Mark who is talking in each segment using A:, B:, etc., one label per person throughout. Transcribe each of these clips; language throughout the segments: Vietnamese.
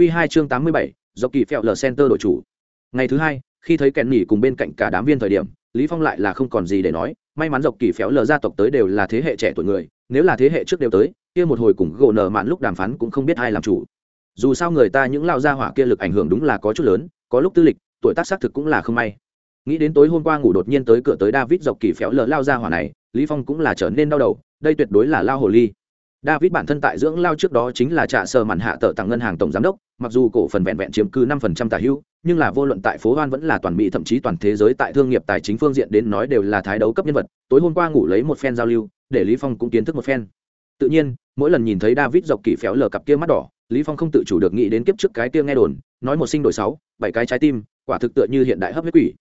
A: Q2 chương 87, Dọc kỳ phèo lờ center đội chủ. Ngày thứ hai khi thấy kèn nhỉ cùng bên cạnh cả đám viên thời điểm lý phong lại là không còn gì để nói. May mắn dọc kỳ phèo lờ gia tộc tới đều là thế hệ trẻ tuổi người nếu là thế hệ trước đều tới kia một hồi cùng gỗ nở mạn lúc đàm phán cũng không biết ai làm chủ. Dù sao người ta những lao gia hỏa kia lực ảnh hưởng đúng là có chút lớn có lúc tư lịch tuổi tác xác thực cũng là không may. Nghĩ đến tối hôm qua ngủ đột nhiên tới cửa tới david dọc kỳ phèo lờ lao gia hỏa này lý phong cũng là trở nên đau đầu đây tuyệt đối là lao hồ ly. David bản thân tại dưỡng lao trước đó chính là trả sở màn hạ tợ tặng ngân hàng tổng giám đốc, mặc dù cổ phần vẹn vẹn chiếm cứ 5% tả hữu, nhưng là vô luận tại phố Hoan vẫn là toàn Mỹ thậm chí toàn thế giới tại thương nghiệp tài chính phương diện đến nói đều là thái đấu cấp nhân vật. Tối hôm qua ngủ lấy một phen giao lưu, để Lý Phong cũng kiến thức một phen. Tự nhiên, mỗi lần nhìn thấy David dọc kỳ phéo lờ cặp kia mắt đỏ, Lý Phong không tự chủ được nghĩ đến kiếp trước cái kia nghe đồn, nói một sinh đổi sáu, bảy cái trái tim, quả thực tựa như hiện đại hấp huyết quỷ.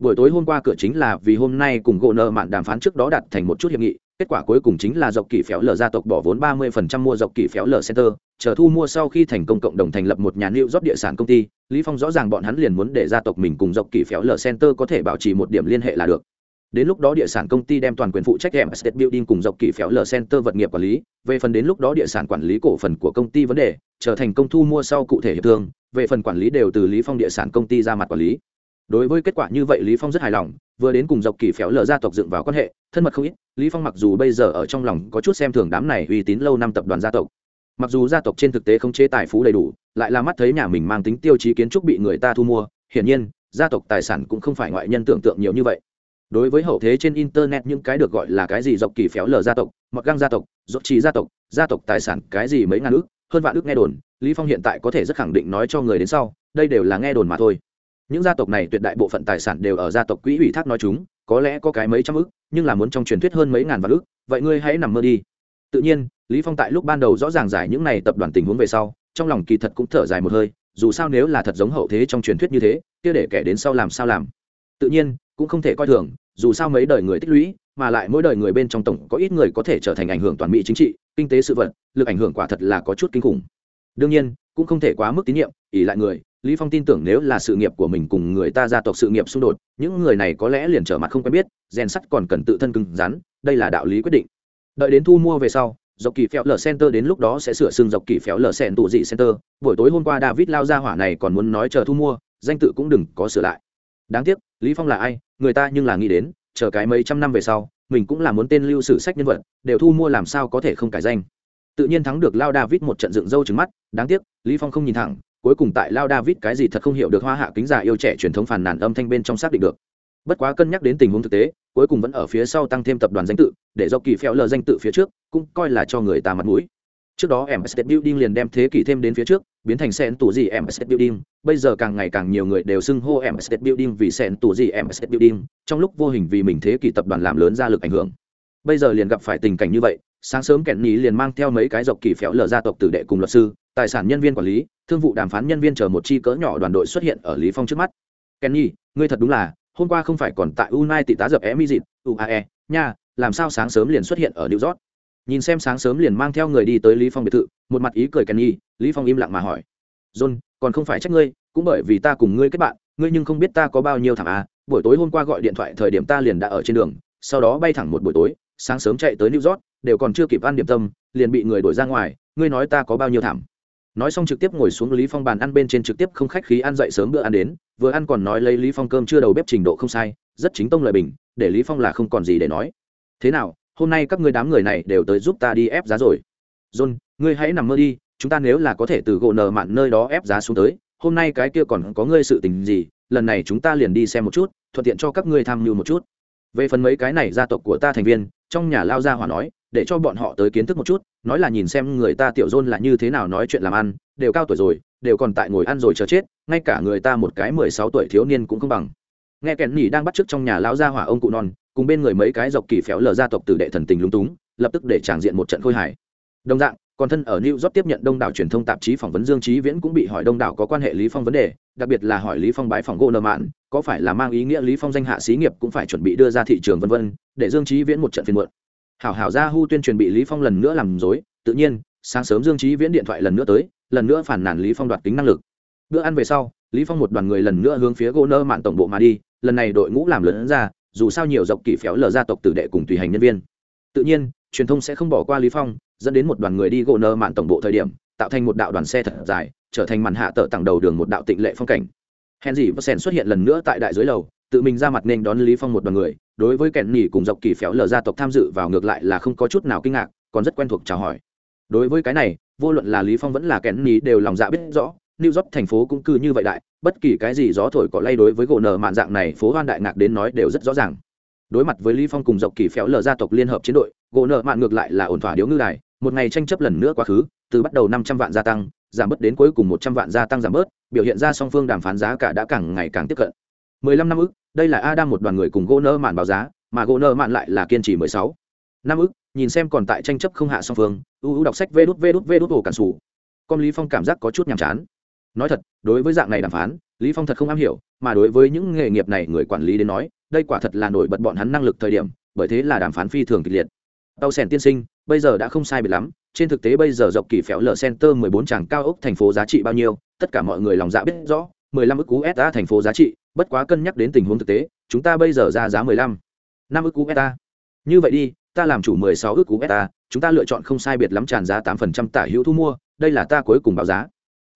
A: Buổi tối hôm qua cửa chính là vì hôm nay cùng gỗ nợ mạn đàm phán trước đó đạt thành một chút hiệp nghị, kết quả cuối cùng chính là dọc kỳ phéo lờ gia tộc bỏ vốn 30% mua dọc kỳ phéo lờ center chờ thu mua sau khi thành công cộng đồng thành lập một nhà new job địa sản công ty lý phong rõ ràng bọn hắn liền muốn để gia tộc mình cùng dọc kỳ phéo lờ center có thể bảo trì một điểm liên hệ là được. Đến lúc đó địa sản công ty đem toàn quyền phụ trách em state building cùng dọc kỳ phéo lờ center vật nghiệp quản lý về phần đến lúc đó địa sản quản lý cổ phần của công ty vấn đề trở thành công thu mua sau cụ thể hiệp thương về phần quản lý đều từ lý phong địa sản công ty ra mặt quản lý đối với kết quả như vậy, lý phong rất hài lòng, vừa đến cùng dọc kỳ phéo lờ gia tộc dựng vào quan hệ, thân mật không ít, lý phong mặc dù bây giờ ở trong lòng có chút xem thường đám này uy tín lâu năm tập đoàn gia tộc. Mặc dù gia tộc trên thực tế không chế tài phú đầy đủ, lại là mắt thấy nhà mình mang tính tiêu chí kiến trúc bị người ta thu mua, hiển nhiên, gia tộc tài sản cũng không phải ngoại nhân tưởng tượng nhiều như vậy. Đối với hậu thế trên internet những cái được gọi là cái gì dọc kỳ phéo lờ gia tộc, mặc găng gia tộc, dọc trì gia tộc gia tộc tài sản cái gì mấy ngàn ước, hơn vạn ước nghe đồn, lý phong hiện tại có thể rất khẳng định nói cho người đến sau, đây đều là nghe đồn mà thôi những gia tộc này tuyệt đại bộ phận tài sản đều ở gia tộc quỹ ủy thác nói chúng, có lẽ có cái mấy trăm ức, nhưng là muốn trong truyền thuyết hơn mấy ngàn vạn ức, vậy ngươi hãy nằm mơ đi. Tự nhiên, lý phong tại lúc ban đầu rõ ràng giải những này tập đoàn tình huống về sau, trong lòng kỳ thật cũng thở dài một hơi, dù sao nếu là thật giống hậu thế trong truyền thuyết như thế, kia để kẻ đến sau làm sao làm. Tự nhiên, cũng không thể coi thường, dù sao mấy đời người tích lũy, mà lại mỗi đời người bên trong tổng có ít người có thể trở thành ảnh hưởng toàn mỹ chính trị, kinh tế sự vật, lực ảnh hưởng quả thật là có chút kinh khủng. Đương nhiên, cũng không thể quá mức tín nhiệm, ỷ lại người lý phong tin tưởng nếu là sự nghiệp của mình cùng người ta gia tộc sự nghiệp xung đột, những người này có lẽ liền trở mặt không quen biết, rèn sắt còn cần tự thân cứng rắn, đây là đạo lý quyết định. Đợi đến thu mua về sau, dọc kỳ phéo lở center đến lúc đó sẽ sửa sưng dọc kỳ phéo lở sen tụ dị center. Buổi tối hôm qua david lao ra hỏa này còn muốn nói chờ thu mua, danh tự cũng đừng có sửa lại. Đáng tiếc, lý phong là ai, người ta nhưng là nghĩ đến, chờ cái mấy trăm năm về sau, mình cũng là muốn tên lưu sử sách nhân vật, đều thu mua làm sao có thể không cải danh. Tự nhiên thắng được lao david một trận dựng râu trứng mắt, đáng tiếc, lý phong không nhìn thẳng cuối cùng tại lao david cái gì thật không hiểu được hoa hạ kính giả yêu trẻ truyền thống phàn nàn âm thanh bên trong xác định được. Bất quá cân nhắc đến tình huống thực tế, cuối cùng vẫn ở phía sau tăng thêm tập đoàn danh tự, để do kỳ phèo lờ danh tự phía trước, cũng coi là cho người ta mặt mũi. Trước đó em building liền đem thế kỷ thêm đến phía trước, biến thành sen tủ gì em building. Bây giờ càng ngày càng nhiều người đều xưng hô em building vì sen tủ gì em building, trong lúc vô hình vì mình thế kỷ tập đoàn làm lớn ra lực ảnh hưởng. Bây giờ liền gặp phải tình cảnh như vậy, sáng sớm kẹn nhí liền mang theo mấy cái dọc kỳ phéo lờ gia tộc tử đệ cùng luật sư, tài sản nhân viên quản lý thương vụ đàm phán nhân viên chờ một chi cỡ nhỏ đoàn đội xuất hiện ở lý phong trước mắt. Kenny, ngươi thật đúng là, hôm qua không phải còn tại unai tị tá dập emi dịt uae nha, làm sao sáng sớm liền xuất hiện ở new york? Nhìn xem sáng sớm liền mang theo người đi tới lý phong biệt thự, một mặt ý cười kenny, lý phong im lặng mà hỏi. John, còn không phải trách ngươi, cũng bởi vì ta cùng ngươi kết bạn, ngươi nhưng không biết ta có bao nhiêu thảm à buổi tối hôm qua gọi điện thoại thời điểm ta liền đã ở trên đường, sau đó bay thẳng một buổi tối, sáng sớm chạy tới new york, đều còn chưa kịp ăn điểm tâm, liền bị người đuổi ra ngoài, ngươi nói ta có bao nhiêu thảm? Nói xong trực tiếp ngồi xuống lý phong bàn ăn bên trên trực tiếp không khách khí ăn dậy sớm bữa ăn đến, vừa ăn còn nói lấy lý phong cơm chưa đầu bếp trình độ không sai, rất chính tông lời bình, để lý phong là không còn gì để nói. Thế nào, hôm nay các ngươi đám người này đều tới giúp ta đi ép giá rồi. John, ngươi hãy nằm mơ đi, chúng ta nếu là có thể từ gỗ nở mạn nơi đó ép giá xuống tới, hôm nay cái kia còn có ngươi sự tình gì, lần này chúng ta liền đi xem một chút, thuận tiện cho các ngươi tham mưu một chút. Về phần mấy cái này gia tộc của ta thành viên, trong nhà lao gia hỏa nói để cho bọn họ tới kiến thức một chút, nói là nhìn xem người ta tiểu dôn là như thế nào nói chuyện làm ăn, đều cao tuổi rồi, đều còn tại ngồi ăn rồi chờ chết, ngay cả người ta một cái mười sáu tuổi thiếu niên cũng không bằng. Nghe kèn nhỉ đang bắt chước trong nhà lão gia hỏa ông cụ non, cùng bên người mấy cái dọc kỳ phéo lờ gia tộc tử đệ thần tình lúng túng, lập tức để tràng diện một trận khôi hài. Đồng dạng, còn thân ở new york tiếp nhận đông đảo truyền thông tạp chí phỏng vấn dương trí viễn cũng bị hỏi đông đảo có quan hệ lý phong vấn đề, đặc biệt là hỏi lý phong bái phòng gỗ nợ mạn, có phải là mang ý nghĩa lý phong danh hạ xí nghiệp cũng phải chuẩn bị đưa ra thị trường vân vân, để dương trí viễn một trận phiên muộn hảo hảo ra hu tuyên truyền bị lý phong lần nữa làm dối tự nhiên, sáng sớm dương trí viễn điện thoại lần nữa tới, lần nữa phản nản lý phong đoạt tính năng lực. Bữa ăn về sau, lý phong một đoàn người lần nữa hướng phía gỗ nơ mạn tổng bộ mà đi, lần này đội ngũ làm lớn ra, dù sao nhiều dọc kỷ phéo lờ gia tộc tử đệ cùng tùy hành nhân viên. Tự nhiên, truyền thông sẽ không bỏ qua lý phong, dẫn đến một đoàn người đi gỗ nơ mạn tổng bộ thời điểm, tạo thành một đạo đoàn xe thật dài, trở thành màn hạ tợ tặng đầu đường một đạo tịnh lệ phong cảnh. Henry và xuất hiện lần nữa tại đại dưới lầu tự mình ra mặt nên đón lý phong một đoàn người đối với kẹn nỉ cùng dọc kỳ phéo lờ gia tộc tham dự vào ngược lại là không có chút nào kinh ngạc còn rất quen thuộc chào hỏi đối với cái này vô luận là lý phong vẫn là kẹn nỉ đều lòng dạ biết rõ New York thành phố cũng cứ như vậy đại, bất kỳ cái gì gió thổi cỏ lay đối với gỗ nở mạn dạng này phố hoan đại ngạc đến nói đều rất rõ ràng. Đối mặt với Lý Phong cùng dọc kỳ phéo lờ gia tộc liên hợp chiến đội, gỗ nở mạn ngược lại là ổn thỏa điếu ngư đài, một ngày tranh chấp lần nữa quá khứ, từ bắt đầu 500 vạn gia tăng, giảm bớt đến cuối cùng 100 vạn gia tăng giảm bớt, biểu hiện ra song phương đàm phán giá cả đã càng ngày càng tiếp cận. 15 năm ức, đây là Adam một đoàn người cùng gỗ mạn báo giá, mà gỗ mạn lại là kiên trì 16. Năm ức, nhìn xem còn tại tranh chấp không hạ song phương, ưu đọc sách vê đút vê đút vê đút ổ cản sủ. Con Lý Phong cảm giác có chút nhàm chán nói thật đối với dạng này đàm phán lý phong thật không am hiểu mà đối với những nghề nghiệp này người quản lý đến nói đây quả thật là nổi bật bọn hắn năng lực thời điểm bởi thế là đàm phán phi thường kịch liệt tàu sèn tiên sinh bây giờ đã không sai biệt lắm trên thực tế bây giờ dọc kỳ phéo lở center 14 tràng cao ốc thành phố giá trị bao nhiêu tất cả mọi người lòng dạ biết rõ 15 ức USD thành phố giá trị bất quá cân nhắc đến tình huống thực tế, chúng ta bây giờ ra giá 15 5 ức beta như vậy đi, ta làm chủ 16 ức beta chúng ta lựa chọn không sai biệt lắm tràn giá 8% tả hữu thu mua, đây là ta cuối cùng báo giá.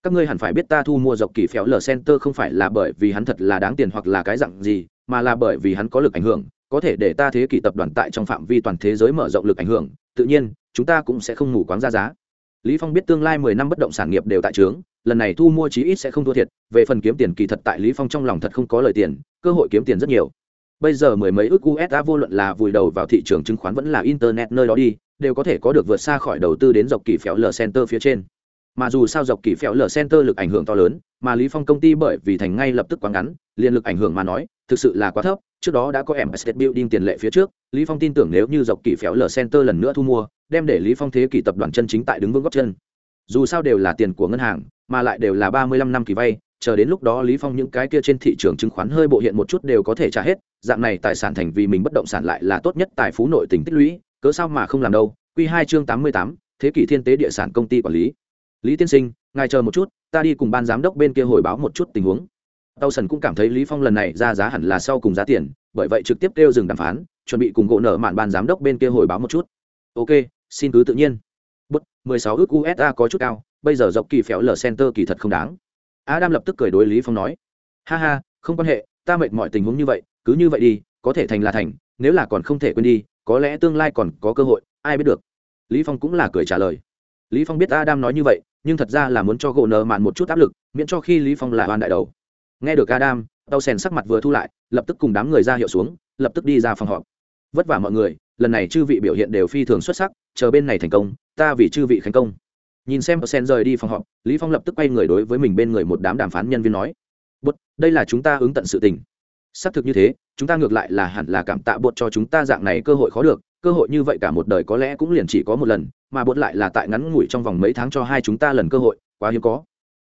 A: Các ngươi hẳn phải biết ta thu mua dọc kỳ phéo lờ center không phải là bởi vì hắn thật là đáng tiền hoặc là cái dặn gì, mà là bởi vì hắn có lực ảnh hưởng, có thể để ta thế kỷ tập đoàn tại trong phạm vi toàn thế giới mở rộng lực ảnh hưởng. Tự nhiên, chúng ta cũng sẽ không ngủ quáng ra giá lý phong biết tương lai mười năm bất động sản nghiệp đều tại trướng, lần này thu mua chí ít sẽ không thua thiệt, về phần kiếm tiền kỳ thật tại lý phong trong lòng thật không có lời tiền, cơ hội kiếm tiền rất nhiều. Bây giờ mười mấy ước usd vô luận là vùi đầu vào thị trường chứng khoán vẫn là internet nơi đó đi, đều có thể có được vượt xa khỏi đầu tư đến dọc kỳ phéo lờ center phía trên. Mà dù sao dọc kỳ phéo l center lực ảnh hưởng to lớn, mà lý phong công ty bởi vì thành ngay lập tức quá ngắn liên lực ảnh hưởng mà nói, thực sự là quá thấp, trước đó đã có em building tiền lệ phía trước, lý phong tin tưởng nếu như dọc kỳ phéo l center lần nữa thu mua đem để lý phong thế kỷ tập đoàn chân chính tại đứng vững góc chân. Dù sao đều là tiền của ngân hàng, mà lại đều là ba mươi lăm năm kỳ vay, chờ đến lúc đó lý phong những cái kia trên thị trường chứng khoán hơi bộ hiện một chút đều có thể trả hết, dạng này tài sản thành vì mình bất động sản lại là tốt nhất tài phú nội tình tích lũy, cớ sao mà không làm đâu. Quy hai chương tám mươi tám, thế kỷ thiên tế địa sản công ty quản lý. Lý tiên sinh, ngài chờ một chút, ta đi cùng ban giám đốc bên kia hồi báo một chút tình huống. Tàu sần cũng cảm thấy lý phong lần này ra giá hẳn là sau cùng giá tiền, bởi vậy trực tiếp kêu dừng đàm phán, chuẩn bị cùng gỗ nợ mạn ban giám đốc bên kia hồi báo một chút. Ok xin cứ tự nhiên. Bất 16 ước usa có chút cao, bây giờ dọc kỳ phéo lở center kỳ thật không đáng. Adam lập tức cười đối lý phong nói, ha ha, không quan hệ, ta mệt mọi tình huống như vậy, cứ như vậy đi, có thể thành là thành, nếu là còn không thể quên đi, có lẽ tương lai còn có cơ hội, ai biết được. Lý phong cũng là cười trả lời. Lý phong biết adam nói như vậy, nhưng thật ra là muốn cho gỗ nợ mạn một chút áp lực, miễn cho khi lý phong là oan đại đầu. Nghe được adam tàu sèn sắc mặt vừa thu lại, lập tức cùng đám người ra hiệu xuống, lập tức đi ra phòng họp. Vất vả mọi người, lần này chư vị biểu hiện đều phi thường xuất sắc chờ bên này thành công, ta vì chư vị khánh công. Nhìn xem ở sen rời đi phòng họp, lý phong lập tức quay người đối với mình bên người một đám đàm phán nhân viên nói bút đây là chúng ta ứng tận sự tình. Xác thực như thế, chúng ta ngược lại là hẳn là cảm tạ bột cho chúng ta dạng này cơ hội khó được, cơ hội như vậy cả một đời có lẽ cũng liền chỉ có một lần, mà bột lại là tại ngắn ngủi trong vòng mấy tháng cho hai chúng ta lần cơ hội, quá hiếm có.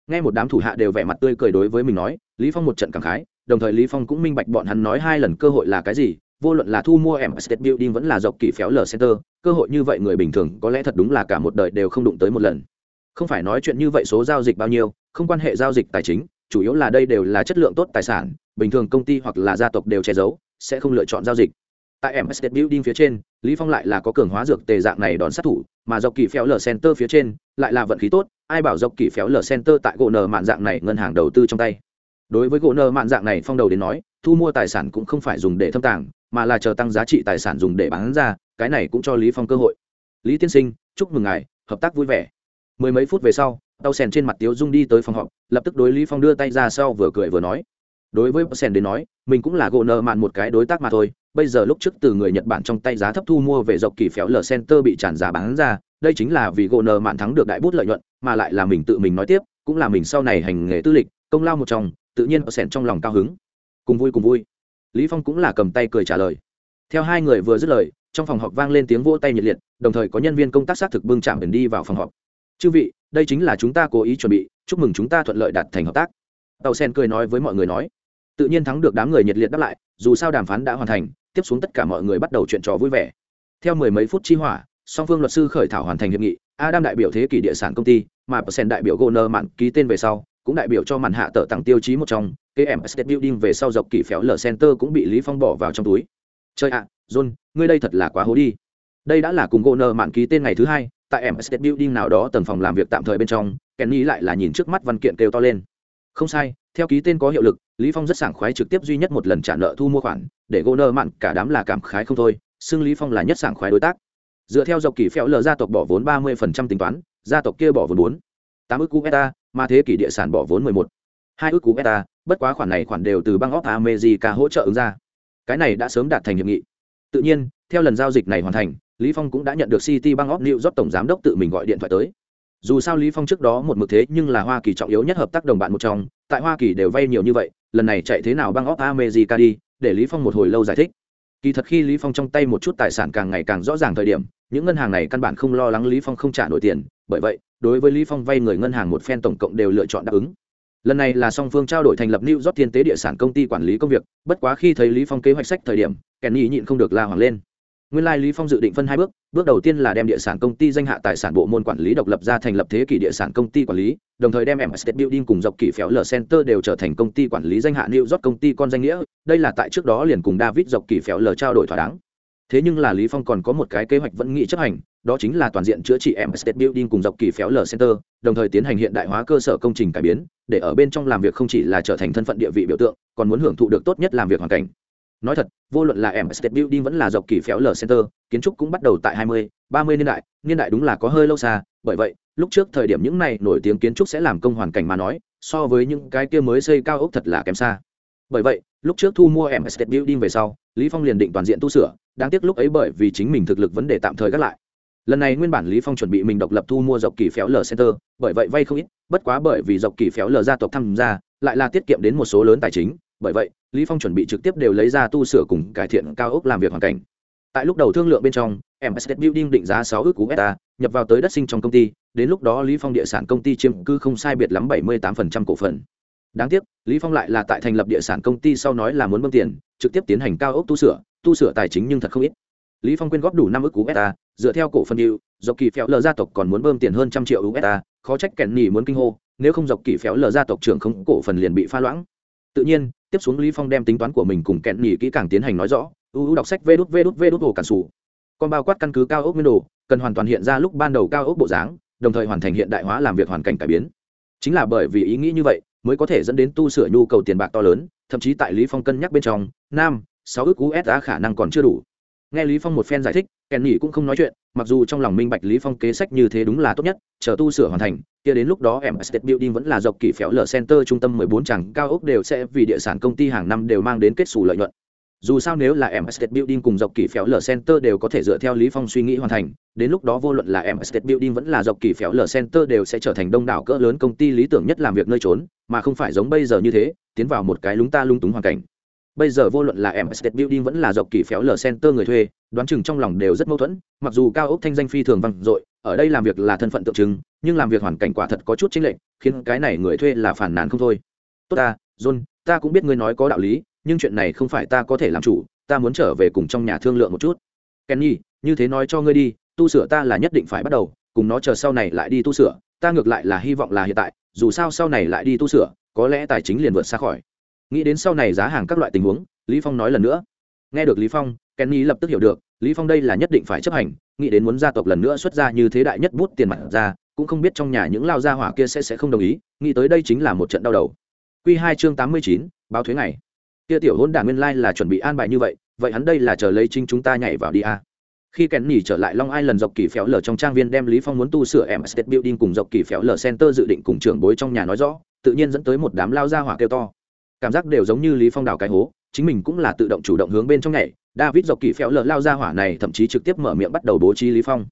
A: Nghe một đám thủ hạ đều vẻ mặt tươi cười đối với mình nói, lý phong một trận cảm khái, đồng thời lý phong cũng minh bạch bọn hắn nói hai lần cơ hội là cái gì vô luận là thu mua em state building vẫn là dọc kỳ phéo lờ center, cơ hội như vậy người bình thường có lẽ thật đúng là cả một đời đều không đụng tới một lần. Không phải nói chuyện như vậy số giao dịch bao nhiêu, không quan hệ giao dịch tài chính, chủ yếu là đây đều là chất lượng tốt tài sản, bình thường công ty hoặc là gia tộc đều che giấu, sẽ không lựa chọn giao dịch. Tại em state building phía trên, lý phong lại là có cường hóa dược tề dạng này đòn sát thủ, mà dọc kỳ phéo lờ center phía trên, lại là vận khí tốt, ai bảo dọc kỳ phéo lờ center tại gỗ nờ mạn dạng này ngân hàng đầu tư trong tay. Đối với gỗ nờ mạn dạng này phong đầu đến nói, thu mua tài sản cũng không phải dùng để thâm tàng mà là chờ tăng giá trị tài sản dùng để bán ra, cái này cũng cho lý phong cơ hội. Lý tiên sinh, chúc mừng ngài, hợp tác vui vẻ. Mười mấy phút về sau tàu sèn trên mặt tiếu dung đi tới phòng họp, lập tức đối lý phong đưa tay ra sau vừa cười vừa nói. Đối với sèn đến nói, mình cũng là gỗ nợ mạn một cái đối tác mà thôi, bây giờ lúc trước từ người nhật bản trong tay giá thấp thu mua về dọc kỳ phéo lờ center bị tràn giá bán ra, đây chính là vì gỗ nợ mạn thắng được đại bút lợi nhuận, mà lại là mình tự mình nói tiếp, cũng là mình sau này hành nghề tư lịch, công lao một trong, tự nhiên sèn trong lòng cao hứng. Cùng vui cùng vui lý phong cũng là cầm tay cười trả lời. Theo hai người vừa dứt lời, trong phòng họp vang lên tiếng vỗ tay nhiệt liệt, đồng thời có nhân viên công tác xác thực bưng chạm đi vào phòng họp. Chư vị, đây chính là chúng ta cố ý chuẩn bị, chúc mừng chúng ta thuận lợi đạt thành hợp tác. Tàu sen cười nói với mọi người nói. Tự nhiên thắng được đám người nhiệt liệt đáp lại, dù sao đàm phán đã hoàn thành, tiếp xuống tất cả mọi người bắt đầu chuyện trò vui vẻ. Theo mười mấy phút chi hỏa, song phương luật sư khởi thảo hoàn thành hiệp nghị, adam đại biểu thế kỷ địa sản công ty, mà sen đại biểu goner mạn ký tên về sau cũng đại biểu cho màn hạ tờ tặng tiêu chí một trong km state building về sau dọc kỳ phéo lở center cũng bị lý phong bỏ vào trong túi chơi ạ john ngươi đây thật là quá hố đi đây đã là cùng goner mạn ký tên ngày thứ hai tại em State Building nào đó tầng phòng làm việc tạm thời bên trong, Kenny lại là nhìn trước mắt văn kiện kêu to lên. Không sai, theo ký tên có hiệu lực, Lý Phong rất sảng khoái trực tiếp duy nhất một lần trả nợ thu mua khoản, để Goner mặn cả đám là cảm khái không thôi, xưng Lý Phong là nhất sảng khoái đối tác. Dựa theo dọc kỳ phèo lờ gia tộc bỏ vốn 30% tính toán, gia tộc kia bỏ vốn 4, 8 ức cú beta, mà thế kỷ địa sản bỏ vốn 11, hai ước cú beta, bất quá khoản này khoản đều từ bang of America hỗ trợ ứng ra. Cái này đã sớm đạt thành hiệp nghị. Tự nhiên, theo lần giao dịch này hoàn thành, Lý Phong cũng đã nhận được City Bank of New York tổng giám đốc tự mình gọi điện thoại tới. Dù sao Lý Phong trước đó một mực thế nhưng là Hoa Kỳ trọng yếu nhất hợp tác đồng bạn một trong, tại Hoa Kỳ đều vay nhiều như vậy, lần này chạy thế nào Bank of America đi, để Lý Phong một hồi lâu giải thích. Kỳ thật khi Lý Phong trong tay một chút tài sản càng ngày càng rõ ràng thời điểm, những ngân hàng này căn bản không lo lắng Lý Phong không trả nổi tiền, bởi vậy, đối với Lý Phong vay người ngân hàng một phen tổng cộng đều lựa chọn đáp ứng. Lần này là song phương trao đổi thành lập New York Thiên tế địa sản công ty quản lý công việc, bất quá khi thấy Lý Phong kế hoạch sách thời điểm, Kenny nhịn không được la hoảng lên nguyên lai lý phong dự định phân hai bước bước đầu tiên là đem địa sản công ty danh hạ tài sản bộ môn quản lý độc lập ra thành lập thế kỷ địa sản công ty quản lý, đồng thời đem em Building cùng dọc kỳ phéo lờ center đều trở thành công ty quản lý danh hạ New York công ty con danh nghĩa, đây là tại trước đó liền cùng David dọc kỳ phéo lờ trao đổi thỏa đáng. Thế nhưng là lý phong còn có một cái kế hoạch vẫn nghĩ chấp hành, đó chính là toàn diện chữa trị em Building cùng dọc kỳ phéo lờ center, đồng thời tiến hành hiện đại hóa cơ sở công trình cải biến, để ở bên trong làm việc không chỉ là trở thành thân phận địa vị biểu tượng, còn muốn hưởng thụ được tốt nhất làm việc hoàn cảnh nói thật vô luận là em state building vẫn là dọc kỳ phéo lờ center kiến trúc cũng bắt đầu tại 20, 30 niên đại niên đại đúng là có hơi lâu xa bởi vậy lúc trước thời điểm những này nổi tiếng kiến trúc sẽ làm công hoàn cảnh mà nói so với những cái kia mới xây cao ốc thật là kém xa. Bởi vậy lúc trước thu mua em state building về sau lý phong liền định toàn diện tu sửa đáng tiếc lúc ấy bởi vì chính mình thực lực vấn đề tạm thời gác lại. Lần này nguyên bản lý phong chuẩn bị mình độc lập thu mua dọc kỳ phéo lờ center bởi vậy vay không ít bất quá bởi vì dọc kỳ phéo lờ gia tộc tham gia lại là tiết kiệm đến một số lớn tài chính bởi vậy lý phong chuẩn bị trực tiếp đều lấy ra tu sửa cùng cải thiện cao ốc làm việc hoàn cảnh tại lúc đầu thương lượng bên trong em Building định giá 6 ước cú beta, nhập vào tới đất sinh trong công ty, đến lúc đó Lý Phong địa sản công ty chiếm cư không sai biệt lắm 78% cổ phần. Đáng tiếc, Lý Phong lại là tại thành lập địa sản công ty sau nói là muốn bơm tiền, trực tiếp tiến hành cao ốc tu sửa, tu sửa tài chính nhưng thật không ít. Lý Phong quyên góp đủ 5 ước cú beta, dựa theo cổ phần điệu, dọc kỳ phéo lờ gia tộc còn muốn bơm tiền hơn trăm triệu USD, khó trách kẹn nhỉ muốn kinh hô, nếu không dọc kỳ phéo lờ gia tộc trưởng không cổ phần liền bị pha loãng. Tự nhiên, tiếp xuống lý phong đem tính toán của mình cùng kẹn nhỉ kỹ càng tiến hành nói rõ. Uu đọc sách vê đút vê đút vê đút hồ cản sủ. Con bao quát căn cứ cao ốc nguyên đồ, cần hoàn toàn hiện ra lúc ban đầu cao ốc bộ dáng, đồng thời hoàn thành hiện đại hóa làm việc hoàn cảnh cải biến. Chính là bởi vì ý nghĩ như vậy, mới có thể dẫn đến tu sửa nhu cầu tiền bạc to lớn, thậm chí tại lý phong cân nhắc bên trong, nam, sáu ước usd khả năng còn chưa đủ nghe lý phong một phen giải thích, kèn nhỉ cũng không nói chuyện, mặc dù trong lòng minh bạch lý phong kế sách như thế đúng là tốt nhất, chờ tu sửa hoàn thành, kia đến lúc đó em State Building vẫn là dọc kỳ phéo lở center trung tâm 14 chẳng cao ốc đều sẽ vì địa sản công ty hàng năm đều mang đến kết xù lợi nhuận. Dù sao nếu là em State Building cùng dọc kỳ phéo lở center đều có thể dựa theo lý phong suy nghĩ hoàn thành, đến lúc đó vô luận là em State Building vẫn là dọc kỳ phéo lở center đều sẽ trở thành đông đảo cỡ lớn công ty lý tưởng nhất làm việc nơi trốn, mà không phải giống bây giờ như thế, tiến vào một cái lúng ta lung túng hoàn cảnh bây giờ vô luận là em State Building vẫn là dọc kỳ phéo lờ center người thuê, đoán chừng trong lòng đều rất mâu thuẫn, mặc dù cao ốc thanh danh phi thường vang dội, ở đây làm việc là thân phận tượng trưng, nhưng làm việc hoàn cảnh quả thật có chút chính lệnh khiến cái này người thuê là phản nàn không thôi. Tốt ta, john, ta cũng biết ngươi nói có đạo lý, nhưng chuyện này không phải ta có thể làm chủ, ta muốn trở về cùng trong nhà thương lượng một chút. Kenny, như thế nói cho ngươi đi, tu sửa ta là nhất định phải bắt đầu, cùng nó chờ sau này lại đi tu sửa, ta ngược lại là hy vọng là hiện tại, dù sao sau này lại đi tu sửa, có lẽ tài chính liền vượt xa khỏi nghĩ đến sau này giá hàng các loại tình huống lý phong nói lần nữa. Nghe được lý phong kenny lập tức hiểu được lý phong đây là nhất định phải chấp hành nghĩ đến muốn gia tộc lần nữa xuất ra như thế đại nhất bút tiền mặt ra cũng không biết trong nhà những lao gia hỏa kia sẽ sẽ không đồng ý nghĩ tới đây chính là một trận đau đầu. Quy hai chương tám mươi chín, báo thuế ngày. Kia tiểu hôn đảng nguyên lai like là chuẩn bị an bài như vậy vậy hắn đây là chờ lấy chính chúng ta nhảy vào đi a khi kèn nỉ trở lại long ai lần dọc kỳ phéo lở trong trang viên đem lý phong muốn tu sửa em state building cùng dọc kỳ phéo lở center dự định cùng trưởng bối trong nhà nói rõ tự nhiên dẫn tới một đám lao gia hỏa kêu to cảm giác đều giống như lý phong đào cái hố, chính mình cũng là tự động chủ động hướng bên trong nhảy. David dọc kỳ phéo lở lao ra hỏa này thậm chí trực tiếp mở miệng bắt đầu bố trí lý phong.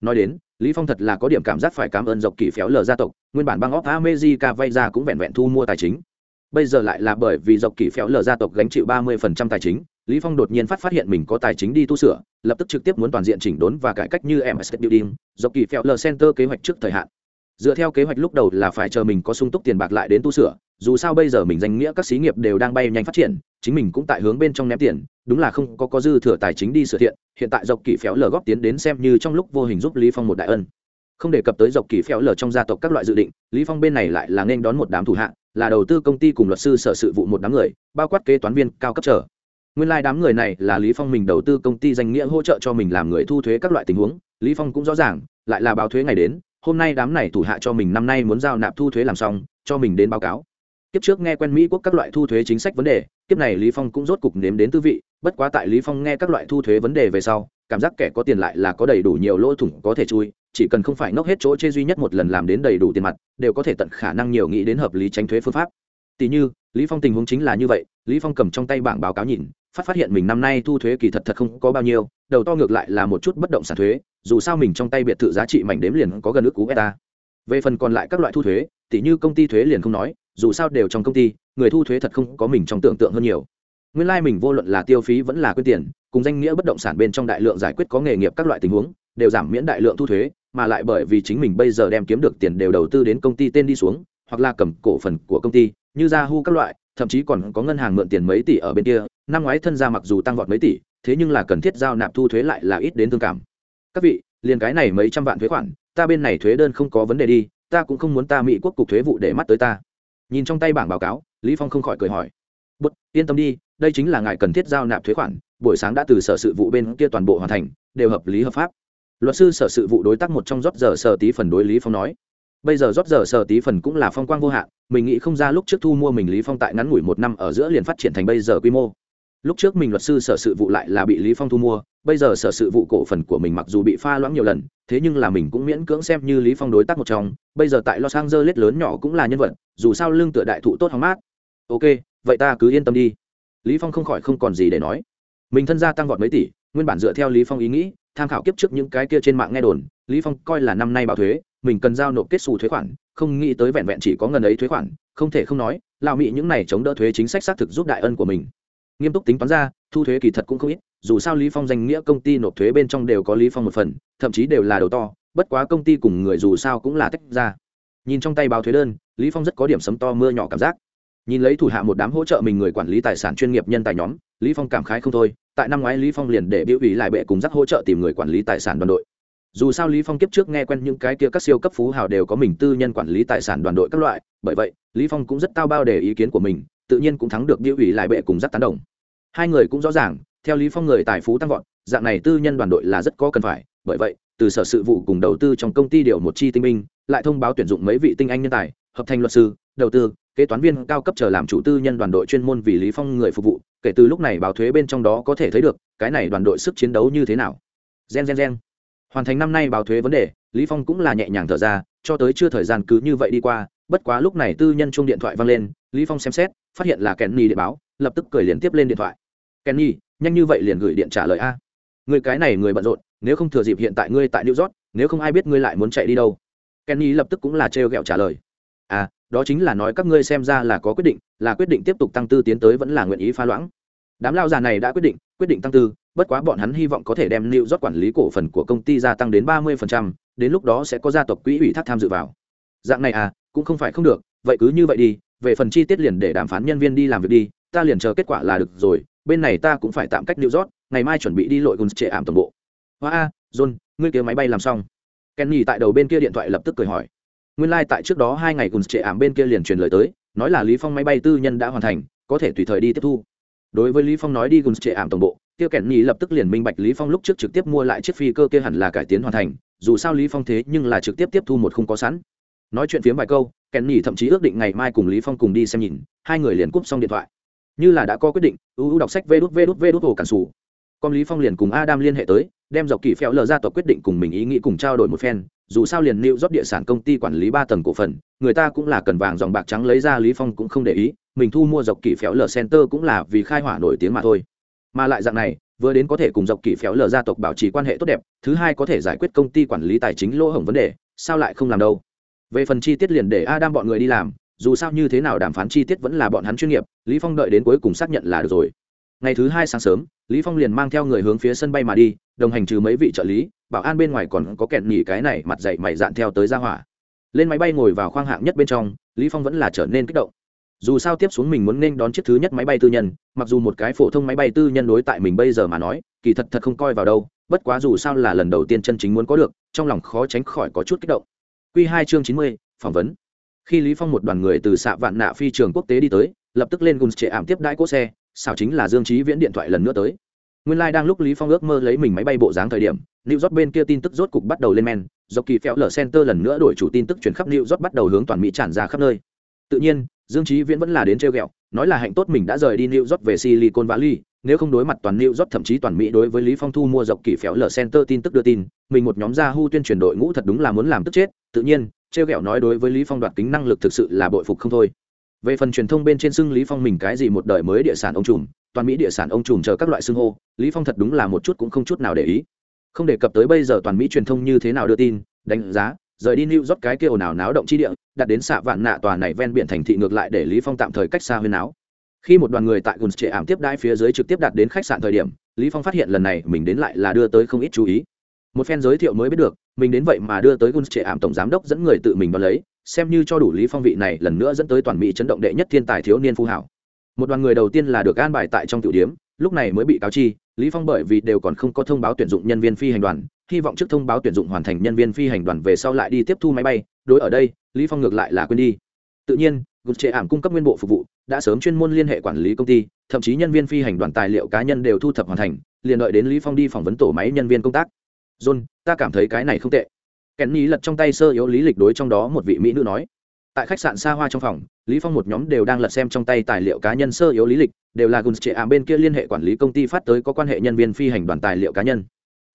A: Nói đến, lý phong thật là có điểm cảm giác phải cảm ơn dọc kỳ phéo lở gia tộc, nguyên bản bang óc america vay ra cũng vẹn vẹn thu mua tài chính. Bây giờ lại là bởi vì dọc kỳ phéo lở gia tộc gánh chịu 30% tài chính, lý phong đột nhiên phát phát hiện mình có tài chính đi tu sửa, lập tức trực tiếp muốn toàn diện chỉnh đốn và cải cách như ms building, dọc kỳ phéo lở center kế hoạch trước thời hạn. Dựa theo kế hoạch lúc đầu là phải chờ mình có sung túc tiền bạc lại đến tu sửa dù sao bây giờ mình danh nghĩa các xí nghiệp đều đang bay nhanh phát triển, chính mình cũng tại hướng bên trong ném tiền, đúng là không có có dư thừa tài chính đi sửa thiện, hiện tại dọc kỳ phéo lờ góp tiến đến xem như trong lúc vô hình giúp lý phong một đại ân. Không đề cập tới dọc kỳ phéo lờ trong gia tộc các loại dự định, lý phong bên này lại là nên đón một đám thủ hạ, là đầu tư công ty cùng luật sư sở sự vụ một đám người, bao quát kế toán viên cao cấp trở nguyên lai like đám người này là lý phong mình đầu tư công ty danh nghĩa hỗ trợ cho mình làm người thu thuế các loại tình huống, lý phong cũng rõ ràng, lại là báo thuế ngày đến, hôm nay đám này thủ hạ cho mình năm nay muốn giao nạp thu thuế làm xong, cho mình đến báo cáo kiếp trước nghe quen mỹ quốc các loại thu thuế chính sách vấn đề, kiếp này lý phong cũng rốt cục nếm đến tư vị, bất quá tại lý phong nghe các loại thu thuế vấn đề về sau, cảm giác kẻ có tiền lại là có đầy đủ nhiều lỗ thủng có thể chui, chỉ cần không phải ngốc hết chỗ chê duy nhất một lần làm đến đầy đủ tiền mặt, đều có thể tận khả năng nhiều nghĩ đến hợp lý tránh thuế phương pháp. Tỷ như, lý phong tình huống chính là như vậy, lý phong cầm trong tay bảng báo cáo nhìn, phát phát hiện mình năm nay thu thuế kỳ thật thật không có bao nhiêu, đầu to ngược lại là một chút bất động sản thuế, dù sao mình trong tay biệt thự giá trị mảnh đếm liền có gần ước cú beta. Về phần còn lại các loại thu thuế tỷ như công ty thuế liền không nói dù sao đều trong công ty, người thu thuế thật không có mình trong tưởng tượng hơn nhiều. Nguyên lai、like、mình vô luận là tiêu phí vẫn là quyết tiền, cùng danh nghĩa bất động sản bên trong đại lượng giải quyết có nghề nghiệp các loại tình huống, đều giảm miễn đại lượng thu thuế, mà lại bởi vì chính mình bây giờ đem kiếm được tiền đều đầu tư đến công ty tên đi xuống, hoặc là cầm cổ phần của công ty, như Yahoo các loại, thậm chí còn có ngân hàng mượn tiền mấy tỷ ở bên kia, năm ngoái thân ra mặc dù tăng vọt mấy tỷ, thế nhưng là cần thiết giao nạp thu thuế lại là ít đến thương cảm. Các vị, liền cái này mấy trăm vạn thuế khoản, ta bên này thuế đơn không có vấn đề đi, ta cũng không muốn ta mỹ quốc cục thuế vụ để mắt tới ta nhìn trong tay bảng báo cáo, lý phong không khỏi cười hỏi. Bút yên tâm đi, đây chính là ngài cần thiết giao nạp thuế khoản, buổi sáng đã từ sở sự vụ bên kia toàn bộ hoàn thành, đều hợp lý hợp pháp. Luật sư sở sự vụ đối tác một trong rót giờ sở tí phần đối lý phong nói. Bây giờ rót giờ sở tí phần cũng là phong quang vô hạn, mình nghĩ không ra lúc trước thu mua mình lý phong tại ngắn ngủi một năm ở giữa liền phát triển thành bây giờ quy mô lúc trước mình luật sư sở sự vụ lại là bị lý phong thu mua, bây giờ sở sự vụ cổ phần của mình mặc dù bị pha loãng nhiều lần, thế nhưng là mình cũng miễn cưỡng xem như lý phong đối tác một trong. Bây giờ tại los angeles lớn nhỏ cũng là nhân vật, dù sao lương tựa đại thụ tốt hóng mát. Ok, vậy ta cứ yên tâm đi. Lý phong không khỏi không còn gì để nói. Mình thân gia tăng vọt mấy tỷ, nguyên bản dựa theo lý phong ý nghĩ, tham khảo kiếp trước những cái kia trên mạng nghe đồn, lý phong coi là năm nay báo thuế, mình cần giao nộp kết xù thuế khoản, không nghĩ tới vẹn vẹn chỉ có ngần ấy thuế khoản, không thể không nói, lão mỹ những này chống đỡ thuế chính sách xác thực giúp đại ân của mình nghiêm túc tính toán ra, thu thuế kỳ thật cũng không ít, dù sao lý phong danh nghĩa công ty nộp thuế bên trong đều có lý phong một phần, thậm chí đều là đầu to, bất quá công ty cùng người dù sao cũng là tách ra. Nhìn trong tay báo thuế đơn, lý phong rất có điểm sấm to mưa nhỏ cảm giác. Nhìn lấy thủ hạ một đám hỗ trợ mình người quản lý tài sản chuyên nghiệp nhân tài nhóm, lý phong cảm khái không thôi, tại năm ngoái lý phong liền để biểu ủy lại bệ cùng dắt hỗ trợ tìm người quản lý tài sản đoàn đội. Dù sao lý phong kiếp trước nghe quen những cái kia các siêu cấp phú hào đều có mình tư nhân quản lý tài sản đoàn đội các loại, bởi vậy, lý phong cũng rất tao bao để ý kiến của mình tự nhiên cũng thắng được biểu ủy lại bệ cùng rất tán đồng. Hai người cũng rõ ràng, theo lý phong người tài phú tăng vọt, dạng này tư nhân đoàn đội là rất có cần phải, bởi vậy, từ sở sự vụ cùng đầu tư trong công ty điều một chi tinh minh lại thông báo tuyển dụng mấy vị tinh anh nhân tài, hợp thành luật sư, đầu tư, kế toán viên cao cấp chờ làm chủ tư nhân đoàn đội chuyên môn vì lý phong người phục vụ, kể từ lúc này báo thuế bên trong đó có thể thấy được, cái này đoàn đội sức chiến đấu như thế nào. Gen gen gen. Hoàn thành năm nay báo thuế vấn đề, lý phong cũng là nhẹ nhàng thở ra, cho tới chưa thời gian cứ như vậy đi qua, bất quá lúc này tư nhân chuông điện thoại vang lên, lý phong xem xét phát hiện là kenny điện báo lập tức cười liền tiếp lên điện thoại. Kenny nhanh như vậy liền gửi điện trả lời a? Người cái này người bận rộn nếu không thừa dịp hiện tại ngươi tại new york nếu không ai biết ngươi lại muốn chạy đi đâu? Kenny lập tức cũng là trêu ghẹo trả lời. À đó chính là nói các ngươi xem ra là có quyết định là quyết định tiếp tục tăng tư tiến tới vẫn là nguyện ý phá loãng. Đám lao già này đã quyết định quyết định tăng tư bất quá bọn hắn hy vọng có thể đem New York quản lý cổ phần của công ty gia tăng đến ba 30%, đến lúc đó sẽ có gia tộc quỹ ủy thác tham dự vào. Dạng này à, cũng không phải không được, vậy cứ như vậy đi, về phần chi tiết liền để đàm phán nhân viên đi làm việc đi, ta liền chờ kết quả là được rồi, bên này ta cũng phải tạm cách New York, ngày mai chuẩn bị đi lội Guns trệ ảm toàn bộ. Hoa a, John, ngươi kia máy bay làm xong. Kenny tại đầu bên kia điện thoại lập tức cười hỏi. Nguyên lai tại trước đó hai ngày Guns trệ ảm bên kia liền truyền lời tới, nói là Lý Phong máy bay tư nhân đã hoàn thành, có thể tùy thời đi tiếp thu. Đối với Lý Phong nói đi Guns trệ ảm toàn bộ, kia kenny lập tức liền minh bạch lý phong lúc trước trực tiếp mua lại chiếc phi cơ kia hẳn là cải tiến hoàn thành dù sao lý phong thế nhưng là trực tiếp tiếp thu một không có sẵn nói chuyện phiếm vài câu kèn nhì thậm chí ước định ngày mai cùng lý phong cùng đi xem nhìn, hai người liền cúp xong điện thoại. Như là đã có quyết định uu đọc sách vê đút vê đút vê đút hồ cản sủ. Con lý phong liền cùng adam liên hệ tới, đem dọc kỳ phèo lờ ra tộc quyết định cùng mình ý nghĩ cùng trao đổi một phen, dù sao liền lưu rót địa sản công ty quản lý ba tầng cổ phần, người ta cũng là cần vàng dòng bạc trắng lấy ra, lý phong cũng không để ý, mình thu mua dọc kỳ phèo lờ center cũng là vì khai hỏa nổi tiếng mà thôi. Mà lại dạng này, vừa đến có thể cùng dọc kỳ phéo lờ gia tộc bảo trì quan hệ tốt đẹp, thứ hai có thể giải quyết công ty quản lý tài chính lỗ hổng vấn đề, sao lại không làm đâu? Về phần chi tiết liền để adam bọn người đi làm, dù sao như thế nào đàm phán chi tiết vẫn là bọn hắn chuyên nghiệp, lý phong đợi đến cuối cùng xác nhận là được rồi. Ngày thứ hai sáng sớm, lý phong liền mang theo người hướng phía sân bay mà đi, đồng hành trừ mấy vị trợ lý, bảo an bên ngoài còn có kẹn nhỉ cái này mặt dậy mày dạn theo tới ra hỏa. Lên máy bay ngồi vào khoang hạng nhất bên trong, lý phong vẫn là trở nên kích động. Dù sao tiếp xuống mình muốn nên đón chiếc thứ nhất máy bay tư nhân, mặc dù một cái phổ thông máy bay tư nhân đối tại mình bây giờ mà nói, kỳ thật thật không coi vào đâu, bất quá dù sao là lần đầu tiên chân chính muốn có được, trong lòng khó tránh khỏi có chút kích động. Q2 chương chín mươi, phỏng vấn. Khi lý phong một đoàn người từ xạ vạn nạ phi trường quốc tế đi tới, lập tức lên Guns trệ ảm tiếp đãi cố xe, xảo chính là dương Chí viễn điện thoại lần nữa tới. Nguyên lai đang lúc lý phong ước mơ lấy mình máy bay bộ dáng thời điểm, new york bên kia tin tức rốt cục bắt đầu lên men do kỳ phèo lở center lần nữa đổi chủ tin tức truyền khắp new york bắt đầu hướng toàn mỹ tràn ra khắp nơi. Tự nhiên, dương Chí viễn vẫn là đến treo ghẹo, nói là hạnh tốt mình đã rời đi new york về silicon valley nếu không đối mặt toàn new york thậm chí toàn mỹ đối với lý phong thu mua dọc kỳ phèo lở center tin tức đưa tin mình một nhóm gia hu tuyên truyền đội ngũ thật đúng là muốn làm tức chết tự nhiên treo ghẹo nói đối với lý phong đoạt kính năng lực thực sự là bội phục không thôi về phần truyền thông bên trên xưng lý phong mình cái gì một đời mới địa sản ông trùm toàn mỹ địa sản ông trùm chờ các loại xưng hô lý phong thật đúng là một chút cũng không chút nào để ý không đề cập tới bây giờ toàn mỹ truyền thông như thế nào đưa tin đánh giá rời đi New York cái kia ồn ào náo động chi địa, đặt đến xạ vạn nạ tòa này ven biển thành thị ngược lại để Lý Phong tạm thời cách xa huyên náo. Khi một đoàn người tại Guns Trệ ảm tiếp đãi phía dưới trực tiếp đặt đến khách sạn thời điểm, Lý Phong phát hiện lần này mình đến lại là đưa tới không ít chú ý. Một phen giới thiệu mới biết được, mình đến vậy mà đưa tới Guns Trệ ảm tổng giám đốc dẫn người tự mình đón lấy, xem như cho đủ Lý Phong vị này lần nữa dẫn tới toàn mỹ chấn động đệ nhất thiên tài thiếu niên phú hảo. Một đoàn người đầu tiên là được an bài tại trong tiểu điểm, lúc này mới bị cáo chi, Lý Phong bởi vì đều còn không có thông báo tuyển dụng nhân viên phi hành đoàn, hy vọng trước thông báo tuyển dụng hoàn thành nhân viên phi hành đoàn về sau lại đi tiếp thu máy bay đối ở đây lý phong ngược lại là quên đi tự nhiên gục trệ ảm cung cấp nguyên bộ phục vụ, đã sớm chuyên môn liên hệ quản lý công ty, thậm chí nhân viên phi hành đoàn tài liệu cá nhân đều thu thập hoàn thành, liền đợi đến lý phong đi phỏng vấn tổ máy nhân viên công tác. John, ta cảm thấy cái này không tệ. Kenny lật trong tay sơ yếu lý lịch đối trong đó một vị mỹ nữ nói. Tại khách sạn xa hoa trong phòng, lý phong một nhóm đều đang lật xem trong tay tài liệu cá nhân sơ yếu lý lịch, đều là guns trệ ảm bên kia liên hệ quản lý công ty phát tới có quan hệ nhân viên phi hành đoàn tài liệu cá nhân.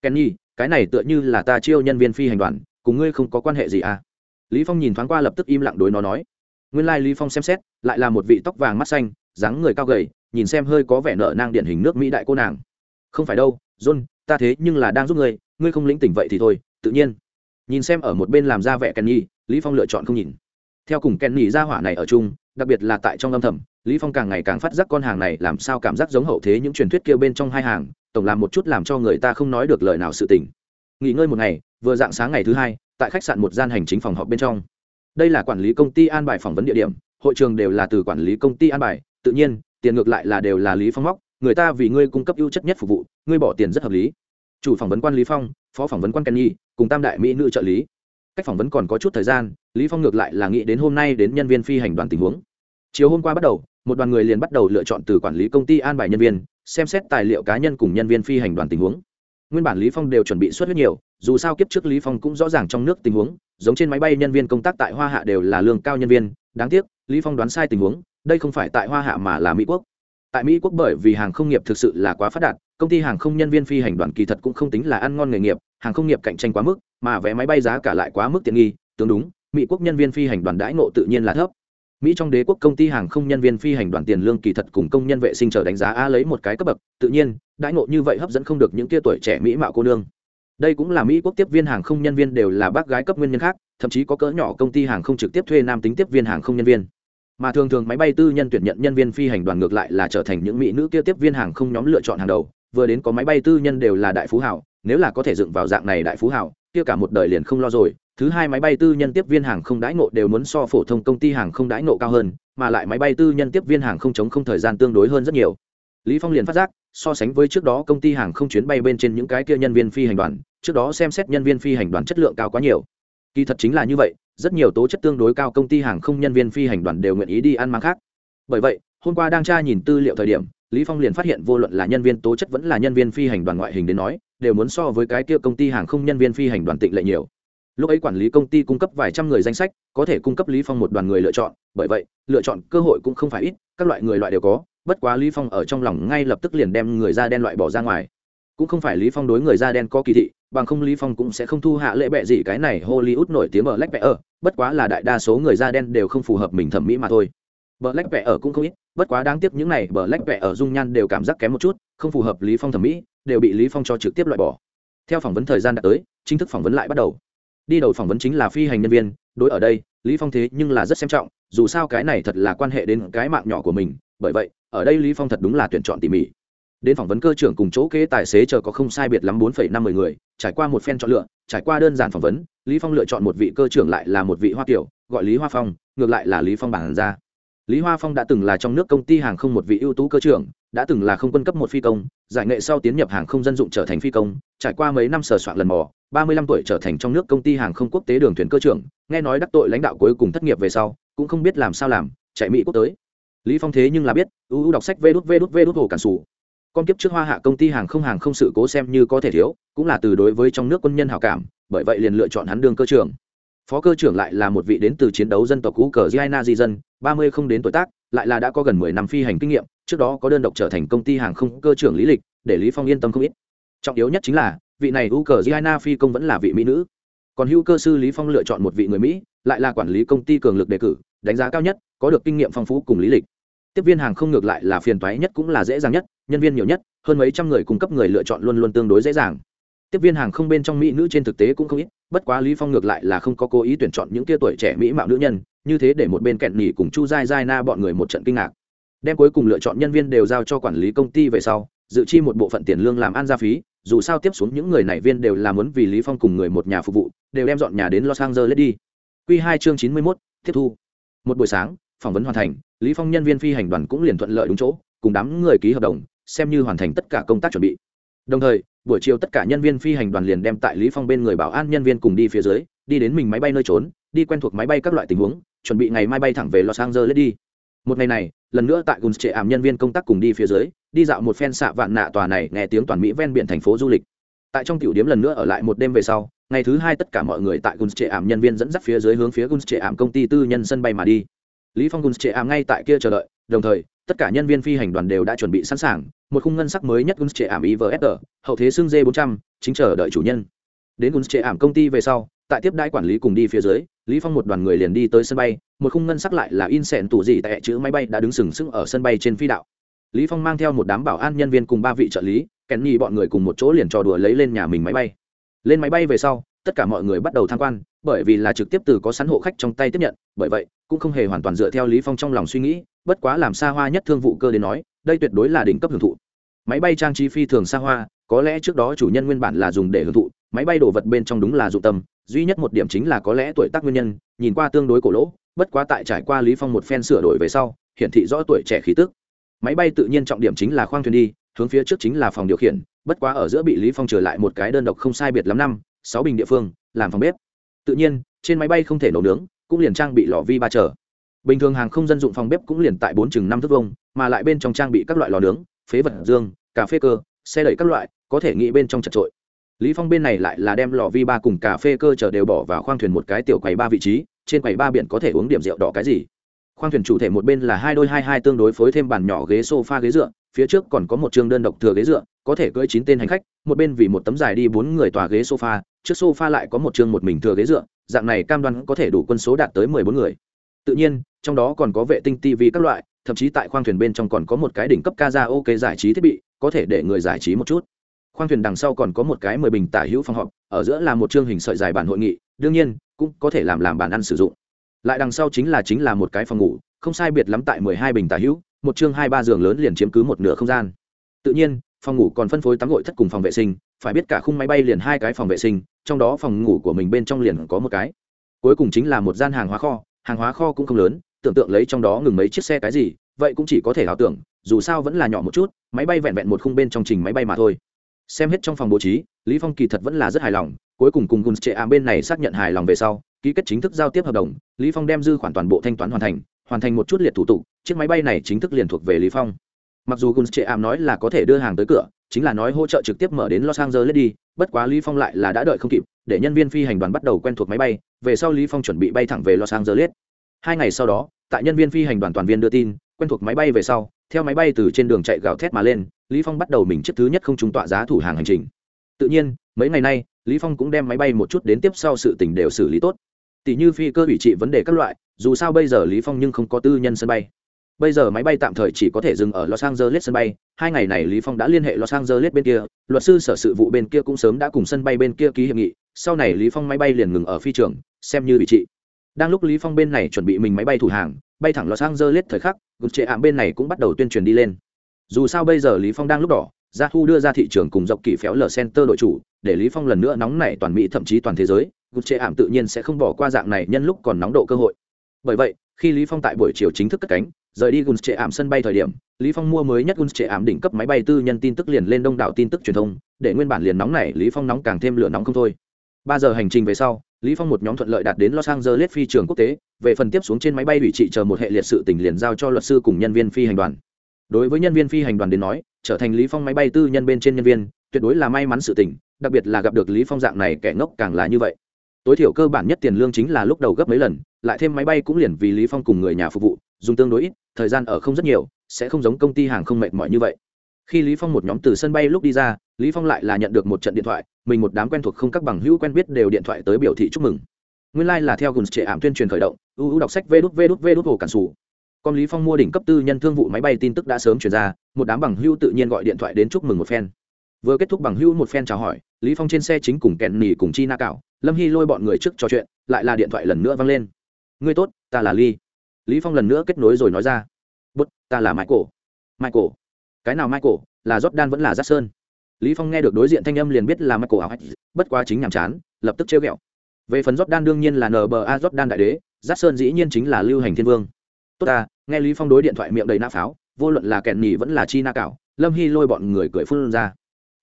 A: Kenny, cái này tựa như là ta chiêu nhân viên phi hành đoàn, cùng ngươi không có quan hệ gì à? Lý phong nhìn thoáng qua lập tức im lặng đối nó nói nguyên lai like lý phong xem xét, lại là một vị tóc vàng mắt xanh, dáng người cao gầy, nhìn xem hơi có vẻ nợ nang điển hình nước mỹ đại cô nàng. Không phải đâu, john, ta thế nhưng là đang giúp ngươi ngươi không lĩnh tỉnh vậy thì thôi, tự nhiên. Nhìn xem ở một bên làm ra vẻ kenny, lý phong lựa chọn không nhìn. Theo cùng kenny ra hỏa này ở chung, đặc biệt là tại trong âm thầm, lý phong càng ngày càng phát giác con hàng này làm sao cảm giác giống hậu thế những truyền thuyết kia bên trong hai hàng, tổng làm một chút làm cho người ta không nói được lời nào sự tình. Nghỉ ngơi một ngày, vừa dạng sáng ngày thứ hai, tại khách sạn một gian hành chính phòng họp bên trong đây là quản lý công ty an bài phỏng vấn địa điểm, hội trường đều là từ quản lý công ty an bài. Tự nhiên, tiền ngược lại là đều là lý phong móc. Người ta vì ngươi cung cấp ưu chất nhất phục vụ, ngươi bỏ tiền rất hợp lý. Chủ phỏng vấn quan lý phong, phó phỏng vấn quan kenny, cùng tam đại mỹ nữ trợ lý. Cách phỏng vấn còn có chút thời gian, lý phong ngược lại là nghĩ đến hôm nay đến nhân viên phi hành đoàn tình huống. Chiều hôm qua bắt đầu, một đoàn người liền bắt đầu lựa chọn từ quản lý công ty an bài nhân viên, xem xét tài liệu cá nhân cùng nhân viên phi hành đoàn tình huống. Nguyên bản lý phong đều chuẩn bị suất rất nhiều dù sao kiếp trước lý phong cũng rõ ràng trong nước tình huống, giống trên máy bay nhân viên công tác tại hoa hạ đều là lương cao nhân viên, đáng tiếc, lý phong đoán sai tình huống, đây không phải tại hoa hạ mà là mỹ quốc. Tại mỹ quốc bởi vì hàng không nghiệp thực sự là quá phát đạt, công ty hàng không nhân viên phi hành đoàn kỳ thật cũng không tính là ăn ngon nghề nghiệp, hàng không nghiệp cạnh tranh quá mức, mà vé máy bay giá cả lại quá mức tiện nghi, tương đúng, mỹ quốc nhân viên phi hành đoàn đãi ngộ tự nhiên là thấp. Mỹ trong đế quốc công ty hàng không nhân viên phi hành đoàn tiền lương kỳ thật cùng công nhân vệ sinh chờ đánh giá a lấy một cái cấp bậc, tự nhiên, đãi ngộ như vậy hấp dẫn không được những tia tuổi trẻ mỹ mạo cô nương đây cũng là mỹ quốc tiếp viên hàng không nhân viên đều là bác gái cấp nguyên nhân khác, thậm chí có cỡ nhỏ công ty hàng không trực tiếp thuê nam tính tiếp viên hàng không nhân viên. Mà thường thường máy bay tư nhân tuyển nhận nhân viên phi hành đoàn ngược lại là trở thành những mỹ nữ kia tiếp viên hàng không nhóm lựa chọn hàng đầu, vừa đến có máy bay tư nhân đều là đại phú hảo, nếu là có thể dựng vào dạng này đại phú hảo, kia cả một đời liền không lo rồi. Thứ hai máy bay tư nhân tiếp viên hàng không đãi ngộ đều muốn so phổ thông công ty hàng không đãi ngộ cao hơn, mà lại máy bay tư nhân tiếp viên hàng không chống không thời gian tương đối hơn rất nhiều. Lý phong liền phát giác so sánh với trước đó công ty hàng không chuyến bay bên trên những cái kia nhân viên phi hành đoàn, trước đó xem xét nhân viên phi hành đoàn chất lượng cao quá nhiều. Kỳ thật chính là như vậy, rất nhiều tố chất tương đối cao công ty hàng không nhân viên phi hành đoàn đều nguyện ý đi ăn mang khác. Bởi vậy, hôm qua đang tra nhìn tư liệu thời điểm, lý phong liền phát hiện vô luận là nhân viên tố chất vẫn là nhân viên phi hành đoàn ngoại hình đến nói, đều muốn so với cái kia công ty hàng không nhân viên phi hành đoàn tịnh lệ nhiều. Lúc ấy quản lý công ty cung cấp vài trăm người danh sách, có thể cung cấp lý phong một đoàn người lựa chọn, bởi vậy, lựa chọn cơ hội cũng không phải ít, các loại người loại đều có bất quá lý phong ở trong lòng ngay lập tức liền đem người da đen loại bỏ ra ngoài. Cũng không phải lý phong đối người da đen có kỳ thị, bằng không lý phong cũng sẽ không thu hạ lễ bệ gì cái này hollywood nổi tiếng ở lách bệ ở. Bất quá là đại đa số người da đen đều không phù hợp mình thẩm mỹ mà thôi. Bờ lách vẽ ở cũng không ít, bất quá đáng tiếc những này, bờ lách vẽ ở dung nhan đều cảm giác kém một chút, không phù hợp lý phong thẩm mỹ, đều bị lý phong cho trực tiếp loại bỏ. Theo phỏng vấn thời gian đã tới, chính thức phỏng vấn lại bắt đầu. Đi đầu phỏng vấn chính là phi hành nhân viên, đối ở đây, lý phong thế nhưng là rất xem trọng, dù sao cái này thật là quan hệ đến cái mạng nhỏ của mình, bởi vậy ở đây lý phong thật đúng là tuyển chọn tỉ mỉ. Đến phỏng vấn cơ trưởng cùng chỗ kế tài xế chờ có không sai biệt lắm bốn năm mươi người trải qua một phen chọn lựa trải qua đơn giản phỏng vấn lý phong lựa chọn một vị cơ trưởng lại là một vị hoa tiểu, gọi lý hoa phong ngược lại là lý phong bản ra. Lý hoa phong đã từng là trong nước công ty hàng không một vị ưu tú cơ trưởng đã từng là không quân cấp một phi công giải nghệ sau tiến nhập hàng không dân dụng trở thành phi công trải qua mấy năm sờ soạn lần mò ba mươi lăm tuổi trở thành trong nước công ty hàng không quốc tế đường thuyền cơ trưởng nghe nói đắc tội lãnh đạo cuối cùng thất nghiệp về sau cũng không biết làm sao làm chạy mỹ quốc tới lý phong thế nhưng là biết, u đọc sách vê đút vê đút vê đút hồ cản sủ. Con kiếp trước hoa hạ công ty hàng không hàng không sự cố xem như có thể thiếu, cũng là từ đối với trong nước quân nhân hảo cảm, bởi vậy liền lựa chọn hắn đương cơ trưởng. Phó cơ trưởng lại là một vị đến từ chiến đấu dân tộc cũ cờ Giaina di dân, ba mươi không đến tuổi tác, lại là đã có gần mười năm phi hành kinh nghiệm, trước đó có đơn độc trở thành công ty hàng không cơ trưởng lý lịch, để lý phong yên tâm không ít. Trọng yếu nhất chính là, vị này u cờ Giaina phi công vẫn là vị mỹ nữ. Còn hữu cơ sư lý phong lựa chọn một vị người mỹ, lại là quản lý công ty cường lực đề cử, đánh giá cao nhất, có được kinh nghiệm phong phú cùng lý lịch tiếp viên hàng không ngược lại là phiền toái nhất cũng là dễ dàng nhất nhân viên nhiều nhất hơn mấy trăm người cung cấp người lựa chọn luôn luôn tương đối dễ dàng. Tiếp viên hàng không bên trong mỹ nữ trên thực tế cũng không ít bất quá lý phong ngược lại là không có cố ý tuyển chọn những tia tuổi trẻ mỹ mạo nữ nhân như thế để một bên kẹn nhỉ cùng chu dai dai na bọn người một trận kinh ngạc. Đem cuối cùng lựa chọn nhân viên đều giao cho quản lý công ty về sau dự chi một bộ phận tiền lương làm ăn ra phí dù sao tiếp xuống những người này viên đều là muốn vì lý phong cùng người một nhà phục vụ đều đem dọn nhà đến los angeles đi. Quy hai chương chín mươi 91, tiếp thu. Một buổi sáng phỏng vấn hoàn thành, lý phong nhân viên phi hành đoàn cũng liền thuận lợi đúng chỗ, cùng đám người ký hợp đồng, xem như hoàn thành tất cả công tác chuẩn bị. Đồng thời, buổi chiều tất cả nhân viên phi hành đoàn liền đem tại lý phong bên người bảo an nhân viên cùng đi phía dưới, đi đến mình máy bay nơi trốn, đi quen thuộc máy bay các loại tình huống, chuẩn bị ngày mai bay thẳng về los angeles đi. Một ngày này, lần nữa tại guns trệ ảm nhân viên công tác cùng đi phía dưới, đi dạo một phen xạ vạn nạ tòa này, nghe tiếng toàn mỹ ven biển thành phố du lịch. Tại trong tiểu điếm lần nữa ở lại một đêm về sau, ngày thứ hai tất cả mọi người tại guns trệ ảm nhân viên dẫn dắt phía dưới hướng phía guns trệ ảm công ty tư nhân sân bay mà đi lý phong guns trệ ảm ngay tại kia chờ đợi, đồng thời, tất cả nhân viên phi hành đoàn đều đã chuẩn bị sẵn sàng, một khung ngân sắc mới nhất guns trệ ảm ivsr hậu thế xương d 400 chính chờ đợi chủ nhân. Đến guns trệ ảm công ty về sau, tại tiếp đãi quản lý cùng đi phía dưới, lý phong một đoàn người liền đi tới sân bay, một khung ngân sắc lại là in sẹn tủ gì tại chữ máy bay đã đứng sừng sững ở sân bay trên phi đạo. Lý phong mang theo một đám bảo an nhân viên cùng ba vị trợ lý kèn nhì bọn người cùng một chỗ liền trò đùa lấy lên nhà mình máy bay. Lên máy bay về sau tất cả mọi người bắt đầu tham quan, bởi vì là trực tiếp từ có sẵn hộ khách trong tay tiếp nhận, bởi vậy, cũng không hề hoàn toàn dựa theo lý phong trong lòng suy nghĩ, bất quá làm xa hoa nhất thương vụ cơ đến nói, đây tuyệt đối là đỉnh cấp hưởng thụ. Máy bay trang trí phi thường xa hoa, có lẽ trước đó chủ nhân nguyên bản là dùng để hưởng thụ, máy bay đồ vật bên trong đúng là dụng tâm, duy nhất một điểm chính là có lẽ tuổi tác nguyên nhân, nhìn qua tương đối cổ lỗ, bất quá tại trải qua lý phong một phen sửa đổi về sau, hiển thị rõ tuổi trẻ khí tức. Máy bay tự nhiên trọng điểm chính là khoang thuyền đi, hướng phía trước chính là phòng điều khiển, bất quá ở giữa bị lý phong trở lại một cái đơn độc không sai biệt lắm năm sáu bình địa phương, làm phòng bếp. Tự nhiên, trên máy bay không thể nấu nướng, cũng liền trang bị lò vi ba chờ. Bình thường hàng không dân dụng phòng bếp cũng liền tại bốn chừng năm thước vông mà lại bên trong trang bị các loại lò nướng, phế vật dương, cà phê cơ, xe đẩy các loại, có thể nghĩ bên trong chật trội. Lý phong bên này lại là đem lò vi ba cùng cà phê cơ chờ đều bỏ vào khoang thuyền một cái tiểu quầy ba vị trí, trên quầy ba biển có thể uống điểm rượu đỏ cái gì. Khoang thuyền chủ thể một bên là hai đôi hai hai tương đối phối thêm bàn nhỏ ghế sofa ghế dựa phía trước còn có một chương đơn độc thừa ghế dựa, có thể cưỡi chín tên hành khách, một bên vì một tấm dài đi bốn người tòa ghế sofa, trước sofa lại có một chương một mình thừa ghế dựa, dạng này cam đoan có thể đủ quân số đạt tới mười bốn người. Tự nhiên, trong đó còn có vệ tinh tv các loại, thậm chí tại khoang thuyền bên trong còn có một cái đỉnh cấp karaoke giải trí thiết bị, có thể để người giải trí một chút. Khoang thuyền đằng sau còn có một cái mười bình tả hữu phòng họp, ở giữa là một chương hình sợi dài bản hội nghị, đương nhiên, cũng có thể làm làm bàn ăn sử dụng. Lại đằng sau chính là chính là một cái phòng ngủ, không sai biệt lắm tại mười hai bình tả hữu một chương hai ba giường lớn liền chiếm cứ một nửa không gian. Tự nhiên, phòng ngủ còn phân phối tắm gội thất cùng phòng vệ sinh, phải biết cả khung máy bay liền hai cái phòng vệ sinh, trong đó phòng ngủ của mình bên trong liền có một cái. Cuối cùng chính là một gian hàng hóa kho, hàng hóa kho cũng không lớn, tưởng tượng lấy trong đó ngừng mấy chiếc xe cái gì, vậy cũng chỉ có thể ảo tưởng, dù sao vẫn là nhỏ một chút, máy bay vẹn vẹn một khung bên trong trình máy bay mà thôi. Xem hết trong phòng bố trí, lý phong kỳ thật vẫn là rất hài lòng, cuối cùng cùng guns trệ bên này xác nhận hài lòng về sau, ký kết chính thức giao tiếp hợp đồng, lý phong đem dư khoản toàn bộ thanh toán hoàn thành hoàn thành một chút liệt thủ tục, chiếc máy bay này chính thức liền thuộc về lý phong. Mặc dù guns trệ ảm nói là có thể đưa hàng tới cửa, chính là nói hỗ trợ trực tiếp mở đến los angeles đi, bất quá lý phong lại là đã đợi không kịp, để nhân viên phi hành đoàn bắt đầu quen thuộc máy bay, về sau lý phong chuẩn bị bay thẳng về los angeles. Hai ngày sau đó, tại nhân viên phi hành đoàn toàn viên đưa tin, quen thuộc máy bay về sau, theo máy bay từ trên đường chạy gào thét mà lên, lý phong bắt đầu mình chiếc thứ nhất không trung tọa giá thủ hàng hành trình. Tự nhiên, mấy ngày nay, lý phong cũng đem máy bay một chút đến tiếp sau sự tình đều xử lý tốt. Tỷ như phi cơ, ủy trị vấn đề các loại dù sao bây giờ lý phong nhưng không có tư nhân sân bay. Bây giờ máy bay tạm thời chỉ có thể dừng ở los angeles sân bay. Hai ngày này lý phong đã liên hệ los angeles bên kia. Luật sư sở sự vụ bên kia cũng sớm đã cùng sân bay bên kia ký hiệp nghị. Sau này lý phong máy bay liền ngừng ở phi trường, xem như bị trị đang lúc lý phong bên này chuẩn bị mình máy bay thủ hàng, bay thẳng los angeles thời khắc gục trệ ảm bên này cũng bắt đầu tuyên truyền đi lên. Dù sao bây giờ lý phong đang lúc đỏ, ra thu đưa ra thị trường cùng dọc kỳ phéo L center đội chủ, để lý phong lần nữa nóng nảy toàn mỹ thậm chí toàn thế giới gục trệ ảm tự nhiên sẽ không bỏ qua dạng này nhân lúc còn nóng độ cơ hội bởi vậy, khi lý phong tại buổi chiều chính thức cất cánh, rời đi Guns trệ ảm sân bay thời điểm, lý phong mua mới nhất Guns trệ ảm đỉnh cấp máy bay tư nhân tin tức liền lên đông đảo tin tức truyền thông, để nguyên bản liền nóng này lý phong nóng càng thêm lửa nóng không thôi. Ba giờ hành trình về sau, lý phong một nhóm thuận lợi đạt đến los angeles phi trường quốc tế, về phần tiếp xuống trên máy bay ủy trị chờ một hệ liệt sự tình liền giao cho luật sư cùng nhân viên phi hành đoàn. Đối với nhân viên phi hành đoàn đến nói, trở thành lý phong máy bay tư nhân bên trên nhân viên, tuyệt đối là may mắn sự tình, đặc biệt là gặp được lý phong dạng này kẻ ngốc càng là như vậy. Tối thiểu cơ bản nhất tiền lương chính là lúc đầu gấp mấy lần lại thêm máy bay cũng liền vì lý phong cùng người nhà phục vụ, dùng tương đối ít, thời gian ở không rất nhiều, sẽ không giống công ty hàng không mệt mỏi như vậy. Khi lý phong một nhóm từ sân bay lúc đi ra, lý phong lại là nhận được một trận điện thoại, mình một đám quen thuộc không các bằng hữu quen biết đều điện thoại tới biểu thị chúc mừng. Nguyên lai like là theo gùn trệ ảm tuyên truyền khởi động ưu đọc sách vê đút vê đút vê đút hồ cản sủ. Con lý phong mua đỉnh cấp tư nhân thương vụ máy bay tin tức đã sớm truyền ra, một đám bằng hữu tự nhiên gọi điện thoại đến chúc mừng một phen. Vừa kết thúc bằng hữu một phen chào hỏi, lý phong trên xe chính cùng kẹn nỉ cùng chi na cảo, lâm hy lôi bọn người trước trò chuyện, lại là điện thoại lần nữa vang lên ngươi tốt, ta là ly. Lý phong lần nữa kết nối rồi nói ra. Bút, ta là michael. Michael? Cái nào michael? Là jordan vẫn là Jackson. sơn lý phong nghe được đối diện thanh âm liền biết là michael ảo bất quá chính nhàm chán, lập tức trêu ghẹo. Về phần jordan đương nhiên là nba jordan đại đế, Jackson sơn dĩ nhiên chính là lưu hành thiên vương. Tốt ta, nghe lý phong đối điện thoại miệng đầy nã pháo, vô luận là kẹn nhì vẫn là chi na cảo, lâm hy lôi bọn người cười phun ra.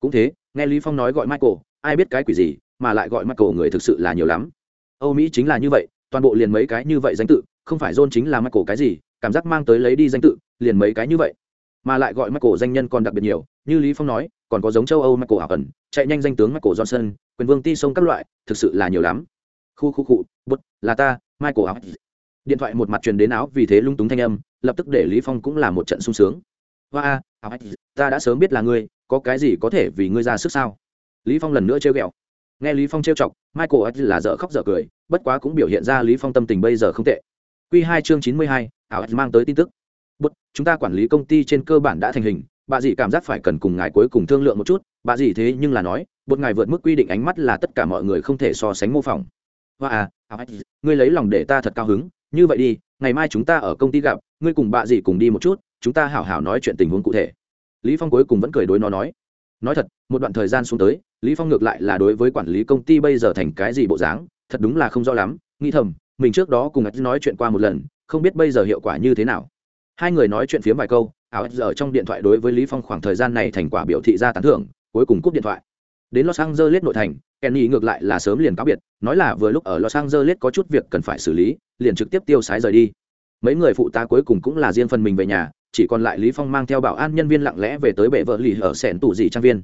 A: Cũng thế, nghe lý phong nói gọi michael, ai biết cái quỷ gì, mà lại gọi michael người thực sự là nhiều lắm. Âu mỹ chính là như vậy toàn bộ liền mấy cái như vậy danh tự không phải john chính là michael cái gì cảm giác mang tới lấy đi danh tự liền mấy cái như vậy. Mà lại gọi michael danh nhân còn đặc biệt nhiều như lý phong nói còn có giống châu âu michael ảo ẩn chạy nhanh danh tướng michael johnson quyền vương ti sông các loại thực sự là nhiều lắm. Khu khu khu bút là ta michael ảo điện thoại một mặt truyền đến áo vì thế lung túng thanh âm lập tức để lý phong cũng là một trận sung sướng. Hoa wow, ta đã sớm biết là ngươi có cái gì có thể vì ngươi ra sức sao? Lý phong lần nữa trêu ghẹo nghe lý phong trêu chọc michael là dở khóc dở cười bất quá cũng biểu hiện ra lý phong tâm tình bây giờ không tệ. Quy hai chương chín mươi hai, ảo mang tới tin tức. Bút chúng ta quản lý công ty trên cơ bản đã thành hình bà dì cảm giác phải cần cùng ngài cuối cùng thương lượng một chút bà dì thế nhưng là nói bột ngài vượt mức quy định ánh mắt là tất cả mọi người không thể so sánh mô phỏng. Hoa à ngươi lấy lòng để ta thật cao hứng như vậy đi ngày mai chúng ta ở công ty gặp ngươi cùng bà dì cùng đi một chút chúng ta hảo hảo nói chuyện tình huống cụ thể. Lý phong cuối cùng vẫn cười đối nó nói. Nói thật một đoạn thời gian xuống tới lý phong ngược lại là đối với quản lý công ty bây giờ thành cái gì bộ dáng, thật đúng là không rõ lắm. Nghĩ thầm, mình trước đó cùng nói chuyện qua một lần, không biết bây giờ hiệu quả như thế nào. Hai người nói chuyện phiếm vài câu, ảo giờ trong điện thoại đối với lý phong khoảng thời gian này thành quả biểu thị ra tán thưởng, cuối cùng cúp điện thoại. Đến los angeles nội thành, kenny ngược lại là sớm liền cáo biệt, nói là vừa lúc ở los angeles có chút việc cần phải xử lý, liền trực tiếp tiêu sái rời đi. Mấy người phụ tá cuối cùng cũng là riêng phần mình về nhà, chỉ còn lại lý phong mang theo bảo an nhân viên lặng lẽ về tới bệ vợ lì ở sẻn tủ dị trang viên.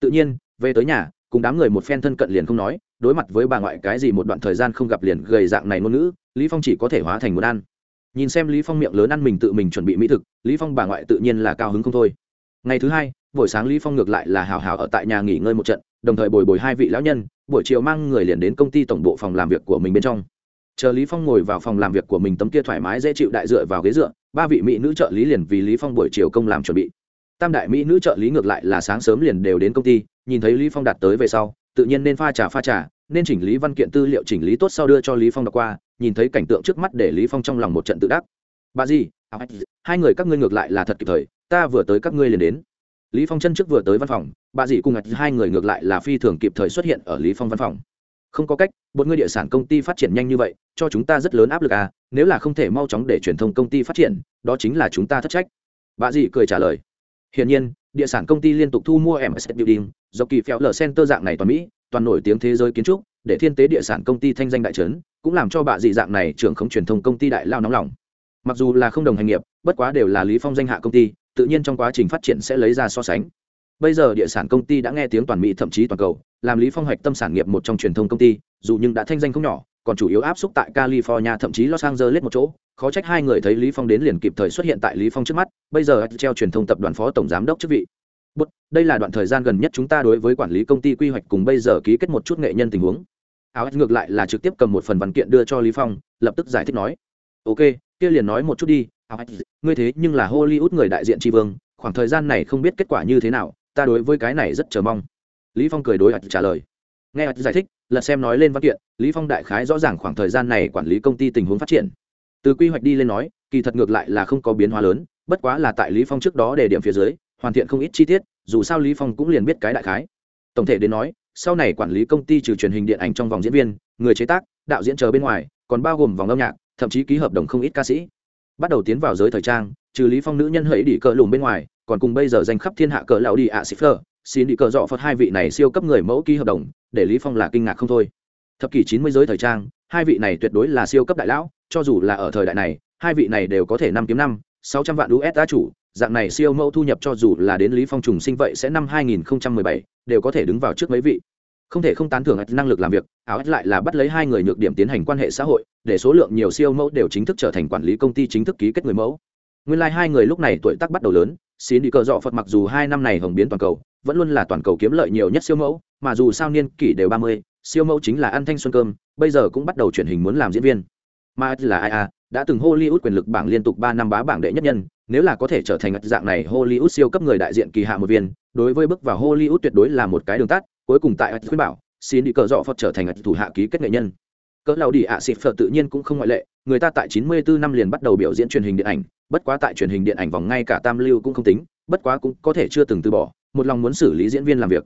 A: Tự nhiên về tới nhà, cùng đám người một phen thân cận liền không nói, đối mặt với bà ngoại cái gì một đoạn thời gian không gặp liền gầy dạng này ngôn ngữ, lý phong chỉ có thể hóa thành một ăn nhìn xem lý phong miệng lớn ăn mình tự mình chuẩn bị mỹ thực, lý phong bà ngoại tự nhiên là cao hứng không thôi. Ngày thứ hai, buổi sáng lý phong ngược lại là hào hào ở tại nhà nghỉ ngơi một trận, đồng thời bồi bồi hai vị lão nhân, buổi chiều mang người liền đến công ty tổng bộ phòng làm việc của mình bên trong. Chờ lý phong ngồi vào phòng làm việc của mình tấm kia thoải mái dễ chịu đại dựa vào ghế dựa, ba vị mỹ nữ trợ lý liền vì lý phong buổi chiều công làm chuẩn bị tam đại mỹ nữ trợ lý ngược lại là sáng sớm liền đều đến công ty, nhìn thấy lý phong đạt tới về sau, tự nhiên nên pha trà pha trà, nên chỉnh lý văn kiện tư liệu chỉnh lý tốt sau đưa cho lý phong đọc qua, nhìn thấy cảnh tượng trước mắt để lý phong trong lòng một trận tự đắc. Bà gì à, hai người các ngươi ngược lại là thật kịp thời, ta vừa tới các ngươi liền đến. Lý phong chân trước vừa tới văn phòng, bà dì cùng hai người ngược lại là phi thường kịp thời xuất hiện ở lý phong văn phòng. Không có cách, một ngươi địa sản công ty phát triển nhanh như vậy, cho chúng ta rất lớn áp lực à nếu là không thể mau chóng để truyền thông công ty phát triển, đó chính là chúng ta thất trách. Bà dì cười trả lời hiển nhiên, địa sản công ty liên tục thu mua ms building, do kỳ phéo lở center dạng này toàn mỹ, toàn nổi tiếng thế giới kiến trúc, để thiên tế địa sản công ty thanh danh đại trấn, cũng làm cho bà dị dạng này trưởng không truyền thông công ty đại lao nóng lòng. Mặc dù là không đồng hành nghiệp, bất quá đều là lý phong danh hạ công ty, tự nhiên trong quá trình phát triển sẽ lấy ra so sánh. Bây giờ địa sản công ty đã nghe tiếng toàn mỹ thậm chí toàn cầu, làm lý phong hoạch tâm sản nghiệp một trong truyền thông công ty, dù nhưng đã thanh danh không nhỏ còn chủ yếu áp xúc tại california thậm chí los angeles một chỗ. Khó trách hai người thấy lý phong đến liền kịp thời xuất hiện tại lý phong trước mắt. Bây giờ treo truyền thông tập đoàn phó tổng giám đốc chức vị. Bút, đây là đoạn thời gian gần nhất chúng ta đối với quản lý công ty quy hoạch cùng bây giờ ký kết một chút nghệ nhân tình huống. Áo ngược lại là trực tiếp cầm một phần văn kiện đưa cho lý phong lập tức giải thích nói. Ok kia liền nói một chút đi. Áo ngươi thế nhưng là hollywood người đại diện tri vương khoảng thời gian này không biết kết quả như thế nào ta đối với cái này rất chờ mong. Lý phong cười đối ạch trả lời nghe ạch giải thích, lật xem nói lên văn kiện, lý phong đại khái rõ ràng khoảng thời gian này quản lý công ty tình huống phát triển. Từ quy hoạch đi lên nói, kỳ thật ngược lại là không có biến hóa lớn, bất quá là tại lý phong trước đó để điểm phía dưới, hoàn thiện không ít chi tiết, dù sao lý phong cũng liền biết cái đại khái. Tổng thể đến nói, sau này quản lý công ty trừ truyền hình điện ảnh trong vòng diễn viên, người chế tác, đạo diễn chờ bên ngoài, còn bao gồm vòng âm nhạc, thậm chí ký hợp đồng không ít ca sĩ. Bắt đầu tiến vào giới thời trang, trừ lý phong nữ nhân hãy đi cờ lùm bên ngoài, còn cùng bây giờ danh khắp thiên hạ cờ lão đi ạ xích phơ xin đi cờ dọ phật hai vị này siêu cấp người mẫu ký hợp đồng, để lý phong là kinh ngạc không thôi. Thập kỷ 90 giới thời trang, hai vị này tuyệt đối là siêu cấp đại lão, cho dù là ở thời đại này, hai vị này đều có thể năm kiếm năm, sáu trăm vạn usd chủ, dạng này siêu mẫu thu nhập cho dù là đến lý phong trùng sinh vậy sẽ năm 2017 đều có thể đứng vào trước mấy vị. Không thể không tán thưởng năng lực làm việc, áo lại là bắt lấy hai người nhược điểm tiến hành quan hệ xã hội, để số lượng nhiều siêu mẫu đều chính thức trở thành quản lý công ty chính thức ký kết người mẫu. Nguyên lai like hai người lúc này tuổi tác bắt đầu lớn, xin đi cờ dọ phật mặc dù hai năm này hồng biến toàn cầu vẫn luôn là toàn cầu kiếm lợi nhiều nhất siêu mẫu, mà dù sao niên kỷ đều ba mươi, siêu mẫu chính là ăn thanh xuân cơm, bây giờ cũng bắt đầu chuyển hình muốn làm diễn viên. Mà là ai à? Đã từng hollywood quyền lực bảng liên tục ba năm bá bảng đệ nhất nhân, nếu là có thể trở thành dạng này hollywood siêu cấp người đại diện kỳ hạ một viên, đối với bước vào hollywood tuyệt đối là một cái đường tắt, cuối cùng tại khuyên bảo, xin đi cờ dọ phật trở thành thủ hạ ký kết nghệ nhân. Cỡ lao đi ạ xịt phật tự nhiên cũng không ngoại lệ, người ta tại 94 năm liền bắt đầu biểu diễn truyền hình điện ảnh, bất quá tại truyền hình điện ảnh vòng ngay cả tam lưu cũng không tính bất quá cũng có thể chưa từng từ bỏ, một lòng muốn xử lý diễn viên làm việc.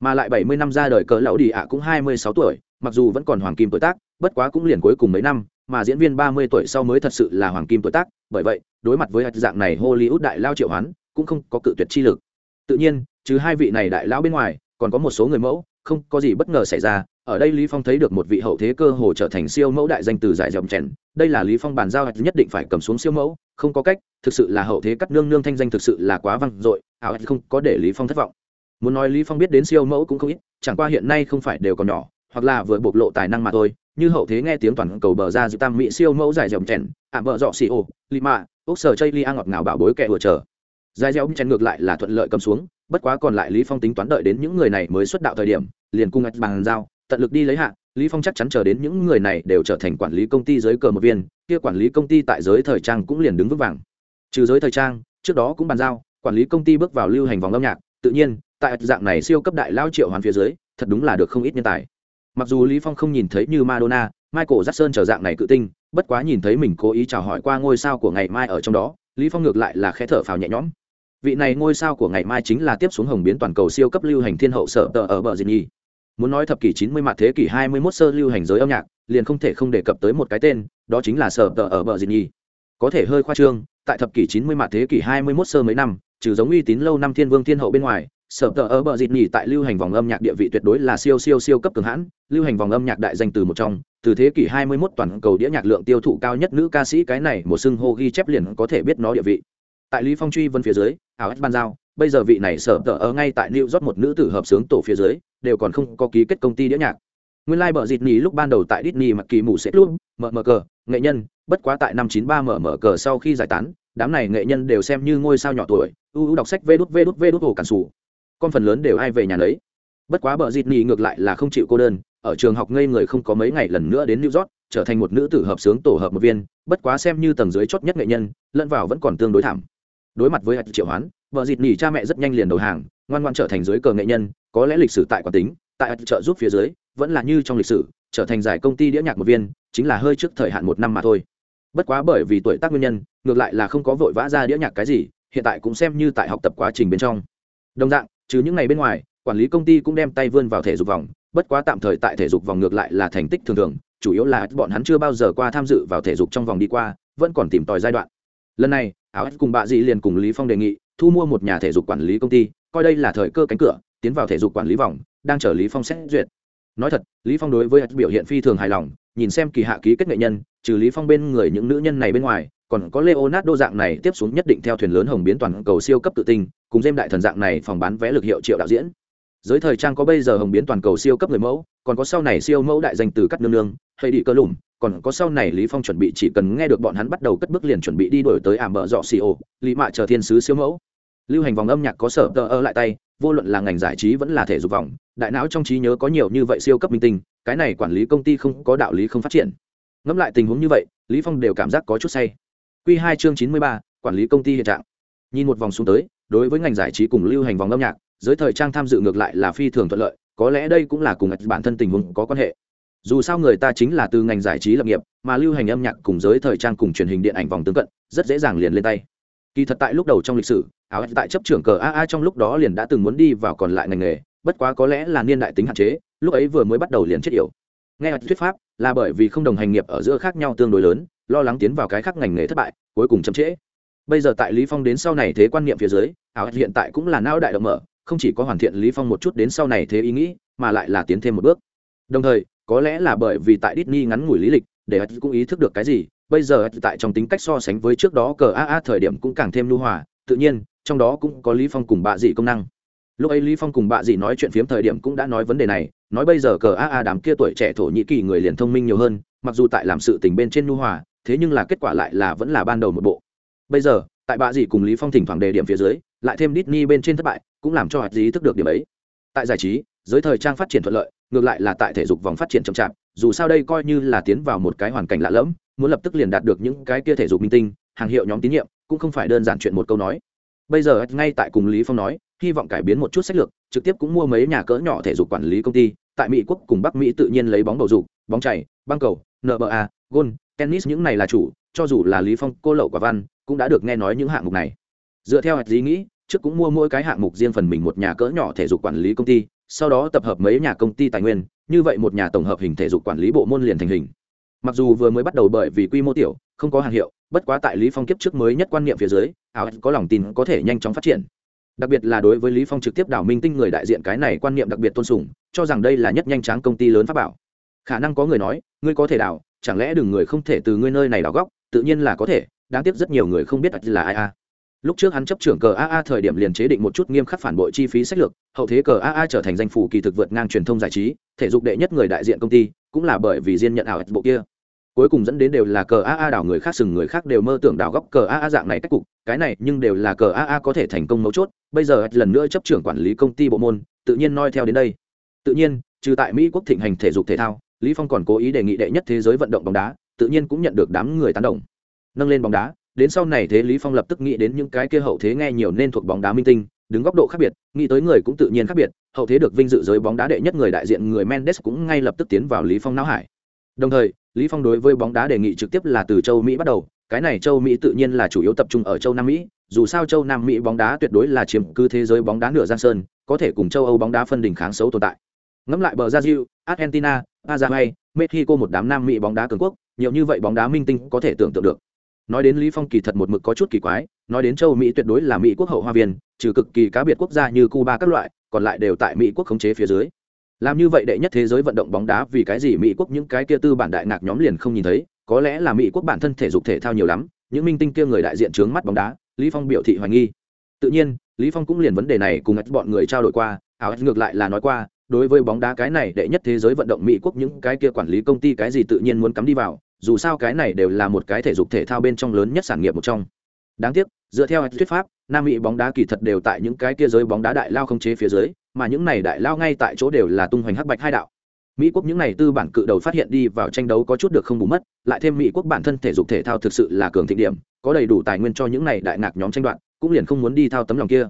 A: Mà lại 70 năm ra đời cỡ lão đi ạ cũng 26 tuổi, mặc dù vẫn còn hoàng kim tuổi tác, bất quá cũng liền cuối cùng mấy năm, mà diễn viên 30 tuổi sau mới thật sự là hoàng kim tuổi tác, bởi vậy, đối mặt với dạng này hollywood đại lao triệu hoán, cũng không có cự tuyệt chi lực. Tự nhiên chứ hai vị này đại lão bên ngoài, còn có một số người mẫu, không có gì bất ngờ xảy ra. Ở đây lý phong thấy được một vị hậu thế cơ hồ trở thành siêu mẫu đại danh từ giải dòng chèn. Đây là lý phong bàn giao nhất định phải cầm xuống siêu mẫu không có cách, thực sự là hậu thế cắt nương nương thanh danh thực sự là quá văng dội, ảo không có để lý phong thất vọng. Muốn nói lý phong biết đến siêu mẫu cũng không ít, chẳng qua hiện nay không phải đều còn nhỏ, hoặc là vừa bộc lộ tài năng mà thôi, như hậu thế nghe tiếng toàn cầu bờ ra dự tam mỹ siêu mẫu giải dòng chèn ảm vợ dọ xì ô lima ốc sở chây lia ngọt ngào bảo bối kẹ vừa chờ. Giải dòng chèn ngược lại là thuận lợi cầm xuống, bất quá còn lại lý phong tính toán đợi đến những người này mới xuất đạo thời điểm, liền cung ngạch bàn giao tận lực đi lấy hạ, lý phong chắc chắn chờ đến những người này đều trở thành quản lý công ty giới cờ một viên, kia quản lý công ty tại giới thời trang cũng liền đứng vững vàng. Trừ giới thời trang, trước đó cũng bàn giao, quản lý công ty bước vào lưu hành vòng âm nhạc, tự nhiên, tại dạng này siêu cấp đại lao triệu hoàn phía dưới, thật đúng là được không ít nhân tài. Mặc dù lý phong không nhìn thấy như madonna, michael jackson trở dạng này cự tinh, bất quá nhìn thấy mình cố ý chào hỏi qua ngôi sao của ngày mai ở trong đó, lý phong ngược lại là khẽ thở phào nhẹ nhõm. Vị này ngôi sao của ngày mai chính là tiếp xuống hồng biến toàn cầu siêu cấp lưu hành thiên hậu sở tờ ở bờ dình nhi muốn nói thập kỷ 90 mặt thế kỷ 21 sơ lưu hành giới âm nhạc, liền không thể không đề cập tới một cái tên, đó chính là sở tờ ở bờ dĩ nhi có thể hơi khoa trương, tại thập kỷ 90 mặt thế kỷ 21 sơ mấy năm, trừ giống uy tín lâu năm thiên vương thiên hậu bên ngoài, sở tờ ở bờ Dĩ Nhi tại lưu hành vòng âm nhạc địa vị tuyệt đối là siêu siêu siêu cấp cường hãn, lưu hành vòng âm nhạc đại danh từ một trong, từ thế kỷ 21 toàn cầu đĩa nhạc lượng tiêu thụ cao nhất nữ ca sĩ cái này một xưng hô ghi chép liền có thể biết nó địa vị. Tại lý phong truy vân phía dưới, ảo ban giao bây giờ vị này sở tờ ở ngay tại new york một nữ tử hợp sướng tổ phía dưới, đều còn không có ký kết công ty đĩa nhạc. Nguyên lai like bờ dịt nhì lúc ban đầu tại Disney mặc kỳ mù sẽ luôn mở mở cờ, nghệ nhân, bất quá tại năm 93 mở mở cờ sau khi giải tán, đám này nghệ nhân đều xem như ngôi sao nhỏ tuổi ưu đọc sách vê đút vê đút vê đút hồ cản sủ. Con phần lớn đều ai về nhà lấy bất quá bờ dịt nhì ngược lại là không chịu cô đơn, ở trường học ngây người không có mấy ngày lần nữa đến new york, trở thành một nữ tử hợp sướng tổ hợp một viên, bất quá xem như tầng dưới chót nhất nghệ nhân, lẫn vào vẫn còn tương đối thảm. Đối mặt với hạt triệu hoán vợ dịt nỉ cha mẹ rất nhanh liền đầu hàng, ngoan ngoan trở thành dưới cờ nghệ nhân, có lẽ lịch sử tại quả tính, tại trợ giúp phía dưới, vẫn là như trong lịch sử, trở thành giải công ty đĩa nhạc một viên, chính là hơi trước thời hạn một năm mà thôi. Bất quá bởi vì tuổi tác nguyên nhân, ngược lại là không có vội vã ra đĩa nhạc cái gì, hiện tại cũng xem như tại học tập quá trình bên trong. Đồng dạng, trừ những ngày bên ngoài, quản lý công ty cũng đem tay vươn vào thể dục vòng, bất quá tạm thời tại thể dục vòng ngược lại là thành tích thường thường, chủ yếu là bọn hắn chưa bao giờ qua tham dự vào thể dục trong vòng đi qua, vẫn còn tìm tòi giai đoạn. Lần này áo cùng bà dì liền cùng lý phong đề nghị thu mua một nhà thể dục quản lý công ty, coi đây là thời cơ cánh cửa, tiến vào thể dục quản lý vòng, đang chờ lý phong xét duyệt. Nói thật, lý phong đối với biểu hiện phi thường hài lòng, nhìn xem kỳ hạ ký kết nghệ nhân, trừ lý phong bên người những nữ nhân này bên ngoài, còn có leonardo dạng này tiếp xuống nhất định theo thuyền lớn hồng biến toàn cầu siêu cấp tự tinh cùng dêm đại thần dạng này phòng bán vé lực hiệu triệu đạo diễn giới thời trang có bây giờ hồng biến toàn cầu siêu cấp người mẫu còn có sau này siêu mẫu đại danh từ cắt nương nương hay đi cơ lủng, còn có sau này lý phong chuẩn bị chỉ cần nghe được bọn hắn bắt đầu cất bước liền chuẩn bị đi đổi tới ảm bợ dọ xì ô lý mạ chờ thiên sứ siêu mẫu. Lưu hành vòng âm nhạc có sở tờ ơ lại tay vô luận là ngành giải trí vẫn là thể dục vòng đại não trong trí nhớ có nhiều như vậy siêu cấp minh tinh cái này quản lý công ty không có đạo lý không phát triển. Ngẫm lại tình huống như vậy lý phong đều cảm giác có chút say. Quy hai chương chín mươi ba quản lý công ty hiện trạng. Nhìn một vòng xuống tới đối với ngành giải trí cùng lưu hành vòng âm nhạc giới thời trang tham dự ngược lại là phi thường thuận lợi, có lẽ đây cũng là cùng bản thân tình huống có quan hệ. Dù sao người ta chính là từ ngành giải trí lập nghiệp, mà lưu hành âm nhạc cùng giới thời trang cùng truyền hình điện ảnh vòng tương cận, rất dễ dàng liền lên tay. Kỳ thật tại lúc đầu trong lịch sử, áo tại chấp trưởng cờ aa trong lúc đó liền đã từng muốn đi vào còn lại ngành nghề, bất quá có lẽ là niên đại tính hạn chế, lúc ấy vừa mới bắt đầu liền chết yểu. Nghe thuyết pháp, là bởi vì không đồng hành nghiệp ở giữa khác nhau tương đối lớn, lo lắng tiến vào cái khác ngành nghề thất bại, cuối cùng chậm trễ. Bây giờ tại lý phong đến sau này thế quan niệm phía dưới, áo hiện tại cũng là não đại động mở không chỉ có hoàn thiện lý phong một chút đến sau này thế ý nghĩ, mà lại là tiến thêm một bước. Đồng thời, có lẽ là bởi vì tại Disney ngắn ngủi lý lịch, để cũng ý thức được cái gì, bây giờ tại trong tính cách so sánh với trước đó cờ a a thời điểm cũng càng thêm lưu hòa, tự nhiên, trong đó cũng có lý phong cùng bạ dị công năng. Lúc ấy lý phong cùng bạ dị nói chuyện phiếm thời điểm cũng đã nói vấn đề này, nói bây giờ cờ a a đám kia tuổi trẻ thổ nhĩ kỳ người liền thông minh nhiều hơn, mặc dù tại làm sự tình bên trên nhu hòa, thế nhưng là kết quả lại là vẫn là ban đầu một bộ. Bây giờ, tại bạ dị cùng lý phong thỉnh thoảng đề điểm phía dưới lại thêm Disney bên trên thất bại cũng làm cho hạt Dí thức được điểm ấy. Tại giải trí giới thời trang phát triển thuận lợi ngược lại là tại thể dục vòng phát triển chậm chạp dù sao đây coi như là tiến vào một cái hoàn cảnh lạ lẫm muốn lập tức liền đạt được những cái kia thể dục minh tinh hàng hiệu nhóm tín nhiệm cũng không phải đơn giản chuyện một câu nói. Bây giờ ngay tại cùng lý phong nói hy vọng cải biến một chút sách lược trực tiếp cũng mua mấy nhà cỡ nhỏ thể dục quản lý công ty tại mỹ quốc cùng bắc mỹ tự nhiên lấy bóng bầu dục bóng chảy băng cầu nba golf, tennis những này là chủ cho dù là lý phong cô lậu quả văn cũng đã được nghe nói những hạng mục này dựa theo hạt lý nghĩ, trước cũng mua mỗi cái hạng mục riêng phần mình một nhà cỡ nhỏ thể dục quản lý công ty, sau đó tập hợp mấy nhà công ty tài nguyên, như vậy một nhà tổng hợp hình thể dục quản lý bộ môn liền thành hình. Mặc dù vừa mới bắt đầu bởi vì quy mô tiểu, không có hàng hiệu, bất quá tại lý phong kiếp trước mới nhất quan niệm phía dưới, ảo có lòng tin có thể nhanh chóng phát triển. Đặc biệt là đối với lý phong trực tiếp đảo minh tinh người đại diện cái này quan niệm đặc biệt tôn sùng, cho rằng đây là nhất nhanh chóng công ty lớn pháp bảo. Khả năng có người nói, ngươi có thể đảo, chẳng lẽ đừng người không thể từ ngươi nơi này đảo góc, tự nhiên là có thể, đáng tiếc rất nhiều người không biết là ai a lúc trước hắn chấp trưởng cờ aa thời điểm liền chế định một chút nghiêm khắc phản bội chi phí sách lược, hậu thế cờ aa trở thành danh phủ kỳ thực vượt ngang truyền thông giải trí, thể dục đệ nhất người đại diện công ty, cũng là bởi vì diên nhận ảo bộ kia. Cuối cùng dẫn đến đều là cờ aa đảo người khác sừng người khác đều mơ tưởng đảo góc cờ aa dạng này cách cục, cái này nhưng đều là cờ aa có thể thành công mấu chốt, bây giờ lần nữa chấp trưởng quản lý công ty bộ môn, tự nhiên noi theo đến đây. Tự nhiên, trừ tại mỹ quốc thịnh hành thể dục thể thao, lý phong còn cố ý đề nghị đệ nhất thế giới vận động bóng đá, tự nhiên cũng nhận được đám người tán đồng. Nâng lên bóng đá đến sau này thế lý phong lập tức nghĩ đến những cái kia hậu thế nghe nhiều nên thuộc bóng đá minh tinh, đứng góc độ khác biệt, nghĩ tới người cũng tự nhiên khác biệt, hậu thế được vinh dự giới bóng đá đệ nhất người đại diện người mendes cũng ngay lập tức tiến vào lý phong não hải. Đồng thời, lý phong đối với bóng đá đề nghị trực tiếp là từ châu mỹ bắt đầu, cái này châu mỹ tự nhiên là chủ yếu tập trung ở châu nam mỹ, dù sao châu nam mỹ bóng đá tuyệt đối là chiếm cứ thế giới bóng đá nửa giang sơn, có thể cùng châu âu bóng đá phân đỉnh kháng xấu tồn tại. Ngẫm lại bờ brazil, argentina, paraguay, mexico một đám nam mỹ bóng đá cường quốc, nhiều như vậy bóng đá minh tinh có thể tưởng tượng được nói đến lý phong kỳ thật một mực có chút kỳ quái, nói đến châu mỹ tuyệt đối là mỹ quốc hậu hoa viên, trừ cực kỳ cá biệt quốc gia như cuba các loại, còn lại đều tại mỹ quốc khống chế phía dưới. Làm như vậy đệ nhất thế giới vận động bóng đá vì cái gì mỹ quốc những cái kia tư bản đại ngạc nhóm liền không nhìn thấy, có lẽ là mỹ quốc bản thân thể dục thể thao nhiều lắm, những minh tinh kia người đại diện trướng mắt bóng đá, lý phong biểu thị hoài nghi. Tự nhiên, lý phong cũng liền vấn đề này cùng bọn người trao đổi qua, áo ngược lại là nói qua, đối với bóng đá cái này đệ nhất thế giới vận động mỹ quốc những cái kia quản lý công ty cái gì tự nhiên muốn cắm đi vào dù sao cái này đều là một cái thể dục thể thao bên trong lớn nhất sản nghiệp một trong. Đáng tiếc, dựa theo thuyết pháp, nam mỹ bóng đá kỳ thật đều tại những cái kia giới bóng đá đại lao không chế phía dưới, mà những này đại lao ngay tại chỗ đều là tung hoành hắc bạch hai đạo. Mỹ quốc những này tư bản cự đầu phát hiện đi vào tranh đấu có chút được không bù mất, lại thêm mỹ quốc bản thân thể dục thể thao thực sự là cường thịnh điểm, có đầy đủ tài nguyên cho những này đại ngạc nhóm tranh đoạt, cũng liền không muốn đi thao tấm lòng kia.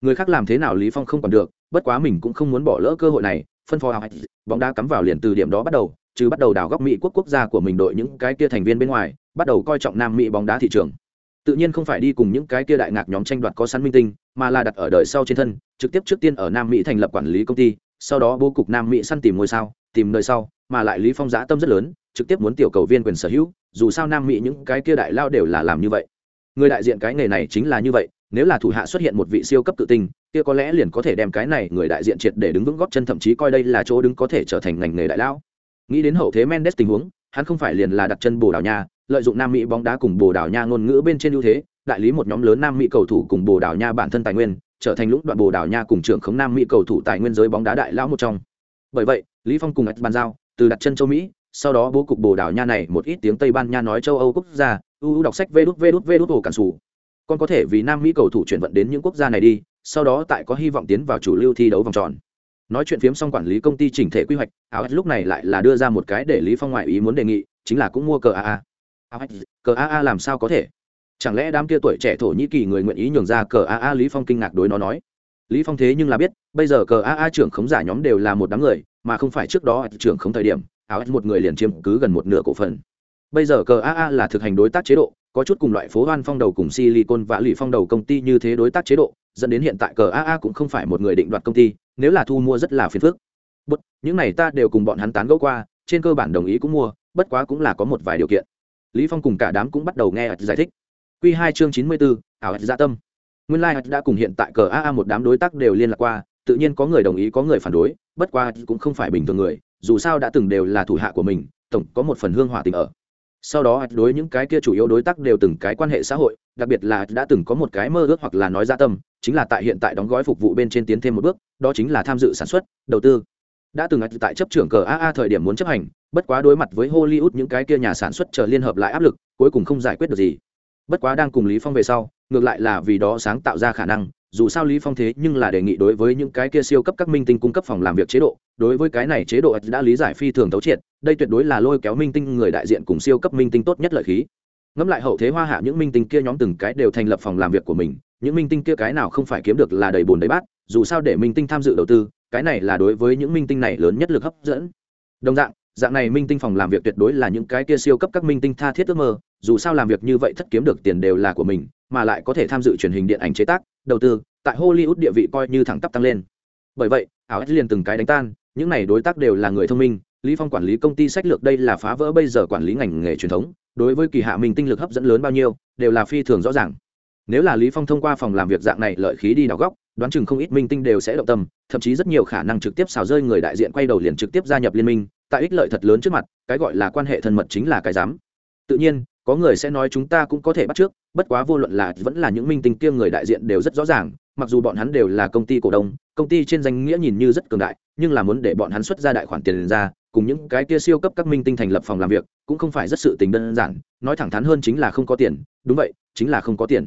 A: Người khác làm thế nào lý phong không còn được, bất quá mình cũng không muốn bỏ lỡ cơ hội này, phân phó bóng đá cắm vào liền từ điểm đó bắt đầu chứ bắt đầu đào góc mỹ quốc quốc gia của mình đội những cái kia thành viên bên ngoài, bắt đầu coi trọng nam mỹ bóng đá thị trường. Tự nhiên không phải đi cùng những cái kia đại ngạc nhóm tranh đoạt có sẵn minh tinh, mà là đặt ở đời sau trên thân, trực tiếp trước tiên ở nam mỹ thành lập quản lý công ty, sau đó bố cục nam mỹ săn tìm ngôi sao, tìm nơi sau, mà lại lý phong giã tâm rất lớn, trực tiếp muốn tiểu cầu viên quyền sở hữu, dù sao nam mỹ những cái kia đại lao đều là làm như vậy. Người đại diện cái nghề này chính là như vậy, nếu là thủ hạ xuất hiện một vị siêu cấp tự tinh, kia có lẽ liền có thể đem cái này người đại diện triệt để đứng vững góp chân, thậm chí coi đây là chỗ đứng có thể trở thành ngành nghề đại lao nghĩ đến hậu thế mendes tình huống, hắn không phải liền là đặt chân bồ đào nha, lợi dụng nam mỹ bóng đá cùng bồ đào nha ngôn ngữ bên trên ưu thế, đại lý một nhóm lớn nam mỹ cầu thủ cùng bồ đào nha bản thân tài nguyên, trở thành lũng đoạn bồ đào nha cùng trưởng khống nam mỹ cầu thủ tài nguyên giới bóng đá đại lão một trong. Bởi vậy, lý phong cùng ạch bàn giao, từ đặt chân châu mỹ, sau đó bố cục bồ đào nha này một ít tiếng tây ban nha nói châu âu quốc gia ưu đọc sách vê đút vê đút vê đút hồ cản sủ. Còn có thể vì nam mỹ cầu thủ chuyển vận đến những quốc gia này đi, sau đó tại có hy vọng tiến vào chủ lưu thi đấu vòng tròn nói chuyện phiếm xong quản lý công ty chỉnh thể quy hoạch, áo lúc này lại là đưa ra một cái để lý phong ngoại ý muốn đề nghị, chính là cũng mua cờ aa cờ aa làm sao có thể? Chẳng lẽ đám kia tuổi trẻ thổ nhĩ kỳ người nguyện ý nhường ra cờ aa lý phong kinh ngạc đối nó nói. Lý phong thế nhưng là biết, bây giờ cờ aa trưởng khống giả nhóm đều là một đám người, mà không phải trước đó trưởng khống thời điểm, áo một người liền chiếm cứ gần một nửa cổ phần. Bây giờ cờ aa là thực hành đối tác chế độ có chút cùng loại phố hoan phong đầu cùng silicon và lì phong đầu công ty như thế đối tác chế độ dẫn đến hiện tại cờ aa cũng không phải một người định đoạt công ty nếu là thu mua rất là phiền phức. Bất những này ta đều cùng bọn hắn tán gẫu qua trên cơ bản đồng ý cũng mua bất quá cũng là có một vài điều kiện. Lý phong cùng cả đám cũng bắt đầu nghe giải thích. Quy hai chương chín mươi 94, ảo dạ tâm. Nguyên lai like đã cùng hiện tại cờ aa một đám đối tác đều liên lạc qua tự nhiên có người đồng ý có người phản đối bất quá cũng không phải bình thường người dù sao đã từng đều là thủ hạ của mình tổng có một phần hương hỏa tình ở sau đó đối những cái kia chủ yếu đối tác đều từng cái quan hệ xã hội, đặc biệt là đã từng có một cái mơ ước hoặc là nói ra tâm, chính là tại hiện tại đóng gói phục vụ bên trên tiến thêm một bước, đó chính là tham dự sản xuất, đầu tư. Đã từng tại chấp trưởng cờ aa thời điểm muốn chấp hành, bất quá đối mặt với hollywood những cái kia nhà sản xuất chờ liên hợp lại áp lực, cuối cùng không giải quyết được gì. Bất quá đang cùng lý phong về sau, ngược lại là vì đó sáng tạo ra khả năng dù sao lý phong thế nhưng là đề nghị đối với những cái kia siêu cấp các minh tinh cung cấp phòng làm việc chế độ, đối với cái này chế độ đã lý giải phi thường thấu triệt, đây tuyệt đối là lôi kéo minh tinh người đại diện cùng siêu cấp minh tinh tốt nhất lợi khí. Ngẫm lại hậu thế hoa hạ những minh tinh kia nhóm từng cái đều thành lập phòng làm việc của mình, những minh tinh kia cái nào không phải kiếm được là đầy bùn đầy bát, dù sao để minh tinh tham dự đầu tư, cái này là đối với những minh tinh này lớn nhất lực hấp dẫn. Đồng dạng dạng này minh tinh phòng làm việc tuyệt đối là những cái kia siêu cấp các minh tinh tha thiết ước mơ dù sao làm việc như vậy thất kiếm được tiền đều là của mình, mà lại có thể tham dự truyền hình điện ảnh chế tác, đầu tư, tại hollywood địa vị coi như thẳng tắp tăng lên. Bởi vậy, ảo ed liền từng cái đánh tan, những này đối tác đều là người thông minh, lý phong quản lý công ty sách lược đây là phá vỡ bây giờ quản lý ngành nghề truyền thống, đối với kỳ hạ minh tinh lực hấp dẫn lớn bao nhiêu, đều là phi thường rõ ràng. Nếu là lý phong thông qua phòng làm việc dạng này lợi khí đi đào góc, đoán chừng không ít minh tinh đều sẽ động tâm, thậm chí rất nhiều khả năng trực tiếp xào rơi người đại diện quay đầu liền trực tiếp gia nhập liên minh, tại ích lợi thật lớn trước mặt, cái gọi là quan hệ thân mật chính là cái dám tự nhiên có người sẽ nói chúng ta cũng có thể bắt trước, bất quá vô luận là vẫn là những minh tinh kia người đại diện đều rất rõ ràng, mặc dù bọn hắn đều là công ty cổ đông, công ty trên danh nghĩa nhìn như rất cường đại, nhưng là muốn để bọn hắn xuất ra đại khoản tiền ra, cùng những cái kia siêu cấp các minh tinh thành lập phòng làm việc, cũng không phải rất sự tình đơn giản, nói thẳng thắn hơn chính là không có tiền, đúng vậy, chính là không có tiền.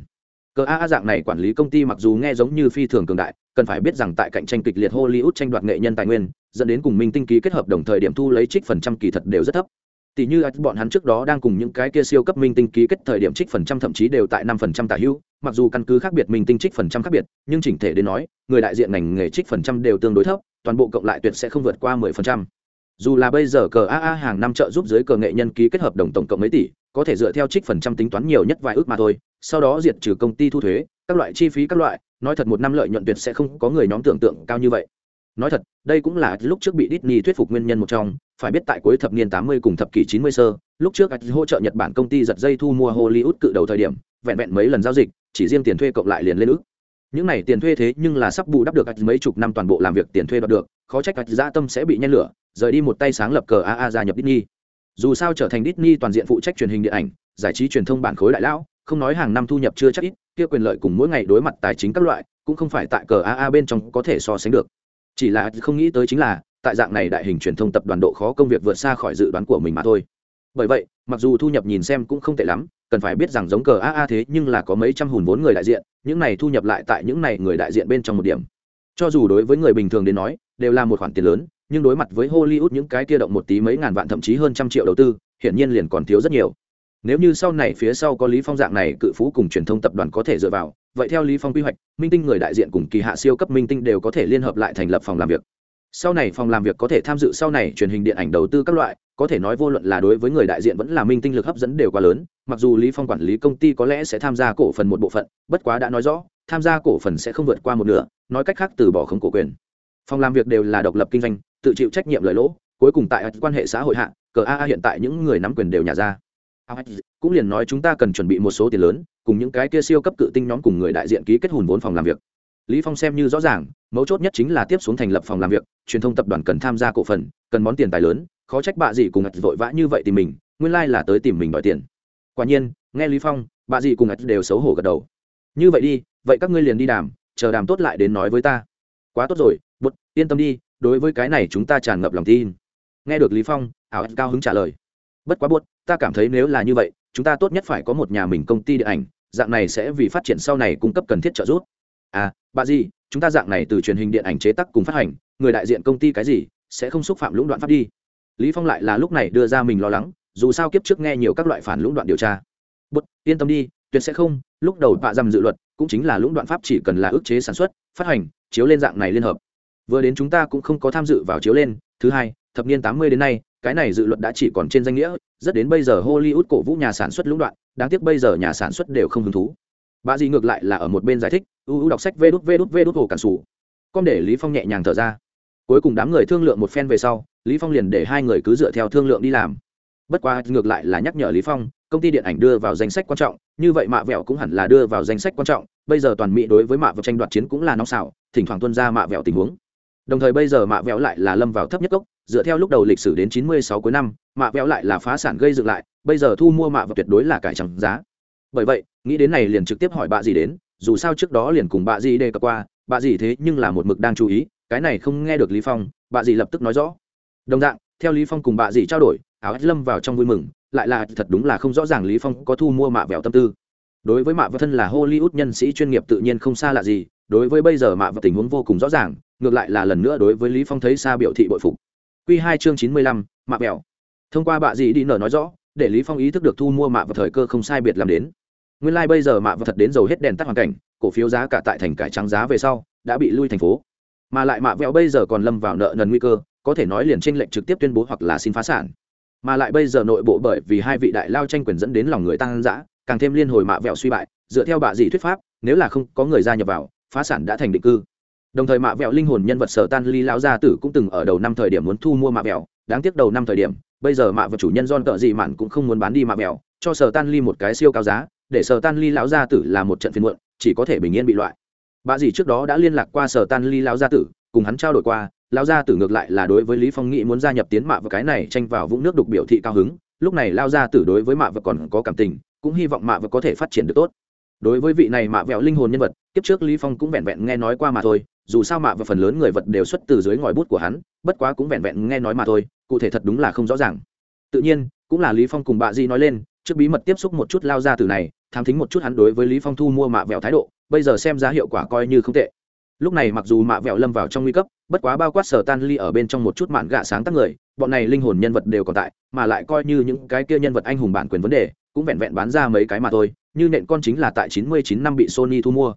A: Cờ a dạng này quản lý công ty mặc dù nghe giống như phi thường cường đại, cần phải biết rằng tại cạnh tranh kịch liệt hollywood tranh đoạt nghệ nhân tài nguyên, dẫn đến cùng minh tinh ký kết hợp đồng thời điểm thu lấy trích phần trăm kỳ thật đều rất thấp tỷ như bọn hắn trước đó đang cùng những cái kia siêu cấp minh tinh ký kết thời điểm trích phần trăm thậm chí đều tại năm phần trăm tả hữu, mặc dù căn cứ khác biệt minh tinh trích phần trăm khác biệt, nhưng chỉnh thể đến nói, người đại diện ngành nghề trích phần trăm đều tương đối thấp, toàn bộ cộng lại tuyệt sẽ không vượt qua mười phần trăm. Dù là bây giờ cờ aa hàng năm trợ giúp giới cờ nghệ nhân ký kết hợp đồng tổng cộng mấy tỷ, có thể dựa theo trích phần trăm tính toán nhiều nhất vài ước mà thôi, sau đó diệt trừ công ty thu thuế, các loại chi phí các loại, nói thật một năm lợi nhuận tuyệt sẽ không có người nhóm tưởng tượng cao như vậy nói thật, đây cũng là lúc trước bị Disney thuyết phục nguyên nhân một trong, phải biết tại cuối thập niên 80 cùng thập kỷ 90 sơ, lúc trước hỗ trợ nhật bản công ty giật dây thu mua hollywood cự đầu thời điểm, vẹn vẹn mấy lần giao dịch, chỉ riêng tiền thuê cộng lại liền lên ước. Những này tiền thuê thế nhưng là sắp bù đắp được mấy chục năm toàn bộ làm việc tiền thuê đoạt được, khó trách gia tâm sẽ bị nhen lửa, rời đi một tay sáng lập cờ aa gia nhập Disney. Dù sao trở thành Disney toàn diện phụ trách truyền hình điện ảnh, giải trí truyền thông bản khối đại lão, không nói hàng năm thu nhập chưa chắc ít, kia quyền lợi cùng mỗi ngày đối mặt tài chính các loại, cũng không phải tại cờ aa bên trong có thể so sánh được chỉ là không nghĩ tới chính là, tại dạng này đại hình truyền thông tập đoàn độ khó công việc vượt xa khỏi dự đoán của mình mà thôi. Bởi vậy, mặc dù thu nhập nhìn xem cũng không tệ lắm, cần phải biết rằng giống cờ aa thế nhưng là có mấy trăm hùn vốn người đại diện, những này thu nhập lại tại những này người đại diện bên trong một điểm. Cho dù đối với người bình thường đến nói, đều là một khoản tiền lớn, nhưng đối mặt với hollywood những cái kia động một tí mấy ngàn vạn thậm chí hơn trăm triệu đầu tư, hiển nhiên liền còn thiếu rất nhiều. Nếu như sau này phía sau có lý phong dạng này, cự phú cùng truyền thông tập đoàn có thể dựa vào vậy theo lý phong quy hoạch, minh tinh người đại diện cùng kỳ hạ siêu cấp minh tinh đều có thể liên hợp lại thành lập phòng làm việc. Sau này phòng làm việc có thể tham dự sau này truyền hình điện ảnh đầu tư các loại, có thể nói vô luận là đối với người đại diện vẫn là minh tinh lực hấp dẫn đều quá lớn, mặc dù lý phong quản lý công ty có lẽ sẽ tham gia cổ phần một bộ phận, bất quá đã nói rõ, tham gia cổ phần sẽ không vượt qua một nửa, nói cách khác từ bỏ không cổ quyền. Phòng làm việc đều là độc lập kinh doanh, tự chịu trách nhiệm lợi lỗ, cuối cùng tại quan hệ xã hội hạ, cờ a hiện tại những người nắm quyền đều nhà ra. Cũng liền nói chúng ta cần chuẩn bị một số tiền lớn cùng những cái kia siêu cấp cự tinh nhóm cùng người đại diện ký kết hùn vốn phòng làm việc. Lý phong xem như rõ ràng, mấu chốt nhất chính là tiếp xuống thành lập phòng làm việc, truyền thông tập đoàn cần tham gia cổ phần, cần món tiền tài lớn, khó trách bạ dì cùng ngạch vội vã như vậy tìm mình, nguyên lai là tới tìm mình đòi tiền. Quả nhiên, nghe lý phong bạ dì cùng ngạch đều xấu hổ gật đầu. Như vậy đi, vậy các ngươi liền đi đàm, chờ đàm tốt lại đến nói với ta. Quá tốt rồi bút yên tâm đi, đối với cái này chúng ta tràn ngập lòng tin. Nghe được lý phong, ảo cao hứng trả lời. Bất quá buốt ta cảm thấy nếu là như vậy chúng ta tốt nhất phải có một nhà mình công ty điện ảnh, dạng này sẽ vì phát triển sau này cung cấp cần thiết trợ giúp. À bà gì, chúng ta dạng này từ truyền hình điện ảnh chế tác cùng phát hành, người đại diện công ty cái gì, sẽ không xúc phạm lũng đoạn pháp đi. Lý phong lại là lúc này đưa ra mình lo lắng, dù sao kiếp trước nghe nhiều các loại phản lũng đoạn điều tra. Bút yên tâm đi, tuyệt sẽ không, lúc đầu bạ dầm dự luật, cũng chính là lũng đoạn pháp chỉ cần là ức chế sản xuất, phát hành, chiếu lên dạng này liên hợp. Vừa đến chúng ta cũng không có tham dự vào chiếu lên, thứ hai, thập niên tám mươi đến nay cái này dự luật đã chỉ còn trên danh nghĩa, rất đến bây giờ hollywood cổ vũ nhà sản xuất lũng đoạn, đáng tiếc bây giờ nhà sản xuất đều không hứng thú. Bà dì ngược lại là ở một bên giải thích, u u đọc sách vê đút vê đút vê đút hồ cản xù con để lý phong nhẹ nhàng thở ra. Cuối cùng đám người thương lượng một phen về sau, lý phong liền để hai người cứ dựa theo thương lượng đi làm. Bất quá ngược lại là nhắc nhở lý phong, công ty điện ảnh đưa vào danh sách quan trọng, như vậy mạ vẹo cũng hẳn là đưa vào danh sách quan trọng, bây giờ toàn mỹ đối với mạ vẹo tranh đoạt chiến cũng là nóng xảo thỉnh thoảng tuân ra mạ vẹo tình huống. Đồng thời bây giờ mạ vẹo lại là lâm vào thấp nhất gốc dựa theo lúc đầu lịch sử đến 96 cuối năm, mạ vẹo lại là phá sản gây dựng lại, bây giờ thu mua mạ và tuyệt đối là cải trắng giá. Bởi vậy, nghĩ đến này liền trực tiếp hỏi bà gì đến, dù sao trước đó liền cùng bà gì đề cập qua, bà gì thế nhưng là một mực đang chú ý, cái này không nghe được lý phong, bà gì lập tức nói rõ. Đồng dạng, theo lý phong cùng bà gì trao đổi, áo lâm vào trong vui mừng, lại là thật đúng là không rõ ràng lý phong có thu mua mạ vẹo tâm tư. Đối với mạ vẹo thân là hollywood nhân sĩ chuyên nghiệp tự nhiên không xa lạ gì, đối với bây giờ mạ vẹo tình huống vô cùng rõ ràng, ngược lại là lần nữa đối với lý phong thấy xa biểu thị bội phục quy hai chương chín mươi lăm, mạ vẹo thông qua bạ gì đi nở nói rõ để lý phong ý thức được thu mua mạ vào thời cơ không sai biệt làm đến. Nguyên lai like bây giờ mạ vào thật đến dầu hết đèn tắt hoàn cảnh cổ phiếu giá cả tại thành cải trắng giá về sau đã bị lui thành phố. Mà lại mạ vẹo bây giờ còn lâm vào nợ nần nguy cơ có thể nói liền trên lệnh trực tiếp tuyên bố hoặc là xin phá sản. Mà lại bây giờ nội bộ bởi vì hai vị đại lao tranh quyền dẫn đến lòng người tăng dã càng thêm liên hồi mạ vẹo suy bại dựa theo bạ gì thuyết pháp nếu là không có người gia nhập vào phá sản đã thành định cư đồng thời mạ vẹo linh hồn nhân vật sở tan ly lão gia tử cũng từng ở đầu năm thời điểm muốn thu mua mạ vẹo. Đáng tiếc đầu năm thời điểm, bây giờ mạ vẹo chủ nhân don cỡ gì mạn cũng không muốn bán đi mạ vẹo, cho sở tan ly một cái siêu cao giá, để sở tan ly lão gia tử là một trận phiên muộn, chỉ có thể bình yên bị loại. Bà dì trước đó đã liên lạc qua sở tan ly lão gia tử, cùng hắn trao đổi qua, lão gia tử ngược lại là đối với lý phong nghĩ muốn gia nhập tiến mạ và cái này tranh vào vũng nước đục biểu thị cao hứng, lúc này lao gia tử đối với mạ và còn có cảm tình, cũng hy vọng mạ và có thể phát triển được tốt. Đối với vị này mạ vẹo linh hồn nhân vật, kiếp trước lý phong cũng vẹn vẹn nghe nói qua mà thôi dù sao mạ và phần lớn người vật đều xuất từ dưới ngòi bút của hắn, bất quá cũng vẹn vẹn nghe nói mà thôi, cụ thể thật đúng là không rõ ràng. Tự nhiên, cũng là lý phong cùng bà di nói lên, trước bí mật tiếp xúc một chút lao ra từ này, tham thính một chút hắn đối với lý phong thu mua mạ vẹo thái độ, bây giờ xem giá hiệu quả coi như không tệ. Lúc này mặc dù mạ vẹo lâm vào trong nguy cấp, bất quá bao quát sở tan ly ở bên trong một chút mạn gạ sáng tác người, bọn này linh hồn nhân vật đều còn tại, mà lại coi như những cái kia nhân vật anh hùng bản quyền vấn đề, cũng vẹn vẹn bán ra mấy cái mà thôi, như nện con chính là tại 99 năm bị sony thu mua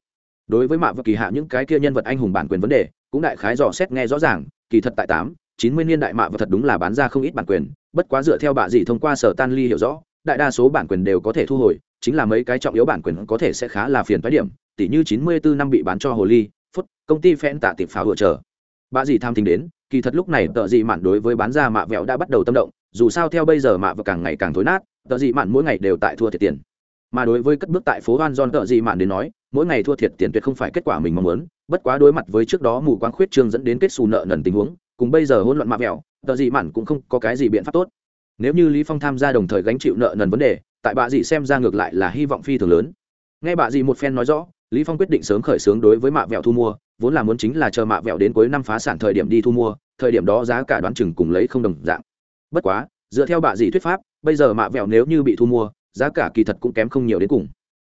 A: đối với mạ và kỳ hạ những cái kia nhân vật anh hùng bản quyền vấn đề, cũng đại khái dò xét nghe rõ ràng, kỳ thật tại tám, chín mươi niên đại mạ và thật đúng là bán ra không ít bản quyền, bất quá dựa theo bà dì thông qua sở tan ly hiểu rõ, đại đa số bản quyền đều có thể thu hồi, chính là mấy cái trọng yếu bản quyền có thể sẽ khá là phiền thoái điểm tỷ như chín mươi bốn năm bị bán cho hồ ly, phút, công ty phen tạ tiệp pháo hỗ trợ bà dì tham tính đến, kỳ thật lúc này tợ dị mạn đối với bán ra mạ vẹo đã bắt đầu tâm động, dù sao theo bây giờ mạ và càng ngày càng thối nát, tợ dị mạn mỗi ngày đều tại thua thiệt tiền mà đối với cất bước tại phố hoan don tợ dị mạn đến nói, mỗi ngày thua thiệt tiền tuyệt không phải kết quả mình mong muốn, bất quá đối mặt với trước đó mù quáng khuyết trương dẫn đến kết xù nợ nần tình huống, cùng bây giờ hỗn loạn mạ vẹo, tợ dị mạn cũng không có cái gì biện pháp tốt. Nếu như lý phong tham gia đồng thời gánh chịu nợ nần vấn đề, tại bà dị xem ra ngược lại là hy vọng phi thường lớn. Nghe bà dị một phen nói rõ, lý phong quyết định sớm khởi xướng đối với mạ vẹo thu mua, vốn là muốn chính là chờ mạ vẹo đến cuối năm phá sản thời điểm đi thu mua, thời điểm đó giá cả đoán chừng cùng lấy không đồng dạng. Bất quá, dựa theo bà dị thuyết pháp, bây giờ mạ vẹo nếu như bị thu mua giá cả kỳ thật cũng kém không nhiều đến cùng.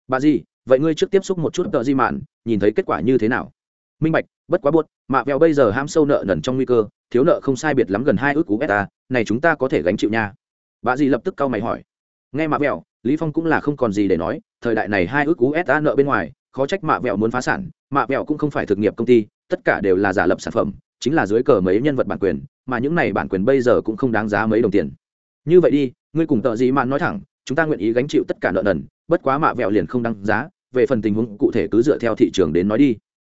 A: Bà gì, vậy ngươi trước tiếp xúc một chút tợ di mạn, nhìn thấy kết quả như thế nào? Minh bạch, bất quá buốt, mạ vèo bây giờ ham sâu nợ nần trong nguy cơ, thiếu nợ không sai biệt lắm gần hai ước cú beta, này chúng ta có thể gánh chịu nha. Bà dị lập tức cau mày hỏi. Nghe mạ vẹo, lý phong cũng là không còn gì để nói, thời đại này hai ước cú beta nợ bên ngoài, khó trách mạ vẹo muốn phá sản, mạ vẹo cũng không phải thực nghiệp công ty, tất cả đều là giả lập sản phẩm, chính là dưới cờ mấy nhân vật bản quyền, mà những này bản quyền bây giờ cũng không đáng giá mấy đồng tiền. Như vậy đi, ngươi cùng tợ gì mạn nói thẳng chúng ta nguyện ý gánh chịu tất cả nợ nần, bất quá mạ vẹo liền không đăng giá, về phần tình huống cụ thể cứ dựa theo thị trường đến nói đi.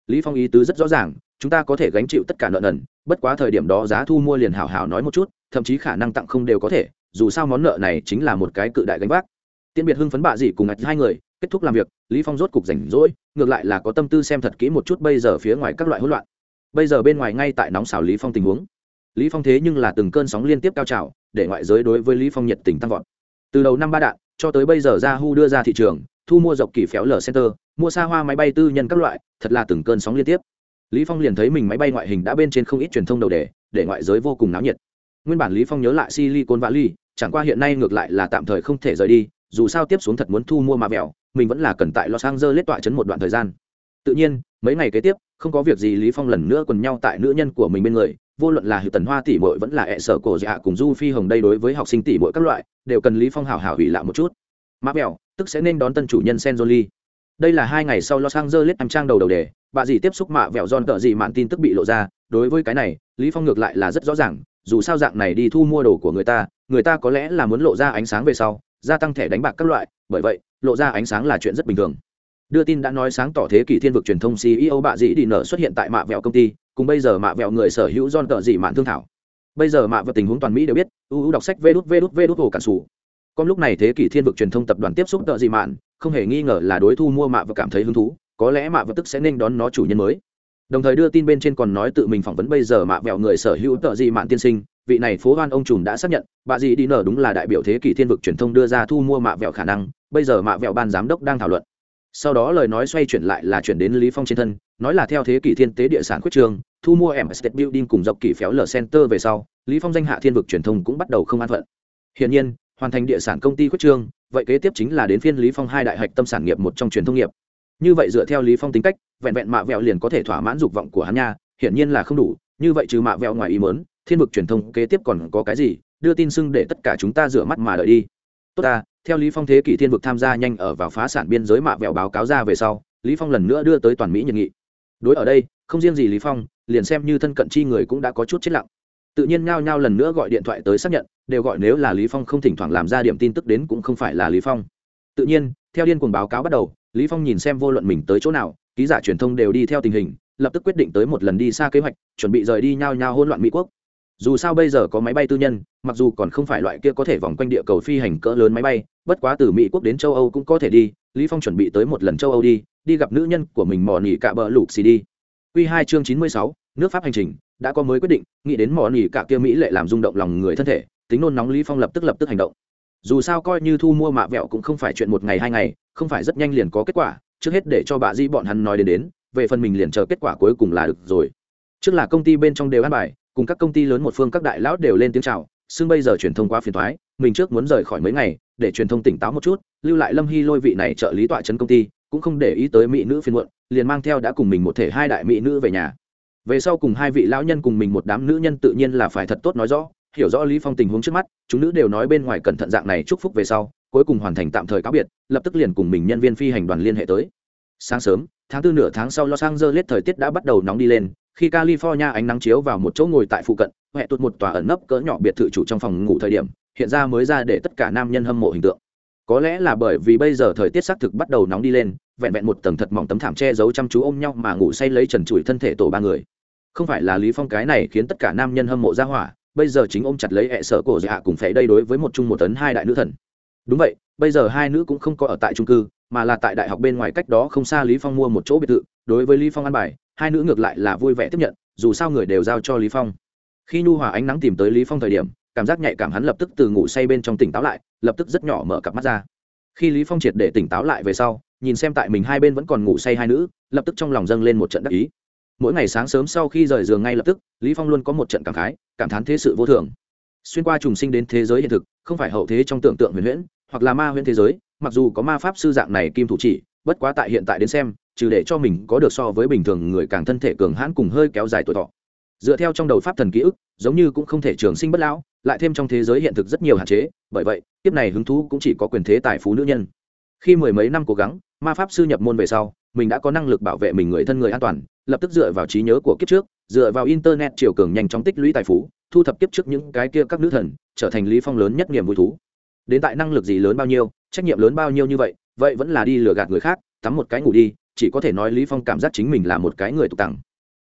A: Lý phong ý tứ rất rõ ràng, chúng ta có thể gánh chịu tất cả nợ nần, bất quá thời điểm đó giá thu mua liền hảo hảo nói một chút, thậm chí khả năng tặng không đều có thể, dù sao món nợ này chính là một cái cự đại gánh vác. Tiễn biệt hưng phấn bạ dị cùng ngạch hai người, kết thúc làm việc, lý phong rốt cục rảnh rỗi, ngược lại là có tâm tư xem thật kỹ một chút bây giờ phía ngoài các loại hỗn loạn. Bây giờ bên ngoài ngay tại nóng xào lý phong tình huống. Lý phong thế nhưng là từng cơn sóng liên tiếp cao trào, để ngoại giới đối với lý phong nhiệt tình tăng vọt từ đầu năm ba đạn, cho tới bây giờ Yahoo đưa ra thị trường, thu mua dọc kỳ phéo lở center, mua xa hoa máy bay tư nhân các loại, thật là từng cơn sóng liên tiếp. Lý phong liền thấy mình máy bay ngoại hình đã bên trên không ít truyền thông đầu đề, để ngoại giới vô cùng náo nhiệt. Nguyên bản lý phong nhớ lại silicon valley, chẳng qua hiện nay ngược lại là tạm thời không thể rời đi, dù sao tiếp xuống thật muốn thu mua mà mèo mình vẫn là cần tại los angeles tọa chấn một đoạn thời gian. Tự nhiên, mấy ngày kế tiếp, không có việc gì lý phong lần nữa quần nhau tại nữ nhân của mình bên người vô luận là hiệu tần hoa tỷ muội vẫn là ẹ sở cổ dạ cùng du phi hồng đây đối với học sinh tỷ muội các loại, đều cần lý phong hảo hảo hủy lạ một chút. Mã mèo tức sẽ nên đón tân chủ nhân senjoli đây là hai ngày sau los angeles em trang đầu đầu đề, bà dì tiếp xúc mạ vẹo giòn tợ gì mạn tin tức bị lộ ra, đối với cái này, lý phong ngược lại là rất rõ ràng, dù sao dạng này đi thu mua đồ của người ta người ta có lẽ là muốn lộ ra ánh sáng về sau, gia tăng thẻ đánh bạc các loại, bởi vậy, lộ ra ánh sáng là chuyện rất bình thường. Đưa tin đã nói sáng tỏ thế kỷ thiên vực truyền thông ceo bà dì đi nở xuất hiện tại mạ vẹo công ty cùng bây giờ mạ vẹo người sở hữu don tợ dị mạn thương thảo. Bây giờ mạ vẹo tình huống toàn mỹ đều biết uu đọc sách vê đút vê đút vê đút hồ cản sủ. Con lúc này thế kỷ thiên vực truyền thông tập đoàn tiếp xúc tợ dị mạn, không hề nghi ngờ là đối thu mua mạ và cảm thấy hứng thú, có lẽ mạ và tức sẽ nên đón nó chủ nhân mới. Đồng thời đưa tin bên trên còn nói tự mình phỏng vấn bây giờ mạ vẹo người sở hữu tợ dị mạn tiên sinh, vị này phố hoan ông trùm đã xác nhận, bà dì đi nở đúng là đại biểu thế kỷ thiên vực truyền thông đưa ra thu mua mạ vẹo khả năng, bây giờ mạ vẹo ban giám đốc đang thảo luận sau đó lời nói xoay chuyển lại là chuyển đến lý phong trên thân, nói là theo thế kỷ thiên tế địa sản quyết trường, thu mua em state building cùng dọc kỷ phéo lở center về sau, lý phong danh hạ thiên vực truyền thông cũng bắt đầu không an phận. Hiện nhiên, hoàn thành địa sản công ty quyết trường, vậy kế tiếp chính là đến phiên lý phong hai đại hạch tâm sản nghiệp một trong truyền thông nghiệp. Như vậy dựa theo lý phong tính cách, vẹn vẹn mạ vẹo liền có thể thỏa mãn dục vọng của hắn nha, hiển nhiên là không đủ, như vậy trừ mạ vẹo ngoài ý muốn, thiên vực truyền thông kế tiếp còn có cái gì, đưa tin xưng để tất cả chúng ta rửa mắt mà đợi đi. Tốt ta theo lý phong thế kỷ thiên vực tham gia nhanh ở vào phá sản biên giới mạ vẹo báo cáo ra về sau, lý phong lần nữa đưa tới toàn mỹ nhận nghị. Đối ở đây, không riêng gì lý phong, liền xem như thân cận chi người cũng đã có chút chết lặng. Tự nhiên ngao ngao lần nữa gọi điện thoại tới xác nhận, đều gọi nếu là lý phong không thỉnh thoảng làm ra điểm tin tức đến cũng không phải là lý phong. Tự nhiên, theo điên cuồng báo cáo bắt đầu, lý phong nhìn xem vô luận mình tới chỗ nào, ký giả truyền thông đều đi theo tình hình, lập tức quyết định tới một lần đi xa kế hoạch, chuẩn bị rời đi nhao nhao hỗn loạn mỹ quốc. Dù sao bây giờ có máy bay tư nhân, mặc dù còn không phải loại kia có thể vòng quanh địa cầu phi hành cỡ lớn máy bay bất quá từ mỹ quốc đến châu âu cũng có thể đi, lý phong chuẩn bị tới một lần châu âu đi đi gặp nữ nhân của mình mò nỉ cả bờ lục xì đi. Quy hai chương chín mươi sáu, nước pháp hành trình, đã có mới quyết định, nghĩ đến mò nỉ cả kia mỹ lệ làm rung động lòng người thân thể, tính nôn nóng lý phong lập tức lập tức hành động. Dù sao coi như thu mua mạ vẹo cũng không phải chuyện một ngày hai ngày, không phải rất nhanh liền có kết quả, trước hết để cho bà di bọn hắn nói đến đến, về phần mình liền chờ kết quả cuối cùng là được rồi. Trước là công ty bên trong đều ăn bài, cùng các công ty lớn một phương các đại lão đều lên tiếng chào xương bây giờ truyền thông quá phiền thoái mình trước muốn rời khỏi mấy ngày, để truyền thông tỉnh táo một chút, lưu lại lâm hy lôi vị này trợ lý tọa trấn công ty, cũng không để ý tới mỹ nữ phiên muộn, liền mang theo đã cùng mình một thể hai đại mỹ nữ về nhà. Về sau cùng hai vị lão nhân cùng mình một đám nữ nhân tự nhiên là phải thật tốt nói rõ, hiểu rõ lý phong tình huống trước mắt, chúng nữ đều nói bên ngoài cẩn thận dạng này chúc phúc về sau, cuối cùng hoàn thành tạm thời cáo biệt, lập tức liền cùng mình nhân viên phi hành đoàn liên hệ tới. Sáng sớm, tháng tư nửa tháng sau los angeles thời tiết đã bắt đầu nóng đi lên, khi california ánh nắng chiếu vào một chỗ ngồi tại phụ cận huệ tuột một tòa ẩn nấp cỡ nhỏ biệt thự chủ trong phòng ngủ thời điểm hiện ra mới ra để tất cả nam nhân hâm mộ hình tượng. Có lẽ là bởi vì bây giờ thời tiết xác thực bắt đầu nóng đi lên, vẹn vẹn một tầng thật mỏng tấm thảm che giấu chăm chú ôm nhau mà ngủ say lấy trần trụi thân thể tổ ba người. Không phải là lý phong cái này khiến tất cả nam nhân hâm mộ ra hỏa, bây giờ chính ôm chặt lấy hệ sở cổ dạ cùng phải đây đối với một chung một tấn hai đại nữ thần. Đúng vậy, bây giờ hai nữ cũng không có ở tại trung cư, mà là tại đại học bên ngoài cách đó không xa lý phong mua một chỗ biệt thự. Đối với lý phong ăn bài, hai nữ ngược lại là vui vẻ tiếp nhận, dù sao người đều giao cho lý phong. Khi nhu hòa ánh nắng tìm tới lý phong thời điểm cảm giác nhạy cảm hắn lập tức từ ngủ say bên trong tỉnh táo lại, lập tức rất nhỏ mở cặp mắt ra. Khi lý phong triệt để tỉnh táo lại về sau, nhìn xem tại mình hai bên vẫn còn ngủ say hai nữ, lập tức trong lòng dâng lên một trận đắc ý. Mỗi ngày sáng sớm sau khi rời giường ngay lập tức, lý phong luôn có một trận cảm khái, cảm thán thế sự vô thường. Xuyên qua trùng sinh đến thế giới hiện thực, không phải hậu thế trong tưởng tượng huyền huyễn, hoặc là ma huyễn thế giới, mặc dù có ma pháp sư dạng này kim thủ chỉ, bất quá tại hiện tại đến xem, trừ để cho mình có được so với bình thường người càng thân thể cường hãn cùng hơi kéo dài tuổi thọ dựa theo trong đầu pháp thần ký ức, giống như cũng không thể trường sinh bất lão, lại thêm trong thế giới hiện thực rất nhiều hạn chế, bởi vậy, kiếp này hứng thú cũng chỉ có quyền thế tài phú nữ nhân. Khi mười mấy năm cố gắng, ma pháp sư nhập môn về sau, mình đã có năng lực bảo vệ mình người thân người an toàn, lập tức dựa vào trí nhớ của kiếp trước, dựa vào internet chiều cường nhanh chóng tích lũy tài phú, thu thập kiếp trước những cái kia các nữ thần, trở thành lý phong lớn nhất niềm vui thú. Đến tại năng lực gì lớn bao nhiêu, trách nhiệm lớn bao nhiêu như vậy vậy vẫn là đi lừa gạt người khác, tắm một cái ngủ đi, chỉ có thể nói lý phong cảm giác chính mình là một cái người tục tằng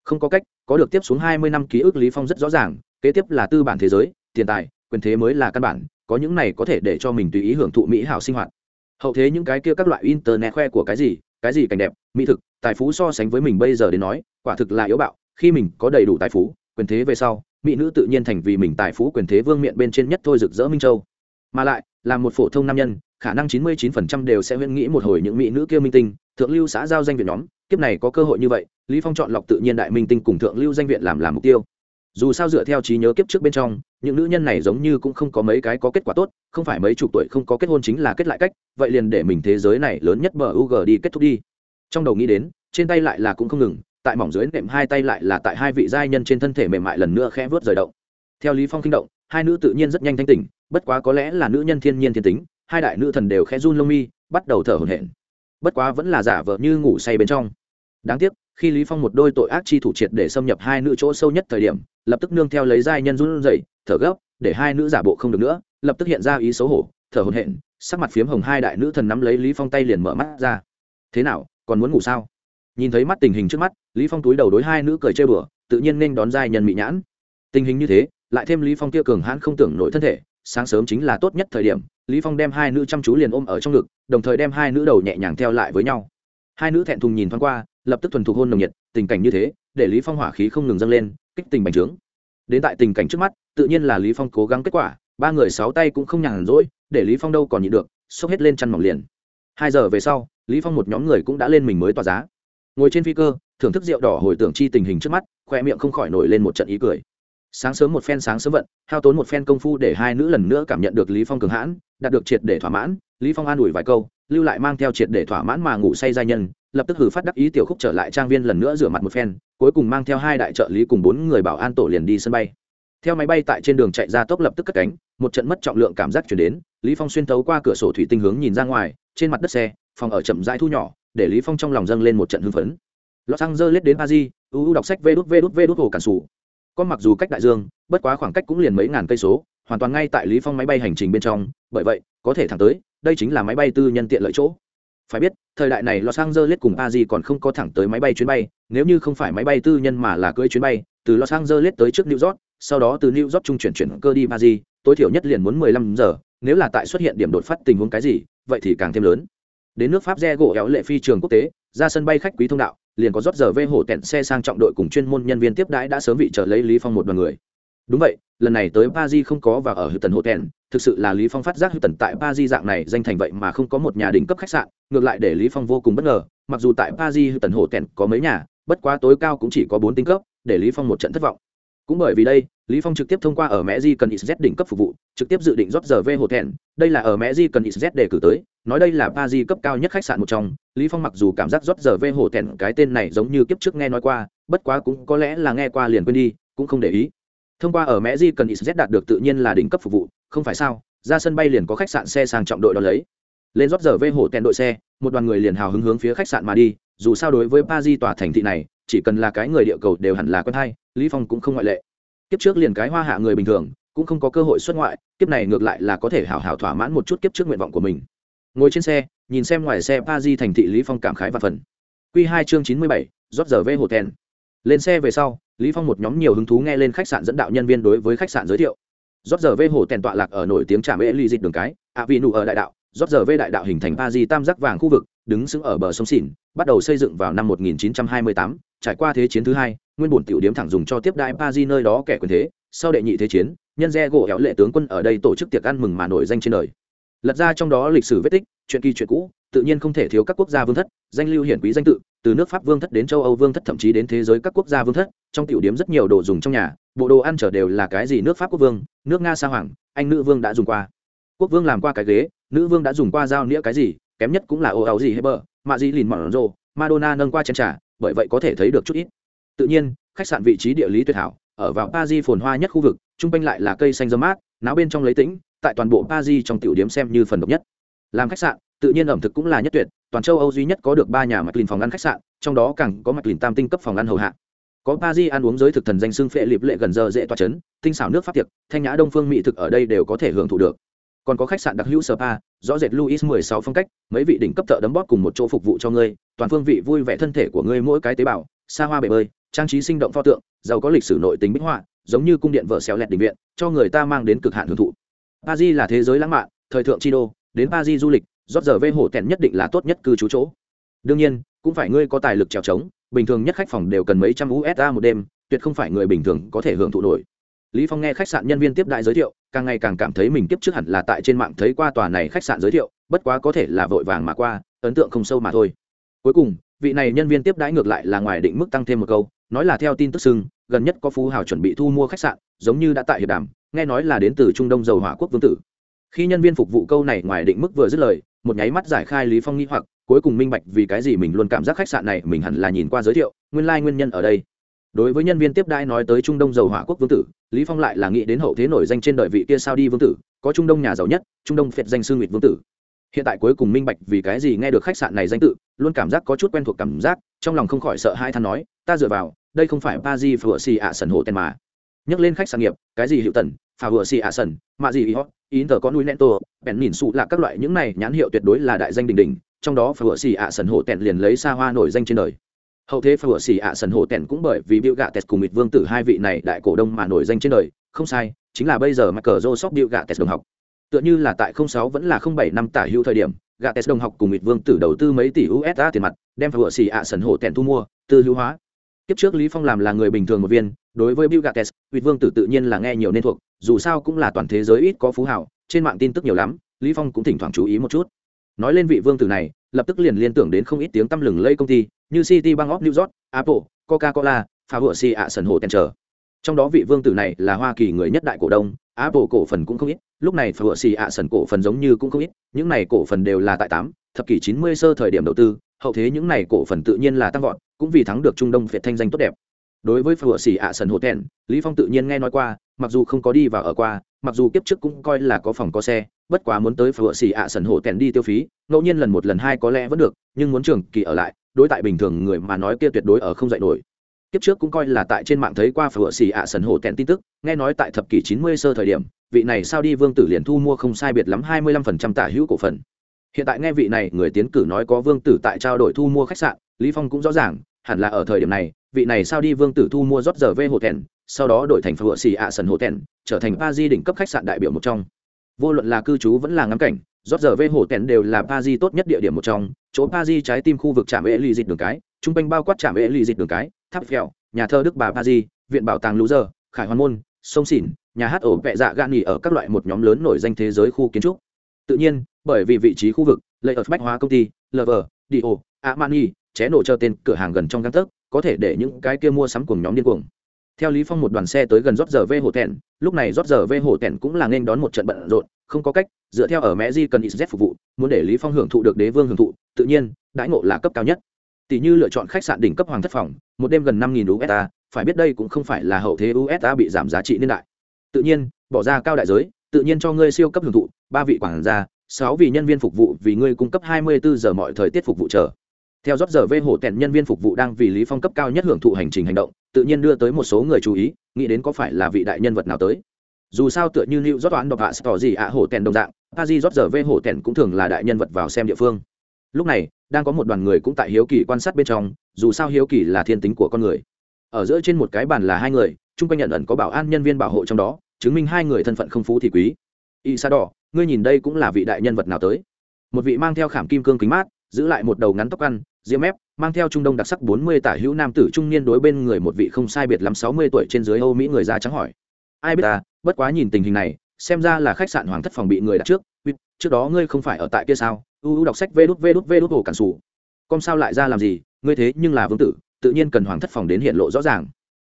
A: không có cách, có được tiếp xuống hai mươi năm ký ức lý phong rất rõ ràng, kế tiếp là tư bản thế giới, tiền tài, quyền thế mới là căn bản, có những này có thể để cho mình tùy ý hưởng thụ mỹ hảo sinh hoạt. Hậu thế những cái kia các loại internet khoe của cái gì cái gì cảnh đẹp, mỹ thực, tài phú so sánh với mình bây giờ đến nói, quả thực là yếu bạo, khi mình có đầy đủ tài phú, quyền thế về sau, mỹ nữ tự nhiên thành vì mình tài phú quyền thế vương miện bên trên nhất thôi rực rỡ minh châu. Mà lại, là một phổ thông nam nhân, khả năng chín mươi chín phần trăm đều sẽ huyễn nghĩ một hồi những mỹ nữ kia minh tinh thượng lưu xã giao danh viện nhóm, kiếp này có cơ hội như vậy, lý phong chọn lọc tự nhiên đại minh tinh cùng thượng lưu danh viện làm làm mục tiêu. Dù sao dựa theo trí nhớ kiếp trước bên trong, những nữ nhân này giống như cũng không có mấy cái có kết quả tốt, không phải mấy chục tuổi không có kết hôn chính là kết lại cách, vậy liền để mình thế giới này lớn nhất bờ u g đi kết thúc đi. Trong đầu nghĩ đến, trên tay lại là cũng không ngừng, tại mỏng dưới nệm hai tay lại là tại hai vị giai nhân trên thân thể mềm mại lần nữa khẽ vớt rời động. Theo lý phong kinh động, hai nữ tự nhiên rất nhanh thanh tỉnh, bất quá có lẽ là nữ nhân thiên nhiên thiên tính, hai đại nữ thần đều khẽ run lông mi, bắt đầu thở hổn hển bất quá vẫn là giả vờ như ngủ say bên trong. Đáng tiếc, khi lý phong một đôi tội ác chi thủ triệt để xâm nhập hai nữ chỗ sâu nhất thời điểm, lập tức nương theo lấy giai nhân run rẩy, thở gấp, để hai nữ giả bộ không được nữa, lập tức hiện ra ý xấu hổ, thở hổn hển, sắc mặt phiếm hồng hai đại nữ thần nắm lấy lý phong tay liền mở mắt ra. Thế nào, còn muốn ngủ sao? Nhìn thấy mắt tình hình trước mắt, lý phong túi đầu đối hai nữ cười chơi bừa, tự nhiên nên đón giai nhân mị nhãn. Tình hình như thế, lại thêm lý phong kia cường hãn không tưởng nổi thân thể, sáng sớm chính là tốt nhất thời điểm lý phong đem hai nữ chăm chú liền ôm ở trong ngực, đồng thời đem hai nữ đầu nhẹ nhàng theo lại với nhau. Hai nữ thẹn thùng nhìn thoáng qua, lập tức thuần thục hôn nồng nhiệt, tình cảnh như thế, để lý phong hỏa khí không ngừng dâng lên, kích tình bành trướng. Đến tại tình cảnh trước mắt, tự nhiên là lý phong cố gắng kết quả, ba người sáu tay cũng không nhàn rỗi, để lý phong đâu còn nhịn được, xốc hết lên chăn mỏng liền. Hai giờ về sau, lý phong một nhóm người cũng đã lên mình mới tỏa giá. Ngồi trên phi cơ, thưởng thức rượu đỏ hồi tưởng chi tình hình trước mắt, khoe miệng không khỏi nổi lên một trận ý cười sáng sớm một phen sáng sớm vận, hao tốn một phen công phu để hai nữ lần nữa cảm nhận được lý phong cường hãn, đạt được triệt để thỏa mãn, lý phong an ủi vài câu, lưu lại mang theo triệt để thỏa mãn mà ngủ say giai nhân, lập tức hử phát đắc ý tiểu khúc trở lại trang viên lần nữa rửa mặt một phen, cuối cùng mang theo hai đại trợ lý cùng bốn người bảo an tổ liền đi sân bay. Theo máy bay tại trên đường chạy ra tốc lập tức cất cánh, một trận mất trọng lượng cảm giác chuyển đến, lý phong xuyên thấu qua cửa sổ thủy tinh hướng nhìn ra ngoài, trên mặt đất xe, phòng ở chậm rãi thu nhỏ, để lý phong trong lòng dâng lên một trận hưng phấn. Lọt xăng dơ lết đến paris u đọc sách vê đút vê đút vê đút hồ cản sủ có mặc dù cách đại dương, bất quá khoảng cách cũng liền mấy ngàn cây số, hoàn toàn ngay tại lý phong máy bay hành trình bên trong, bởi vậy, có thể thẳng tới, đây chính là máy bay tư nhân tiện lợi chỗ. Phải biết, thời đại này los angeles cùng paris còn không có thẳng tới máy bay chuyến bay, nếu như không phải máy bay tư nhân mà là cưỡi chuyến bay, từ los angeles tới trước new york, sau đó từ new york trung chuyển chuyển cơ đi paris tối thiểu nhất liền muốn 15 giờ, nếu là tại xuất hiện điểm đột phát tình huống cái gì, vậy thì càng thêm lớn. Đến nước pháp re gỗ éo lệ phi trường quốc tế, ra sân bay khách quý thông đạo liền có rót giờ vê hổ tẹn xe sang trọng đội cùng chuyên môn nhân viên tiếp đãi đã sớm vị trở lấy lý phong một đoàn người. Đúng vậy, lần này tới paris không có và ở hữu tần hộ tẹn thực sự là lý phong phát giác hữu tần tại paris dạng này danh thành vậy mà không có một nhà đỉnh cấp khách sạn, ngược lại để lý phong vô cùng bất ngờ, mặc dù tại paris hữu tần hộ tẹn có mấy nhà, bất quá tối cao cũng chỉ có bốn tinh cấp, để lý phong một trận thất vọng. Cũng bởi vì đây, lý phong trực tiếp thông qua ở mẹ di cần xz đỉnh cấp phục vụ, trực tiếp dự định rót giờ vê hồ thẹn đây là ở mẹ di cần xz để cử tới, nói đây là Ba di cấp cao nhất khách sạn một trong. Lý phong mặc dù cảm giác rót giờ vê hồ thẹn, cái tên này giống như kiếp trước nghe nói qua, bất quá cũng có lẽ là nghe qua liền quên đi, cũng không để ý. Thông qua ở mẹ di cần xz đạt được tự nhiên là đỉnh cấp phục vụ, không phải sao? Ra sân bay liền có khách sạn xe sang trọng đội đó lấy. Lên rót giờ vê hồ thẹn đội xe, một đoàn người liền hào hứng hướng phía khách sạn mà đi, dù sao đối với Ba di tòa thành thị này, chỉ cần là cái người địa cầu đều hẳn là quen hay, lý phong cũng không ngoại lệ. Kiếp trước liền cái hoa hạ người bình thường cũng không có cơ hội xuất ngoại kiếp này ngược lại là có thể hảo hảo thỏa mãn một chút kiếp trước nguyện vọng của mình. Ngồi trên xe nhìn xem ngoài xe pa di thành thị lý phong cảm khái và phần. Q hai chương chín mươi bảy rót giờ về hồ thèn lên xe về sau lý phong một nhóm nhiều hứng thú nghe lên khách sạn dẫn đạo nhân viên đối với khách sạn giới thiệu. Rót giờ về hồ thèn tọa lạc ở nổi tiếng trạm ê ly dịch đường cái ạ vi nụ ở đại đạo. Rót giờ về đại đạo hình thành pa di tam giác vàng khu vực đứng sững ở bờ sông xỉn bắt đầu xây dựng vào năm 1928, trải qua thế chiến thứ hai nguyên bổn tiểu điếm thẳng dùng cho tiếp đại Paris nơi đó kẻ quyền thế, sau đệ nhị thế chiến, nhân re gỗ hẻo lệ tướng quân ở đây tổ chức tiệc ăn mừng mà nổi danh trên đời. Lật ra trong đó lịch sử vết tích, chuyện kỳ chuyện cũ, tự nhiên không thể thiếu các quốc gia vương thất, danh lưu hiển quý danh tự, từ nước Pháp vương thất đến châu Âu vương thất thậm chí đến thế giới các quốc gia vương thất, trong tiểu điểm rất nhiều đồ dùng trong nhà, bộ đồ ăn trở đều là cái gì nước Pháp quốc vương, nước Nga sa hoàng, anh nữ vương đã dùng qua. Quốc vương làm qua cái ghế, nữ vương đã dùng qua dao nĩa cái gì, kém nhất cũng là ô áo gì hết bờ, mạ gì lìn mỏng rồ, Madonna nâng qua chén trà, bởi vậy có thể thấy được chút ít tự nhiên khách sạn vị trí địa lý tuyệt hảo ở vào paris phồn hoa nhất khu vực chung quanh lại là cây xanh dơ mát, náo bên trong lấy tĩnh, tại toàn bộ paris trong tiểu điểm xem như phần độc nhất. Làm khách sạn, tự nhiên ẩm thực cũng là nhất tuyệt, toàn châu âu duy nhất có được ba nhà mạch lìn phòng ăn khách sạn, trong đó càng có mạch lìn tam tinh cấp phòng ăn hầu hạ. Có paris ăn uống giới thực thần danh xưng phệ liệp lệ gần giờ dễ toa chấn, tinh xảo nước pháp tiệc, thanh nhã đông phương mỹ thực ở đây đều có thể hưởng thụ được. Còn có khách sạn đặc hữu spa, rõ rệt luis 16 phong cách, mấy vị đỉnh cấp thợ đấm bóp cùng một chỗ phục vụ cho ngươi, toàn phương vị vui vẻ thân thể của ngươi mỗi cái tế bào, xa hoa bể bơi trang trí sinh động pho tượng, giàu có lịch sử nội tính bích họa, giống như cung điện vợ xéo lẹt định viện, cho người ta mang đến cực hạn hưởng thụ. Paris là thế giới lãng mạn, thời thượng chi đô đến paris du lịch, rót giờ vê hổ tèn nhất định là tốt nhất cư trú chỗ. Đương nhiên, cũng phải ngươi có tài lực trèo trống, bình thường nhất khách phòng đều cần mấy trăm usd một đêm, tuyệt không phải người bình thường có thể hưởng thụ nổi. Lý phong nghe khách sạn nhân viên tiếp đại giới thiệu, càng ngày càng cảm thấy mình tiếp trước hẳn là tại trên mạng thấy qua tòa này khách sạn giới thiệu, bất quá có thể là vội vàng mà qua, ấn tượng không sâu mà thôi. Cuối cùng, vị này nhân viên tiếp đãi ngược lại là ngoài định mức tăng thêm một câu nói là theo tin tức xưng, gần nhất có phú hào chuẩn bị thu mua khách sạn, giống như đã tại hiệp đàm, nghe nói là đến từ trung đông dầu hỏa quốc vương tử. Khi nhân viên phục vụ câu này ngoài định mức vừa dứt lời, một nháy mắt giải khai lý phong nghi hoặc, cuối cùng minh bạch vì cái gì mình luôn cảm giác khách sạn này mình hẳn là nhìn qua giới thiệu, nguyên lai like nguyên nhân ở đây. Đối với nhân viên tiếp đãi nói tới trung đông dầu hỏa quốc vương tử, lý phong lại là nghĩ đến hậu thế nổi danh trên đời vị kia sao đi vương tử, có trung đông nhà giàu nhất, trung đông phệt danh sư nguyệt vương tử hiện tại cuối cùng minh bạch vì cái gì nghe được khách sạn này danh tự, luôn cảm giác có chút quen thuộc cảm giác, trong lòng không khỏi sợ hai than nói, ta dựa vào, đây không phải ba di phở xì ạ sần hồ tên mà. Nhắc lên khách sạn nghiệp, cái gì hiệu tần phà vừa xì ạ sần mạ gì ý in ý tờ có núi nento bèn nhìn sụ là các loại những này nhãn hiệu tuyệt đối là đại danh đình đình trong đó phà vừa xì ạ sần hồ tèn liền lấy xa hoa nổi danh trên đời. Hậu thế phà vừa xì ạ sần hồ tèn cũng bởi vì biểu gạ tes cùng mịt vương tử hai vị này đại cổ đông mà nổi danh trên đời, không sai, chính là bây giờ mà cờ rô sóc biểu gạ tes đồng học tựa như là tại 06 vẫn là 07 năm tả hữu thời điểm gates đồng học cùng mịt vương tử đầu tư mấy tỷ usd tiền mặt đem phà vừa xì ạ sần hổ tèn thu mua tư hữu hóa. Kiếp trước Lý Phong làm là người bình thường một viên, đối với Bill Gates, mịt Vương tử tự nhiên là nghe nhiều nên thuộc, dù sao cũng là toàn thế giới ít có phú hảo trên mạng tin tức nhiều lắm lý phong cũng thỉnh thoảng chú ý một chút. Nói lên vị vương tử này lập tức liền liên tưởng đến không ít tiếng tăm lừng lây công ty như city bank of new york apple coca cola phá vựa si ạ sần hổ tèn chờ. Trong đó vị vương tử này là hoa kỳ người nhất đại cổ đông apple cổ phần cũng không ít lúc này phá vựa si ạ sần cổ phần giống như cũng không ít, những này cổ phần đều là tại tám, thập kỷ chín mươi sơ thời điểm đầu tư, hậu thế những này cổ phần tự nhiên là tăng vọt, cũng vì thắng được trung đông việt thanh danh tốt đẹp. Đối với phở xì ạ sần hồ thẹn, lý phong tự nhiên nghe nói qua, mặc dù không có đi vào ở qua, mặc dù kiếp trước cũng coi là có phòng có xe, bất quá muốn tới phở xì ạ sần hồ thẹn đi tiêu phí, ngẫu nhiên lần một lần hai có lẽ vẫn được, nhưng muốn trường kỳ ở lại, đối tại bình thường người mà nói kia tuyệt đối ở không dạy nổi kiếp trước cũng coi là tại trên mạng thấy qua phở xì ạ sần hổ tẹn tin tức, nghe nói tại thập kỷ 90 sơ thời điểm, vị này sao đi vương tử liền thu mua không sai biệt lắm 25% tả hữu cổ phần. Hiện tại nghe vị này người tiến cử nói có vương tử tại trao đổi thu mua khách sạn, lý phong cũng rõ ràng, hẳn là ở thời điểm này, vị này sao đi vương tử thu mua rót giờ v hổ tẹn, sau đó đổi thành phượng xì ạ sần hổ tẹn, trở thành ba di đỉnh cấp khách sạn đại biểu một trong. Vô luận là cư trú vẫn là ngắm cảnh rót giờ vê hồ tèn đều là pa di tốt nhất địa điểm một trong. Chỗ pa di trái tim khu vực trạm ế lì dịch đường cái, trung quanh bao quát trạm ế lì dịch đường cái, tháp phèo, nhà thơ đức bà pa di viện bảo tàng lũ giờ khải hoàn môn, sông xỉn nhà hát ổ vẹ dạ gạn nghỉ ở các loại một nhóm lớn nổi danh thế giới khu kiến trúc. Tự nhiên, bởi vì vị trí khu vực lợi ở bách hóa công ty lover dio amani ché nổ cho tên cửa hàng gần trong găng tấc, có thể để những cái kia mua sắm cùng nhóm điên cuồng. Theo lý phong một đoàn xe tới gần rót giờ vê hồ tèn lúc này rót giờ vê hồ tèn cũng là nên đón một trận bận rộn không có cách, dựa theo ở mẹ di cần xz phục vụ, muốn để lý phong hưởng thụ được đế vương hưởng thụ, tự nhiên, đãi ngộ là cấp cao nhất. Tỷ như lựa chọn khách sạn đỉnh cấp hoàng thất phòng, một đêm gần năm nghìn usa phải biết đây cũng không phải là hậu thế usa bị giảm giá trị niên đại. Tự nhiên, bỏ ra cao đại giới, tự nhiên cho ngươi siêu cấp hưởng thụ, ba vị quản gia, sáu vị nhân viên phục vụ vì ngươi cung cấp hai mươi bốn giờ mọi thời tiết phục vụ chờ. Theo rót giờ vê hổ tẹn nhân viên phục vụ đang vì lý phong cấp cao nhất hưởng thụ hành trình hành động, tự nhiên đưa tới một số người chú ý, nghĩ đến có phải là vị đại nhân vật nào tới dù sao tựa như lưu rót toán độc hạ tỏ gì ạ hổ tèn đồng dạng a di rót giờ vê hổ tèn cũng thường là đại nhân vật vào xem địa phương. Lúc này đang có một đoàn người cũng tại hiếu kỳ quan sát bên trong dù sao hiếu kỳ là thiên tính của con người. Ở giữa trên một cái bàn là hai người chung quanh nhận ẩn có bảo an nhân viên bảo hộ trong đó chứng minh hai người thân phận không phú thì quý. Y sa đỏ ngươi nhìn đây cũng là vị đại nhân vật nào tới? Một vị mang theo khảm kim cương kính mát giữ lại một đầu ngắn tóc ăn diễm mép, mang theo trung đông đặc sắc bốn mươi tả hữu nam tử trung niên đối bên người một vị không sai biệt lắm sáu mươi tuổi trên dưới âu mỹ người da trắng hỏi ai biết ta, bất quá nhìn tình hình này, xem ra là khách sạn hoàng thất phòng bị người đặt trước. Trước đó ngươi không phải ở tại kia sao? U u đọc sách vê đút vê đút vê đút hồ cản sủ. Con sao lại ra làm gì? Ngươi thế nhưng là vương tử, tự nhiên cần hoàng thất phòng đến hiện lộ rõ ràng.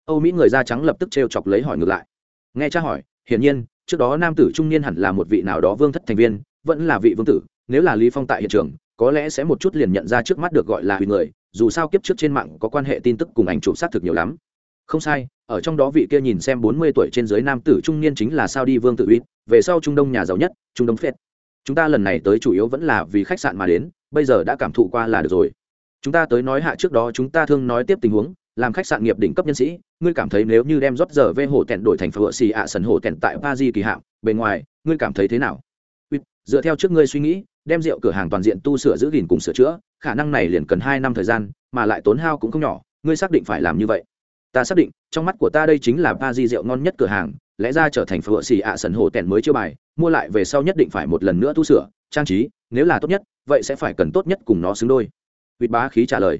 A: Âu mỹ người da trắng lập tức t chọc lấy hỏi ngược lại. Nghe cha hỏi, hiển nhiên, trước đó nam tử trung niên hẳn là một vị nào đó vương thất thành viên, vẫn là vị vương tử, nếu là lý phong tại hiện trường, có lẽ sẽ một chút liền nhận ra trước mắt được gọi là huy người, dù sao kiếp trước trên mạng có quan hệ tin tức cùng ảnh chụp xác thực nhiều lắm không sai, ở trong đó vị kia nhìn xem bốn mươi tuổi trên dưới nam tử trung niên chính là sao đi vương tự uy, về sau trung đông nhà giàu nhất, trung đông phết. Chúng ta lần này tới chủ yếu vẫn là vì khách sạn mà đến, bây giờ đã cảm thụ qua là được rồi. Chúng ta tới nói hạ trước đó chúng ta thương nói tiếp tình huống, làm khách sạn nghiệp đỉnh cấp nhân sĩ, ngươi cảm thấy nếu như đem rót giờ vê hồ tèn đổi thành phở xì ạ sần hồ tèn tại paris kỳ hạm, bề ngoài, ngươi cảm thấy thế nào? Dựa theo trước ngươi suy nghĩ, đem rượu cửa hàng toàn diện tu sửa giữ gìn cùng sửa chữa, khả năng này liền cần hai năm thời gian, mà lại tốn hao cũng không nhỏ, ngươi xác định phải làm như vậy ta xác định, trong mắt của ta đây chính là ba di rượu ngon nhất cửa hàng, lẽ ra trở thành phở xì ạ sần hồ tèn mới chưa bài, mua lại về sau nhất định phải một lần nữa tu sửa, trang trí, nếu là tốt nhất, vậy sẽ phải cần tốt nhất cùng nó xứng đôi. Vịt bá khí trả lời.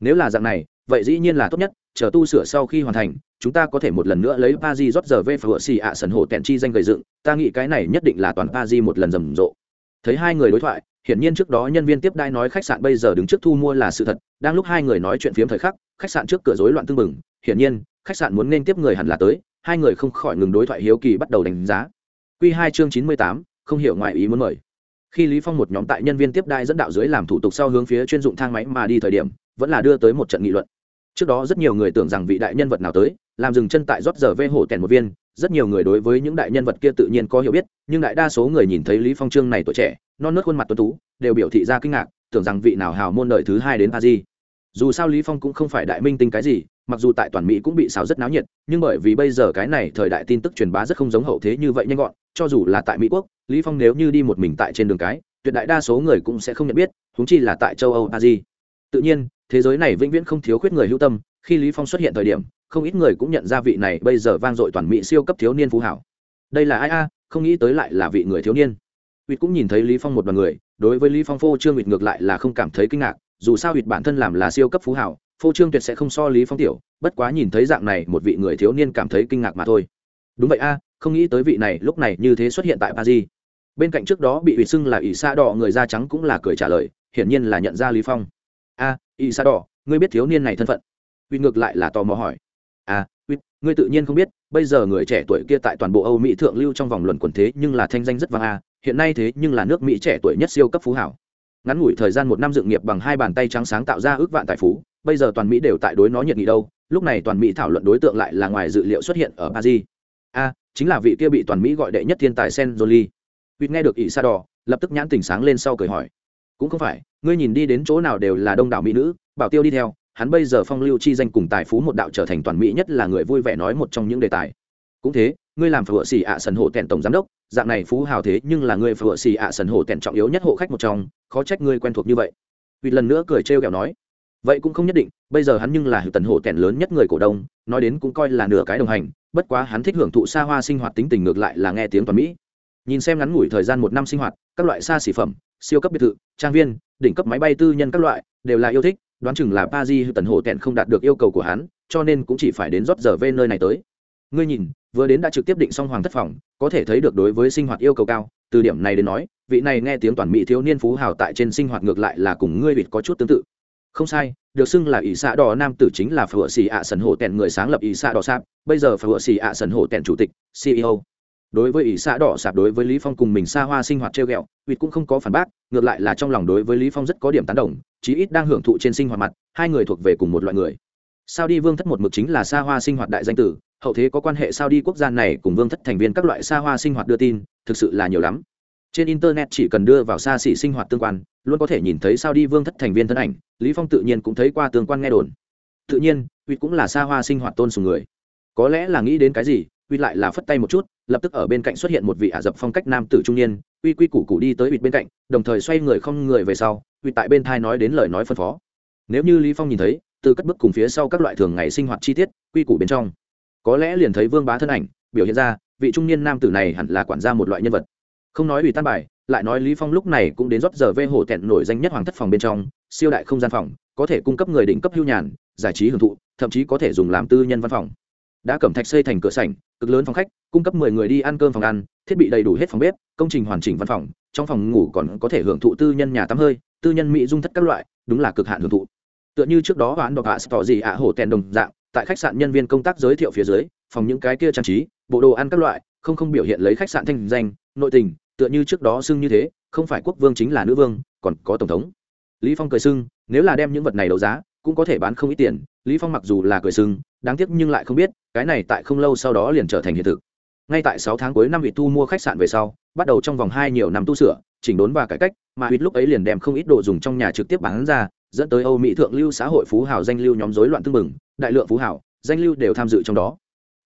A: Nếu là dạng này, vậy dĩ nhiên là tốt nhất, chờ tu sửa sau khi hoàn thành, chúng ta có thể một lần nữa lấy pa di rót giờ về phở xì ạ sần hồ tèn chi danh gầy dựng, ta nghĩ cái này nhất định là toàn pa di một lần rầm rộ. Thấy hai người đối thoại, hiển nhiên trước đó nhân viên tiếp đai nói khách sạn bây giờ đứng trước thu mua là sự thật, đang lúc hai người nói chuyện phiếm thời khắc, khách sạn trước cửa rối loạn tưng bừng hiển nhiên, khách sạn muốn nên tiếp người hẳn là tới, hai người không khỏi ngừng đối thoại hiếu kỳ bắt đầu đánh giá. Q hai chương chín mươi tám, không hiểu ngoại ý muốn mời. Khi lý phong một nhóm tại nhân viên tiếp đai dẫn đạo dưới làm thủ tục sau hướng phía chuyên dụng thang máy mà đi thời điểm, vẫn là đưa tới một trận nghị luận. Trước đó rất nhiều người tưởng rằng vị đại nhân vật nào tới, làm dừng chân tại rót giờ vê hổ tèn một viên, rất nhiều người đối với những đại nhân vật kia tự nhiên có hiểu biết, nhưng đại đa số người nhìn thấy lý phong trương này tuổi trẻ, non nớt khuôn mặt tuấn tú, đều biểu thị ra kinh ngạc, tưởng rằng vị nào hào môn đời thứ hai đến a dù sao lý phong cũng không phải đại minh tinh cái gì mặc dù tại toàn mỹ cũng bị xào rất náo nhiệt nhưng bởi vì bây giờ cái này thời đại tin tức truyền bá rất không giống hậu thế như vậy nhanh gọn cho dù là tại mỹ quốc lý phong nếu như đi một mình tại trên đường cái tuyệt đại đa số người cũng sẽ không nhận biết chúng chi là tại châu âu a di tự nhiên thế giới này vĩnh viễn không thiếu khuyết người hữu tâm khi lý phong xuất hiện thời điểm không ít người cũng nhận ra vị này bây giờ vang dội toàn mỹ siêu cấp thiếu niên phú hảo. Đây là ai a? Không nghĩ tới lại là vị người thiếu niên. Uyệt cũng nhìn thấy Lý Phong một đoàn người, đối với Lý Phong phô trương uyệt ngược lại là không cảm thấy kinh ngạc, dù sao uyệt bản thân làm là siêu cấp phú hảo, phô trương tuyệt sẽ không so Lý Phong tiểu, bất quá nhìn thấy dạng này một vị người thiếu niên cảm thấy kinh ngạc mà thôi. Đúng vậy a, không nghĩ tới vị này lúc này như thế xuất hiện tại paris. Bên cạnh trước đó bị ủy xưng là ỷ xa đỏ người da trắng cũng là cười trả lời hiển nhiên là nhận ra lý phong. A à, ỷ xa đỏ ngươi biết thiếu niên này thân phận? Uy ngược lại là tò mò hỏi. À uy ngươi tự nhiên không biết bây giờ người trẻ tuổi kia tại toàn bộ âu mỹ thượng lưu trong vòng luận quần thế nhưng là thanh danh rất vang a hiện nay thế nhưng là nước mỹ trẻ tuổi nhất siêu cấp phú hảo ngắn ngủi thời gian một năm dựng nghiệp bằng hai bàn tay trắng sáng tạo ra ước vạn tài phú, bây giờ toàn mỹ đều tại đối nó nhiệt nghị đâu, lúc này toàn mỹ thảo luận đối tượng lại là ngoài dự liệu xuất hiện ở paris. A, chính là vị kia bị toàn mỹ gọi đệ nhất thiên tài sen jolie vịt nghe được ỷ sa đỏ, lập tức nhãn tỉnh sáng lên sau cười hỏi. Cũng không phải, ngươi nhìn đi đến chỗ nào đều là đông đảo mỹ nữ, bảo tiêu đi theo, hắn bây giờ phong lưu chi danh cùng tài phú một đạo trở thành toàn mỹ nhất là người vui vẻ nói một trong những đề tài. Cũng thế ngươi làm phở xì ạ à sần hộ tẹn tổng giám đốc, dạng này phú hào thế nhưng là ngươi phở xì ạ à sần hộ tẹn trọng yếu nhất hộ khách một trong, khó trách ngươi quen thuộc như vậy. Vì lần nữa cười trêu kẹo nói, vậy cũng không nhất định, bây giờ hắn nhưng là tần hộ tẹn lớn nhất người cổ đông, nói đến cũng coi là nửa cái đồng hành, bất quá hắn thích hưởng thụ xa hoa sinh hoạt tính tình ngược lại là nghe tiếng toàn mỹ. Nhìn xem ngắn ngủi thời gian một năm sinh hoạt, các loại xa xỉ phẩm, siêu cấp biệt thự, trang viên, đỉnh cấp máy bay tư nhân các loại, đều là yêu thích, đoán chừng là pa di tần hộ tẹn không đạt được yêu cầu của hắn, cho nên cũng chỉ phải đến rót giờ về nơi này tới. Ngươi nhìn vừa đến đã trực tiếp định xong hoàng thất phòng, có thể thấy được đối với sinh hoạt yêu cầu cao. Từ điểm này đến nói, vị này nghe tiếng toàn mỹ thiếu niên phú hào tại trên sinh hoạt ngược lại là cùng ngươi vịt có chút tương tự. Không sai, được xưng là ỷ xạ đỏ nam tử chính là phở xì ạ sần hộ tèn người sáng lập ỷ xạ đỏ sạp, bây giờ phở xì ạ sần hộ tèn chủ tịch ceo đối với ỷ xạ đỏ sạp đối với lý phong cùng mình xa hoa sinh hoạt treo ghẹo, vịt cũng không có phản bác, ngược lại là trong lòng đối với lý phong rất có điểm tán đồng, chí ít đang hưởng thụ trên sinh hoạt mặt, hai người thuộc về cùng một loại người. Sao đi vương thất một mực chính là xa hoa sinh hoạt đại danh tử hậu thế có quan hệ sao đi quốc gia này cùng vương thất thành viên các loại xa hoa sinh hoạt đưa tin, thực sự là nhiều lắm. Trên internet chỉ cần đưa vào xa xỉ sinh hoạt tương quan, luôn có thể nhìn thấy sao đi vương thất thành viên thân ảnh, lý phong tự nhiên cũng thấy qua tương quan nghe đồn. Tự nhiên uy cũng là xa hoa sinh hoạt tôn sùng người. Có lẽ là nghĩ đến cái gì uy lại là phất tay một chút, lập tức ở bên cạnh xuất hiện một vị ả dập phong cách nam tử trung niên uy quy củ củ đi tới uy bên cạnh, đồng thời xoay người không người về sau uy tại bên thai nói đến lời nói phân phó. Nếu như lý phong nhìn thấy, từ cất bước cùng phía sau các loại thường ngày sinh hoạt chi tiết, quy củ bên trong có lẽ liền thấy vương bá thân ảnh, biểu hiện ra, vị trung niên nam tử này hẳn là quản gia một loại nhân vật. Không nói ủy tan bài, lại nói lý phong lúc này cũng đến rót giờ vê hổ tẹn nổi danh nhất hoàng thất phòng bên trong, siêu đại không gian phòng, có thể cung cấp người đỉnh cấp hưu nhàn, giải trí hưởng thụ, thậm chí có thể dùng làm tư nhân văn phòng. Đã cẩm thạch xây thành cửa sảnh, cực lớn phòng khách, cung cấp mười người đi ăn cơm phòng ăn, thiết bị đầy đủ hết phòng bếp, công trình hoàn chỉnh văn phòng, trong phòng ngủ còn có thể hưởng thụ tư nhân nhà tắm hơi, tư nhân mỹ dung thất các loại, đúng là cực hạn hưởng thụ. Tựa như trước đó hoãn đọc hạ tỏ gì ạ hổ tẹn đồng dạng tại khách sạn nhân viên công tác giới thiệu phía dưới, phòng những cái kia trang trí, bộ đồ ăn các loại, không không biểu hiện lấy khách sạn thanh danh, nội tình, tựa như trước đó xưng như thế, không phải quốc vương chính là nữ vương, còn có tổng thống. Lý phong cười xưng nếu là đem những vật này đấu giá, cũng có thể bán không ít tiền. Lý phong mặc dù là cười xưng đáng tiếc nhưng lại không biết, cái này tại không lâu sau đó liền trở thành hiện thực. Ngay tại sáu tháng cuối năm vị thu mua khách sạn về sau, bắt đầu trong vòng hai nhiều năm tu sửa, chỉnh đốn và cải cách, mà huyết lúc ấy liền đem không ít đồ dùng trong nhà trực tiếp bán ra dẫn tới âu mỹ thượng lưu xã hội phú hào danh lưu nhóm rối loạn tương mừng đại lượng phú hào, danh lưu đều tham dự trong đó.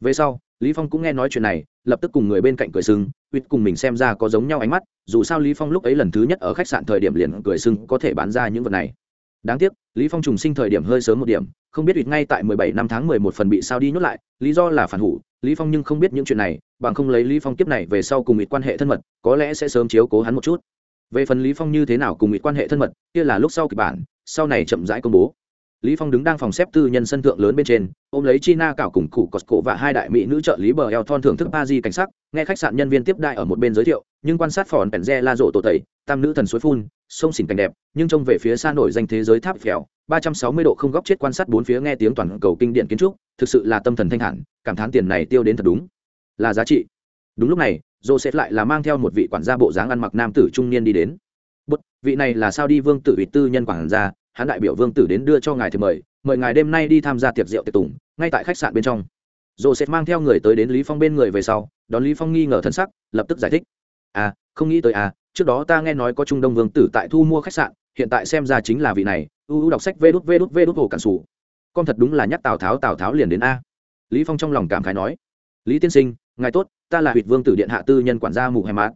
A: Về sau, lý phong cũng nghe nói chuyện này, lập tức cùng người bên cạnh cười sưng huyết cùng mình xem ra có giống nhau ánh mắt, dù sao lý phong lúc ấy lần thứ nhất ở khách sạn thời điểm liền cười sưng có thể bán ra những vật này. Đáng tiếc, lý phong trùng sinh thời điểm hơi sớm một điểm, không biết huyết ngay tại 17 năm tháng 11 phần bị sao đi nhốt lại, lý do là phản hủ, lý phong nhưng không biết những chuyện này, bằng không lấy lý phong kiếp này về sau cùng huyết quan hệ thân mật, có lẽ sẽ sớm chiếu cố hắn một chút về phần lý phong như thế nào cùng huyết quan hệ thân mật kia là lúc sau kịch bản sau này chậm rãi công bố. Lý phong đứng đang phòng xếp tư nhân sân thượng lớn bên trên ôm lấy china cảo cùng cụ cọt cổ và hai đại mỹ nữ trợ lý bờ eo thon thưởng thức ba di cảnh sắc nghe khách sạn nhân viên tiếp đại ở một bên giới thiệu nhưng quan sát phòn pèn la rộ tổ tẩy tam nữ thần suối phun sông xỉn cảnh đẹp nhưng trông về phía xa nổi danh thế giới tháp phèo 360 độ không góc chết quan sát bốn phía nghe tiếng toàn cầu kinh điển kiến trúc thực sự là tâm thần thanh hẳn, cảm thán tiền này tiêu đến thật đúng là giá trị. Đúng lúc này joseph lại là mang theo một vị quản gia bộ dáng ăn mặc nam tử trung niên đi đến. "Bất, vị này là sao đi vương tử vị tư nhân quản gia hắn đại biểu vương tử đến đưa cho ngài thì mời mời ngài đêm nay đi tham gia tiệc rượu tiệc tùng ngay tại khách sạn bên trong. Joseph mang theo người tới đến lý phong bên người về sau đón lý phong nghi ngờ thân sắc lập tức giải thích. À không nghĩ tới à trước đó ta nghe nói có trung đông vương tử tại thu mua khách sạn hiện tại xem ra chính là vị này u u đọc sách vê đút vê đút vê đút hồ cản sủ. Con thật đúng là nhắc tào tháo tào tháo liền đến a. Lý phong trong lòng cảm khái nói. Lý tiên sinh ngài tốt, ta là huyệt vương tử điện hạ tư nhân quản gia mù hè mát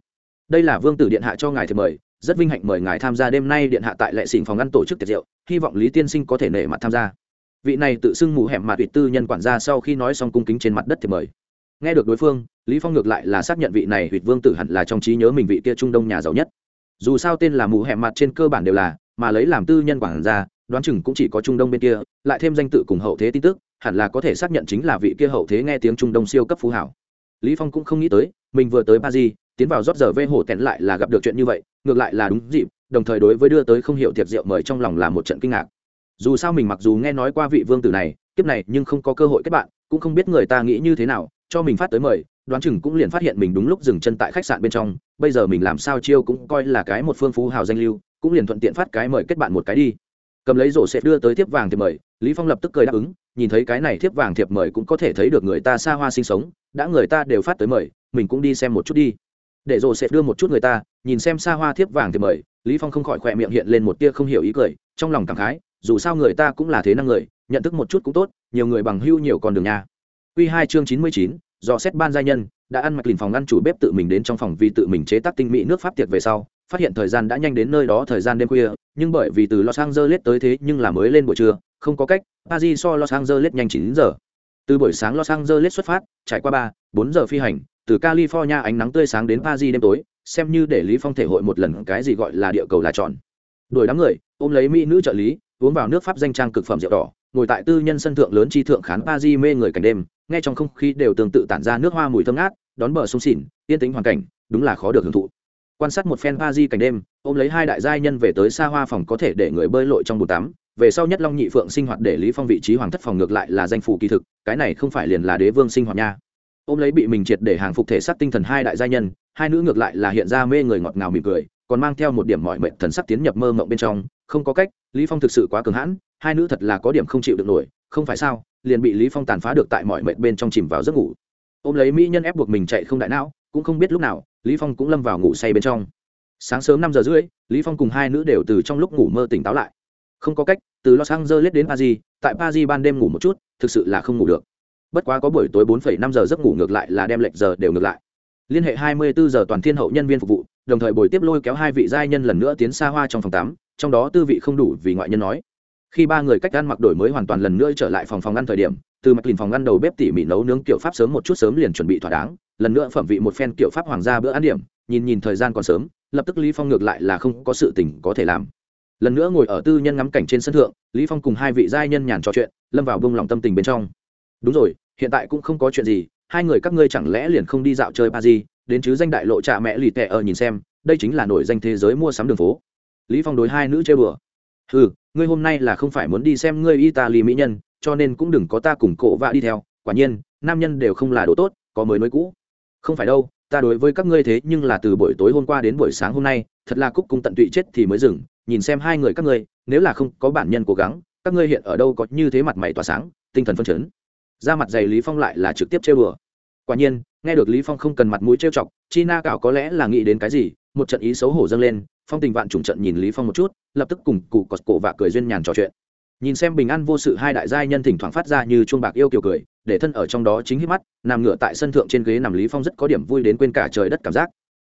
A: đây là vương tử điện hạ cho ngài thì mời, rất vinh hạnh mời ngài tham gia đêm nay điện hạ tại lệ xỉn phòng ngăn tổ chức tiệc rượu, hy vọng lý tiên sinh có thể nể mặt tham gia. Vị này tự xưng mù hẻm mặt ủy tư nhân quản gia sau khi nói xong cung kính trên mặt đất thì mời. Nghe được đối phương, lý phong ngược lại là xác nhận vị này huyệt vương tử hẳn là trong trí nhớ mình vị kia trung đông nhà giàu nhất. Dù sao tên là mù hẻm mặt trên cơ bản đều là, mà lấy làm tư nhân quản gia, đoán chừng cũng chỉ có trung đông bên kia, lại thêm danh tự cùng hậu thế tin tức, hẳn là có thể xác nhận chính là vị kia hậu thế nghe tiếng trung đông siêu cấp phú hảo lý phong cũng không nghĩ tới, mình vừa tới paris, tiến vào rót giờ vê hổ tẹn lại là gặp được chuyện như vậy, ngược lại là đúng dịp, đồng thời đối với đưa tới không hiểu tiệc rượu mời trong lòng là một trận kinh ngạc. Dù sao mình mặc dù nghe nói qua vị vương tử này, kiếp này nhưng không có cơ hội kết bạn, cũng không biết người ta nghĩ như thế nào, cho mình phát tới mời, đoán chừng cũng liền phát hiện mình đúng lúc dừng chân tại khách sạn bên trong, bây giờ mình làm sao chiêu cũng coi là cái một phương phú hào danh lưu, cũng liền thuận tiện phát cái mời kết bạn một cái đi. Cầm lấy rổ sẽ đưa tới tiếp vàng thiệp mời lý phong lập tức cười đáp ứng nhìn thấy cái này thiếp vàng thiệp mời cũng có thể thấy được người ta xa hoa sinh sống đã người ta đều phát tới mời mình cũng đi xem một chút đi. Để rồi sẽ đưa một chút người ta nhìn xem xa hoa thiếp vàng thiệp mời lý phong không khỏi khỏe miệng hiện lên một tia không hiểu ý cười trong lòng cảm khái dù sao người ta cũng là thế năng người nhận thức một chút cũng tốt nhiều người bằng hưu nhiều con đường nha. Quy 2 chương 99, do xét ban gia nhân đã ăn mạch lìn phòng ngăn chủ bếp tự mình đến trong phòng vì tự mình chế tác tinh mỹ nước pháp tiệc về sau phát hiện thời gian đã nhanh đến nơi đó thời gian đêm khuya nhưng bởi vì từ los angeles tới thế nhưng là mới lên buổi trưa không có cách, paris so los angeles nhanh chín giờ. Từ buổi sáng los angeles xuất phát, trải qua ba, bốn giờ phi hành, từ california ánh nắng tươi sáng đến paris đêm tối, xem như để lý phong thể hội một lần cái gì gọi là địa cầu là tròn. Đuổi đám người, ôm lấy mỹ nữ trợ lý, uống vào nước pháp danh trang cực phẩm rượu đỏ, ngồi tại tư nhân sân thượng lớn chi thượng khán paris mê người cảnh đêm, nghe trong không khí đều tương tự tản ra nước hoa mùi thơm ngát, đón bờ sông xỉn, yên tĩnh hoàn cảnh, đúng là khó được hưởng thụ. Quan sát một phen paris cảnh đêm, ôm lấy hai đại giai nhân về tới xa hoa phòng có thể để người bơi lội trong bồn tắm về sau nhất long nhị phượng sinh hoạt để lý phong vị trí hoàng thất phòng ngược lại là danh phủ kỳ thực, cái này không phải liền là đế vương sinh hoạt nha. Ôm lấy bị mình triệt để hàng phục thể xác tinh thần hai đại gia nhân, hai nữ ngược lại là hiện ra mê người ngọt ngào mỉm cười, còn mang theo một điểm mọi mệnh thần sắc tiến nhập mơ mộng bên trong, không có cách, lý phong thực sự quá cường hãn, hai nữ thật là có điểm không chịu được nổi, không phải sao, liền bị lý phong tàn phá được tại mọi mệnh bên trong chìm vào giấc ngủ. Ôm lấy mỹ nhân ép buộc mình chạy không đại não, cũng không biết lúc nào, lý phong cũng lâm vào ngủ say bên trong. Sáng sớm năm giờ rưỡi, lý phong cùng hai nữ đều từ trong lúc ngủ mơ tỉnh táo lại không có cách từ los angeles đến paris tại paris ban đêm ngủ một chút thực sự là không ngủ được. Bất quá có buổi tối 4,5 giờ giấc ngủ ngược lại là đem lệch giờ đều ngược lại. Liên hệ 24 giờ toàn thiên hậu nhân viên phục vụ đồng thời buổi tiếp lôi kéo hai vị giai nhân lần nữa tiến xa hoa trong phòng tắm trong đó tư vị không đủ vì ngoại nhân nói. Khi ba người cách ăn mặc đổi mới hoàn toàn lần nữa trở lại phòng phòng ăn thời điểm từ mặt lìn phòng ăn đầu bếp tỉ mỉ nấu nướng kiểu pháp sớm một chút sớm liền chuẩn bị thỏa đáng lần nữa phẩm vị một phen kiểu pháp hoàng gia bữa ăn điểm nhìn nhìn thời gian còn sớm lập tức lý phong ngược lại là không có sự tình có thể làm lần nữa ngồi ở tư nhân ngắm cảnh trên sân thượng, lý phong cùng hai vị giai nhân nhàn trò chuyện, lâm vào bông lòng tâm tình bên trong. Đúng rồi, hiện tại cũng không có chuyện gì, hai người các ngươi chẳng lẽ liền không đi dạo chơi paris, đến chứ danh đại lộ trà mẹ lì tệ ở nhìn xem, đây chính là nổi danh thế giới mua sắm đường phố. Lý phong đối hai nữ chơi bừa. Ừ ngươi hôm nay là không phải muốn đi xem ngươi italy mỹ nhân, cho nên cũng đừng có ta cùng cổ vạ đi theo, quả nhiên, nam nhân đều không là đồ tốt, có mới mới cũ. Không phải đâu, ta đối với các ngươi thế nhưng là từ buổi tối hôm qua đến buổi sáng hôm nay, thật là cúc cung tận tụy chết thì mới dừng nhìn xem hai người các ngươi, nếu là không có bản nhân cố gắng, các ngươi hiện ở đâu có như thế mặt mày tỏa sáng, tinh thần phân chấn. Ra mặt dày lý phong lại là trực tiếp trêu đùa. Quả nhiên, nghe được lý phong không cần mặt mũi trêu chọc chi na cảo có lẽ là nghĩ đến cái gì, một trận ý xấu hổ dâng lên, phong tình vạn trùng trận nhìn lý phong một chút, lập tức cùng cụ cọt cổ và cười duyên nhàn trò chuyện. Nhìn xem bình an vô sự hai đại giai nhân thỉnh thoảng phát ra như chuông bạc yêu kiều cười, để thân ở trong đó chính hít mắt, nằm ngửa tại sân thượng trên ghế nằm lý phong rất có điểm vui đến quên cả trời đất cảm giác.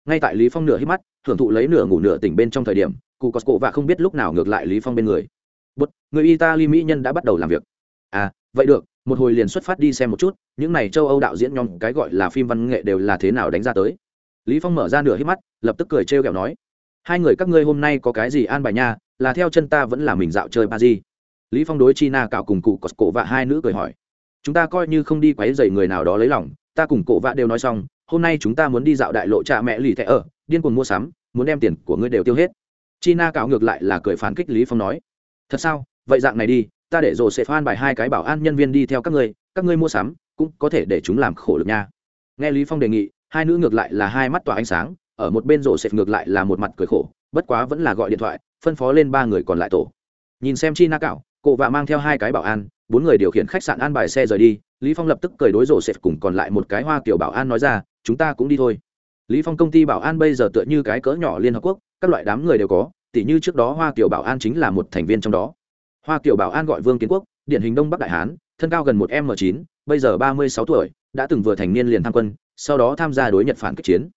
A: Ngay tại lý phong nửa hít mắt, hưởng thụ lấy nửa ngủ nửa tỉnh bên trong thời điểm cụ có cổ và không biết lúc nào ngược lại lý phong bên người. Bút người italy mỹ nhân đã bắt đầu làm việc. À vậy được, một hồi liền xuất phát đi xem một chút, những này châu âu đạo diễn nhóm, cái gọi là phim văn nghệ đều là thế nào đánh ra tới. Lý phong mở ra nửa hít mắt, lập tức cười trêu ghẹo nói, hai người các ngươi hôm nay có cái gì an bài nha? Là theo chân ta vẫn là mình dạo chơi ba gì. lý phong đối china cạo cùng cụ cổ và hai nữ cười hỏi, chúng ta coi như không đi quấy rầy người nào đó lấy lòng, ta cùng cổ vạ đều nói xong, hôm nay chúng ta muốn đi dạo đại lộ cha mẹ lì thẻ ở, điên cuồng mua sắm, muốn đem tiền của ngươi đều tiêu hết chi na cạo ngược lại là cười phán kích lý phong nói, thật sao? Vậy dạng này đi, ta để rồi sẽ phan bài hai cái bảo an nhân viên đi theo các ngươi các ngươi mua sắm cũng có thể để chúng làm khổ lực nha. Nghe lý phong đề nghị, hai nữ ngược lại là hai mắt tỏa ánh sáng, ở một bên rổ xẹp ngược lại là một mặt cười khổ, bất quá vẫn là gọi điện thoại, phân phó lên ba người còn lại tổ. Nhìn xem chi na cạo cộ vạ mang theo hai cái bảo an, bốn người điều khiển khách sạn an bài xe rời đi, lý phong lập tức cười đối rổ xẹp cùng còn lại một cái hoa kiểu bảo an nói ra, chúng ta cũng đi thôi. Lý phong công ty bảo an bây giờ tựa như cái cỡ nhỏ liên hợp quốc các loại đám người đều có, tỉ như trước đó hoa kiểu bảo an chính là một thành viên trong đó. Hoa kiểu bảo an gọi vương kiến quốc, điển hình đông bắc đại hán, thân cao gần một m 9 bây giờ ba mươi sáu tuổi, đã từng vừa thành niên liền tham quân, sau đó tham gia đối nhật phản kích chiến.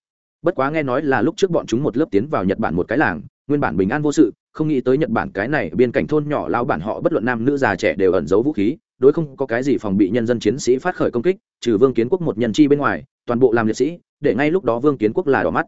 A: Bất quá nghe nói là lúc trước bọn chúng một lớp tiến vào nhật bản một cái làng, nguyên bản bình an vô sự, không nghĩ tới nhật bản cái này biên cảnh thôn nhỏ lao bản họ bất luận nam nữ già trẻ đều ẩn giấu vũ khí, đối không có cái gì phòng bị nhân dân chiến sĩ phát khởi công kích, trừ vương kiến quốc một nhân chi bên ngoài, toàn bộ làm liệt sĩ, để ngay lúc đó vương kiến quốc là đỏ mắt.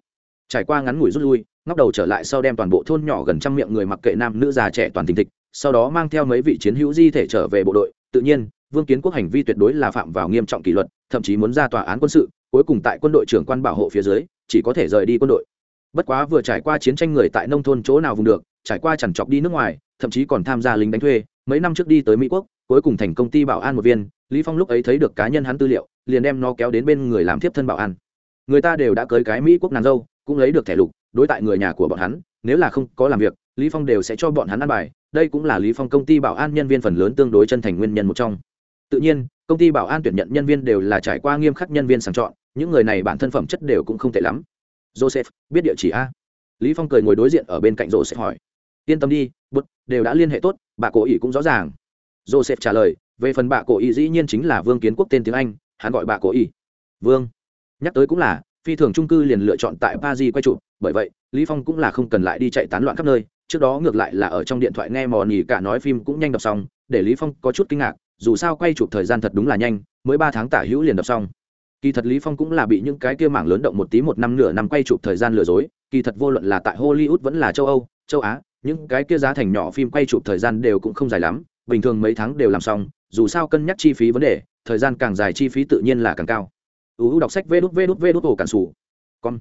A: Trải qua ngắn ngủi rút lui ngóc đầu trở lại sau đem toàn bộ thôn nhỏ gần trăm miệng người mặc kệ nam nữ già trẻ toàn tình thịch, sau đó mang theo mấy vị chiến hữu di thể trở về bộ đội. Tự nhiên, vương kiến quốc hành vi tuyệt đối là phạm vào nghiêm trọng kỷ luật, thậm chí muốn ra tòa án quân sự, cuối cùng tại quân đội trưởng quan bảo hộ phía dưới, chỉ có thể rời đi quân đội. Bất quá vừa trải qua chiến tranh người tại nông thôn chỗ nào vùng được, trải qua chẳng chọc đi nước ngoài, thậm chí còn tham gia lính đánh thuê, mấy năm trước đi tới mỹ quốc, cuối cùng thành công ty bảo an một viên, lý phong lúc ấy thấy được cá nhân hắn tư liệu, liền đem nó kéo đến bên người làm tiếp thân bảo an. Người ta đều đã cưới cái mỹ quốc nàng dâu, cũng lấy được thẻ lục đối tại người nhà của bọn hắn, nếu là không có làm việc, lý phong đều sẽ cho bọn hắn ăn bài. Đây cũng là lý phong công ty bảo an nhân viên phần lớn tương đối chân thành nguyên nhân một trong. Tự nhiên, công ty bảo an tuyển nhận nhân viên đều là trải qua nghiêm khắc nhân viên sàng chọn, những người này bản thân phẩm chất đều cũng không tệ lắm. Joseph, biết địa chỉ a? Lý phong cười ngồi đối diện ở bên cạnh joseph hỏi. Yên tâm đi bút đều đã liên hệ tốt, bà cổ ý cũng rõ ràng. Joseph trả lời, về phần bà cổ ý dĩ nhiên chính là vương kiến quốc tên tiếng anh, hắn gọi bà cổ ý. Vương. Nhắc tới cũng là phi thường trung cư liền lựa chọn tại paris quay chụp, bởi vậy, lý phong cũng là không cần lại đi chạy tán loạn khắp nơi, trước đó ngược lại là ở trong điện thoại nghe mò nhì cả nói phim cũng nhanh đọc xong, để lý phong có chút kinh ngạc, dù sao quay chụp thời gian thật đúng là nhanh, mới ba tháng tả hữu liền đọc xong. Kỳ thật lý phong cũng là bị những cái kia mảng lớn động một tí một năm nửa năm quay chụp thời gian lừa dối, kỳ thật vô luận là tại hollywood vẫn là châu âu, châu á, những cái kia giá thành nhỏ phim quay chụp thời gian đều cũng không dài lắm, bình thường mấy tháng đều làm xong, dù sao cân nhắc chi phí vấn đề, thời gian càng dài chi phí tự nhiên là càng cao uu đọc sách vê đút vê đút vê đút ổ cản sủ. Con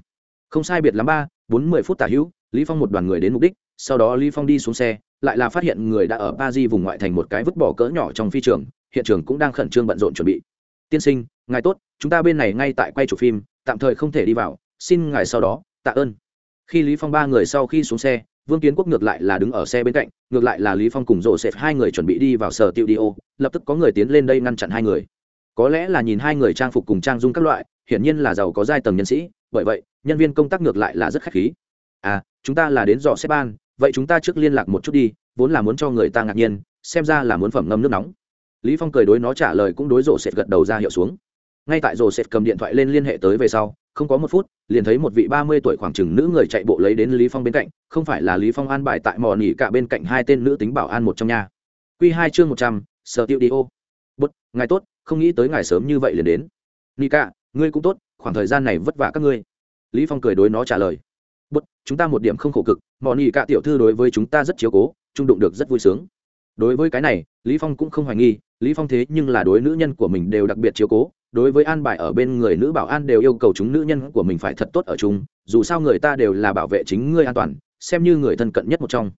A: không sai biệt lắm ba, bốn mươi phút tả hữu, lý phong một đoàn người đến mục đích, sau đó lý phong đi xuống xe, lại là phát hiện người đã ở paris vùng ngoại thành một cái vứt bỏ cỡ nhỏ trong phi trường, hiện trường cũng đang khẩn trương bận rộn chuẩn bị. Tiên sinh, ngài tốt, chúng ta bên này ngay tại quay chụp phim, tạm thời không thể đi vào, xin ngài sau đó, tạ ơn. Khi lý phong ba người sau khi xuống xe, vương kiến quốc ngược lại là đứng ở xe bên cạnh, ngược lại là lý phong cùng rộ xẹp hai người chuẩn bị đi vào sở tiêu đi ô lập tức có người tiến lên đây ngăn chặn hai người có lẽ là nhìn hai người trang phục cùng trang dung các loại, hiển nhiên là giàu có giai tầng nhân sĩ, bởi vậy, nhân viên công tác ngược lại là rất khách khí. À chúng ta là đến dò xếp ban, vậy chúng ta trước liên lạc một chút đi, vốn là muốn cho người ta ngạc nhiên, xem ra là muốn phẩm ngâm nước nóng. Lý phong cười đối nó trả lời cũng đối rộ sệt gật đầu ra hiệu xuống. Ngay tại rộ sệt cầm điện thoại lên liên hệ tới về sau, không có một phút, liền thấy một vị ba mươi tuổi khoảng chừng nữ người chạy bộ lấy đến lý phong bên cạnh, không phải là lý phong an bài tại mò nỉ cả bên cạnh hai tên nữ tính bảo an một trong nhà quy hai chương một trăm, sở tiêu đi ô. Bút ngài tốt không nghĩ tới ngài sớm như vậy liền đến. Nika, ngươi cũng tốt, khoảng thời gian này vất vả các ngươi. Lý phong cười đối nó trả lời. Bất chúng ta một điểm không khổ cực mò nỉ cả tiểu thư đối với chúng ta rất chiếu cố, trung đụng được rất vui sướng. Đối với cái này, lý phong cũng không hoài nghi, lý phong thế nhưng là đối nữ nhân của mình đều đặc biệt chiếu cố, đối với an bài ở bên người nữ bảo an đều yêu cầu chúng nữ nhân của mình phải thật tốt ở chung, dù sao người ta đều là bảo vệ chính ngươi an toàn, xem như người thân cận nhất một trong.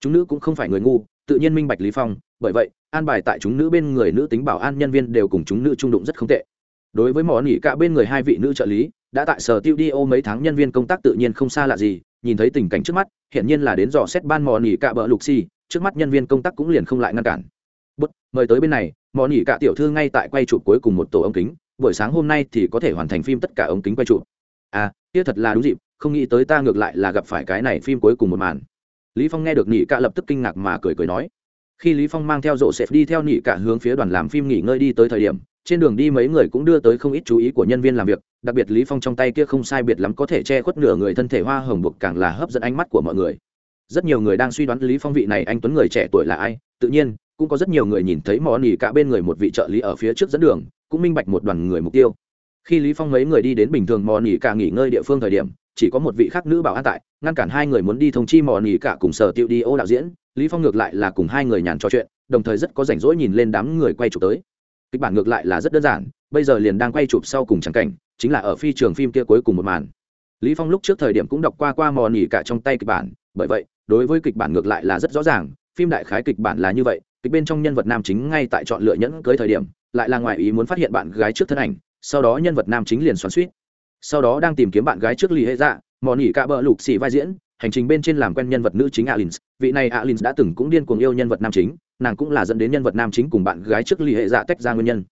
A: Chúng nữ cũng không phải người ngu, tự nhiên minh bạch lý phong bởi vậy, an bài tại chúng nữ bên người nữ tính bảo an nhân viên đều cùng chúng nữ trung đụng rất không tệ. Đối với mỏ nỉ cả bên người hai vị nữ trợ lý, đã tại sở tiêu đi ô mấy tháng nhân viên công tác tự nhiên không xa lạ gì, nhìn thấy tình cảnh trước mắt hiện nhiên là đến dò xét ban mỏ nỉ cả bờ lục xì, trước mắt nhân viên công tác cũng liền không lại ngăn cản. Bất, mời tới bên này, mỏ nỉ cả tiểu thư ngay tại quay chụp cuối cùng một tổ ống kính, buổi sáng hôm nay thì có thể hoàn thành phim tất cả ống kính quay chụp. À kia thật là đúng dịp, không nghĩ tới ta ngược lại là gặp phải cái này phim cuối cùng một màn. Lý phong nghe được nỉ cả lập tức kinh ngạc mà cười cười nói khi lý phong mang theo rộ sệt đi theo nhị cả hướng phía đoàn làm phim nghỉ ngơi đi tới thời điểm, trên đường đi mấy người cũng đưa tới không ít chú ý của nhân viên làm việc, đặc biệt lý phong trong tay kia không sai biệt lắm có thể che khuất nửa người thân thể hoa hồng buộc càng là hấp dẫn ánh mắt của mọi người. Rất nhiều người đang suy đoán lý phong vị này anh tuấn người trẻ tuổi là ai, tự nhiên, cũng có rất nhiều người nhìn thấy mò nỉ cả bên người một vị trợ lý ở phía trước dẫn đường, cũng minh bạch một đoàn người mục tiêu. Khi lý phong mấy người đi đến bình thường mò nỉ cả nghỉ ngơi địa phương thời điểm, chỉ có một vị khác nữ bảo an tại, ngăn cản hai người muốn đi thông chi mò nỉ cả cùng sở tiêu đi ô đạo diễn lý phong ngược lại là cùng hai người nhàn trò chuyện, đồng thời rất có rảnh rỗi nhìn lên đám người quay chụp tới. Kịch bản ngược lại là rất đơn giản, bây giờ liền đang quay chụp sau cùng chẳng cảnh, chính là ở phi trường phim kia cuối cùng một màn. Lý phong lúc trước thời điểm cũng đọc qua qua mò nỉ cả trong tay kịch bản, bởi vậy, đối với kịch bản ngược lại là rất rõ ràng, phim đại khái kịch bản là như vậy, kịch bên trong nhân vật nam chính ngay tại chọn lựa nhẫn cưới thời điểm, lại là ngoài ý muốn phát hiện bạn gái trước thân ảnh, sau đó nhân vật nam chính liền xoắn suýt sau đó đang tìm kiếm bạn gái trước lì hệ dạ mò nỉ cả bờ lục xì vai diễn hành trình bên trên làm quen nhân vật nữ chính alins. Vị này alins đã từng cũng điên cuồng yêu nhân vật nam chính, nàng cũng là dẫn đến nhân vật nam chính cùng bạn gái trước lì hệ dạ tách ra nguyên nhân.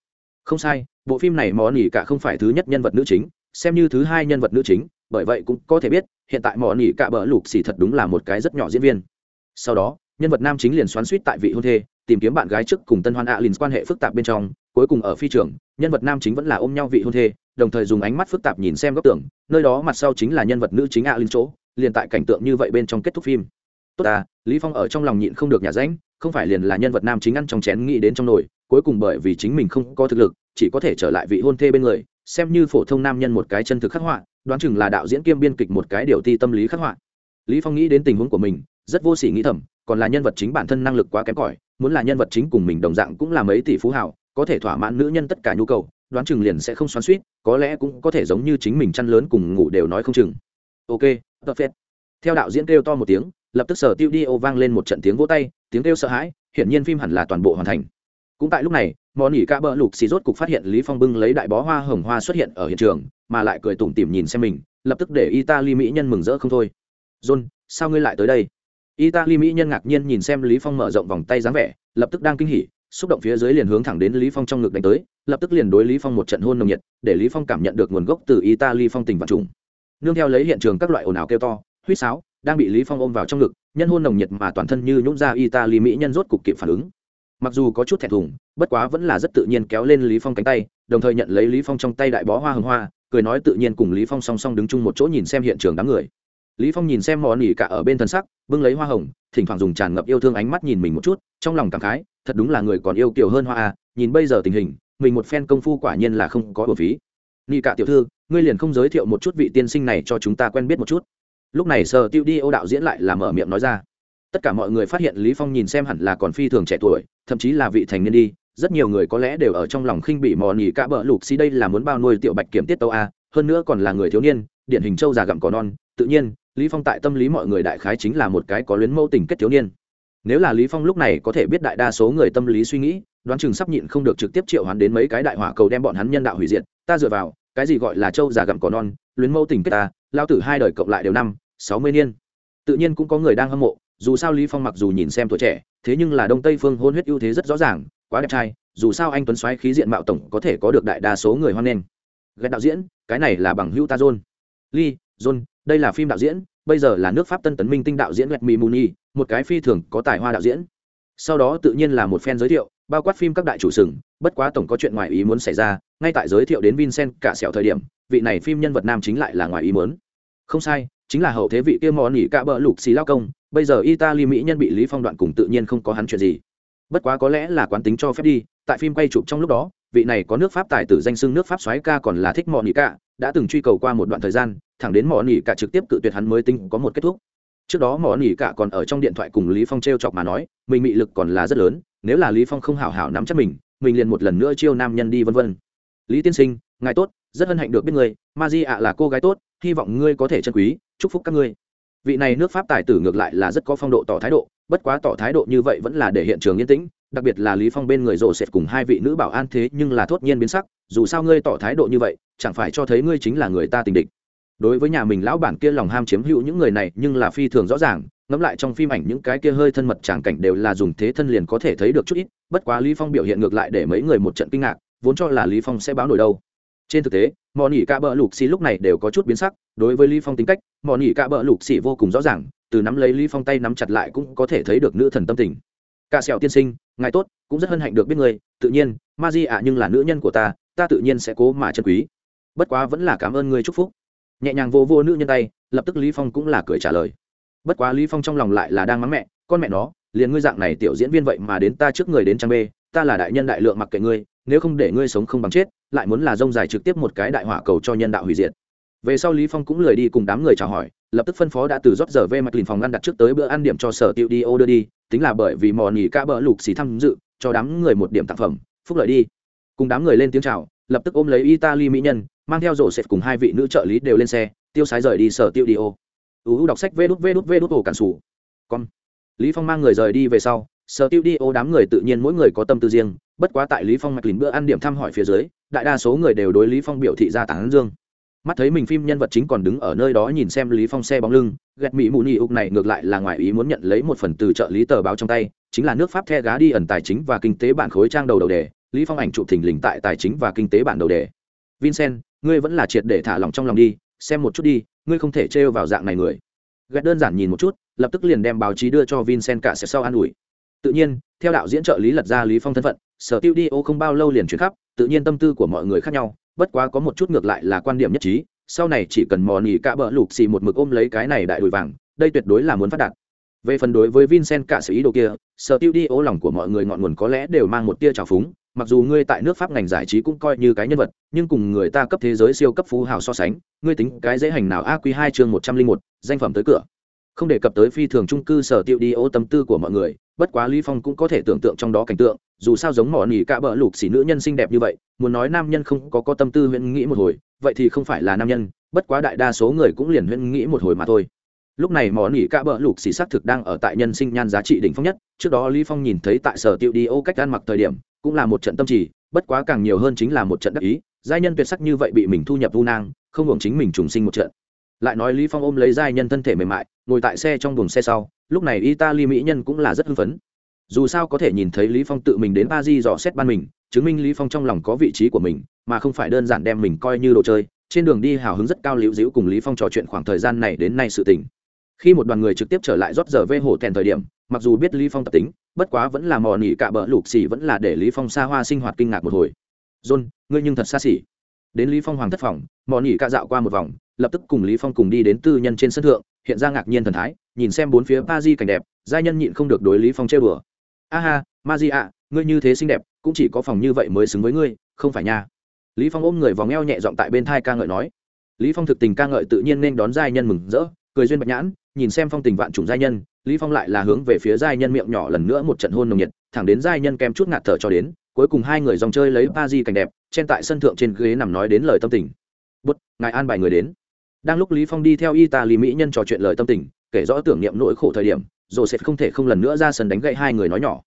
A: Không sai, bộ phim này mò nỉ cả không phải thứ nhất nhân vật nữ chính, xem như thứ hai nhân vật nữ chính, bởi vậy cũng có thể biết, hiện tại mò nỉ cả bờ lục xì thật đúng là một cái rất nhỏ diễn viên. Sau đó, nhân vật nam chính liền xoắn suýt tại vị hôn thê, tìm kiếm bạn gái trước cùng tân hoan alin quan hệ phức tạp bên trong, cuối cùng ở phi trường, nhân vật nam chính vẫn là ôm nhau vị hôn thê, đồng thời dùng ánh mắt phức tạp nhìn xem góc tưởng nơi đó mặt sau chính là nhân vật nữ chính alin chỗ liền tại cảnh tượng như vậy bên trong kết thúc phim. Tốt à lý phong ở trong lòng nhịn không được nhà ránh, không phải liền là nhân vật nam chính ăn trong chén nghĩ đến trong nồi, cuối cùng bởi vì chính mình không có thực lực, chỉ có thể trở lại vị hôn thê bên người, xem như phổ thông nam nhân một cái chân thực khắc họa, đoán chừng là đạo diễn kiêm biên kịch một cái điều ti tâm lý khắc họa. Lý phong nghĩ đến tình huống của mình, rất vô sỉ nghĩ thầm, còn là nhân vật chính bản thân năng lực quá kém cỏi, muốn là nhân vật chính cùng mình đồng dạng cũng là mấy tỷ phú hào, có thể thỏa mãn nữ nhân tất cả nhu cầu, đoán chừng liền sẽ không xoắn suýt có lẽ cũng có thể giống như chính mình chăn lớn cùng ngủ đều nói không chừng. Ok perfect theo đạo diễn kêu to một tiếng, lập tức sở tiêu đi ô vang lên một trận tiếng vỗ tay, tiếng kêu sợ hãi, hiển nhiên phim hẳn là toàn bộ hoàn thành. Cũng tại lúc này món nghỉ ca bỡ lục xì rốt cục phát hiện lý phong bưng lấy đại bó hoa hồng hoa xuất hiện ở hiện trường, mà lại cười tủm tỉm nhìn xem mình, lập tức để italy mỹ nhân mừng rỡ không thôi. John, sao ngươi lại tới đây? Italy mỹ nhân ngạc nhiên nhìn xem lý phong mở rộng vòng tay dáng vẻ, lập tức đang kinh hỉ, xúc động phía dưới liền hướng thẳng đến lý phong trong ngực đánh tới, lập tức liền đối lý phong một trận hôn nồng nhiệt, để lý phong cảm nhận được nguồn gốc từ italy phong tình và trùng nương theo lấy hiện trường các loại ồn ào kêu to, huýt sáo, đang bị lý phong ôm vào trong ngực, nhân hôn nồng nhiệt mà toàn thân như nhũng ra italy mỹ nhân rốt cục kịp phản ứng. Mặc dù có chút thẹn thùng, bất quá vẫn là rất tự nhiên kéo lên lý phong cánh tay, đồng thời nhận lấy lý phong trong tay đại bó hoa hồng hoa, cười nói tự nhiên cùng lý phong song song đứng chung một chỗ nhìn xem hiện trường đám người. Lý phong nhìn xem món nỉ cả ở bên thân sắc, bưng lấy hoa hồng, thỉnh thoảng dùng tràn ngập yêu thương ánh mắt nhìn mình một chút, trong lòng cảm khái, thật đúng là người còn yêu kiều hơn hoa à nhìn bây giờ tình hình, mình một phen công phu quả nhiên là không có bổ phí nghị cả tiểu thư, ngươi liền không giới thiệu một chút vị tiên sinh này cho chúng ta quen biết một chút. Lúc này sở tiêu đi ô đạo diễn lại là mở miệng nói ra. Tất cả mọi người phát hiện lý phong nhìn xem hẳn là còn phi thường trẻ tuổi, thậm chí là vị thành niên đi, rất nhiều người có lẽ đều ở trong lòng khinh bị mò nhì cả bợ lục xi đây là muốn bao nuôi tiểu bạch kiểm tiết tâu a, hơn nữa còn là người thiếu niên, điển hình châu già gặm cỏ non. Tự nhiên, lý phong tại tâm lý mọi người đại khái chính là một cái có luyến mâu tình kết thiếu niên. Nếu là lý phong lúc này có thể biết đại đa số người tâm lý suy nghĩ đoán chừng sắp nhịn không được trực tiếp triệu hoán đến mấy cái đại hỏa cầu đem bọn hắn nhân đạo hủy diệt, ta dựa vào, cái gì gọi là châu già gặm cỏ non, luyến mâu tình kết ta, lao tử hai đời cộng lại đều năm, sáu mươi niên. Tự nhiên cũng có người đang hâm mộ, dù sao lý phong mặc dù nhìn xem tuổi trẻ, thế nhưng là đông tây phương hôn huyết ưu thế rất rõ ràng, quá đẹp trai, dù sao anh tuấn xoáy khí diện mạo tổng có thể có được đại đa số người hoan nghênh. Ghét đạo diễn, cái này là bằng hữu ta john. Lee, john, đây là phim đạo diễn, bây giờ là nước pháp tân tấn minh tinh đạo diễn ghét mi muni một cái phi thường có tài hoa đạo diễn. Sau đó tự nhiên là một fan giới thiệu bao quát phim các đại chủ sừng, bất quá tổng có chuyện ngoài ý muốn xảy ra, ngay tại giới thiệu đến vincent cả sẹo thời điểm, vị này phim nhân vật nam chính lại là ngoài ý muốn. Không sai, chính là hậu thế vị kia mòn nỉ cả bờ lục xì lao công, bây giờ italy mỹ nhân bị lý phong đoạn cùng tự nhiên không có hắn chuyện gì. Bất quá có lẽ là quán tính cho phép đi, tại phim quay chụp trong lúc đó, vị này có nước pháp tài tử danh xưng nước pháp soái ca còn là thích mòn nỉ cả, đã từng truy cầu qua một đoạn thời gian, thẳng đến mòn nỉ cả trực tiếp cự tuyệt hắn mới tính có một kết thúc. Trước đó mòn nỉ cả còn ở trong điện thoại cùng lý phong treo chọc mà nói, mình mị lực còn là rất lớn nếu là lý phong không hảo hảo nắm chắc mình mình liền một lần nữa chiêu nam nhân đi vân vân. Lý tiên sinh, ngài tốt, rất hân hạnh được biết người ma di ạ là cô gái tốt, hy vọng ngươi có thể trân quý, chúc phúc các ngươi. Vị này nước pháp tài tử ngược lại là rất có phong độ tỏ thái độ, bất quá tỏ thái độ như vậy vẫn là để hiện trường yên tĩnh, đặc biệt là lý phong bên người rộ sệt cùng hai vị nữ bảo an thế nhưng là thốt nhiên biến sắc, dù sao ngươi tỏ thái độ như vậy, chẳng phải cho thấy ngươi chính là người ta tình địch. Đối với nhà mình lão bản kia lòng ham chiếm hữu những người này nhưng là phi thường rõ ràng ngẫm lại trong phim ảnh những cái kia hơi thân mật tràng cảnh đều là dùng thế thân liền có thể thấy được chút ít, bất quá lý phong biểu hiện ngược lại để mấy người một trận kinh ngạc, vốn cho là lý phong sẽ báo nổi đâu. Trên thực tế mọi nỉ cả bợ lục xì lúc này đều có chút biến sắc, đối với lý phong tính cách mọi nỉ cả bợ lục xì vô cùng rõ ràng, từ nắm lấy lý phong tay nắm chặt lại cũng có thể thấy được nữ thần tâm tình. Cả sẹo tiên sinh, ngài tốt, cũng rất hân hạnh được biết người, tự nhiên, ma di ạ nhưng là nữ nhân của ta ta tự nhiên sẽ cố mà chân quý. Bất quá vẫn là cảm ơn người chúc phúc. Nhẹ nhàng vô vô nữ nhân tay, lập tức lý phong cũng là cười trả lời bất quá lý phong trong lòng lại là đang mắng mẹ, con mẹ nó, liền ngươi dạng này tiểu diễn viên vậy mà đến ta trước người đến trang bê, ta là đại nhân đại lượng mặc kệ ngươi, nếu không để ngươi sống không bằng chết, lại muốn là rông dài trực tiếp một cái đại hỏa cầu cho nhân đạo hủy diệt. Về sau lý phong cũng lười đi cùng đám người chào hỏi, lập tức phân phó đã từ rót giờ về mặt lìn phòng ngăn đặt trước tới bữa ăn điểm cho sở tiêu đi ô đưa đi, tính là bởi vì mò nỉ cả bỡ lục xì tham dự, cho đám người một điểm tặng phẩm, phúc lợi đi. Cùng đám người lên tiếng chào, lập tức ôm lấy italy mỹ nhân, mang theo rổ sệt cùng hai vị nữ trợ lý đều lên xe, tiêu sái rời đi sở tiêu đi ô uu đọc sách vê đút vê đút vê đút ổ cản sủ. Con lý phong mang người rời đi về sau sở tiêu đi ô đám người tự nhiên mỗi người có tâm tư riêng, bất quá tại lý phong mạch lìn bữa ăn điểm thăm hỏi phía dưới, đại đa số người đều đối lý phong biểu thị ra tán dương. Mắt thấy mình phim nhân vật chính còn đứng ở nơi đó nhìn xem lý phong xe bóng lưng ghét mỹ mụ nhị ục này ngược lại là ngoài ý muốn nhận lấy một phần từ trợ lý tờ báo trong tay, chính là nước pháp the gá đi ẩn tài chính và kinh tế bản khối trang đầu đầu đề, lý phong ảnh chụp thình lình tại tài chính và kinh tế bản đầu đề. Vincent, ngươi vẫn là triệt để thả lòng trong lòng đi, xem một chút đi ngươi không thể trêu vào dạng này người. Ghét đơn giản nhìn một chút, lập tức liền đem báo chí đưa cho vincent cả sẽ sau an ủi. Tự nhiên, theo đạo diễn trợ lý lật ra lý phong thân phận, sở tiêu đi ô không bao lâu liền chuyển khắp, tự nhiên tâm tư của mọi người khác nhau, bất quá có một chút ngược lại là quan điểm nhất trí, sau này chỉ cần mò nỉ cả bờ lục xì một mực ôm lấy cái này đại đùi vàng, đây tuyệt đối là muốn phát đạt. Về phần đối với vincent cả sự ý đồ kia, sở tiêu đi ô lòng của mọi người ngọn nguồn có lẽ đều mang một tia trào phúng mặc dù ngươi tại nước pháp ngành giải trí cũng coi như cái nhân vật, nhưng cùng người ta cấp thế giới siêu cấp phú hào so sánh, ngươi tính cái dễ hành nào aq hai chương một trăm linh một, danh phẩm tới cửa. Không đề cập tới phi thường trung cư sở tiêu đi ô tâm tư của mọi người, bất quá lý phong cũng có thể tưởng tượng trong đó cảnh tượng, dù sao giống mỏ nỉ cả bờ lục xỉ nữ nhân xinh đẹp như vậy, muốn nói nam nhân không có có tâm tư huyễn nghĩ một hồi, vậy thì không phải là nam nhân, bất quá đại đa số người cũng liền huyễn nghĩ một hồi mà thôi. Lúc này mỏ nỉ cả bờ lục xỉ xác thực đang ở tại nhân sinh nhan giá trị đỉnh phong nhất, trước đó lý phong nhìn thấy tại sở tiệu đi ô cách ăn mặc thời điểm cũng là một trận tâm trì, bất quá càng nhiều hơn chính là một trận đắc ý. Giai nhân tuyệt sắc như vậy bị mình thu nhập vu nang, không hưởng chính mình trùng sinh một trận. Lại nói lý phong ôm lấy giai nhân thân thể mềm mại, ngồi tại xe trong buồng xe sau, lúc này italy mỹ nhân cũng là rất hưng phấn. Dù sao có thể nhìn thấy lý phong tự mình đến Ba Di dò xét ban mình, chứng minh lý phong trong lòng có vị trí của mình, mà không phải đơn giản đem mình coi như đồ chơi. Trên đường đi hào hứng rất cao liễu diễu cùng lý phong trò chuyện khoảng thời gian này đến nay sự tình khi một đoàn người trực tiếp trở lại rót giờ vê hồ thèn thời điểm mặc dù biết lý phong tập tính bất quá vẫn là mò nỉ cả bờ lục xỉ vẫn là để lý phong xa hoa sinh hoạt kinh ngạc một hồi. John ngươi nhưng thật xa xỉ. Đến lý phong hoàng thất phòng mò nỉ cả dạo qua một vòng lập tức cùng lý phong cùng đi đến tư nhân trên sân thượng hiện ra ngạc nhiên thần thái nhìn xem bốn phía pa di cảnh đẹp giai nhân nhịn không được đối lý phong chơi đùa. Aha, ma di ạ ngươi như thế xinh đẹp cũng chỉ có phòng như vậy mới xứng với ngươi không phải nha. Lý phong ôm người vòng eo nhẹ giọng tại bên thai ca ngợi nói. Lý phong thực tình ca ngợi tự nhiên nên đón giai nhân mừng rỡ cười duyên bạch nhãn nhìn xem phong tình vạn trùng giai nhân, lý phong lại là hướng về phía giai nhân miệng nhỏ lần nữa một trận hôn nồng nhiệt, thẳng đến giai nhân kem chút ngạt thở cho đến, cuối cùng hai người dòng chơi lấy ba di cảnh đẹp trên tại sân thượng trên ghế nằm nói đến lời tâm tình. Bút, ngài an bài người đến. Đang lúc lý phong đi theo Y tá Lý mỹ nhân trò chuyện lời tâm tình, kể rõ tưởng niệm nỗi khổ thời điểm, rồi sẽ không thể không lần nữa ra sân đánh gậy hai người nói nhỏ.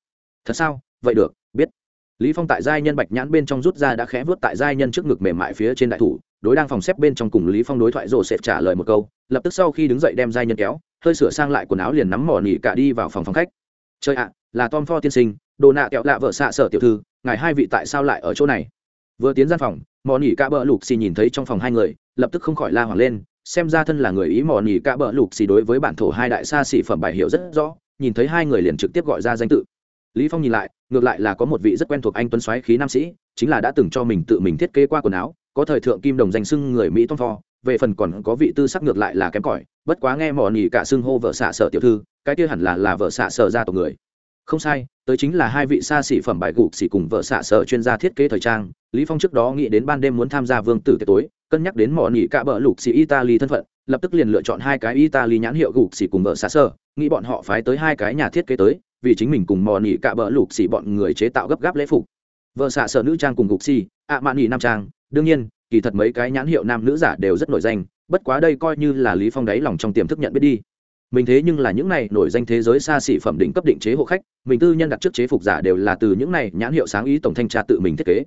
A: Thật sao? Vậy được, biết. Lý phong tại giai nhân bạch nhãn bên trong rút ra đã khẽ vớt tại giai nhân trước ngực mềm mại phía trên đại thủ đối đang phòng xếp bên trong cùng lý phong đối thoại rồ sẽ trả lời một câu, lập tức sau khi đứng dậy đem giai nhân kéo, hơi sửa sang lại quần áo liền nắm mỏ nỉ cả đi vào phòng phòng khách. Chơi ạ, là tom Ford tiên sinh, đồ nạ kẹo lạ vợ xạ sở tiểu thư, ngài hai vị tại sao lại ở chỗ này? Vừa tiến ra phòng, mỏ nỉ cả bờ lục xì nhìn thấy trong phòng hai người, lập tức không khỏi la hoảng lên, xem ra thân là người ý mỏ nỉ cả bờ lục xì đối với bản thổ hai đại xa xỉ phẩm bài hiểu rất rõ, nhìn thấy hai người liền trực tiếp gọi ra danh tự. Lý phong nhìn lại, ngược lại là có một vị rất quen thuộc anh tuấn xoáy khí nam sĩ, chính là đã từng cho mình tự mình thiết kế qua quần áo có thời thượng kim đồng danh sưng người mỹ tom for về phần còn có vị tư sắc ngược lại là kém cỏi, bất quá nghe mỏ nỉ cả xưng hô vợ xạ sở tiểu thư, cái kia hẳn là là vợ xạ sở gia tộc người. Không sai, tới chính là hai vị xa xỉ phẩm bài gục xỉ cùng vợ xạ sở chuyên gia thiết kế thời trang, lý phong trước đó nghĩ đến ban đêm muốn tham gia vương tử tiệc tối, cân nhắc đến mỏ nỉ cả bờ lục xỉ italy thân phận, lập tức liền lựa chọn hai cái italy nhãn hiệu gục xỉ cùng vợ xạ sở, nghĩ bọn họ phái tới hai cái nhà thiết kế tới, vì chính mình cùng mỏ nỉ cả bờ lục xỉ bọn người chế tạo gấp gáp lễ phục. Vợ xạ sở nữ trang cùng gục xỉ, ạ mạn nỉ nam trang đương nhiên kỳ thật mấy cái nhãn hiệu nam nữ giả đều rất nổi danh bất quá đây coi như là lý phong đáy lòng trong tiềm thức nhận biết đi. Mình thế nhưng là những này nổi danh thế giới xa xỉ phẩm đỉnh cấp định chế hộ khách mình tư nhân đặt trước chế phục giả đều là từ những này nhãn hiệu sáng ý tổng thanh tra tự mình thiết kế.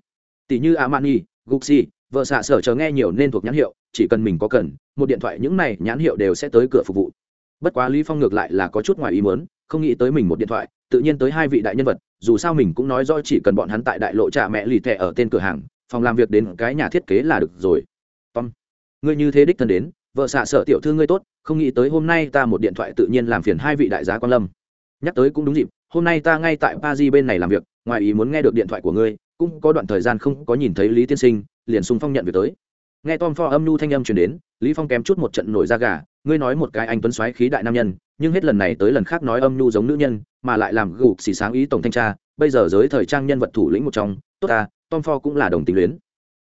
A: Tỷ như Armani, Gucci, vợ xạ sở chờ nghe nhiều nên thuộc nhãn hiệu chỉ cần mình có cần một điện thoại những này nhãn hiệu đều sẽ tới cửa phục vụ. Bất quá lý phong ngược lại là có chút ngoài ý muốn không nghĩ tới mình một điện thoại tự nhiên tới hai vị đại nhân vật dù sao mình cũng nói rõ chỉ cần bọn hắn tại đại lộ trả mẹ lì thẻ ở tên cửa hàng phòng làm việc đến cái nhà thiết kế là được rồi. Tom, ngươi như thế đích thân đến, vợ xạ sở tiểu thư ngươi tốt, không nghĩ tới hôm nay ta một điện thoại tự nhiên làm phiền hai vị đại giá quan lâm. Nhắc tới cũng đúng dịp, hôm nay ta ngay tại Paris di bên này làm việc, ngoài ý muốn nghe được điện thoại của ngươi, cũng có đoạn thời gian không có nhìn thấy lý tiên sinh, liền sung phong nhận việc tới. Nghe tom pho âm nhu thanh âm truyền đến, lý phong kém chút một trận nổi da gà, ngươi nói một cái anh tuấn xoáy khí đại nam nhân, nhưng hết lần này tới lần khác nói âm nhu giống nữ nhân, mà lại làm gục xì sáng ý tổng thanh tra, bây giờ giới thời trang nhân vật thủ lĩnh một trong, tốt ta tom ford cũng là đồng tính luyến.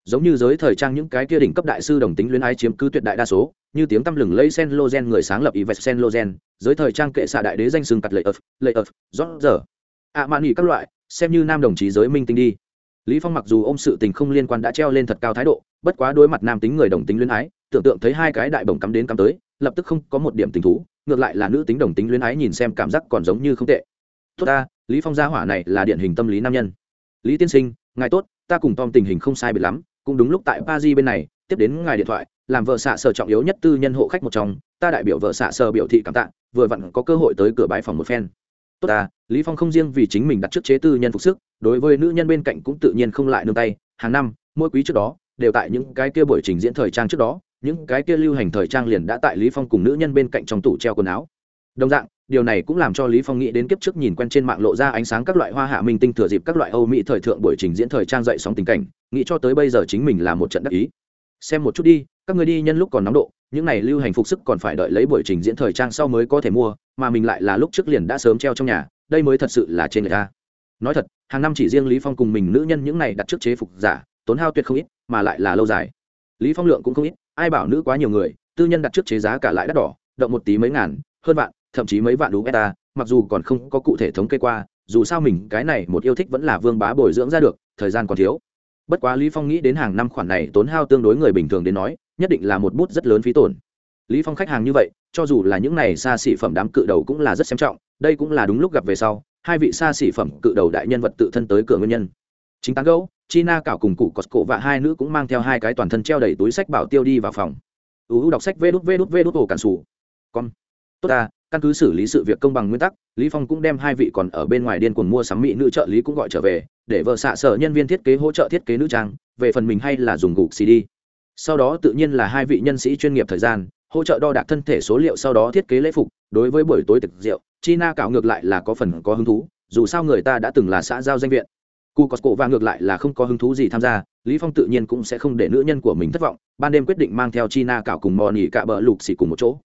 A: Giống như giới thời trang những cái kia đỉnh cấp đại sư đồng tính luyến ái chiếm cứ tuyệt đại đa số, như tiếng tăm lừng lấy sen lozen người sáng lập yves sen lozen, giới thời trang kệ xạ đại đế danh sừng cặt lệ ợp lệ ợp rót giờ. Ạ mạn nghỉ các loại, xem như nam đồng chí giới minh tinh đi. Lý phong mặc dù ôm sự tình không liên quan đã treo lên thật cao thái độ, bất quá đối mặt nam tính người đồng tính luyến ái, tưởng tượng thấy hai cái đại bổng cắm đến cắm tới, lập tức không có một điểm tình thú, ngược lại là nữ tính đồng tính luyến ái nhìn xem cảm giác còn giống như không tệ. Tốt ta, lý phong gia hỏa này là điển hình tâm lý nam nhân. Lý tiên sinh, ngài tốt ta cùng tom tình hình không sai biệt lắm, cũng đúng lúc tại paris bên này, tiếp đến ngài điện thoại, làm vợ xạ sở trọng yếu nhất tư nhân hộ khách một trong, ta đại biểu vợ xạ sở biểu thị cảm tạ, vừa vặn có cơ hội tới cửa bãi phòng một phen. Tốt ta, lý phong không riêng vì chính mình đặt trước chế tư nhân phục sức, đối với nữ nhân bên cạnh cũng tự nhiên không lại nương tay, hàng năm, mỗi quý trước đó, đều tại những cái kia buổi trình diễn thời trang trước đó, những cái kia lưu hành thời trang liền đã tại lý phong cùng nữ nhân bên cạnh trong tủ treo quần áo đồng dạng, điều này cũng làm cho lý phong nghĩ đến kiếp trước nhìn quen trên mạng lộ ra ánh sáng các loại hoa hạ minh tinh thừa dịp các loại âu mỹ thời thượng buổi trình diễn thời trang dậy sóng tình cảnh, nghĩ cho tới bây giờ chính mình là một trận đắc ý. Xem một chút đi, các người đi nhân lúc còn nóng độ, những này lưu hành phục sức còn phải đợi lấy buổi trình diễn thời trang sau mới có thể mua, mà mình lại là lúc trước liền đã sớm treo trong nhà, đây mới thật sự là trên người ta. Nói thật, hàng năm chỉ riêng lý phong cùng mình nữ nhân những này đặt trước chế phục giả, tốn hao tuyệt không ít, mà lại là lâu dài. Lý phong lượng cũng không ít, ai bảo nữ quá nhiều người, tư nhân đặt trước chế giá cả lại đắt đỏ, động một tí mấy ngàn, hơn vạn thậm chí mấy vạn usd mặc dù còn không có cụ thể thống kê qua, dù sao mình cái này một yêu thích vẫn là vương bá bồi dưỡng ra được, thời gian còn thiếu. Bất quá lý phong nghĩ đến hàng năm khoản này tốn hao tương đối người bình thường đến nói, nhất định là một bút rất lớn phí tổn. Lý phong khách hàng như vậy, cho dù là những này xa xỉ phẩm đám cự đầu cũng là rất xem trọng, đây cũng là đúng lúc gặp về sau, hai vị xa xỉ phẩm cự đầu đại nhân vật tự thân tới cửa nguyên nhân. Chính tán gấu, china, cảo cùng cụ cosco và hai nữ cũng mang theo hai cái toàn thân treo đầy túi sách bảo tiêu đi vào phòng. Uu đọc sách vê đút vê đút vê đút ổ cản sủ. Con. Tốt ta căn cứ xử lý sự việc công bằng nguyên tắc, lý phong cũng đem hai vị còn ở bên ngoài điên cuồng mua sắm mỹ nữ trợ lý cũng gọi trở về, để vợ xạ sở nhân viên thiết kế hỗ trợ thiết kế nữ trang, về phần mình hay là dùng gục cd sau đó tự nhiên là hai vị nhân sĩ chuyên nghiệp thời gian, hỗ trợ đo đạc thân thể số liệu sau đó thiết kế lễ phục, đối với buổi tối thực rượu, china cạo ngược lại là có phần có hứng thú, dù sao người ta đã từng là xã giao danh viện. Cu cosco và ngược lại là không có hứng thú gì tham gia, lý phong tự nhiên cũng sẽ không để nữ nhân của mình thất vọng, ban đêm quyết định mang theo china cạo cùng mò nỉ cả bờ lục xì cùng một chỗ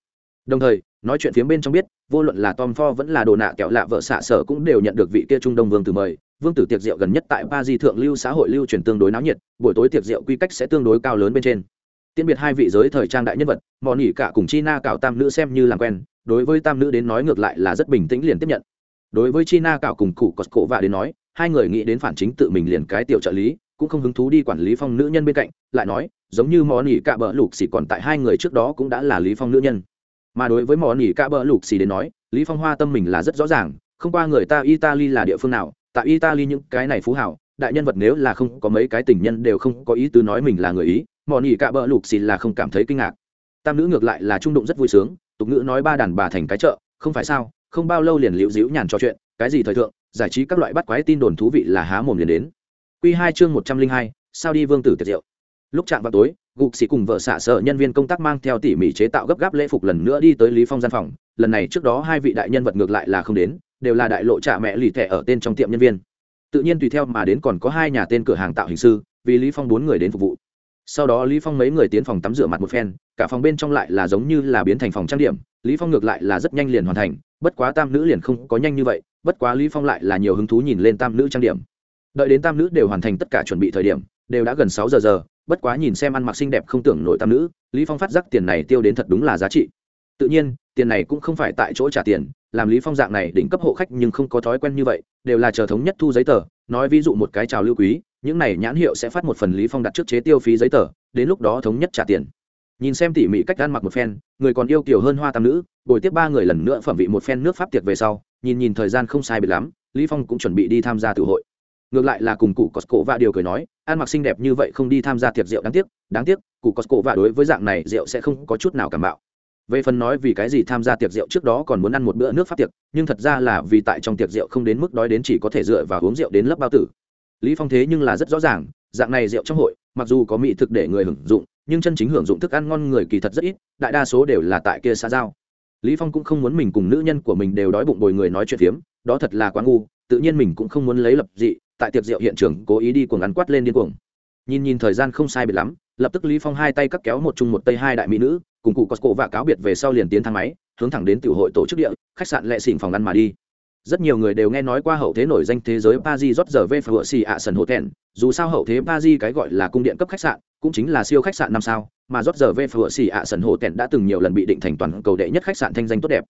A: đồng thời, nói chuyện phía bên trong biết, vô luận là tom ford vẫn là đồ nạ kẹo lạ vợ xạ sở cũng đều nhận được vị kia trung đông vương tử mời. Vương tử tiệc rượu gần nhất tại ba di thượng lưu xã hội lưu truyền tương đối náo nhiệt, buổi tối tiệc rượu quy cách sẽ tương đối cao lớn bên trên. Tiễn biệt hai vị giới thời trang đại nhân vật mò nỉ cả cùng china cảo tam nữ xem như làm quen, đối với tam nữ đến nói ngược lại là rất bình tĩnh liền tiếp nhận. Đối với china cảo cùng cụ cosco và đến nói, hai người nghĩ đến phản chính tự mình liền cái tiểu trợ lý, cũng không hứng thú đi quản lý phong nữ nhân bên cạnh, lại nói, giống như mò nỉ cả bờ lục xỉ còn tại hai người trước đó cũng đã là lý phong nữ nhân mà đối với món nỉ cả bờ lục xì đến nói, lý phong hoa tâm mình là rất rõ ràng, không qua người ta italy là địa phương nào, tại italy những cái này phú hảo, đại nhân vật nếu là không có mấy cái tình nhân đều không có ý tứ nói mình là người ý, món nỉ cả bờ lục xì là không cảm thấy kinh ngạc. Tam nữ ngược lại là trung đụng rất vui sướng, tục ngữ nói ba đàn bà thành cái chợ, không phải sao, không bao lâu liền liễu dĩu nhàn trò chuyện, cái gì thời thượng, giải trí các loại bắt quái tin đồn thú vị là há mồm liền đến. Quy hai chương một trăm linh hai, sao đi vương tử tiệt diệu lúc chạm vào tối gục sĩ cùng vợ xạ sợ nhân viên công tác mang theo tỉ mỉ chế tạo gấp gáp lễ phục lần nữa đi tới lý phong gian phòng. Lần này trước đó hai vị đại nhân vật ngược lại là không đến, đều là đại lộ trả mẹ lì thẻ ở tên trong tiệm nhân viên. Tự nhiên tùy theo mà đến còn có hai nhà tên cửa hàng tạo hình sư, vì lý phong bốn người đến phục vụ. Sau đó lý phong mấy người tiến phòng tắm rửa mặt một phen, cả phòng bên trong lại là giống như là biến thành phòng trang điểm, lý phong ngược lại là rất nhanh liền hoàn thành, bất quá tam nữ liền không có nhanh như vậy, bất quá lý phong lại là nhiều hứng thú nhìn lên tam nữ trang điểm. Đợi đến tam nữ đều hoàn thành tất cả chuẩn bị thời điểm, đều đã gần sáu giờ giờ bất quá nhìn xem ăn mặc xinh đẹp không tưởng nổi tam nữ, lý phong phát giác tiền này tiêu đến thật đúng là giá trị. Tự nhiên, tiền này cũng không phải tại chỗ trả tiền, làm lý phong dạng này đỉnh cấp hộ khách nhưng không có thói quen như vậy, đều là chờ thống nhất thu giấy tờ, nói ví dụ một cái chào lưu quý, những này nhãn hiệu sẽ phát một phần lý phong đặt trước chế tiêu phí giấy tờ, đến lúc đó thống nhất trả tiền. Nhìn xem tỉ mỉ cách ăn mặc một phen, người còn yêu kiều hơn hoa tam nữ, bồi tiếp ba người lần nữa phẩm vị một phen nước pháp tiệc về sau, nhìn nhìn thời gian không sai biệt lắm, lý phong cũng chuẩn bị đi tham gia tử hội. Ngược lại là cùng cụ cổ và điều cười nói ăn mặc xinh đẹp như vậy không đi tham gia tiệc rượu đáng tiếc đáng tiếc, cụ cosco và đối với dạng này rượu sẽ không có chút nào cảm bạo. Về phần nói vì cái gì tham gia tiệc rượu trước đó còn muốn ăn một bữa nước pháp tiệc, nhưng thật ra là vì tại trong tiệc rượu không đến mức đói đến chỉ có thể dựa vào uống rượu đến lớp bao tử. Lý phong thế nhưng là rất rõ ràng, dạng này rượu trong hội, mặc dù có mỹ thực để người hưởng dụng, nhưng chân chính hưởng dụng thức ăn ngon người kỳ thật rất ít, đại đa số đều là tại kia xa giao. Lý phong cũng không muốn mình cùng nữ nhân của mình đều đói bụng bồi người nói chuyện phiếm, đó thật là quá ngu tự nhiên mình cũng không muốn lấy lập dị, tại tiệc rượu hiện trường cố ý đi cuồng ăn quát lên điên cuồng. Nhìn nhìn thời gian không sai biệt lắm, lập tức lý phong hai tay cắt kéo một chung một tây hai đại mỹ nữ, cùng cụ cosco và cáo biệt về sau liền tiến thang máy, hướng thẳng đến tiểu hội tổ chức địa, khách sạn lệ xỉn phòng ăn mà đi. Rất nhiều người đều nghe nói qua hậu thế nổi danh thế giới Paris rót giờ về phở xì ạ sần hộ thẹn dù sao hậu thế Paris cái gọi là cung điện cấp khách sạn, cũng chính là siêu khách sạn năm sao, mà rót giờ về phở xì ạ sần hộ thẹn đã từng nhiều lần bị định thành toàn cầu đệ nhất khách sạn thanh danh tốt đẹp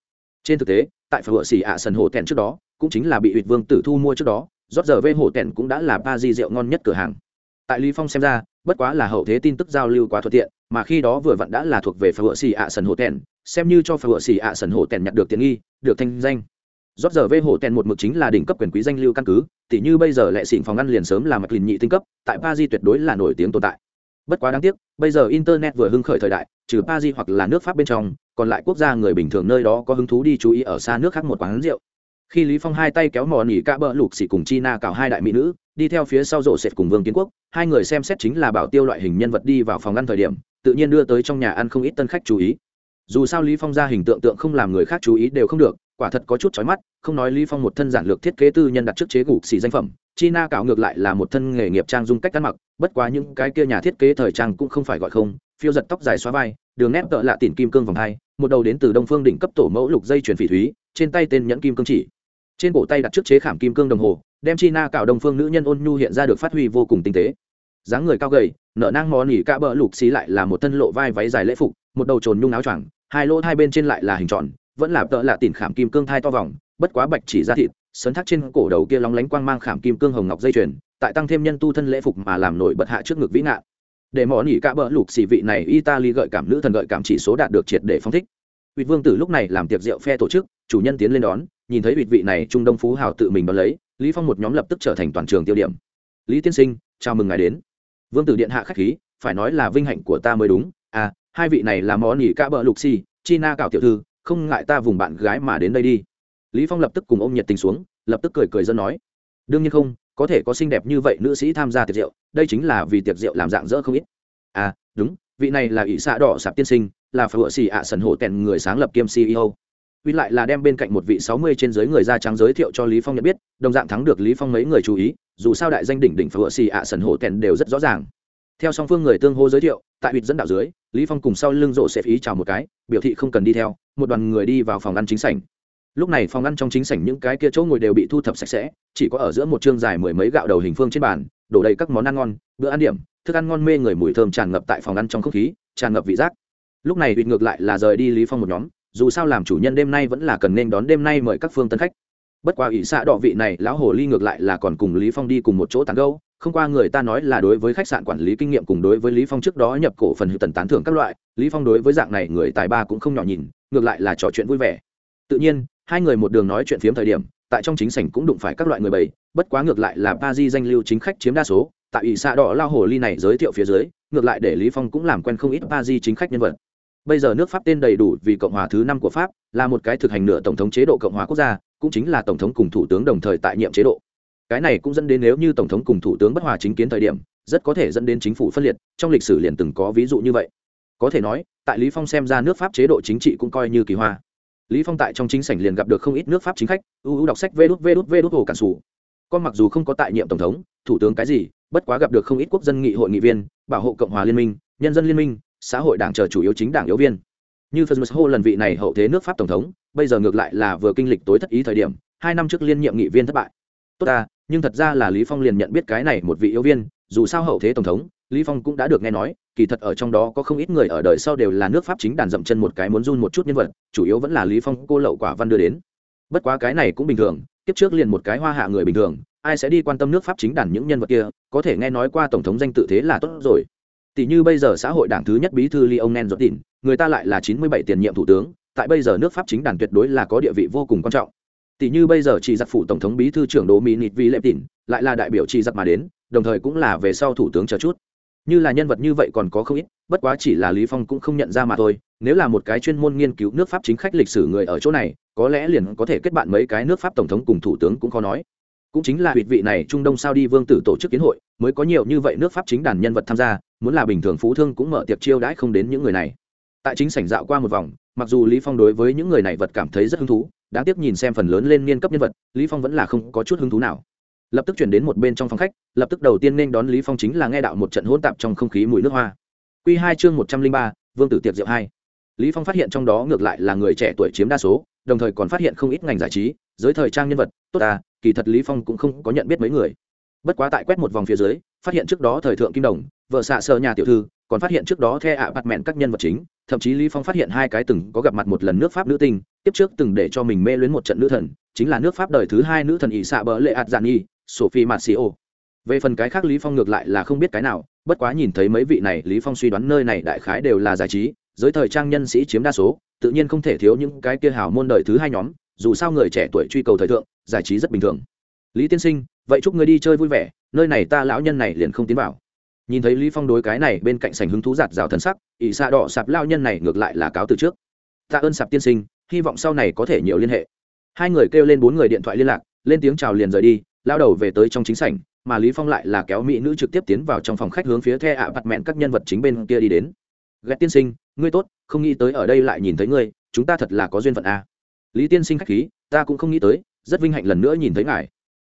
A: trên thực tế, tại phở xì ạ sần hổ tèn trước đó, cũng chính là bị ủy vương tử thu mua trước đó, rót giờ vê hổ tèn cũng đã là ba di rượu ngon nhất cửa hàng. Tại lý phong xem ra, bất quá là hậu thế tin tức giao lưu quá thuận tiện, mà khi đó vừa vặn đã là thuộc về phở xì ạ sần hổ tèn, xem như cho phở xì ạ sần hổ tèn nhặt được tiện nghi, được thanh danh. Rót giờ vê hổ tèn một mực chính là đỉnh cấp quyền quý danh lưu căn cứ, tỉ như bây giờ lệ xỉn phòng ăn liền sớm là mạch lìn nhị tinh cấp, tại ba di tuyệt đối là nổi tiếng tồn tại. Bất quá đáng tiếc, bây giờ internet vừa hưng khởi thời đại, trừ paris hoặc là nước pháp bên trong còn lại quốc gia người bình thường nơi đó có hứng thú đi chú ý ở xa nước khác một quán rượu. Khi lý phong hai tay kéo mò nỉ cả bờ lục xỉ cùng china cào hai đại mỹ nữ, đi theo phía sau rộ sệt cùng vương kiến quốc, hai người xem xét chính là bảo tiêu loại hình nhân vật đi vào phòng ăn thời điểm, tự nhiên đưa tới trong nhà ăn không ít tân khách chú ý. Dù sao lý phong ra hình tượng tượng không làm người khác chú ý đều không được, quả thật có chút chói mắt, không nói lý phong một thân giản lược thiết kế tư nhân đặt trước chế gục xì danh phẩm, china cào ngược lại là một thân nghề nghiệp trang dung cách ăn mặc, bất quá những cái kia nhà thiết kế thời trang cũng không phải gọi không, phiêu giật tóc dài xóa vai, đường nét tợ lạ tỉn kim cương vòng hai một đầu đến từ đông phương đỉnh cấp tổ mẫu lục dây chuyển phỉ thúy, trên tay tên nhẫn kim cương chỉ. Trên cổ tay đặt trước chế khảm kim cương đồng hồ, đem chi na cạo đông phương nữ nhân ôn nhu hiện ra được phát huy vô cùng tinh tế. Dáng người cao gầy, nở nang mò nỉ cả bờ lục xí lại là một thân lộ vai váy dài lễ phục, một đầu trồn nhung áo choàng, hai lỗ hai bên trên lại là hình tròn, vẫn là tợ là tỉn khảm kim cương thai to vòng, bất quá bạch chỉ ra thịt, sấn thác trên cổ đầu kia lóng lánh quang mang khảm kim cương hồng ngọc dây chuyền, tại tăng thêm nhân tu thân lễ phục mà làm nổi bật hạ trước ngực vĩ ngạn để mỏ nỉ cả bỡ lục xỉ vị này italy gợi cảm nữ thần gợi cảm chỉ số đạt được triệt để phong thích. Vị vương tử lúc này làm tiệc rượu phe tổ chức, chủ nhân tiến lên đón, nhìn thấy vị vị này trung đông phú hào tự mình đón lấy, lý phong một nhóm lập tức trở thành toàn trường tiêu điểm. Lý tiên sinh, chào mừng ngài đến. Vương tử điện hạ khách khí, phải nói là vinh hạnh của ta mới đúng. À hai vị này là món nỉ cả bỡ lục xỉ china cảo tiểu thư, không ngại ta vùng bạn gái mà đến đây đi. Lý phong lập tức cùng ôm nhiệt tình xuống, lập tức cười cười dân nói. Đương nhiên không có thể có xinh đẹp như vậy nữ sĩ tham gia tiệc rượu, đây chính là vì tiệc rượu làm dạng dỡ không ít. À đúng, vị này là ỷ xã đỏ sạp tiên sinh, là phở xì ạ sần hổ tèn người sáng lập kiêm ceo vì lại là đem bên cạnh một vị sáu mươi trên dưới người da trắng giới thiệu cho lý phong nhận biết, đồng dạng thắng được lý phong mấy người chú ý, dù sao đại danh đỉnh đỉnh phở xì ạ sần hổ tèn đều rất rõ ràng. Theo song phương người tương hô giới thiệu, tại vịt dẫn đạo dưới, lý phong cùng sau lưng rộ sẽ ý chào một cái, biểu thị không cần đi theo, một đoàn người đi vào phòng ăn chính sảnh lúc này phòng ăn trong chính sảnh những cái kia chỗ ngồi đều bị thu thập sạch sẽ, chỉ có ở giữa một chương dài mười mấy gạo đầu hình phương trên bàn, đổ đầy các món ăn ngon, bữa ăn điểm, thức ăn ngon mê người mùi thơm tràn ngập tại phòng ăn trong không khí, tràn ngập vị giác. Lúc này bị ngược lại là rời đi lý phong một nhóm, dù sao làm chủ nhân đêm nay vẫn là cần nên đón đêm nay mời các phương tân khách. Bất quá ủy xạ đọ vị này, lão hồ ly ngược lại là còn cùng lý phong đi cùng một chỗ tán gẫu, không qua người ta nói là đối với khách sạn quản lý kinh nghiệm cùng đối với lý phong trước đó nhập cổ phần hữu tần tán thưởng các loại, lý phong đối với dạng này người tài ba cũng không nhỏ nhìn, ngược lại là trò chuyện vui vẻ. Tự nhiên hai người một đường nói chuyện phiếm thời điểm, tại trong chính sảnh cũng đụng phải các loại người bầy, bất quá ngược lại là ba di danh lưu chính khách chiếm đa số, tại ủy xạ đỏ lao hồ ly này giới thiệu phía dưới, ngược lại để lý phong cũng làm quen không ít ba di chính khách nhân vật. Bây giờ nước pháp tên đầy đủ vì cộng hòa thứ năm của pháp, là một cái thực hành nửa tổng thống chế độ cộng hòa quốc gia, cũng chính là tổng thống cùng thủ tướng đồng thời tại nhiệm chế độ. Cái này cũng dẫn đến nếu như tổng thống cùng thủ tướng bất hòa chính kiến thời điểm, rất có thể dẫn đến chính phủ phân liệt, trong lịch sử liền từng có ví dụ như vậy. Có thể nói, tại lý phong xem ra nước pháp chế độ chính trị cũng coi như kỳ hoa lý phong tại trong chính sảnh liền gặp được không ít nước pháp chính khách ưu ưu đọc sách vê đút vê đút vê đút hồ cản sủ. Con mặc dù không có tại nhiệm tổng thống, thủ tướng cái gì, bất quá gặp được không ít quốc dân nghị hội nghị viên, bảo hộ cộng hòa liên minh, nhân dân liên minh, xã hội đảng chờ chủ yếu chính đảng yếu viên. Như phật hô lần vị này hậu thế nước pháp tổng thống, bây giờ ngược lại là vừa kinh lịch tối thất ý thời điểm, hai năm trước liên nhiệm nghị viên thất bại. Tốt ta, nhưng thật ra là lý phong liền nhận biết cái này một vị yếu viên, dù sao hậu thế tổng thống lý phong cũng đã được nghe nói kỳ thật ở trong đó có không ít người ở đời sau đều là nước pháp chính đàn dậm chân một cái muốn run một chút nhân vật chủ yếu vẫn là lý phong cô lậu quả văn đưa đến bất quá cái này cũng bình thường kiếp trước liền một cái hoa hạ người bình thường ai sẽ đi quan tâm nước pháp chính đàn những nhân vật kia có thể nghe nói qua tổng thống danh tự thế là tốt rồi tỷ như bây giờ xã hội đảng thứ nhất bí thư Lionel Jotin, người ta lại là 97 tiền nhiệm thủ tướng, tại bây giờ nước Pháp chính đàn tuyệt đối là có địa vị vô cùng quan trọng. Tỷ như bây giờ chỉ giặc phủ tổng thống bí thư trưởng Đỗ Mỹ Nịt Vi Lệ lại là đại biểu chỉ giặc mà đến, đồng thời cũng là về sau thủ tướng chờ chút. Như là nhân vật như vậy còn có không ít, bất quá chỉ là Lý Phong cũng không nhận ra mà thôi, nếu là một cái chuyên môn nghiên cứu nước Pháp chính khách lịch sử người ở chỗ này, có lẽ liền có thể kết bạn mấy cái nước Pháp tổng thống cùng thủ tướng cũng khó nói. Cũng chính là huyệt vị này trung đông sao đi vương tử tổ chức kiến hội mới có nhiều như vậy nước pháp chính đàn nhân vật tham gia muốn là bình thường phú thương cũng mở tiệc chiêu đãi không đến những người này. Tại chính sảnh dạo qua một vòng mặc dù lý phong đối với những người này vật cảm thấy rất hứng thú đáng tiếc nhìn xem phần lớn lên niên cấp nhân vật lý phong vẫn là không có chút hứng thú nào lập tức chuyển đến một bên trong phòng khách, lập tức đầu tiên nên đón lý phong chính là nghe đạo một trận hỗn tạp trong không khí mùi nước hoa. Quy hai chương một trăm linh ba, vương tử tiệc rượu hai. Lý phong phát hiện trong đó ngược lại là người trẻ tuổi chiếm đa số, đồng thời còn phát hiện không ít ngành giải trí, giới thời trang nhân vật, tốt à kỳ thật lý phong cũng không có nhận biết mấy người. Bất quá tại quét một vòng phía dưới, phát hiện trước đó thời thượng kim đồng, vợ xạ sơ nhà tiểu thư, còn phát hiện trước đó the ạ bạt mẹn các nhân vật chính, thậm chí lý phong phát hiện hai cái từng có gặp mặt một lần nước pháp nữ tinh, tiếp trước từng để cho mình mê luyến một trận nữ thần, chính là nước pháp đời thứ hai nữ thần ỷ xạ bờ lệ ạt giản nhi sophie marcio. Về phần cái khác lý phong ngược lại là không biết cái nào, bất quá nhìn thấy mấy vị này, lý phong suy đoán nơi này đại khái đều là giải trí, giới thời trang nhân sĩ chiếm đa số, tự nhiên không thể thiếu những cái kia hào môn đời thứ hai nhóm, dù sao người trẻ tuổi truy cầu thời thượng, giải trí rất bình thường. Lý tiên sinh, vậy chúc người đi chơi vui vẻ, nơi này ta lão nhân này liền không tiến vào. Nhìn thấy lý phong đối cái này bên cạnh sảnh hứng thú giạt rào thần sắc, ỷ xa đỏ sạp lão nhân này ngược lại là cáo từ trước. Tạ ơn sạp tiên sinh, hy vọng sau này có thể nhiều liên hệ. Hai người kêu lên bốn người điện thoại liên lạc, lên tiếng chào liền rời đi lao đầu về tới trong chính sảnh, mà lý phong lại là kéo mỹ nữ trực tiếp tiến vào trong phòng khách hướng phía the ạ bặt mẹn các nhân vật chính bên kia đi đến. Ghét tiên sinh, ngươi tốt, không nghĩ tới ở đây lại nhìn thấy ngươi, chúng ta thật là có duyên phận a lý tiên sinh khách khí, ta cũng không nghĩ tới, rất vinh hạnh lần nữa nhìn thấy ngài.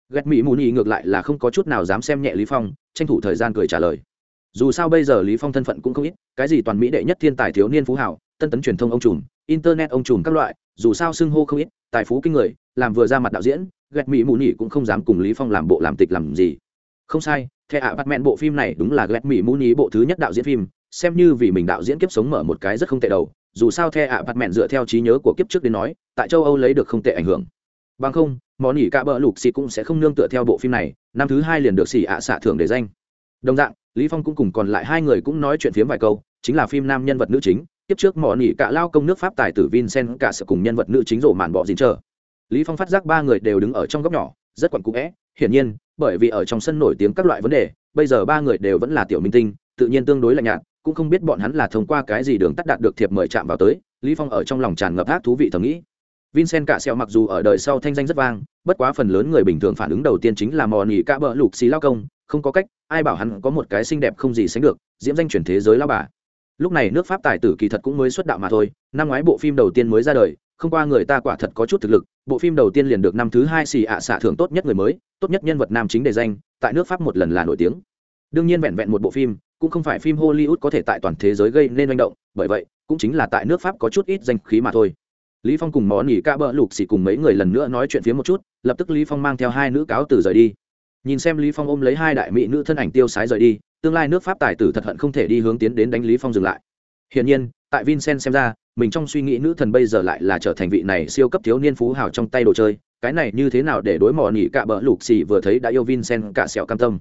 A: Ghét mỹ mù nhị ngược lại là không có chút nào dám xem nhẹ lý phong, tranh thủ thời gian cười trả lời. Dù sao bây giờ lý phong thân phận cũng không ít, cái gì toàn mỹ đệ nhất thiên tài thiếu niên phú hảo, tân tấn truyền thông ông trùm, internet ông trùm các loại dù sao xưng hô không ít, tài phú kinh người, làm vừa ra mặt đạo diễn ghét mỹ mù nỉ cũng không dám cùng lý phong làm bộ làm tịch làm gì. Không sai theo ạ bắt mẹn bộ phim này đúng là ghét mỹ mù nỉ bộ thứ nhất đạo diễn phim, xem như vì mình đạo diễn kiếp sống mở một cái rất không tệ đầu, dù sao thẻ ạ bắt mẹn dựa theo trí nhớ của kiếp trước đến nói, tại châu âu lấy được không tệ ảnh hưởng. Bằng không món ỉ cả bỡ lục xì cũng sẽ không nương tựa theo bộ phim này, năm thứ hai liền được xì ạ xạ thưởng để danh. Đồng dạng, lý phong cũng cùng còn lại hai người cũng nói chuyện phiếm vài câu, chính là phim nam nhân vật nữ chính tiếp trước mỏ nỉ cả lao công nước pháp tài tử vincent cả sự cùng nhân vật nữ chính rổ màn bỏ dính chờ. Lý phong phát giác ba người đều đứng ở trong góc nhỏ, rất quặn cũ é hiển nhiên, bởi vì ở trong sân nổi tiếng các loại vấn đề, bây giờ ba người đều vẫn là tiểu minh tinh, tự nhiên tương đối lạnh nhạt, cũng không biết bọn hắn là thông qua cái gì đường tắt đạt được thiệp mời chạm vào tới. Lý phong ở trong lòng tràn ngập ác thú vị thầm nghĩ. Vincent cả sẹo mặc dù ở đời sau thanh danh rất vang, bất quá phần lớn người bình thường phản ứng đầu tiên chính là mò nỉ cả bờ lục xì lao công, không có cách, ai bảo hắn có một cái xinh đẹp không gì sánh được, diễm danh chuyển thế giới lao bà lúc này nước pháp tài tử kỳ thật cũng mới xuất đạo mà thôi, năm ngoái bộ phim đầu tiên mới ra đời, không qua người ta quả thật có chút thực lực, bộ phim đầu tiên liền được năm thứ hai xì ạ xạ thưởng tốt nhất người mới, tốt nhất nhân vật nam chính đề danh, tại nước pháp một lần là nổi tiếng. Đương nhiên vẹn vẹn một bộ phim, cũng không phải phim hollywood có thể tại toàn thế giới gây nên manh động, bởi vậy, cũng chính là tại nước pháp có chút ít danh khí mà thôi. Lý phong cùng món nghỉ ca bỡ lục xì cùng mấy người lần nữa nói chuyện phía một chút, lập tức lý phong mang theo hai nữ cáo từ rời đi. Nhìn xem lý phong ôm lấy hai đại mỹ nữ thân ảnh tiêu sái rời đi tương lai nước pháp tài tử thật hận không thể đi hướng tiến đến đánh lý phong dừng lại. Hiển nhiên, tại vincent xem ra, mình trong suy nghĩ nữ thần bây giờ lại là trở thành vị này siêu cấp thiếu niên phú hào trong tay đồ chơi, cái này như thế nào để đối mò nỉ cả bỡ lục xì vừa thấy đã yêu vincent cả sẹo cam tâm.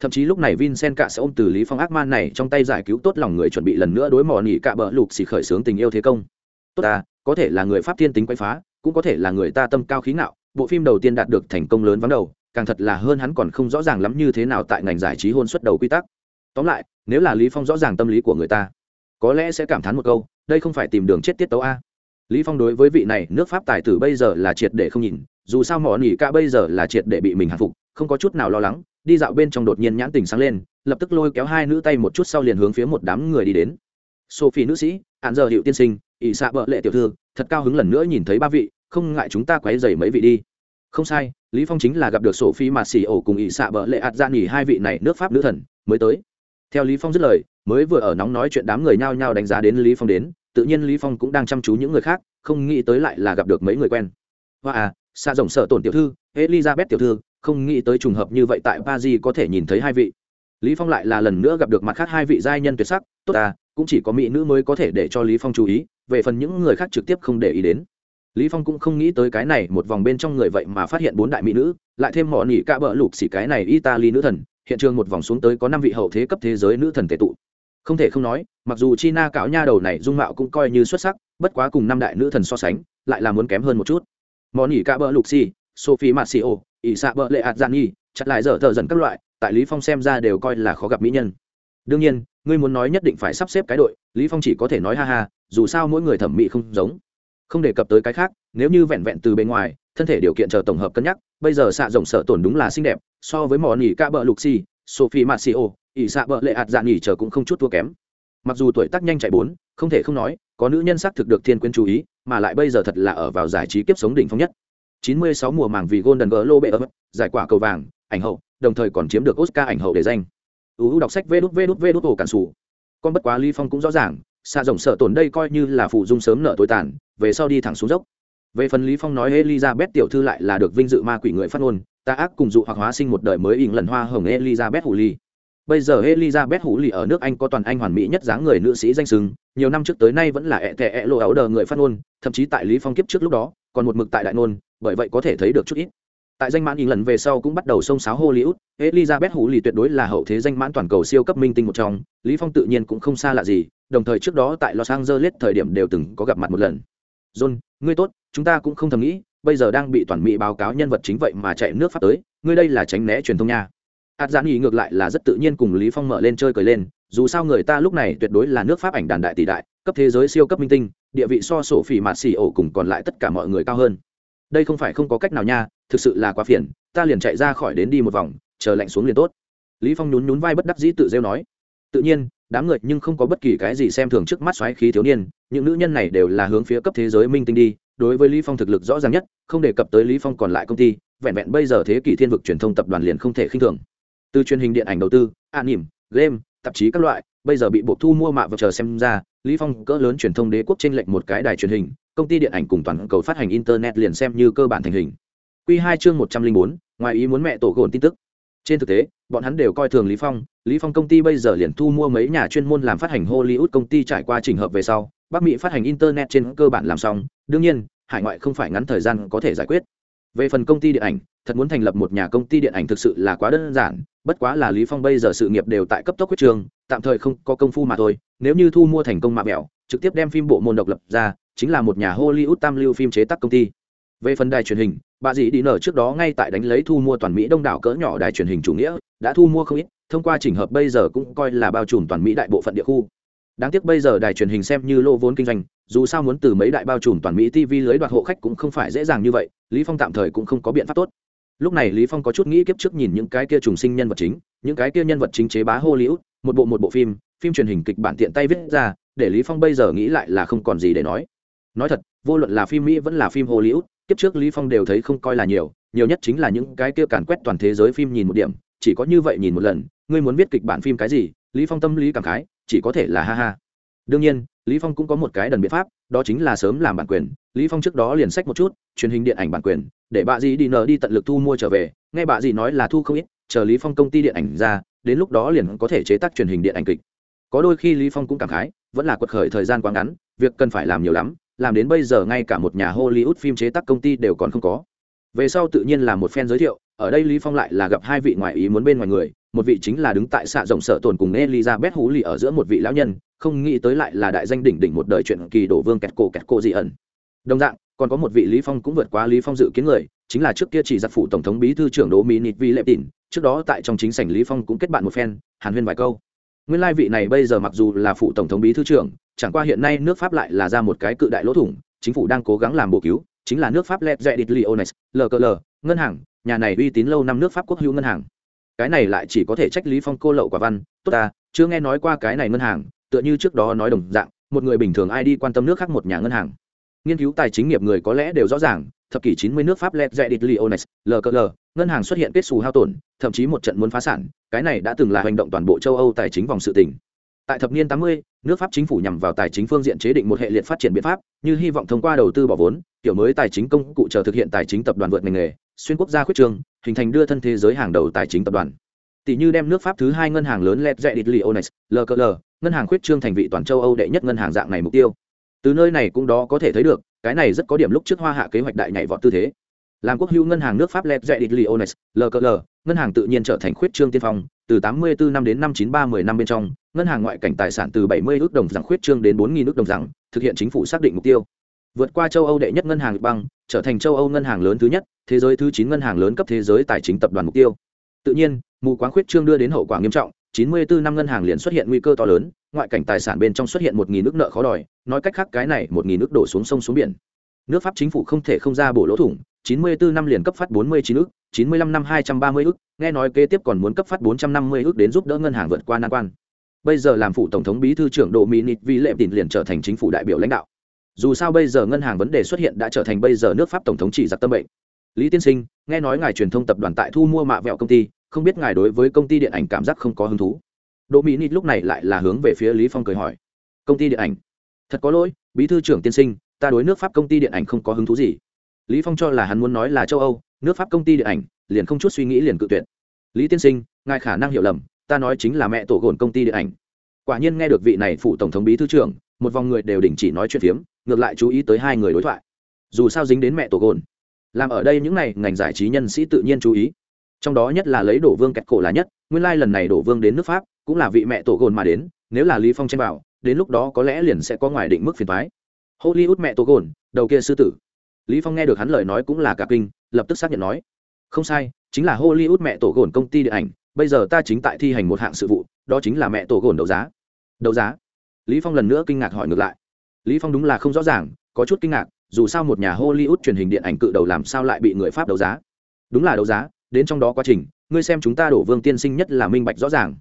A: Thậm chí lúc này vincent cả sẽ ôm từ lý phong ác man này trong tay giải cứu tốt lòng người chuẩn bị lần nữa đối mò nỉ cả bỡ lục xì khởi sướng tình yêu thế công. Tốt ta, có thể là người pháp thiên tính quay phá, cũng có thể là người ta tâm cao khí ngạo, bộ phim đầu tiên đạt được thành công lớn vắng đầu, càng thật là hơn hắn còn không rõ ràng lắm như thế nào tại ngành giải trí hôn xuất đầu quy tắc tóm lại, nếu là lý phong rõ ràng tâm lý của người ta, có lẽ sẽ cảm thán một câu, đây không phải tìm đường chết tiết tấu a. Lý phong đối với vị này nước pháp tài tử bây giờ là triệt để không nhìn, dù sao mỏ nỉ cả bây giờ là triệt để bị mình hạ phục, không có chút nào lo lắng, đi dạo bên trong đột nhiên nhãn tình sáng lên, lập tức lôi kéo hai nữ tay một chút sau liền hướng phía một đám người đi đến. Sophie nữ sĩ hạn giờ hiệu tiên sinh, ỷ xạ vợ lệ tiểu thư, thật cao hứng lần nữa nhìn thấy ba vị, không ngại chúng ta quấy dày mấy vị đi. Không sai, lý phong chính là gặp được sophie mà xì ổ cùng ỷ xạ vợ lệ ạt ra nghỉ hai vị này nước pháp nữ thần, mới tới theo lý phong dứt lời, mới vừa ở nóng nói chuyện đám người nhao nhao đánh giá đến lý phong đến, tự nhiên lý phong cũng đang chăm chú những người khác, không nghĩ tới lại là gặp được mấy người quen. Hoa à xa rộng sợ tổn tiểu thư, elizabeth tiểu thư, không nghĩ tới trùng hợp như vậy tại paris có thể nhìn thấy hai vị. Lý phong lại là lần nữa gặp được mặt khác hai vị giai nhân tuyệt sắc, tốt à cũng chỉ có mỹ nữ mới có thể để cho lý phong chú ý, về phần những người khác trực tiếp không để ý đến. Lý phong cũng không nghĩ tới cái này, một vòng bên trong người vậy mà phát hiện bốn đại mỹ nữ, lại thêm mỏ nỉ cả bỡ lục xỉ cái này italy nữ thần hiện trường một vòng xuống tới có năm vị hậu thế cấp thế giới nữ thần tệ tụ. Không thể không nói, mặc dù chi na cạo nha đầu này dung mạo cũng coi như xuất sắc, bất quá cùng năm đại nữ thần so sánh, lại là muốn kém hơn một chút. Món ỉ cả bỡ lục xì sophie marcio ỉ xạ bỡ lệ adjani chặt lại dở thợ dần các loại, tại lý phong xem ra đều coi là khó gặp mỹ nhân. Đương nhiên, ngươi muốn nói nhất định phải sắp xếp cái đội, lý phong chỉ có thể nói ha ha, dù sao mỗi người thẩm mỹ không giống không đề cập tới cái khác, nếu như vẹn vẹn từ bên ngoài, thân thể điều kiện chờ tổng hợp cân nhắc, bây giờ xạ rộng sợ tổn đúng là xinh đẹp, so với mỏ nỉ ca bợ lục xì, sophie marcio ỉ xạ bợ lệ hạt dạ nỉ chờ cũng không chút thua kém. Mặc dù tuổi tác nhanh chạy bốn, không thể không nói, có nữ nhân sắc thực được thiên quyến chú ý, mà lại bây giờ thật là ở vào giải trí kiếp sống đỉnh phong nhất. 96 mùa màng vì Golden Globe ấp giải quả cầu vàng, ảnh hậu, đồng thời còn chiếm được Oscar ảnh hậu để danh. Uu đọc sách vê đút vê đút vê đút ổ cản sủ. Con bất quá ly phong cũng rõ ràng xa rộng sợ tổn đây coi như là phụ dung sớm nợ tối tàn về sau đi thẳng xuống dốc. Về phần lý phong nói elizabeth tiểu thư lại là được vinh dự ma quỷ người phát ngôn, ta ác cùng dụ hoặc hóa sinh một đời mới ỉn lần hoa hồng elizabeth hủ ly bây giờ elizabeth hủ ly ở nước anh có toàn anh hoàn mỹ nhất dáng người nữ sĩ danh sừng, nhiều năm trước tới nay vẫn là ẹ tệ ẹ lộ áo đờ người phát ngôn, thậm chí tại lý phong kiếp trước lúc đó, còn một mực tại đại ngôn, bởi vậy có thể thấy được chút ít. Tại danh mãn ỉn lần về sau cũng bắt đầu xông xáo hollywood, elizabeth hủ ly tuyệt đối là hậu thế danh mãn toàn cầu siêu cấp minh tinh một trong, lý phong tự nhiên cũng không xa lạ gì, đồng thời trước đó tại los angeles thời điểm đều từng có gặp mặt một lần john, ngươi tốt, chúng ta cũng không thầm nghĩ, bây giờ đang bị toàn mỹ báo cáo nhân vật chính vậy mà chạy nước pháp tới, ngươi đây là tránh né truyền thông nha. Ạt giãn ý ngược lại là rất tự nhiên cùng lý phong mở lên chơi cười lên, dù sao người ta lúc này tuyệt đối là nước pháp ảnh đàn đại tỷ đại, cấp thế giới siêu cấp minh tinh, địa vị so sổ phỉ mạt xì ổ cùng còn lại tất cả mọi người cao hơn. Đây không phải không có cách nào nha, thực sự là quá phiền, ta liền chạy ra khỏi đến đi một vòng, chờ lạnh xuống liền tốt. Lý phong nhún nhún vai bất đắc dĩ tự rêu nói. Tự nhiên, đám người nhưng không có bất kỳ cái gì xem thường trước mắt xoáy khí thiếu niên những nữ nhân này đều là hướng phía cấp thế giới minh tinh đi, đối với lý phong thực lực rõ ràng nhất, không đề cập tới lý phong còn lại công ty, vẹn vẹn bây giờ thế kỷ thiên vực truyền thông tập đoàn liền không thể khinh thường. Từ truyền hình điện ảnh đầu tư, an nỉm, game, tạp chí các loại, bây giờ bị bộ thu mua mạ và chờ xem ra, lý phong cỡ lớn truyền thông đế quốc trên lệnh một cái đài truyền hình, công ty điện ảnh cùng toàn cầu phát hành internet liền xem như cơ bản thành hình. Quy hai chương một trăm linh bốn, ngoài ý muốn mẹ tổ gồn tin tức. Trên thực tế, bọn hắn đều coi thường lý phong lý phong công ty bây giờ liền thu mua mấy nhà chuyên môn làm phát hành hollywood công ty trải qua trình hợp về sau bắc mỹ phát hành internet trên cơ bản làm xong, đương nhiên, hải ngoại không phải ngắn thời gian có thể giải quyết. Về phần công ty điện ảnh, thật muốn thành lập một nhà công ty điện ảnh thực sự là quá đơn giản, bất quá là lý phong bây giờ sự nghiệp đều tại cấp tốc quyết trường, tạm thời không có công phu mà thôi, nếu như thu mua thành công mạ mẹo trực tiếp đem phim bộ môn độc lập ra, chính là một nhà hollywood tam lưu phim chế tác công ty. Về phần đài truyền hình, bà dì đi nở trước đó ngay tại đánh lấy thu mua toàn mỹ đông đảo cỡ nhỏ đài truyền hình chủ nghĩa, đã thu mua không ít, thông qua chỉnh hợp bây giờ cũng coi là bao trùm toàn mỹ đại bộ phận địa khu đáng tiếc bây giờ đài truyền hình xem như lô vốn kinh doanh, dù sao muốn từ mấy đại bao trùm toàn mỹ tv lưới đoạt hộ khách cũng không phải dễ dàng như vậy, lý phong tạm thời cũng không có biện pháp tốt. Lúc này lý phong có chút nghĩ kiếp trước nhìn những cái kia trùng sinh nhân vật chính, những cái kia nhân vật chính chế bá hollywood, một bộ một bộ phim phim truyền hình kịch bản tiện tay viết ra, để lý phong bây giờ nghĩ lại là không còn gì để nói. Nói thật, vô luận là phim mỹ vẫn là phim hollywood, kiếp trước lý phong đều thấy không coi là nhiều nhiều nhất chính là những cái kia càn quét toàn thế giới phim nhìn một điểm, chỉ có như vậy nhìn một lần, ngươi muốn viết kịch bản phim cái gì? Lý phong tâm lý cảm khái chỉ có thể là ha ha. Đương nhiên, lý phong cũng có một cái đần biện pháp, đó chính là sớm làm bản quyền. Lý phong trước đó liền sách một chút, truyền hình điện ảnh bản quyền, để bà dì đi nở đi tận lực thu mua trở về. Nghe bà dì nói là thu không ít, chờ lý phong công ty điện ảnh ra, đến lúc đó liền có thể chế tác truyền hình điện ảnh kịch. Có đôi khi lý phong cũng cảm khái, vẫn là quật khởi thời gian quá ngắn, việc cần phải làm nhiều lắm, làm đến bây giờ ngay cả một nhà hollywood phim chế tác công ty đều còn không có. Về sau tự nhiên là một fan giới thiệu, ở đây lý phong lại là gặp hai vị ngoại ý muốn bên ngoài người một vị chính là đứng tại xạ rộng sở tồn cùng elizabeth hú lì ở giữa một vị lão nhân, không nghĩ tới lại là đại danh đỉnh đỉnh một đời chuyện kỳ đổ vương kẹt cổ kẹt cổ dị ẩn. Đồng dạng, còn có một vị lý phong cũng vượt qua lý phong dự kiến người, chính là trước kia chỉ giặc phụ tổng thống bí thư trưởng đỗ mỹ nịt vi lệ tỉn trước đó tại trong chính sảnh lý phong cũng kết bạn một phen, hàn huyên vài câu. Nguyên lai vị này bây giờ mặc dù là phụ tổng thống bí thư trưởng, chẳng qua hiện nay nước pháp lại là ra một cái cự đại lỗ thủng, chính phủ đang cố gắng làm bổ cứu, chính là nước pháp led dạy dit liones ngân hàng, nhà này uy tín lâu năm nước pháp quốc hữu ngân hàng cái này lại chỉ có thể trách lý phong cô lậu quả văn. Tốt ta chưa nghe nói qua cái này ngân hàng tựa như trước đó nói đồng dạng một người bình thường ai đi quan tâm nước khác một nhà ngân hàng. Nghiên cứu tài chính nghiệp người có lẽ đều rõ ràng thập kỷ 90 nước pháp led dạy dit liones lkl ngân hàng xuất hiện kết xù hao tổn thậm chí một trận muốn phá sản cái này đã từng là hành động toàn bộ châu âu tài chính vòng sự tình. Tại thập niên 80, nước pháp chính phủ nhằm vào tài chính phương diện chế định một hệ liệt phát triển biện pháp như hy vọng thông qua đầu tư bỏ vốn kiểu mới tài chính công cụ chờ thực hiện tài chính tập đoàn vượt ngành nghề xuyên quốc gia khuyết trường, hình thành đưa thân thế giới hàng đầu tài chính tập đoàn. Tỷ như đem nước pháp thứ hai ngân hàng lớn led dạy leonis lkl ngân hàng khuyết trương thành vị toàn châu âu đệ nhất ngân hàng dạng này mục tiêu. Từ nơi này cũng đó có thể thấy được, cái này rất có điểm lúc trước hoa hạ kế hoạch đại nhảy vọt tư thế. Làm quốc hữu ngân hàng nước pháp led dạy leonis lkl ngân hàng tự nhiên trở thành khuyết trương tiên phong, từ 84 năm đến năm 93 10 năm bên trong, ngân hàng ngoại cảnh tài sản từ 70 ước đồng rằng khuyết trương đến 4.000 ước đồng rằng thực hiện chính phủ xác định mục tiêu. Vượt qua châu âu đệ nhất ngân hàng băng trở thành châu âu ngân hàng lớn thứ nhất thế giới thứ chín ngân hàng lớn cấp thế giới tài chính tập đoàn mục tiêu. Tự nhiên, mù quáng khuyết trương đưa đến hậu quả nghiêm trọng 94 năm ngân hàng liền xuất hiện nguy cơ to lớn, ngoại cảnh tài sản bên trong xuất hiện một nghìn nước nợ khó đòi, nói cách khác cái này một nghìn nước đổ xuống sông xuống biển. Nước pháp chính phủ không thể không ra bổ lỗ thủng 94 năm liền cấp phát 49 ức 95 năm 230 ức nghe nói kế tiếp còn muốn cấp phát 450 ức đến giúp đỡ ngân hàng vượt qua nan quan. Bây giờ làm phụ tổng thống bí thư trưởng độ mỹ nịt vì lệ tỉnh liền trở thành chính phủ đại biểu lãnh đạo. Dù sao bây giờ ngân hàng vấn đề xuất hiện đã trở thành bây giờ nước pháp tổng thống chỉ giặc tâm bệnh lý tiên sinh, nghe nói ngài truyền thông tập đoàn tại thu mua mạ vẹo công ty, không biết ngài đối với công ty điện ảnh cảm giác không có hứng thú. Đỗ mỹ nít lúc này lại là hướng về phía lý phong cười hỏi. Công ty điện ảnh? Thật có lỗi, bí thư trưởng tiên sinh, ta đối nước pháp công ty điện ảnh không có hứng thú gì. Lý phong cho là hắn muốn nói là châu âu, nước pháp công ty điện ảnh, liền không chút suy nghĩ liền cự tuyệt. Lý tiên sinh, ngài khả năng hiểu lầm, ta nói chính là mẹ tổ gồn công ty điện ảnh. Quả nhiên nghe được vị này phụ tổng thống bí thư trưởng, một vòng người đều đình chỉ nói chuyện phiếm, ngược lại chú ý tới hai người đối thoại. Dù sao dính đến mẹ tổ gồn làm ở đây những này ngành giải trí nhân sĩ tự nhiên chú ý. Trong đó nhất là lấy đổ vương kẹt cổ là nhất, nguyên lai lần này đổ vương đến nước pháp, cũng là vị mẹ tổ gồn mà đến, nếu là lý phong chen vào đến lúc đó có lẽ liền sẽ có ngoài định mức phiền thoái hollywood mẹ tổ gồn, đầu kia sư tử. Lý phong nghe được hắn lời nói cũng là cả kinh, lập tức xác nhận nói, không sai, chính là hollywood mẹ tổ gồn công ty điện ảnh, bây giờ ta chính tại thi hành một hạng sự vụ, đó chính là mẹ tổ gồn đấu giá. Đấu giá? Lý phong lần nữa kinh ngạc hỏi ngược lại. Lý phong đúng là không rõ ràng, có chút kinh ngạc dù sao một nhà hollywood truyền hình điện ảnh cự đầu làm sao lại bị người pháp đấu giá? Đúng là đấu giá đến trong đó quá trình ngươi xem chúng ta đổ vương tiên sinh nhất là minh bạch rõ ràng.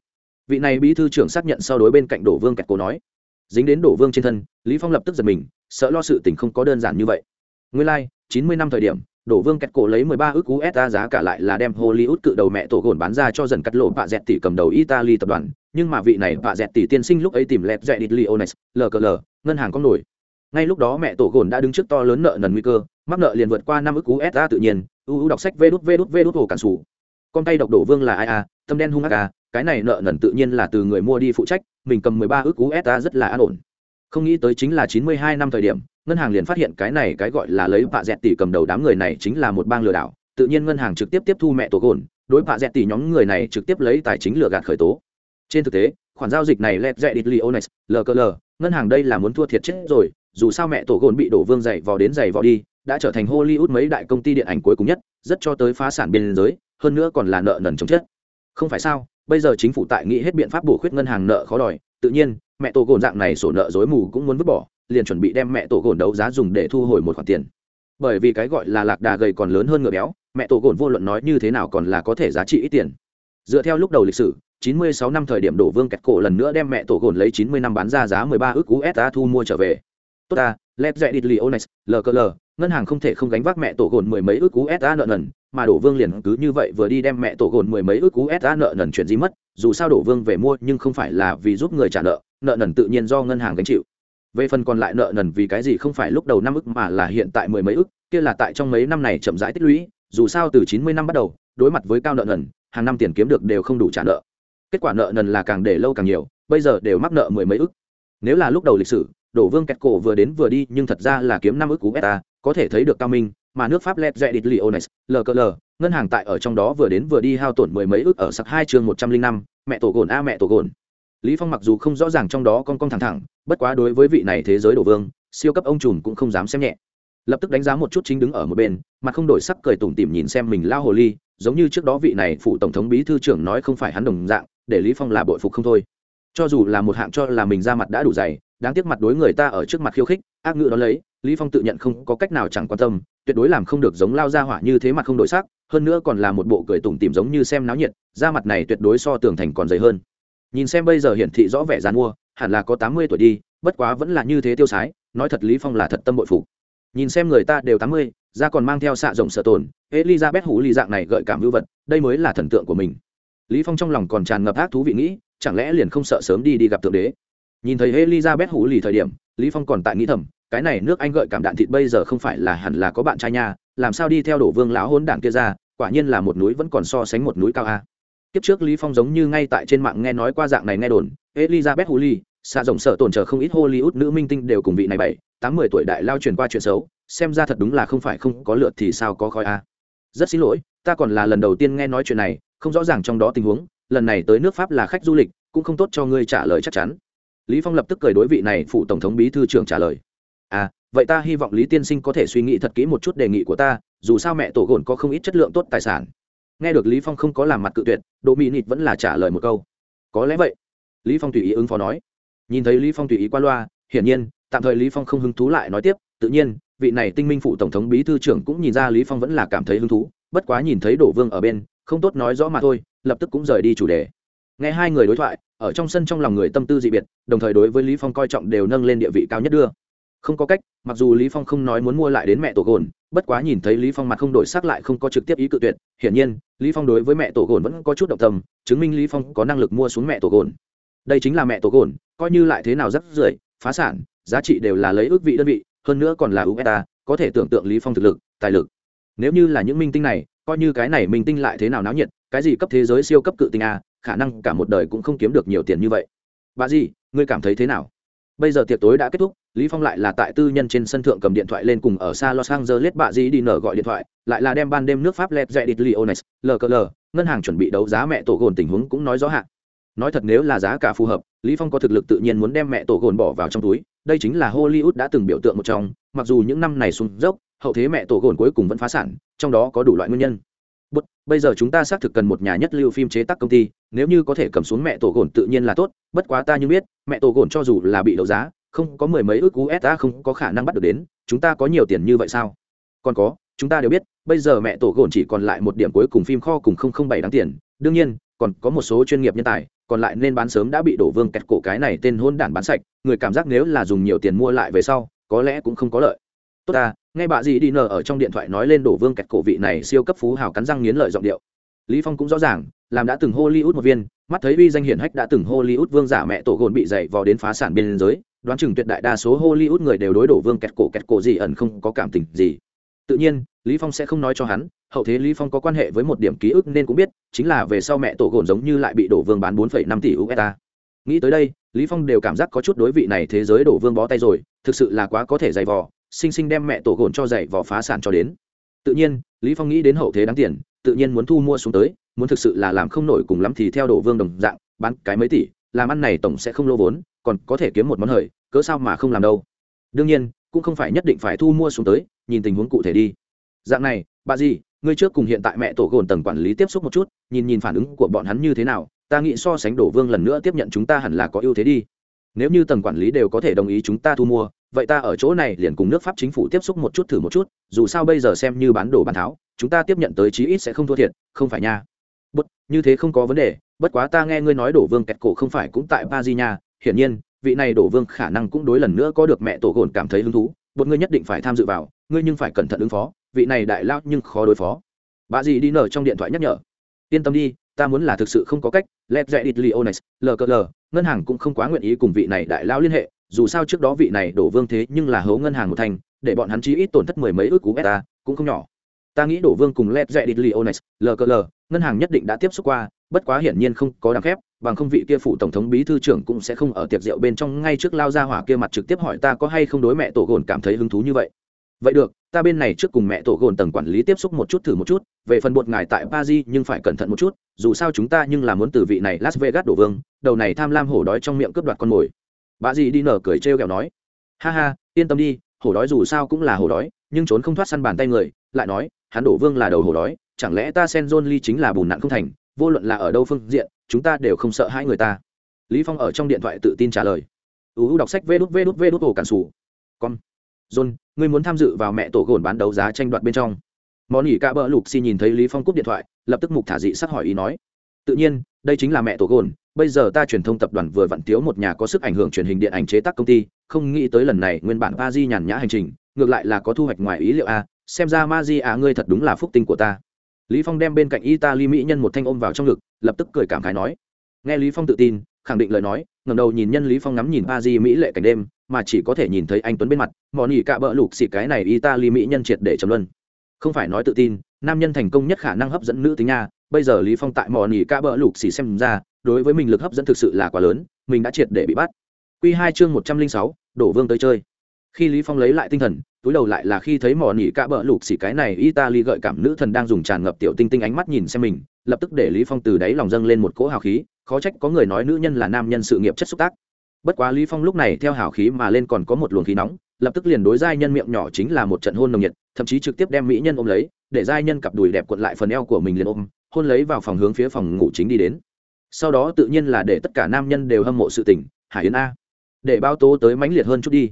A: Vị này bí thư trưởng xác nhận sau đối bên cạnh đổ vương kẹt cô nói. Dính đến đổ vương trên thân lý phong lập tức giật mình sợ lo sự tình không có đơn giản như vậy. Nguyên lai like, 90 năm thời điểm đổ vương kẹt cổ lấy 13 ức USD giá cả lại là đem Hollywood cự đầu mẹ tổ gồn bán ra cho dần cắt lộ bạ dẹt tỷ cầm đầu Italy tập đoàn, nhưng mà vị này bạ dẹt tỷ tiên sinh lúc ấy tìm lẹt dẹt Leones, LKL, ngân hàng có nổi. Ngay lúc đó mẹ tổ gồn đã đứng trước to lớn nợ nần nguy cơ, mắc nợ liền vượt qua năm ức USD tự nhiên, uu đọc sách vê đút vê đút vê đút hồ cản sủ. Con tay độc đổ vương là ai à, tâm đen hung ác à, cái này nợ nần tự nhiên là từ người mua đi phụ trách, mình cầm 13 ức USD rất là an ổn. không nghĩ tới chính là chín mươi hai năm thời điểm ngân hàng liền phát hiện cái này cái gọi là lấy vạ dẹt tỷ cầm đầu đám người này chính là một bang lừa đảo tự nhiên ngân hàng trực tiếp tiếp thu mẹ tổ gồn đối vạ dẹt tỷ nhóm người này trực tiếp lấy tài chính lừa gạt khởi tố trên thực tế khoản giao dịch này lẹt dẹt đi lionex lkl ngân hàng đây là muốn thua thiệt chết rồi dù sao mẹ tổ gồn bị đổ vương dày vò đến dày vò đi, đã trở thành hollywood mấy đại công ty điện ảnh cuối cùng nhất, rất cho tới phá sản biên giới, hơn nữa còn là nợ nần chống chết. Không phải sao, bây giờ chính phủ tại nghĩ hết biện pháp bổ khuyết ngân hàng nợ khó đòi, tự nhiên, mẹ tổ gồn dạng này sổ nợ dối mù cũng muốn vứt bỏ, liền chuẩn bị đem mẹ tổ gồn đấu giá dùng để thu hồi một khoản tiền. Bởi vì cái gọi là lạc đà gầy còn lớn hơn ngựa béo, mẹ tổ gồn vô luận nói như thế nào còn là có thể giá trị ít tiền. Dựa theo lúc đầu lịch sử 96 năm thời điểm đổ vương kẹt cổ lần nữa đem mẹ tổ gồn lấy 90 năm bán ra giá 13 ức USD thu mua trở về. Tốt ta, Led Dạy Địch Onex, LKL, ngân hàng không thể không gánh vác mẹ tổ gồn mười mấy ước cũ S A nợ nần, mà đổ vương liền cứ như vậy vừa đi đem mẹ tổ gồn mười mấy ước cũ S A nợ nần chuyển gì mất, dù sao đổ vương về mua nhưng không phải là vì giúp người trả nợ, nợ nần tự nhiên do ngân hàng gánh chịu. Về phần còn lại nợ nần vì cái gì không phải lúc đầu năm ức mà là hiện tại mười mấy ức, kia là tại trong mấy năm này chậm rãi tích lũy, dù sao từ 90 năm bắt đầu, đối mặt với cao nợ nần, hàng năm tiền kiếm được đều không đủ trả nợ kết quả nợ nần là càng để lâu càng nhiều bây giờ đều mắc nợ mười mấy ức nếu là lúc đầu lịch sử, đổ vương kẹt cổ vừa đến vừa đi, nhưng thật ra là kiếm năm ước cú beta, có thể thấy được cao minh, mà nước pháp led dạy địch liones lkl ngân hàng tại ở trong đó vừa đến vừa đi hao tổn mười mấy ước ở sặc hai chương một trăm linh năm, mẹ tổ gồn a mẹ tổ gồn. Lý phong mặc dù không rõ ràng trong đó con con thẳng thẳng, bất quá đối với vị này thế giới đổ vương, siêu cấp ông trùm cũng không dám xem nhẹ. Lập tức đánh giá một chút chính đứng ở một bên mà không đổi sắc cười tủm tỉm nhìn xem mình lao hồ ly, giống như trước đó vị này phụ tổng thống bí thư trưởng nói không phải hắn đồng dạng, để lý phong là bội phục không thôi cho dù là một hạng cho là mình ra mặt đã đủ dày, đáng tiếc mặt đối người ta ở trước mặt khiêu khích, ác ngữ đó lấy, lý phong tự nhận không có cách nào chẳng quan tâm, tuyệt đối làm không được giống lao ra hỏa như thế mặt không đổi sắc, hơn nữa còn là một bộ cười tủm tỉm giống như xem náo nhiệt da mặt này tuyệt đối so tường thành còn dày hơn. Nhìn xem bây giờ hiển thị rõ vẻ dàn mua, hẳn là có tám mươi tuổi đi, bất quá vẫn là như thế tiêu sái, nói thật lý phong là thật tâm bội phục. Nhìn xem người ta đều tám mươi, da còn mang theo xạ rộng sợ tồn, elizabeth hủ lì dạng này gợi cảm hữu vật, đây mới là thần tượng của mình. Lý phong trong lòng còn tràn ngập ác thú vị nghĩ chẳng lẽ liền không sợ sớm đi đi gặp thượng đế? Nhìn thấy elizabeth hủ lì thời điểm, lý phong còn tại nghĩ thầm, cái này nước anh gợi cảm đạn thịt bây giờ không phải là hẳn là có bạn trai nha, làm sao đi theo đổ vương lão hôn đảng kia ra, quả nhiên là một núi vẫn còn so sánh một núi cao a. Kiếp trước lý phong giống như ngay tại trên mạng nghe nói qua dạng này nghe đồn, elizabeth hủ lì, xa rộng sợ tổn trở không ít hollywood nữ minh tinh đều cùng vị này bảy, tám, mười tuổi đại lao truyền qua chuyện xấu, xem ra thật đúng là không phải không có lượt thì sao có khói a. Rất xin lỗi, ta còn là lần đầu tiên nghe nói chuyện này, không rõ ràng trong đó tình huống lần này tới nước pháp là khách du lịch, cũng không tốt cho ngươi trả lời chắc chắn. Lý phong lập tức cười đối vị này phụ tổng thống bí thư trưởng trả lời. À vậy ta hy vọng lý tiên sinh có thể suy nghĩ thật kỹ một chút đề nghị của ta, dù sao mẹ tổ gồn có không ít chất lượng tốt tài sản. Nghe được lý phong không có làm mặt cự tuyệt, đỗ mỹ nịt vẫn là trả lời một câu. Có lẽ vậy. Lý phong tùy ý ứng phó nói. Nhìn thấy lý phong tùy ý qua loa, hiển nhiên, tạm thời lý phong không hứng thú lại nói tiếp, tự nhiên, vị này tinh minh phụ tổng thống bí thư trưởng cũng nhìn ra lý phong vẫn là cảm thấy hứng thú, bất quá nhìn thấy đổ vương ở bên không tốt nói rõ mà thôi, lập tức cũng rời đi chủ đề. Nghe hai người đối thoại, ở trong sân trong lòng người tâm tư dị biệt, đồng thời đối với lý phong coi trọng đều nâng lên địa vị cao nhất đưa. Không có cách, mặc dù lý phong không nói muốn mua lại đến mẹ tổ gồn, bất quá nhìn thấy lý phong mặt không đổi sắc lại không có trực tiếp ý cự tuyệt, hiển nhiên, lý phong đối với mẹ tổ gồn vẫn có chút động tâm, chứng minh lý phong có năng lực mua xuống mẹ tổ gồn. Đây chính là mẹ tổ gồn, coi như lại thế nào rất rưởi, phá sản, giá trị đều là lấy ước vị đơn vị, hơn nữa còn là ubeta có thể tưởng tượng lý phong thực lực, tài lực nếu như là những minh tinh này, coi như cái này minh tinh lại thế nào náo nhiệt, cái gì cấp thế giới siêu cấp cự tinh a, khả năng cả một đời cũng không kiếm được nhiều tiền như vậy. Bà gì, ngươi cảm thấy thế nào? Bây giờ tiệc tối đã kết thúc, lý phong lại là tại tư nhân trên sân thượng cầm điện thoại lên cùng ở xa los angeles bà dì đi nở gọi điện thoại, lại là đem ban đêm nước pháp led dạy leones lcl ngân hàng chuẩn bị đấu giá mẹ tổ gồn tình huống cũng nói rõ hạn nói thật nếu là giá cả phù hợp, lý phong có thực lực tự nhiên muốn đem mẹ tổ gồn bỏ vào trong túi, đây chính là hollywood đã từng biểu tượng một trong, mặc dù những năm này xuống dốc hậu thế mẹ tổ gồn cuối cùng vẫn phá sản trong đó có đủ loại nguyên nhân. Bất, bây giờ chúng ta xác thực cần một nhà nhất lưu phim chế tác công ty nếu như có thể cầm xuống mẹ tổ gồn tự nhiên là tốt bất quá ta như biết mẹ tổ gồn cho dù là bị đấu giá không có mười mấy ước cú ta không có khả năng bắt được đến chúng ta có nhiều tiền như vậy sao? Còn có chúng ta đều biết bây giờ mẹ tổ gồn chỉ còn lại một điểm cuối cùng phim kho cùng không không bảy đáng tiền đương nhiên còn có một số chuyên nghiệp nhân tài còn lại nên bán sớm đã bị đổ vương kẹt cổ cái này tên hôn đản bán sạch người cảm giác nếu là dùng nhiều tiền mua lại về sau có lẽ cũng không có lợi. Tốt ta nghe bà gì đi nở ở trong điện thoại nói lên đổ vương kẹt cổ vị này siêu cấp phú hào cắn răng nghiến lợi giọng điệu. Lý phong cũng rõ ràng làm đã từng hollywood một viên mắt thấy uy danh hiển hách đã từng hollywood vương giả mẹ tổ gồn bị dày vò đến phá sản biên giới đoán chừng tuyệt đại đa số hollywood người đều đối đổ vương kẹt cổ kẹt cổ gì ẩn không có cảm tình gì. Tự nhiên lý phong sẽ không nói cho hắn hậu thế lý phong có quan hệ với một điểm ký ức nên cũng biết chính là về sau mẹ tổ gồn giống như lại bị đổ vương bán 4,5 tỷ usd nghĩ tới đây lý phong đều cảm giác có chút đối vị này thế giới đổ vương bó tay rồi thực sự là quá có thể dày vò sinh sinh đem mẹ tổ gồn cho dạy vỏ phá sản cho đến. Tự nhiên, lý phong nghĩ đến hậu thế đáng tiền, tự nhiên muốn thu mua xuống tới, muốn thực sự là làm không nổi cùng lắm thì theo đổ vương đồng dạng, bán cái mấy tỷ, làm ăn này tổng sẽ không lô vốn, còn có thể kiếm một món hời, cớ sao mà không làm đâu. Đương nhiên, cũng không phải nhất định phải thu mua xuống tới, nhìn tình huống cụ thể đi. Dạng này, bà gì ngươi trước cùng hiện tại mẹ tổ gồn tầng quản lý tiếp xúc một chút, nhìn nhìn phản ứng của bọn hắn như thế nào, ta nghĩ so sánh đổ vương lần nữa tiếp nhận chúng ta hẳn là có ưu thế đi. Nếu như tầng quản lý đều có thể đồng ý chúng ta thu mua vậy ta ở chỗ này liền cùng nước pháp chính phủ tiếp xúc một chút thử một chút, dù sao bây giờ xem như bán đồ bán tháo, chúng ta tiếp nhận tới chí ít sẽ không thua thiệt, không phải nha. Bất, như thế không có vấn đề, bất quá ta nghe ngươi nói đổ vương kẹt cổ không phải cũng tại ba di nha, hiển nhiên, vị này đổ vương khả năng cũng đối lần nữa có được mẹ tổ gồn cảm thấy hứng thú bột ngươi nhất định phải tham dự vào, ngươi nhưng phải cẩn thận ứng phó, vị này đại lao nhưng khó đối phó. Bà gì đi nở trong điện thoại nhắc nhở. Yên tâm đi, ta muốn là thực sự không có cách lép dạy ít leonis lkl ngân hàng cũng không quá nguyện ý cùng vị này đại lao liên hệ dù sao trước đó vị này đổ vương thế nhưng là hấu ngân hàng một thành, để bọn hắn chí ít tổn thất mười mấy ước cú beta, cũng không nhỏ. Ta nghĩ đổ vương cùng led dạy ít leonis lkl ngân hàng nhất định đã tiếp xúc qua, bất quá hiển nhiên không có đằng khép, bằng không vị kia phụ tổng thống bí thư trưởng cũng sẽ không ở tiệc rượu bên trong ngay trước lao ra hỏa kia mặt trực tiếp hỏi ta có hay không đối mẹ tổ gồn cảm thấy hứng thú như vậy. Vậy được, ta bên này trước cùng mẹ tổ gồn tầng quản lý tiếp xúc một chút thử một chút, về phần bột ngài tại paris nhưng phải cẩn thận một chút, dù sao chúng ta nhưng là muốn từ vị này las vegas đổ vương, đầu này tham lam hổ đói trong miệng cướp đoạt con mồi bà dì đi nở cười trêu ghẹo nói, ha ha, yên tâm đi, hổ đói dù sao cũng là hổ đói, nhưng trốn không thoát săn bàn tay người. Lại nói, hắn đổ vương là đầu hổ đói, chẳng lẽ ta sen john ly chính là bùn nặng không thành, vô luận là ở đâu phương diện, chúng ta đều không sợ hai người ta. Lý phong ở trong điện thoại tự tin trả lời. Uu đọc sách vê đút vê đút vê đút ổ cản sủ. Con john ngươi muốn tham dự vào mẹ tổ gồn bán đấu giá tranh đoạt bên trong. Món nghỉ cả bỡ lục xi nhìn thấy lý phong cúp điện thoại, lập tức mục thả dị sắc hỏi ý nói tự nhiên, đây chính là mẹ tổ gồn. Bây giờ ta truyền thông tập đoàn vừa vặn thiếu một nhà có sức ảnh hưởng truyền hình điện ảnh chế tác công ty, không nghĩ tới lần này nguyên bản ba di nhàn nhã hành trình, ngược lại là có thu hoạch ngoài ý liệu a. Xem ra ma di à ngươi thật đúng là phúc tinh của ta. Lý phong đem bên cạnh italy mỹ nhân một thanh ôm vào trong ngực, lập tức cười cảm khái nói. Nghe lý phong tự tin, khẳng định lời nói, ngẩng đầu nhìn nhân lý phong ngắm nhìn ba di mỹ lệ cảnh đêm, mà chỉ có thể nhìn thấy anh tuấn bên mặt mòn nhỉ cạ bỡ lục xì cái này italy mỹ nhân triệt để trầm luân. Không phải nói tự tin nam nhân thành công nhất khả năng hấp dẫn nữ tính nha bây giờ lý phong tại mò nhỉ cạ bỡ lục xì xem ra đối với mình lực hấp dẫn thực sự là quá lớn mình đã triệt để bị bắt. Quy hai chương một trăm linh sáu, đổ vương tới chơi. Khi lý phong lấy lại tinh thần túi đầu lại là khi thấy mò nỉ cạ bỡ lục xỉ cái này italy gợi cảm nữ thần đang dùng tràn ngập tiểu tinh tinh ánh mắt nhìn xem mình lập tức để lý phong từ đáy lòng dâng lên một cỗ hào khí khó trách có người nói nữ nhân là nam nhân sự nghiệp chất xúc tác. Bất quá lý phong lúc này theo hào khí mà lên còn có một luồng khí nóng lập tức liền đối giai nhân miệng nhỏ chính là một trận hôn nồng nhiệt thậm chí trực tiếp đem mỹ nhân ôm lấy để giai nhân cặp đùi đẹp cuộn lại phần eo của mình liền ôm, hôn lấy vào phòng hướng phía phòng ngủ chính đi đến. Sau đó tự nhiên là để tất cả nam nhân đều hâm mộ sự tỉnh hải yến a. Để bao tố tới mãnh liệt hơn chút đi.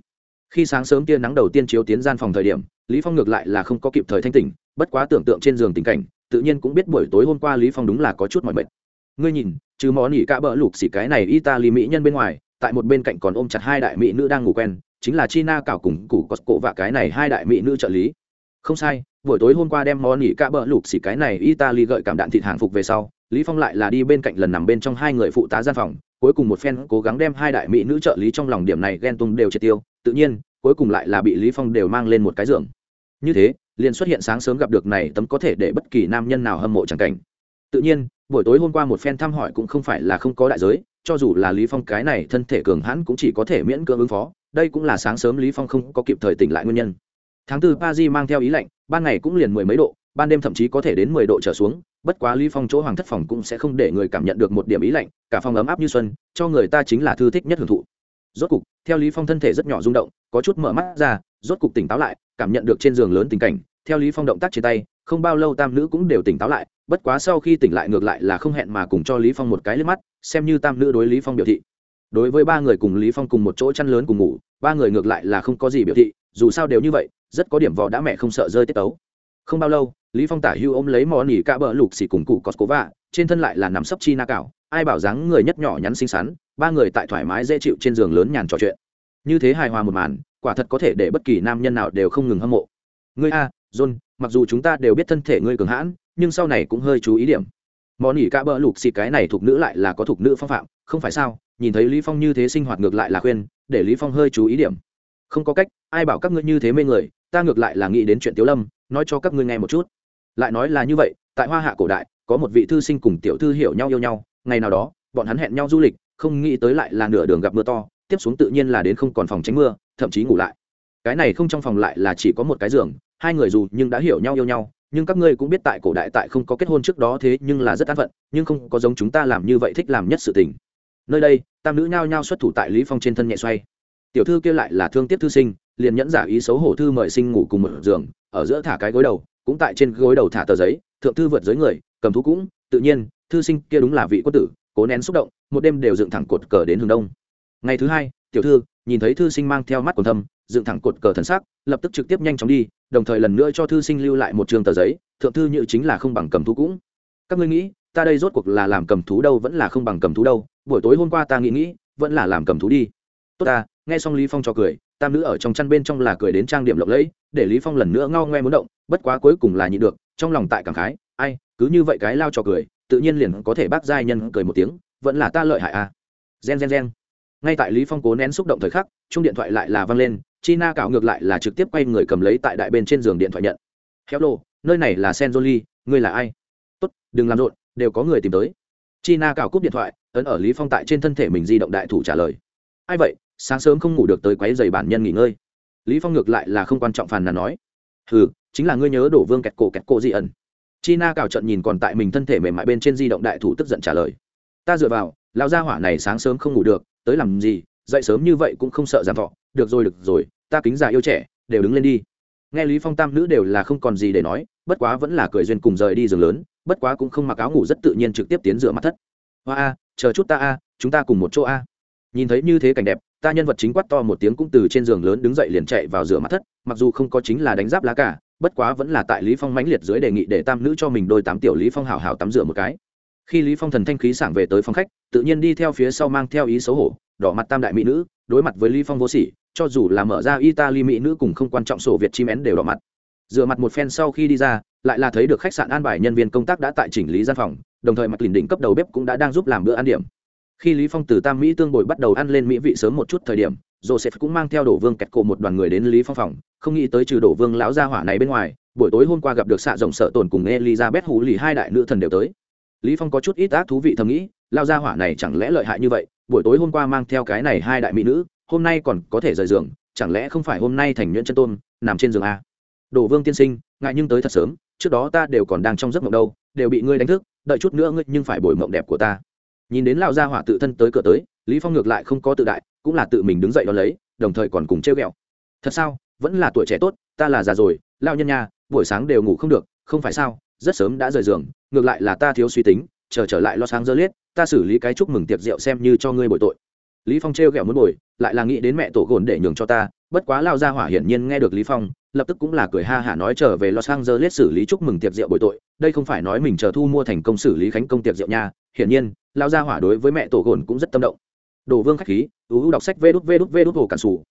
A: Khi sáng sớm tia nắng đầu tiên chiếu tiến gian phòng thời điểm, lý phong ngược lại là không có kịp thời thanh tỉnh, bất quá tưởng tượng trên giường tình cảnh, tự nhiên cũng biết buổi tối hôm qua lý phong đúng là có chút mỏi mệt. Ngươi nhìn, chứ món nhỉ cả bỡ lục xỉ cái này italy mỹ nhân bên ngoài, tại một bên cạnh còn ôm chặt hai đại mỹ nữ đang ngủ quen, chính là china cảo cùng củ cọt cổ và cái này hai đại mỹ nữ trợ lý. Không sai buổi tối hôm qua đem món nghỉ cả bỡ lục xỉ cái này italy gợi cảm đạn thịt hàng phục về sau, lý phong lại là đi bên cạnh lần nằm bên trong hai người phụ tá gian phòng, cuối cùng một phen cố gắng đem hai đại mỹ nữ trợ lý trong lòng điểm này ghen tung đều triệt tiêu, tự nhiên, cuối cùng lại là bị lý phong đều mang lên một cái giường. Như thế, liền xuất hiện sáng sớm gặp được này tấm có thể để bất kỳ nam nhân nào hâm mộ chẳng cảnh. Tự nhiên, buổi tối hôm qua một phen thăm hỏi cũng không phải là không có đại giới, cho dù là lý phong cái này thân thể cường hãn cũng chỉ có thể miễn cưỡng ứng phó, đây cũng là sáng sớm lý phong không có kịp thời tỉnh lại nguyên nhân tháng tư paris mang theo ý lạnh, ban ngày cũng liền mười mấy độ, ban đêm thậm chí có thể đến mười độ trở xuống, bất quá lý phong chỗ hoàng thất phòng cũng sẽ không để người cảm nhận được một điểm ý lạnh, cả phòng ấm áp như xuân, cho người ta chính là thư thích nhất hưởng thụ. Rốt cục, theo lý phong thân thể rất nhỏ rung động, có chút mở mắt ra, rốt cục tỉnh táo lại, cảm nhận được trên giường lớn tình cảnh, theo lý phong động tác trên tay, không bao lâu tam nữ cũng đều tỉnh táo lại, bất quá sau khi tỉnh lại ngược lại là không hẹn mà cùng cho lý phong một cái liếc mắt, xem như tam nữ đối lý phong biểu thị. Đối với ba người cùng lý phong cùng một chỗ chăn lớn cùng ngủ, ba người ngược lại là không có gì biểu thị, dù sao đều như vậy rất có điểm vò đã mẹ không sợ rơi tiết tấu. Không bao lâu, lý phong tả hưu ôm lấy mò nỉ cả bờ lục xì cùng cụ cọt cố vạ trên thân lại là nằm sấp chi na cảo, ai bảo dáng người nhất nhỏ nhắn xinh xắn, ba người tại thoải mái dễ chịu trên giường lớn nhàn trò chuyện. Như thế hài hòa một màn, quả thật có thể để bất kỳ nam nhân nào đều không ngừng hâm mộ. Ngươi a, john, mặc dù chúng ta đều biết thân thể ngươi cường hãn, nhưng sau này cũng hơi chú ý điểm. Mò nỉ cả bỡ lục xỉ cái này thuộc nữ lại là có thuộc nữ phong phạm, không phải sao? Nhìn thấy lý phong như thế sinh hoạt ngược lại là khuyên, để lý phong hơi chú ý điểm. Không có cách, ai bảo các ngươi như thế mê người ta ngược lại là nghĩ đến chuyện tiếu lâm, nói cho các ngươi nghe một chút. Lại nói là như vậy, tại hoa hạ cổ đại, có một vị thư sinh cùng tiểu thư hiểu nhau yêu nhau, ngày nào đó, bọn hắn hẹn nhau du lịch, không nghĩ tới lại là nửa đường gặp mưa to, tiếp xuống tự nhiên là đến không còn phòng tránh mưa, thậm chí ngủ lại. Cái này không trong phòng lại là chỉ có một cái giường, hai người dù nhưng đã hiểu nhau yêu nhau, nhưng các ngươi cũng biết tại cổ đại tại không có kết hôn trước đó thế nhưng là rất an phận, nhưng không có giống chúng ta làm như vậy thích làm nhất sự tình. Nơi đây, tam nữ nhao nhao xuất thủ tại lý phong trên thân nhẹ xoay tiểu thư kia lại là thương tiếc thư sinh, liền nhẫn giả ý xấu hổ thư mời sinh ngủ cùng một giường, ở giữa thả cái gối đầu, cũng tại trên gối đầu thả tờ giấy, thượng thư vượt giới người, cầm thú cũng, tự nhiên, thư sinh kia đúng là vị quân tử, cố nén xúc động, một đêm đều dựng thẳng cột cờ đến hướng đông. Ngày thứ hai, tiểu thư, nhìn thấy thư sinh mang theo mắt còn thâm, dựng thẳng cột cờ thần sắc, lập tức trực tiếp nhanh chóng đi, đồng thời lần nữa cho thư sinh lưu lại một trường tờ giấy, thượng thư như chính là không bằng cầm thú cũng. Các ngươi nghĩ, ta đây rốt cuộc là làm cầm thú đâu vẫn là không bằng cầm thú đâu, buổi tối hôm qua ta nghĩ nghĩ, vẫn là làm cầm thú đi. Tốt ta nghe xong lý phong cho cười, tam nữ ở trong chăn bên trong là cười đến trang điểm lộng lẫy, để lý phong lần nữa ngao ngoe muốn động, bất quá cuối cùng là nhịn được, trong lòng tại cảm khái, ai, cứ như vậy cái lao cho cười, tự nhiên liền có thể bác giai nhân cười một tiếng, vẫn là ta lợi hại à. Gen gen gen. Ngay tại lý phong cố nén xúc động thời khắc, chung điện thoại lại là văng lên, china cảo ngược lại là trực tiếp quay người cầm lấy tại đại bên trên giường điện thoại nhận. Hello, nơi này là senjoli ngươi là ai? Tốt, đừng làm rộn, đều có người tìm tới. China cảo cúp điện thoại, ấn ở lý phong tại trên thân thể mình di động đại thủ trả lời. Ai vậy? Sáng sớm không ngủ được tới quấy giày bản nhân nghỉ ngơi. Lý phong ngược lại là không quan trọng phàn nàn nói. Hừ, chính là ngươi nhớ đổ vương kẹt cổ kẹt cổ gì ẩn. China cào trận nhìn còn tại mình thân thể mềm mại bên trên di động đại thủ tức giận trả lời. Ta dựa vào lao gia hỏa này sáng sớm không ngủ được, tới làm gì, dậy sớm như vậy cũng không sợ giảm thọ. Được rồi được rồi, ta kính già yêu trẻ, đều đứng lên đi. Nghe lý phong tam nữ đều là không còn gì để nói, bất quá vẫn là cười duyên cùng rời đi giường lớn, bất quá cũng không mặc áo ngủ rất tự nhiên trực tiếp tiến rửa mặt thất. Hoa a, chờ chút ta a, chúng ta cùng một chỗ a. Nhìn thấy như thế cảnh đẹp ta nhân vật chính quát to một tiếng cũng từ trên giường lớn đứng dậy liền chạy vào rửa mặt thất, mặc dù không có chính là đánh giáp lá cả, bất quá vẫn là tại lý phong mãnh liệt dưới đề nghị để tam nữ cho mình đôi tám tiểu lý phong hảo hảo tắm rửa một cái. Khi lý phong thần thanh khí sảng về tới phòng khách, tự nhiên đi theo phía sau mang theo ý xấu hổ, đỏ mặt tam đại mỹ nữ, đối mặt với lý phong vô sỉ, cho dù là mở ra italy mỹ nữ cùng không quan trọng sổ việt chim én đều đỏ mặt. Rửa mặt một phen sau khi đi ra, lại là thấy được khách sạn an bài nhân viên công tác đã tại chỉnh lý gian phòng, đồng thời mặt lìn đỉnh cấp đầu bếp cũng đã đang giúp làm bữa ăn điểm khi lý phong từ tam mỹ tương bồi bắt đầu ăn lên mỹ vị sớm một chút thời điểm, joseph cũng mang theo đổ vương kẹt cổ một đoàn người đến lý phong phòng, không nghĩ tới trừ đổ vương lão gia hỏa này bên ngoài, buổi tối hôm qua gặp được xạ rộng sợ tổn cùng elizabeth hú lì hai đại nữ thần đều tới. Lý phong có chút ít ác thú vị thầm nghĩ lao gia hỏa này chẳng lẽ lợi hại như vậy, buổi tối hôm qua mang theo cái này hai đại mỹ nữ, hôm nay còn có thể rời giường, chẳng lẽ không phải hôm nay thành nhuyễn chân tôn, nằm trên giường a? Đổ vương tiên sinh, ngại nhưng tới thật sớm, trước đó ta đều còn đang trong giấc mộng đâu, đều bị ngươi đánh thức, đợi chút nữa ngươi nhưng phải bồi mộng đẹp của ta nhìn đến lão gia hỏa tự thân tới cửa tới, lý phong ngược lại không có tự đại, cũng là tự mình đứng dậy đón lấy, đồng thời còn cùng treo ghẹo. Thật sao? Vẫn là tuổi trẻ tốt, ta là già rồi, lão nhân nha, buổi sáng đều ngủ không được, không phải sao? Rất sớm đã rời giường, ngược lại là ta thiếu suy tính, chờ trở lại lo sáng dơ liết, ta xử lý cái chúc mừng tiệc rượu xem như cho ngươi bồi tội. Lý phong treo ghẹo muốn bồi, lại là nghĩ đến mẹ tổ gồn để nhường cho ta, bất quá lao gia hỏa hiển nhiên nghe được lý phong, lập tức cũng là cười ha hả nói trở về los angeles xử lý chúc mừng tiệc rượu buổi tội, đây không phải nói mình chờ thu mua thành công xử lý khánh công tiệc rượu nha, hiển nhiên lao gia hỏa đối với mẹ tổ gồn cũng rất tâm động. Đồ vương khách khí, ưu đọc sách vê đút vê đút vê đút hồ cản xù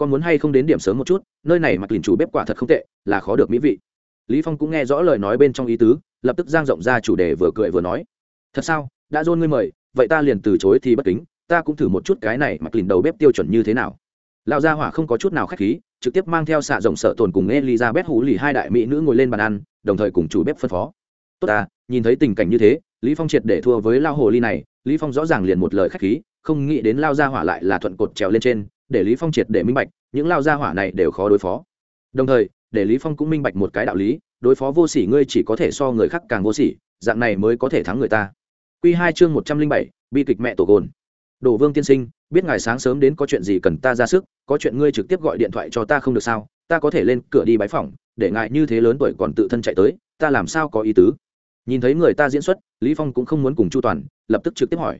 A: con muốn hay không đến điểm sớm một chút, nơi này mặc lìn chủ bếp quả thật không tệ, là khó được mỹ vị. Lý phong cũng nghe rõ lời nói bên trong ý tứ, lập tức giang rộng ra chủ đề vừa cười vừa nói. Thật sao, đã dôn ngươi mời, vậy ta liền từ chối thì bất kính, ta cũng thử một chút cái này mặc lìn đầu bếp tiêu chuẩn như thế nào. Lão gia hỏa không có chút nào khách khí, trực tiếp mang theo xạ rộng sợ tồn cùng elizabeth hú lì hai đại mỹ nữ ngồi lên bàn ăn, đồng thời cùng chủ bếp phân phó. Tốt ta, nhìn thấy tình cảnh như thế lý phong triệt để thua với lao hồ ly này, lý phong rõ ràng liền một lời khách khí, không nghĩ đến lao gia hỏa lại là thuận cột trèo lên trên, để lý phong triệt để minh bạch, những lao gia hỏa này đều khó đối phó. Đồng thời, để lý phong cũng minh bạch một cái đạo lý, đối phó vô sỉ ngươi chỉ có thể so người khác càng vô sỉ, dạng này mới có thể thắng người ta. Quy hai chương một trăm linh bảy, bi kịch mẹ tổ gồn. Đồ vương tiên sinh, biết ngài sáng sớm đến có chuyện gì cần ta ra sức, có chuyện ngươi trực tiếp gọi điện thoại cho ta không được sao? Ta có thể lên cửa đi bái phỏng, để ngài như thế lớn tuổi còn tự thân chạy tới, ta làm sao có ý tứ? Nhìn thấy người ta diễn xuất lý phong cũng không muốn cùng chu toàn lập tức trực tiếp hỏi.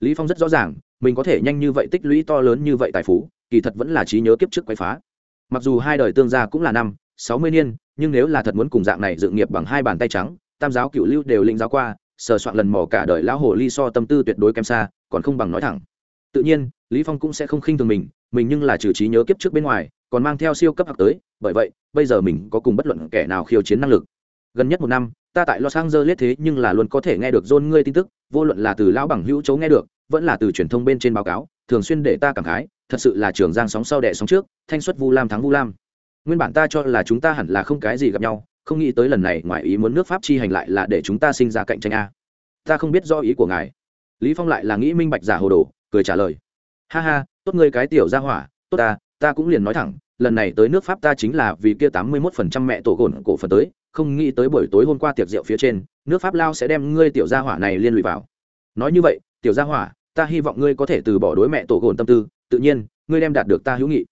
A: Lý phong rất rõ ràng, mình có thể nhanh như vậy tích lũy to lớn như vậy tài phú, kỳ thật vẫn là trí nhớ kiếp trước quay phá. Mặc dù hai đời tương gia cũng là năm, sáu mươi niên, nhưng nếu là thật muốn cùng dạng này dự nghiệp bằng hai bàn tay trắng, tam giáo cựu lưu đều linh giáo qua, sờ soạn lần mò cả đời lão hồ ly so tâm tư tuyệt đối kém xa, còn không bằng nói thẳng. Tự nhiên, lý phong cũng sẽ không khinh thường mình mình nhưng là trừ trí nhớ kiếp trước bên ngoài, còn mang theo siêu cấp học tới, bởi vậy, bây giờ mình có cùng bất luận kẻ nào khiêu chiến năng lực. Gần nhất một năm ta tại los angeles thế nhưng là luôn có thể nghe được John ngươi tin tức, vô luận là từ lão bằng hữu chấu nghe được, vẫn là từ truyền thông bên trên báo cáo, thường xuyên để ta cảm khái, thật sự là trường giang sóng sau đẻ sóng trước, thanh xuất vu lam thắng vu lam. Nguyên bản ta cho là chúng ta hẳn là không cái gì gặp nhau, không nghĩ tới lần này ngoài ý muốn nước pháp chi hành lại là để chúng ta sinh ra cạnh tranh a. Ta không biết do ý của ngài. Lý phong lại là nghĩ minh bạch giả hồ đồ, cười trả lời. Ha ha, tốt ngươi cái tiểu gia hỏa, tốt ta ta cũng liền nói thẳng, lần này tới nước pháp ta chính là vì kia tám mươi mốt phần trăm mẹ tổ gồn cổ phần tới không nghĩ tới buổi tối hôm qua tiệc rượu phía trên, nước pháp lao sẽ đem ngươi tiểu gia hỏa này liên lụy vào. Nói như vậy, tiểu gia hỏa, ta hy vọng ngươi có thể từ bỏ đối mẹ tổ gồn tâm tư, tự nhiên, ngươi đem đạt được ta hữu nghị.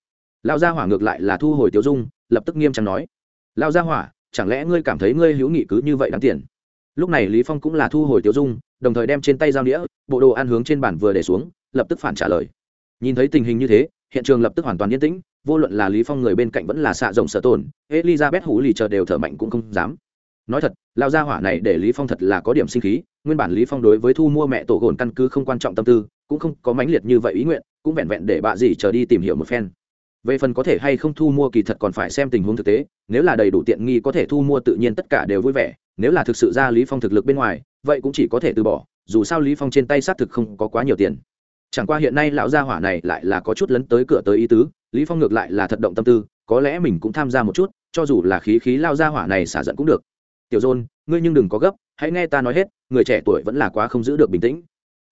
A: Lao gia hỏa ngược lại là thu hồi tiểu dung, lập tức nghiêm trang nói. Lao gia hỏa, chẳng lẽ ngươi cảm thấy ngươi hữu nghị cứ như vậy đáng tiền? Lúc này lý phong cũng là thu hồi tiểu dung, đồng thời đem trên tay dao đĩa bộ đồ ăn hướng trên bàn vừa để xuống, lập tức phản trả lời. Nhìn thấy tình hình như thế, hiện trường lập tức hoàn toàn yên tĩnh vô luận là lý phong người bên cạnh vẫn là xạ rộng sở tồn, elizabeth hủ lì chờ đều thở mạnh cũng không dám. Nói thật lao gia hỏa này để lý phong thật là có điểm sinh khí, nguyên bản lý phong đối với thu mua mẹ tổ gồn căn cứ không quan trọng tâm tư, cũng không có mãnh liệt như vậy ý nguyện, cũng vẹn vẹn để bà dì chờ đi tìm hiểu một phen. Về phần có thể hay không thu mua kỳ thật còn phải xem tình huống thực tế, nếu là đầy đủ tiện nghi có thể thu mua tự nhiên tất cả đều vui vẻ, nếu là thực sự ra lý phong thực lực bên ngoài, vậy cũng chỉ có thể từ bỏ, dù sao lý phong trên tay xác thực không có quá nhiều tiền. Chẳng qua hiện nay lão gia hỏa này lại là có chút lấn tới cửa tới ý tứ lý phong ngược lại là thật động tâm tư, có lẽ mình cũng tham gia một chút, cho dù là khí khí lao ra hỏa này xả giận cũng được. Tiểu dôn, ngươi nhưng đừng có gấp, hãy nghe ta nói hết, người trẻ tuổi vẫn là quá không giữ được bình tĩnh.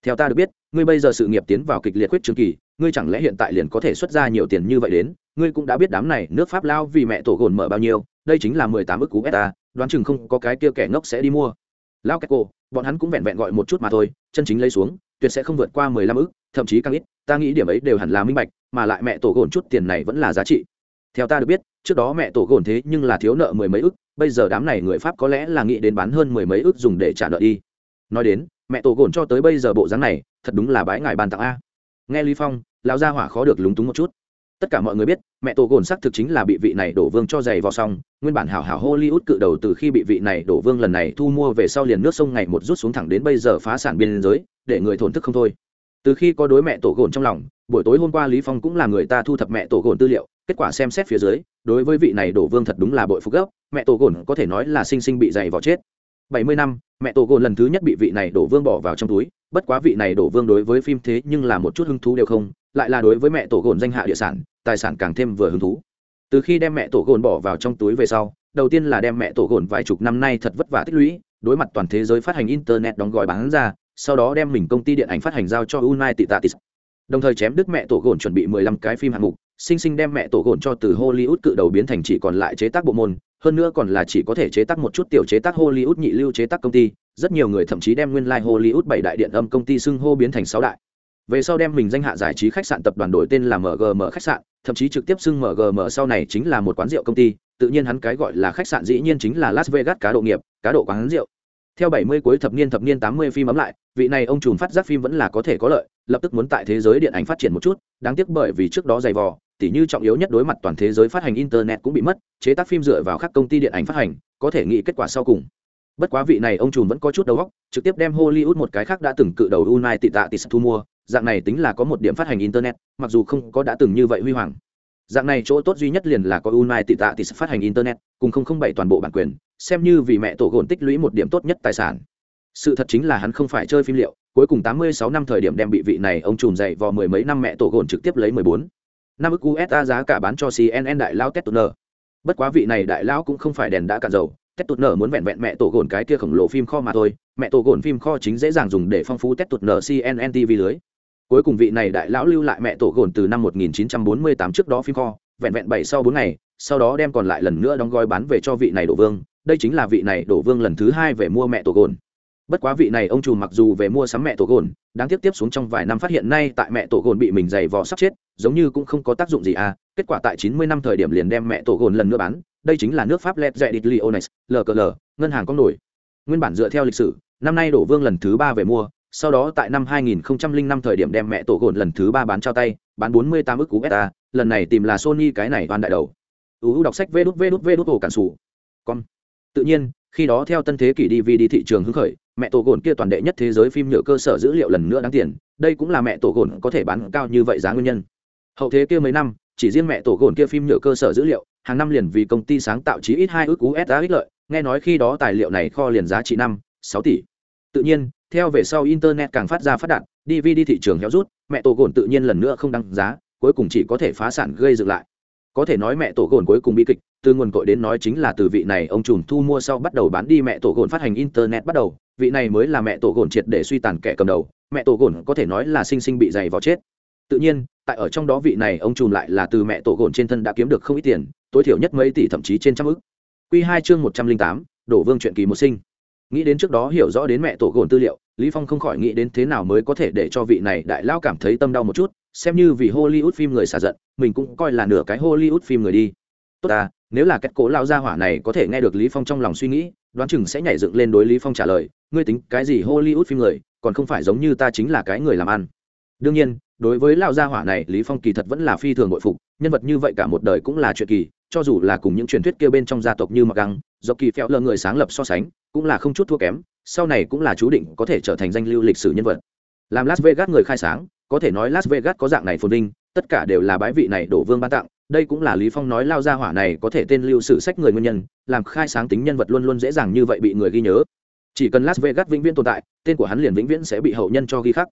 A: Theo ta được biết, ngươi bây giờ sự nghiệp tiến vào kịch liệt quyết trường kỳ, ngươi chẳng lẽ hiện tại liền có thể xuất ra nhiều tiền như vậy đến? Ngươi cũng đã biết đám này nước pháp lao vì mẹ tổ gồn mở bao nhiêu, đây chính là mười tám ức cú beta, đoán chừng không có cái kia kẻ ngốc sẽ đi mua. Lao cách cô bọn hắn cũng vẹn vẹn gọi một chút mà thôi, chân chính lấy xuống tuyệt sẽ không vượt qua mười lăm ức, thậm chí càng ít, ta nghĩ điểm ấy đều hẳn là minh bạch, mà lại mẹ tổ gồn chút tiền này vẫn là giá trị. Theo ta được biết, trước đó mẹ tổ gồn thế nhưng là thiếu nợ mười mấy ức, bây giờ đám này người pháp có lẽ là nghĩ đến bán hơn mười mấy ức dùng để trả nợ đi. Nói đến, mẹ tổ gồn cho tới bây giờ bộ dáng này, thật đúng là bãi ngài bàn tặng a. Nghe lý phong, lão gia hỏa khó được lúng túng một chút tất cả mọi người biết, mẹ tổ gồn xác thực chính là bị vị này đổ vương cho giày vào xong. Nguyên bản hảo hảo hollywood cự đầu từ khi bị vị này đổ vương lần này thu mua về sau liền nước sông ngày một rút xuống thẳng đến bây giờ phá sản biên giới, để người thổn thức không thôi. Từ khi có đối mẹ tổ gồn trong lòng, buổi tối hôm qua lý phong cũng là người ta thu thập mẹ tổ gồn tư liệu, kết quả xem xét phía dưới, đối với vị này đổ vương thật đúng là bội phục gấp mẹ tổ gồn có thể nói là sinh sinh bị dày vào chết. Bảy mươi năm, mẹ tổ gồn lần thứ nhất bị vị này đổ vương bỏ vào trong túi, bất quá vị này đổ vương đối với phim thế nhưng là một chút hứng thú đều không lại là đối với mẹ tổ gồn danh hạ địa sản tài sản càng thêm vừa hứng thú từ khi đem mẹ tổ gồn bỏ vào trong túi về sau đầu tiên là đem mẹ tổ gồn vài chục năm nay thật vất vả tích lũy đối mặt toàn thế giới phát hành internet đóng gói bán ra sau đó đem mình công ty điện ảnh phát hành giao cho United States. Đồng thời chém đứt mẹ tổ gồn chuẩn bị 15 cái phim hạng mục, sinh sinh đem mẹ tổ gồn cho từ Hollywood cự đầu biến thành chỉ còn lại chế tác bộ môn, hơn nữa còn là chỉ có thể chế tác một chút tiểu chế tác Hollywood nhị lưu chế tác công ty, rất nhiều người thậm chí đem nguyên lai like Hollywood bảy đại điện âm công ty xưng hô biến thành sáu đại. Về sau đem mình danh hạ giải trí khách sạn tập đoàn đổi tên là MGM khách sạn, thậm chí trực tiếp xưng MGM sau này chính là một quán rượu công ty, tự nhiên hắn cái gọi là khách sạn dĩ nhiên chính là Las Vegas cá độ nghiệp, cá độ quán rượu. Theo 70 cuối thập niên thập niên 80 phim ấm lại, vị này ông trùm phát giác phim vẫn là có thể có lợi, lập tức muốn tại thế giới điện ảnh phát triển một chút, đáng tiếc bởi vì trước đó dày vò, tỉ như trọng yếu nhất đối mặt toàn thế giới phát hành internet cũng bị mất, chế tác phim dựa vào các công ty điện ảnh phát hành, có thể nghĩ kết quả sau cùng. Bất quá vị này ông trùm vẫn có chút đầu óc, trực tiếp đem Hollywood một cái khác đã từng cự đầu United States thu mua, dạng này tính là có một điểm phát hành internet, mặc dù không có đã từng như vậy huy hoàng. Dạng này chỗ tốt duy nhất liền là có United States phát hành internet, cùng không không bảy toàn bộ bản quyền, xem như vì mẹ tổ gồn tích lũy một điểm tốt nhất tài sản. Sự thật chính là hắn không phải chơi phim liệu cuối cùng tám mươi sáu năm thời điểm đem bị vị này ông trùm dậy vào mười mấy năm mẹ tổ gồn trực tiếp lấy mười bốn. Năm ức usd giá cả bán cho cnn đại lao tettuner bất quá vị này đại lão cũng không phải đèn đã cạn dầu tettuner muốn vẹn vẹn mẹ tổ gồn cái kia khổng lồ phim kho mà thôi mẹ tổ gồn phim kho chính dễ dàng dùng để phong phú tettuner cnn tv lưới cuối cùng vị này đại lão lưu lại mẹ tổ gồn từ năm 1948 trước đó phim kho, vẹn vẹn bảy sau bốn ngày, sau đó đem còn lại lần nữa đóng gói bán về cho vị này đổ vương. Đây chính là vị này đổ vương lần thứ hai về mua mẹ tổ gồn. Bất quá vị này ông chủ mặc dù về mua sắm mẹ tổ gồn, đáng tiếp tiếp xuống trong vài năm phát hiện nay tại mẹ tổ gồn bị mình giày vò sắp chết, giống như cũng không có tác dụng gì à. Kết quả tại chín mươi năm thời điểm liền đem mẹ tổ gồn lần nữa bán. Đây chính là nước pháp led dạy địch lionis lkl ngân hàng có nổi. Nguyên bản dựa theo lịch sử, năm nay đổ vương lần thứ ba về mua sau đó tại năm 2005 thời điểm đem mẹ tổ gồn lần thứ ba bán trao tay, bán 48 ức cú beta lần này tìm là sony cái này toàn đại đầu. Uu đọc sách vê đút vê đút vê đút cản sủ. Con tự nhiên, khi đó theo tân thế kỷ dvd thị trường hứng khởi, mẹ tổ gồn kia toàn đệ nhất thế giới phim nhựa cơ sở dữ liệu lần nữa đáng tiền, đây cũng là mẹ tổ gồn có thể bán cao như vậy giá nguyên nhân. Hậu thế kia mấy năm, chỉ riêng mẹ tổ gồn kia phim nhựa cơ sở dữ liệu, hàng năm liền vì công ty sáng tạo chí ít hai ước usd ích lợi, nghe nói khi đó tài liệu này kho liền giá trị năm, sáu tỷ. Tự nhiên theo về sau internet càng phát ra phát đạt dvd thị trường héo rút, mẹ tổ gồn tự nhiên lần nữa không đăng giá, cuối cùng chỉ có thể phá sản gây dựng lại. Có thể nói mẹ tổ gồn cuối cùng bi kịch, từ nguồn cội đến nói chính là từ vị này ông trùm thu mua sau bắt đầu bán đi mẹ tổ gồn phát hành internet bắt đầu, vị này mới là mẹ tổ gồn triệt để suy tàn kẻ cầm đầu, mẹ tổ gồn có thể nói là sinh sinh bị dày vào chết. Tự nhiên, tại ở trong đó vị này ông trùm lại là từ mẹ tổ gồn trên thân đã kiếm được không ít tiền, tối thiểu nhất mấy tỷ thậm chí trên trăm ức. Q hai chương một trăm linh tám, đổ vương chuyện kỳ một sinh nghĩ đến trước đó hiểu rõ đến mẹ tổ gồn tư liệu, lý phong không khỏi nghĩ đến thế nào mới có thể để cho vị này đại lao cảm thấy tâm đau một chút, xem như vì hollywood phim người xả giận, mình cũng coi là nửa cái hollywood phim người đi. Tốt à nếu là cách cố lao gia hỏa này có thể nghe được lý phong trong lòng suy nghĩ, đoán chừng sẽ nhảy dựng lên đối lý phong trả lời, ngươi tính cái gì hollywood phim người, còn không phải giống như ta chính là cái người làm ăn. Đương nhiên, đối với lao gia hỏa này, lý phong kỳ thật vẫn là phi thường bội phục, nhân vật như vậy cả một đời cũng là chuyện kỳ, cho dù là cùng những truyền thuyết kia bên trong gia tộc như mặc găng, do kỳ phèo lơ người sáng lập so sánh cũng là không chút thua kém, sau này cũng là chú định có thể trở thành danh lưu lịch sử nhân vật. Làm las vegas người khai sáng, có thể nói las vegas có dạng này phồn vinh, tất cả đều là bái vị này đổ vương ban tặng, đây cũng là lý phong nói lao ra hỏa này có thể tên lưu sử sách người nguyên nhân, làm khai sáng tính nhân vật luôn luôn dễ dàng như vậy bị người ghi nhớ. Chỉ cần las vegas vĩnh viễn tồn tại, tên của hắn liền vĩnh viễn sẽ bị hậu nhân cho ghi khắc.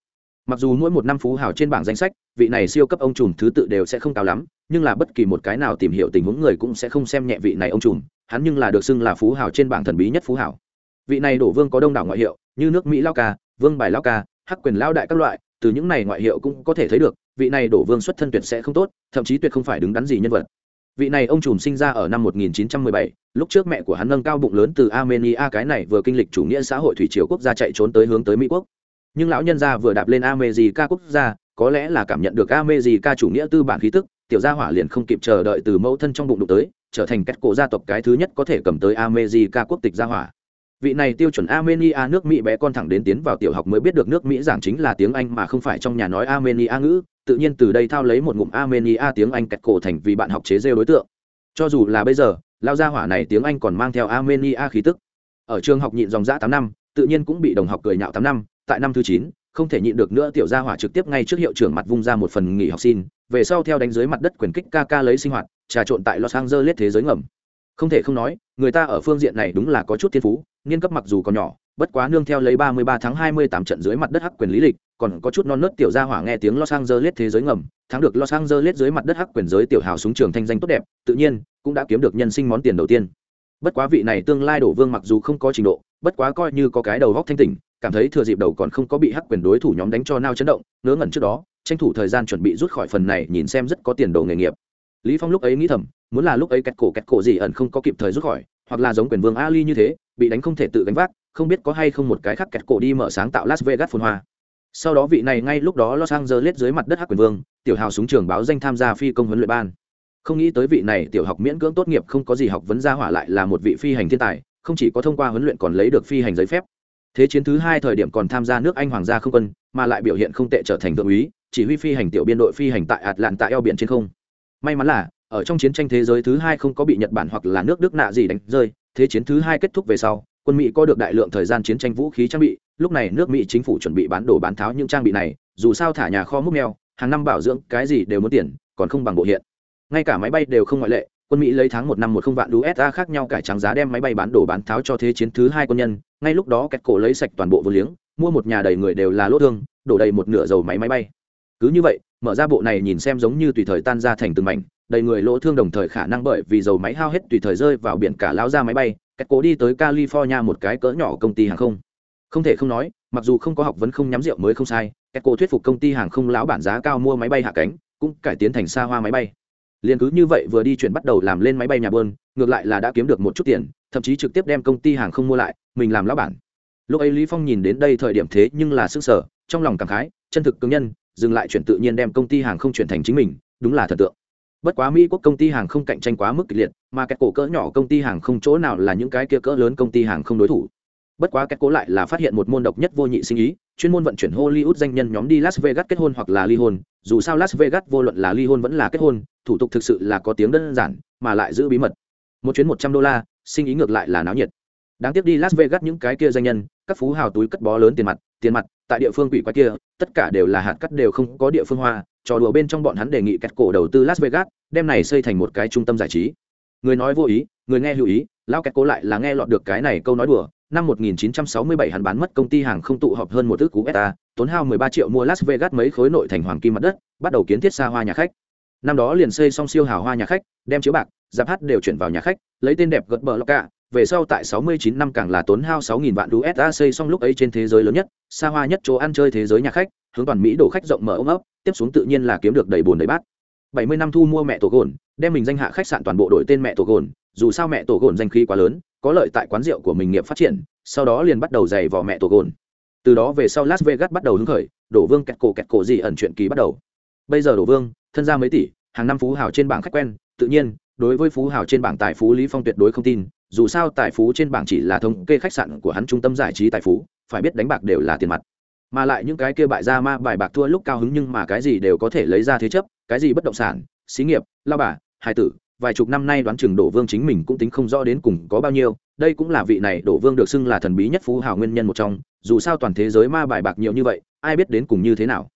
A: Mặc dù mỗi một năm phú hào trên bảng danh sách, vị này siêu cấp ông trùm thứ tự đều sẽ không cao lắm, nhưng là bất kỳ một cái nào tìm hiểu tình huống người cũng sẽ không xem nhẹ vị này ông trùm, hắn nhưng là được xưng là phú hào trên bảng thần bí nhất phú hào vị này đổ vương có đông đảo ngoại hiệu như nước mỹ lao ca vương bài lao ca hắc quyền lao đại các loại từ những này ngoại hiệu cũng có thể thấy được vị này đổ vương xuất thân tuyệt sẽ không tốt thậm chí tuyệt không phải đứng đắn gì nhân vật. Vị này ông trùm sinh ra ở năm 1917, lúc trước mẹ của hắn nâng cao bụng lớn từ armenia cái này vừa kinh lịch chủ nghĩa xã hội thủy triều quốc gia chạy trốn tới hướng tới mỹ quốc. Nhưng lão nhân gia vừa đạp lên Armenia quốc gia có lẽ là cảm nhận được Armenia chủ nghĩa tư bản khí tức tiểu gia hỏa liền không kịp chờ đợi từ mẫu thân trong bụng đụng tới trở thành cách cổ gia tộc cái thứ nhất có thể cầm tới Armenia quốc tịch gia hỏa vị này tiêu chuẩn armenia nước mỹ bé con thẳng đến tiến vào tiểu học mới biết được nước mỹ giảng chính là tiếng anh mà không phải trong nhà nói armenia ngữ, tự nhiên từ đây thao lấy một ngụm armenia tiếng anh kẹt cổ thành vì bạn học chế rêu đối tượng. Cho dù là bây giờ lao gia hỏa này tiếng anh còn mang theo armenia khí tức. Ở trường học nhịn dòng dã tám năm, tự nhiên cũng bị đồng học cười nhạo tám năm, tại năm thứ chín, không thể nhịn được nữa tiểu gia hỏa trực tiếp ngay trước hiệu trưởng mặt vung ra một phần nghỉ học xin, về sau theo đánh dưới mặt đất quyền kích ca ca lấy sinh hoạt, trà trộn tại los angeles thế giới ngầm. Không thể không nói, người ta ở phương diện này đúng là có chút thiên phú niên cấp mặc dù còn nhỏ bất quá nương theo lấy 33 tháng 28 trận dưới mặt đất hắc quyền lý lịch, còn có chút non nớt tiểu gia hỏa nghe tiếng Los Angeles thế giới ngầm, thắng được Los Angeles dưới mặt đất hắc quyền giới tiểu hào súng trường thanh danh tốt đẹp, tự nhiên cũng đã kiếm được nhân sinh món tiền đầu tiên. Bất quá vị này tương lai đổ vương mặc dù không có trình độ, bất quá coi như có cái đầu góc thanh tỉnh, cảm thấy thừa dịp đầu còn không có bị hắc quyền đối thủ nhóm đánh cho nao chấn động, ngớ ngẩn trước đó, tranh thủ thời gian chuẩn bị rút khỏi phần này nhìn xem rất có tiền đồ nghề nghiệp. Lý Phong lúc ấy nghĩ thầm, muốn là lúc ấy kẹt cổ kẹt cổ gì ẩn không có kịp thời rút khỏi, hoặc là giống quyền vương Ali như thế, bị đánh không thể tự gánh vác, không biết có hay không một cái khác kẹt cổ đi mở sáng tạo Las Vegas phồn hoa. Sau đó vị này ngay lúc đó Los Angeles dưới mặt đất hắc quyền vương, tiểu hào súng trường báo danh tham gia phi công huấn luyện ban. Không nghĩ tới vị này tiểu học miễn cưỡng tốt nghiệp không có gì học vấn ra hỏa lại là một vị phi hành thiên tài, không chỉ có thông qua huấn luyện còn lấy được phi hành giấy phép. Thế chiến thứ hai thời điểm còn tham gia nước Anh hoàng gia không quân, mà lại biểu hiện không tệ trở thành thượng úy, chỉ huy phi hành tiểu biên đội phi hành tại Atlanta eo biển trên không. May mắn là ở trong chiến tranh thế giới thứ hai không có bị Nhật Bản hoặc là nước Đức nạ gì đánh rơi, thế chiến thứ hai kết thúc về sau, quân mỹ có được đại lượng thời gian chiến tranh vũ khí trang bị lúc này nước mỹ chính phủ chuẩn bị bán đồ bán tháo những trang bị này dù sao thả nhà kho múc neo hàng năm bảo dưỡng cái gì đều muốn tiền còn không bằng bộ hiện. Ngay cả máy bay đều không ngoại lệ quân mỹ lấy tháng một năm một không vạn usd khác nhau cải trắng giá đem máy bay bán đồ bán tháo cho thế chiến thứ hai quân nhân ngay lúc đó kẹt cổ lấy sạch toàn bộ vô liếng mua một nhà đầy người đều là lỗ thương đổ đầy một nửa dầu máy máy bay. Cứ như vậy mở ra bộ này nhìn xem giống như tùy thời tan ra thành từng mảnh đầy người lỗ thương đồng thời khả năng bởi vì dầu máy hao hết tùy thời rơi vào biển cả lao ra máy bay, cách cố đi tới california một cái cỡ nhỏ công ty hàng không. Không thể không nói, mặc dù không có học vấn không nhắm rượu mới không sai, cách cố thuyết phục công ty hàng không lão bản giá cao mua máy bay hạ cánh, cũng cải tiến thành xa hoa máy bay. Liền cứ như vậy vừa đi chuyển bắt đầu làm lên máy bay nhà bơn, ngược lại là đã kiếm được một chút tiền, thậm chí trực tiếp đem công ty hàng không mua lại, mình làm lão bản. Lúc ấy lý phong nhìn đến đây thời điểm thế nhưng là sức sở, trong lòng cảm khái, chân thực cứng nhân, dừng lại chuyển tự nhiên đem công ty hàng không chuyển thành chính mình, đúng là thật tượng bất quá mỹ quốc công ty hàng không cạnh tranh quá mức kịch liệt, mà các cổ cỡ nhỏ công ty hàng không chỗ nào là những cái kia cỡ lớn công ty hàng không đối thủ. Bất quá các cố lại là phát hiện một môn độc nhất vô nhị sinh ý, chuyên môn vận chuyển hollywood danh nhân nhóm đi las vegas kết hôn hoặc là ly hôn. Dù sao las vegas vô luận là ly hôn vẫn là kết hôn, thủ tục thực sự là có tiếng đơn giản, mà lại giữ bí mật. Một chuyến một trăm đô la, sinh ý ngược lại là náo nhiệt. Đáng tiếc đi las vegas những cái kia danh nhân, các phú hào túi cất bó lớn tiền mặt tiền mặt, tại địa phương quỷ quái kia, tất cả đều là hạt cắt đều không có địa phương hoa trò đùa bên trong bọn hắn đề nghị kẹt cổ đầu tư las vegas, đem này xây thành một cái trung tâm giải trí. Người nói vô ý, người nghe lưu ý lao kẹt cổ lại là nghe lọt được cái này câu nói đùa. Năm 1967 hắn bán mất công ty hàng không tụ họp hơn một ước cú beta, tốn hao 13 triệu mua las vegas mấy khối nội thành hoàng kim mặt đất, bắt đầu kiến thiết xa hoa nhà khách. Năm đó liền xây xong siêu hào hoa nhà khách, đem chiếu bạc, giáp hát đều chuyển vào nhà khách, lấy tên đẹp gật bờ lọc cả về sau tại 69 năm càng là tốn hao 6.000 vạn USD xây xong lúc ấy trên thế giới lớn nhất, xa hoa nhất chỗ ăn chơi thế giới nhà khách, hướng toàn Mỹ đổ khách rộng mở ôm ấp, tiếp xuống tự nhiên là kiếm được đầy buồn đầy bát. 70 năm thu mua mẹ tổ gồn, đem mình danh hạ khách sạn toàn bộ đổi tên mẹ tổ gồn, dù sao mẹ tổ gồn danh khí quá lớn, có lợi tại quán rượu của mình nghiệp phát triển, sau đó liền bắt đầu dày vò mẹ tổ gồn. Từ đó về sau Las Vegas bắt đầu hứng khởi, đổ vương kẹt cổ kẹt cổ gì ẩn chuyện kỳ bắt đầu. Bây giờ đổ vương, thân gia mấy tỷ, hàng năm phú hào trên bảng khách quen, tự nhiên, đối với phú hào trên bảng tài phú Lý Phong tuyệt đối không tin, dù sao tài phú trên bảng chỉ là thống kê khách sạn của hắn trung tâm giải trí tài phú, phải biết đánh bạc đều là tiền mặt. Mà lại những cái kia bại ra ma bài bạc thua lúc cao hứng nhưng mà cái gì đều có thể lấy ra thế chấp, cái gì bất động sản, xí nghiệp, lao bà hai tử, vài chục năm nay đoán chừng đổ vương chính mình cũng tính không rõ đến cùng có bao nhiêu, đây cũng là vị này đổ vương được xưng là thần bí nhất phú hào nguyên nhân một trong, dù sao toàn thế giới ma bài bạc nhiều như vậy, ai biết đến cùng như thế nào.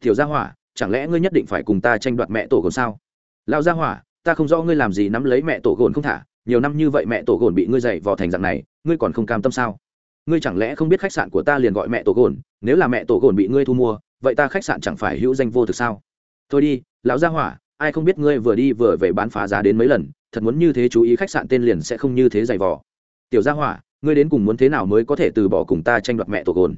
A: Tiểu gia hỏa, chẳng lẽ ngươi nhất định phải cùng ta tranh đoạt mẹ tổ gồn sao? Lao gia hỏa, ta không rõ ngươi làm gì nắm lấy mẹ tổ gồn không thả nhiều năm như vậy mẹ tổ gồn bị ngươi dạy vò thành dạng này, ngươi còn không cam tâm sao? Ngươi chẳng lẽ không biết khách sạn của ta liền gọi mẹ tổ gồn, nếu là mẹ tổ gồn bị ngươi thu mua, vậy ta khách sạn chẳng phải hữu danh vô thực sao? Thôi đi, lão gia hỏa, ai không biết ngươi vừa đi vừa về bán phá giá đến mấy lần, thật muốn như thế chú ý khách sạn tên liền sẽ không như thế dày vò. Tiểu gia hỏa, ngươi đến cùng muốn thế nào mới có thể từ bỏ cùng ta tranh đoạt mẹ tổ gồn?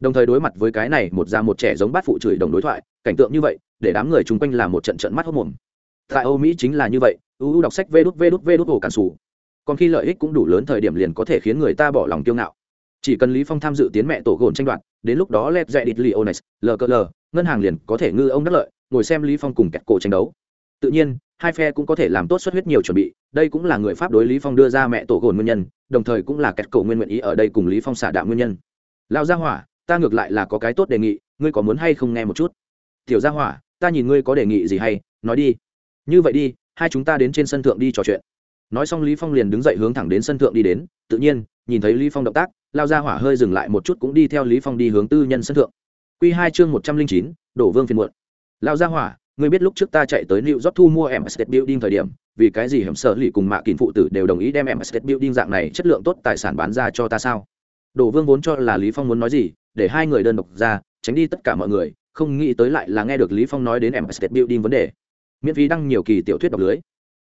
A: Đồng thời đối mặt với cái này một già một trẻ giống bát phụ chửi đồng đối thoại, cảnh tượng như vậy, để đám người chung quanh là một trận trận mắt hốc mồm. Tại âu mỹ chính là như vậy uu đọc sách vê đút vê đút vê đút ổ cản sủ. Còn khi lợi ích cũng đủ lớn thời điểm liền có thể khiến người ta bỏ lòng kiêu ngạo. Chỉ cần lý phong tham dự tiến mẹ tổ gồn tranh đoạt, đến lúc đó led dạy địt liones lkl ngân hàng liền có thể ngư ông đắc lợi, ngồi xem lý phong cùng kẹt cổ tranh đấu. Tự nhiên, hai phe cũng có thể làm tốt xuất huyết nhiều chuẩn bị, đây cũng là người pháp đối lý phong đưa ra mẹ tổ gồn nguyên nhân, đồng thời cũng là kẹt cổ nguyên nguyện ý ở đây cùng lý phong xả đạo nguyên nhân. Lão gia hỏa, ta ngược lại là có cái tốt đề nghị, ngươi có muốn hay không nghe một chút? Tiểu gia hỏa, ta nhìn ngươi có đề nghị gì hay, nói đi. Như vậy đi hai chúng ta đến trên sân thượng đi trò chuyện. Nói xong lý phong liền đứng dậy hướng thẳng đến sân thượng đi đến tự nhiên nhìn thấy lý phong động tác lao ra hỏa hơi dừng lại một chút cũng đi theo lý phong đi hướng tư nhân sân thượng. Quy hai chương một trăm linh chín, đổ vương phiền muộn. Lao ra hỏa ngươi biết lúc trước ta chạy tới New York thu mua em Building thời điểm, vì cái gì hiểm sở lì cùng mạ kín phụ tử đều đồng ý đem em Building dạng này chất lượng tốt tài sản bán ra cho ta sao? Đổ Vương vốn cho là Lý Phong muốn nói gì, để hai người đơn độc ra, tránh đi tất cả mọi người, không nghĩ tới lại là nghe được Lý Phong nói đến em Building vấn đề miễn phí đăng nhiều kỳ tiểu thuyết đọc lưới.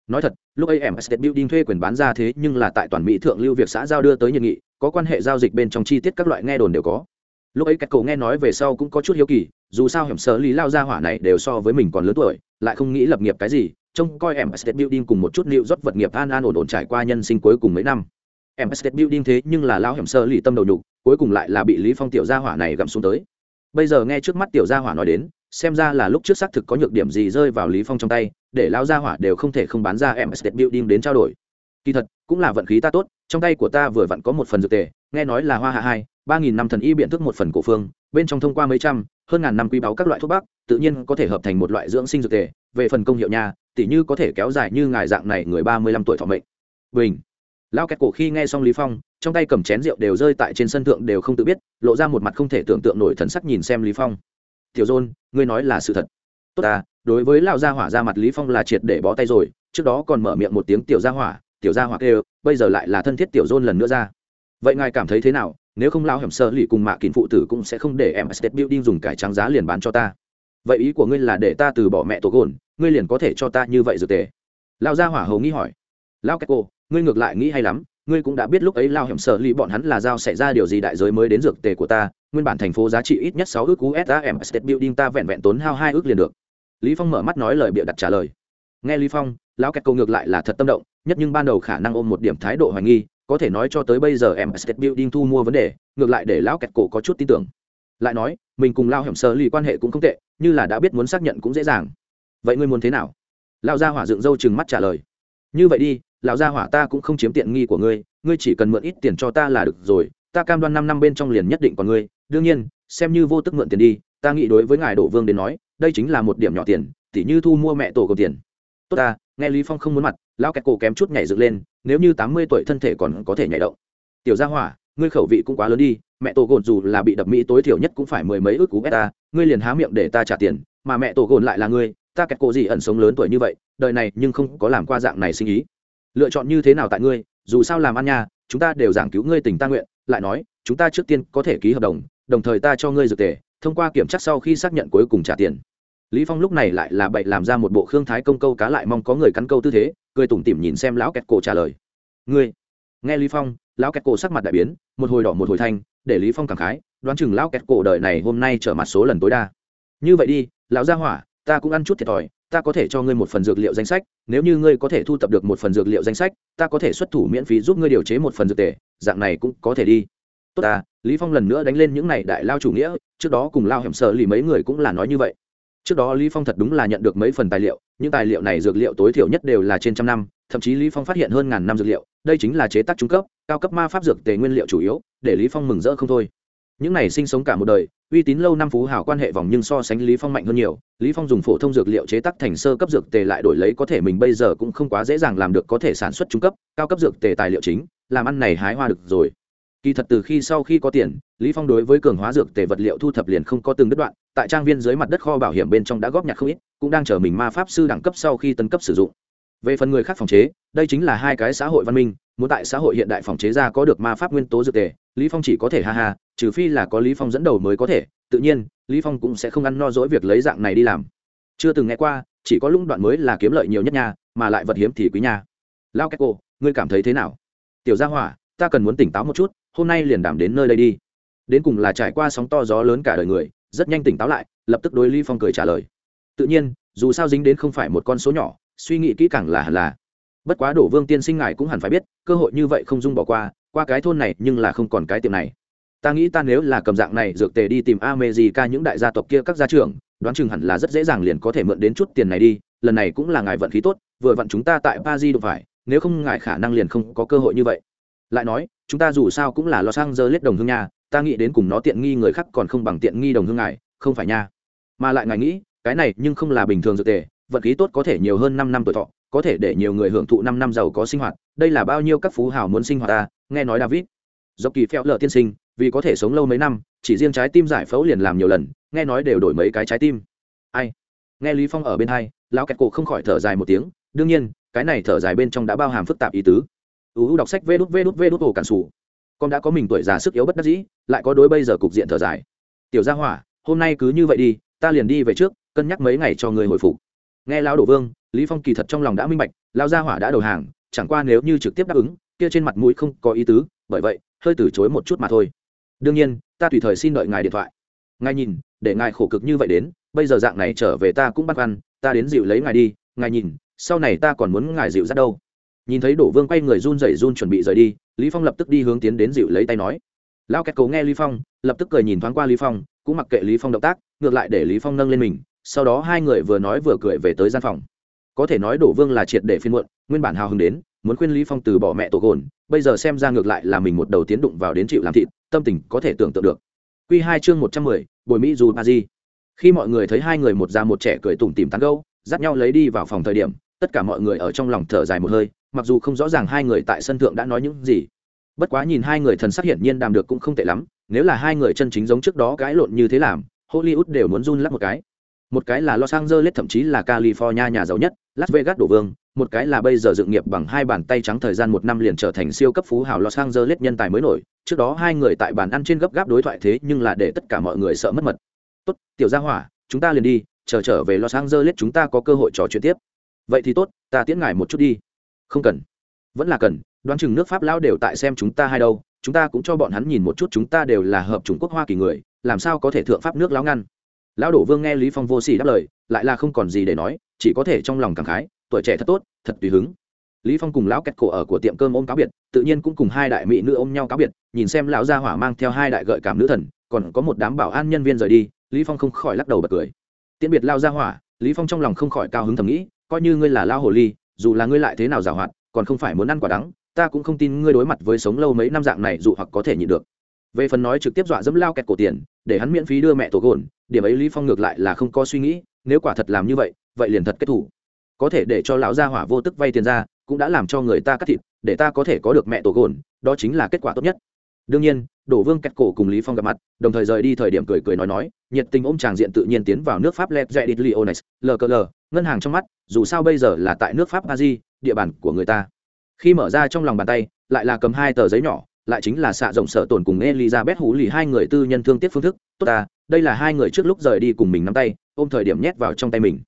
A: Nói thật, lúc ấy em state building thuê quyền bán ra thế nhưng là tại toàn mỹ thượng lưu việc xã giao đưa tới nhiệt nghị, có quan hệ giao dịch bên trong chi tiết các loại nghe đồn đều có. Lúc ấy các cậu nghe nói về sau cũng có chút hiếu kỳ, dù sao hiểm sở lý lao ra hỏa này đều so với mình còn lớn tuổi, lại không nghĩ lập nghiệp cái gì, trông coi em state building cùng một chút liệu rót vật nghiệp an an ổn ổn trải qua nhân sinh cuối cùng mấy năm. Em state building thế nhưng là lao hiểm sơ lì tâm đầu nhục, cuối cùng lại là bị lý phong tiểu gia hỏa này gặm xuống tới. Bây giờ nghe trước mắt tiểu gia hỏa nói đến xem ra là lúc trước xác thực có nhược điểm gì rơi vào lý phong trong tay, để lao ra hỏa đều không thể không bán ra em state building đến trao đổi. Kỳ thật, cũng là vận khí ta tốt, trong tay của ta vừa vặn có một phần dược tề, nghe nói là hoa hạ hai, ba nghìn năm thần y biện thức một phần cổ phương, bên trong thông qua mấy trăm, hơn ngàn năm quý báu các loại thuốc bắc, tự nhiên có thể hợp thành một loại dưỡng sinh dược tề, về phần công hiệu nha tỷ như có thể kéo dài như ngài dạng này người ba mươi lăm tuổi thọ mệnh. Bình. Lao kẹt cổ khi nghe xong lý phong, trong tay cầm chén rượu đều rơi tại trên sân thượng đều không tự biết, lộ ra một mặt không thể tưởng tượng nổi thần sắc nhìn xem lý phong tiểu dôn, ngươi nói là sự thật. Tốt à đối với lão gia hỏa ra mặt lý phong là triệt để bó tay rồi, trước đó còn mở miệng một tiếng tiểu gia hỏa, tiểu gia hỏa kêu, bây giờ lại là thân thiết tiểu dôn lần nữa ra. Vậy ngài cảm thấy thế nào? Nếu không lao hiểm sơ lì cùng mạ kín phụ tử cũng sẽ không để em state building dùng cải trắng giá liền bán cho ta. Vậy ý của ngươi là để ta từ bỏ mẹ tổ gồn, ngươi liền có thể cho ta như vậy rồi tề? Lao gia hỏa hầu nghĩ hỏi. Lao cách cô, ngươi ngược lại nghĩ hay lắm ngươi cũng đã biết lúc ấy lao hiểm sợ Lý bọn hắn là giao xảy ra điều gì đại giới mới đến dược tề của ta, nguyên bản thành phố giá trị ít nhất sáu ước cú sam state building ta vẹn vẹn tốn hao hai ước liền được. Lý phong mở mắt nói lời bịa đặt trả lời. Nghe lý phong, lão kẹt câu ngược lại là thật tâm động, nhất nhưng ban đầu khả năng ôm một điểm thái độ hoài nghi, có thể nói cho tới bây giờ em state building thu mua vấn đề, ngược lại để lão kẹt cổ có chút tin tưởng. Lại nói, mình cùng lao hiểm sơ lì quan hệ cũng không tệ, như là đã biết muốn xác nhận cũng dễ dàng. Vậy ngươi muốn thế nào? Lão gia hỏa dựng Dâu chừng mắt trả lời. Như vậy đi lão gia hỏa ta cũng không chiếm tiện nghi của ngươi ngươi chỉ cần mượn ít tiền cho ta là được rồi, ta cam đoan năm năm bên trong liền nhất định còn ngươi. Đương nhiên, xem như vô tức mượn tiền đi, ta nghĩ đối với ngài đổ vương đến nói, đây chính là một điểm nhỏ tiền, tỉ như thu mua mẹ tổ cầu tiền. Tốt ta, nghe lý phong không muốn mặt, lão kẹt cổ kém chút nhảy dựng lên, nếu như tám mươi tuổi thân thể còn có thể nhảy động. Tiểu gia hỏa, ngươi khẩu vị cũng quá lớn đi, mẹ tổ gồn dù là bị đập mỹ tối thiểu nhất cũng phải mười mấy ước cú beta, ngươi liền há miệng để ta trả tiền, mà mẹ tổ gồn lại là ngươi, ta kẹt cổ gì ẩn sống lớn tuổi như vậy, đời này nhưng không có làm qua dạng này sinh ý lựa chọn như thế nào tại ngươi, dù sao làm ăn nha, chúng ta đều giảng cứu ngươi tình ta nguyện, lại nói, chúng ta trước tiên có thể ký hợp đồng đồng thời ta cho ngươi dược tề, thông qua kiểm tra sau khi xác nhận cuối cùng trả tiền. Lý phong lúc này lại là bậy làm ra một bộ khương thái công câu cá lại mong có người cắn câu tư thế, cười tủm tỉm nhìn xem lão kẹt cổ trả lời. Ngươi, nghe lý phong, lão kẹt cổ sắc mặt đại biến, một hồi đỏ một hồi thanh, để lý phong cảm khái, đoán chừng lão kẹt cổ đời này hôm nay trở mặt số lần tối đa. Như vậy đi, lão gia hỏa, ta cũng ăn chút thiệt thòi ta có thể cho ngươi một phần dược liệu danh sách, nếu như ngươi có thể thu thập được một phần dược liệu danh sách, ta có thể xuất thủ miễn phí giúp ngươi điều chế một phần dược tề, dạng này cũng có thể đi. Tốt ta, lý phong lần nữa đánh lên những này đại lao chủ nghĩa, trước đó cùng lao hiểm sợ lì mấy người cũng là nói như vậy. Trước đó lý phong thật đúng là nhận được mấy phần tài liệu, những tài liệu này dược liệu tối thiểu nhất đều là trên trăm năm, thậm chí lý phong phát hiện hơn ngàn năm dược liệu, đây chính là chế tác trung cấp, cao cấp ma pháp dược tề nguyên liệu chủ yếu, để lý phong mừng rỡ không thôi. Những này sinh sống cả một đời uy tín lâu năm phú hào quan hệ vòng nhưng so sánh lý phong mạnh hơn nhiều. Lý phong dùng phổ thông dược liệu chế tác thành sơ cấp dược tề lại đổi lấy có thể mình bây giờ cũng không quá dễ dàng làm được có thể sản xuất trung cấp, cao cấp dược tề tài liệu chính, làm ăn này hái hoa được rồi. Kỳ thật từ khi sau khi có tiền, lý phong đối với cường hóa dược tề vật liệu thu thập liền không có từng đứt đoạn, tại trang viên dưới mặt đất kho bảo hiểm bên trong đã góp nhặt không ít, cũng đang chờ mình ma pháp sư đẳng cấp sau khi tấn cấp sử dụng. Về phần người khác phòng chế, đây chính là hai cái xã hội văn minh muốn tại xã hội hiện đại phòng chế ra có được ma pháp nguyên tố dược tề, lý phong chỉ có thể ha ha, trừ phi là có lý phong dẫn đầu mới có thể, tự nhiên, lý phong cũng sẽ không ăn no dỗi việc lấy dạng này đi làm. Chưa từng nghe qua, chỉ có lũng đoạn mới là kiếm lợi nhiều nhất nha, mà lại vật hiếm thì quý nha. Lao cách cô, ngươi cảm thấy thế nào? Tiểu gia hỏa, ta cần muốn tỉnh táo một chút, hôm nay liền đảm đến nơi đây đi. Đến cùng là trải qua sóng to gió lớn cả đời người, rất nhanh tỉnh táo lại, lập tức đối lý phong cười trả lời. Tự nhiên, dù sao dính đến không phải một con số nhỏ, suy nghĩ kỹ càng là hẳn là bất quá đổ vương tiên sinh ngài cũng hẳn phải biết, cơ hội như vậy không dung bỏ qua qua cái thôn này nhưng là không còn cái tiệm này. Ta nghĩ ta nếu là cầm dạng này dược tề đi tìm America những đại gia tộc kia các gia trưởng, đoán chừng hẳn là rất dễ dàng liền có thể mượn đến chút tiền này đi, lần này cũng là ngài vận khí tốt, vừa vặn chúng ta tại Paris đụng phải, nếu không ngài khả năng liền không có cơ hội như vậy. Lại nói, chúng ta dù sao cũng là lo sang dơ lết đồng hương nha ta nghĩ đến cùng nó tiện nghi người khác còn không bằng tiện nghi đồng hương ngài, không phải nha. Mà lại ngài nghĩ, cái này nhưng không là bình thường dược tề, vận khí tốt có thể nhiều hơn năm năm tuổi thọ có thể để nhiều người hưởng thụ năm năm giàu có sinh hoạt, đây là bao nhiêu các phú hào muốn sinh hoạt ta, nghe nói david. Dọc kỳ phèo lợ tiên sinh, vì có thể sống lâu mấy năm, chỉ riêng trái tim giải phẫu liền làm nhiều lần, nghe nói đều đổi mấy cái trái tim. Ai? Nghe lý phong ở bên hai, lão kẹt cổ không khỏi thở dài một tiếng, đương nhiên, cái này thở dài bên trong đã bao hàm phức tạp ý tứ. Uu đọc sách vê đút vê đút vê đút ổ cản sủ. Con đã có mình tuổi già sức yếu bất đắc dĩ, lại có đối bây giờ cục diện thở dài. Tiểu gia hỏa, hôm nay cứ như vậy đi, ta liền đi về trước, cân nhắc mấy ngày cho người hồi phục nghe lão đổ vương, lý phong kỳ thật trong lòng đã minh bạch, lão gia hỏa đã đầu hàng, chẳng qua nếu như trực tiếp đáp ứng, kia trên mặt mũi không có ý tứ, bởi vậy, hơi từ chối một chút mà thôi. Đương nhiên, ta tùy thời xin đợi ngài điện thoại. Ngài nhìn, để ngài khổ cực như vậy đến, bây giờ dạng này trở về ta cũng băn khoăn, ta đến dịu lấy ngài đi, ngài nhìn, sau này ta còn muốn ngài dịu dắt đâu. Nhìn thấy đổ vương quay người run rẩy run chuẩn bị rời đi, lý phong lập tức đi hướng tiến đến dịu lấy tay nói. Lao kẹt cầu nghe lý phong, lập tức cười nhìn thoáng qua lý phong, cũng mặc kệ lý phong động tác, ngược lại để lý phong nâng lên mình sau đó hai người vừa nói vừa cười về tới gian phòng. Có thể nói đổ vương là triệt để phiên muộn nguyên bản hào hứng đến muốn khuyên lý phong từ bỏ mẹ tổ gồn bây giờ xem ra ngược lại là mình một đầu tiến đụng vào đến chịu làm thịt tâm tình có thể tưởng tượng được. Quy hai chương một trăm mười, bồi mỹ dù ba di. Khi mọi người thấy hai người một già một trẻ cười tủm tỉm tán gẫu dắt nhau lấy đi vào phòng thời điểm tất cả mọi người ở trong lòng thở dài một hơi mặc dù không rõ ràng hai người tại sân thượng đã nói những gì. Bất quá nhìn hai người thần sắc hiển nhiên đàm được cũng không tệ lắm nếu là hai người chân chính giống trước đó cãi lộn như thế làm hollywood đều muốn run lắp một cái một cái là los angeles, thậm chí là california nhà giàu nhất, las vegas đổ vương, một cái là bây giờ dựng nghiệp bằng hai bàn tay trắng thời gian một năm liền trở thành siêu cấp phú hào los angeles nhân tài mới nổi. Trước đó hai người tại bàn ăn trên gấp gáp đối thoại thế nhưng là để tất cả mọi người sợ mất mật. Tốt, tiểu gia hỏa, chúng ta liền đi, chờ trở về los angeles chúng ta có cơ hội trò chuyện tiếp. Vậy thì tốt, ta tiễn ngài một chút đi. Không cần. Vẫn là cần, đoán chừng nước pháp lao đều tại xem chúng ta hai đâu, chúng ta cũng cho bọn hắn nhìn một chút chúng ta đều là hợp chủng quốc hoa kỳ người, làm sao có thể thượng pháp nước lao ngăn? Lão đổ vương nghe lý phong vô sỉ đáp lời, lại là không còn gì để nói, chỉ có thể trong lòng cảm khái, tuổi trẻ thật tốt, thật tùy hứng. Lý phong cùng lão kẹt cổ ở của tiệm cơm ôm cáo biệt, tự nhiên cũng cùng hai đại mỹ nữ ôm nhau cáo biệt, nhìn xem lão gia hỏa mang theo hai đại gợi cảm nữ thần, còn có một đám bảo an nhân viên rời đi, lý phong không khỏi lắc đầu bật cười. Tiễn biệt lao gia hỏa, lý phong trong lòng không khỏi cao hứng thầm nghĩ, coi như ngươi là lao hồ ly, dù là ngươi lại thế nào giàu hoạt, còn không phải muốn ăn quả đắng, ta cũng không tin ngươi đối mặt với sống lâu mấy năm dạng này dù hoặc có thể nhịn được về phần nói trực tiếp dọa dẫm lao kẹt cổ tiền, để hắn miễn phí đưa mẹ tổ gồn, điểm ấy lý phong ngược lại là không có suy nghĩ, nếu quả thật làm như vậy vậy liền thật kết thủ. Có thể để cho lão gia hỏa vô tức vay tiền ra, cũng đã làm cho người ta cắt thịt, để ta có thể có được mẹ tổ gồn, đó chính là kết quả tốt nhất. Đương nhiên, đổ vương kẹt cổ cùng lý phong gặp mặt, đồng thời rời đi thời điểm cười cười nói nói, nhiệt tình ôm chàng diện tự nhiên tiến vào nước pháp led dạy đi lkl ngân hàng trong mắt, dù sao bây giờ là tại nước pháp aji địa bàn của người ta. Khi mở ra trong lòng bàn tay, lại là cầm hai tờ giấy nhỏ lại chính là xạ rộng sở tổn cùng elizabeth hú lì hai người tư nhân thương tiếc phương thức. Tốt ta, đây là hai người trước lúc rời đi cùng mình nắm tay, ôm thời điểm nhét vào trong tay mình.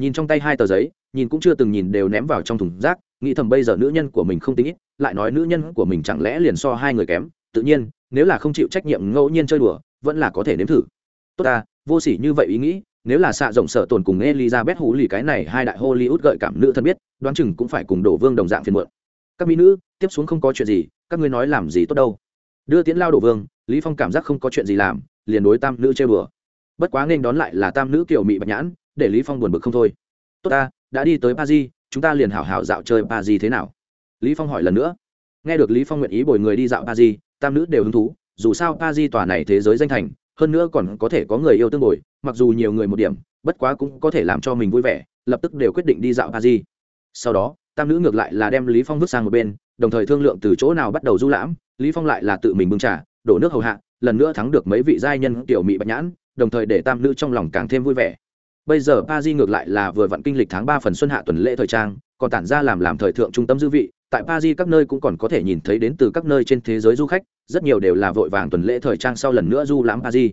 A: Nhìn trong tay hai tờ giấy, nhìn cũng chưa từng nhìn đều ném vào trong thùng rác, nghĩ thầm bây giờ nữ nhân của mình không tính ít, lại nói nữ nhân của mình chẳng lẽ liền so hai người kém. Tự nhiên, nếu là không chịu trách nhiệm ngẫu nhiên chơi đùa, vẫn là có thể nếm thử. Tốt ta, vô s ỉ như vậy ý nghĩ, nếu là xạ rộng sở tồn cùng elizabeth hú lì cái này hai đại hollywood gợi cảm nữ thân biết, đoán chừng cũng phải cùng đổ vương đồng dạng phiền muộn. Các mỹ nữ tiếp xuống không có chuyện gì, các ngươi nói làm gì tốt đâu. Đưa tiến lao đổ vương, lý phong cảm giác không có chuyện gì làm, liền đối tam nữ chơi bừa bất quá nên đón lại là tam nữ kiểu mị bạch nhãn, để lý phong buồn bực không thôi. Tốt ta, đã đi tới paris, chúng ta liền hảo hảo dạo chơi paris thế nào? Lý phong hỏi lần nữa. Nghe được lý phong nguyện ý bồi người đi dạo paris, tam nữ đều hứng thú, dù sao paris tòa này thế giới danh thành, hơn nữa còn có thể có người yêu tương bồi, mặc dù nhiều người một điểm, bất quá cũng có thể làm cho mình vui vẻ, lập tức đều quyết định đi dạo paris. Sau đó tam nữ ngược lại là đem lý phong vứt sang một bên, đồng thời thương lượng từ chỗ nào bắt đầu du lãm, lý phong lại là tự mình bưng trà, đổ nước hầu hạ, lần nữa thắng được mấy vị giai nhân tiểu mỹ bạch nhãn, đồng thời để tam nữ trong lòng càng thêm vui vẻ. Bây giờ paris ngược lại là vừa vặn kinh lịch tháng ba phần xuân hạ tuần lễ thời trang, còn tản ra làm làm thời thượng trung tâm dư vị, tại paris các nơi cũng còn có thể nhìn thấy đến từ các nơi trên thế giới du khách, rất nhiều đều là vội vàng tuần lễ thời trang sau lần nữa du lãm paris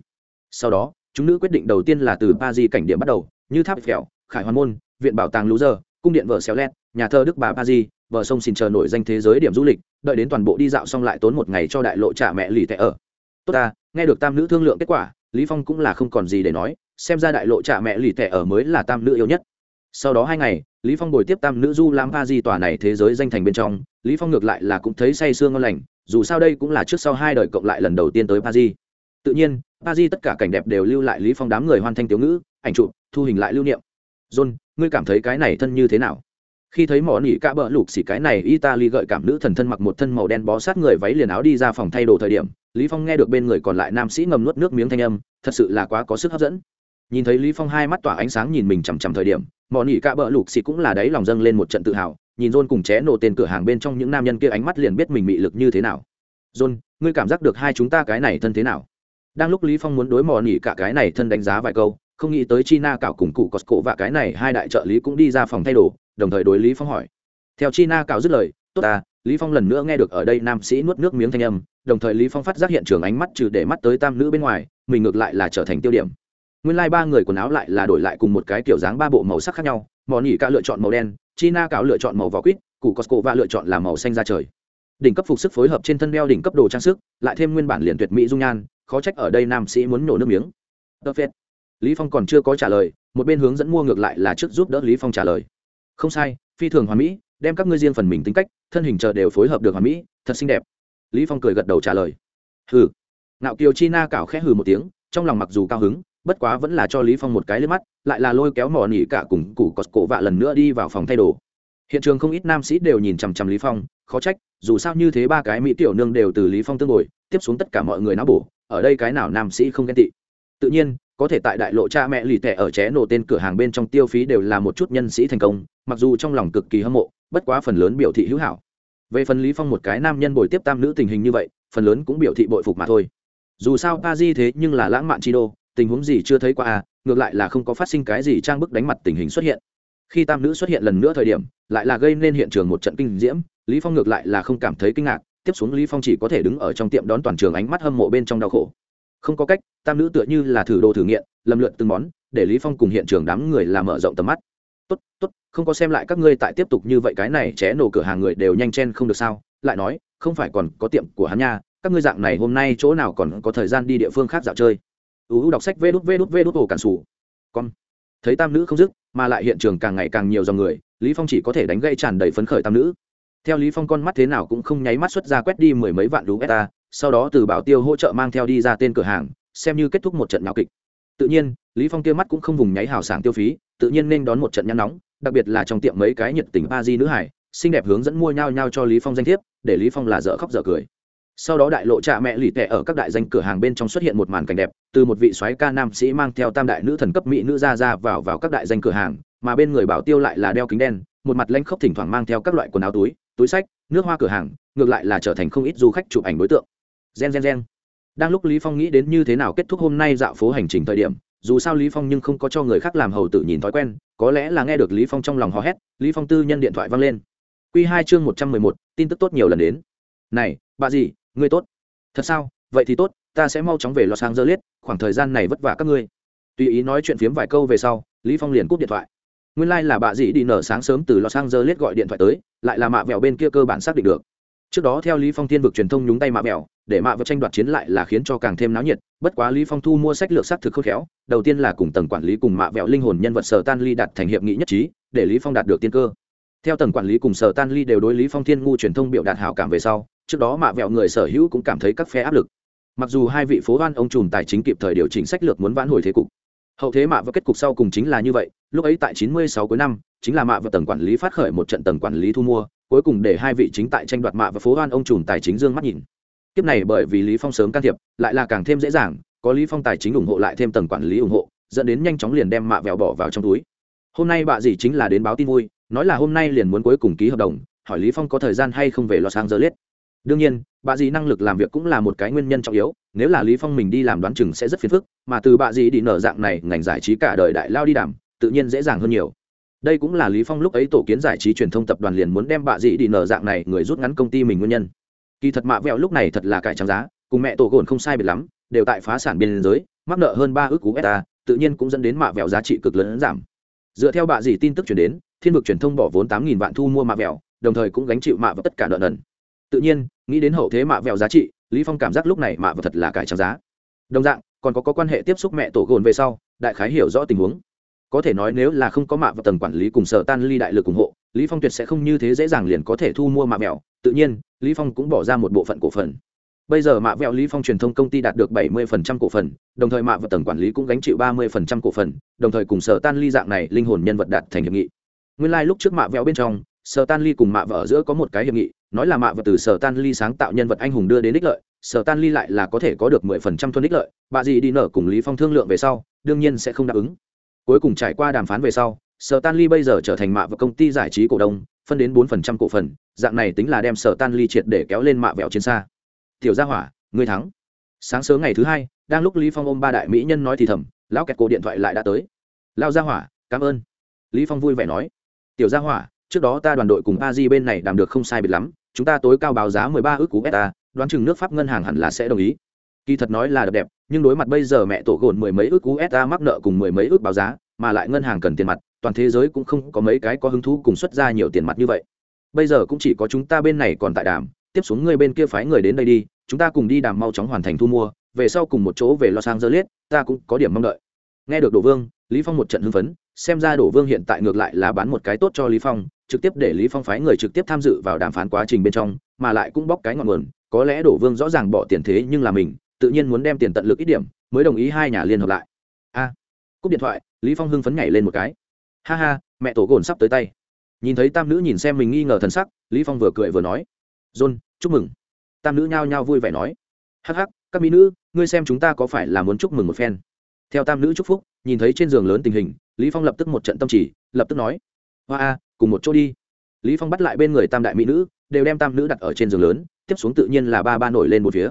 A: sau đó, chúng nữ quyết định đầu tiên là từ paris cảnh điểm bắt đầu, như tháp phèo, khải hoàn môn, viện bảo tàng lũ giờ cung điện vợ xéo lét, nhà thơ đức bà paris bờ sông xin chờ nổi danh thế giới điểm du lịch, đợi đến toàn bộ đi dạo xong lại tốn một ngày cho đại lộ trả mẹ lì tệ ở. Tốt ta, nghe được tam nữ thương lượng kết quả, lý phong cũng là không còn gì để nói, xem ra đại lộ trả mẹ lì tệ ở mới là tam nữ yêu nhất. Sau đó hai ngày, lý phong bồi tiếp tam nữ du lam pa di tòa này thế giới danh thành bên trong, lý phong ngược lại là cũng thấy say sương ngon lành, dù sao đây cũng là trước sau hai đời cộng lại lần đầu tiên tới pa di. Tự nhiên, pa di tất cả cảnh đẹp đều lưu lại lý phong đám người hoàn thành tiểu ngữ, ảnh chụp, thu hình lại lưu niệm john, ngươi cảm thấy cái này thân như thế nào? Khi thấy mỏ nỉ cả bờ lục xỉ cái này, italy gợi cảm nữ thần thân mặc một thân màu đen bó sát người váy liền áo đi ra phòng thay đồ thời điểm, lý phong nghe được bên người còn lại nam sĩ ngầm nuốt nước miếng thanh âm, thật sự là quá có sức hấp dẫn. Nhìn thấy lý phong hai mắt tỏa ánh sáng nhìn mình chằm chằm thời điểm, mỏ nỉ cả bờ lục xỉ cũng là đấy lòng dâng lên một trận tự hào, nhìn john cùng ché nổ tên cửa hàng bên trong những nam nhân kia ánh mắt liền biết mình mị lực như thế nào. John, ngươi cảm giác được hai chúng ta cái này thân thế nào? Đang lúc lý phong muốn đối mỏ nỉ cả cái này thân đánh giá vài câu không nghĩ tới china cảo cùng cụ costco và cái này hai đại trợ lý cũng đi ra phòng thay đồ, đồng thời đối lý phong hỏi. Theo china cảo dứt lời, tốt ta, lý phong lần nữa nghe được ở đây nam sĩ nuốt nước miếng thanh âm, đồng thời lý phong phát giác hiện trường ánh mắt trừ để mắt tới tam nữ bên ngoài, mình ngược lại là trở thành tiêu điểm. Nguyên lai like ba người quần áo lại là đổi lại cùng một cái kiểu dáng ba bộ màu sắc khác nhau mò nhỉ cả lựa chọn màu đen, china cảo lựa chọn màu vỏ quýt, cụ costco và lựa chọn là màu xanh da trời. Đỉnh cấp phục sức phối hợp trên thân đeo đỉnh cấp đồ trang sức, lại thêm nguyên bản liền tuyệt mỹ dung nhan, khó trách ở đây nam sĩ muốn nổ nước miếng. Perfect lý phong còn chưa có trả lời, một bên hướng dẫn mua ngược lại là trước giúp đỡ lý phong trả lời. Không sai, phi thường hoàn mỹ, đem các ngươi riêng phần mình tính cách, thân hình chờ đều phối hợp được hoàn mỹ, thật xinh đẹp. Lý phong cười gật đầu trả lời. Hừ. Nạo kiều chi na cảo khẽ hừ một tiếng, trong lòng mặc dù cao hứng, bất quá vẫn là cho lý phong một cái lên mắt, lại là lôi kéo mỏ nỉ cả cùng củ cọt cổ vạ lần nữa đi vào phòng thay đồ. Hiện trường không ít nam sĩ đều nhìn chằm chằm lý phong, khó trách, dù sao như thế ba cái mỹ tiểu nương đều từ lý phong tương ngồi tiếp xuống tất cả mọi người não bổ, ở đây cái nào nam sĩ không ghen tị. Tự nhiên có thể tại đại lộ cha mẹ lì tẻ ở ché nổ tên cửa hàng bên trong tiêu phí đều là một chút nhân sĩ thành công, mặc dù trong lòng cực kỳ hâm mộ, bất quá phần lớn biểu thị hữu hảo. Về phần lý phong một cái nam nhân bồi tiếp tam nữ tình hình như vậy, phần lớn cũng biểu thị bội phục mà thôi. Dù sao pa di thế nhưng là lãng mạn chi đô, tình huống gì chưa thấy qua à ngược lại là không có phát sinh cái gì trang bức đánh mặt tình hình xuất hiện. Khi tam nữ xuất hiện lần nữa thời điểm, lại là gây nên hiện trường một trận kinh diễm, lý phong ngược lại là không cảm thấy kinh ngạc, tiếp xuống lý phong chỉ có thể đứng ở trong tiệm đón toàn trường ánh mắt hâm mộ bên trong đau khổ không có cách tam nữ tựa như là thử đồ thử nghiện, lầm lượt từng món để lý phong cùng hiện trường đám người làm mở rộng tầm mắt. Tốt tốt không có xem lại các ngươi tại tiếp tục như vậy cái này ché nổ cửa hàng người đều nhanh chen không được sao? Lại nói không phải còn có tiệm của hắn nha các ngươi dạng này hôm nay chỗ nào còn có thời gian đi địa phương khác dạo chơi? U đọc sách vê đút vê đút vê đút ổ cản sủ. Con thấy tam nữ không dứt mà lại hiện trường càng ngày càng nhiều dòng người lý phong chỉ có thể đánh gây tràn đầy phấn khởi tam nữ. Theo lý phong con mắt thế nào cũng không nháy mắt xuất ra quét đi mười mấy vạn lú beta sau đó từ bảo tiêu hỗ trợ mang theo đi ra tên cửa hàng, xem như kết thúc một trận nhạo kịch. Tự nhiên, lý phong kia mắt cũng không vùng nháy hào sảng tiêu phí, tự nhiên nên đón một trận nhăn nóng, đặc biệt là trong tiệm mấy cái nhiệt tình ba di nữ hải, xinh đẹp hướng dẫn mua nhau nhau cho lý phong danh thiếp, để lý phong là dở khóc dở cười. Sau đó đại lộ trạ mẹ lì tệ ở các đại danh cửa hàng bên trong xuất hiện một màn cảnh đẹp, từ một vị soái ca nam sĩ mang theo tam đại nữ thần cấp mỹ nữ ra ra vào vào các đại danh cửa hàng, mà bên người bảo tiêu lại là đeo kính đen, một mặt lanh khốc thỉnh thoảng mang theo các loại quần áo túi túi sách, nước hoa cửa hàng, ngược lại là trở thành không ít du khách chụp ảnh đối tượng gen gen gen. Đang lúc lý phong nghĩ đến như thế nào kết thúc hôm nay dạo phố hành trình thời điểm dù sao lý phong nhưng không có cho người khác làm hầu tử nhìn thói quen có lẽ là nghe được lý phong trong lòng hò hét lý phong tư nhân điện thoại vang lên. Quy hai chương một trăm mười một, tin tức tốt nhiều lần đến. Này bà gì ngươi tốt. Thật sao vậy thì tốt ta sẽ mau chóng về los angeles khoảng thời gian này vất vả các ngươi. Tùy ý nói chuyện phiếm vài câu về sau lý phong liền cúp điện thoại. Nguyên lai like là bà dì đi nở sáng sớm từ los angeles gọi điện thoại tới lại là mạ vẹo bên kia cơ bản xác định được. Trước đó theo lý phong thiên vực truyền thông nhúng tay mạ vẹo để mạ vật tranh đoạt chiến lại là khiến cho càng thêm náo nhiệt, bất quá lý phong thu mua sách lược xác thực khôn khéo, đầu tiên là cùng tầng quản lý cùng mạ vẹo linh hồn nhân vật sở tan ly đạt thành hiệp nghị nhất trí, để lý phong đạt được tiên cơ. Theo tầng quản lý cùng sở tan ly đều đối lý phong thiên ngu truyền thông biểu đạt hảo cảm về sau, trước đó mạ vẹo người sở hữu cũng cảm thấy các phe áp lực. Mặc dù hai vị phố oan ông trùm tài chính kịp thời điều chỉnh sách lược muốn vãn hồi thế cục, hậu thế mạ và kết cục sau cùng chính là như vậy, lúc ấy tại 96 cuối năm, chính là mạ và tầng quản lý phát khởi một trận tầng quản lý thu mua, cuối cùng để hai vị chính tại tranh đoạt mạ và phố oan ông trùm tài chính dương mắt nhìn kiếp này bởi vì lý phong sớm can thiệp, lại là càng thêm dễ dàng, có lý phong tài chính ủng hộ lại thêm tầng quản lý ủng hộ, dẫn đến nhanh chóng liền đem mạ vẹo bỏ vào trong túi. Hôm nay bạ gì chính là đến báo tin vui, nói là hôm nay liền muốn cuối cùng ký hợp đồng, hỏi lý phong có thời gian hay không về lò sang giờ liết đương nhiên bà dì năng lực làm việc cũng là một cái nguyên nhân trọng yếu, nếu là lý phong mình đi làm đoán chừng sẽ rất phiền phức, mà từ bà dì đi nở dạng này, ngành giải trí cả đời đại lao đi đàm, tự nhiên dễ dàng hơn nhiều. Đây cũng là lý phong lúc ấy tổ kiến giải trí truyền thông tập đoàn liền muốn đem bà dì đi nở dạng này, người rút ngắn công ty mình nguyên nhân kỳ thật mạ vẹo lúc này thật là cải trắng giá cùng mẹ tổ gồn không sai biệt lắm đều tại phá sản biên giới mắc nợ hơn ba ước cú beta tự nhiên cũng dẫn đến mạ vẹo giá trị cực lớn giảm. Dựa theo bạ dì tin tức chuyển đến thiên vực truyền thông bỏ vốn tám nghìn vạn thu mua mạ vẹo đồng thời cũng gánh chịu mạ và tất cả nợ nần. Tự nhiên nghĩ đến hậu thế mạ vẹo giá trị lý phong cảm giác lúc này mạ và thật là cải trang giá. Đồng dạng còn có, có quan hệ tiếp xúc mẹ tổ gồn về sau đại khái hiểu rõ tình huống. Có thể nói nếu là không có mạ và tầng quản lý cùng sở tan ly đại lực ủng hộ lý phong tuyệt sẽ không như thế dễ dàng liền có thể thu mua mạ vẹo. Tự nhiên, lý phong cũng bỏ ra một bộ phận cổ phần. Bây giờ mạ vẹo lý phong truyền thông công ty đạt được 70% cổ phần, đồng thời mạ và tầng quản lý cũng gánh chịu 30% cổ phần, đồng thời cùng sở tan ly dạng này linh hồn nhân vật đạt thành hiệp nghị. Nguyên lai like lúc trước mạ vẹo bên trong, sở tan ly cùng mạ vợ ở giữa có một cái hiệp nghị, nói là mạ vợ từ sở tan ly sáng tạo nhân vật anh hùng đưa đến ích lợi, sở tan ly lại là có thể có được mười phần trăm thuần ích lợi. Bà dì đi nở cùng lý phong thương lượng về sau, đương nhiên sẽ không đáp ứng. Cuối cùng trải qua đàm phán về sau sở tan ly bây giờ trở thành mạ và công ty giải trí cổ đông, phân đến bốn phần trăm cổ phần, dạng này tính là đem sở tan ly triệt để kéo lên mạ vẹo trên xa. Tiểu gia hỏa, ngươi thắng. Sáng sớm ngày thứ hai, đang lúc lý phong ôm ba đại mỹ nhân nói thì thầm, lão kẹt cổ điện thoại lại đã tới. Lao gia hỏa, cảm ơn. Lý phong vui vẻ nói, tiểu gia hỏa, trước đó ta đoàn đội cùng a di bên này làm được không sai biệt lắm, chúng ta tối cao báo giá mười ba ước cú beta, đoán chừng nước pháp ngân hàng hẳn là sẽ đồng ý. Kỳ thật nói là đẹp, nhưng đối mặt bây giờ mẹ tổ gồn mười mấy ước cú beta mắc nợ cùng mười mấy ước báo giá, mà lại ngân hàng cần tiền mặt toàn thế giới cũng không có mấy cái có hứng thú cùng xuất ra nhiều tiền mặt như vậy. Bây giờ cũng chỉ có chúng ta bên này còn tại đàm, tiếp xuống người bên kia phái người đến đây đi, chúng ta cùng đi đàm mau chóng hoàn thành thu mua, về sau cùng một chỗ về lo sang dơ liết ta cũng có điểm mong đợi. Nghe được đổ vương, lý phong một trận hưng phấn, xem ra đổ vương hiện tại ngược lại là bán một cái tốt cho lý phong, trực tiếp để lý phong phái người trực tiếp tham dự vào đàm phán quá trình bên trong, mà lại cũng bóc cái ngọn nguồn, có lẽ đổ vương rõ ràng bỏ tiền thế nhưng là mình, tự nhiên muốn đem tiền tận lực ít điểm, mới đồng ý hai nhà liên hợp lại. A, cúp điện thoại, lý phong hưng phấn nhảy lên một cái ha ha, mẹ tổ gồn sắp tới tay. Nhìn thấy tam nữ nhìn xem mình nghi ngờ thần sắc, lý phong vừa cười vừa nói. John, chúc mừng. Tam nữ nhao nhao vui vẻ nói. Hắc hắc, các mỹ nữ, ngươi xem chúng ta có phải là muốn chúc mừng một phen? Theo tam nữ chúc phúc, nhìn thấy trên giường lớn tình hình, lý phong lập tức một trận tâm chỉ lập tức nói. Hoa a, cùng một chỗ đi. Lý phong bắt lại bên người tam đại mỹ nữ, đều đem tam nữ đặt ở trên giường lớn, tiếp xuống tự nhiên là ba ba nổi lên một phía.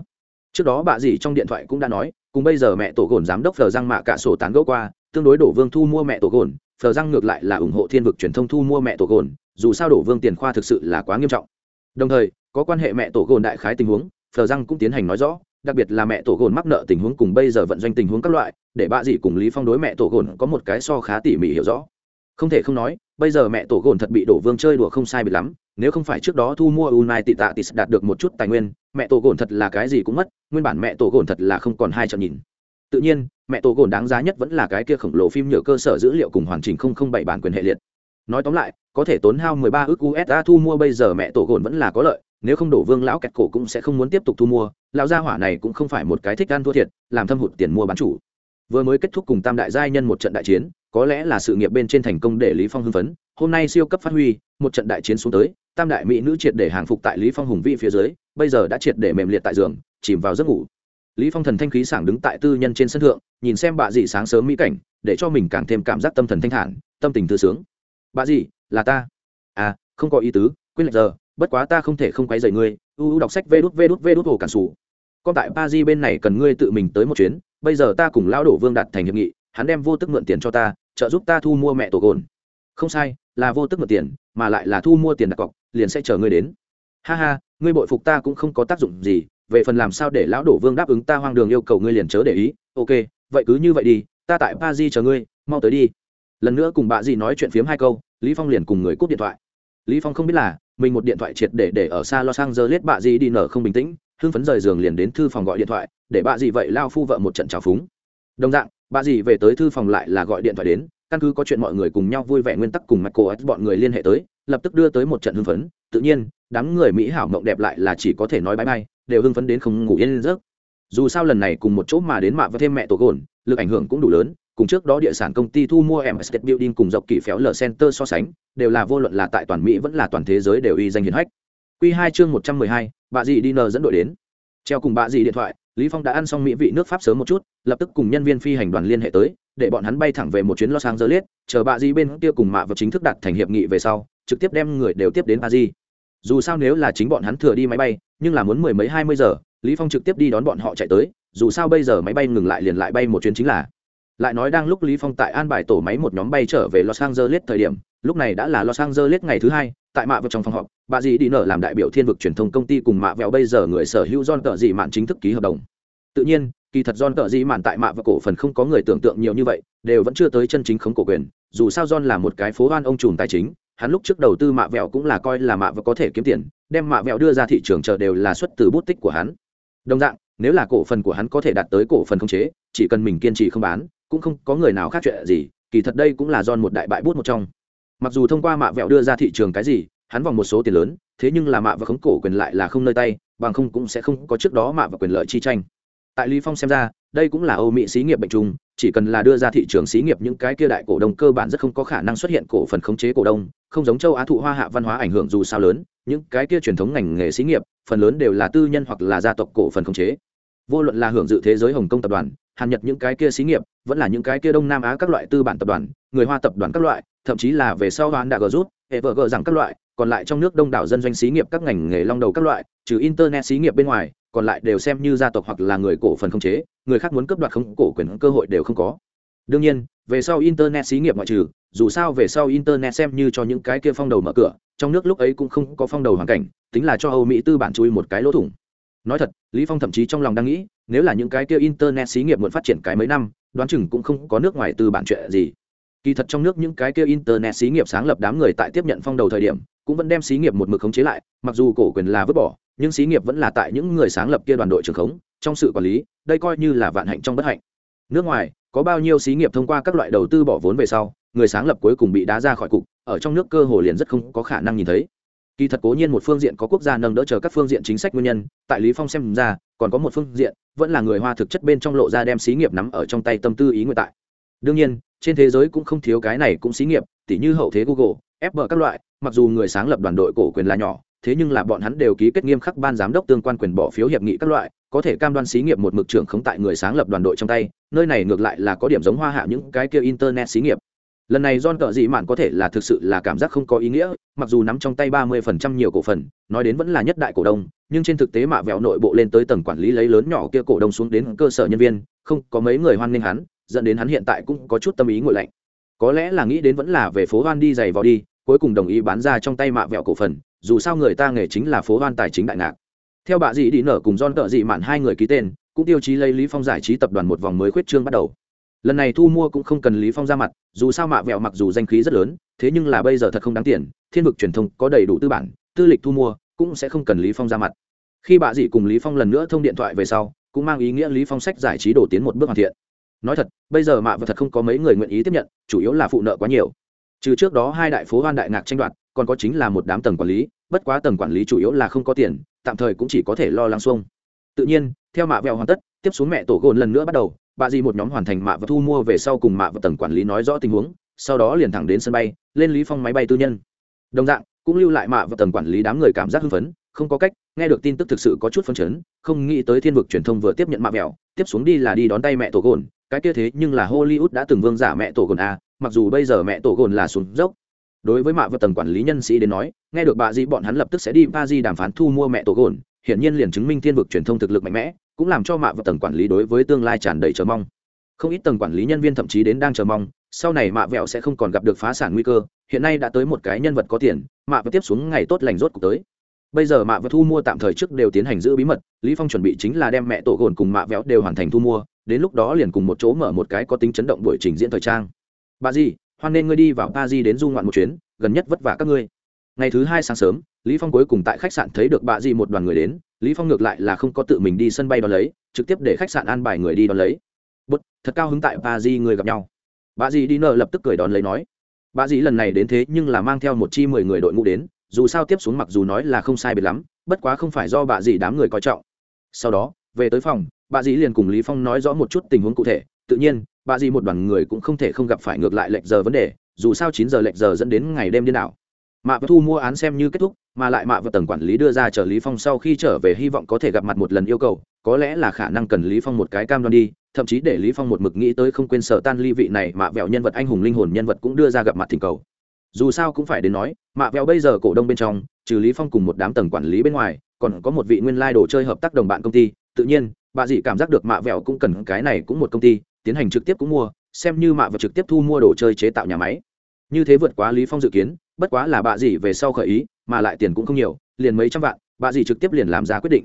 A: Trước đó bà dì trong điện thoại cũng đã nói, cùng bây giờ mẹ tổ gồn giám đốc phờ răng mạ cả sổ tán gẫu qua, tương đối đổ vương thu mua mẹ tổ gồn phờ răng ngược lại là ủng hộ thiên vực truyền thông thu mua mẹ tổ gồn, dù sao đổ vương tiền khoa thực sự là quá nghiêm trọng. Đồng thời, có quan hệ mẹ tổ gồn đại khái tình huống, phờ răng cũng tiến hành nói rõ, đặc biệt là mẹ tổ gồn mắc nợ tình huống cùng bây giờ vận doanh tình huống các loại, để bạ dị cùng lý phong đối mẹ tổ gồn có một cái so khá tỉ mỉ hiểu rõ. Không thể không nói, bây giờ mẹ tổ gồn thật bị đổ vương chơi đùa không sai bị lắm, nếu không phải trước đó thu mua unai tị tạ tị đạt được một chút tài nguyên, mẹ tổ gồn thật là cái gì cũng mất, nguyên bản mẹ tổ gồn thật là không còn hai trận nhìn. Tự nhiên mẹ tổ gồn đáng giá nhất vẫn là cái kia khổng lồ phim nhựa cơ sở dữ liệu cùng hoàn chỉnh không không bảy bản quyền hệ liệt. Nói tóm lại, có thể tốn hao 13 ức USD thu mua bây giờ mẹ tổ gồn vẫn là có lợi, nếu không đổ vương lão kẹt cổ cũng sẽ không muốn tiếp tục thu mua, lão gia hỏa này cũng không phải một cái thích ăn thua thiệt, làm thâm hụt tiền mua bán chủ. Vừa mới kết thúc cùng tam đại giai nhân một trận đại chiến, có lẽ là sự nghiệp bên trên thành công để lý phong hưng phấn, hôm nay siêu cấp phát huy, một trận đại chiến xuống tới, tam đại mỹ nữ triệt để hàng phục tại lý phong hùng vị phía dưới, bây giờ đã triệt để mềm liệt tại giường, chìm vào giấc ngủ lý phong thần thanh khí sảng đứng tại tư nhân trên sân thượng, nhìn xem bà dì sáng sớm mỹ cảnh, để cho mình càng thêm cảm giác tâm thần thanh thản, tâm tình thư sướng. Bà dì, là ta. À không có ý tứ, quên lệch giờ, bất quá ta không thể không quấy rầy ngươi, u u đọc sách vê đút vê đút vê đút hồ cản sủ. Còn tại ba di bên này cần ngươi tự mình tới một chuyến, bây giờ ta cùng lão đổ vương đặt thành hiệp nghị, hắn đem vô tức mượn tiền cho ta, trợ giúp ta thu mua mẹ tổ gồn. Không sai, là vô tức mượn tiền, mà lại là thu mua tiền đặt cọc, liền sẽ chờ ngươi đến. Ha ha, ngươi bội phục ta cũng không có tác dụng gì về phần làm sao để lão đổ vương đáp ứng ta hoang đường yêu cầu ngươi liền chớ để ý, ok, vậy cứ như vậy đi, ta tại pa di chờ ngươi, mau tới đi. Lần nữa cùng bà di nói chuyện phiếm hai câu, lý phong liền cùng người cúp điện thoại. Lý phong không biết là, mình một điện thoại triệt để để ở xa lo sang giờ lết bà gì đi nở không bình tĩnh, hưng phấn rời giường liền đến thư phòng gọi điện thoại, để bà Dì vậy lao phu vợ một trận trào phúng. Đồng dạng, bà Dì về tới thư phòng lại là gọi điện thoại đến, căn cứ có chuyện mọi người cùng nhau vui vẻ nguyên tắc cùng mặt cổ bọn người liên hệ tới, lập tức đưa tới một trận hưng phấn, tự nhiên đám người mỹ hảo mộng đẹp lại là chỉ có thể nói bãi bay đều hưng phấn đến không ngủ yên giấc. Dù sao lần này cùng một chỗ mà đến mạ và thêm mẹ tổ gồn lực ảnh hưởng cũng đủ lớn cùng trước đó địa sản công ty thu mua em State Building cùng dọc kỳ phéo lờ center so sánh đều là vô luận là tại toàn mỹ vẫn là toàn thế giới đều uy danh hiển hách. Quy hai chương một trăm mười hai, bà dì đi nờ dẫn đội đến. Treo cùng bà dì điện thoại lý phong đã ăn xong mỹ vị nước pháp sớm một chút lập tức cùng nhân viên phi hành đoàn liên hệ tới để bọn hắn bay thẳng về một chuyến los angeles chờ bà dì bên kia cùng mạ và chính thức đặt thành hiệp nghị về sau trực tiếp đem người đều tiếp đến bà dì dù sao nếu là chính bọn hắn thừa đi máy bay, nhưng là muốn mười mấy hai mươi giờ, lý phong trực tiếp đi đón bọn họ chạy tới, dù sao bây giờ máy bay ngừng lại liền lại bay một chuyến chính là. Lại nói đang lúc lý phong tại an bài tổ máy một nhóm bay trở về los angeles thời điểm, lúc này đã là los angeles ngày thứ hai, tại mạ vào trong phòng họp, bà dì đi nợ làm đại biểu thiên vực truyền thông công ty cùng mạ vẹo bây giờ người sở hữu john tờ dị mạn chính thức ký hợp đồng. Tự nhiên, kỳ thật john tờ dị mạn tại mạ và cổ phần không có người tưởng tượng nhiều như vậy, đều vẫn chưa tới chân chính khống cổ quyền, dù sao John là một cái phố hoan ông trùm tài chính hắn lúc trước đầu tư mạ vẹo cũng là coi là mạ vẹo có thể kiếm tiền, đem mạ vẹo đưa ra thị trường chờ đều là xuất từ bút tích của hắn. Đồng dạng, nếu là cổ phần của hắn có thể đạt tới cổ phần không chế, chỉ cần mình kiên trì không bán, cũng không có người nào khác chuyện gì, kỳ thật đây cũng là don một đại bại bút một trong. Mặc dù thông qua mạ vẹo đưa ra thị trường cái gì, hắn vòng một số tiền lớn, thế nhưng là mạ và khống cổ quyền lại là không nơi tay, bằng không cũng sẽ không có trước đó mạ và quyền lợi chi tranh. Tại lý phong xem ra đây cũng là âu mỹ xí nghiệp bệnh chung, chỉ cần là đưa ra thị trường xí nghiệp những cái kia đại cổ đông cơ bản rất không có khả năng xuất hiện cổ phần khống chế cổ đông, không giống châu á thụ hoa hạ văn hóa ảnh hưởng dù sao lớn, những cái kia truyền thống ngành nghề xí nghiệp, phần lớn đều là tư nhân hoặc là gia tộc cổ phần khống chế. Vô luận là hưởng dự thế giới hồng kông tập đoàn, hàn nhật những cái kia xí nghiệp, vẫn là những cái kia đông nam á các loại tư bản tập đoàn, người hoa tập đoàn các loại, thậm chí là về sau đoán đã gỡ rút, hệ vợ gỡ rằng các loại, còn lại trong nước đông đảo dân doanh xí nghiệp các ngành nghề long đầu các loại, trừ internet xí nghiệp bên ngoài còn lại đều xem như gia tộc hoặc là người cổ phần không chế, người khác muốn cướp đoạt không, cổ quyền cơ hội đều không có. Đương nhiên, về sau internet xí nghiệp ngoại trừ, dù sao về sau internet xem như cho những cái kia phong đầu mở cửa, trong nước lúc ấy cũng không có phong đầu hoàn cảnh, tính là cho âu mỹ tư bản chui một cái lỗ thủng. Nói thật, lý phong thậm chí trong lòng đang nghĩ, nếu là những cái kia internet xí nghiệp muốn phát triển cái mấy năm, đoán chừng cũng không có nước ngoài tư bản chuyện gì. Kỳ thật trong nước những cái kia internet xí nghiệp sáng lập đám người tại tiếp nhận phong đầu thời điểm, cũng vẫn đem xí nghiệp một mực khống chế lại, mặc dù cổ quyền là vứt bỏ nhưng xí nghiệp vẫn là tại những người sáng lập kia đoàn đội trường khống, trong sự quản lý, đây coi như là vạn hạnh trong bất hạnh. Nước ngoài, có bao nhiêu xí nghiệp thông qua các loại đầu tư bỏ vốn về sau, người sáng lập cuối cùng bị đá ra khỏi cục, ở trong nước cơ hồ liền rất không có khả năng nhìn thấy. Kỳ thật cố nhiên một phương diện có quốc gia nâng đỡ chờ các phương diện chính sách nguyên nhân, tại lý phong xem ra, còn có một phương diện vẫn là người hoa thực chất bên trong lộ ra đem xí nghiệp nắm ở trong tay tâm tư ý nguyện tại. Đương nhiên, trên thế giới cũng không thiếu cái này cũng xí nghiệp, tỉ như hậu thế google fb các loại, mặc dù người sáng lập đoàn đội cổ quyền là nhỏ thế nhưng là bọn hắn đều ký kết nghiêm khắc ban giám đốc tương quan quyền bỏ phiếu hiệp nghị các loại, có thể cam đoan xí nghiệp một mực trưởng không tại người sáng lập đoàn đội trong tay, nơi này ngược lại là có điểm giống hoa hạ những cái kia internet xí nghiệp. Lần này don cờ dị mạn có thể là thực sự là cảm giác không có ý nghĩa, mặc dù nắm trong tay ba mươi phần trăm nhiều cổ phần, nói đến vẫn là nhất đại cổ đông, nhưng trên thực tế mạ vẹo nội bộ lên tới tầng quản lý lấy lớn nhỏ kia cổ đông xuống đến cơ sở nhân viên, không có mấy người hoan nghênh hắn, dẫn đến hắn hiện tại cũng có chút tâm ý ngội lạnh. Có lẽ là nghĩ đến vẫn là về phố hoan đi giày vào đi cuối cùng đồng ý bán ra trong tay mạ vẹo cổ phần, dù sao người ta nghề chính là phố hoan tài chính đại ngạc. Theo bà Dị đi nở cùng don Tợ dị mạn hai người ký tên, cũng tiêu chí lấy lý phong giải trí tập đoàn một vòng mới khuyết trương bắt đầu. Lần này thu mua cũng không cần lý phong ra mặt, dù sao mạ vẹo mặc dù danh khí rất lớn, thế nhưng là bây giờ thật không đáng tiền, thiên vực truyền thông có đầy đủ tư bản, tư lịch thu mua, cũng sẽ không cần lý phong ra mặt. Khi bà Dị cùng lý phong lần nữa thông điện thoại về sau, cũng mang ý nghĩa lý phong sách giải trí đổ tiến một bước hoàn thiện. Nói thật, bây giờ mạ Vẹo thật không có mấy người nguyện ý tiếp nhận, chủ yếu là phụ nợ quá nhiều trừ trước đó hai đại phố hoan đại ngạc tranh đoạt, còn có chính là một đám tầng quản lý, bất quá tầng quản lý chủ yếu là không có tiền, tạm thời cũng chỉ có thể lo lắng xuông. Tự nhiên, theo mạ vẹo hoàn tất, tiếp xuống mẹ tổ gồn lần nữa bắt đầu, bà dì một nhóm hoàn thành mạ và thu mua về sau cùng mạ và tầng quản lý nói rõ tình huống, sau đó liền thẳng đến sân bay, lên lý phong máy bay tư nhân. Đồng dạng, cũng lưu lại mạ và tầng quản lý đám người cảm giác hưng phấn, không có cách, nghe được tin tức thực sự có chút phấn chấn, không nghĩ tới thiên vực truyền thông vừa tiếp nhận mạ vẹo, tiếp xuống đi là đi đón tay mẹ tổ gồn, cái kia thế nhưng là hollywood đã từng vương giả mẹ tổ gồn a mặc dù bây giờ mẹ tổ gồn là xuống dốc, đối với mạ và tầng quản lý nhân sĩ đến nói, nghe được bà di bọn hắn lập tức sẽ đi ba di đàm phán thu mua mẹ tổ gồn, hiển nhiên liền chứng minh thiên vực truyền thông thực lực mạnh mẽ, cũng làm cho mạ và tầng quản lý đối với tương lai tràn đầy chờ mong. Không ít tầng quản lý nhân viên thậm chí đến đang chờ mong, sau này mạ vẹo sẽ không còn gặp được phá sản nguy cơ, hiện nay đã tới một cái nhân vật có tiền, mạ vật tiếp xuống ngày tốt lành rốt cuộc tới. Bây giờ mạ vật thu mua tạm thời trước đều tiến hành giữ bí mật, lý phong chuẩn bị chính là đem mẹ tổ gồn cùng mạ vẹo đều hoàn thành thu mua, đến lúc đó liền cùng một chỗ mở một cái có tính chấn động buổi trình diễn thời trang bà di, hoan nên ngươi đi vào ba di đến du ngoạn một chuyến, gần nhất vất vả các ngươi. Ngày thứ hai sáng sớm, lý phong cuối cùng tại khách sạn thấy được bà Di một đoàn người đến, lý phong ngược lại là không có tự mình đi sân bay đón lấy, trực tiếp để khách sạn an bài người đi đón lấy. Bút thật cao hứng tại bà Di người gặp nhau. Bà Di đi nợ lập tức cười đón lấy nói, bà Di lần này đến thế nhưng là mang theo một chi mười người đội ngũ đến, dù sao tiếp xuống mặc dù nói là không sai biệt lắm, bất quá không phải do bà Di đám người coi trọng. Sau đó, về tới phòng, bà Di liền cùng lý phong nói rõ một chút tình huống cụ thể, tự nhiên bà dì một đoàn người cũng không thể không gặp phải ngược lại lệch giờ vấn đề, dù sao chín giờ lệch giờ dẫn đến ngày đêm điên đảo. Mạ vật thu mua án xem như kết thúc, mà lại mạ vật tầng quản lý đưa ra chờ lý phong sau khi trở về hy vọng có thể gặp mặt một lần yêu cầu, có lẽ là khả năng cần lý phong một cái cam đoan đi, thậm chí để lý phong một mực nghĩ tới không quên sở tan ly vị này mạ vẹo nhân vật anh hùng linh hồn nhân vật cũng đưa ra gặp mặt thỉnh cầu. Dù sao cũng phải đến nói, mạ vẹo bây giờ cổ đông bên trong, trừ lý phong cùng một đám tầng quản lý bên ngoài, còn có một vị nguyên lai đồ chơi hợp tác đồng bạn công ty. Tự nhiên, bà dì cảm giác được mạ vẹo cũng cần cái này cũng một công ty tiến hành trực tiếp cũng mua, xem như mạ vật trực tiếp thu mua đồ chơi chế tạo nhà máy. Như thế vượt quá lý phong dự kiến, bất quá là bà dì về sau khởi ý, mà lại tiền cũng không nhiều, liền mấy trăm vạn bà dì trực tiếp liền làm ra quyết định.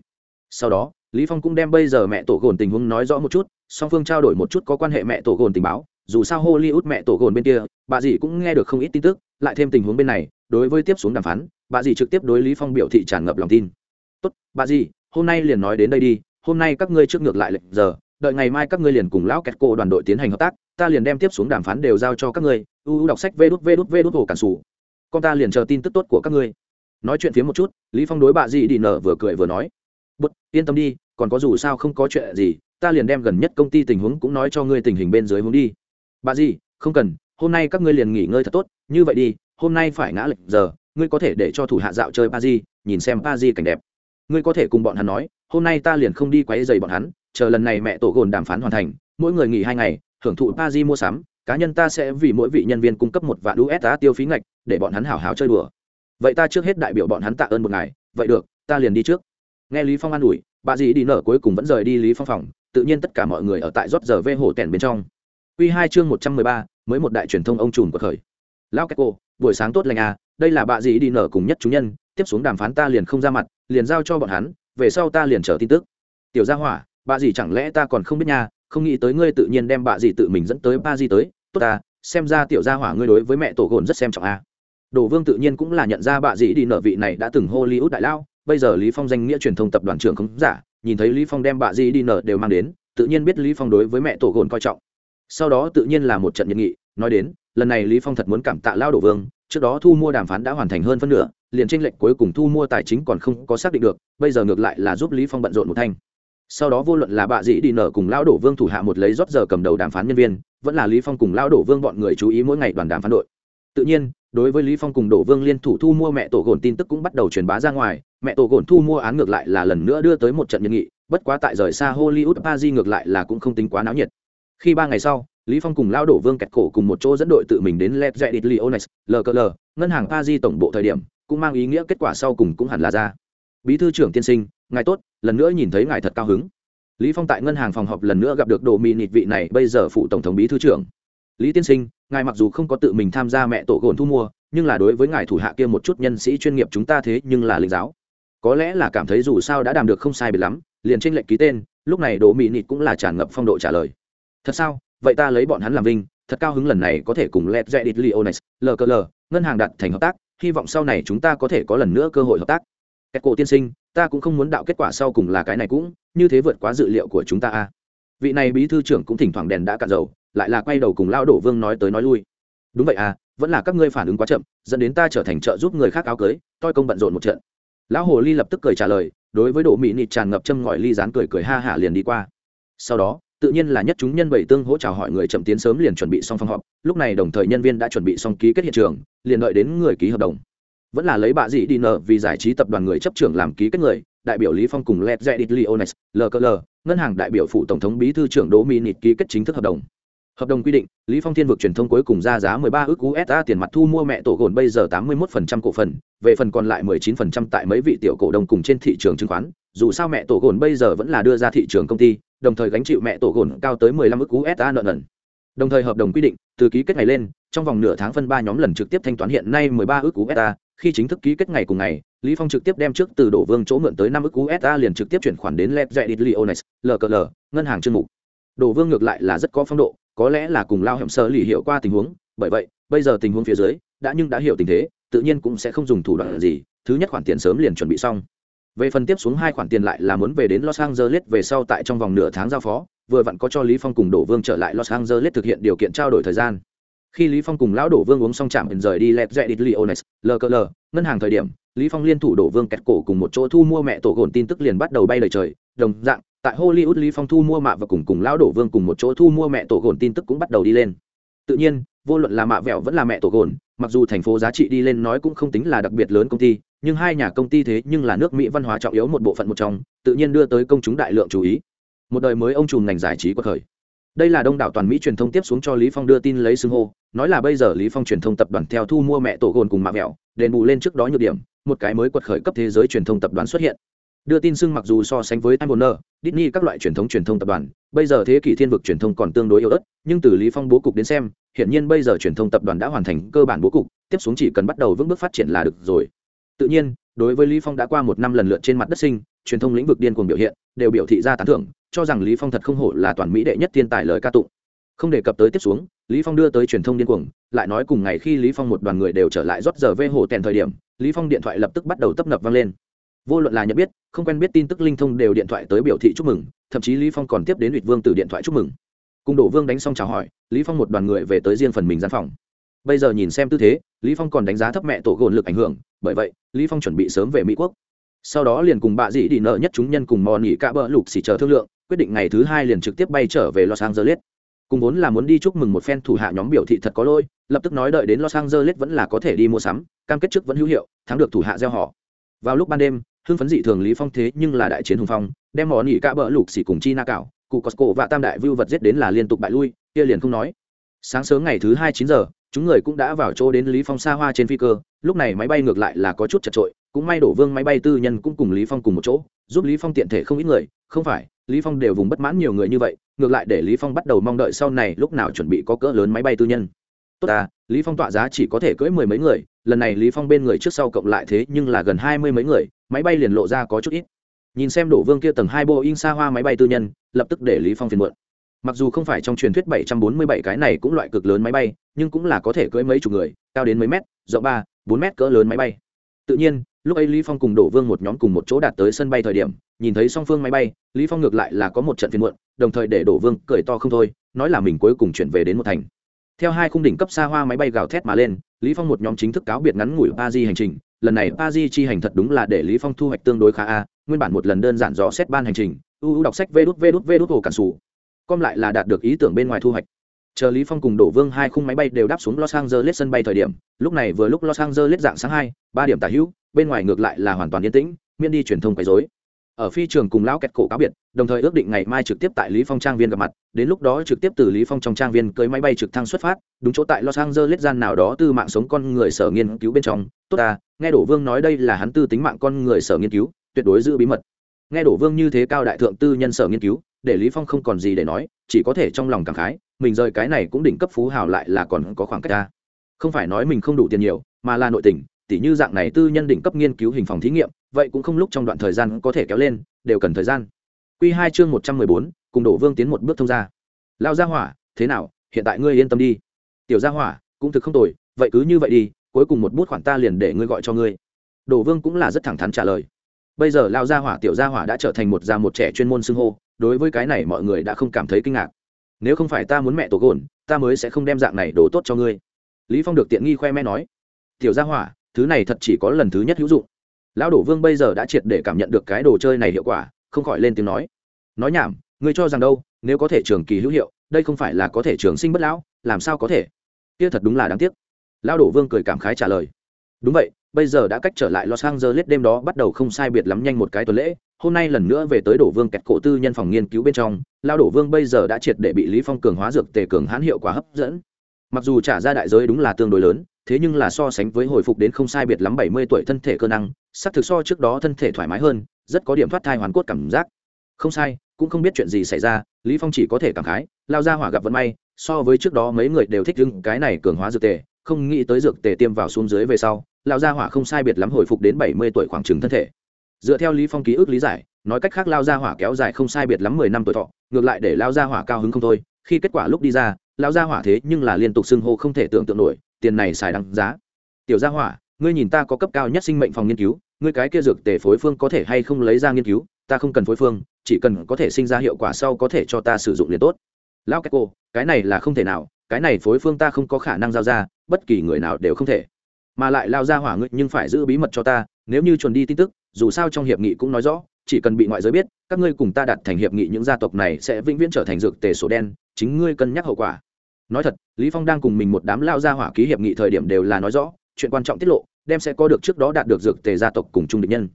A: Sau đó, lý phong cũng đem bây giờ mẹ tổ gồn tình huống nói rõ một chút, song phương trao đổi một chút có quan hệ mẹ tổ gồn tình báo, dù sao hollywood mẹ tổ gồn bên kia bà dì cũng nghe được không ít tin tức, lại thêm tình huống bên này, đối với tiếp xuống đàm phán bà dì trực tiếp đối lý phong biểu thị tràn ngập lòng tin. Tốt bà dì, hôm nay liền nói đến đây đi, hôm nay các ngươi trước ngược lại lệnh giờ đợi ngày mai các ngươi liền cùng lão kẹt cô đoàn đội tiến hành hợp tác, ta liền đem tiếp xuống đàm phán đều giao cho các ngươi. U u đọc sách vê đút vê đút vê đút hồ cản sủ. Con ta liền chờ tin tức tốt của các ngươi. Nói chuyện phía một chút, lý phong đối bà dì đi nở vừa cười vừa nói bút yên tâm đi, còn có dù sao không có chuyện gì, ta liền đem gần nhất công ty tình huống cũng nói cho ngươi tình hình bên dưới hướng đi. Bà dì không cần, hôm nay các ngươi liền nghỉ ngơi thật tốt, như vậy đi, hôm nay phải ngã lệch giờ, ngươi có thể để cho thủ hạ dạo chơi pa di, nhìn xem pa di cảnh đẹp. Ngươi có thể cùng bọn hắn nói, hôm nay ta liền không đi quấy dày bọn hắn chờ lần này mẹ tổ gồn đàm phán hoàn thành, mỗi người nghỉ hai ngày, hưởng thụ pa di mua sắm, cá nhân ta sẽ vì mỗi vị nhân viên cung cấp một vạn usd tiêu phí ngạch, để bọn hắn hảo hảo chơi đùa. Vậy ta trước hết đại biểu bọn hắn tạ ơn một ngày, vậy được, ta liền đi trước. Nghe lý phong an ủi, bà dì đi nở cuối cùng vẫn rời đi lý phong phòng, tự nhiên tất cả mọi người ở tại rót giờ vê hồ tèn bên trong. Quy hai chương một trăm mười ba, mới một đại truyền thông ông trùm của khởi lão cách cô buổi sáng tốt lành à đây là bà dì đi nở cùng nhất chúng nhân, tiếp xuống đàm phán ta liền không ra mặt, liền giao cho bọn hắn, về sau ta liền chờ tin tức. Tiểu gia hỏa bà dì chẳng lẽ ta còn không biết nha, không nghĩ tới ngươi tự nhiên đem bà dì tự mình dẫn tới ba di tới. Tốt ta, xem ra tiểu gia hỏa ngươi đối với mẹ tổ gồn rất xem trọng a à. đồ vương tự nhiên cũng là nhận ra bà dì đi nở vị này đã từng hollywood đại lao. Bây giờ lý phong danh nghĩa truyền thông tập đoàn trưởng không giả, nhìn thấy lý phong đem bà dì đi nở đều mang đến, tự nhiên biết lý phong đối với mẹ tổ gồn coi trọng. Sau đó tự nhiên là một trận nhiệt nghị, nói đến, lần này lý phong thật muốn cảm tạ lao đồ vương, trước đó thu mua đàm phán đã hoàn thành hơn phân nửa, liền tranh lệch cuối cùng thu mua tài chính còn không có xác định được, bây giờ ngược lại là giúp lý phong bận rộn một thanh sau đó vô luận là bạ dĩ đi nở cùng lão đổ vương thủ hạ một lấy rót giờ cầm đầu đàm phán nhân viên, vẫn là lý phong cùng lão đổ vương bọn người chú ý mỗi ngày đoàn đàm phán đội. Tự nhiên, đối với lý phong cùng đổ vương liên thủ thu mua mẹ tổ gồn tin tức cũng bắt đầu truyền bá ra ngoài, mẹ tổ gồn thu mua án ngược lại là lần nữa đưa tới một trận nhân nghị, bất quá tại rời xa hollywood, paris ngược lại là cũng không tính quá náo nhiệt. Khi ba ngày sau, lý phong cùng lão đổ vương kẹt cổ cùng một chỗ dẫn đội tự mình đến led dạy leonex lkl ngân hàng paris tổng bộ thời điểm, cũng mang ý nghĩa kết quả sau cùng cũng hẳn là ra bí thư trưởng tiên sinh, ngài tốt, lần nữa nhìn thấy ngài thật cao hứng. Lý phong tại ngân hàng phòng họp lần nữa gặp được đồ mì nịt vị này, bây giờ phụ tổng thống bí thư trưởng. Lý tiên sinh, ngài mặc dù không có tự mình tham gia mẹ tổ gồn thu mua, nhưng là đối với ngài thủ hạ kia một chút nhân sĩ chuyên nghiệp chúng ta thế nhưng là linh giáo. Có lẽ là cảm thấy dù sao đã đàm được không sai biệt lắm, liền trên lệnh ký tên, lúc này đồ mì nịt cũng là tràn ngập phong độ trả lời. Thật sao? Vậy ta lấy bọn hắn làm vinh, thật cao hứng lần này có thể cùng led dạy leonis lkl ngân hàng đặt thành hợp tác, hy vọng sau này chúng ta có thể có lần nữa cơ hội hợp tác. Kết cổ tiên sinh, ta cũng không muốn đạo kết quả sau cùng là cái này cũng, như thế vượt quá dự liệu của chúng ta a. Vị này bí thư trưởng cũng thỉnh thoảng đèn đã cạn dầu, lại là quay đầu cùng lao đổ vương nói tới nói lui. Đúng vậy à, vẫn là các ngươi phản ứng quá chậm, dẫn đến ta trở thành trợ giúp người khác áo cưới, tôi công bận rộn một trận. Lão hồ ly lập tức cười trả lời, đối với Đỗ Mỹ Nịt tràn ngập châm ngòi ly dán cười cười ha hả liền đi qua. Sau đó, tự nhiên là nhất chúng nhân bảy tương hỗ chào hỏi người chậm tiến sớm liền chuẩn bị xong phòng họp, lúc này đồng thời nhân viên đã chuẩn bị xong ký kết hiện trường, liền đợi đến người ký hợp đồng vẫn là lấy bạ dị đi nợ vì giải trí tập đoàn người chấp trưởng làm ký kết người, đại biểu lý phong cùng led zedit leones lkl ngân hàng đại biểu phụ tổng thống bí thư trưởng đỗ mỹ nịt ký kết chính thức hợp đồng. Hợp đồng quy định, lý phong thiên vực truyền thông cuối cùng ra giá 13 ước usd tiền mặt thu mua mẹ tổ gồn bây giờ 81% cổ phần, về phần còn lại 19% tại mấy vị tiểu cổ đông cùng trên thị trường chứng khoán. Dù sao mẹ tổ gồn bây giờ vẫn là đưa ra thị trường công ty, đồng thời gánh chịu mẹ tổ gồn cao tới 15 ước usd nợ nần. Đồng thời hợp đồng quy định, từ ký kết ngày lên, trong vòng nửa tháng phân ba nhóm lần trực tiếp thanh toán hiện nay 13 ước usd khi chính thức ký kết ngày cùng ngày, lý phong trực tiếp đem trước từ đổ vương chỗ mượn tới năm ức usd liền trực tiếp chuyển khoản đến led dạy leones lkl ngân hàng chuyên mục. Đổ vương ngược lại là rất có phong độ, có lẽ là cùng lao hẻm sơ lì hiệu qua tình huống, bởi vậy, bây giờ tình huống phía dưới, đã nhưng đã hiểu tình thế, tự nhiên cũng sẽ không dùng thủ đoạn gì, thứ nhất khoản tiền sớm liền chuẩn bị xong. Về phần tiếp xuống hai khoản tiền lại là muốn về đến los angeles về sau tại trong vòng nửa tháng giao phó, vừa vặn có cho lý phong cùng đổ vương trở lại los angeles thực hiện điều kiện trao đổi thời gian khi lý phong cùng lão đổ vương uống xong chạm rời đi lẹt dẹ đi liones lờ ngân hàng thời điểm, lý phong liên thủ đổ vương kẹt cổ cùng một chỗ thu mua mẹ tổ gồn tin tức liền bắt đầu bay lời trời. Đồng dạng, tại hollywood lý phong thu mua mạ và cùng cùng lão đổ vương cùng một chỗ thu mua mẹ tổ gồn tin tức cũng bắt đầu đi lên. Tự nhiên, vô luận là mạ vẹo vẫn là mẹ tổ gồn, mặc dù thành phố giá trị đi lên nói cũng không tính là đặc biệt lớn công ty, nhưng hai nhà công ty thế nhưng là nước mỹ văn hóa trọng yếu một bộ phận một trong, tự nhiên đưa tới công chúng đại lượng chú ý. Một đời mới ông trùm ngành giải trí của thời đây là đông đảo toàn mỹ truyền thông tiếp xuống cho lý phong đưa tin lấy xưng hô. Nói là bây giờ lý phong truyền thông tập đoàn theo thu mua mẹ tổ gồn cùng mạ vẹo, đền bù lên trước đó nhược điểm, một cái mới quật khởi cấp thế giới truyền thông tập đoàn xuất hiện. Đưa tin xưng mặc dù so sánh với time warner, disney các loại truyền thống truyền thông tập đoàn, bây giờ thế kỷ thiên vực truyền thông còn tương đối yếu ớt, nhưng từ lý phong bố cục đến xem hiện nhiên bây giờ truyền thông tập đoàn đã hoàn thành cơ bản bố cục, tiếp xuống chỉ cần bắt đầu vững bước phát triển là được rồi. Tự nhiên, đối với lý phong đã qua một năm lần lượt trên mặt đất sinh, truyền thông lĩnh vực điên cuồng biểu hiện, đều biểu thị ra tán thưởng cho rằng lý phong thật không hổ là toàn mỹ đệ nhất thiên tài lời ca tụng. Không đề cập tới tiếp xuống, lý phong đưa tới truyền thông điên cuồng, lại nói cùng ngày khi lý phong một đoàn người đều trở lại rót giờ vê hồ tèn thời điểm, lý phong điện thoại lập tức bắt đầu tấp nập vang lên. Vô luận là nhận biết, không quen biết tin tức linh thông đều điện thoại tới biểu thị chúc mừng, thậm chí lý phong còn tiếp đến ủy vương từ điện thoại chúc mừng. Cùng đổ vương đánh xong chào hỏi, lý phong một đoàn người về tới riêng phần mình gian phòng. Bây giờ nhìn xem tư thế, lý phong còn đánh giá thấp mẹ tổ gồn lực ảnh hưởng, bởi vậy, lý phong chuẩn bị sớm về mỹ quốc. Sau đó liền cùng bà dĩ đi nợ nhất chúng nhân cùng mò nghỉ cả bờ lục xỉ chờ thương lượng quyết định ngày thứ hai liền trực tiếp bay trở về los angeles. Cùng vốn là muốn đi chúc mừng một phen thủ hạ nhóm biểu thị thật có lỗi, lập tức nói đợi đến los angeles vẫn là có thể đi mua sắm cam kết trước vẫn hữu hiệu thắng được thủ hạ gieo họ. Vào lúc ban đêm hưng phấn dị thường lý phong thế nhưng là đại chiến hùng phong đem mỏ nhỉ cả bỡ lục xỉ cùng chi na cạo cụ costco và tam đại vưu vật giết đến là liên tục bại lui kia liền không nói. Sáng sớm ngày thứ hai chín giờ chúng người cũng đã vào chỗ đến lý phong xa hoa trên phi cơ lúc này máy bay ngược lại là có chút chật trội cũng may đổ vương máy bay tư nhân cũng cùng lý phong cùng một chỗ giúp lý phong tiện thể không ít người không phải lý phong đều vùng bất mãn nhiều người như vậy, ngược lại để lý phong bắt đầu mong đợi sau này lúc nào chuẩn bị có cỡ lớn máy bay tư nhân. Tốt à lý phong tọa giá chỉ có thể cưỡi mười mấy người, lần này lý phong bên người trước sau cộng lại thế nhưng là gần hai mươi mấy người, máy bay liền lộ ra có chút ít. Nhìn xem đổ vương kia tầng hai bộ xa hoa máy bay tư nhân, lập tức để lý phong phiền muộn. Mặc dù không phải trong truyền thuyết 747 cái này cũng loại cực lớn máy bay, nhưng cũng là có thể cưỡi mấy chục người, cao đến mấy mét, rộng ba, bốn mét cỡ lớn máy bay. Tự nhiên lúc ấy lý phong cùng đổ vương một nhóm cùng một chỗ đạt tới sân bay thời điểm, nhìn thấy song phương máy bay, lý phong ngược lại là có một trận phiền muộn, đồng thời để đổ vương cười to không thôi, nói là mình cuối cùng chuyển về đến một thành. Theo hai khung đỉnh cấp xa hoa máy bay gào thét mà lên, lý phong một nhóm chính thức cáo biệt ngắn ngủi ba di hành trình. Lần này ba di chi hành thật đúng là để lý phong thu hoạch tương đối khá a, nguyên bản một lần đơn giản rõ xét ban hành trình ưu đọc sách vê đút vê đút vê đút hồ cản sủ. Com lại là đạt được ý tưởng bên ngoài thu hoạch. Chờ lý phong cùng đổ vương hai khung máy bay đều đáp xuống los angeles sân bay thời điểm, lúc này vừa lúc los angeles dạng sáng hai, ba điểm tả hữu bên ngoài ngược lại là hoàn toàn yên tĩnh, miễn đi truyền thông quấy rối. Ở phi trường cùng lão kẹt cổ cáo biệt, đồng thời ước định ngày mai trực tiếp tại lý phong trang viên gặp mặt, đến lúc đó trực tiếp từ lý phong trong trang viên cưới máy bay trực thăng xuất phát, đúng chỗ tại los angeles gian nào đó tư mạng sống con người sở nghiên cứu bên trong. Tốt ta, nghe đổ vương nói đây là hắn tư tính mạng con người sở nghiên cứu, tuyệt đối giữ bí mật. Nghe đổ vương như thế cao đại thượng tư nhân sở nghiên cứu, để lý phong không còn gì để nói, chỉ có thể trong lòng cảm khái, mình rời cái này cũng đỉnh cấp phú hào lại là còn có khoảng cách ta. Không phải nói mình không đủ tiền nhiều, mà là nội tình tỉ như dạng này tư nhân đỉnh cấp nghiên cứu hình phòng thí nghiệm, vậy cũng không lúc trong đoạn thời gian có thể kéo lên, đều cần thời gian. Quy hai chương một trăm mười bốn, cùng đổ vương tiến một bước thông ra lao gia hỏa, thế nào? Hiện tại ngươi yên tâm đi. Tiểu gia hỏa, cũng thực không tồi, vậy cứ như vậy đi, cuối cùng một bút khoản ta liền để ngươi gọi cho ngươi. Đổ vương cũng là rất thẳng thắn trả lời. Bây giờ lao gia hỏa, tiểu gia hỏa đã trở thành một già một trẻ chuyên môn xưng hô, đối với cái này mọi người đã không cảm thấy kinh ngạc. Nếu không phải ta muốn mẹ tổ gồn, ta mới sẽ không đem dạng này đổ tốt cho ngươi. Lý phong được tiện nghi khoe mẽ nói. Tiểu gia hỏa thứ này thật chỉ có lần thứ nhất hữu dụng. Lão đổ vương bây giờ đã triệt để cảm nhận được cái đồ chơi này hiệu quả, không khỏi lên tiếng nói. Nói nhảm, ngươi cho rằng đâu, nếu có thể trường kỳ hữu hiệu, đây không phải là có thể trường sinh bất lão, làm sao có thể? Kia thật đúng là đáng tiếc. Lão đổ vương cười cảm khái trả lời. Đúng vậy, bây giờ đã cách trở lại los angeles đêm đó bắt đầu không sai biệt lắm nhanh một cái tuần lễ, hôm nay lần nữa về tới đổ vương kẹt cổ tư nhân phòng nghiên cứu bên trong lao đổ vương bây giờ đã triệt để bị lý phong cường hóa dược tề cường hãn hiệu quả hấp dẫn. Mặc dù trả ra đại giới đúng là tương đối lớn thế nhưng là so sánh với hồi phục đến không sai biệt lắm bảy mươi tuổi thân thể cơ năng sắc thực so trước đó thân thể thoải mái hơn, rất có điểm thoát thai hoàn cốt cảm giác. Không sai, cũng không biết chuyện gì xảy ra, lý phong chỉ có thể cảm khái, lao ra hỏa gặp vận may, so với trước đó mấy người đều thích thíchưng cái này cường hóa dược tề, không nghĩ tới dược tề tiêm vào xuống dưới về sau, lao gia hỏa không sai biệt lắm hồi phục đến bảy mươi tuổi khoảng trừng thân thể. Dựa theo lý phong ký ức lý giải, nói cách khác lao gia hỏa kéo dài không sai biệt lắm mười năm tuổi thọ, ngược lại để lao gia hỏa cao hứng không thôi, khi kết quả lúc đi ra, lao gia hỏa thế nhưng là liên tục xưng hô không thể tưởng tượng nổi tiền này xài đáng giá. Tiểu gia hỏa, ngươi nhìn ta có cấp cao nhất sinh mệnh phòng nghiên cứu, ngươi cái kia dược tề phối phương có thể hay không lấy ra nghiên cứu, ta không cần phối phương, chỉ cần có thể sinh ra hiệu quả sau có thể cho ta sử dụng liền tốt. Lao cách cô, cái này là không thể nào, cái này phối phương ta không có khả năng giao ra, bất kỳ người nào đều không thể. Mà lại lao ra hỏa ngươi nhưng phải giữ bí mật cho ta, nếu như chuẩn đi tin tức, dù sao trong hiệp nghị cũng nói rõ, chỉ cần bị ngoại giới biết, các ngươi cùng ta đặt thành hiệp nghị những gia tộc này sẽ vĩnh viễn trở thành dược tề sổ đen, chính ngươi cân nhắc hậu quả nói thật, lý phong đang cùng mình một đám lao gia hỏa ký hiệp nghị thời điểm đều là nói rõ, chuyện quan trọng tiết lộ, đem sẽ có được trước đó đạt được dược tề gia tộc cùng chung địch nhân.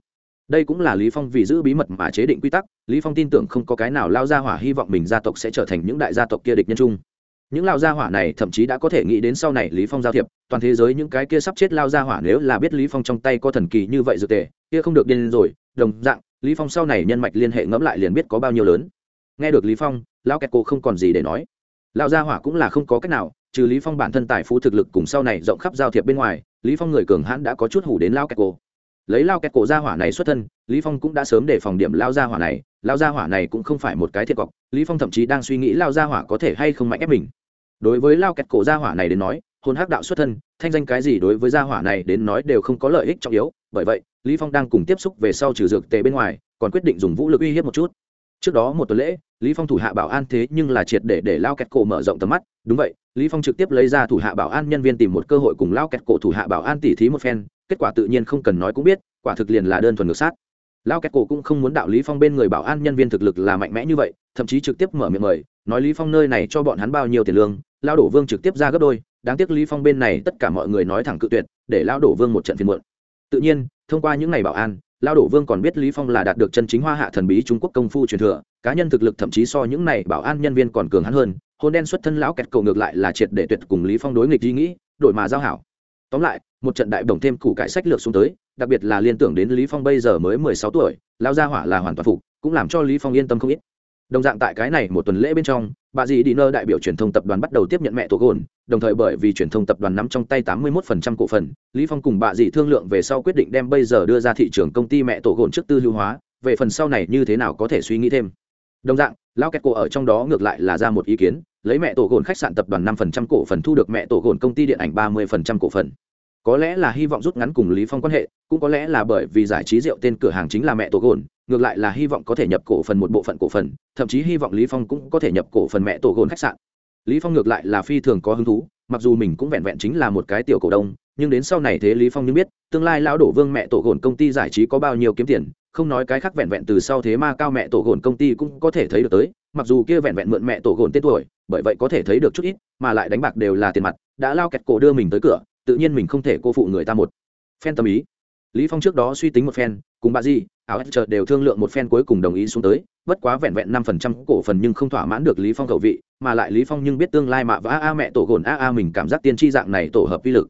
A: Đây cũng là lý phong vì giữ bí mật mà chế định quy tắc, lý phong tin tưởng không có cái nào lao gia hỏa hy vọng mình gia tộc sẽ trở thành những đại gia tộc kia địch nhân chung. Những lao gia hỏa này thậm chí đã có thể nghĩ đến sau này lý phong giao thiệp, toàn thế giới những cái kia sắp chết lao gia hỏa nếu là biết lý phong trong tay có thần kỳ như vậy dược tề, kia không được điên rồi, đồng dạng, lý phong sau này nhân mạch liên hệ ngẫm lại liền biết có bao nhiêu lớn. Nghe được lý phong, lão kẹt cô không còn gì để nói lão gia hỏa cũng là không có cách nào trừ lý phong bản thân tài phú thực lực cùng sau này rộng khắp giao thiệp bên ngoài lý phong người cường hãn đã có chút hủ đến lao kẹt cổ, lấy lao kẹt cổ gia hỏa này xuất thân lý phong cũng đã sớm để phòng điểm lao gia hỏa này lao gia hỏa này cũng không phải một cái thiệt cọc lý phong thậm chí đang suy nghĩ lao gia hỏa có thể hay không mạnh ép mình. Đối với lao kẹt cổ gia hỏa này đến nói hôn hắc đạo xuất thân thanh danh cái gì đối với gia hỏa này đến nói đều không có lợi ích trọng yếu bởi vậy lý phong đang cùng tiếp xúc về sau trừ dược tề bên ngoài còn quyết định dùng vũ lực uy hiếp một chút trước đó một tuần lễ, lý phong thủ hạ bảo an thế nhưng là triệt để để lao kẹt cổ mở rộng tầm mắt. Đúng vậy, lý phong trực tiếp lấy ra thủ hạ bảo an nhân viên tìm một cơ hội cùng lao kẹt cổ thủ hạ bảo an tỉ thí một phen, kết quả tự nhiên không cần nói cũng biết, quả thực liền là đơn thuần ngược sát. Lao kẹt cổ cũng không muốn đạo lý phong bên người bảo an nhân viên thực lực là mạnh mẽ như vậy, thậm chí trực tiếp mở miệng mời, nói lý phong nơi này cho bọn hắn bao nhiêu tiền lương, lao đổ vương trực tiếp ra gấp đôi, đáng tiếc lý phong bên này tất cả mọi người nói thẳng cự tuyệt, để lao đổ vương một trận phiền muộn. Tự nhiên, thông qua những ngày bảo an lao đổ vương còn biết lý phong là đạt được chân chính hoa hạ thần bí trung quốc công phu truyền thừa, cá nhân thực lực thậm chí so những này bảo an nhân viên còn cường hắn hơn hôn đen xuất thân lão kẹt cầu ngược lại là triệt để tuyệt cùng lý phong đối nghịch ý nghĩ, đổi mà giao hảo. Tóm lại, một trận đại đồng thêm củ cải sách lược xuống tới, đặc biệt là liên tưởng đến lý phong bây giờ mới mười sáu tuổi lao gia hỏa là hoàn toàn phục, cũng làm cho lý phong yên tâm không ít. Đồng dạng tại cái này một tuần lễ bên trong bà dì đi nơ đại biểu truyền thông tập đoàn bắt đầu tiếp nhận mẹ tổ gồn, đồng thời bởi vì truyền thông tập đoàn nắm trong tay tám mươi 81% cổ phần, lý phong cùng bà dì thương lượng về sau quyết định đem bây giờ đưa ra thị trường công ty mẹ tổ gồn trước tư lưu hóa, về phần sau này như thế nào có thể suy nghĩ thêm. Đồng dạng lao kẹt cổ ở trong đó ngược lại là ra một ý kiến, lấy mẹ tổ gồn khách sạn tập đoàn năm phần trăm cổ phần thu được mẹ tổ gồn công ty điện ảnh ba mươi phần trăm cổ phần. Có lẽ là hy vọng rút ngắn cùng lý phong quan hệ, cũng có lẽ là bởi vì giải trí rượu tên cửa hàng chính là mẹ tổ gồn ngược lại là hy vọng có thể nhập cổ phần một bộ phận cổ phần, thậm chí hy vọng lý phong cũng có thể nhập cổ phần mẹ tổ gồn khách sạn. Lý phong ngược lại là phi thường có hứng thú, mặc dù mình cũng vẹn vẹn chính là một cái tiểu cổ đông, nhưng đến sau này thế lý phong nhưng biết, tương lai lão đổ vương mẹ tổ gồn công ty giải trí có bao nhiêu kiếm tiền, không nói cái khác vẹn vẹn từ sau thế ma cao mẹ tổ gồn công ty cũng có thể thấy được tới, mặc dù kia vẹn vẹn mượn mẹ tổ gồn tên tuổi, bởi vậy có thể thấy được chút ít, mà lại đánh bạc đều là tiền mặt, đã lao kẹt cổ đưa mình tới cửa, tự nhiên mình không thể cô phụ người ta một phen tâm ý. Lý phong trước đó suy tính một phen cùng bà di, áo ép chợt đều thương lượng một phen cuối cùng đồng ý xuống tới. Bất quá vẹn vẹn năm phần trăm cổ phần nhưng không thỏa mãn được lý phong khẩu vị, mà lại lý phong nhưng biết tương lai mạ và a mẹ tổ gồn a a mình cảm giác tiên tri dạng này tổ hợp vi lực.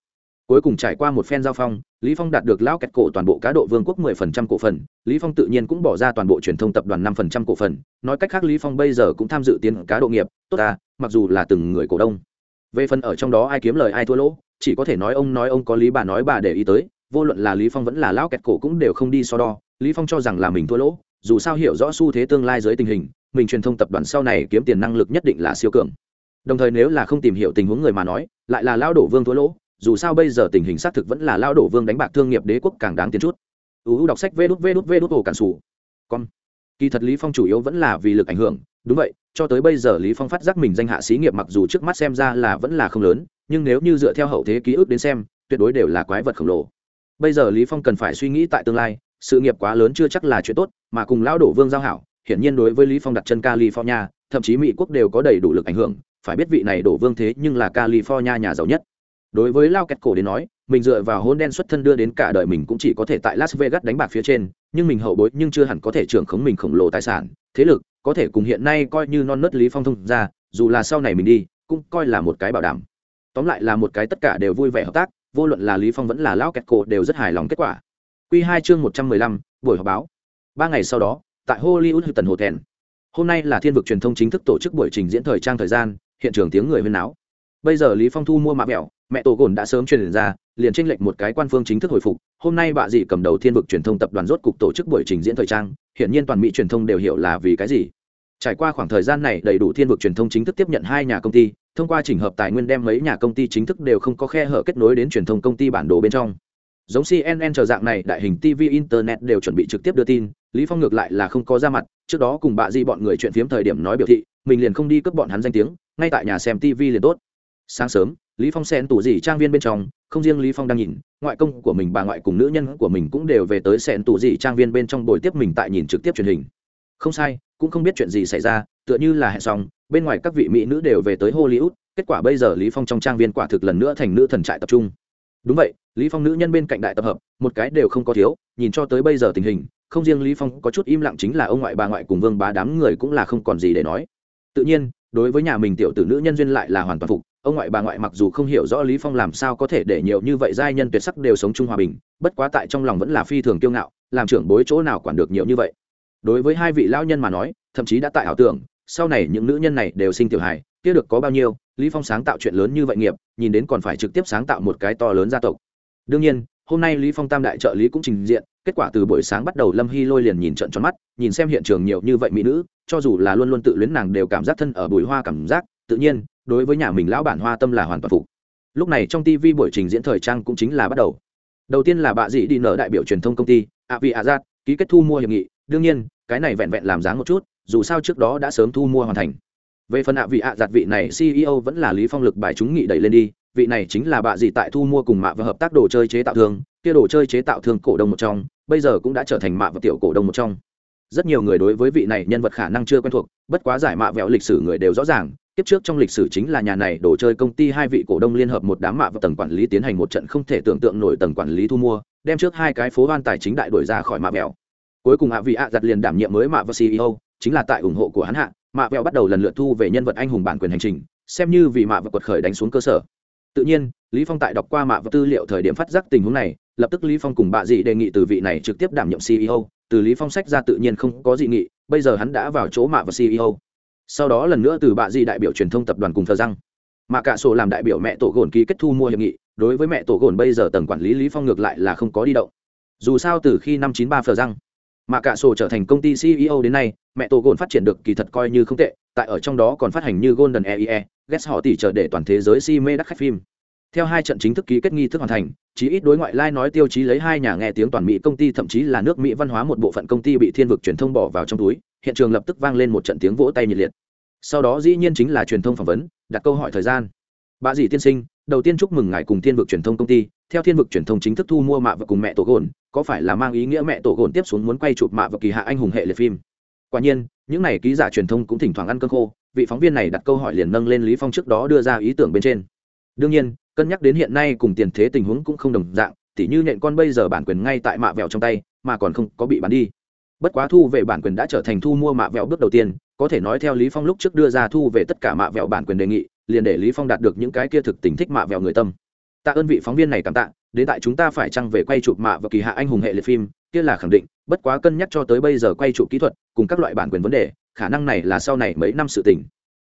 A: Cuối cùng trải qua một phen giao phong, lý phong đạt được lão kẹt cổ toàn bộ cá độ vương quốc mười phần trăm cổ phần. Lý phong tự nhiên cũng bỏ ra toàn bộ truyền thông tập đoàn năm phần trăm cổ phần. Nói cách khác lý phong bây giờ cũng tham dự tiến cá độ nghiệp, tốt à mặc dù là từng người cổ đông. Về phần ở trong đó ai kiếm lời ai thua lỗ, chỉ có thể nói ông nói ông có lý bà nói bà để ý tới vô luận là lý phong vẫn là lão kẹt cổ cũng đều không đi so đo. Lý phong cho rằng là mình thua lỗ, dù sao hiểu rõ xu thế tương lai dưới tình hình, mình truyền thông tập đoàn sau này kiếm tiền năng lực nhất định là siêu cường. Đồng thời nếu là không tìm hiểu tình huống người mà nói, lại là lao đổ vương thua lỗ, dù sao bây giờ tình hình xác thực vẫn là lao đổ vương đánh bạc thương nghiệp đế quốc càng đáng tiền chút. Uu đọc sách vê đút vê đút vê đút cản sủ. Con kỳ thật lý phong chủ yếu vẫn là vì lực ảnh hưởng, đúng vậy, cho tới bây giờ lý phong phát giác mình danh hạ xí nghiệp mặc dù trước mắt xem ra là vẫn là không lớn, nhưng nếu như dựa theo hậu thế ký ức đến xem, tuyệt đối đều là quái vật khổng lồ bây giờ lý phong cần phải suy nghĩ tại tương lai, sự nghiệp quá lớn chưa chắc là chuyện tốt, mà cùng lão đổ vương giao hảo, hiển nhiên đối với lý phong đặt chân california, thậm chí mỹ quốc đều có đầy đủ lực ảnh hưởng, phải biết vị này đổ vương thế nhưng là california nhà giàu nhất. Đối với lao kẹt cổ đến nói, mình dựa vào hôn đen xuất thân đưa đến cả đời mình cũng chỉ có thể tại las vegas đánh bạc phía trên, nhưng mình hậu bối nhưng chưa hẳn có thể trưởng khống mình khổng lồ tài sản, thế lực, có thể cùng hiện nay coi như non nớt lý phong thông ra dù là sau này mình đi, cũng coi là một cái bảo đảm. Tóm lại là một cái tất cả đều vui vẻ hợp tác vô luận là lý phong vẫn là lão kẹt cổ đều rất hài lòng kết quả. Quy hai chương một trăm mười lăm, buổi họp báo. Ba ngày sau đó, tại hollywood tần hồ thẹn. Hôm nay là thiên vực truyền thông chính thức tổ chức buổi trình diễn thời trang thời gian, hiện trường tiếng người huyên náo. Bây giờ lý phong thu mua mã mẹo mẹ tổ gồn đã sớm truyền ra, liền tranh lệch một cái quan phương chính thức hồi phục. Hôm nay bà dì cầm đầu thiên vực truyền thông tập đoàn rốt cục tổ chức buổi trình diễn thời trang hiện nhiên toàn mỹ truyền thông đều hiểu là vì cái gì. Trải qua khoảng thời gian này, đầy đủ thiên vực truyền thông chính thức tiếp nhận hai nhà công ty thông qua chỉnh hợp tài nguyên đem mấy nhà công ty chính thức đều không có khe hở kết nối đến truyền thông công ty bản đồ bên trong. Giống cnn chờ dạng này, đại hình tv internet đều chuẩn bị trực tiếp đưa tin, lý phong ngược lại là không có ra mặt, trước đó cùng bà di bọn người chuyện phiếm thời điểm nói biểu thị, mình liền không đi cướp bọn hắn danh tiếng, ngay tại nhà xem tv liền tốt. Sáng sớm, lý phong xen tủ gì trang viên bên trong, không riêng lý phong đang nhìn, ngoại công của mình bà ngoại cùng nữ nhân của mình cũng đều về tới xen tủ gì trang viên bên trong buổi tiếp mình tại nhìn trực tiếp truyền hình. Không sai cũng không biết chuyện gì xảy ra, tựa như là hẹn xong, bên ngoài các vị mỹ nữ đều về tới hollywood, kết quả bây giờ lý phong trong trang viên quả thực lần nữa thành nữ thần trại tập trung. Đúng vậy, lý phong nữ nhân bên cạnh đại tập hợp, một cái đều không có thiếu, nhìn cho tới bây giờ tình hình, không riêng lý phong có chút im lặng chính là ông ngoại bà ngoại cùng vương bá đám người cũng là không còn gì để nói. Tự nhiên, đối với nhà mình tiểu tử nữ nhân duyên lại là hoàn toàn phục, ông ngoại bà ngoại mặc dù không hiểu rõ lý phong làm sao có thể để nhiều như vậy giai nhân tuyệt sắc đều sống chung hòa bình, bất quá tại trong lòng vẫn là phi thường kiêu ngạo, làm trưởng bối chỗ nào quản được nhiều như vậy đối với hai vị lão nhân mà nói, thậm chí đã tại ảo tưởng, sau này những nữ nhân này đều sinh tiểu hài, kia được có bao nhiêu, lý phong sáng tạo chuyện lớn như vậy nghiệp, nhìn đến còn phải trực tiếp sáng tạo một cái to lớn gia tộc. Đương nhiên, hôm nay lý phong tam đại trợ lý cũng trình diện, kết quả từ buổi sáng bắt đầu lâm hy lôi liền nhìn trận tròn mắt, nhìn xem hiện trường nhiều như vậy mỹ nữ, cho dù là luôn luôn tự luyến nàng đều cảm giác thân ở bùi hoa cảm giác, tự nhiên, đối với nhà mình lão bản hoa tâm là hoàn toàn phục. Lúc này trong tv buổi trình diễn thời trang cũng chính là bắt đầu. Đầu tiên là bà dị đi nở đại biểu truyền thông công ty, a vi azad, ký kết thu mua hiệp nghị, đương nhiên cái này vẹn vẹn làm dáng một chút, dù sao trước đó đã sớm thu mua hoàn thành. Về phần ạ vị ạ giặt vị này ceo vẫn là lý phong lực bài chúng nghị đẩy lên đi, vị này chính là bà gì tại thu mua cùng mạ và hợp tác đồ chơi chế tạo thương, kia đồ chơi chế tạo thương cổ đông một trong, bây giờ cũng đã trở thành mạ và tiểu cổ đông một trong. Rất nhiều người đối với vị này nhân vật khả năng chưa quen thuộc, bất quá giải mạ vẹo lịch sử người đều rõ ràng tiếp trước trong lịch sử chính là nhà này đồ chơi công ty hai vị cổ đông liên hợp một đám mạ và tầng quản lý tiến hành một trận không thể tưởng tượng nổi tầng quản lý thu mua, đem trước hai cái phố van tài chính đại đổi ra khỏi mạ vẹo cuối cùng ạ vị ạ giặt liền đảm nhiệm mới mạ và ceo chính là tại ủng hộ của hắn hạ, mạ vẹo bắt đầu lần lượt thu về nhân vật anh hùng bản quyền hành trình, xem như vì mạ và quật khởi đánh xuống cơ sở. Tự nhiên, lý phong tại đọc qua mạ và tư liệu thời điểm phát giác tình huống này, lập tức lý phong cùng bà dị đề nghị từ vị này trực tiếp đảm nhiệm ceo từ lý phong sách ra tự nhiên không có dị nghị, bây giờ hắn đã vào chỗ mạ và ceo sau đó lần nữa từ bà dị đại biểu truyền thông tập đoàn cùng thờ răng. Mạ cả sổ làm đại biểu mẹ tổ gồn ký kết thu mua hiệp nghị, đối với mẹ tổ gồn bây giờ tầng quản lý lý phong ngược lại là không có đi động. Dù sao từ khi năm 93 phờ răng mà cả sổ trở thành công ty ceo đến nay, mẹ tổ gồn phát triển được kỳ thật coi như không tệ, tại ở trong đó còn phát hành như golden eie ghét họ tỉ trở để toàn thế giới si mê đắc khách phim. Theo hai trận chính thức ký kết nghi thức hoàn thành, chí ít đối ngoại lai nói tiêu chí lấy hai nhà nghe tiếng toàn mỹ công ty, thậm chí là nước mỹ văn hóa một bộ phận công ty bị thiên vực truyền thông bỏ vào trong túi, hiện trường lập tức vang lên một trận tiếng vỗ tay nhiệt liệt. Sau đó dĩ nhiên chính là truyền thông phỏng vấn, đặt câu hỏi thời gian. Bà dì tiên sinh đầu tiên chúc mừng ngài cùng thiên vực truyền thông công ty, theo thiên vực truyền thông chính thức thu mua mạ và cùng mẹ tổ gồn, có phải là mang ý nghĩa mẹ tổ gồn tiếp xuống muốn quay chụp mạ và kỳ hạ anh hùng hệ liệt phim? Quả nhiên, những n à y ký giả truyền thông cũng thỉnh thoảng ăn cơm khô, vị phóng viên này đặt câu hỏi liền nâng lên lý phong trước đó đưa ra ý tưởng bên trên. Đương nhiên, cân nhắc đến hiện nay cùng tiền thế tình huống cũng không đồng dạng, tỉ như nện con bây giờ bản quyền ngay tại mạ vẹo trong tay, mà còn không có bị bán đi. Bất quá thu về bản quyền đã trở thành thu mua mạ vẹo bước đầu tiên, có thể nói theo lý phong lúc trước đưa ra thu về tất cả mạ vẹo bản quyền đề nghị liền để lý phong đạt được những cái kia thực tình thích mạ vẹo người tâm. Tạ ơn vị phóng viên này cảm tạ, đến tại chúng ta phải chăng về quay chụp mạ và kỳ hạ anh hùng hệ liệt phim, kia là khẳng định, bất quá cân nhắc cho tới bây giờ quay chụp kỹ thuật, cùng các loại bản quyền vấn đề, khả năng này là sau này mấy năm sự tình.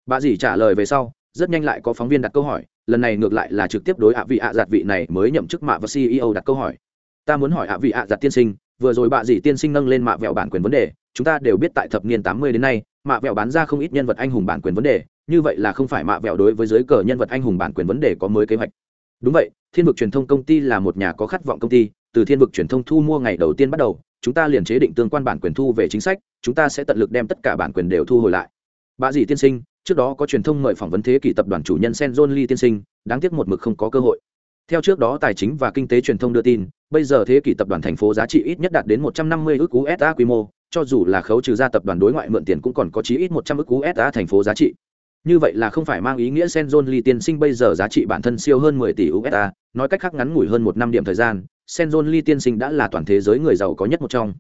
A: Bà dì trả lời về sau, rất nhanh lại có phóng viên đặt câu hỏi, lần này ngược lại là trực tiếp đối ạ vị ạ giặt vị này mới nhậm chức mạ và ceo đặt câu hỏi. Ta muốn hỏi ạ vị ạ giặt tiên sinh, vừa rồi bà dì tiên sinh nâng lên mạ vẹo bản quyền vấn đề, chúng ta đều biết tại thập niên tám mươi đến nay, mạ vẹo bán ra không ít nhân vật anh hùng bản quyền vấn đề như vậy là không phải mạ vẹo đối với giới cờ nhân vật anh hùng bản quyền vấn đề có mới kế hoạch. Đúng vậy, thiên vực truyền thông công ty là một nhà có khát vọng công ty, từ thiên vực truyền thông thu mua ngày đầu tiên bắt đầu, chúng ta liền chế định tương quan bản quyền thu về chính sách, chúng ta sẽ tận lực đem tất cả bản quyền đều thu hồi lại. Bà dì tiên sinh, trước đó có truyền thông mời phỏng vấn thế kỷ tập đoàn chủ nhân sen john lee tiên sinh, đáng tiếc một mực không có cơ hội. Theo trước đó tài chính và kinh tế truyền thông đưa tin, bây giờ thế kỷ tập đoàn thành phố giá trị ít nhất đạt đến 150 ước usd quy mô, cho dù là khấu trừ ra tập đoàn đối ngoại mượn tiền cũng còn có chí ít 100 ước usd thành phố giá trị như vậy là không phải mang ý nghĩa sen john lee tiên sinh bây giờ giá trị bản thân siêu hơn 10 tỷ usd nói cách khác ngắn ngủi hơn một năm điểm thời gian, sen john lee tiên sinh đã là toàn thế giới người giàu có nhất một trong.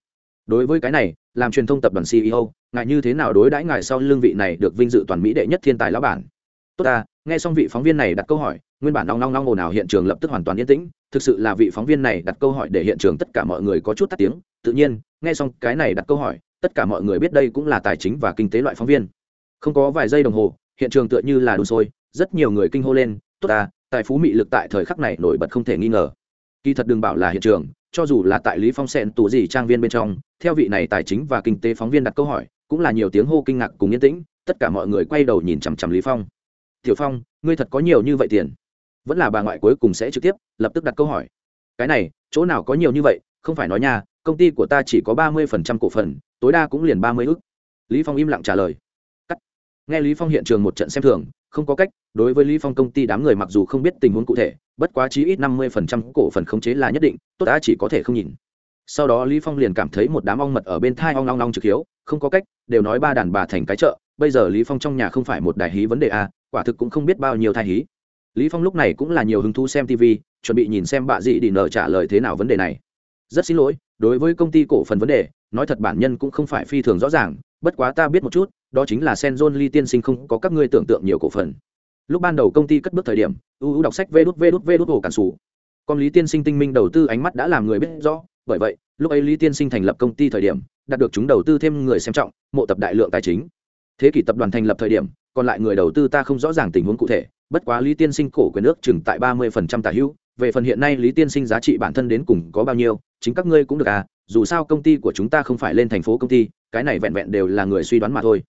A: Đối với cái này, làm truyền thông tập đoàn ceo ngài như thế nào đối đãi ngài sau lương vị này được vinh dự toàn mỹ đệ nhất thiên tài lão bản? Tốt ta, nghe xong vị phóng viên này đặt câu hỏi, nguyên bản nong nong nong ồn ào hiện trường lập tức hoàn toàn yên tĩnh, thực sự là vị phóng viên này đặt câu hỏi để hiện trường tất cả mọi người có chút tắt tiếng. Tự nhiên, nghe xong cái này đặt câu hỏi, tất cả mọi người biết đây cũng là tài chính và kinh tế loại phóng viên. Không có vài giây đồng hồ hiện trường tựa như là đun sôi, rất nhiều người kinh hô lên, tốt ta, tài phú mị lực tại thời khắc này nổi bật không thể nghi ngờ. Kỳ thật đừng bảo là hiện trường, cho dù là tại lý phong sen tủ gì trang viên bên trong, theo vị này tài chính và kinh tế phóng viên đặt câu hỏi, cũng là nhiều tiếng hô kinh ngạc cùng yên tĩnh, tất cả mọi người quay đầu nhìn chằm chằm lý phong. Tiểu phong, ngươi thật có nhiều như vậy tiền? Vẫn là bà ngoại cuối cùng sẽ trực tiếp, lập tức đặt câu hỏi. Cái này, chỗ nào có nhiều như vậy, không phải nói nha, công ty của ta chỉ có ba mươi phần trăm cổ phần, tối đa cũng liền ba mươi ức. Lý phong im lặng trả lời nghe lý phong hiện trường một trận xem thường, không có cách, đối với lý phong công ty đám người mặc dù không biết tình huống cụ thể, bất quá chí ít năm mươi phần trăm cổ phần khống chế là nhất định, tốt đã chỉ có thể không nhìn. Sau đó lý phong liền cảm thấy một đám ong mật ở bên thai ong ong ong trực hiếu, không có cách, đều nói ba đàn bà thành cái chợ, bây giờ lý phong trong nhà không phải một đại hí vấn đề a quả thực cũng không biết bao nhiêu thai hí. Lý phong lúc này cũng là nhiều hứng thú xem tv chuẩn bị nhìn xem bà dị đi nợ trả lời thế nào vấn đề này. Rất xin lỗi, đối với công ty cổ phần vấn đề, nói thật bản nhân cũng không phải phi thường rõ ràng, bất quá ta biết một chút đó chính là sen john lee tiên sinh không có các ngươi tưởng tượng nhiều cổ phần. Lúc ban đầu công ty cất bước thời điểm ưu đọc sách vê đút vê đút vê đút hồ cản sủ. Còn lý tiên sinh tinh minh đầu tư ánh mắt đã làm người biết rõ, bởi vậy, lúc ấy lý tiên sinh thành lập công ty thời điểm, đạt được chúng đầu tư thêm người xem trọng, mộ tập đại lượng tài chính. Thế kỷ tập đoàn thành lập thời điểm, còn lại người đầu tư ta không rõ ràng tình huống cụ thể, bất quá lý tiên sinh cổ quyền ước chừng tại ba mươi phần trăm tả hữu, về phần hiện nay lý tiên sinh giá trị bản thân đến cùng có bao nhiêu, chính các ngươi cũng được à dù sao công ty của chúng ta không phải lên thành phố công ty, cái này vẹn vẹn đều là người suy đoán mà thôi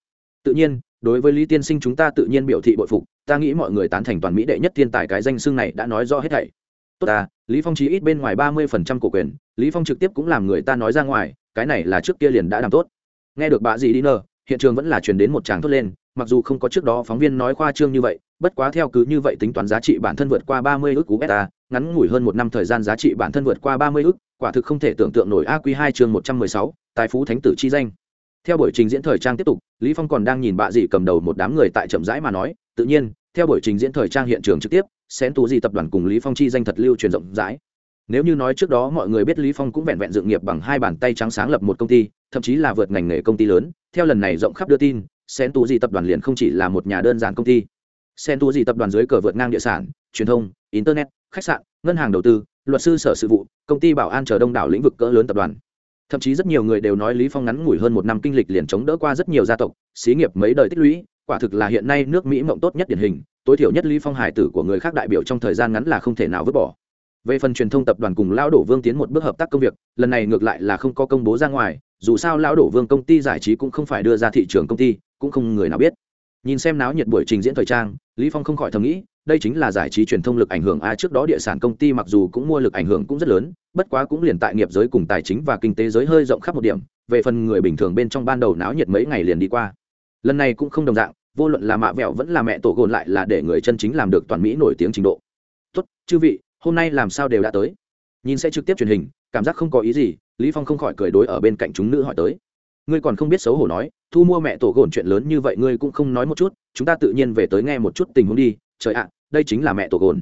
A: tự nhiên, đối với lý tiên sinh chúng ta tự nhiên biểu thị bội phục, ta nghĩ mọi người tán thành toàn mỹ đệ nhất thiên tài cái danh xưng này đã nói rõ hết thảy. Tốt à lý phong chí ít bên ngoài ba mươi phần trăm cổ quyền, lý phong trực tiếp cũng làm người ta nói ra ngoài, cái này là trước kia liền đã làm tốt. Nghe được bà gì đi nờ, hiện trường vẫn là truyền đến một tràng thốt lên, mặc dù không có trước đó phóng viên nói khoa trương như vậy, bất quá theo cứ như vậy tính toán giá trị bản thân vượt qua ba mươi ước cú beta, ngắn ngủi hơn một năm thời gian giá trị bản thân vượt qua ba mươi ước, quả thực không thể tưởng tượng nổi aq hai chương một trăm mười sáu, tài phú thánh tử chi danh theo buổi trình diễn thời trang tiếp tục, lý phong còn đang nhìn bạ dị cầm đầu một đám người tại chậm rãi mà nói, tự nhiên, theo buổi trình diễn thời trang hiện trường trực tiếp, xén tú gì tập đoàn cùng lý phong chi danh thật lưu truyền rộng rãi. Nếu như nói trước đó mọi người biết lý phong cũng vẹn vẹn dựng nghiệp bằng hai bàn tay trắng sáng lập một công ty, thậm chí là vượt ngành nghề công ty lớn, theo lần này rộng khắp đưa tin, xén tú gì tập đoàn liền không chỉ là một nhà đơn giản công ty. Xén tú gì tập đoàn dưới cờ vượt ngang địa sản, truyền thông, internet, khách sạn, ngân hàng đầu tư, luật sư sở sự vụ, công ty bảo an chờ đông đảo lĩnh vực cỡ lớn tập đoàn thậm chí rất nhiều người đều nói lý phong ngắn ngủi hơn một năm kinh lịch liền chống đỡ qua rất nhiều gia tộc, xí nghiệp mấy đời tích lũy, quả thực là hiện nay nước mỹ mộng tốt nhất điển hình, tối thiểu nhất lý phong hải tử của người khác đại biểu trong thời gian ngắn là không thể nào vứt bỏ. Về phần truyền thông tập đoàn cùng lão đổ vương tiến một bước hợp tác công việc, lần này ngược lại là không có công bố ra ngoài, dù sao lão đổ vương công ty giải trí cũng không phải đưa ra thị trường công ty, cũng không người nào biết. Nhìn xem náo nhiệt buổi trình diễn thời trang, lý phong không khỏi thầm nghĩ đây chính là giải trí truyền thông lực ảnh hưởng. A trước đó địa sản công ty mặc dù cũng mua lực ảnh hưởng cũng rất lớn, bất quá cũng liền tại nghiệp giới cùng tài chính và kinh tế giới hơi rộng khắp một điểm. Về phần người bình thường bên trong ban đầu náo nhiệt mấy ngày liền đi qua. Lần này cũng không đồng dạng, vô luận là mạ vẹo vẫn là mẹ tổ gồn lại là để người chân chính làm được toàn mỹ nổi tiếng trình độ. Tốt, chư vị, hôm nay làm sao đều đã tới. Nhìn sẽ trực tiếp truyền hình, cảm giác không có ý gì, lý phong không khỏi cười đối ở bên cạnh chúng nữ hỏi tới. Ngươi còn không biết xấu hổ nói, thu mua mẹ tổ gồn chuyện lớn như vậy ngươi cũng không nói một chút, chúng ta tự nhiên về tới nghe một chút tình huống đi trời ạ, đây chính là mẹ tổ gồn.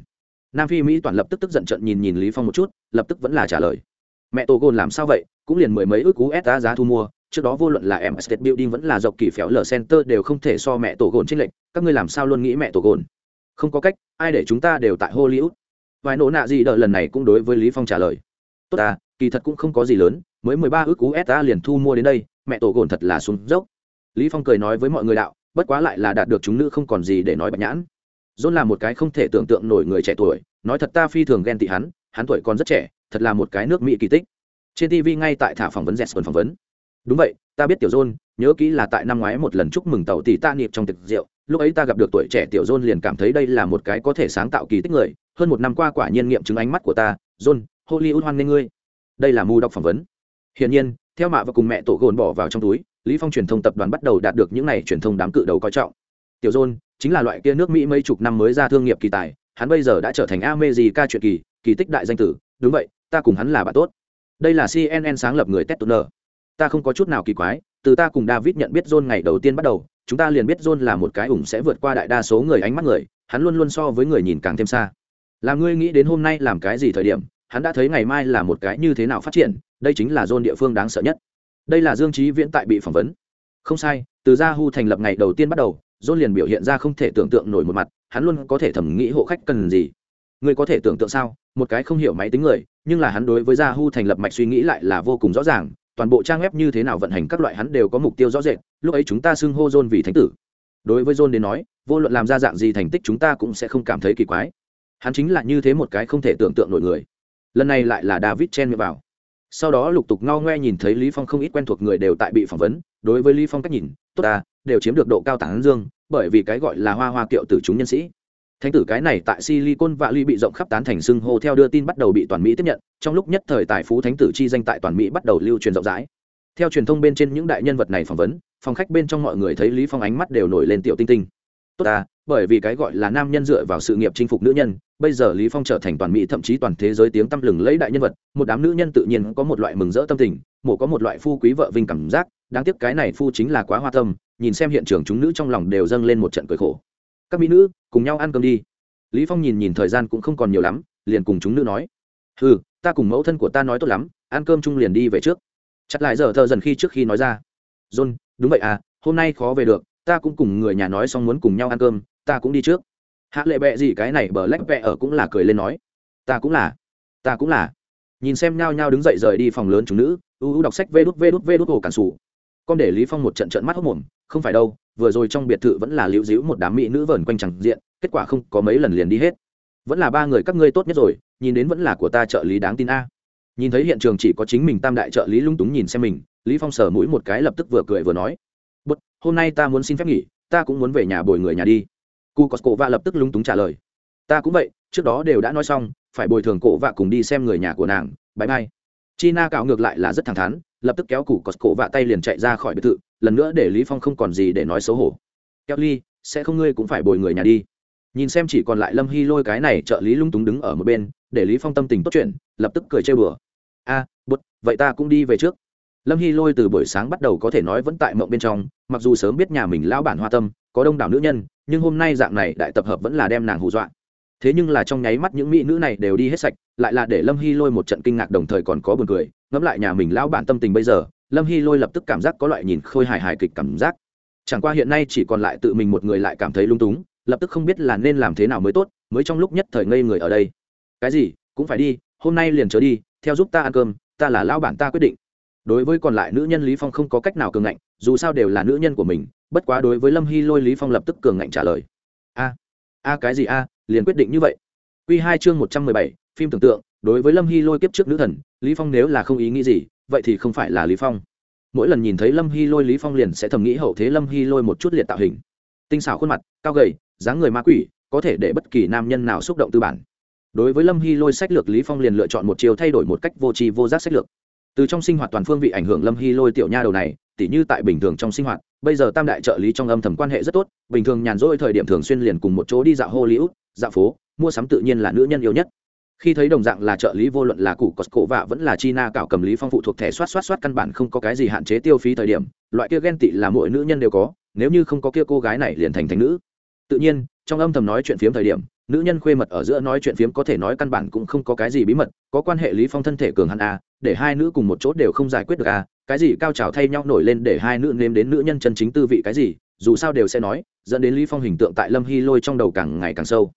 A: Nam phi mỹ toàn lập tức tức giận trận nhìn nhìn lý phong một chút, lập tức vẫn là trả lời. Mẹ tổ gồn làm sao vậy? Cũng liền mười mấy ước cú s giá thu mua, trước đó vô luận là em state building vẫn là dọc kỳ phéo lở center đều không thể so mẹ tổ gồn trên lệnh các ngươi làm sao luôn nghĩ mẹ tổ gồn? Không có cách, ai để chúng ta đều tại hollywood. Vài nổ nạ gì đợi lần này cũng đối với lý phong trả lời. Tốt à kỳ thật cũng không có gì lớn, mới mười ba ước cú s liền thu mua đến đây, mẹ tổ gồn thật là xuống dốc. Lý phong cười nói với mọi người đạo, bất quá lại là đạt được chúng nữ không còn gì để nói bạch nhãn. John là một cái không thể tưởng tượng nổi người trẻ tuổi, nói thật ta phi thường ghen tị hắn, hắn tuổi còn rất trẻ, thật là một cái nước Mỹ kỳ tích. Trên TV ngay tại thả phỏng vấn Jetson phỏng vấn. Đúng vậy, ta biết tiểu John, nhớ kỹ là tại năm ngoái một lần chúc mừng tàu tỷ ta niệm trong tiệc rượu, lúc ấy ta gặp được tuổi trẻ tiểu John liền cảm thấy đây là một cái có thể sáng tạo kỳ tích người, hơn một năm qua quả nhiên nghiệm chứng ánh mắt của ta, John, Hollywood hoan nghênh ngươi. Đây là mù đọc phỏng vấn. Hiển nhiên, theo mạ và cùng mẹ tổ gồn bỏ vào trong túi, Lý Phong truyền thông tập đoàn bắt đầu đạt được những này truyền thông đám cự đầu coi trọng. Tiểu John, chính là loại kia nước mỹ mấy chục năm mới ra thương nghiệp kỳ tài, hắn bây giờ đã trở thành America chuyện kỳ kỳ tích đại danh tử. Đúng vậy, ta cùng hắn là bạn tốt. Đây là cnn sáng lập người tetuner ta không có chút nào kỳ quái, từ ta cùng david nhận biết john ngày đầu tiên bắt đầu, chúng ta liền biết john là một cái ủng sẽ vượt qua đại đa số người ánh mắt người, hắn luôn luôn so với người nhìn càng thêm xa. Là ngươi nghĩ đến hôm nay làm cái gì thời điểm, hắn đã thấy ngày mai là một cái như thế nào phát triển, đây chính là john địa phương đáng sợ nhất. Đây là dương trí viễn tại bị phỏng vấn. Không sai, từ Yahoo thành lập ngày đầu tiên bắt đầu John liền biểu hiện ra không thể tưởng tượng nổi một mặt, hắn luôn có thể thẩm nghĩ hộ khách cần gì. Người có thể tưởng tượng sao? Một cái không hiểu máy tính người, nhưng là hắn đối với Yahoo thành lập mạch suy nghĩ lại là vô cùng rõ ràng, toàn bộ trang web như thế nào vận hành các loại hắn đều có mục tiêu rõ rệt, lúc ấy chúng ta xưng hô John vì thánh tử. Đối với John đến nói, vô luận làm ra dạng gì thành tích chúng ta cũng sẽ không cảm thấy kỳ quái. Hắn chính là như thế một cái không thể tưởng tượng nổi người. Lần này lại là David Chen vào. Sau đó lục tục ngao ngoe nhìn thấy Lý Phong không ít quen thuộc người đều tại bị phỏng vấn, đối với Lý Phong cách nhìn, tốt à, đều chiếm được độ cao tảng dương bởi vì cái gọi là hoa hoa kiệu tử chúng nhân sĩ. Thánh tử cái này tại silicon valley bị rộng khắp tán thành xưng hô theo đưa tin bắt đầu bị toàn mỹ tiếp nhận trong lúc nhất thời tài phú thánh tử chi danh tại toàn mỹ bắt đầu lưu truyền rộng rãi. Theo truyền thông bên trên những đại nhân vật này phỏng vấn phòng khách bên trong mọi người thấy lý phong ánh mắt đều nổi lên tiểu tinh tinh. Tốt à bởi vì cái gọi là nam nhân dựa vào sự nghiệp chinh phục nữ nhân bây giờ lý phong trở thành toàn mỹ thậm chí toàn thế giới tiếng tăm lừng lấy đại nhân vật một đám nữ nhân tự nhiên có một loại mừng rỡ tâm tình mổ có một loại phu quý vợ vinh cảm giác đáng tiếc cái này phu chính là quá hoa tâm, nhìn xem hiện trường chúng nữ trong lòng đều dâng lên một trận cười khổ. Các mỹ nữ, cùng nhau ăn cơm đi. Lý phong nhìn nhìn thời gian cũng không còn nhiều lắm, liền cùng chúng nữ nói. Ừ ta cùng mẫu thân của ta nói tốt lắm, ăn cơm chung liền đi về trước. Chặt lại giờ thợ dần khi trước khi nói ra. John, đúng vậy à hôm nay khó về được, ta cũng cùng người nhà nói xong muốn cùng nhau ăn cơm, ta cũng đi trước. Hạ lệ bẹ gì cái này bờ lách bẹ ở cũng là cười lên nói. Ta cũng là, ta cũng là. Nhìn xem nhao nhao đứng dậy rời đi phòng lớn chúng nữ, u u đọc sách vê đút vê đút vê đút hồ cản sủ con để lý phong một trận trận mắt hốc mồm, không phải đâu, vừa rồi trong biệt thự vẫn là liễu dĩu một đám mỹ nữ vờn quanh chẳng diện, kết quả không có mấy lần liền đi hết. Vẫn là ba người các ngươi tốt nhất rồi, nhìn đến vẫn là của ta trợ lý đáng tin a. Nhìn thấy hiện trường chỉ có chính mình tam đại trợ lý lung túng nhìn xem mình, lý phong sờ mũi một cái lập tức vừa cười vừa nói. Bút hôm nay ta muốn xin phép nghỉ, ta cũng muốn về nhà bồi người nhà đi. Cu cosco va lập tức lung túng trả lời. Ta cũng vậy, trước đó đều đã nói xong, phải bồi thường cổ vạ cùng đi xem người nhà của nàng bãi mai china cạo ngược lại là rất thẳng thắn, lập tức kéo củ cosco vạ tay liền chạy ra khỏi biệt thự, lần nữa để lý phong không còn gì để nói xấu hổ. Kelly sẽ không ngươi cũng phải bồi người nhà đi. Nhìn xem chỉ còn lại lâm hy lôi cái này trợ lý lung túng đứng ở một bên, để lý phong tâm tình tốt chuyện, lập tức cười chơi bừa a, bút, vậy ta cũng đi về trước. Lâm hy lôi từ buổi sáng bắt đầu có thể nói vẫn tại mộng bên trong, mặc dù sớm biết nhà mình lao bản hoa tâm, có đông đảo nữ nhân, nhưng hôm nay dạng này đại tập hợp vẫn là đem nàng hù dọa thế nhưng là trong nháy mắt những mỹ nữ này đều đi hết sạch, lại là để lâm hy lôi một trận kinh ngạc đồng thời còn có buồn cười, ngẫm lại nhà mình lão bản tâm tình bây giờ, lâm hy lôi lập tức cảm giác có loại nhìn khôi hài hài kịch cảm giác. Chẳng qua hiện nay chỉ còn lại tự mình một người lại cảm thấy lung túng, lập tức không biết là nên làm thế nào mới tốt, mới trong lúc nhất thời ngây người ở đây. Cái gì? Cũng phải đi, hôm nay liền trở đi, theo giúp ta ăn cơm, ta là lão bản ta quyết định. Đối với còn lại nữ nhân lý phong không có cách nào cường ngạnh, dù sao đều là nữ nhân của mình, bất quá đối với lâm hy lôi lý phong lập tức cường ngạnh trả lời. A a cái gì a? Liền quyết định như vậy. Quy hai chương một trăm mười bảy, phim tưởng tượng, đối với lâm hy lôi kiếp trước nữ thần, lý phong nếu là không ý nghĩ gì, vậy thì không phải là lý phong. Mỗi lần nhìn thấy lâm hy lôi lý phong liền sẽ thầm nghĩ hậu thế lâm hy lôi một chút liệt tạo hình. Tinh xảo khuôn mặt, cao gầy, dáng người ma quỷ, có thể để bất kỳ nam nhân nào xúc động tư bản. Đối với lâm hy lôi sách lược, lý phong liền lựa chọn một chiều thay đổi một cách vô tri vô giác sách lược. Từ trong sinh hoạt toàn phương vị ảnh hưởng lâm hy lôi tiểu nha đầu này, tỉ như tại bình thường trong sinh hoạt, bây giờ tam đại trợ lý trong âm thầm quan hệ rất tốt, bình thường nhàn rỗi thời điểm thường xuyên liền cùng một chỗ đi dạo hollywood dạo phố, mua sắm tự nhiên là nữ nhân yêu nhất. Khi thấy đồng dạng là trợ lý vô luận là cụ cổ vạ vẫn là china cạo cầm lý phong phụ thuộc thẻ soát soát soát căn bản không có cái gì hạn chế tiêu phí thời điểm, loại kia ghen tị là mỗi nữ nhân đều có, nếu như không có kia cô gái này liền thành thành nữ. Tự nhiên, trong âm thầm nói chuyện phiếm thời điểm, nữ nhân khuê mật ở giữa nói chuyện phiếm có thể nói căn bản cũng không có cái gì bí mật, có quan hệ lý phong thân thể cường hắn a à, để hai nữ cùng một chỗ đều không giải quyết được a cái gì cao trào thay nhau nổi lên để hai nữ nếm đến nữ nhân chân chính tư vị cái gì, dù sao đều sẽ nói, dẫn đến lý phong hình tượng tại lâm hy lôi trong đầu càng ngày càng sâu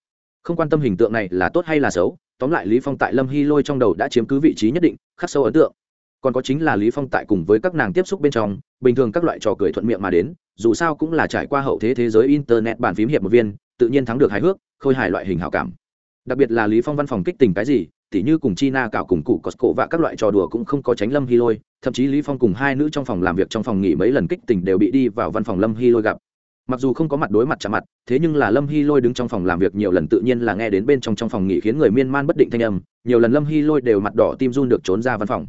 A: không quan tâm hình tượng này là tốt hay là xấu, tóm lại lý phong tại lâm hy lôi trong đầu đã chiếm cứ vị trí nhất định, khắc sâu ấn tượng. Còn có chính là lý phong tại cùng với các nàng tiếp xúc bên trong, bình thường các loại trò cười thuận miệng mà đến, dù sao cũng là trải qua hậu thế thế giới internet bàn phím hiệp một viên, tự nhiên thắng được hài hước, khôi hài loại hình hảo cảm. Đặc biệt là lý phong văn phòng kích tình cái gì, tỉ như cùng china cạo cùng cụ Costco và các loại trò đùa cũng không có tránh lâm hy lôi, thậm chí lý phong cùng hai nữ trong phòng làm việc trong phòng nghỉ mấy lần kích tình đều bị đi vào văn phòng lâm hy lôi gặp mặc dù không có mặt đối mặt chạm mặt, thế nhưng là lâm hy lôi đứng trong phòng làm việc nhiều lần tự nhiên là nghe đến bên trong trong phòng nghỉ khiến người miên man bất định thanh âm, nhiều lần lâm hy lôi đều mặt đỏ tim run được trốn ra văn phòng.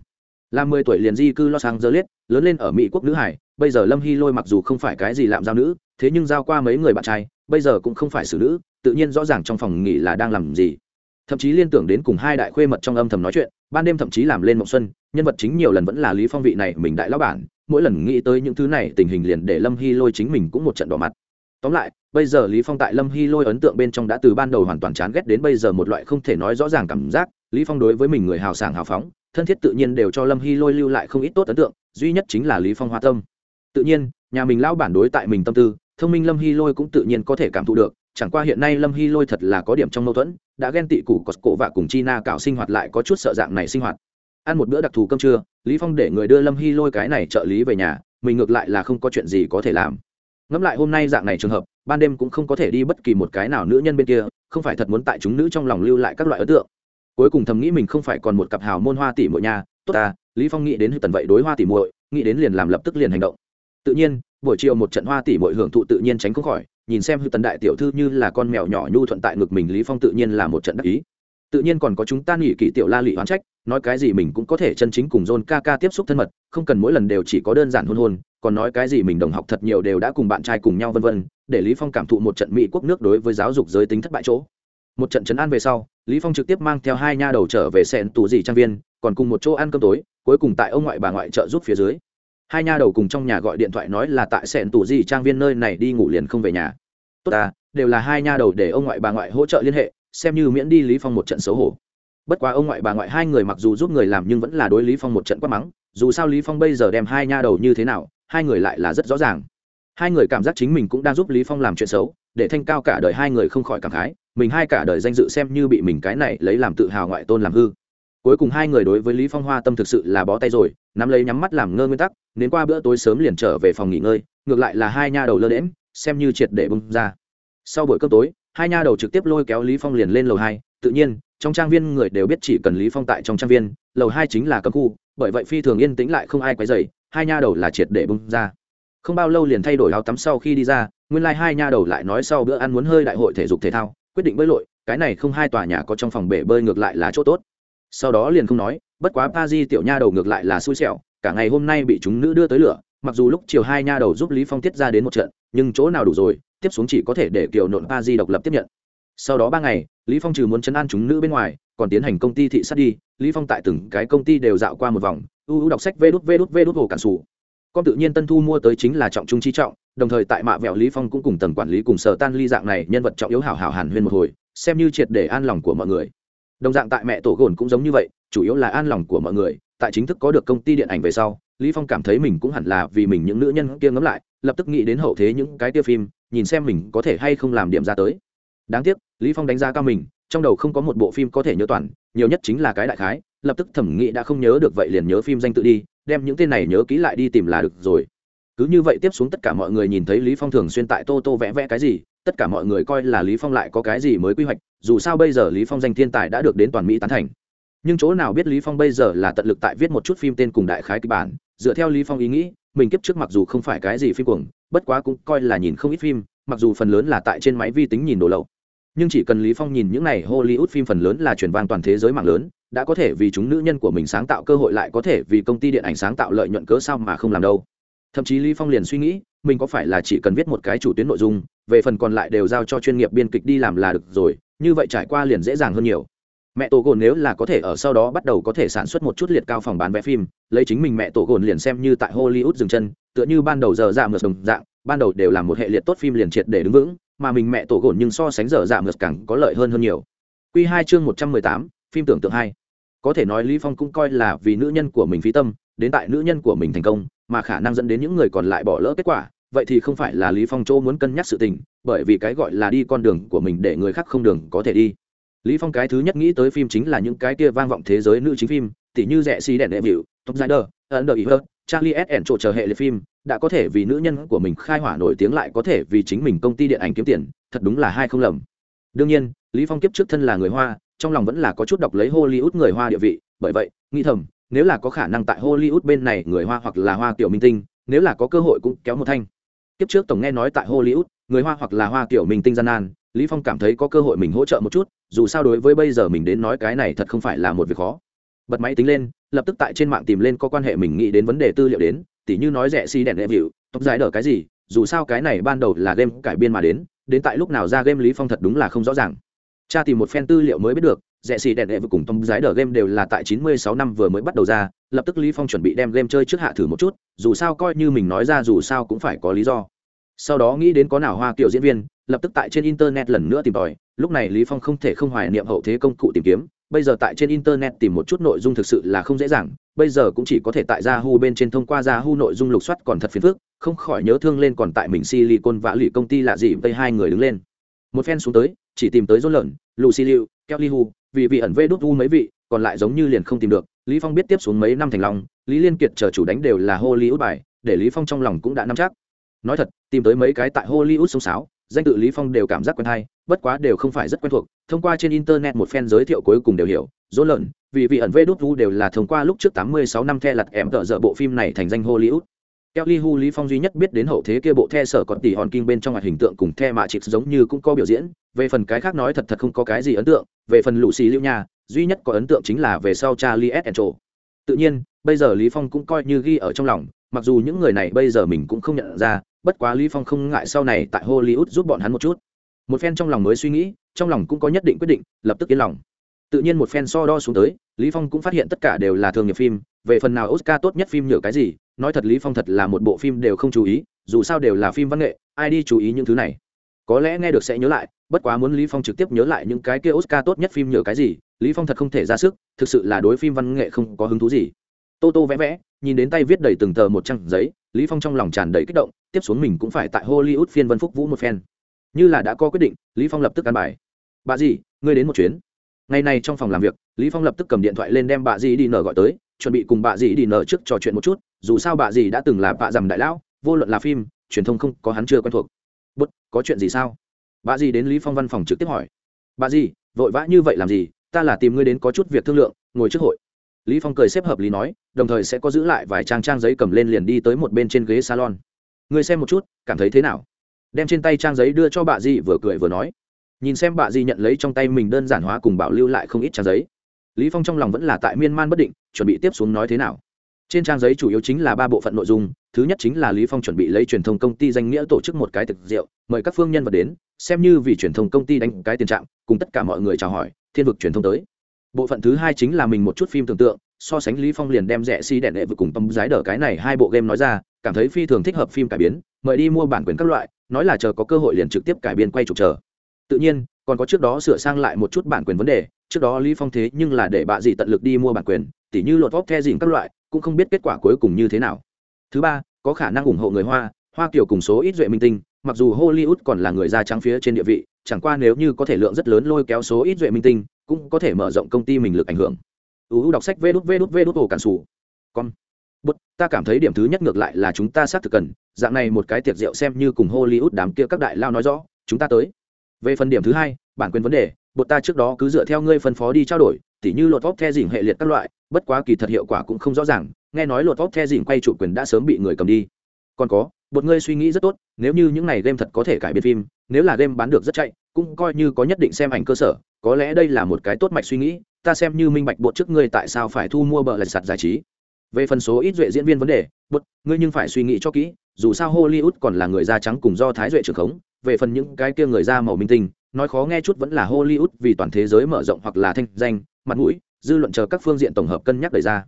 A: Là mười tuổi liền di cư los angeles, lớn lên ở mỹ quốc nữ hải, bây giờ lâm hy lôi mặc dù không phải cái gì làm giao nữ, thế nhưng giao qua mấy người bạn trai, bây giờ cũng không phải xử nữ, tự nhiên rõ ràng trong phòng nghỉ là đang làm gì. Thậm chí liên tưởng đến cùng hai đại khuê mật trong âm thầm nói chuyện, ban đêm thậm chí làm lên mộng xuân, nhân vật chính nhiều lần vẫn là lý phong vị này, mình đại lão bản mỗi lần nghĩ tới những thứ này, tình hình liền để lâm hy lôi chính mình cũng một trận đỏ mặt. Tóm lại, bây giờ lý phong tại lâm hy lôi ấn tượng bên trong đã từ ban đầu hoàn toàn chán ghét đến bây giờ một loại không thể nói rõ ràng cảm giác. Lý phong đối với mình người hào sảng hào phóng, thân thiết tự nhiên đều cho lâm hy lôi lưu lại không ít tốt ấn tượng, duy nhất chính là lý phong hoa tâm. Tự nhiên, nhà mình lão bản đối tại mình tâm tư, thông minh lâm hy lôi cũng tự nhiên có thể cảm thụ được, chẳng qua hiện nay lâm hy lôi thật là có điểm trong mâu thuẫn, đã ghen tị củ cọt cổ và cùng chi na cạo sinh hoạt lại có chút sợ dạng này sinh hoạt ăn một bữa đặc thù cơm trưa lý phong để người đưa lâm hy lôi cái này trợ lý về nhà mình ngược lại là không có chuyện gì có thể làm. Ngẫm lại hôm nay dạng này trường hợp ban đêm cũng không có thể đi bất kỳ một cái nào nữ nhân bên kia không phải thật muốn tại chúng nữ trong lòng lưu lại các loại ấn tượng. Cuối cùng thầm nghĩ mình không phải còn một cặp hào môn hoa tỷ muội nha, tốt ta lý phong nghĩ đến hư tần vậy đối hoa tỷ muội nghĩ đến liền làm lập tức liền hành động. Tự nhiên buổi chiều một trận hoa tỷ muội hưởng thụ tự nhiên tránh không khỏi nhìn xem hư tần đại tiểu thư như là con mèo nhỏ nhu thuận tại ngực mình lý phong tự nhiên là một trận đắc ý tự nhiên còn có chúng ta nghỉ kỳ tiểu la lị oán trách, nói cái gì mình cũng có thể chân chính cùng john ca ca tiếp xúc thân mật, không cần mỗi lần đều chỉ có đơn giản hôn hôn, còn nói cái gì mình đồng học thật nhiều đều đã cùng bạn trai cùng nhau vân vân, để lý phong cảm thụ một trận mỹ quốc nước đối với giáo dục giới tính thất bại chỗ. Một trận chấn an về sau, lý phong trực tiếp mang theo hai nha đầu trở về sẹn tù gì trang viên, còn cùng một chỗ ăn cơm tối, cuối cùng tại ông ngoại bà ngoại trợ giúp phía dưới. Hai nha đầu cùng trong nhà gọi điện thoại nói là tại sẹn tù gì trang viên nơi này đi ngủ liền không về nhà. Tốt ta, đều là hai nha đầu để ông ngoại bà ngoại hỗ trợ liên hệ xem như miễn đi lý phong một trận xấu hổ. Bất quá ông ngoại bà ngoại hai người mặc dù giúp người làm nhưng vẫn là đối lý phong một trận quát mắng, dù sao lý phong bây giờ đem hai nha đầu như thế nào, hai người lại là rất rõ ràng. Hai người cảm giác chính mình cũng đang giúp lý phong làm chuyện xấu, để thanh cao cả đời hai người không khỏi cảm khái, mình hai cả đời danh dự xem như bị mình cái này lấy làm tự hào ngoại tôn làm hư. Cuối cùng hai người đối với lý phong hoa tâm thực sự là bó tay rồi, nắm lấy nhắm mắt làm ngơ nguyên tắc, đến qua bữa tối sớm liền trở về phòng nghỉ ngơi, ngược lại là hai nha đầu lơ đễm xem như triệt để bung ra. Sau buổi cơm tối hai nha đầu trực tiếp lôi kéo lý phong liền lên lầu hai. Tự nhiên, trong trang viên người đều biết chỉ cần lý phong tại trong trang viên, lầu hai chính là cấm khu, bởi vậy phi thường yên tĩnh lại không ai quấy rầy, hai nha đầu là triệt để bung ra. Không bao lâu liền thay đổi áo tắm sau khi đi ra, nguyên lai like hai nha đầu lại nói sau bữa ăn muốn hơi đại hội thể dục thể thao, quyết định bơi lội, cái này không hai tòa nhà có trong phòng bể bơi ngược lại là chỗ tốt. Sau đó liền không nói, bất quá pa di tiểu nha đầu ngược lại là xui xẻo, cả ngày hôm nay bị chúng nữ đưa tới lửa, mặc dù lúc chiều hai nha đầu giúp lý phong tiết ra đến một trận, nhưng chỗ nào đủ rồi tiếp xuống chỉ có thể để kiều nộn pa di độc lập tiếp nhận. Sau đó ba ngày, lý phong trừ muốn chấn an chúng nữ bên ngoài, còn tiến hành công ty thị sát đi. Lý phong tại từng cái công ty đều dạo qua một vòng ưu ưu đọc sách vê đút vê đút vê đút hồ cản sủ. Con tự nhiên tân thu mua tới chính là trọng trung chi trọng, đồng thời tại mạ vẹo lý phong cũng cùng tầng quản lý cùng sở tan ly dạng này nhân vật trọng yếu hảo hảo hàn huyên một hồi, xem như triệt để an lòng của mọi người. Đồng dạng tại mẹ tổ gồn cũng giống như vậy, chủ yếu là an lòng của mọi người, tại chính thức có được công ty điện ảnh về sau, lý phong cảm thấy mình cũng hẳn là vì mình những nữ nhân kia ngấm lại, lập tức nghĩ đến hậu thế những cái tiêu phim nhìn xem mình có thể hay không làm điểm ra tới. Đáng tiếc, lý phong đánh giá cao mình, trong đầu không có một bộ phim có thể nhớ toàn, nhiều nhất chính là cái đại khái, lập tức thẩm nghị đã không nhớ được vậy liền nhớ phim danh tự đi, đem những tên này nhớ kỹ lại đi tìm là được rồi. Cứ như vậy tiếp xuống tất cả mọi người nhìn thấy lý phong thường xuyên tại tô tô vẽ vẽ cái gì, tất cả mọi người coi là lý phong lại có cái gì mới quy hoạch, dù sao bây giờ lý phong danh thiên tài đã được đến toàn mỹ tán thành. Nhưng chỗ nào biết lý phong bây giờ là tận lực tại viết một chút phim tên cùng đại khái kịch bản, dựa theo lý phong ý nghĩ mình kiếp trước mặc dù không phải cái gì phim cuồng, bất quá cũng coi là nhìn không ít phim, mặc dù phần lớn là tại trên máy vi tính nhìn đồ lậu. Nhưng chỉ cần lý phong nhìn những này hollywood phim phần lớn là truyền vang toàn thế giới mạng lớn, đã có thể vì chúng nữ nhân của mình sáng tạo cơ hội lại có thể vì công ty điện ảnh sáng tạo lợi nhuận cớ sao mà không làm đâu. Thậm chí lý phong liền suy nghĩ, mình có phải là chỉ cần viết một cái chủ tuyến nội dung, về phần còn lại đều giao cho chuyên nghiệp biên kịch đi làm là được rồi, như vậy trải qua liền dễ dàng hơn nhiều mẹ tổ gồn nếu là có thể ở sau đó bắt đầu có thể sản xuất một chút liệt cao phòng bán vé phim, lấy chính mình mẹ tổ gồn liền xem như tại hollywood dừng chân, tựa như ban đầu giờ dạ mượt đồng dạng, ban đầu đều là một hệ liệt tốt phim liền triệt để đứng vững, mà mình mẹ tổ gồn nhưng so sánh giờ dạ mượt càng có lợi hơn hơn nhiều. Q hai chương một trăm mười tám, phim tưởng tượng hai. Có thể nói lý phong cũng coi là vì nữ nhân của mình phí tâm, đến tại nữ nhân của mình thành công, mà khả năng dẫn đến những người còn lại bỏ lỡ kết quả, vậy thì không phải là lý phong Châu muốn cân nhắc sự tình, bởi vì cái gọi là đi con đường của mình để người khác không đường có thể đi lý phong cái thứ nhất nghĩ tới phim chính là những cái kia vang vọng thế giới nữ chính phim, tỉ như rẻ xì đèn đệ biểu. top rider ấn đợi hơn charlie s ẩn trộn chờ hệ liệt phim, đã có thể vì nữ nhân của mình khai hỏa nổi tiếng lại có thể vì chính mình công ty điện ảnh kiếm tiền, thật đúng là hai không lầm đương nhiên, lý phong kiếp trước thân là người hoa, trong lòng vẫn là có chút đọc lấy hollywood người hoa địa vị, bởi vậy, nghĩ thầm, nếu là có khả năng tại hollywood bên này người hoa hoặc là hoa tiểu minh tinh, nếu là có cơ hội cũng kéo một thanh kiếp trước tổng nghe nói tại hollywood, người hoa hoặc là hoa tiểu minh tinh gian nan, lý phong cảm thấy có cơ hội mình hỗ trợ một chút dù sao đối với bây giờ mình đến nói cái này thật không phải là một việc khó. Bật máy tính lên, lập tức tại trên mạng tìm lên có quan hệ mình nghĩ đến vấn đề tư liệu đến, tỉ như nói rẻ xi si đèn lệ vịu tóc dài đỡ cái gì, dù sao cái này ban đầu là game cải biên mà đến đến tại lúc nào ra game lý phong thật đúng là không rõ ràng. Cha tìm một phen tư liệu mới biết được, rẻ xì đèn đệ vừa cùng tông giái đờ game đều là tại 96 năm vừa mới bắt đầu ra, lập tức lý phong chuẩn bị đem game chơi trước hạ thử một chút, dù sao coi như mình nói ra dù sao cũng phải có lý do. Sau đó nghĩ đến có nào hoa kiểu diễn viên, lập tức tại trên internet lần nữa tìm tòi lúc này lý phong không thể không hoài niệm hậu thế công cụ tìm kiếm, bây giờ tại trên internet tìm một chút nội dung thực sự là không dễ dàng, bây giờ cũng chỉ có thể tại Yahoo bên trên thông qua Yahoo nội dung lục soát còn thật phiền phức, không khỏi nhớ thương lên còn tại mình silicon vã lụy công ty là gì tây hai người đứng lên. Một phen xuống tới, chỉ tìm tới rốt lợn lucy liu, kelly hu, vì vị ẩn vê đốt u mấy vị, còn lại giống như liền không tìm được. Lý phong biết tiếp xuống mấy năm thành long, lý liên kiệt chờ chủ đánh đều là hollywood bài, để lý phong trong lòng cũng đã nắm chắc. Nói thật, tìm tới mấy cái tại hollywood sông sáo danh tự lý phong đều cảm giác quen hay bất quá đều không phải rất quen thuộc. Thông qua trên internet một fan giới thiệu cuối cùng đều hiểu dỗ lợn vì vị ẩn vê đốt vu đều là thông qua lúc trước 86 năm the lặt em tợ dở bộ phim này thành danh hollywood. Kelly Hu Lý Phong duy nhất biết đến hậu thế kia bộ the sở còn tỷ hòn kinh bên trong hoạt hình tượng cùng the mạ chỉ giống như cũng có biểu diễn, về phần cái khác nói thật thật không có cái gì ấn tượng, về phần lũ xì lưu nha, duy nhất có ấn tượng chính là về sau Charlie Angel. Tự nhiên, bây giờ Lý Phong cũng coi như ghi ở trong lòng, mặc dù những người này bây giờ mình cũng không nhận ra, bất quá Lý Phong không ngại sau này tại Hollywood giúp bọn hắn một chút. Một phen trong lòng mới suy nghĩ, trong lòng cũng có nhất định quyết định, lập tức yên lòng. Tự nhiên một phen so đo xuống tới, Lý Phong cũng phát hiện tất cả đều là thường nghiệp phim, về phần nào Oscar tốt nhất phim nhựa cái gì, nói thật lý phong thật là một bộ phim đều không chú ý dù sao đều là phim văn nghệ ai đi chú ý những thứ này có lẽ nghe được sẽ nhớ lại bất quá muốn lý phong trực tiếp nhớ lại những cái kia oscar tốt nhất phim nhờ cái gì lý phong thật không thể ra sức thực sự là đối phim văn nghệ không có hứng thú gì tô tô vẽ vẽ, nhìn đến tay viết đầy từng tờ một trang giấy, lý phong trong lòng tràn đầy kích động, tiếp xuống mình cũng phải tại hollywood phiên vân phúc vũ một phen. Như là đã có quyết định, lý phong lập tức ăn bài. Bà gì ngươi đến một chuyến. Ngày này trong phòng làm việc, lý phong lập tức cầm điện thoại lên đem bà dì đi nở gọi tới, chuẩn bị cùng bà dì đi nở trước trò chuyện một chút, dù sao bà dì đã từng là bà dầm đại lão, vô luận là phim, truyền thông không có hắn chưa quen thuộc. Bút có chuyện gì sao? Bà dì đến lý phong văn phòng trực tiếp hỏi. Bà dì, vội vã như vậy làm gì? Ta là tìm ngươi đến có chút việc thương lượng, ngồi trước hội lý phong cười xếp hợp lý nói, đồng thời sẽ có giữ lại vài trang trang giấy cầm lên liền đi tới một bên trên ghế salon. Ngươi xem một chút, cảm thấy thế nào? Đem trên tay trang giấy đưa cho bà Di vừa cười vừa nói. Nhìn xem bà Di nhận lấy trong tay mình đơn giản hóa cùng bảo lưu lại không ít trang giấy. Lý phong trong lòng vẫn là tại miên man bất định, chuẩn bị tiếp xuống nói thế nào. Trên trang giấy chủ yếu chính là ba bộ phận nội dung, thứ nhất chính là lý phong chuẩn bị lấy truyền thông công ty danh nghĩa tổ chức một cái thực rượu, mời các phương nhân vật đến, xem như vì truyền thông công ty đánh cái tiền trạng, cùng tất cả mọi người chào hỏi, thiên vực truyền thông tới bộ phận thứ hai chính là mình một chút phim tưởng tượng, so sánh lý phong liền đem rẻ si đèn đệ vừa cùng tâm giái đỡ cái này hai bộ game nói ra, cảm thấy phi thường thích hợp phim cải biến, mời đi mua bản quyền các loại, nói là chờ có cơ hội liền trực tiếp cải biên quay chụp chờ. Tự nhiên, còn có trước đó sửa sang lại một chút bản quyền vấn đề, trước đó lý phong thế nhưng là để bạ gì tận lực đi mua bản quyền, tỉ như lột vóc the dìm các loại, cũng không biết kết quả cuối cùng như thế nào. Thứ ba, có khả năng ủng hộ người hoa hoa kiểu cùng số ít duệ minh tinh, mặc dù hollywood còn là người da trắng phía trên địa vị chẳng qua nếu như có thể lượng rất lớn lôi kéo số ít duệ minh tinh, cũng có thể mở rộng công ty mình lực ảnh hưởng. Uu đọc sách vê đút vê đút vê đút ổ cản sủ. Con bút, ta cảm thấy điểm thứ nhất ngược lại là chúng ta xác thực cần. Dạng này một cái tiệc rượu xem như cùng hollywood đám kia các đại lao nói rõ. Chúng ta tới. Về phần điểm thứ hai, bản quyền vấn đề. Bột ta trước đó cứ dựa theo ngươi phân phó đi trao đổi, tỉ như lột vóc the dỉn hệ liệt các loại, bất quá kỳ thật hiệu quả cũng không rõ ràng. Nghe nói lột vóc the dỉn quay chủ quyền đã sớm bị người cầm đi còn có một ngươi suy nghĩ rất tốt, nếu như những này game thật có thể cải biên phim, nếu là game bán được rất chạy, cũng coi như có nhất định xem ảnh cơ sở, có lẽ đây là một cái tốt mạch suy nghĩ, ta xem như minh bạch bột trước ngươi tại sao phải thu mua bờ lạch sạt giải trí. Về phần số ít duệ diễn viên vấn đề, bột, ngươi nhưng phải suy nghĩ cho kỹ, dù sao hollywood còn là người da trắng cùng do thái duệ trưởng khống, về phần những cái kia người da màu minh tinh, nói khó nghe chút vẫn là hollywood vì toàn thế giới mở rộng hoặc là thanh danh, mặt mũi, dư luận chờ các phương diện tổng hợp cân nhắc đề ra.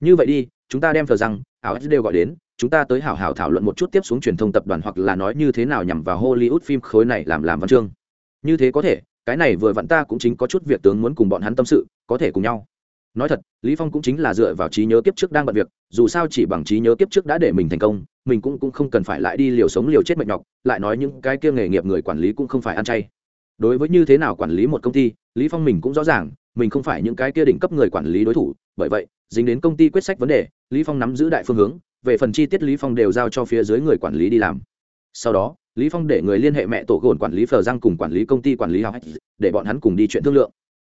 A: Như vậy đi, chúng ta đem thờ rằng ảo đều gọi đến, chúng ta tới hảo hảo thảo luận một chút tiếp xuống truyền thông tập đoàn hoặc là nói như thế nào nhằm vào hollywood phim khối này làm làm văn chương. Như thế có thể, cái này vừa vặn ta cũng chính có chút việc tướng muốn cùng bọn hắn tâm sự, có thể cùng nhau. Nói thật, lý phong cũng chính là dựa vào trí nhớ kiếp trước đang bận việc, dù sao chỉ bằng trí nhớ kiếp trước đã để mình thành công, mình cũng cũng không cần phải lại đi liều sống liều chết mệt nhọc, lại nói những cái kia nghề nghiệp người quản lý cũng không phải ăn chay. Đối với như thế nào quản lý một công ty, lý phong mình cũng rõ ràng, mình không phải những cái kia đỉnh cấp người quản lý đối thủ, bởi vậy dính đến công ty quyết sách vấn đề, lý phong nắm giữ đại phương hướng, về phần chi tiết lý phong đều giao cho phía dưới người quản lý đi làm. Sau đó, lý phong để người liên hệ mẹ tổ gồn quản lý phờ giang cùng quản lý công ty quản lý học, để bọn hắn cùng đi chuyện thương lượng.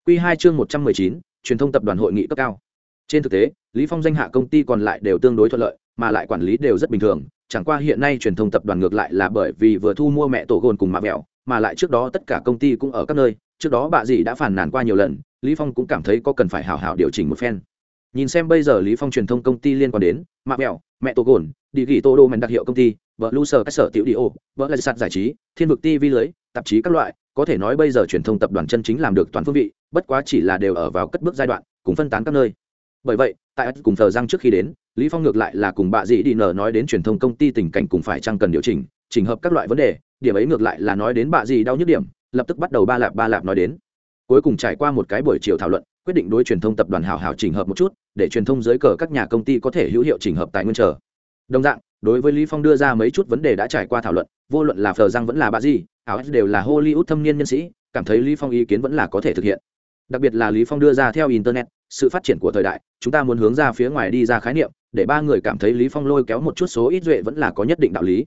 A: Quy hai chương một trăm mười chín, truyền thông tập đoàn hội nghị cấp cao. Trên thực tế, lý phong danh hạ công ty còn lại đều tương đối thuận lợi, mà lại quản lý đều rất bình thường, chẳng qua hiện nay truyền thông tập đoàn ngược lại là bởi vì vừa thu mua mẹ tổ gồn cùng mạ mẹo mà lại trước đó tất cả công ty cũng ở các nơi, trước đó bà dì đã phản nàn qua nhiều lần, lý phong cũng cảm thấy có cần phải hảo hảo điều chỉnh một phen nhìn xem bây giờ lý phong truyền thông công ty liên quan đến mạ mẹo, mẹ tổ gồn địa ghi tô đô mèn đặc hiệu công ty, vợ lu sở các sở tiểu đi ô, vợ là sạt giải trí, thiên vực tv lưới, tạp chí các loại, có thể nói bây giờ truyền thông tập đoàn chân chính làm được toàn phương vị, bất quá chỉ là đều ở vào cất bước giai đoạn, cùng phân tán các nơi. Bởi vậy, tại cùng thờ răng trước khi đến, lý phong ngược lại là cùng bà dĩ đi nở nói đến truyền thông công ty tình cảnh cùng phải chăng cần điều chỉnh chỉnh hợp các loại vấn đề, điểm ấy ngược lại là nói đến bà dĩ đau nhức điểm, lập tức bắt đầu ba lạp ba lạp nói đến. Cuối cùng trải qua một cái buổi chiều thảo luận quyết định đối truyền thông tập đoàn hảo hảo chỉnh hợp một chút, để truyền thông dưới cờ các nhà công ty có thể hữu hiệu chỉnh hợp tại nguyên trở đồng dạng, đối với lý phong đưa ra mấy chút vấn đề đã trải qua thảo luận, vô luận là phờ răng vẫn là bà gì áo đều là hollywood thâm niên nhân sĩ, cảm thấy lý phong ý kiến vẫn là có thể thực hiện. Đặc biệt là lý phong đưa ra theo internet, sự phát triển của thời đại, chúng ta muốn hướng ra phía ngoài đi ra khái niệm, để ba người cảm thấy lý phong lôi kéo một chút số ít duệ vẫn là có nhất định đạo lý.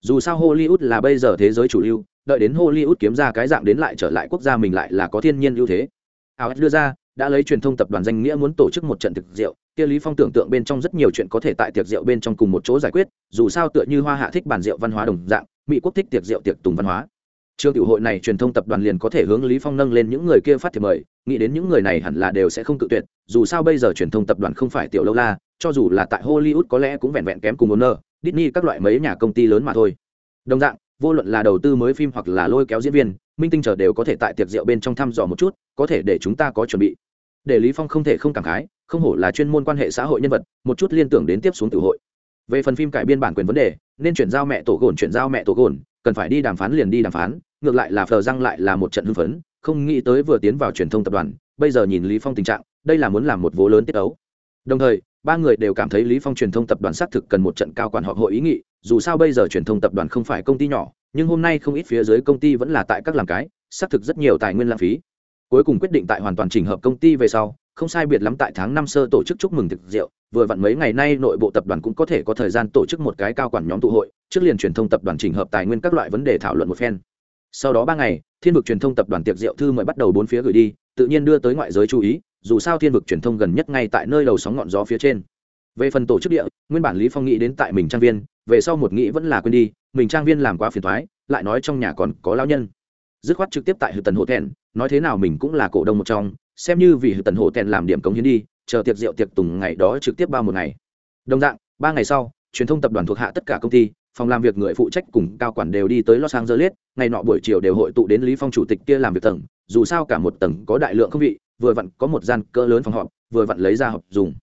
A: Dù sao hollywood là bây giờ thế giới chủ lưu, đợi đến hollywood kiếm ra cái dạng đến lại trở lại quốc gia mình lại là có thiên nhiên ưu thế. Alex đưa ra đã lấy truyền thông tập đoàn danh nghĩa muốn tổ chức một trận thực rượu. Kia lý phong tưởng tượng bên trong rất nhiều chuyện có thể tại tiệc rượu bên trong cùng một chỗ giải quyết, dù sao tựa như hoa hạ thích bàn rượu văn hóa đồng dạng, mỹ quốc thích tiệc rượu tiệc tùng văn hóa. Trường tiểu hội này truyền thông tập đoàn liền có thể hướng lý phong nâng lên những người kia phát thiệp mời, nghĩ đến những người này hẳn là đều sẽ không tự tuyệt, dù sao bây giờ truyền thông tập đoàn không phải tiểu lâu la, cho dù là tại hollywood có lẽ cũng vẹn vẹn kém cùng owner, disney các loại mấy nhà công ty lớn mà thôi. Đồng dạng, vô luận là đầu tư mới phim hoặc là lôi kéo diễn viên, minh tinh chờ đều có thể tại tiệc rượu bên trong thăm dò một chút, có thể để chúng ta có chuẩn bị để lý phong không thể không cảm khái, không hổ là chuyên môn quan hệ xã hội nhân vật, một chút liên tưởng đến tiếp xuống tiểu hội. Về phần phim cải biên bản quyền vấn đề, nên chuyển giao mẹ tổ gồn, chuyển giao mẹ tổ gồn, cần phải đi đàm phán liền đi đàm phán, ngược lại là phờ răng lại là một trận hưng phấn, không nghĩ tới vừa tiến vào truyền thông tập đoàn, bây giờ nhìn lý phong tình trạng, đây là muốn làm một vố lớn tiết ấu đồng thời, ba người đều cảm thấy lý phong truyền thông tập đoàn xác thực cần một trận cao quản họp hội ý nghị, dù sao bây giờ truyền thông tập đoàn không phải công ty nhỏ, nhưng hôm nay không ít phía dưới công ty vẫn là tại các làm cái, xác thực rất nhiều tài nguyên lãng phí cuối cùng quyết định tại hoàn toàn chỉnh hợp công ty về sau, không sai biệt lắm tại tháng năm sơ tổ chức chúc mừng thực rượu, vừa vặn mấy ngày nay nội bộ tập đoàn cũng có thể có thời gian tổ chức một cái cao quản nhóm tụ hội, trước liền truyền thông tập đoàn chỉnh hợp tài nguyên các loại vấn đề thảo luận một phen. Sau đó ba ngày, thiên vực truyền thông tập đoàn tiệc rượu thư mời bắt đầu bốn phía gửi đi, tự nhiên đưa tới ngoại giới chú ý, dù sao thiên vực truyền thông gần nhất ngay tại nơi đầu sóng ngọn gió phía trên. Về phần tổ chức địa, nguyên bản lý phong nghĩ đến tại mình trang viên, về sau một nghĩ vẫn là quên đi, mình trang viên làm quá phiền thoái lại nói trong nhà còn có lao nhân dứt khoát trực tiếp tại hư tần hộ thẹn, nói thế nào mình cũng là cổ đông một trong, xem như vì hư tần hộ thẹn làm điểm cống hiến đi, chờ tiệc rượu tiệc tùng ngày đó trực tiếp bao một ngày. Đồng dạng, ba ngày sau, truyền thông tập đoàn thuộc hạ tất cả công ty, phòng làm việc người phụ trách cùng cao quản đều đi tới los angeles, ngày nọ buổi chiều đều hội tụ đến lý phong chủ tịch kia làm việc tầng, dù sao cả một tầng có đại lượng không vị, vừa vặn có một gian cỡ lớn phòng họp, vừa vặn lấy ra họp dùng.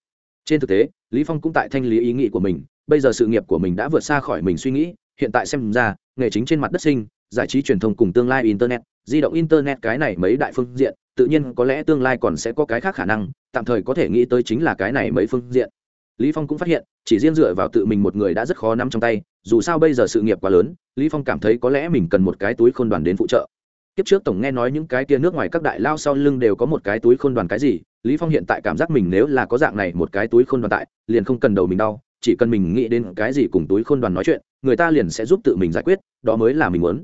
A: Trên thực tế, lý phong cũng tại thanh lý ý nghĩ của mình, bây giờ sự nghiệp của mình đã vượt xa khỏi mình suy nghĩ, hiện tại xem ra, nghề chính trên mặt đất sinh giải trí truyền thông cùng tương lai internet, di động internet cái này mấy đại phương diện, tự nhiên có lẽ tương lai còn sẽ có cái khác khả năng, tạm thời có thể nghĩ tới chính là cái này mấy phương diện. Lý phong cũng phát hiện, chỉ riêng dựa vào tự mình một người đã rất khó nắm trong tay, dù sao bây giờ sự nghiệp quá lớn, lý phong cảm thấy có lẽ mình cần một cái túi khôn đoàn đến phụ trợ. Kiếp trước tổng nghe nói những cái kia nước ngoài các đại lao sau lưng đều có một cái túi khôn đoàn cái gì, lý phong hiện tại cảm giác mình nếu là có dạng này một cái túi khôn đoàn tại, liền không cần đầu mình đau, chỉ cần mình nghĩ đến cái gì cùng túi khôn đoàn nói chuyện, người ta liền sẽ giúp tự mình giải quyết, đó mới là mình muốn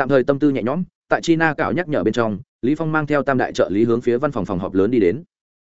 A: tạm thời tâm tư nhẹ nhõm, tại china cảo nhắc nhở bên trong, lý phong mang theo tam đại trợ lý hướng phía văn phòng phòng họp lớn đi đến.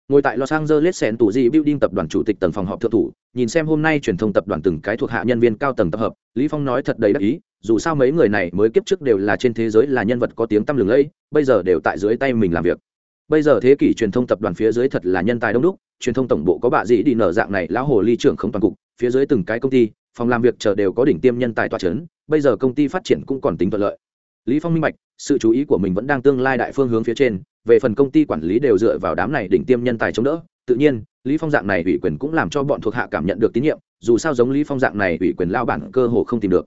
A: Ngồi tại los angeles sen tủ di building tập đoàn chủ tịch tầng phòng họp thượng thủ, nhìn xem hôm nay truyền thông tập đoàn từng cái thuộc hạ nhân viên cao tầng tập hợp, lý phong nói thật đầy đắc ý, dù sao mấy người này mới kiếp trước đều là trên thế giới là nhân vật có tiếng tăm lừng lẫy, bây giờ đều tại dưới tay mình làm việc. Bây giờ thế kỷ truyền thông tập đoàn phía dưới thật là nhân tài đông đúc, truyền thông tổng bộ có bạ dĩ đi nở dạng này, lão hồ ly trưởng không toàn cục, phía dưới từng cái công ty, phòng làm việc chờ đều có đỉnh tiêm nhân tài toa chấn, bây giờ công ty phát triển cũng còn tính thuận lợi lý phong minh bạch, sự chú ý của mình vẫn đang tương lai đại phương hướng phía trên, về phần công ty quản lý đều dựa vào đám này đỉnh tiêm nhân tài chống đỡ. Tự nhiên, lý phong dạng này ủy quyền cũng làm cho bọn thuộc hạ cảm nhận được tín nhiệm, dù sao giống lý phong dạng này ủy quyền lao bản cơ hồ không tìm được.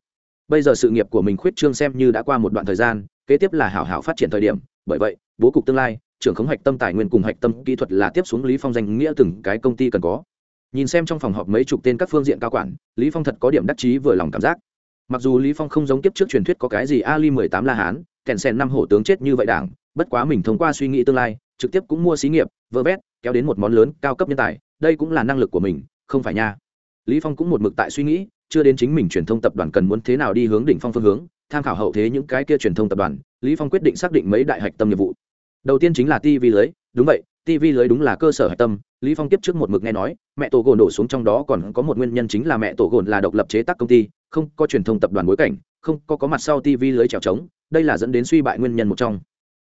A: Bây giờ sự nghiệp của mình khuyết trương xem như đã qua một đoạn thời gian, kế tiếp là hảo hảo phát triển thời điểm. Bởi vậy, bố cục tương lai, trưởng khống hoạch tâm tài nguyên cùng hoạch tâm kỹ thuật là tiếp xuống lý phong danh nghĩa từng cái công ty cần có. Nhìn xem trong phòng họp mấy chục tên các phương diện cao quản, lý phong thật có điểm đắc chí vừa lòng cảm giác mặc dù lý phong không giống tiếp trước truyền thuyết có cái gì ali mười tám la hán, kèn sen năm hổ tướng chết như vậy đảng, bất quá mình thông qua suy nghĩ tương lai, trực tiếp cũng mua xí nghiệp, vơ vét, kéo đến một món lớn, cao cấp nhân tài, đây cũng là năng lực của mình, không phải nha. Lý phong cũng một mực tại suy nghĩ, chưa đến chính mình truyền thông tập đoàn cần muốn thế nào đi hướng đỉnh phong phương hướng, tham khảo hậu thế những cái kia truyền thông tập đoàn, lý phong quyết định xác định mấy đại hạch tâm nhiệm vụ. Đầu tiên chính là tv lưới, đúng vậy tv lưới đúng là cơ sở hạch tâm, lý phong tiếp trước một mực nghe nói, mẹ tổ gồn đổ xuống trong đó còn có một nguyên nhân chính là mẹ tổ gồn là độc lập chế tác công ty, không có truyền thông tập đoàn bối cảnh, không có có mặt sau tv lưới trèo trống, đây là dẫn đến suy bại nguyên nhân một trong.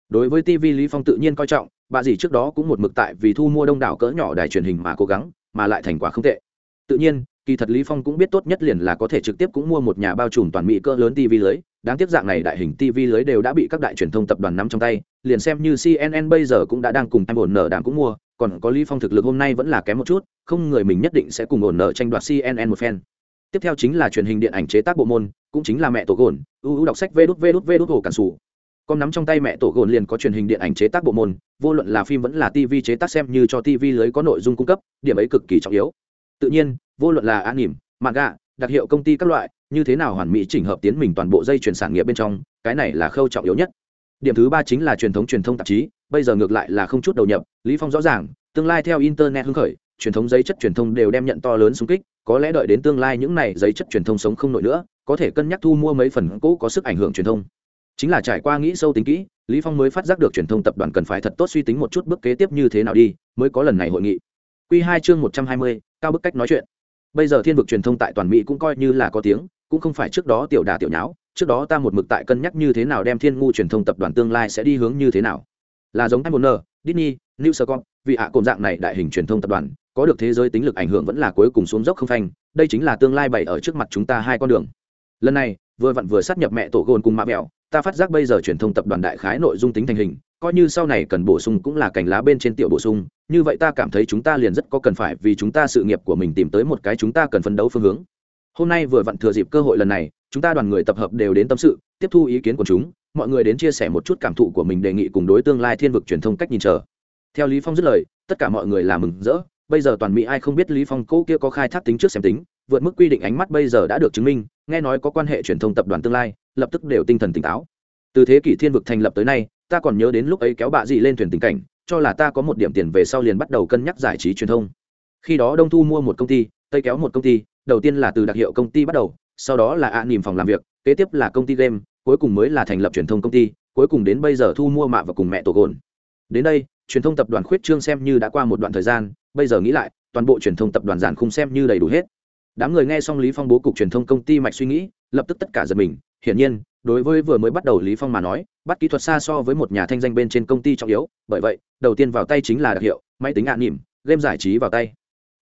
A: Đối với tv lý phong tự nhiên coi trọng, bà dì trước đó cũng một mực tại vì thu mua đông đảo cỡ nhỏ đài truyền hình mà cố gắng, mà lại thành quả không tệ. Tự nhiên, kỳ thật lý phong cũng biết tốt nhất liền là có thể trực tiếp cũng mua một nhà bao trùm toàn mỹ cỡ lớn tv lưới đáng tiếc dạng này đại hình tv lưới đều đã bị các đại truyền thông tập đoàn nắm trong tay, liền xem như cnn bây giờ cũng đã đang cùng em ổn nở đảng cũng mua, còn có lý phong thực lực hôm nay vẫn là kém một chút, không người mình nhất định sẽ cùng ổn nở tranh đoạt cnn một phen. Tiếp theo chính là truyền hình điện ảnh chế tác bộ môn, cũng chính là mẹ tổ gồn ưu đọc sách vê đút vê đút vê đút hồ cản sủ. Con nắm trong tay mẹ tổ gồn liền có truyền hình điện ảnh chế tác bộ môn, vô luận là phim vẫn là tv chế tác xem như cho tv lưới có nội dung cung cấp, điểm ấy cực kỳ trọng yếu. Tự nhiên, vô luận là an nỉm mạng đặc hiệu công ty các loại như thế nào hoàn mỹ chỉnh hợp tiến mình toàn bộ dây chuyển sản nghiệp bên trong, cái này là khâu trọng yếu nhất. Điểm thứ ba chính là truyền thống truyền thông tạp chí, bây giờ ngược lại là không chút đầu nhập, lý phong rõ ràng, tương lai theo internet hưng khởi, truyền thống giấy chất truyền thông đều đem nhận to lớn xung kích, có lẽ đợi đến tương lai những này giấy chất truyền thông sống không nổi nữa, có thể cân nhắc thu mua mấy phần cũ có sức ảnh hưởng truyền thông. Chính là trải qua nghĩ sâu tính kỹ, lý phong mới phát giác được truyền thông tập đoàn cần phải thật tốt suy tính một chút bước kế tiếp như thế nào đi, mới có lần này hội nghị. Quy hai chương một trăm hai mươi, cao bức cách nói chuyện bây giờ thiên vực truyền thông tại toàn mỹ cũng coi như là có tiếng cũng không phải trước đó tiểu đà tiểu nháo trước đó ta một mực tại cân nhắc như thế nào đem thiên ngu truyền thông tập đoàn tương lai sẽ đi hướng như thế nào. Là giống Warner, Disney, New Sercom, vì hạ cồn dạng này đại hình truyền thông tập đoàn có được thế giới tính lực ảnh hưởng vẫn là cuối cùng xuống dốc không phanh đây chính là tương lai bày ở trước mặt chúng ta hai con đường. Lần này vừa vặn vừa sát nhập mẹ tổ gôn cùng mạ mẹo ta phát giác bây giờ truyền thông tập đoàn đại khái nội dung tính thành hình, coi như sau này cần bổ sung cũng là cành lá bên trên tiểu bổ sung, như vậy ta cảm thấy chúng ta liền rất có cần phải vì chúng ta sự nghiệp của mình tìm tới một cái chúng ta cần phấn đấu phương hướng. Hôm nay vừa vặn thừa dịp cơ hội lần này, chúng ta đoàn người tập hợp đều đến tâm sự, tiếp thu ý kiến của chúng, mọi người đến chia sẻ một chút cảm thụ của mình đề nghị cùng đối tương lai thiên vực truyền thông cách nhìn chờ. Theo lý phong dứt lời, tất cả mọi người là mừng rỡ, bây giờ toàn mỹ ai không biết lý phong cũ kia có khai thác tính trước xem tính, vượt mức quy định ánh mắt bây giờ đã được chứng minh nghe nói có quan hệ truyền thông tập đoàn tương lai, lập tức đều tinh thần tỉnh táo. Từ thế kỷ thiên vực thành lập tới nay, ta còn nhớ đến lúc ấy kéo bạ dị lên thuyền tình cảnh, cho là ta có một điểm tiền về sau liền bắt đầu cân nhắc giải trí truyền thông. Khi đó đông thu mua một công ty, tây kéo một công ty, đầu tiên là từ đặc hiệu công ty bắt đầu, sau đó là ạ à nỉm phòng làm việc, kế tiếp là công ty game, cuối cùng mới là thành lập truyền thông công ty, cuối cùng đến bây giờ thu mua mạ và cùng mẹ tổ gồn. Đến đây, truyền thông tập đoàn khuyết trương xem như đã qua một đoạn thời gian, bây giờ nghĩ lại, toàn bộ truyền thông tập đoàn giản khung xem như đầy đủ hết đám người nghe xong lý phong bố cục truyền thông công ty mạch suy nghĩ, lập tức tất cả giật mình. Hiển nhiên, đối với vừa mới bắt đầu lý phong mà nói, bắt kỹ thuật xa so với một nhà thanh danh bên trên công ty trọng yếu. Bởi vậy, đầu tiên vào tay chính là đặc hiệu, máy tính ạ nỉm, game giải trí vào tay.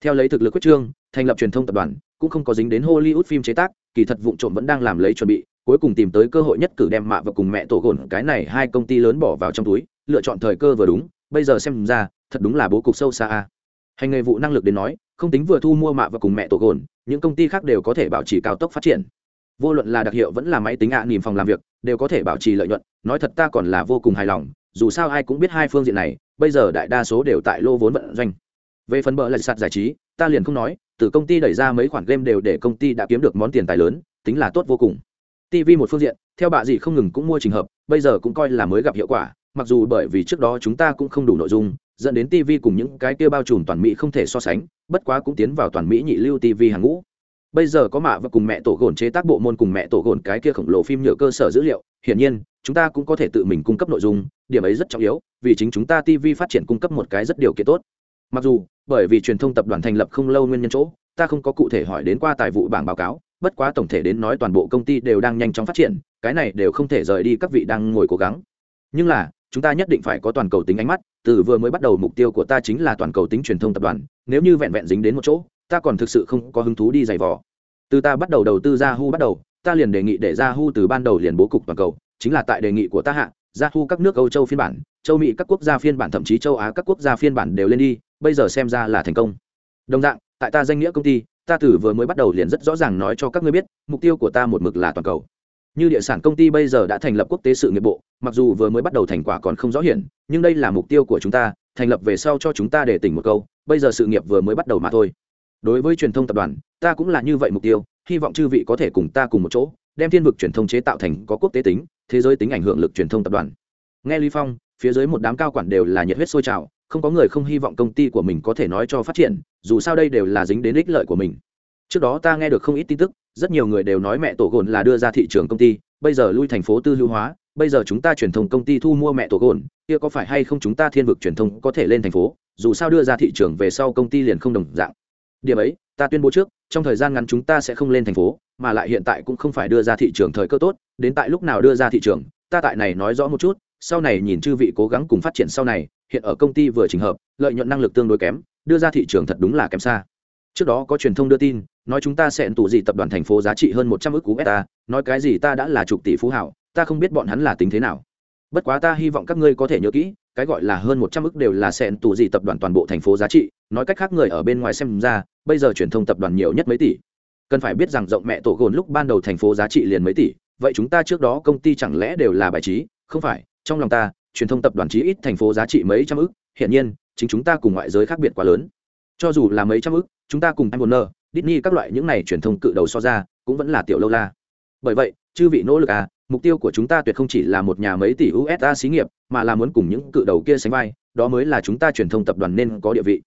A: Theo lấy thực lực quyết trương, thành lập truyền thông tập đoàn, cũng không có dính đến hollywood phim chế tác, kỳ thật vụ trộm vẫn đang làm lấy chuẩn bị, cuối cùng tìm tới cơ hội nhất cử đem mạ và cùng mẹ tổ gồn cái này hai công ty lớn bỏ vào trong túi, lựa chọn thời cơ vừa đúng. Bây giờ xem ra, thật đúng là bố cục sâu xa hành nghề vụ năng lực đến nói không tính vừa thu mua mạ và cùng mẹ tổ gồn những công ty khác đều có thể bảo trì cao tốc phát triển. Vô luận là đặc hiệu vẫn là máy tính ạ à, nỉm phòng làm việc đều có thể bảo trì lợi nhuận nói thật ta còn là vô cùng hài lòng dù sao ai cũng biết hai phương diện này bây giờ đại đa số đều tại lô vốn vận doanh. Về phần bờ lạch sạt giải trí ta liền không nói từ công ty đẩy ra mấy khoản game đều để công ty đã kiếm được món tiền tài lớn tính là tốt vô cùng. Tv một phương diện theo bà gì không ngừng cũng mua trình hợp bây giờ cũng coi là mới gặp hiệu quả mặc dù bởi vì trước đó chúng ta cũng không đủ nội dung dẫn đến tv cùng những cái kia bao trùm toàn mỹ không thể so sánh, bất quá cũng tiến vào toàn mỹ nhị lưu tv hàng ngũ. Bây giờ có mạ và cùng mẹ tổ gồn chế tác bộ môn cùng mẹ tổ gồn cái kia khổng lồ phim nhựa cơ sở dữ liệu, hiển nhiên, chúng ta cũng có thể tự mình cung cấp nội dung, điểm ấy rất trọng yếu, vì chính chúng ta tv phát triển cung cấp một cái rất điều kiện tốt. Mặc dù, bởi vì truyền thông tập đoàn thành lập không lâu nguyên nhân chỗ, ta không có cụ thể hỏi đến qua tài vụ bảng báo cáo, bất quá tổng thể đến nói toàn bộ công ty đều đang nhanh chóng phát triển, cái này đều không thể rời đi các vị đang ngồi cố gắng. Nhưng là chúng ta nhất định phải có toàn cầu tính ánh mắt, từ vừa mới bắt đầu mục tiêu của ta chính là toàn cầu tính truyền thông tập đoàn, nếu như vẹn vẹn dính đến một chỗ, ta còn thực sự không có hứng thú đi giày vò. Từ ta bắt đầu đầu tư Yahoo bắt đầu, ta liền đề nghị để Yahoo từ ban đầu liền bố cục toàn cầu, chính là tại đề nghị của ta hạ Yahoo các nước Âu Châu phiên bản, châu Mỹ các quốc gia phiên bản, thậm chí châu Á các quốc gia phiên bản đều lên đi, bây giờ xem ra là thành công. Đồng dạng, tại ta danh nghĩa công ty, ta thử vừa mới bắt đầu liền rất rõ ràng nói cho các ngươi biết, mục tiêu của ta một mực là toàn cầu như địa sản công ty bây giờ đã thành lập quốc tế sự nghiệp bộ, mặc dù vừa mới bắt đầu thành quả còn không rõ hiển, nhưng đây là mục tiêu của chúng ta, thành lập về sau cho chúng ta để tỉnh một câu, bây giờ sự nghiệp vừa mới bắt đầu mà thôi. Đối với truyền thông tập đoàn, ta cũng là như vậy mục tiêu, hy vọng chư vị có thể cùng ta cùng một chỗ, đem thiên vực truyền thông chế tạo thành có quốc tế tính, thế giới tính ảnh hưởng lực truyền thông tập đoàn. Nghe lý phong, phía dưới một đám cao quản đều là nhiệt huyết sôi trào, không có người không hy vọng công ty của mình có thể nói cho phát triển, dù sao đây đều là dính đến ích lợi của mình. Trước đó ta nghe được không ít tin tức rất nhiều người đều nói mẹ tổ gồn là đưa ra thị trường công ty, bây giờ lui thành phố tư lưu hóa, bây giờ chúng ta truyền thông công ty thu mua mẹ tổ gồn, kia có phải hay không chúng ta thiên vực truyền thông có thể lên thành phố, dù sao đưa ra thị trường về sau công ty liền không đồng dạng. Điểm ấy, ta tuyên bố trước, trong thời gian ngắn chúng ta sẽ không lên thành phố, mà lại hiện tại cũng không phải đưa ra thị trường thời cơ tốt, đến tại lúc nào đưa ra thị trường, ta tại này nói rõ một chút, sau này nhìn chư vị cố gắng cùng phát triển sau này, hiện ở công ty vừa trình hợp, lợi nhuận năng lực tương đối kém, đưa ra thị trường thật đúng là kém xa. Trước đó có truyền thông đưa tin nói chúng ta sẽ tụ gì tập đoàn thành phố giá trị hơn một trăm ức cú beta nói cái gì ta đã là chục tỷ phú hảo ta không biết bọn hắn là tính thế nào. Bất quá ta hy vọng các ngươi có thể nhớ kỹ cái gọi là hơn một trăm ức đều là sẹn tù gì tập đoàn toàn bộ thành phố giá trị nói cách khác người ở bên ngoài xem ra bây giờ truyền thông tập đoàn nhiều nhất mấy tỷ. Cần phải biết rằng rộng mẹ tổ gồn lúc ban đầu thành phố giá trị liền mấy tỷ vậy chúng ta trước đó công ty chẳng lẽ đều là bài trí? Không phải trong lòng ta truyền thông tập đoàn chí ít thành phố giá trị mấy trăm ức, hiển nhiên chính chúng ta cùng ngoại giới khác biệt quá lớn. Cho dù là mấy trăm ức, chúng ta cùng em nơ Disney các loại những này truyền thông cự đầu so ra, cũng vẫn là tiểu lâu la. Bởi vậy, chư vị nỗ lực à mục tiêu của chúng ta tuyệt không chỉ là một nhà mấy tỷ usd xí nghiệp, mà là muốn cùng những cự đầu kia sánh vai, đó mới là chúng ta truyền thông tập đoàn nên có địa vị.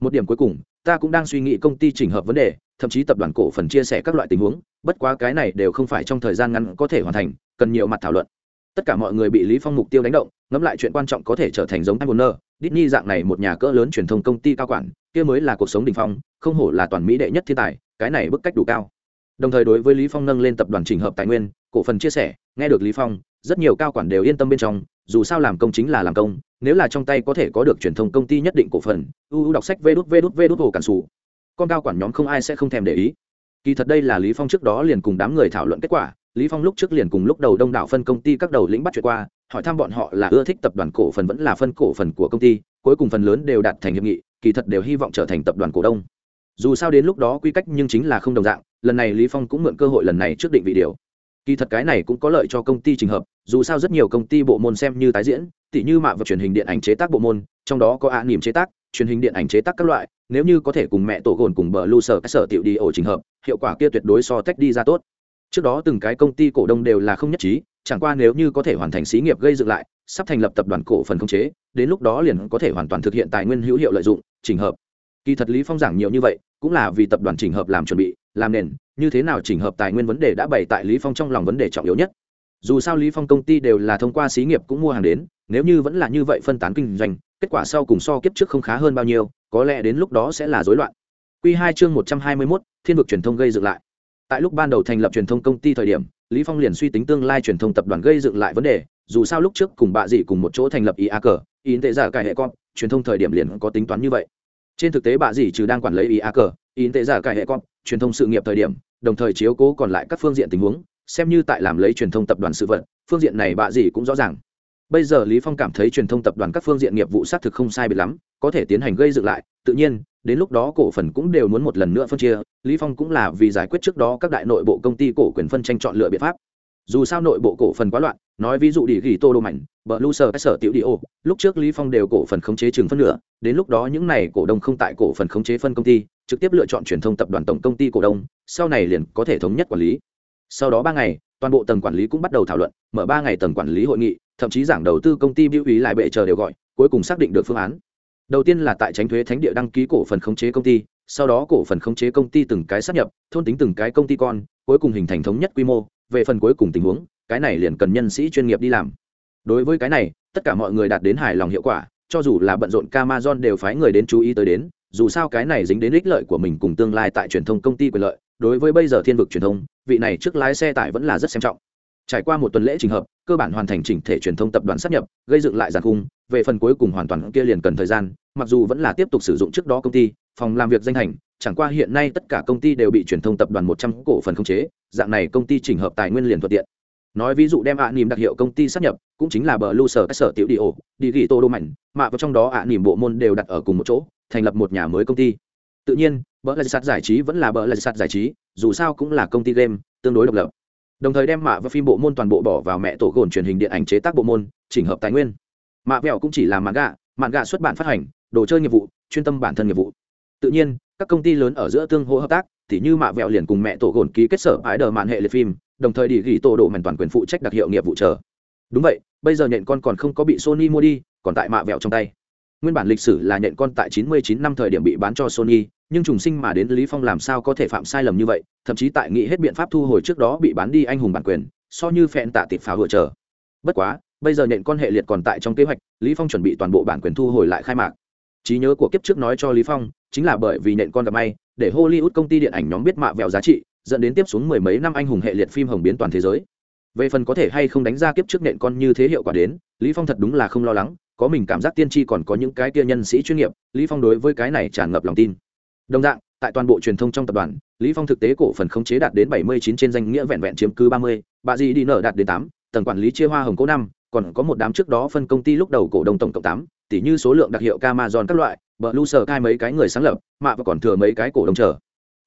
A: Một điểm cuối cùng, ta cũng đang suy nghĩ công ty chỉnh hợp vấn đề, thậm chí tập đoàn cổ phần chia sẻ các loại tình huống, bất quá cái này đều không phải trong thời gian ngắn có thể hoàn thành, cần nhiều mặt thảo luận. Tất cả mọi người bị lý phong mục tiêu đánh động ngẫm lại chuyện quan trọng có thể trở thành giống Warner, Disney dạng này một nhà cỡ lớn truyền thông công ty cao quản, kia mới là cuộc sống đỉnh phong, không hổ là toàn mỹ đệ nhất thiên tài, cái này bức cách đủ cao. Đồng thời đối với Lý Phong nâng lên tập đoàn chỉnh hợp tài nguyên, cổ phần chia sẻ, nghe được Lý Phong, rất nhiều cao quản đều yên tâm bên trong, dù sao làm công chính là làm công, nếu là trong tay có thể có được truyền thông công ty nhất định cổ phần, uu đọc sách vê đút vê đút vê đút hồ cản sủ. Con cao quản nhóm không ai sẽ không thèm để ý. Kỳ thật đây là Lý Phong trước đó liền cùng đám người thảo luận kết quả, Lý Phong lúc trước liền cùng lúc đầu đông đảo phân công ty các đầu lĩnh bắt chuyện qua, hỏi thăm bọn họ là ưa thích tập đoàn cổ phần vẫn là phân cổ phần của công ty, cuối cùng phần lớn đều đạt thành hiệp nghị, kỳ thật đều hy vọng trở thành tập đoàn cổ đông. Dù sao đến lúc đó quy cách nhưng chính là không đồng dạng, lần này Lý Phong cũng mượn cơ hội lần này trước định vị điều. Kỳ thật cái này cũng có lợi cho công ty trình hợp, dù sao rất nhiều công ty bộ môn xem như tái diễn, tỉ như mạ và truyền hình điện ảnh chế tác bộ môn, trong đó có ạ niệm chế tác, truyền hình điện ảnh chế tác các loại, nếu như có thể cùng mẹ tổ gồn cùng bờ lưu sở sở tiểu đi ổ trình hợp, hiệu quả kia tuyệt đối so tách đi ra tốt trước đó từng cái công ty cổ đông đều là không nhất trí chẳng qua nếu như có thể hoàn thành xí nghiệp gây dựng lại sắp thành lập tập đoàn cổ phần khống chế đến lúc đó liền có thể hoàn toàn thực hiện tài nguyên hữu hiệu lợi dụng chỉnh hợp. Kỳ thật lý phong giảng nhiều như vậy cũng là vì tập đoàn chỉnh hợp làm chuẩn bị làm nền như thế nào chỉnh hợp tài nguyên vấn đề đã bày tại lý phong trong lòng vấn đề trọng yếu nhất. Dù sao lý phong công ty đều là thông qua xí nghiệp cũng mua hàng đến nếu như vẫn là như vậy phân tán kinh doanh kết quả sau cùng so kiếp trước không khá hơn bao nhiêu có lẽ đến lúc đó sẽ là rối loạn. Quy 2 chương 121, thiên vực truyền thông gây dựng lại. Tại lúc ban đầu thành lập truyền thông công ty thời điểm lý phong liền suy tính tương lai truyền thông tập đoàn gây dựng lại vấn đề, dù sao lúc trước cùng bạ dị cùng một chỗ thành lập iak in tệ giả cải hệ con, truyền thông thời điểm liền có tính toán như vậy. Trên thực tế bạ dị trừ đang quản lý iak in tệ giả cải hệ con, truyền thông sự nghiệp thời điểm, đồng thời chiếu cố còn lại các phương diện tình huống, xem như tại làm lấy truyền thông tập đoàn sự vật, phương diện này bạ dị cũng rõ ràng bây giờ lý phong cảm thấy truyền thông tập đoàn các phương diện nghiệp vụ xác thực không sai biệt lắm có thể tiến hành gây dựng lại. Tự nhiên đến lúc đó cổ phần cũng đều muốn một lần nữa phân chia. Lý phong cũng là vì giải quyết trước đó các đại nội bộ công ty cổ quyền phân tranh chọn lựa biện pháp. Dù sao nội bộ cổ phần quá loạn nói ví dụ đi ghi tô đô mảnh, bờ lu sở sở tiểu đi ô lúc trước lý phong đều cổ phần khống chế chừng phân nửa đến lúc đó những này cổ đông không tại cổ phần khống chế phân công ty trực tiếp lựa chọn truyền thông tập đoàn tổng công ty cổ đông sau này liền có thể thống nhất quản lý sau đó ba ngày, toàn bộ tầng quản lý cũng bắt đầu thảo luận, mở ba ngày tầng quản lý hội nghị, thậm chí giảng đầu tư công ty biểu ý lại bệ chờ đều gọi, cuối cùng xác định được phương án. Đầu tiên là tại tránh thuế thánh địa đăng ký cổ phần khống chế công ty, sau đó cổ phần khống chế công ty từng cái sắp nhập, thôn tính từng cái công ty con, cuối cùng hình thành thống nhất quy mô, về phần cuối cùng tình huống, cái này liền cần nhân sĩ chuyên nghiệp đi làm. Đối với cái này, tất cả mọi người đạt đến hài lòng hiệu quả, cho dù là bận rộn camazon đều phái người đến chú ý tới đến, dù sao cái này dính đến ích lợi của mình cùng tương lai tại truyền thông công ty quyền lợi đối với bây giờ thiên vực truyền thông, vị này trước lái xe tải vẫn là rất xem trọng. Trải qua một tuần lễ trình hợp, cơ bản hoàn thành chỉnh thể truyền thông tập đoàn sắp nhập, gây dựng lại giàn khung, về phần cuối cùng hoàn toàn kia liền cần thời gian, mặc dù vẫn là tiếp tục sử dụng trước đó công ty, phòng làm việc danh hành, chẳng qua hiện nay tất cả công ty đều bị truyền thông tập đoàn một trăm cổ phần khống chế, dạng này công ty chỉnh hợp tài nguyên liền thuận tiện. Nói ví dụ đem ạ à nỉm đặc hiệu công ty sắp nhập, cũng chính là bờ lưu sở các sở tiểu đi ổ, đi ghi tô đô mạnh mà vào trong đó ạ à nỉm bộ môn đều đặt ở cùng một chỗ, thành lập một nhà mới công ty tự nhiên, bờ là sạt giải trí vẫn là bờ là sạt giải trí, dù sao cũng là công ty game, tương đối độc lập. Đồng thời đem mạ và phim bộ môn toàn bộ bỏ vào mẹ tổ gồn truyền hình điện ảnh chế tác bộ môn, chỉnh hợp tài nguyên. Mạ vẹo cũng chỉ là mạn gạ mạn gạ xuất bản phát hành, đồ chơi nghiệp vụ, chuyên tâm bản thân nghiệp vụ. Tự nhiên, các công ty lớn ở giữa tương hỗ hợp tác thì như mạ vẹo liền cùng mẹ tổ gồn ký kết sở ái đờ mạn hệ liệt phim, đồng thời đi gỉ tổ độ mảnh toàn quyền phụ trách đặc hiệu nghiệp vụ chờ. Đúng vậy, bây giờ nhện con còn không có bị sony mua đi, còn tại mạ vẹo trong tay nguyên bản lịch sử là nhện con tại 99 năm thời điểm bị bán cho sony, nhưng trùng sinh mà đến lý phong làm sao có thể phạm sai lầm như vậy, thậm chí tại nghĩ hết biện pháp thu hồi trước đó bị bán đi anh hùng bản quyền, so như phèn tạ tịt phá hựa chờ. Bất quá, bây giờ nhện con hệ liệt còn tại trong kế hoạch, lý phong chuẩn bị toàn bộ bản quyền thu hồi lại khai mạc. Trí nhớ của kiếp trước nói cho lý phong, chính là bởi vì nhện con gặp may, để hollywood công ty điện ảnh nhóm biết mạ vẹo giá trị, dẫn đến tiếp xuống mười mấy năm anh hùng hệ liệt phim hồng biến toàn thế giới. Về phần có thể hay không đánh ra kiếp trước nện con như thế hiệu quả đến, lý phong thật đúng là không lo lắng có mình cảm giác tiên tri còn có những cái kia nhân sĩ chuyên nghiệp lý phong đối với cái này tràn ngập lòng tin đồng dạng tại toàn bộ truyền thông trong tập đoàn lý phong thực tế cổ phần khống chế đạt đến 79 trên danh nghĩa vẹn vẹn chiếm cứ 30, bà gì đi nở đạt đến 8, tầng quản lý chia hoa hồng cố năm còn có một đám trước đó phân công ty lúc đầu cổ đông tổng cộng 8, tỷ như số lượng đặc hiệu Amazon các loại, bờ lu sở cai mấy cái người sáng lập, mạ và còn thừa mấy cái cổ đông chờ.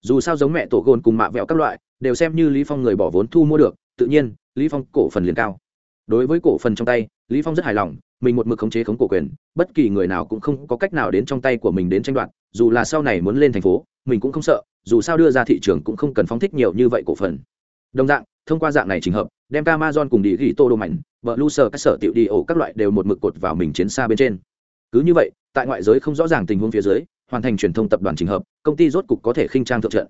A: Dù sao giống mẹ tổ gồn cùng mạ vẹo các loại, đều xem như Lý Phong người bỏ vốn thu mua được, tự nhiên, Lý Phong cổ phần liền cao. Đối với cổ phần trong tay, Lý Phong rất hài lòng, mình một mực khống chế khống cổ quyền, bất kỳ người nào cũng không có cách nào đến trong tay của mình đến tranh đoạt, dù là sau này muốn lên thành phố, mình cũng không sợ dù sao đưa ra thị trường cũng không cần phóng thích nhiều như vậy cổ phần. Đồng dạng thông qua dạng này trình hợp đem Amazon cùng đi ghi tô đồ mạnh vợ lu sở các sở tiểu đi ổ các loại đều một mực cột vào mình chiến xa bên trên. Cứ như vậy tại ngoại giới không rõ ràng tình huống phía dưới hoàn thành truyền thông tập đoàn trình hợp công ty rốt cục có thể khinh trang thượng trận.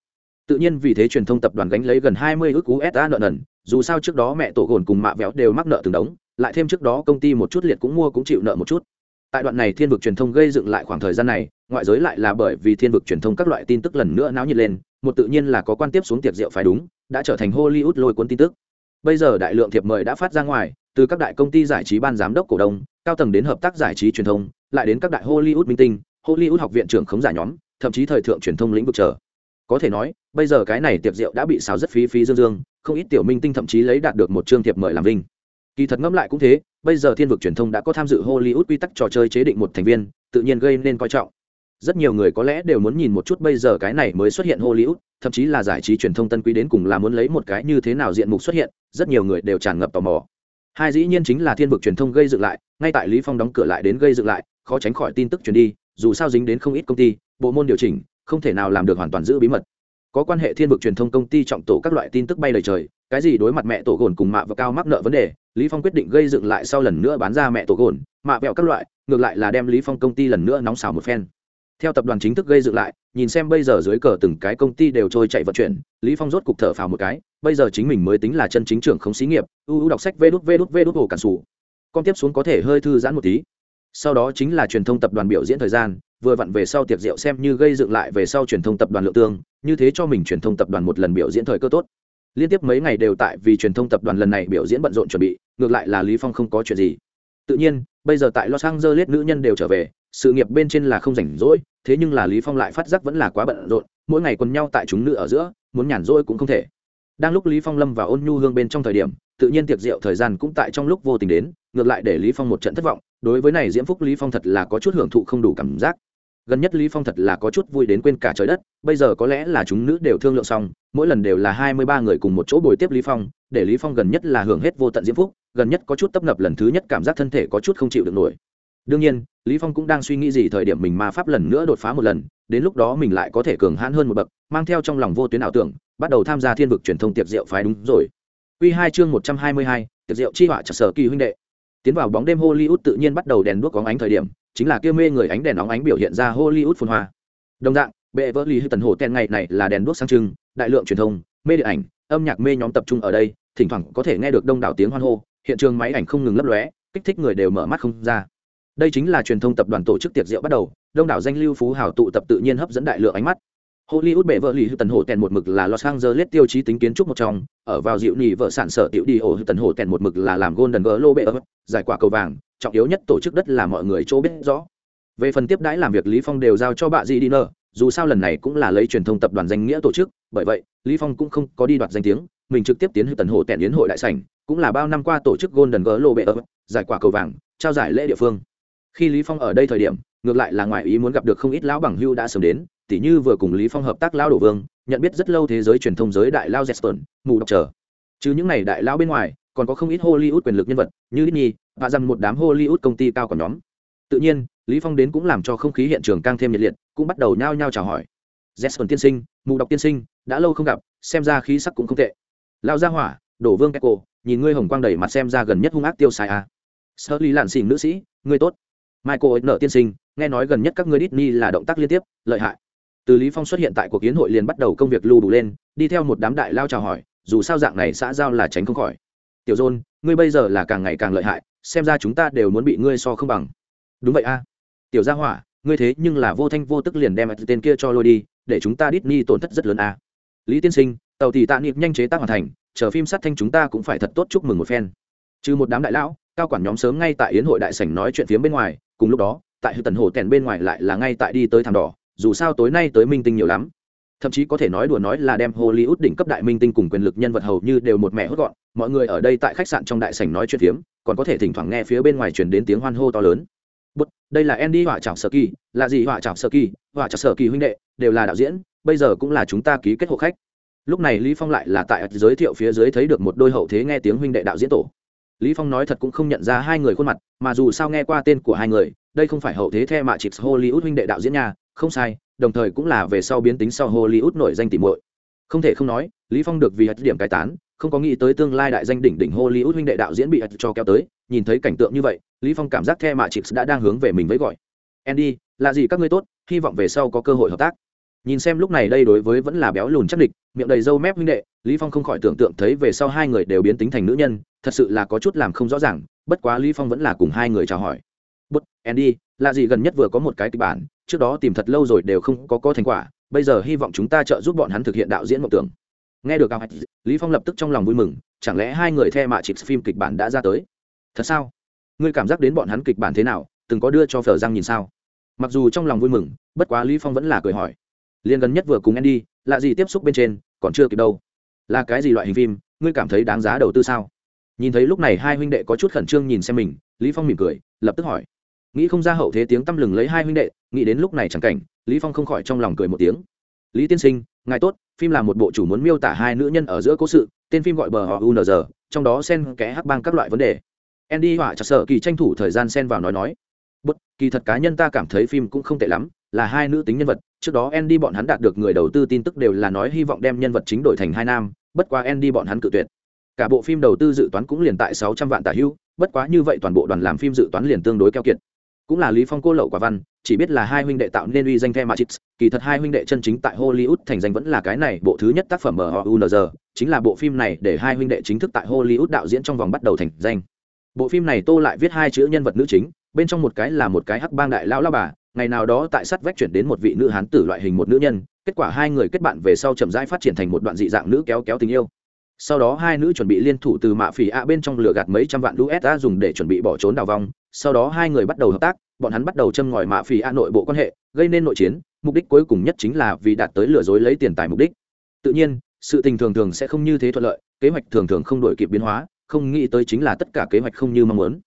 A: Tự nhiên vì thế truyền thông tập đoàn gánh lấy gần 20 ước USD nợ nần dù sao trước đó mẹ tổ gồn cùng mạ véo đều mắc nợ từng đống lại thêm trước đó công ty một chút liệt cũng mua cũng chịu nợ một chút. Tại đoạn này thiên vực truyền thông gây dựng lại khoảng thời gian này, ngoại giới lại là bởi vì thiên vực truyền thông các loại tin tức lần nữa náo nhiệt lên, một tự nhiên là có quan tiếp xuống tiệc rượu phải đúng, đã trở thành hollywood lôi cuốn tin tức. Bây giờ đại lượng thiệp mời đã phát ra ngoài, từ các đại công ty giải trí ban giám đốc cổ đông, cao tầng đến hợp tác giải trí truyền thông, lại đến các đại hollywood minh tinh, hollywood học viện trưởng khống giả nhóm, thậm chí thời thượng truyền thông lĩnh vực chờ. Có thể nói, bây giờ cái này tiệc rượu đã bị xào rất phí phí dương dương, không ít tiểu minh tinh thậm chí lấy đạt được một chương thiệp mời làm vinh kỳ thật ngẫm lại cũng thế, bây giờ thiên vực truyền thông đã có tham dự hollywood quy tắc trò chơi chế định một thành viên, tự nhiên gây nên coi trọng. Rất nhiều người có lẽ đều muốn nhìn một chút bây giờ cái này mới xuất hiện hollywood, thậm chí là giải trí truyền thông tân quý đến cùng là muốn lấy một cái như thế nào diện mục xuất hiện, rất nhiều người đều tràn ngập tò mò. Hai dĩ nhiên chính là thiên vực truyền thông gây dựng lại, ngay tại lý phong đóng cửa lại đến gây dựng lại, khó tránh khỏi tin tức truyền đi, dù sao dính đến không ít công ty, bộ môn điều chỉnh, không thể nào làm được hoàn toàn giữ bí mật. Có quan hệ thiên vực truyền thông công ty trọng tổ các loại tin tức bay lời trời, cái gì đối mặt mẹ tổ gồn cùng mạ và cao mắc nợ vấn đề lý phong quyết định gây dựng lại sau lần nữa bán ra mẹ tổ gồn, mạ vẹo các loại, ngược lại là đem lý phong công ty lần nữa nóng xào một phen. Theo tập đoàn chính thức gây dựng lại, nhìn xem bây giờ dưới cờ từng cái công ty đều trôi chạy vận chuyển, lý phong rốt cục thở phào một cái, bây giờ chính mình mới tính là chân chính trưởng không xí nghiệp ưu đọc sách vê đút vê đút vê đút hồ cản sủ. Con tiếp xuống có thể hơi thư giãn một tí. Sau đó chính là truyền thông tập đoàn biểu diễn thời gian, vừa vặn về sau tiệc rượu xem như gây dựng lại về sau truyền thông tập đoàn lượng tương, như thế cho mình truyền thông tập đoàn một lần biểu diễn thời cơ tốt liên tiếp mấy ngày đều tại vì truyền thông tập đoàn lần này biểu diễn bận rộn chuẩn bị, ngược lại là lý phong không có chuyện gì. Tự nhiên, bây giờ tại los angeles nữ nhân đều trở về, sự nghiệp bên trên là không rảnh rỗi, thế nhưng là lý phong lại phát giác vẫn là quá bận rộn, mỗi ngày quần nhau tại chúng nữ ở giữa, muốn nhàn rỗi cũng không thể. Đang lúc lý phong lâm vào ôn nhu hương bên trong thời điểm, tự nhiên tiệc rượu thời gian cũng tại trong lúc vô tình đến, ngược lại để lý phong một trận thất vọng, đối với này diễm phúc lý phong thật là có chút hưởng thụ không đủ cảm giác gần nhất lý phong thật là có chút vui đến quên cả trời đất bây giờ có lẽ là chúng nữ đều thương lượng xong mỗi lần đều là hai mươi ba người cùng một chỗ bồi tiếp lý phong để lý phong gần nhất là hưởng hết vô tận diễm phúc gần nhất có chút tấp nập lần thứ nhất cảm giác thân thể có chút không chịu được nổi. Đương nhiên lý phong cũng đang suy nghĩ gì thời điểm mình ma pháp lần nữa đột phá một lần đến lúc đó mình lại có thể cường hãn hơn một bậc mang theo trong lòng vô tuyến ảo tưởng bắt đầu tham gia thiên vực truyền thông tiệc rượu phái đúng rồi. Quy hai chương một trăm hai mươi hai, tiệc rượu chi họa chặt sở kỳ huynh đệ. Tiến vào bóng đêm hollywood tự nhiên bắt đầu đèn đuốc có ánh thời điểm chính là kia mê người ánh đèn óng ánh biểu hiện ra hollywood phồn hoa. Đồng dạng, bệ vỡ ly tần hồ ten ngày này là đèn đuốc sang trưng, đại lượng truyền thông, mê điện ảnh, âm nhạc mê nhóm tập trung ở đây, thỉnh thoảng có thể nghe được đông đảo tiếng hoan hô, hiện trường máy ảnh không ngừng lấp lóe, kích thích người đều mở mắt không ra. Đây chính là truyền thông tập đoàn tổ chức tiệc rượu bắt đầu, đông đảo danh lưu phú hào tụ tập tự nhiên hấp dẫn đại lượng ánh mắt. Hollywood bệ vợ lì tần hồ tèn một mực là Los Angeles tiêu chí tính kiến trúc một trong, ở vào dịu nhị vợ sản sở tiểu đi ổ tần hồ tèn một mực là làm Golden Globe giải quả cầu vàng, trọng yếu nhất tổ chức đất là mọi người chỗ biết rõ. Về phần tiếp đãi làm việc Lý Phong đều giao cho bà gì đi nở, dù sao lần này cũng là lấy truyền thông tập đoàn danh nghĩa tổ chức, bởi vậy, Lý Phong cũng không có đi đoạt danh tiếng, mình trực tiếp tiến hữu tần hồ tèn yến hội đại sảnh, cũng là bao năm qua tổ chức Golden Globe giải quả cầu vàng, trao giải lễ địa phương. Khi Lý Phong ở đây thời điểm, ngược lại là ngoài ý muốn gặp được không ít lão bằng hưu đã sớm đến, tỉ như vừa cùng lý phong hợp tác lao đổ vương nhận biết rất lâu thế giới truyền thông giới đại lao Jetson, mù đọc chờ chứ những này đại lao bên ngoài còn có không ít hollywood quyền lực nhân vật như Disney và rằng một đám hollywood công ty cao còn nhóm. Tự nhiên lý phong đến cũng làm cho không khí hiện trường càng thêm nhiệt liệt cũng bắt đầu nhao nhao chào hỏi. Jetson tiên sinh mù đọc tiên sinh đã lâu không gặp xem ra khí sắc cũng không tệ. Lao ra hỏa đổ vương Echo, nhìn ngươi hồng quang đầy mặt xem ra gần nhất hung ác tiêu xài à. sơ lý lạn xỉn nữ sĩ ngươi tốt. Michael ấy nợ tiên sinh nghe nói gần nhất các ngươi Disney là động tác liên tiếp lợi hại từ lý phong xuất hiện tại cuộc kiến hội liền bắt đầu công việc lưu đủ lên, đi theo một đám đại lao chào hỏi, dù sao dạng này xã giao là tránh không khỏi. Tiểu dôn, ngươi bây giờ là càng ngày càng lợi hại, xem ra chúng ta đều muốn bị ngươi so không bằng. Đúng vậy a. Tiểu gia hỏa, ngươi thế nhưng là vô thanh vô tức liền đem tên kia cho lôi đi, để chúng ta Disney tổn thất rất lớn a. Lý tiên sinh, tàu thì tạ niệm nhanh chế tác hoàn thành, chờ phim sát thanh chúng ta cũng phải thật tốt chúc mừng một phen. Trừ một đám đại lão, cao quản nhóm sớm ngay tại yến hội đại sảnh nói chuyện phía bên ngoài, cùng lúc đó, tại hư tần hồ kèn bên ngoài lại là ngay tại đi tới thảm đỏ dù sao tối nay tới minh tinh nhiều lắm thậm chí có thể nói đùa nói là đem hollywood đỉnh cấp đại minh tinh cùng quyền lực nhân vật hầu như đều một mẹ hốt gọn mọi người ở đây tại khách sạn trong đại sảnh nói chuyện phiếm còn có thể thỉnh thoảng nghe phía bên ngoài truyền đến tiếng hoan hô to lớn Bút, đây là Andy họa chảo Sơ kỳ, là gì họa chảo Sơ kỳ, họa chảo Sơ kỳ huynh đệ, đều là đạo diễn, bây giờ cũng là chúng ta ký kết hộ khách. Lúc này Lý Phong lại là tại giới thiệu phía dưới thấy được một đôi hậu thế nghe tiếng huynh đệ đạo diễn tổ. Lý Phong nói thật cũng không nhận ra hai người khuôn mặt, mà dù sao nghe qua tên của hai người, đây không phải hậu thế the mạ chịp Hollywood huynh đệ đạo diễn nha, không sai, đồng thời cũng là về sau biến tính sau hollywood nổi danh tìm muội. Không thể không nói, lý phong được vì hạch điểm cải tán, không có nghĩ tới tương lai đại danh đỉnh đỉnh hollywood huynh đệ đạo diễn bị hạch cho kéo tới, nhìn thấy cảnh tượng như vậy, lý phong cảm giác the mạ chịp đã đang hướng về mình với gọi. Andy, là gì các ngươi tốt, hy vọng về sau có cơ hội hợp tác. Nhìn xem lúc này đây đối với vẫn là béo lùn chắc địch, miệng đầy râu mép huynh đệ, lý phong không khỏi tưởng tượng thấy về sau hai người đều biến tính thành nữ nhân, thật sự là có chút làm không rõ ràng, bất quá lý phong vẫn là cùng hai người chào hỏi. Bút andy, là gì gần nhất vừa có một cái kịch bản trước đó tìm thật lâu rồi đều không có có thành quả, bây giờ hy vọng chúng ta trợ giúp bọn hắn thực hiện đạo diễn mộng tưởng. Nghe được cao hạch, lý phong lập tức trong lòng vui mừng, chẳng lẽ hai người theo mạ chịp phim kịch bản đã ra tới? Thật sao? Ngươi cảm giác đến bọn hắn kịch bản thế nào? Từng có đưa cho phở răng nhìn sao? Mặc dù trong lòng vui mừng, bất quá lý phong vẫn là cười hỏi. Liên gần nhất vừa cùng andy, lạ gì tiếp xúc bên trên, còn chưa kịp đâu. Là cái gì loại hình phim? Ngươi cảm thấy đáng giá đầu tư sao? Nhìn thấy lúc này hai huynh đệ có chút khẩn trương nhìn xem mình, lý phong mỉm cười, lập tức hỏi nghĩ không ra hậu thế tiếng tăm lừng lấy hai huynh đệ, nghĩ đến lúc này chẳng cảnh, lý phong không khỏi trong lòng cười một tiếng. Lý tiên sinh, ngài tốt, phim là một bộ chủ muốn miêu tả hai nữ nhân ở giữa cố sự, tên phim gọi bờ họ unr trong đó xen kẽ hắc bang các loại vấn đề. Andy họa chặt sợ kỳ tranh thủ thời gian xen vào nói nói. Bất, kỳ thật cá nhân ta cảm thấy phim cũng không tệ lắm, là hai nữ tính nhân vật, trước đó andy bọn hắn đạt được người đầu tư tin tức đều là nói hy vọng đem nhân vật chính đổi thành hai nam, bất quá andy bọn hắn cự tuyệt. Cả bộ phim đầu tư dự toán cũng liền tại sáu trăm vạn tả hưu, bất quá như vậy toàn bộ đoàn làm phim dự toán liền tương đối keo kiệt cũng là lý phong cô lậu quả văn chỉ biết là hai huynh đệ tạo nên uy danh the Matrix, kỳ thật hai huynh đệ chân chính tại Hollywood thành danh vẫn là cái này bộ thứ nhất tác phẩm MHUNZ, chính là bộ phim này để hai huynh đệ chính thức tại Hollywood đạo diễn trong vòng bắt đầu thành danh. Bộ phim này Tô lại viết hai chữ nhân vật nữ chính, bên trong một cái là một cái hắc bang đại lão lão bà, ngày nào đó tại sắt vách chuyển đến một vị nữ hán tử loại hình một nữ nhân, kết quả hai người kết bạn về sau chậm rãi phát triển thành một đoạn dị dạng nữ kéo kéo tình yêu. Sau đó hai nữ chuẩn bị liên thủ từ mạ phỉ ạ bên trong lửa gạt mấy trăm vạn USD dùng để chuẩn bị bỏ trốn đào vong, sau đó hai người bắt đầu hợp tác, bọn hắn bắt đầu châm ngòi mạ phỉ a nội bộ quan hệ gây nên nội chiến mục đích cuối cùng nhất chính là vì đạt tới lừa dối lấy tiền tài mục đích. Tự nhiên sự tình thường thường sẽ không như thế thuận lợi kế hoạch thường thường không đổi kịp biến hóa không nghĩ tới chính là tất cả kế hoạch không như mong muốn.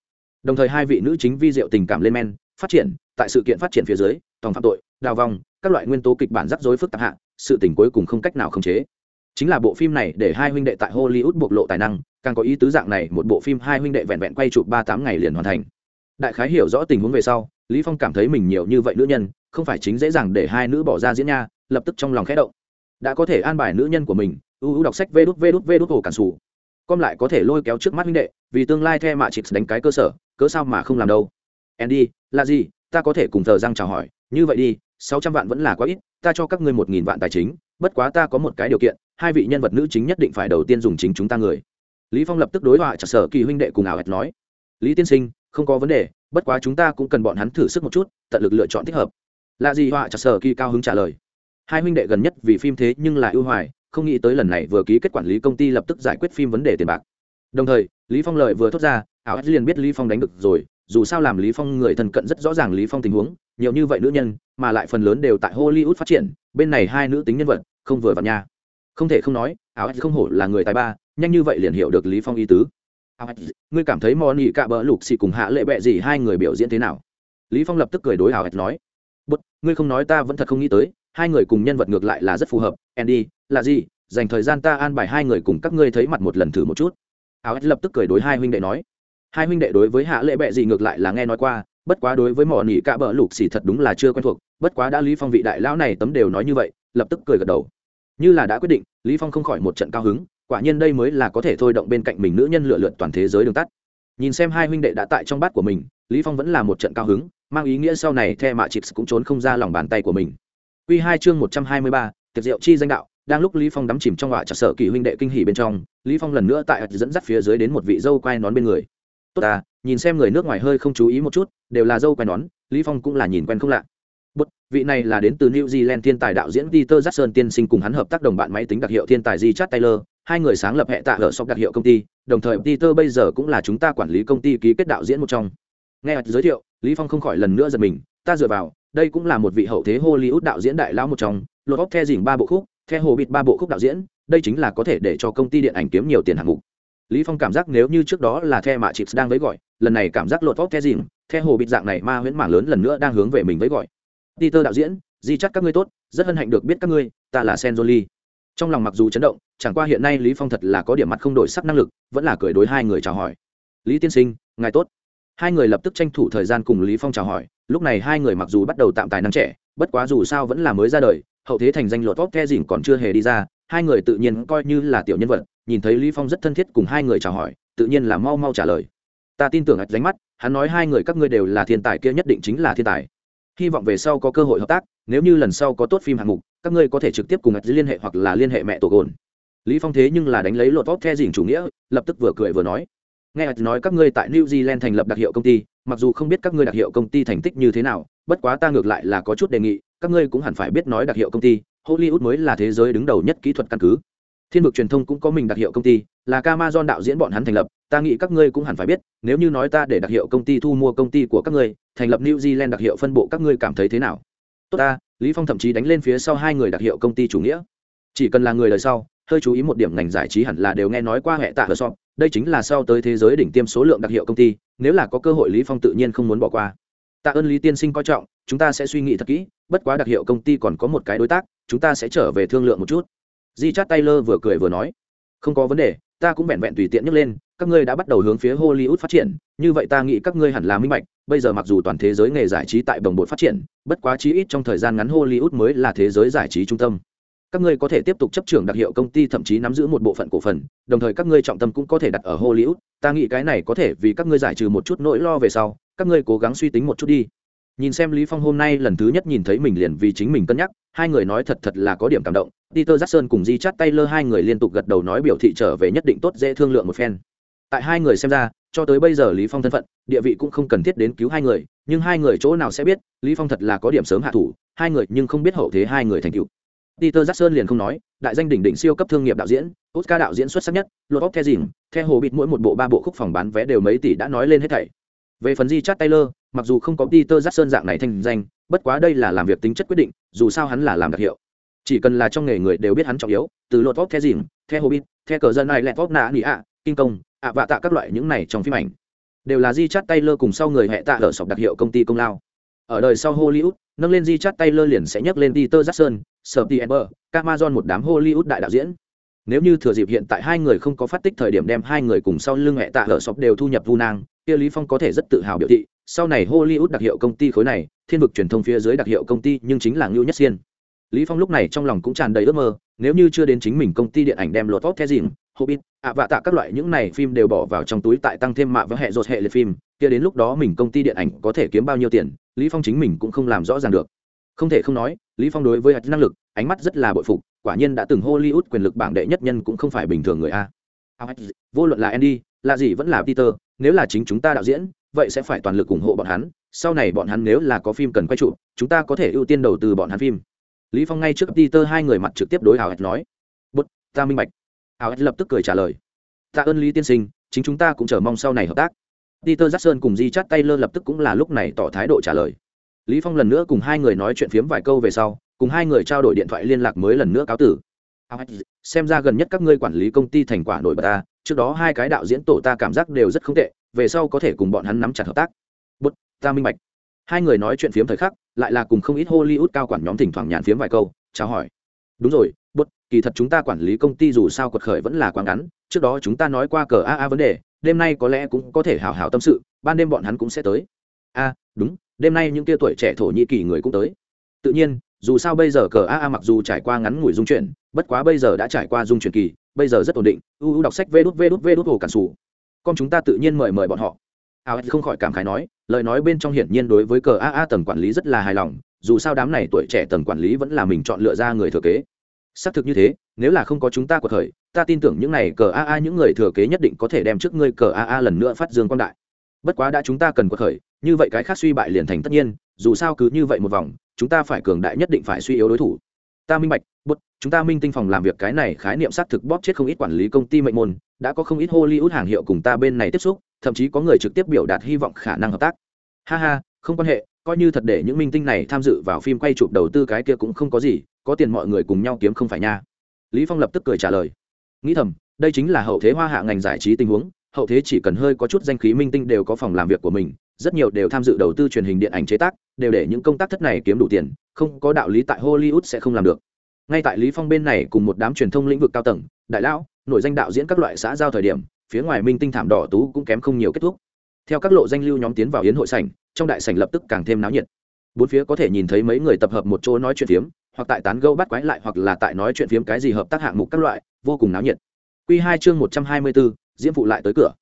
A: Đồng thời hai vị nữ chính vi diệu tình cảm lên men phát triển tại sự kiện phát triển phía dưới tòng phạm tội đào vong các loại nguyên tố kịch bản rắc rối phức tạp hạ sự tình cuối cùng không cách nào khống chế chính là bộ phim này để hai huynh đệ tại hollywood bộc lộ tài năng, càng có ý tứ dạng này, một bộ phim hai huynh đệ vẹn vẹn quay chụp ba tám ngày liền hoàn thành. Đại khái hiểu rõ tình huống về sau, lý phong cảm thấy mình nhiều như vậy nữ nhân, không phải chính dễ dàng để hai nữ bỏ ra diễn nha, lập tức trong lòng khẽ động. Đã có thể an bài nữ nhân của mình, ưu ưu đọc sách vê đút vê đút vê đút hồ cản sủ. Com lại có thể lôi kéo trước mắt huynh đệ, vì tương lai the mạ chịt đánh cái cơ sở, cớ sao mà không làm đâu. Andy, là gì? Ta có thể cùng thờ răng chào hỏi. Như vậy đi, sáu trăm vạn vẫn là quá ít, ta cho các ngươi một nghìn vạn tài chính, bất quá ta có một cái điều kiện hai vị nhân vật nữ chính nhất định phải đầu tiên dùng chính chúng ta người. Lý phong lập tức đối thoại chặt sở kỳ huynh đệ cùng ảo hệt nói, lý tiên sinh, không có vấn đề, bất quá chúng ta cũng cần bọn hắn thử sức một chút, tận lực lựa chọn thích hợp. Là gì họa chặt sở kỳ cao hứng trả lời, hai huynh đệ gần nhất vì phim thế nhưng lại ưu hoài, không nghĩ tới lần này vừa ký kết quản lý công ty lập tức giải quyết phim vấn đề tiền bạc. Đồng thời, lý phong lợi vừa thốt ra, ảo áo liền biết lý phong đánh được rồi, dù sao làm lý phong người thân cận rất rõ ràng lý phong tình huống, nhiều như vậy nữ nhân, mà lại phần lớn đều tại hollywood phát triển, bên này hai nữ tính nhân vật, không vừa vào nhà không thể không nói, áo không hổ là người tài ba, nhanh như vậy liền hiểu được lý phong ý tứ. Ngươi cảm thấy món nỉ cạ bỡ lục xì cùng hạ lệ bẹ gì hai người biểu diễn thế nào? Lý phong lập tức cười đối áo hạch nói. Bất ngươi không nói ta vẫn thật không nghĩ tới, hai người cùng nhân vật ngược lại là rất phù hợp. Andy, là gì? Dành thời gian ta an bài hai người cùng các ngươi thấy mặt một lần thử một chút. Áo hạch lập tức cười đối hai huynh đệ nói. Hai huynh đệ đối với hạ lệ bẹ gì ngược lại là nghe nói qua, bất quá đối với mỏ nỉ cạ bỡ lục xì thật đúng là chưa quen thuộc. Bất quá đã lý phong vị đại lão này tấm đều nói như vậy, lập tức cười gật đầu như là đã quyết định lý phong không khỏi một trận cao hứng quả nhiên đây mới là có thể thôi động bên cạnh mình nữ nhân lựa lượt toàn thế giới đường tắt. Nhìn xem hai huynh đệ đã tại trong bát của mình lý phong vẫn là một trận cao hứng mang ý nghĩa sau này the mạ chips cũng trốn không ra lòng bàn tay của mình. Quy hai chương một trăm hai mươi ba, tiệc rượu chi danh đạo đang lúc lý phong đắm chìm trong họa chặt sở kỳ huynh đệ kinh hỉ bên trong lý phong lần nữa tại dẫn dắt phía dưới đến một vị dâu quay nón bên người. Tốt à nhìn xem người nước ngoài hơi không chú ý một chút đều là dâu quay nón. Lý phong cũng là nhìn quen không lạ. Bút, vị này là đến từ New Zealand thiên tài đạo diễn Peter Jackson tiên sinh cùng hắn hợp tác đồng bạn máy tính đặc hiệu thiên tài Richard Taylor, hai người sáng lập hệ tạ ở sọc đặc hiệu công ty, đồng thời Peter bây giờ cũng là chúng ta quản lý công ty ký kết đạo diễn một trong. Nghe giới thiệu, Lý Phong không khỏi lần nữa giật mình, ta dựa vào, đây cũng là một vị hậu thế Hollywood đạo diễn đại lão một trong, lột óc the dỉnh ba bộ khúc, the hồ bịt ba bộ khúc đạo diễn, đây chính là có thể để cho công ty điện ảnh kiếm nhiều tiền hạng mục. Lý Phong cảm giác nếu như trước đó là the mạ chips đang với gọi, lần này cảm giác lột óc the dỉnh, the hồ bịt dạng này ma huyễn mảng lớn lần nữa đang hướng về mình với gọi Peter đạo diễn, di chắc các ngươi tốt, rất hân hạnh được biết các ngươi, ta là Senjoli. Trong lòng mặc dù chấn động, chẳng qua hiện nay Lý Phong thật là có điểm mặt không đổi sắc năng lực, vẫn là cười đối hai người chào hỏi. Lý tiên sinh, ngài tốt. Hai người lập tức tranh thủ thời gian cùng Lý Phong chào hỏi, lúc này hai người mặc dù bắt đầu tạm tài năng trẻ, bất quá dù sao vẫn là mới ra đời, hậu thế thành danh lột tốt the dỉn còn chưa hề đi ra, hai người tự nhiên coi như là tiểu nhân vật, nhìn thấy Lý Phong rất thân thiết cùng hai người chào hỏi, tự nhiên là mau mau trả lời. Ta tin tưởng ạch đánh mắt, hắn nói hai người các ngươi đều là thiên tài kia nhất định chính là thiên tài hy vọng về sau có cơ hội hợp tác, nếu như lần sau có tốt phim hạng mục, các ngươi có thể trực tiếp cùng ngạch liên hệ hoặc là liên hệ mẹ tổ gồn. Lý phong thế nhưng là đánh lấy lột tốt the dình chủ nghĩa, lập tức vừa cười vừa nói. Nghe nói các ngươi tại new zealand thành lập đặc hiệu công ty, mặc dù không biết các ngươi đặc hiệu công ty thành tích như thế nào, bất quá ta ngược lại là có chút đề nghị, các ngươi cũng hẳn phải biết nói đặc hiệu công ty, hollywood mới là thế giới đứng đầu nhất kỹ thuật căn cứ thiên vực truyền thông cũng có mình đặc hiệu công ty, là Amazon đạo diễn bọn hắn thành lập, ta nghĩ các ngươi cũng hẳn phải biết, nếu như nói ta để đặc hiệu công ty thu mua công ty của các ngươi, thành lập new zealand đặc hiệu phân bộ các ngươi cảm thấy thế nào? Tốt ta, lý phong thậm chí đánh lên phía sau hai người đặc hiệu công ty chủ nghĩa. Chỉ cần là người đời sau, hơi chú ý một điểm ngành giải trí hẳn là đều nghe nói qua hệ tạ hờ sọp đây chính là sau tới thế giới đỉnh tiêm số lượng đặc hiệu công ty, nếu là có cơ hội lý phong tự nhiên không muốn bỏ qua. Tạ ơn lý tiên sinh coi trọng, chúng ta sẽ suy nghĩ thật kỹ, bất quá đặc hiệu công ty còn có một cái đối tác, chúng ta sẽ trở về thương lượng một chút di chát taylor vừa cười vừa nói, không có vấn đề, ta cũng vẹn vẹn tùy tiện nhấc lên, các ngươi đã bắt đầu hướng phía hollywood phát triển, như vậy ta nghĩ các ngươi hẳn là minh bạch, bây giờ mặc dù toàn thế giới nghề giải trí tại đồng bộ phát triển, bất quá chí ít trong thời gian ngắn hollywood mới là thế giới giải trí trung tâm. Các ngươi có thể tiếp tục chấp trưởng đặc hiệu công ty thậm chí nắm giữ một bộ phận cổ phần, đồng thời các ngươi trọng tâm cũng có thể đặt ở hollywood, ta nghĩ cái này có thể vì các ngươi giải trừ một chút nỗi lo về sau, các ngươi cố gắng suy tính một chút đi nhìn xem lý phong hôm nay lần thứ nhất nhìn thấy mình liền vì chính mình cân nhắc hai người nói thật thật là có điểm cảm động. Peter jackson cùng di chát taylor hai người liên tục gật đầu nói biểu thị trở về nhất định tốt dễ thương lượng một phen. Tại hai người xem ra cho tới bây giờ lý phong thân phận địa vị cũng không cần thiết đến cứu hai người nhưng hai người chỗ nào sẽ biết lý phong thật là có điểm sớm hạ thủ hai người nhưng không biết hậu thế hai người thành cựu Peter Jackson liền không nói, đại danh đỉnh đỉnh siêu cấp thương nghiệp đạo diễn, Oscar đạo diễn xuất sắc nhất, lột óc the dìm theo hồ bịt mỗi một bộ ba bộ khúc phòng bán vé đều mấy tỷ đã nói lên hết thảy. Về phần Di chát Taylor, mặc dù không có Peter Jackson dạng này thành danh, bất quá đây là làm việc tính chất quyết định, dù sao hắn là làm đặc hiệu. Chỉ cần là trong nghề người đều biết hắn trọng yếu, từ lột vóc the dìm the Hobbit, the cờ dân này lẹt vóc nã nỉ ạ, kinh công, ạ vạ tạ các loại những này trong phim ảnh, đều là Di chát Taylor cùng sau người hẹ tạ ở sọc đặc hiệu công ty công lao. Ở đời sau Hollywood, nâng lên Di chát Taylor liền sẽ nhắc lên Peter Jackson, Sở Amber, Amazon một đám Hollywood đại đạo diễn. Nếu như thừa dịp hiện tại hai người không có phát tích thời điểm đem hai người cùng sau lưng mẹ tạ ở sọc đều thu nhập vu nang, kia Lý Phong có thể rất tự hào biểu thị, sau này Hollywood đặc hiệu công ty khối này, thiên vực truyền thông phía dưới đặc hiệu công ty nhưng chính là Ngưu Nhất Xiên. Lý Phong lúc này trong lòng cũng tràn đầy ước mơ, nếu như chưa đến chính mình công ty điện ảnh đem lột tốt thế gì, Hobbit, ạ vạ tạ các loại những này phim đều bỏ vào trong túi tại tăng thêm mạ với hệ rột hệ liệt phim, kia đến lúc đó mình công ty điện ảnh có thể kiếm bao nhiêu tiền, Lý Phong chính mình cũng không làm rõ ràng được. Không thể không nói, Lý Phong đối với hạt năng lực, ánh mắt rất là bội phục, quả nhiên đã từng Hollywood quyền lực bảng đệ nhất nhân cũng không phải bình thường người a. À, vô luận là Andy, là gì vẫn là Peter, nếu là chính chúng ta đạo diễn, vậy sẽ phải toàn lực ủng hộ bọn hắn, sau này bọn hắn nếu là có phim cần quay trụ, chúng ta có thể ưu tiên đầu tư bọn hắn phim. Lý phong ngay trước peter hai người mặt trực tiếp đối hào hạch nói. Bút ta minh bạch. Hào hạch lập tức cười trả lời. Tạ ơn lý tiên sinh chính chúng ta cũng chờ mong sau này hợp tác. Peter jackson cùng di chát taylor lập tức cũng là lúc này tỏ thái độ trả lời. Lý phong lần nữa cùng hai người nói chuyện phiếm vài câu về sau cùng hai người trao đổi điện thoại liên lạc mới lần nữa cáo tử. Xem ra gần nhất các ngươi quản lý công ty thành quả nổi bật ta trước đó hai cái đạo diễn tổ ta cảm giác đều rất không tệ, về sau có thể cùng bọn hắn nắm chặt hợp tác. Bút, ta minh bạch. Hai người nói chuyện phiếm thời khắc, lại là cùng không ít hollywood cao quản nhóm thỉnh thoảng nhàn phiếm vài câu, chào hỏi. Đúng rồi, bút, kỳ thật chúng ta quản lý công ty dù sao quật khởi vẫn là quá ngắn, trước đó chúng ta nói qua cờ a a vấn đề, đêm nay có lẽ cũng có thể hào hào tâm sự, ban đêm bọn hắn cũng sẽ tới. A đúng, đêm nay những tia tuổi trẻ thổ nhĩ kỳ người cũng tới. Tự nhiên, dù sao bây giờ cờ a a mặc dù trải qua ngắn ngủi dung chuyển, bất quá bây giờ đã trải qua dung chuyển kỳ bây giờ rất ổn định, u u đọc sách vê đút vê đút vê đút hồ cản sủ. Con chúng ta tự nhiên mời mời bọn họ. Áo không khỏi cảm khái nói, lời nói bên trong hiển nhiên đối với cờ aa tầng quản lý rất là hài lòng, dù sao đám này tuổi trẻ tầng quản lý vẫn là mình chọn lựa ra người thừa kế. Xác thực như thế, nếu là không có chúng ta của thời, ta tin tưởng những này cờ aa những người thừa kế nhất định có thể đem trước ngươi cờ aa lần nữa phát dương quang đại. Bất quá đã chúng ta cần của thời, như vậy cái khác suy bại liền thành tất nhiên, dù sao cứ như vậy một vòng, chúng ta phải cường đại nhất định phải suy yếu đối thủ. Ta minh bạch, bút chúng ta minh tinh phòng làm việc cái này khái niệm xác thực bóp chết không ít quản lý công ty mệnh môn, đã có không ít hollywood hàng hiệu cùng ta bên này tiếp xúc, thậm chí có người trực tiếp biểu đạt hy vọng khả năng hợp tác. Ha ha, không quan hệ, coi như thật để những minh tinh này tham dự vào phim quay chụp đầu tư cái kia cũng không có gì, có tiền mọi người cùng nhau kiếm không phải nha. Lý phong lập tức cười trả lời. Nghĩ thầm, đây chính là hậu thế hoa hạ ngành giải trí tình huống, hậu thế chỉ cần hơi có chút danh khí minh tinh đều có phòng làm việc của mình, rất nhiều đều tham dự đầu tư truyền hình điện ảnh chế tác, đều để những công tác thất này kiếm đủ tiền, không có đạo lý tại hollywood sẽ không làm được ngay tại lý phong bên này cùng một đám truyền thông lĩnh vực cao tầng, đại lão, nổi danh đạo diễn các loại xã giao thời điểm, phía ngoài minh tinh thảm đỏ tú cũng kém không nhiều kết thúc. Theo các lộ danh lưu nhóm tiến vào yến hội sảnh, trong đại sảnh lập tức càng thêm náo nhiệt. Bốn phía có thể nhìn thấy mấy người tập hợp một chỗ nói chuyện phiếm, hoặc tại tán gẫu bắt quái lại hoặc là tại nói chuyện phiếm cái gì hợp tác hạng mục các loại, vô cùng náo nhiệt. Quy hai chương một trăm hai mươi bốn, diễm phụ lại tới cửa.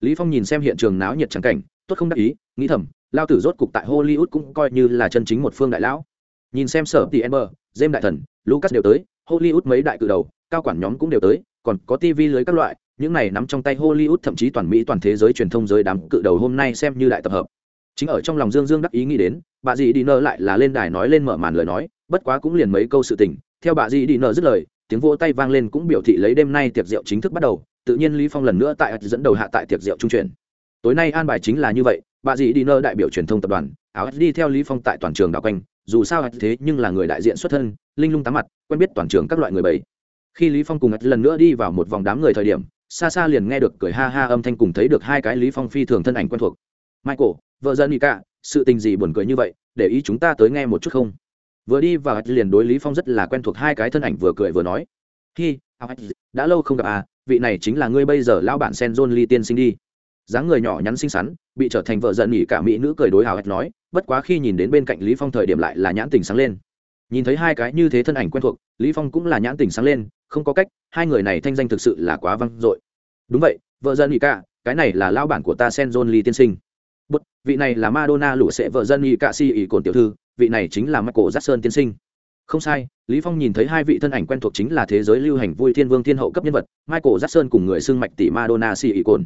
A: Lý phong nhìn xem hiện trường náo nhiệt trắng cảnh, tốt không đắc ý, nghĩ thầm, lao tử rốt cục tại hollywood cũng coi như là chân chính một phương đại lão. Nhìn xem sở tỷ ember james đại thần, lucas đều tới, hollywood mấy đại cự đầu, cao quản nhóm cũng đều tới, còn có tv lưới các loại, những này nắm trong tay hollywood, thậm chí toàn mỹ, toàn thế giới truyền thông giới đám cự đầu hôm nay xem như đại tập hợp. Chính ở trong lòng dương dương đắc ý nghĩ đến, bà dì đi nơ lại là lên đài nói lên mở màn lời nói, bất quá cũng liền mấy câu sự tình. Theo bà dì đi nơ dứt lời, tiếng vỗ tay vang lên cũng biểu thị lấy đêm nay tiệc rượu chính thức bắt đầu, tự nhiên lý phong lần nữa tại dẫn đầu hạ tại tiệc rượu trung truyền tối nay an bài chính là như vậy, bà dì đi nơ đại biểu truyền thông tập đoàn, áo đi theo lý phong tại toàn trường đảo quanh dù sao thế nhưng là người đại diện xuất thân, linh lung tám mặt, quen biết toàn trường các loại người bảy khi lý phong cùng lần nữa đi vào một vòng đám người thời điểm, xa xa liền nghe được cười ha ha âm thanh cùng thấy được hai cái lý phong phi thường thân ảnh quen thuộc. Michael, vợ dân cả sự tình gì buồn cười như vậy, để ý chúng ta tới nghe một chút không? Vừa đi vào liền đối lý phong rất là quen thuộc hai cái thân ảnh vừa cười vừa nói, hi à, đã lâu không gặp à vị này chính là ngươi bây giờ lão bản sen john lee tiên sinh đi dáng người nhỏ nhắn xinh xắn, bị trở thành vợ giận nghỉ cả mỹ nữ cười đối hào hạch nói, bất quá khi nhìn đến bên cạnh lý phong thời điểm lại là nhãn tình sáng lên. Nhìn thấy hai cái như thế thân ảnh quen thuộc, lý phong cũng là nhãn tình sáng lên, không có cách, hai người này thanh danh thực sự là quá vang dội. Đúng vậy, vợ dân nghỉ cả, cái này là lao bản của ta sen john lee tiên sinh. Bút vị này là madonna lũ sẽ vợ dân nghỉ cả si ý cồn tiểu thư, vị này chính là michael jackson tiên sinh. Không sai, lý phong nhìn thấy hai vị thân ảnh quen thuộc chính là thế giới lưu hành vui thiên vương thiên hậu cấp nhân vật, michael jackson cùng người xương mạch tỷ madonna si ý cồn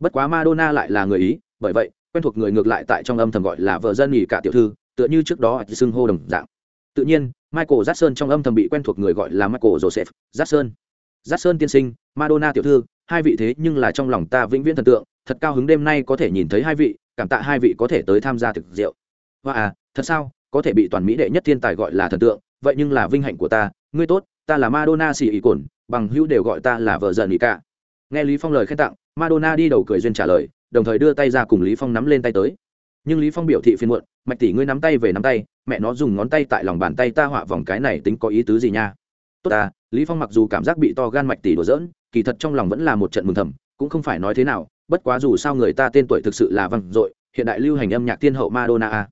A: bất quá madonna lại là người ý, bởi vậy, quen thuộc người ngược lại tại trong âm thầm gọi là vợ dân nghỉ cả tiểu thư, tựa như trước đó xưng hô đồng dạng. Tự nhiên, michael jackson trong âm thầm bị quen thuộc người gọi là michael joseph jackson. Jackson tiên sinh, madonna tiểu thư, hai vị thế nhưng là trong lòng ta vĩnh viễn thần tượng, thật cao hứng đêm nay có thể nhìn thấy hai vị, cảm tạ hai vị có thể tới tham gia thực rượu. Và à thật sao, có thể bị toàn mỹ đệ nhất thiên tài gọi là thần tượng, vậy nhưng là vinh hạnh của ta, ngươi tốt, ta là madonna xì ý cồn bằng hữu đều gọi ta là vợ dần ý cả nghe lý phong lời khen tặng, madonna đi đầu cười duyên trả lời, đồng thời đưa tay ra cùng lý phong nắm lên tay tới. Nhưng lý phong biểu thị phiền muộn, mạch tỷ ngươi nắm tay về nắm tay, mẹ nó dùng ngón tay tại lòng bàn tay ta họa vòng cái này tính có ý tứ gì nha? Tốt à lý phong mặc dù cảm giác bị to gan mạch tỷ đùa giỡn, kỳ thật trong lòng vẫn là một trận mừng thầm, cũng không phải nói thế nào, bất quá dù sao người ta tên tuổi thực sự là văng dội, hiện đại lưu hành âm nhạc tiên hậu madonna a.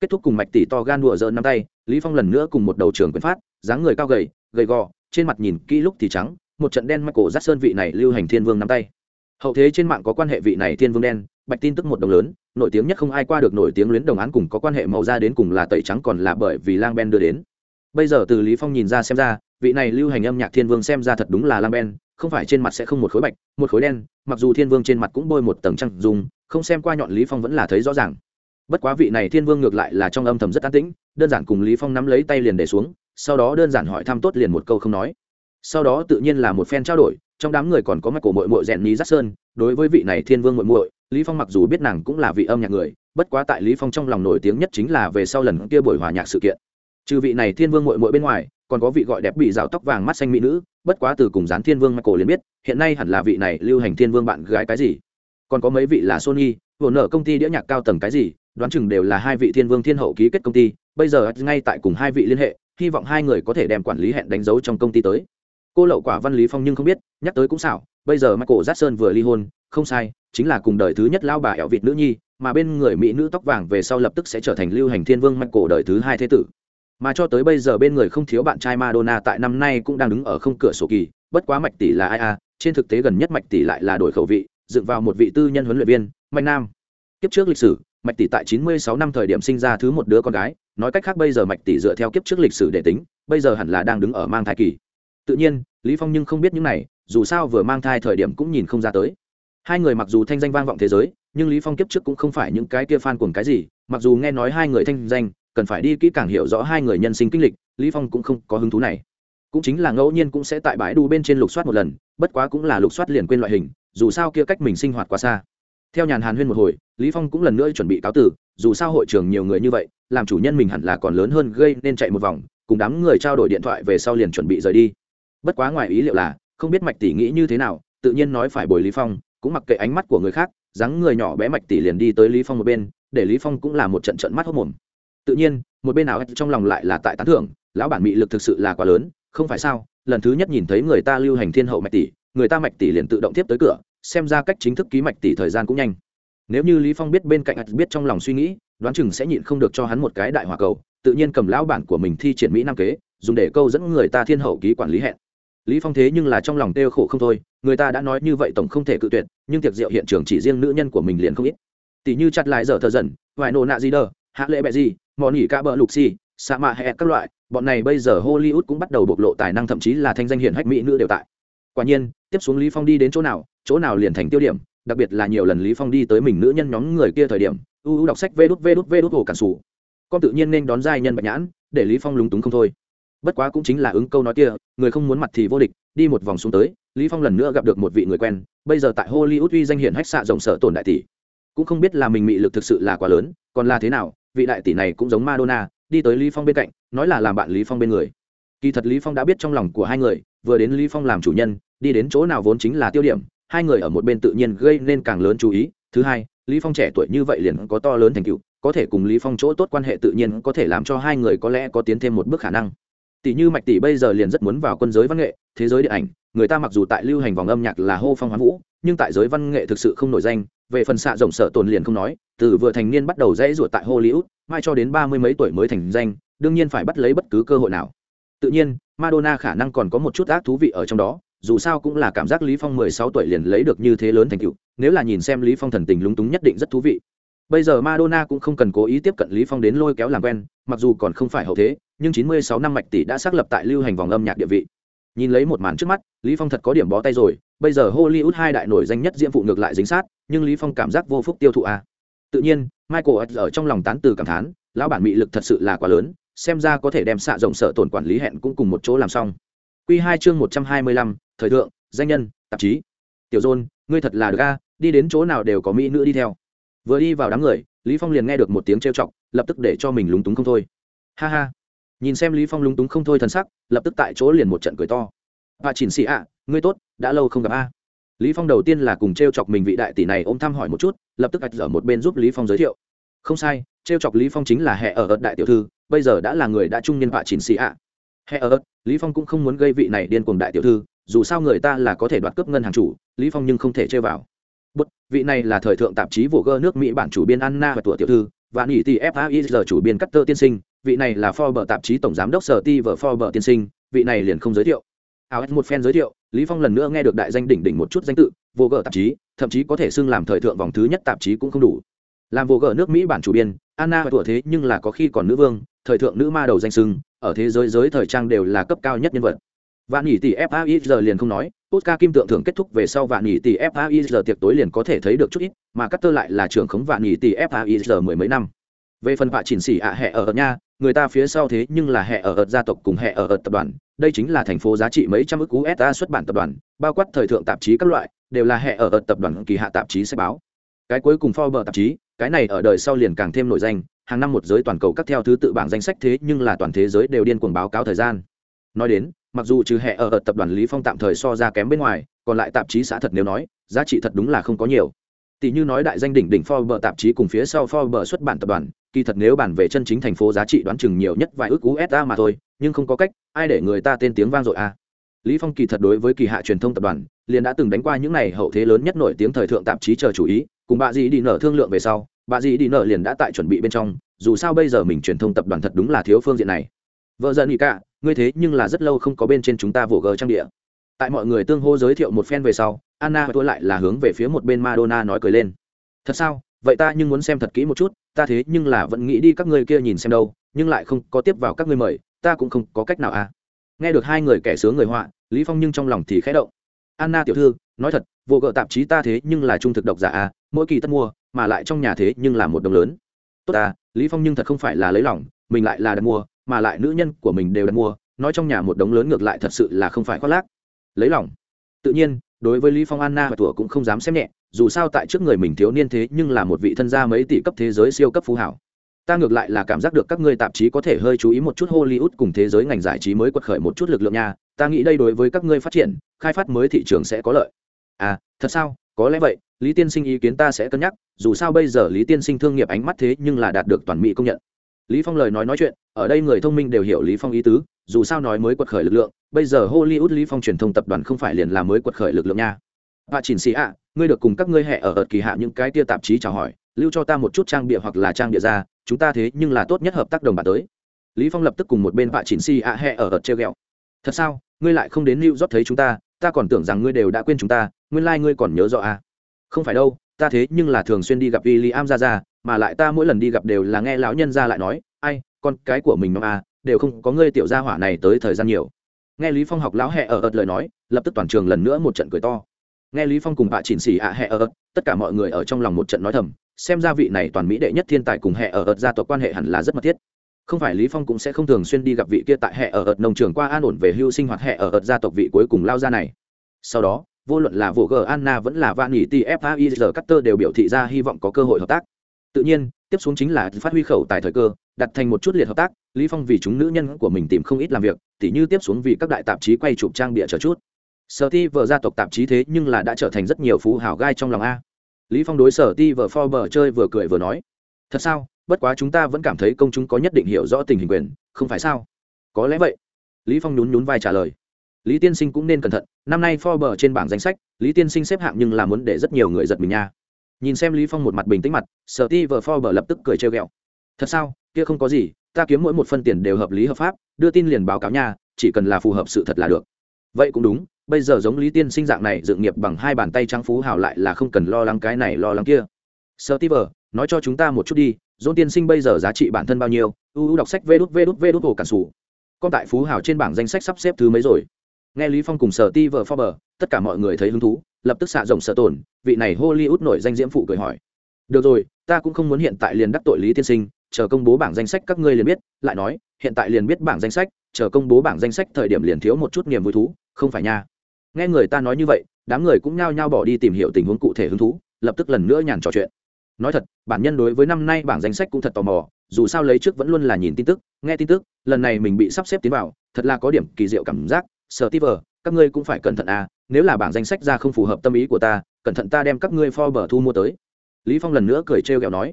A: Kết thúc cùng mạch tỷ to gan đùa giỡn nắm tay, lý phong lần nữa cùng một đầu trưởng quyền phát, dáng người cao gầy gầy gò, trên mặt nhìn kỹ lúc thì trắng một trận đen michael dắt sơn vị này lưu hành thiên vương nắm tay. Hậu thế trên mạng có quan hệ vị này thiên vương đen, bạch tin tức một đồng lớn, nổi tiếng nhất không ai qua được nổi tiếng luyến đồng án cùng có quan hệ màu da đến cùng là tẩy trắng còn là bởi vì lang ben đưa đến. Bây giờ từ lý phong nhìn ra xem ra, vị này lưu hành âm nhạc thiên vương xem ra thật đúng là lang ben, không phải trên mặt sẽ không một khối bạch, một khối đen, mặc dù thiên vương trên mặt cũng bôi một tầng trăng dùng không xem qua nhọn lý phong vẫn là thấy rõ ràng. Bất quá vị này thiên vương ngược lại là trong âm thầm rất an tĩnh, đơn giản cùng lý phong nắm lấy tay liền để xuống, sau đó đơn giản hỏi thăm tốt liền một câu không nói sau đó tự nhiên là một phen trao đổi, trong đám người còn có mặt cổ mội mội rèn ní giác sơn đối với vị này thiên vương mội mội lý phong mặc dù biết nàng cũng là vị âm nhạc người, bất quá tại lý phong trong lòng nổi tiếng nhất chính là về sau lần kia buổi hòa nhạc sự kiện. Trừ vị này thiên vương mội mội bên ngoài, còn có vị gọi đẹp bị rào tóc vàng mắt xanh mỹ nữ, bất quá từ cùng dán thiên vương michael liền biết, hiện nay hẳn là vị này lưu hành thiên vương bạn gái cái gì. Còn có mấy vị là sony, vừa nở công ty đĩa nhạc cao tầng cái gì, đoán chừng đều là hai vị thiên vương thiên hậu ký kết công ty, bây giờ ngay tại cùng hai vị liên hệ, hy vọng hai người có thể đem quản lý hẹn đánh dấu trong công ty tới cô lậu quả văn lý phong nhưng không biết nhắc tới cũng xảo bây giờ michael jackson vừa ly hôn không sai chính là cùng đời thứ nhất lao bà ẻo vịt nữ nhi mà bên người mỹ nữ tóc vàng về sau lập tức sẽ trở thành lưu hành thiên vương michael đời thứ hai thế tử mà cho tới bây giờ bên người không thiếu bạn trai Madonna tại năm nay cũng đang đứng ở không cửa sổ kỳ, bất quá mạch tỷ là ai a, trên thực tế gần nhất mạch tỷ lại là đổi khẩu vị, dựng vào một vị tư nhân huấn luyện viên, Mạnh Nam. Kiếp trước lịch sử, mạch tỷ tại 96 năm thời điểm sinh ra thứ một đứa con gái, nói cách khác bây giờ mạch tỷ dựa theo kiếp trước lịch sử để tính, bây giờ hẳn là đang đứng ở mang thai kỳ. Tự nhiên, Lý Phong nhưng không biết những này, dù sao vừa mang thai thời điểm cũng nhìn không ra tới. Hai người mặc dù thanh danh vang vọng thế giới, nhưng Lý Phong kiếp trước cũng không phải những cái kia fan cuồng cái gì, mặc dù nghe nói hai người thanh danh, cần phải đi kỹ càng hiểu rõ hai người nhân sinh kinh lịch lý phong cũng không có hứng thú này. Cũng chính là ngẫu nhiên cũng sẽ tại bãi đu bên trên lục soát một lần bất quá cũng là lục soát liền quên loại hình dù sao kia cách mình sinh hoạt quá xa. Theo nhàn hàn huyên một hồi lý phong cũng lần nữa chuẩn bị cáo tử dù sao hội trường nhiều người như vậy làm chủ nhân mình hẳn là còn lớn hơn gây nên chạy một vòng cùng đám người trao đổi điện thoại về sau liền chuẩn bị rời đi bất quá ngoài ý liệu là, không biết mạch tỷ nghĩ như thế nào, tự nhiên nói phải bồi lý phong, cũng mặc kệ ánh mắt của người khác, dáng người nhỏ bé mạch tỷ liền đi tới lý phong một bên, để lý phong cũng là một trận trận mắt hốt mồm. Tự nhiên, một bên nào trong lòng lại là tại tán thưởng, lão bản mị lực thực sự là quá lớn, không phải sao, lần thứ nhất nhìn thấy người ta lưu hành thiên hậu mạch tỷ, người ta mạch tỷ liền tự động tiếp tới cửa, xem ra cách chính thức ký mạch tỷ thời gian cũng nhanh. Nếu như lý phong biết bên cạnh biết trong lòng suy nghĩ, đoán chừng sẽ nhịn không được cho hắn một cái đại hỏa cầu, tự nhiên cầm lão bản của mình thi triển mỹ nam kế, dùng để câu dẫn người ta thiên hậu ký quản lý hẹn lý phong thế nhưng là trong lòng tiêu khổ không thôi, người ta đã nói như vậy tổng không thể cự tuyệt, nhưng tiệc rượu hiện trường chỉ riêng nữ nhân của mình liền không ít. Tỷ như chặt lại giờ thờ dần, vài nổ nạ gì đờ, hạ lệ bẹ gì mọn nhỉ cả bờ lục xì sa mạ hẹ các loại, bọn này bây giờ hollywood cũng bắt đầu bộc lộ tài năng thậm chí là thanh danh hiển hách mỹ nữ đều tại. Quả nhiên, tiếp xuống lý phong đi đến chỗ nào chỗ nào liền thành tiêu điểm, đặc biệt là nhiều lần lý phong đi tới mình nữ nhân nhóm người kia thời điểm, u u đọc sách vê đút vê đút vê đút hồ cản sủ. Con tự nhiên nên đón giai nhân bạch nhãn, để lý phong lúng túng không thôi bất quá cũng chính là ứng câu nói kia, người không muốn mặt thì vô địch, đi một vòng xuống tới, lý phong lần nữa gặp được một vị người quen, bây giờ tại hollywood uy danh hiển hách xạ rộng sở tổn đại tỷ. Cũng không biết là mình mị lực thực sự là quá lớn, còn là thế nào, vị đại tỷ này cũng giống madonna, đi tới lý phong bên cạnh, nói là làm bạn lý phong bên người. Kỳ thật lý phong đã biết trong lòng của hai người, vừa đến lý phong làm chủ nhân, đi đến chỗ nào vốn chính là tiêu điểm, hai người ở một bên tự nhiên gây nên càng lớn chú ý. Thứ hai, lý phong trẻ tuổi như vậy liền có to lớn thành tựu, có thể cùng lý phong chỗ tốt quan hệ tự nhiên có thể làm cho hai người có lẽ có tiến thêm một bước khả năng tỷ như mạch tỷ bây giờ liền rất muốn vào quân giới văn nghệ, thế giới điện ảnh, người ta mặc dù tại lưu hành vòng âm nhạc là hô phong hoán vũ, nhưng tại giới văn nghệ thực sự không nổi danh, về phần xạ rộng sở tồn liền không nói, từ vừa thành niên bắt đầu dễ ruột tại hollywood, mai cho đến ba mươi mấy tuổi mới thành danh, đương nhiên phải bắt lấy bất cứ cơ hội nào. Tự nhiên, madonna khả năng còn có một chút ác thú vị ở trong đó, dù sao cũng là cảm giác lý phong mười sáu tuổi liền lấy được như thế lớn thành tựu, nếu là nhìn xem lý phong thần tình lúng túng nhất định rất thú vị. Bây giờ madonna cũng không cần cố ý tiếp cận lý phong đến lôi kéo làm quen, mặc dù còn không phải hậu thế nhưng chín mươi sáu năm mạch tỷ đã xác lập tại lưu hành vòng âm nhạc địa vị. Nhìn lấy một màn trước mắt lý phong thật có điểm bó tay rồi bây giờ hollywood hai đại nổi danh nhất diễm phụ ngược lại dính sát nhưng lý phong cảm giác vô phúc tiêu thụ a à. tự nhiên michael ở trong lòng tán từ cảm thán lão bản mị lực thật sự là quá lớn xem ra có thể đem xạ rộng sợ tổn quản lý hẹn cũng cùng một chỗ làm xong. Quy 2 chương một trăm hai mươi lăm, thời thượng danh nhân tạp chí. Tiểu dôn ngươi thật là được a đi đến chỗ nào đều có mỹ nữ đi theo. Vừa đi vào đám người lý phong liền nghe được một tiếng trêu chọc lập tức để cho mình lúng túng không thôi. Ha ha nhìn xem lý phong lúng túng không thôi thần sắc lập tức tại chỗ liền một trận cười to. Bà chỉnh xì ạ ngươi tốt đã lâu không gặp a. Lý phong đầu tiên là cùng trêu chọc mình vị đại tỷ này ôm thăm hỏi một chút lập tức ạch ở một bên giúp lý phong giới thiệu. Không sai trêu chọc lý phong chính là hệ ở ớt đại tiểu thư bây giờ đã là người đã trung niên bà chỉnh xì ạ. Hệ ở ớt lý phong cũng không muốn gây vị này điên cuồng đại tiểu thư dù sao người ta là có thể đoạt cướp ngân hàng chủ lý phong nhưng không thể chơi vào. Bút, vị này là thời thượng tạp chí vụ gơ nước mỹ bản chủ biên anna và tuổi tiểu thư và nghỉ tỷ faiz chủ biên cutter tiên sinh vị này là forbes tạp chí tổng giám đốc sở ti vợ forbes tiên sinh, vị này liền không giới thiệu. Áo một fan giới thiệu, lý phong lần nữa nghe được đại danh đỉnh đỉnh một chút danh tự, vô gở tạp chí, thậm chí có thể xưng làm thời thượng vòng thứ nhất tạp chí cũng không đủ. Làm vô gở nước mỹ bản chủ biên, anna tuổi thế nhưng là có khi còn nữ vương, thời thượng nữ ma đầu danh sưng ở thế giới giới thời trang đều là cấp cao nhất nhân vật. Vạn nhị tỷ fai giờ liền không nói, oscar kim tượng thưởng kết thúc về sau vạn nhị tỷ fai giờ tiệc tối liền có thể thấy được chút ít, mà cắt tơ lại là trưởng khống vạn nhị tỷ fai giờ mười mấy năm. Về phần vạ chỉnh xỉ ạ à ở nha người ta phía sau thế nhưng là hệ ở ợt gia tộc cùng hệ ở ợt tập đoàn, đây chính là thành phố giá trị mấy trăm ức usa xuất bản tập đoàn, bao quát thời thượng tạp chí các loại, đều là hệ ở ợt tập đoàn kỳ hạ tạp chí sách báo. Cái cuối cùng Forbes tạp chí, cái này ở đời sau liền càng thêm nổi danh, hàng năm một giới toàn cầu các theo thứ tự bảng danh sách thế nhưng là toàn thế giới đều điên cuồng báo cáo thời gian. Nói đến, mặc dù trừ hệ ở ợt tập đoàn lý phong tạm thời so ra kém bên ngoài, còn lại tạp chí xã thật nếu nói, giá trị thật đúng là không có nhiều tỷ như nói đại danh đỉnh đỉnh Forbes tạp chí cùng phía sau Forbes xuất bản tập đoàn, kỳ thật nếu bản về chân chính thành phố giá trị đoán chừng nhiều nhất vài ước usd mà thôi, nhưng không có cách, ai để người ta tên tiếng vang rồi à? Lý phong kỳ thật đối với kỳ hạ truyền thông tập đoàn, liền đã từng đánh qua những này hậu thế lớn nhất nổi tiếng thời thượng tạp chí chờ chủ ý, cùng bà dì đi nở thương lượng về sau, bà dì đi nở liền đã tại chuẩn bị bên trong, dù sao bây giờ mình truyền thông tập đoàn thật đúng là thiếu phương diện này. Vợ dân nghĩ cả, ngươi thế nhưng là rất lâu không có bên trên chúng ta vỗ gờ trang địa tại mọi người tương hô giới thiệu một phen về sau, anna tôi lại là hướng về phía một bên madonna nói cười lên. Thật sao? Vậy ta nhưng muốn xem thật kỹ một chút, ta thế nhưng là vẫn nghĩ đi các ngươi kia nhìn xem đâu, nhưng lại không có tiếp vào các ngươi mời, ta cũng không có cách nào à. Nghe được hai người kẻ sướng người họa, lý phong nhưng trong lòng thì khẽ động. Anna tiểu thư, nói thật, vô gợ tạp chí ta thế nhưng là trung thực độc giả à mỗi kỳ tất mua, mà lại trong nhà thế nhưng là một đồng lớn. Tốt à lý phong nhưng thật không phải là lấy lòng, mình lại là đặt mua, mà lại nữ nhân của mình đều đặt mua, nói trong nhà một đống lớn ngược lại thật sự là không phải khoác lác lấy lòng. Tự nhiên, đối với lý phong anna và tuổi cũng không dám xem nhẹ, dù sao tại trước người mình thiếu niên thế nhưng là một vị thân gia mấy tỷ cấp thế giới siêu cấp phú hảo. Ta ngược lại là cảm giác được các ngươi tạp chí có thể hơi chú ý một chút hollywood cùng thế giới ngành giải trí mới quật khởi một chút lực lượng nha, ta nghĩ đây đối với các ngươi phát triển, khai phát mới thị trường sẽ có lợi. À thật sao? Có lẽ vậy, lý tiên sinh ý kiến ta sẽ cân nhắc, dù sao bây giờ lý tiên sinh thương nghiệp ánh mắt thế nhưng là đạt được toàn mỹ công nhận lý phong lời nói nói chuyện, ở đây người thông minh đều hiểu lý phong ý tứ, dù sao nói mới quật khởi lực lượng, bây giờ hollywood lý phong truyền thông tập đoàn không phải liền là mới quật khởi lực lượng nha. Bà chỉnh sĩ ạ, ngươi được cùng các ngươi hẹ ở ợt kỳ hạ những cái tia tạp chí chào hỏi, lưu cho ta một chút trang bịa hoặc là trang bịa ra, chúng ta thế nhưng là tốt nhất hợp tác đồng bạn tới. Lý phong lập tức cùng một bên bà chỉnh sĩ ạ hẹ ở ợt treo ghẹo. Thật sao, ngươi lại không đến lưu rót thấy chúng ta ta còn tưởng rằng ngươi đều đã quên chúng ta, nguyên lai like ngươi còn nhớ rõ à? Không phải đâu, ta thế nhưng là thường xuyên đi gặp William ra ra mà lại ta mỗi lần đi gặp đều là nghe lão nhân ra lại nói, ai, con cái của mình nó à đều không có ngươi tiểu gia hỏa này tới thời gian nhiều. Nghe lý phong học lão hệ ở ợt lời nói, lập tức toàn trường lần nữa một trận cười to. Nghe lý phong cùng bà chỉnh xì ạ à hẹ ở tất cả mọi người ở trong lòng một trận nói thầm, xem ra vị này toàn mỹ đệ nhất thiên tài cùng hệ ở ợt gia tộc quan hệ hẳn là rất mật thiết. Không phải lý phong cũng sẽ không thường xuyên đi gặp vị kia tại hệ ở ợt nông trường qua an ổn về hưu sinh hoạt hệ ở ợt gia tộc vị cuối cùng lao ra này. Sau đó, vô luận là vụ g anna vẫn là van nghỉ tfaiz cutter đều biểu thị ra hy vọng có cơ hội hợp tác tự nhiên, tiếp xuống chính là phát huy khẩu tài thời cơ, đặt thành một chút liệt hợp tác, lý phong vì chúng nữ nhân của mình tìm không ít làm việc, tỉ như tiếp xuống vì các đại tạp chí quay chụp trang bịa chờ chút. Sở ti vợ gia tộc tạp chí thế nhưng là đã trở thành rất nhiều phú hảo gai trong lòng a. Lý phong đối sở ti vợ forbes chơi vừa cười vừa nói, thật sao? Bất quá chúng ta vẫn cảm thấy công chúng có nhất định hiểu rõ tình hình quyền, không phải sao? Có lẽ vậy. Lý phong nhún nhún vai trả lời. Lý tiên sinh cũng nên cẩn thận, năm nay forbes trên bảng danh sách, lý tiên sinh xếp hạng nhưng là muốn để rất nhiều người giật mình nha nhìn xem lý phong một mặt bình tĩnh mặt, sở ti vợ forbes lập tức cười trêu ghẹo. Thật sao? Kia không có gì, ta kiếm mỗi một phân tiền đều hợp lý hợp pháp, đưa tin liền báo cáo nha, chỉ cần là phù hợp sự thật là được. Vậy cũng đúng, bây giờ giống lý tiên sinh dạng này dựng nghiệp bằng hai bàn tay trắng phú Hảo lại là không cần lo lắng cái này lo lắng kia. Sở ti vợ nói cho chúng ta một chút đi dôn tiên sinh bây giờ giá trị bản thân bao nhiêu? Uu đọc sách vê đút vê đút vê đút hồ cản sủ. Con tại phú hảo trên bảng danh sách sắp xếp thứ mấy rồi? Nghe lý phong cùng sở ti vờ forbes tất cả mọi người thấy hứng thú lập tức xạ rộng sở tổn vị này hollywood nổi danh diễm phụ cười hỏi. Được rồi, ta cũng không muốn hiện tại liền đắc tội lý tiên sinh, chờ công bố bảng danh sách các ngươi liền biết. Lại nói, hiện tại liền biết bảng danh sách, chờ công bố bảng danh sách thời điểm liền thiếu một chút niềm vui thú, không phải nha. Nghe người ta nói như vậy, đám người cũng nhao nhao bỏ đi tìm hiểu tình huống cụ thể hứng thú, lập tức lần nữa nhàn trò chuyện. Nói thật, bản nhân đối với năm nay bảng danh sách cũng thật tò mò, dù sao lấy trước vẫn luôn là nhìn tin tức, nghe tin tức, lần này mình bị sắp xếp tiến vào, thật là có điểm kỳ diệu cảm giác. Sờ ti vờ, các ngươi cũng phải cẩn thận à nếu là bảng danh sách ra không phù hợp tâm ý của ta, cẩn thận ta đem các ngươi Forbes thu mua tới. Lý phong lần nữa cười trêu ghẹo nói,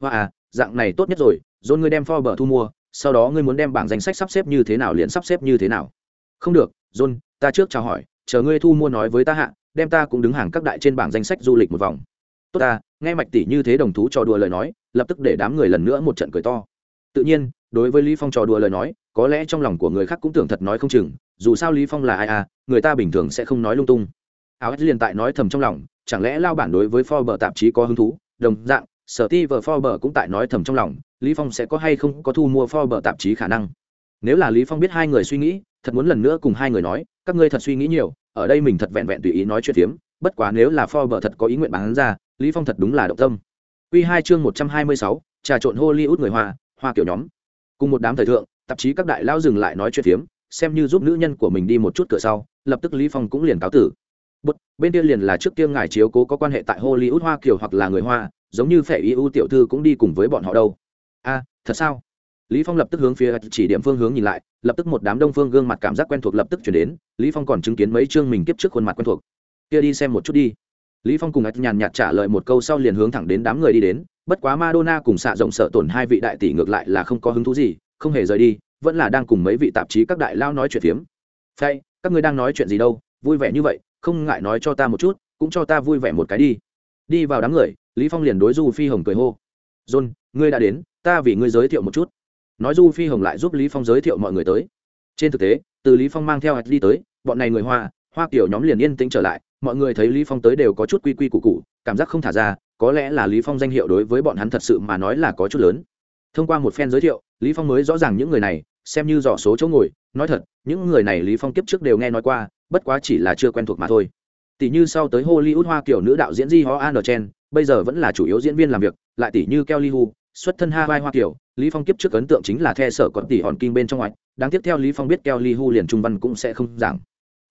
A: hoa à dạng này tốt nhất rồi, dồn ngươi đem Forbes thu mua, sau đó ngươi muốn đem bảng danh sách sắp xếp như thế nào liền sắp xếp như thế nào. Không được john ta trước chào hỏi, chờ ngươi thu mua nói với ta hạ, đem ta cũng đứng hàng các đại trên bảng danh sách du lịch một vòng. Tốt ta, nghe mạch tỷ như thế đồng thú trò đùa lời nói, lập tức để đám người lần nữa một trận cười to. Tự nhiên, đối với lý phong trò đùa lời nói có lẽ trong lòng của người khác cũng tưởng thật nói không chừng dù sao lý phong là ai à người ta bình thường sẽ không nói lung tung. Áo liền tại nói thầm trong lòng chẳng lẽ lao bản đối với Forbes tạp chí có hứng thú? Đồng dạng sở ti vờ Forbes cũng tại nói thầm trong lòng lý phong sẽ có hay không có thu mua Forbes tạp chí khả năng? Nếu là lý phong biết hai người suy nghĩ thật muốn lần nữa cùng hai người nói các ngươi thật suy nghĩ nhiều ở đây mình thật vẹn vẹn tùy ý nói chuyện tiếm bất quá nếu là Forbes thật có ý nguyện bán ra lý phong thật đúng là động tâm. Quy hai chương một trăm hai mươi sáu, trà trộn Hollywood người Hoa, hoa kiểu nhóm. Cùng một đám thời thượng, tạp chí các đại lao dừng lại nói chuyện phiếm xem như giúp nữ nhân của mình đi một chút cửa sau, lập tức Lý Phong cũng liền cáo tử. Bút, bên kia liền là trước kia ngài chiếu cố có quan hệ tại Hollywood hoa kiều hoặc là người Hoa, giống như Phệ ưu tiểu thư cũng đi cùng với bọn họ đâu. A, thật sao? lý phong lập tức hướng phía chỉ điểm phương hướng nhìn lại lập tức một đám đông phương gương mặt cảm giác quen thuộc lập tức chuyển đến lý phong còn chứng kiến mấy chương mình kiếp trước khuôn mặt quen thuộc kia đi xem một chút đi lý phong cùng ạch nhàn nhạt trả lời một câu sau liền hướng thẳng đến đám người đi đến bất quá madonna cùng xạ rộng sợ tổn hai vị đại tỷ ngược lại là không có hứng thú gì không hề rời đi vẫn là đang cùng mấy vị tạp chí các đại lao nói chuyện phiếm. Phay các ngươi đang nói chuyện gì đâu? Vui vẻ như vậy không ngại nói cho ta một chút cũng cho ta vui vẻ một cái đi. Đi vào đám người lý phong liền đối du phi hồng cười hô. John ngươi đã đến ta vì ngươi giới thiệu một chút. Nói du phi hồng lại giúp lý phong giới thiệu mọi người tới. Trên thực tế từ lý phong mang theo hạt đi tới bọn này người hoa hoa kiểu nhóm liền yên tĩnh trở lại mọi người thấy lý phong tới đều có chút quy quy củ củ, cảm giác không thả ra có lẽ là lý phong danh hiệu đối với bọn hắn thật sự mà nói là có chút lớn. Thông qua một phen giới thiệu lý phong mới rõ ràng những người này, xem như dò số chỗ ngồi, nói thật, những người này lý phong kiếp trước đều nghe nói qua, bất quá chỉ là chưa quen thuộc mà thôi. Tỷ như sau tới hollywood hoa kiểu nữ đạo diễn di ho an chen bây giờ vẫn là chủ yếu diễn viên làm việc, lại tỷ như kelly hu, xuất thân hawaii hoa kiểu lý phong kiếp trước ấn tượng chính là the sở có tỷ hòn kinh bên trong ngoại đáng tiếp theo lý phong biết kelly hu liền trung văn cũng sẽ không giảng.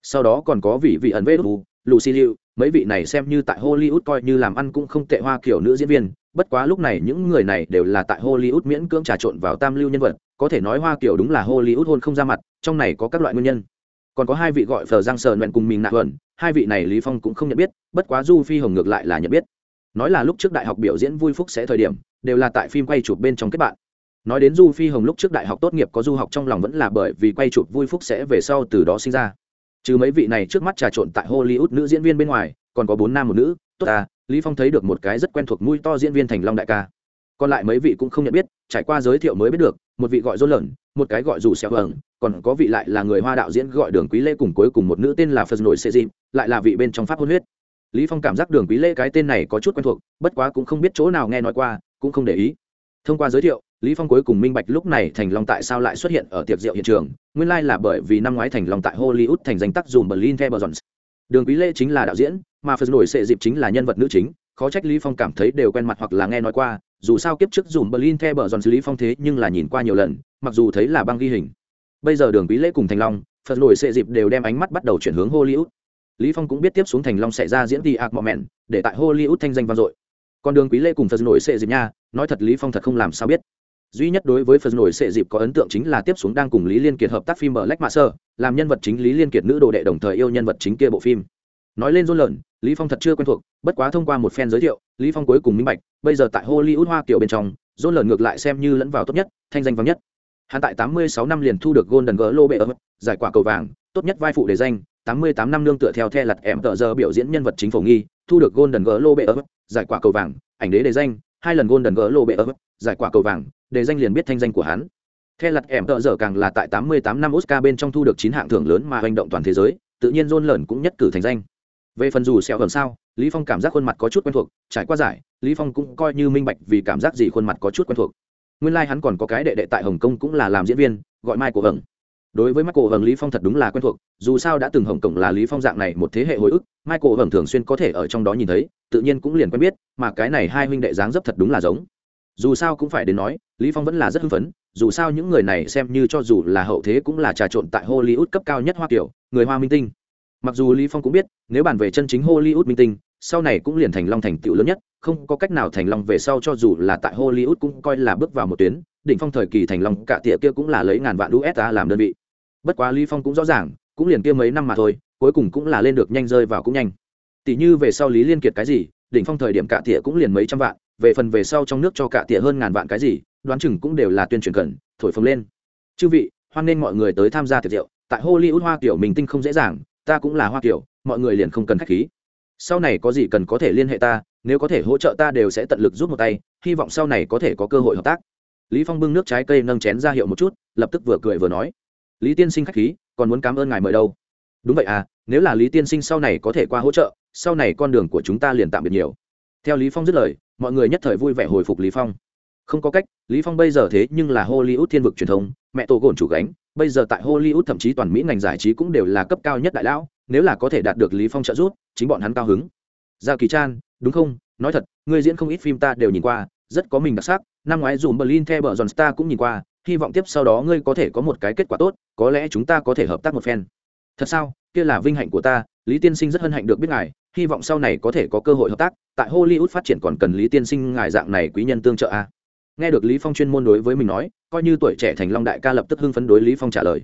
A: Sau đó còn có vị vị ẩn vê đu lucy liu, mấy vị này xem như tại hollywood coi như làm ăn cũng không tệ hoa kiểu nữ diễn viên, bất quá lúc này những người này đều là tại hollywood miễn cưỡng trà trộn vào tam lưu nhân vật, có thể nói hoa kiểu đúng là hollywood hôn không ra mặt, trong này có các loại nguyên nhân. Còn có hai vị gọi phờ giang sờ nguyện cùng mình nạ huẩn, hai vị này lý phong cũng không nhận biết, bất quá du phi hồng ngược lại là nhận biết. Nói là lúc trước đại học biểu diễn vui phúc sẽ thời điểm, đều là tại phim quay chụp bên trong kết bạn. Nói đến du phi hồng lúc trước đại học tốt nghiệp có du học trong lòng vẫn là bởi vì quay chụp vui phúc sẽ về sau từ đó sinh ra trừ mấy vị này trước mắt trà trộn tại hollywood nữ diễn viên bên ngoài, còn có bốn nam một nữ. Tốt à lý phong thấy được một cái rất quen thuộc mũi to diễn viên thành long đại ca. Còn lại mấy vị cũng không nhận biết, trải qua giới thiệu mới biết được, một vị gọi dôn lợn một cái gọi dù xẹo hờn còn có vị lại là người hoa đạo diễn gọi đường quý lễ cùng cuối cùng một nữ tên là phật nổi sê dịp, lại là vị bên trong pháp hôn huyết. Lý phong cảm giác đường quý lễ cái tên này có chút quen thuộc, bất quá cũng không biết chỗ nào nghe nói qua, cũng không để ý. Thông qua giới thiệu lý phong cuối cùng minh bạch lúc này thành long tại sao lại xuất hiện ở tiệc rượu hiện trường, nguyên lai like là bởi vì năm ngoái thành long tại hollywood thành danh tác dùm berlin theo jones đường quý lê chính là đạo diễn, mà phần nổi sệ dịp chính là nhân vật nữ chính, khó trách lý phong cảm thấy đều quen mặt hoặc là nghe nói qua, dù sao kiếp trước dùm berlin theo bờ lý phong thế nhưng là nhìn qua nhiều lần, mặc dù thấy là băng ghi hình. Bây giờ đường quý lễ cùng thành long, phần nổi sệ dịp đều đem ánh mắt bắt đầu chuyển hướng hollywood. Lý phong cũng biết tiếp xuống thành long sẽ ra diễn đi ác mọ mẹn để tại hollywood thanh danh vang dội. Còn đường quý lê cùng phần nổi sệ dịp nha, nói thật lý phong thật không làm sao biết duy nhất đối với phần nổi sệ dịp có ấn tượng chính là tiếp xuống đang cùng lý liên kiệt hợp tác phim ở lách mạ sơ làm nhân vật chính lý liên kiệt nữ đồ đệ đồng thời yêu nhân vật chính kia bộ phim. Nói lên rôn lợn, lý phong thật chưa quen thuộc, bất quá thông qua một fan giới thiệu, lý phong cuối cùng minh bạch, bây giờ tại hollywood hoa kiểu bên trong, rôn lợn ngược lại xem như lẫn vào tốt nhất, thanh danh vắng nhất. Hắn tại 86 năm liền thu được golden globe giải quả cầu vàng, tốt nhất vai phụ để danh 88 năm nương tựa theo the lật em tờ giờ biểu diễn nhân vật chính phổ nghi, thu được golden globe giải quả cầu vàng, ảnh đế đề danh, hai lần golden globe giải quả cầu vàng đề danh liền biết thanh danh của hắn. Theo lật em tợ giờ càng là tại 88 năm oscar bên trong thu được chín hạng thưởng lớn mà hành động toàn thế giới, tự nhiên john lởn cũng nhất cử thành danh. Về phần dù sẹo gần sao, lý phong cảm giác khuôn mặt có chút quen thuộc, trải qua giải, lý phong cũng coi như minh bạch vì cảm giác gì khuôn mặt có chút quen thuộc. Nguyên lai like hắn còn có cái đệ đệ tại hồng kông cũng là làm diễn viên, gọi mai của vầng đối với michael vầng lý phong thật đúng là quen thuộc, dù sao đã từng hồng Kông là lý phong dạng này một thế hệ hồi ức, michael vầng thường xuyên có thể ở trong đó nhìn thấy, tự nhiên cũng liền quen biết, mà cái này hai huynh đệ dáng dấp thật đúng là giống dù sao cũng phải đến nói, lý phong vẫn là rất hưng phấn, dù sao những người này xem như cho dù là hậu thế cũng là trà trộn tại hollywood cấp cao nhất hoa kiểu, người hoa minh tinh. Mặc dù lý phong cũng biết, nếu bàn về chân chính hollywood minh tinh, sau này cũng liền thành long thành tựu lớn nhất, không có cách nào thành long về sau cho dù là tại hollywood cũng coi là bước vào một tuyến, đỉnh phong thời kỳ thành long, cả tiệ kia cũng là lấy ngàn vạn usd làm đơn vị. Bất quá lý phong cũng rõ ràng, cũng liền kia mấy năm mà thôi, cuối cùng cũng là lên được nhanh rơi vào cũng nhanh. Tỷ như về sau lý liên kiệt cái gì, đỉnh phong thời điểm cả tiệ cũng liền mấy trăm vạn về phần về sau trong nước cho cả tỉa hơn ngàn vạn cái gì, đoán chừng cũng đều là tuyên truyền cần, thổi phồng lên. Chư vị, hoan nên mọi người tới tham gia tiệc rượu. Tại hollywood hoa kiểu mình tinh không dễ dàng, ta cũng là hoa kiểu, mọi người liền không cần khách khí. Sau này có gì cần có thể liên hệ ta, nếu có thể hỗ trợ ta đều sẽ tận lực giúp một tay, hy vọng sau này có thể có cơ hội hợp tác. Lý phong bưng nước trái cây nâng chén ra hiệu một chút, lập tức vừa cười vừa nói. Lý tiên sinh khách khí, còn muốn cảm ơn ngài mời đâu? Đúng vậy à nếu là lý tiên sinh sau này có thể qua hỗ trợ, sau này con đường của chúng ta liền tạm biệt nhiều. Theo lý phong dứt lời mọi người nhất thời vui vẻ hồi phục lý phong. Không có cách, lý phong bây giờ thế nhưng là hollywood thiên vực truyền thông, mẹ tổ gồn chủ gánh, bây giờ tại hollywood thậm chí toàn mỹ ngành giải trí cũng đều là cấp cao nhất đại lão, nếu là có thể đạt được lý phong trợ giúp, chính bọn hắn cao hứng. Gia kỳ chan, đúng không? Nói thật người diễn không ít phim ta đều nhìn qua, rất có mình đặc sắc, năm ngoái dùm berlin theo bờ john star cũng nhìn qua, hy vọng tiếp sau đó ngươi có thể có một cái kết quả tốt, có lẽ chúng ta có thể hợp tác một phen. Thật sao? Kia là vinh hạnh của ta, lý tiên sinh rất hân hạnh được biết ngài hy vọng sau này có thể có cơ hội hợp tác, tại hollywood phát triển còn cần lý tiên sinh ngài dạng này quý nhân tương trợ a à? nghe được lý phong chuyên môn đối với mình nói, coi như tuổi trẻ thành long đại ca lập tức hưng phấn đối lý phong trả lời.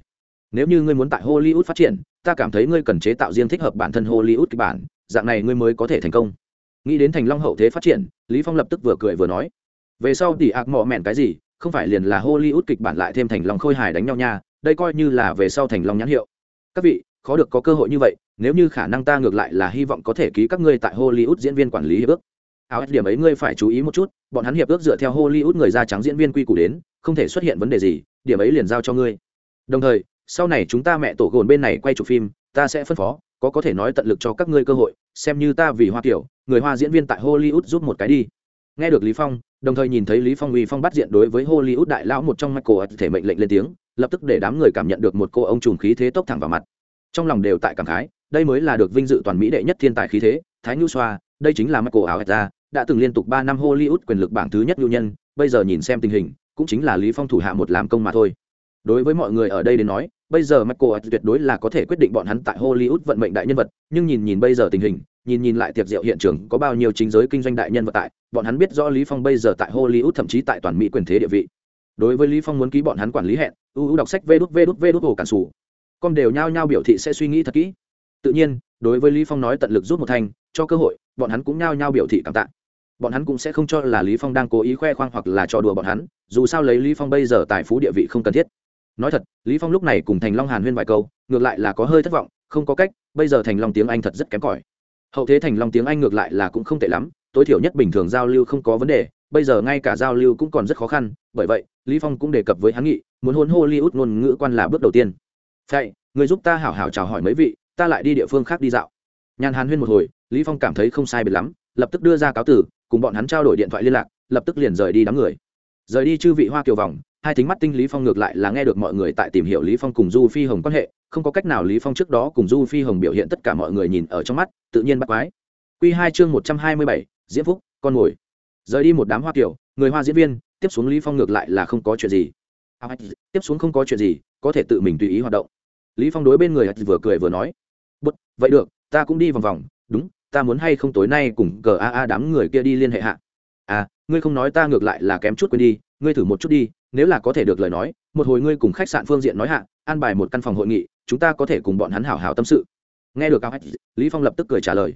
A: Nếu như ngươi muốn tại hollywood phát triển, ta cảm thấy ngươi cần chế tạo riêng thích hợp bản thân hollywood kịch bản, dạng này ngươi mới có thể thành công. Nghĩ đến thành long hậu thế phát triển, lý phong lập tức vừa cười vừa nói. Về sau thì ạc mọ mẹn cái gì, không phải liền là hollywood kịch bản lại thêm thành long khôi hài đánh nhau nha, đây coi như là về sau thành long nhãn hiệu. Các vị khó được có cơ hội như vậy, nếu như khả năng ta ngược lại là hy vọng có thể ký các ngươi tại hollywood diễn viên quản lý hiệp ước. Áo điểm ấy ngươi phải chú ý một chút, bọn hắn hiệp ước dựa theo hollywood người da trắng diễn viên quy củ đến, không thể xuất hiện vấn đề gì, điểm ấy liền giao cho ngươi. Đồng thời, sau này chúng ta mẹ tổ gồn bên này quay chụp phim, ta sẽ phân phó, có có thể nói tận lực cho các ngươi cơ hội, xem như ta vì hoa kiểu người hoa diễn viên tại hollywood giúp một cái đi. Nghe được lý phong, đồng thời nhìn thấy lý phong uy phong bắt diện đối với hollywood đại lão một trong michael thể mệnh lệnh lên tiếng, lập tức để đám người cảm nhận được một cô ông trùng khí thế tốc thẳng vào mặt trong lòng đều tại cảm khái, đây mới là được vinh dự toàn mỹ đệ nhất thiên tài khí thế, thái nhu xoa, đây chính là michael áo ra đã từng liên tục ba năm hollywood quyền lực bảng thứ nhất lưu nhân, bây giờ nhìn xem tình hình, cũng chính là lý phong thủ hạ một làm công mà thôi. Đối với mọi người ở đây đến nói, bây giờ michael tuyệt đối là có thể quyết định bọn hắn tại hollywood vận mệnh đại nhân vật, nhưng nhìn nhìn bây giờ tình hình, nhìn nhìn lại tiệc rượu hiện trường, có bao nhiêu chính giới kinh doanh đại nhân vật tại, bọn hắn biết rõ lý phong bây giờ tại hollywood thậm chí tại toàn mỹ quyền thế địa vị. Đối với lý phong muốn ký bọn hắn quản lý hẹn, ưu ưu đọc sách vê đút vê đút vê đút hồ cản sủ con đều nhao nhao biểu thị sẽ suy nghĩ thật kỹ. Tự nhiên, đối với lý phong nói tận lực rút một thành cho cơ hội, bọn hắn cũng nhao nhao biểu thị cảm tạ. Bọn hắn cũng sẽ không cho là lý phong đang cố ý khoe khoang hoặc là trò đùa bọn hắn, dù sao lấy lý phong bây giờ tài phú địa vị không cần thiết. Nói thật, lý phong lúc này cùng thành long hàn huyên vài câu, ngược lại là có hơi thất vọng, không có cách, bây giờ thành long tiếng anh thật rất kém cỏi. Hậu thế thành long tiếng anh ngược lại là cũng không tệ lắm, tối thiểu nhất bình thường giao lưu không có vấn đề, bây giờ ngay cả giao lưu cũng còn rất khó khăn, bởi vậy, lý phong cũng đề cập với hắn nghị, muốn hôn hollywood ngôn ngữ quan là bước đầu tiên vậy người giúp ta hảo hảo chào hỏi mấy vị ta lại đi địa phương khác đi dạo. Nhàn hàn huyên một hồi lý phong cảm thấy không sai biệt lắm lập tức đưa ra cáo tử cùng bọn hắn trao đổi điện thoại liên lạc lập tức liền rời đi đám người. Rời đi chư vị hoa kiều vòng hai thính mắt tinh lý phong ngược lại là nghe được mọi người tại tìm hiểu lý phong cùng du phi hồng quan hệ không có cách nào lý phong trước đó cùng du phi hồng biểu hiện tất cả mọi người nhìn ở trong mắt tự nhiên bắt quái. Quy hai chương một trăm hai mươi bảy, diễm phúc con ngồi rời đi một đám hoa kiều người hoa diễn viên tiếp xuống lý phong ngược lại là không có chuyện gì tiếp xuống không có chuyện gì, có thể tự mình tùy ý hoạt động. Lý phong đối bên người vừa cười vừa nói bút vậy được, ta cũng đi vòng vòng, đúng, ta muốn hay không tối nay cùng cờ a a đám người kia đi liên hệ hạ? À ngươi không nói ta ngược lại là kém chút quên đi, ngươi thử một chút đi, nếu là có thể được lời nói, một hồi ngươi cùng khách sạn phương diện nói hạ, an bài một căn phòng hội nghị, chúng ta có thể cùng bọn hắn hảo hảo tâm sự. Nghe được cao lý phong lập tức cười trả lời,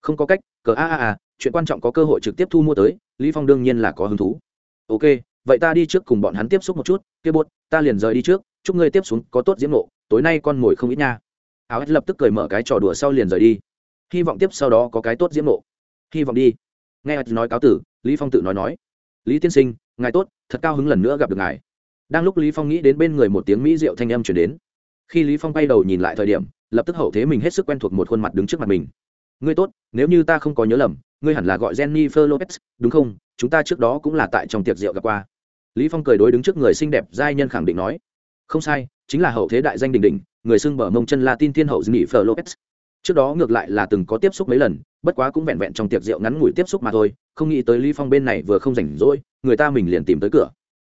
A: không có cách cờ a a a chuyện quan trọng có cơ hội trực tiếp thu mua tới, lý phong đương nhiên là có hứng thú. Ok vậy ta đi trước cùng bọn hắn tiếp xúc một chút, kia bột ta liền rời đi trước, chúc ngươi tiếp xuống có tốt diễm nộ tối nay con ngồi không ít nha. Áo lập tức cười mở cái trò đùa sau liền rời đi. Hy vọng tiếp sau đó có cái tốt diễm nộ hy vọng đi. Nghe nói cáo tử, lý phong tự nói nói. Lý tiên sinh, ngài tốt, thật cao hứng lần nữa gặp được ngài. Đang lúc lý phong nghĩ đến bên người một tiếng mỹ rượu thanh âm chuyển đến, khi lý phong bay đầu nhìn lại thời điểm, lập tức hậu thế mình hết sức quen thuộc một khuôn mặt đứng trước mặt mình. Ngươi tốt, nếu như ta không có nhớ lầm, ngươi hẳn là gọi jennifer lopez, đúng không? Chúng ta trước đó cũng là tại trong tiệc rượu gặp qua lý phong cười đối đứng trước người xinh đẹp giai nhân khẳng định nói, không sai, chính là hậu thế đại danh đình đình người xưng bờ mông chân latin thiên hậu jennifer lopez. Trước đó ngược lại là từng có tiếp xúc mấy lần, bất quá cũng vẹn vẹn trong tiệc rượu ngắn ngủi tiếp xúc mà thôi, không nghĩ tới lý phong bên này vừa không rảnh rỗi, người ta mình liền tìm tới cửa.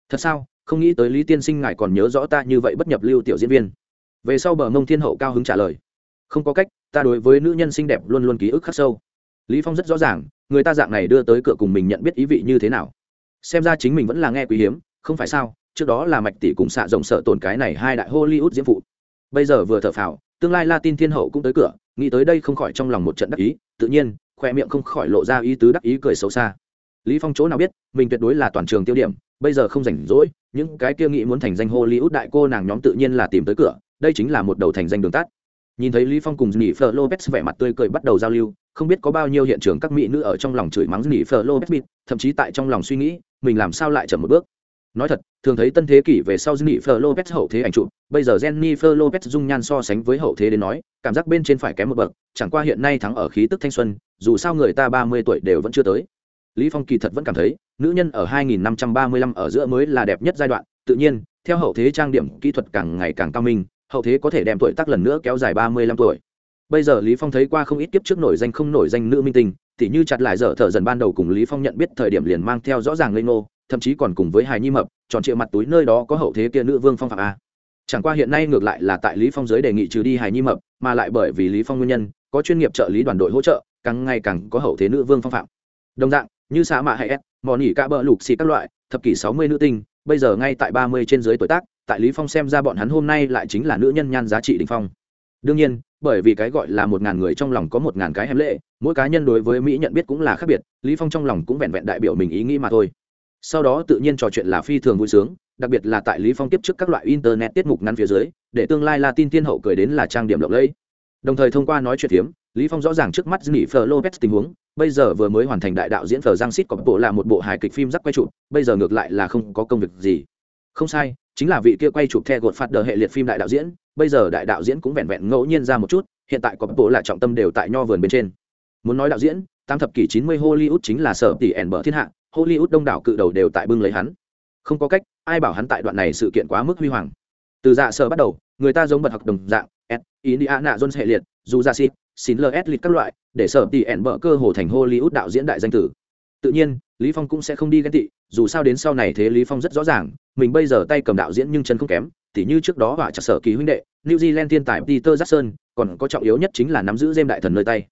A: Thật sao? Không nghĩ tới lý tiên sinh ngài còn nhớ rõ ta như vậy bất nhập lưu tiểu diễn viên. Về sau bờ mông thiên hậu cao hứng trả lời, không có cách, ta đối với nữ nhân xinh đẹp luôn luôn ký ức khắc sâu. Lý phong rất rõ ràng, người ta dạng này đưa tới cửa cùng mình nhận biết ý vị như thế nào xem ra chính mình vẫn là nghe quý hiếm, không phải sao? Trước đó là mạch tỷ cùng xạ rộng sợ tồn cái này hai đại hollywood diễm phụ. Bây giờ vừa thở phào, tương lai latin thiên hậu cũng tới cửa, nghĩ tới đây không khỏi trong lòng một trận đắc ý, tự nhiên, khoe miệng không khỏi lộ ra ý tứ đắc ý cười xấu xa. Lý phong chỗ nào biết, mình tuyệt đối là toàn trường tiêu điểm, bây giờ không rảnh rỗi, những cái kia nghĩ muốn thành danh hollywood đại cô nàng nhóm tự nhiên là tìm tới cửa, đây chính là một đầu thành danh đường tắt nhìn thấy lý phong cùng nhị phở lopez vẻ mặt tươi cười bắt đầu giao lưu, không biết có bao nhiêu hiện trường các mỹ nữ ở trong lòng chửi mắng nhị phở lopez thậm chí tại trong lòng suy nghĩ, mình làm sao lại chậm một bước. Nói thật, thường thấy tân thế kỷ về sau Jennifer Lopez hậu thế ảnh chụp, bây giờ Jennifer Lopez dung nhan so sánh với hậu thế đến nói, cảm giác bên trên phải kém một bậc, chẳng qua hiện nay thắng ở khí tức thanh xuân, dù sao người ta ba mươi tuổi đều vẫn chưa tới. Lý phong kỳ thật vẫn cảm thấy, nữ nhân ở 2535 ở giữa mới là đẹp nhất giai đoạn, tự nhiên, theo hậu thế trang điểm, kỹ thuật càng ngày càng cao minh hậu thế có thể đem tuổi tác lần nữa kéo dài 35 tuổi. Bây giờ lý phong thấy qua không ít kiếp trước nổi danh không nổi danh nữ minh tinh, tỉ như chặt lại dở thở dần ban đầu cùng lý phong nhận biết thời điểm liền mang theo rõ ràng lên ngô, thậm chí còn cùng với hài nhi mập, tròn trịa mặt túi nơi đó có hậu thế kia nữ vương phong phạm a. Chẳng qua hiện nay ngược lại là tại lý phong giới đề nghị trừ đi hài nhi mập, mà lại bởi vì lý phong nguyên nhân, có chuyên nghiệp trợ lý đoàn đội hỗ trợ, càng ngày càng có hậu thế nữ vương phong phạm. Đồng dạng, như xã mạ hay s mò nỉ cả bờ lục xì các loại, thập kỷ 60 nữ tinh, bây giờ ngay tại 30 trên dưới tuổi tác tại lý phong xem ra bọn hắn hôm nay lại chính là nữ nhân nhan giá trị đỉnh phong. Đương nhiên, bởi vì cái gọi là một ngàn người trong lòng có một ngàn cái hẻm lệ, mỗi cá nhân đối với mỹ nhận biết cũng là khác biệt, lý phong trong lòng cũng vẹn vẹn đại biểu mình ý nghĩ mà thôi. Sau đó tự nhiên trò chuyện là phi thường vui sướng, đặc biệt là tại lý phong tiếp trước các loại internet tiết mục ngắn phía dưới, để tương lai là tin tiên hậu cười đến là trang điểm lộng lẫy. Đồng thời thông qua nói chuyện hiếm lý phong rõ ràng trước mắt nghỉ phở Lopez tình huống, bây giờ vừa mới hoàn thành đại đạo diễn phờ giang xít có bộ là một bộ hài kịch phim rắc quay trụ bây giờ ngược lại là không có công việc gì. Không sai chính là vị kia quay chụp theo gột phạt đờ hệ liệt phim đại đạo diễn, bây giờ đại đạo diễn cũng vẹn vẹn ngẫu nhiên ra một chút, hiện tại có bộ là trọng tâm đều tại nho vườn bên trên. Muốn nói đạo diễn tam thập kỷ 90 hollywood chính là sở tỷ ẻn bờ thiên hạ, hollywood đông đảo cự đầu đều tại bưng lấy hắn. Không có cách, ai bảo hắn tại đoạn này sự kiện quá mức huy hoàng. Từ dạ sở bắt đầu, người ta giống bật học đồng dạng ed indiana jones hệ liệt, dù ra xịt xin lờ liệt các loại, để sở tỷ ẻn bờ cơ hồ thành hollywood đạo diễn đại danh tử. Tự nhiên, lý phong cũng sẽ không đi ghen tị, dù sao đến sau này thế lý phong rất rõ ràng mình bây giờ tay cầm đạo diễn nhưng chân không kém, tỉ như trước đó họa chặt sở kỳ huynh đệ, new zealand thiên tài peter jackson, còn có trọng yếu nhất chính là nắm giữ dêm đại thần nơi tay.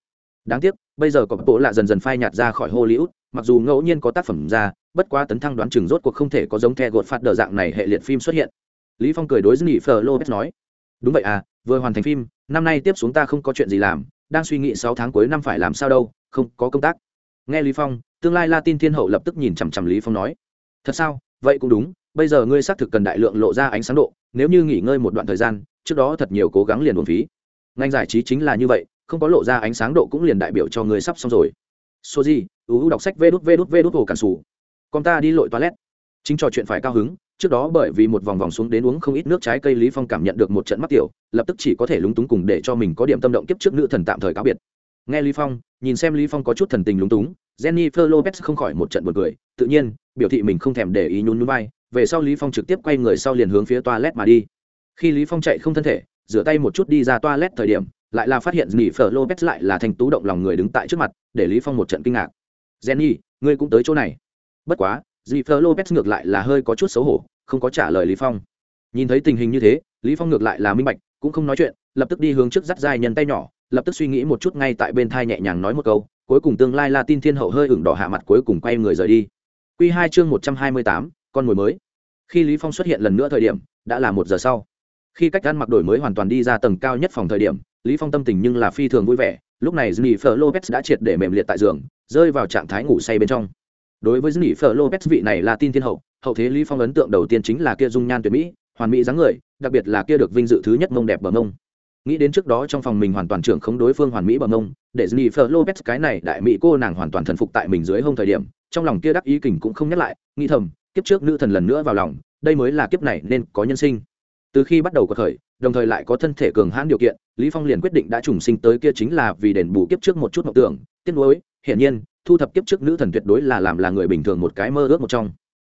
A: Đáng tiếc, bây giờ có bộ lạ dần dần phai nhạt ra khỏi hollywood, mặc dù ngẫu nhiên có tác phẩm ra, bất quá tấn thăng đoán chừng rốt cuộc không thể có giống the gột phạt đờ dạng này hệ liệt phim xuất hiện. Lý phong cười đối với phờ lopez nói, đúng vậy à vừa hoàn thành phim, năm nay tiếp xuống ta không có chuyện gì làm, đang suy nghĩ sáu tháng cuối năm phải làm sao đâu, không có công tác. Nghe lý phong, tương lai latin thiên hậu lập tức nhìn chằm chằm lý phong nói, thật sao? Vậy cũng đúng bây giờ ngươi xác thực cần đại lượng lộ ra ánh sáng độ, nếu như nghỉ ngơi một đoạn thời gian, trước đó thật nhiều cố gắng liền buồn phí. Ngành giải trí chính là như vậy, không có lộ ra ánh sáng độ cũng liền đại biểu cho ngươi sắp xong rồi. Số gì uu đọc sách vê đút vê đút vê đút hồ cản sủ. Con ta đi lội toilet. Chính trò chuyện phải cao hứng, trước đó bởi vì một vòng vòng xuống đến uống không ít nước trái cây lý phong cảm nhận được một trận mắc tiểu, lập tức chỉ có thể lúng túng cùng để cho mình có điểm tâm động kiếp trước nữ thần tạm thời cáo biệt. Nghe lý phong, nhìn xem lý phong có chút thần tình lúng túng, jennifer lopez không khỏi một trận buồn cười, tự nhiên, biểu thị mình không thèm để ý nhún nhún vai về sau lý phong trực tiếp quay người sau liền hướng phía toilet mà đi. Khi lý phong chạy không thân thể rửa tay một chút đi ra toilet thời điểm lại là phát hiện nghỉ phở lopez lại là thành tú động lòng người đứng tại trước mặt để lý phong một trận kinh ngạc. Jenny ngươi cũng tới chỗ này. Bất quá nghỉ phở lopez ngược lại là hơi có chút xấu hổ không có trả lời lý phong. Nhìn thấy tình hình như thế lý phong ngược lại là minh bạch cũng không nói chuyện lập tức đi hướng trước dắt dài nhân tay nhỏ lập tức suy nghĩ một chút ngay tại bên thai nhẹ nhàng nói một câu cuối cùng tương lai là tin Thiên Hậu hơi ửng đỏ hạ mặt cuối cùng quay người rời đi. Quy 2 chương 128, con mồi mới. Khi lý phong xuất hiện lần nữa thời điểm, đã là một giờ sau. Khi cách ăn mặc đổi mới hoàn toàn đi ra tầng cao nhất phòng thời điểm, lý phong tâm tình nhưng là phi thường vui vẻ. Lúc này Jennifer Lopez đã triệt để mềm liệt tại giường, rơi vào trạng thái ngủ say bên trong. Đối với Jennifer Lopez, vị này là tin thiên hậu hậu thế lý phong ấn tượng đầu tiên chính là kia dung nhan tuyệt mỹ, hoàn mỹ dáng người, đặc biệt là kia được vinh dự thứ nhất mông đẹp bờ mông. Nghĩ đến trước đó trong phòng mình hoàn toàn trưởng không đối phương hoàn mỹ bờ mông, để Jennifer Lopez, cái này đại mỹ cô nàng hoàn toàn thần phục tại mình dưới hông thời điểm, trong lòng kia đắc ý kình cũng không nhắc lại, nghĩ thầm kiếp trước nữ thần lần nữa vào lòng, đây mới là kiếp này nên có nhân sinh. Từ khi bắt đầu cuộc khởi, đồng thời lại có thân thể cường hãn điều kiện, lý phong liền quyết định đã trùng sinh tới kia chính là vì đền bù kiếp trước một chút mộng tưởng. Tiếc nuối, hiển nhiên, thu thập kiếp trước nữ thần tuyệt đối là làm là người bình thường một cái mơ ước một trong.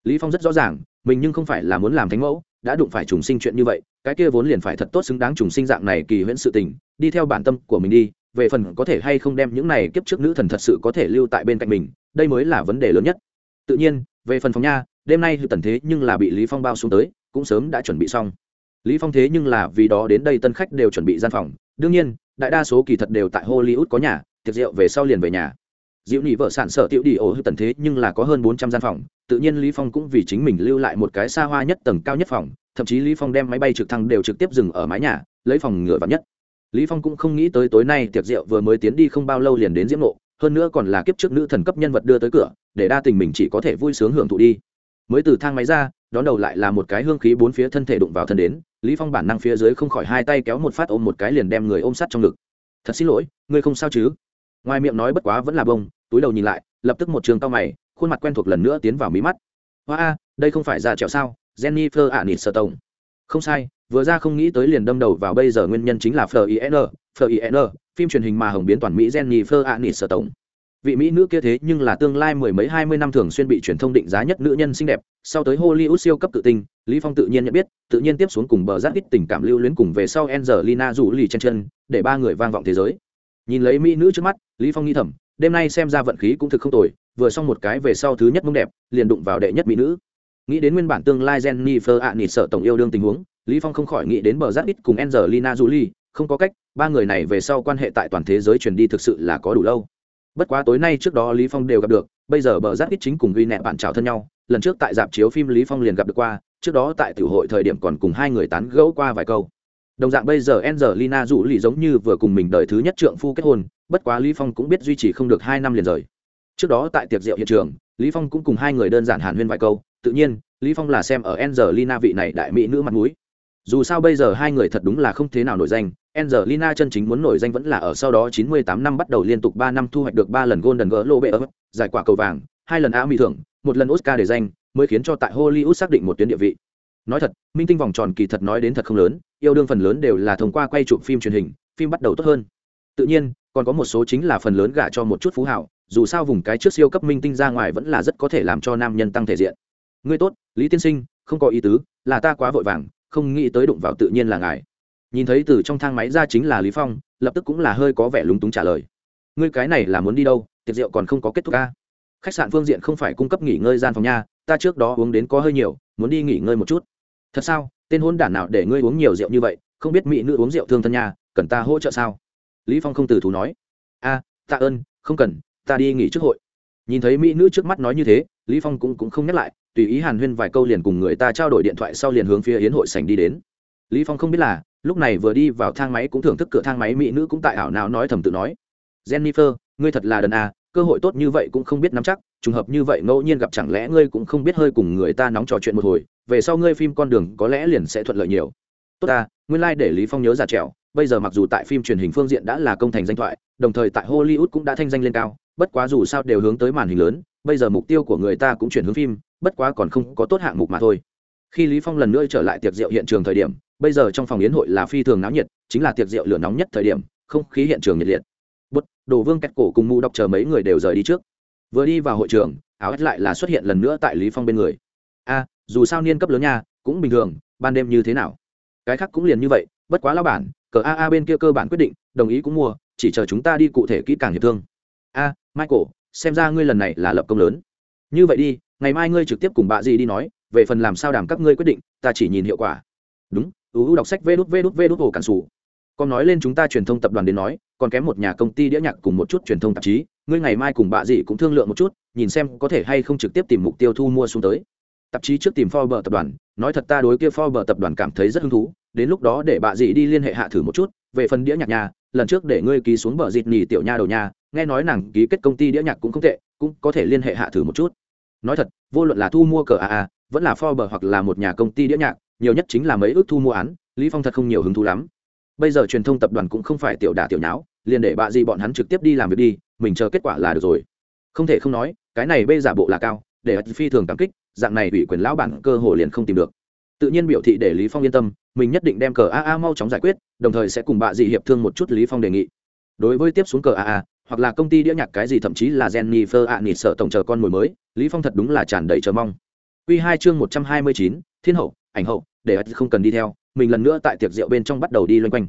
A: Lý phong rất rõ ràng, mình nhưng không phải là muốn làm thánh mẫu, đã đụng phải trùng sinh chuyện như vậy, cái kia vốn liền phải thật tốt xứng đáng trùng sinh dạng này kỳ huyễn sự tình, đi theo bản tâm của mình đi, về phần có thể hay không đem những này kiếp trước nữ thần thật sự có thể lưu tại bên cạnh mình, đây mới là vấn đề lớn nhất. Tự nhiên, về phần phòng nha đêm nay hư tần thế nhưng là bị lý phong bao xuống tới, cũng sớm đã chuẩn bị xong. Lý phong thế nhưng là vì đó đến đây tân khách đều chuẩn bị gian phòng. Đương nhiên, đại đa số kỳ thật đều tại hollywood có nhà, tiệc rượu về sau liền về nhà. Diệu nhị vợ sản sở tiểu đi ổ hư tần thế nhưng là có hơn bốn trăm gian phòng, tự nhiên lý phong cũng vì chính mình lưu lại một cái xa hoa nhất tầng cao nhất phòng, thậm chí lý phong đem máy bay trực thăng đều trực tiếp dừng ở mái nhà, lấy phòng ngựa vào nhất. Lý phong cũng không nghĩ tới tối nay tiệc rượu vừa mới tiến đi không bao lâu liền đến diễm nộ hơn nữa còn là kiếp trước nữ thần cấp nhân vật đưa tới cửa, để đa tình mình chỉ có thể vui sướng hưởng thụ đi mới từ thang máy ra, đón đầu lại là một cái hương khí bốn phía thân thể đụng vào thân đến, lý phong bản năng phía dưới không khỏi hai tay kéo một phát ôm một cái liền đem người ôm sát trong ngực. Thật xin lỗi, ngươi không sao chứ? Ngoài miệng nói bất quá vẫn là bông, túi đầu nhìn lại, lập tức một trường cao mày, khuôn mặt quen thuộc lần nữa tiến vào mí mắt. Hoa a, đây không phải ra trèo sao, jennifer ạ, nịt sơ tổng. Không sai, vừa ra không nghĩ tới liền đâm đầu vào bây giờ nguyên nhân chính là flin flin phim truyền hình mà hồng biến toàn mỹ jennifer ạ, nịt sơ tổng vị mỹ nữ kia thế nhưng là tương lai mười mấy hai mươi năm thường xuyên bị truyền thông định giá nhất nữ nhân xinh đẹp, sau tới hollywood siêu cấp tự tinh lý phong tự nhiên nhận biết, tự nhiên tiếp xuống cùng bờ giác ít tình cảm lưu luyến cùng về sau angelina rủ lì chen chân, để ba người vang vọng thế giới. Nhìn lấy mỹ nữ trước mắt, lý phong nghi thầm, đêm nay xem ra vận khí cũng thực không tồi, vừa xong một cái về sau thứ nhất mông đẹp, liền đụng vào đệ nhất mỹ nữ. Nghĩ đến nguyên bản tương lai jennifer ạ nịt sợ tổng yêu đương tình huống, lý phong không khỏi nghĩ đến bờ giác ít cùng angelina jolie, không có cách, ba người này về sau quan hệ tại toàn thế giới truyền đi thực sự là có đủ lâu bất quá tối nay trước đó lý phong đều gặp được, bây giờ bờ giác ít chính cùng ghi nẹ bạn chào thân nhau, lần trước tại dạp chiếu phim lý phong liền gặp được qua, trước đó tại tiểu hội thời điểm còn cùng hai người tán gẫu qua vài câu. Đồng dạng bây giờ angelina dụ lì giống như vừa cùng mình đời thứ nhất trượng phu kết hôn, bất quá lý phong cũng biết duy trì không được hai năm liền rời. Trước đó tại tiệc rượu hiện trường, lý phong cũng cùng hai người đơn giản hàn huyên vài câu, tự nhiên, lý phong là xem ở angelina vị này đại mỹ nữ mặt mũi. Dù sao bây giờ hai người thật đúng là không thế nào nổi danh Angelina chân chính muốn nổi danh vẫn là ở sau đó 98 năm bắt đầu liên tục 3 năm thu hoạch được 3 lần Golden Globe giải quả cầu vàng, hai lần Emmy thưởng, một lần Oscar để danh, mới khiến cho tại Hollywood xác định một tuyến địa vị. Nói thật, minh tinh vòng tròn kỳ thật nói đến thật không lớn, yêu đương phần lớn đều là thông qua quay chụp phim truyền hình, phim bắt đầu tốt hơn. Tự nhiên, còn có một số chính là phần lớn gả cho một chút phú hào, dù sao vùng cái trước siêu cấp minh tinh ra ngoài vẫn là rất có thể làm cho nam nhân tăng thể diện. Ngươi tốt, Lý tiên sinh, không có ý tứ, là ta quá vội vàng, không nghĩ tới đụng vào tự nhiên là ngài nhìn thấy từ trong thang máy ra chính là lý phong, lập tức cũng là hơi có vẻ lúng túng trả lời. Ngươi cái này là muốn đi đâu? Tiệc rượu còn không có kết thúc ca khách sạn phương diện không phải cung cấp nghỉ ngơi gian phòng nha, ta trước đó uống đến có hơi nhiều, muốn đi nghỉ ngơi một chút. Thật sao? Tên hôn đản nào để ngươi uống nhiều rượu như vậy? Không biết mỹ nữ uống rượu thương thân nhà cần ta hỗ trợ sao? Lý phong không từ thú nói. A tạ ơn, không cần, ta đi nghỉ trước hội. Nhìn thấy mỹ nữ trước mắt nói như thế, lý phong cũng cũng không nhắc lại, tùy ý hàn huyên vài câu liền cùng người ta trao đổi điện thoại sau liền hướng phía yến hội sảnh đi đến. Lý phong không biết là lúc này vừa đi vào thang máy cũng thưởng thức cửa thang máy mỹ nữ cũng tại ảo nào nói thầm tự nói. Jennifer, ngươi thật là đần à cơ hội tốt như vậy cũng không biết nắm chắc, trùng hợp như vậy ngẫu nhiên gặp chẳng lẽ ngươi cũng không biết hơi cùng người ta nóng trò chuyện một hồi, về sau ngươi phim con đường có lẽ liền sẽ thuận lợi nhiều. Tốt ta nguyên lai để lý phong nhớ giả trẻo, bây giờ mặc dù tại phim truyền hình phương diện đã là công thành danh thoại, đồng thời tại hollywood cũng đã thanh danh lên cao, bất quá dù sao đều hướng tới màn hình lớn, bây giờ mục tiêu của người ta cũng chuyển hướng phim, bất quá còn không có tốt hạng mục mà thôi. Khi lý phong lần nữa trở lại tiệc rượu hiện trường thời điểm bây giờ trong phòng yến hội là phi thường náo nhiệt, chính là tiệc rượu lửa nóng nhất thời điểm, không khí hiện trường nhiệt liệt. Bút, đồ vương kẹt cổ cùng mụ đọc chờ mấy người đều rời đi trước. Vừa đi vào hội trường, áo ếch lại là xuất hiện lần nữa tại lý phong bên người. A, dù sao niên cấp lớn nha, cũng bình thường, ban đêm như thế nào? Cái khác cũng liền như vậy, bất quá lao bản, cờ a a bên kia cơ bản quyết định, đồng ý cũng mua, chỉ chờ chúng ta đi cụ thể kỹ càng hiệp thương. A, michael, xem ra ngươi lần này là lập công lớn. Như vậy đi, ngày mai ngươi trực tiếp cùng bà gì đi nói, về phần làm sao đảm các ngươi quyết định, ta chỉ nhìn hiệu quả. Đúng uu đọc sách vê đút vê đút vê đút hồ cản sủ còn nói lên chúng ta truyền thông tập đoàn đến nói còn kém một nhà công ty đĩa nhạc cùng một chút truyền thông tạp chí ngươi ngày mai cùng bà dì cũng thương lượng một chút nhìn xem có thể hay không trực tiếp tìm mục tiêu thu mua xuống tới tạp chí trước tìm Forbes tập đoàn, nói thật ta đối kia Forbes tập đoàn cảm thấy rất hứng thú, đến lúc đó để bà dì đi liên hệ hạ thử một chút, về phần đĩa nhạc nhà, lần trước để ngươi ký xuống bờ dịt nhì tiểu nha đầu nha, nghe nói nàng ký kết công ty đĩa nhạc cũng không tệ, cũng có thể liên hệ hạ thử một chút. Nói thật, vô luận là thu mua cờ a vẫn là Forbes hoặc là một nhà công ty đĩa nhạc, nhiều nhất chính là mấy ước thu mua án, Lý Phong thật không nhiều hứng thú lắm. Bây giờ truyền thông tập đoàn cũng không phải tiểu đả tiểu nháo, liền để bà gì bọn hắn trực tiếp đi làm việc đi, mình chờ kết quả là được rồi. Không thể không nói, cái này bây giả bộ là cao, để phi thường cảm kích, dạng này ủy quyền lão bản cơ hồ liền không tìm được tự nhiên biểu thị để lý phong yên tâm mình nhất định đem cờ aa mau chóng giải quyết đồng thời sẽ cùng bà dì hiệp thương một chút lý phong đề nghị đối với tiếp xuống cờ aa hoặc là công ty đĩa nhạc cái gì thậm chí là jennifer ạ nịt sợ tổng chờ con mồi mới lý phong thật đúng là tràn đầy chờ mong quy hai chương một trăm hai mươi chín, thiên hậu ảnh hậu để không cần đi theo mình lần nữa tại tiệc rượu bên trong bắt đầu đi loanh quanh.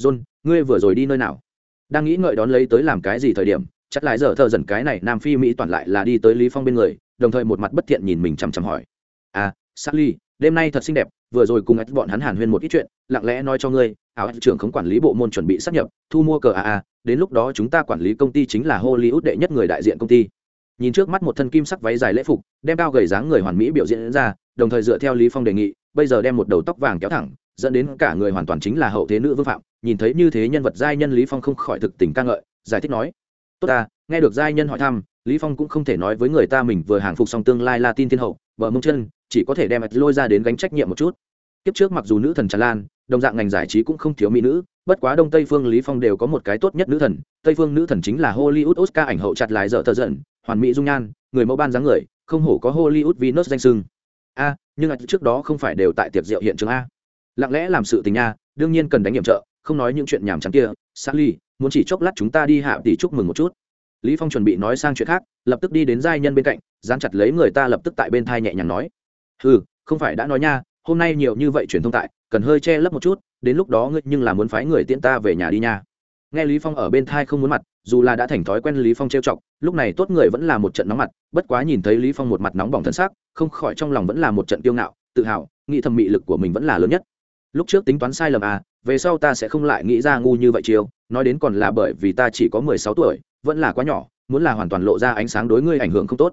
A: John ngươi vừa rồi đi nơi nào? Đang nghĩ ngợi đón lấy tới làm cái gì thời điểm chắc lại giờ thợ dần cái này nam phi mỹ toàn lại là đi tới lý phong bên người đồng thời một mặt bất thiện nhìn mình chằm chằm hỏi. À Sally, đêm nay thật xinh đẹp vừa rồi cùng ách bọn hắn hàn huyên một ít chuyện lặng lẽ nói cho ngươi áo trưởng không quản lý bộ môn chuẩn bị sắp nhập thu mua cờ aa đến lúc đó chúng ta quản lý công ty chính là hollywood đệ nhất người đại diện công ty. Nhìn trước mắt một thân kim sắc váy dài lễ phục đem cao gầy dáng người hoàn mỹ biểu diễn ra đồng thời dựa theo lý phong đề nghị bây giờ đem một đầu tóc vàng kéo thẳng, dẫn đến cả người hoàn toàn chính là hậu thế nữ vương phạm. Nhìn thấy như thế nhân vật giai nhân lý phong không khỏi thực tình ca ngợi, giải thích nói, tốt ta, nghe được giai nhân hỏi thăm, lý phong cũng không thể nói với người ta mình vừa hàng phục xong tương lai la tin thiên hậu, vợ mông chân, chỉ có thể đem lôi ra đến gánh trách nhiệm một chút. Kiếp trước mặc dù nữ thần tràn lan, đồng dạng ngành giải trí cũng không thiếu mỹ nữ, bất quá đông tây phương lý phong đều có một cái tốt nhất nữ thần. Tây phương nữ thần chính là hollywood oscar ảnh hậu chặt lại dở thờ giận, hoàn mỹ dung nhan, người mẫu ban dáng người, không hổ có hollywood venus danh sưng. A nhưng ạch trước đó không phải đều tại tiệc rượu hiện trường a. Lặng lẽ làm sự tình nha, đương nhiên cần đánh nhiệm trợ, không nói những chuyện nhảm chán kia. Sally, muốn chỉ chốc lát chúng ta đi hạ tỷ chúc mừng một chút. Lý phong chuẩn bị nói sang chuyện khác, lập tức đi đến giai nhân bên cạnh, dán chặt lấy người ta lập tức tại bên thai nhẹ nhàng nói. Ừ không phải đã nói nha, hôm nay nhiều như vậy truyền thông tại, cần hơi che lấp một chút, đến lúc đó ngươi nhưng là muốn phái người tiễn ta về nhà đi nha nghe lý phong ở bên thai không muốn mặt, dù là đã thành thói quen lý phong trêu chọc, lúc này tốt người vẫn là một trận nóng mặt, bất quá nhìn thấy lý phong một mặt nóng bỏng thân xác, không khỏi trong lòng vẫn là một trận tiêu ngạo, tự hào, nghĩ thầm mị lực của mình vẫn là lớn nhất. Lúc trước tính toán sai lầm à về sau ta sẽ không lại nghĩ ra ngu như vậy chiêu, nói đến còn là bởi vì ta chỉ có mười sáu tuổi, vẫn là quá nhỏ, muốn là hoàn toàn lộ ra ánh sáng đối ngươi ảnh hưởng không tốt.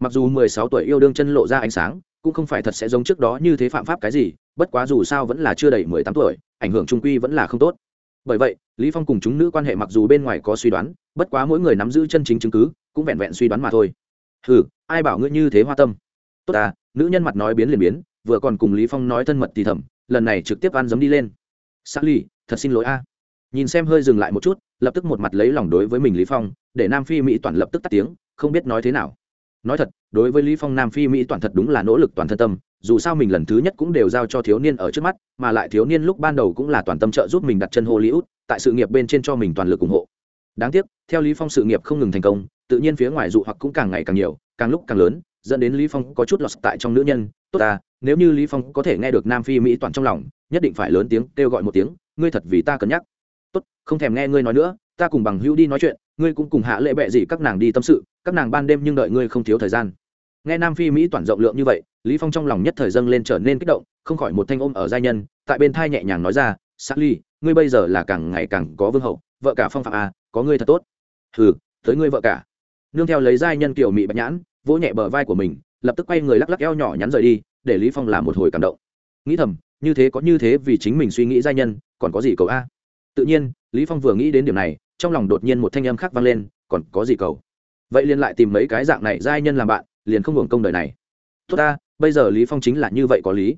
A: Mặc dù mười sáu tuổi yêu đương chân lộ ra ánh sáng, cũng không phải thật sẽ giống trước đó như thế phạm pháp cái gì, bất quá dù sao vẫn là chưa đầy mười tám tuổi, ảnh hưởng trung quy vẫn là không tốt bởi vậy lý phong cùng chúng nữ quan hệ mặc dù bên ngoài có suy đoán bất quá mỗi người nắm giữ chân chính chứng cứ cũng vẹn vẹn suy đoán mà thôi. Hừ ai bảo ngươi như thế hoa tâm? Tốt à nữ nhân mặt nói biến liền biến vừa còn cùng lý phong nói thân mật thì thầm lần này trực tiếp ăn giấm đi lên. Sally, thật xin lỗi a. Nhìn xem hơi dừng lại một chút lập tức một mặt lấy lòng đối với mình lý phong để nam phi mỹ toàn lập tức tắt tiếng không biết nói thế nào nói thật, đối với lý phong nam phi mỹ toàn thật đúng là nỗ lực toàn thân tâm, dù sao mình lần thứ nhất cũng đều giao cho thiếu niên ở trước mắt, mà lại thiếu niên lúc ban đầu cũng là toàn tâm trợ giúp mình đặt chân hollywood, tại sự nghiệp bên trên cho mình toàn lực ủng hộ. Đáng tiếc, theo lý phong sự nghiệp không ngừng thành công, tự nhiên phía ngoài dụ hoặc cũng càng ngày càng nhiều, càng lúc càng lớn, dẫn đến lý phong có chút lọt tại trong nữ nhân. Tốt ta, nếu như lý phong có thể nghe được nam phi mỹ toàn trong lòng, nhất định phải lớn tiếng kêu gọi một tiếng, ngươi thật vì ta cân nhắc. Tốt, không thèm nghe ngươi nói nữa, ta cùng bằng hữu đi nói chuyện ngươi cũng cùng hạ lệ bệ gì các nàng đi tâm sự các nàng ban đêm nhưng đợi ngươi không thiếu thời gian. Nghe nam phi mỹ toàn rộng lượng như vậy lý phong trong lòng nhất thời dâng lên trở nên kích động không khỏi một thanh ôm ở giai nhân tại bên thai nhẹ nhàng nói ra Sally, ngươi bây giờ là càng ngày càng có vương hậu vợ cả phong phạm à có ngươi thật tốt. Hừ tới ngươi vợ cả. Nương theo lấy giai nhân kiểu mỹ bạch nhãn vỗ nhẹ bờ vai của mình lập tức quay người lắc lắc eo nhỏ nhắn rời đi để lý phong làm một hồi cảm động. Nghĩ thầm như thế có như thế vì chính mình suy nghĩ giai nhân còn có gì cầu a? Tự nhiên lý phong vừa nghĩ đến điểm này trong lòng đột nhiên một thanh âm khác vang lên, còn có gì cầu? Vậy liền lại tìm mấy cái dạng này giai nhân làm bạn, liền không hưởng công đời này. Tốt ta, bây giờ lý phong chính là như vậy có lý.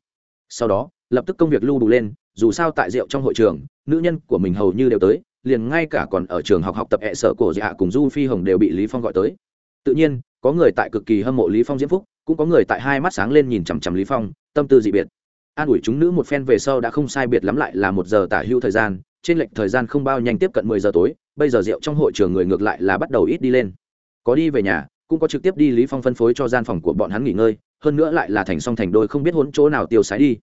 A: Sau đó, lập tức công việc lưu đủ lên, dù sao tại rượu trong hội trường, nữ nhân của mình hầu như đều tới, liền ngay cả còn ở trường học học tập hệ sở cổ dạ cùng du phi hồng đều bị lý phong gọi tới. Tự nhiên, có người tại cực kỳ hâm mộ lý phong diễm phúc, cũng có người tại hai mắt sáng lên nhìn chằm chằm lý phong, tâm tư dị biệt. An ủi chúng nữ một phen về sau đã không sai biệt lắm lại là một giờ tả hưu thời gian, trên lệch thời gian không bao nhanh tiếp cận mười giờ tối bây giờ rượu trong hội trường người ngược lại là bắt đầu ít đi lên. Có đi về nhà, cũng có trực tiếp đi lý phong phân phối cho gian phòng của bọn hắn nghỉ ngơi, hơn nữa lại là thành song thành đôi không biết hỗn chỗ nào tiêu sái đi.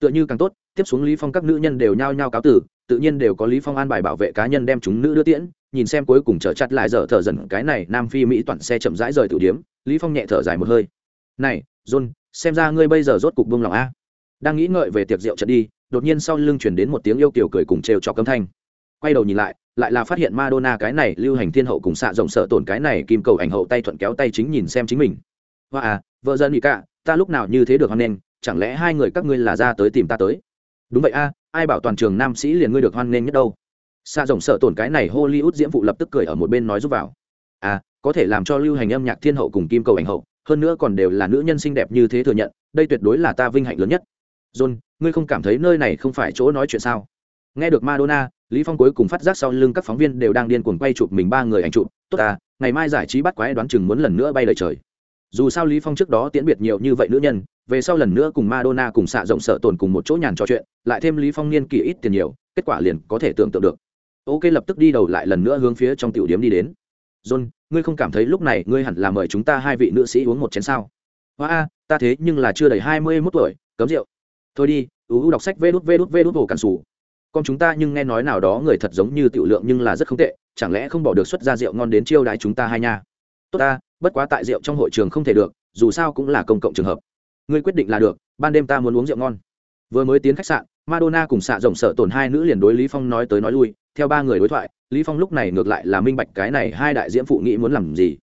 A: Tựa như càng tốt, tiếp xuống lý phong các nữ nhân đều nhao nhao cáo tử, tự nhiên đều có lý phong an bài bảo vệ cá nhân đem chúng nữ đưa tiễn, nhìn xem cuối cùng trở chặt lại dở thở dần, cái này nam phi mỹ toàn xe chậm rãi rời tử điếm lý phong nhẹ thở dài một hơi. Này, john, xem ra ngươi bây giờ rốt cục buông lòng a. Đang nghĩ ngợi về tiệc rượu trận đi, đột nhiên sau lưng chuyển đến một tiếng yêu kiều cười cùng trêu chọc âm thanh. Quay đầu nhìn lại lại là phát hiện Madonna cái này lưu hành thiên hậu cùng xạ rộng sợ tổn cái này kim cầu ảnh hậu tay thuận kéo tay chính nhìn xem chính mình. Hoa à vợ dân nhị cả, ta lúc nào như thế được hoan nghênh, chẳng lẽ hai người các ngươi là ra tới tìm ta tới? Đúng vậy a, ai bảo toàn trường nam sĩ liền ngươi được hoan nghênh nhất đâu? Xạ rộng sợ tổn cái này hollywood diễm phụ lập tức cười ở một bên nói giúp vào. À có thể làm cho lưu hành âm nhạc thiên hậu cùng kim cầu ảnh hậu, hơn nữa còn đều là nữ nhân xinh đẹp như thế thừa nhận, đây tuyệt đối là ta vinh hạnh lớn nhất. John, ngươi không cảm thấy nơi này không phải chỗ nói chuyện sao? Nghe được madonna lý phong cuối cùng phát giác sau lưng các phóng viên đều đang điên cuồng quay chụp mình ba người ảnh chụp, tốt à ngày mai giải trí bắt quái đoán chừng muốn lần nữa bay lời trời. Dù sao lý phong trước đó tiễn biệt nhiều như vậy nữ nhân, về sau lần nữa cùng madonna cùng xạ rộng sợ tồn cùng một chỗ nhàn trò chuyện, lại thêm lý phong niên kỷ ít tiền nhiều, kết quả liền có thể tưởng tượng được. Ok, lập tức đi đầu lại lần nữa hướng phía trong tiểu điểm đi đến. John, ngươi không cảm thấy lúc này ngươi hẳn là mời chúng ta hai vị nữ sĩ uống một chén sao? Hoa a, ta thế nhưng là chưa đầy hai mươi 21 tuổi, cấm rượu. Thôi đi ú đọc sách vê đút vê đút vê đút hồ cản sủ con chúng ta nhưng nghe nói nào đó người thật giống như tiểu lượng nhưng là rất không tệ chẳng lẽ không bỏ được xuất ra rượu ngon đến chiêu đãi chúng ta hai nha? Tốt ta bất quá tại rượu trong hội trường không thể được dù sao cũng là công cộng trường hợp. Ngươi quyết định là được ban đêm ta muốn uống rượu ngon. Vừa mới tiến khách sạn madonna cùng xạ rộng sợ tổn hai nữ liền đối lý phong nói tới nói lui theo ba người đối thoại lý phong lúc này ngược lại là minh bạch cái này hai đại diễm phụ nghĩ muốn làm gì.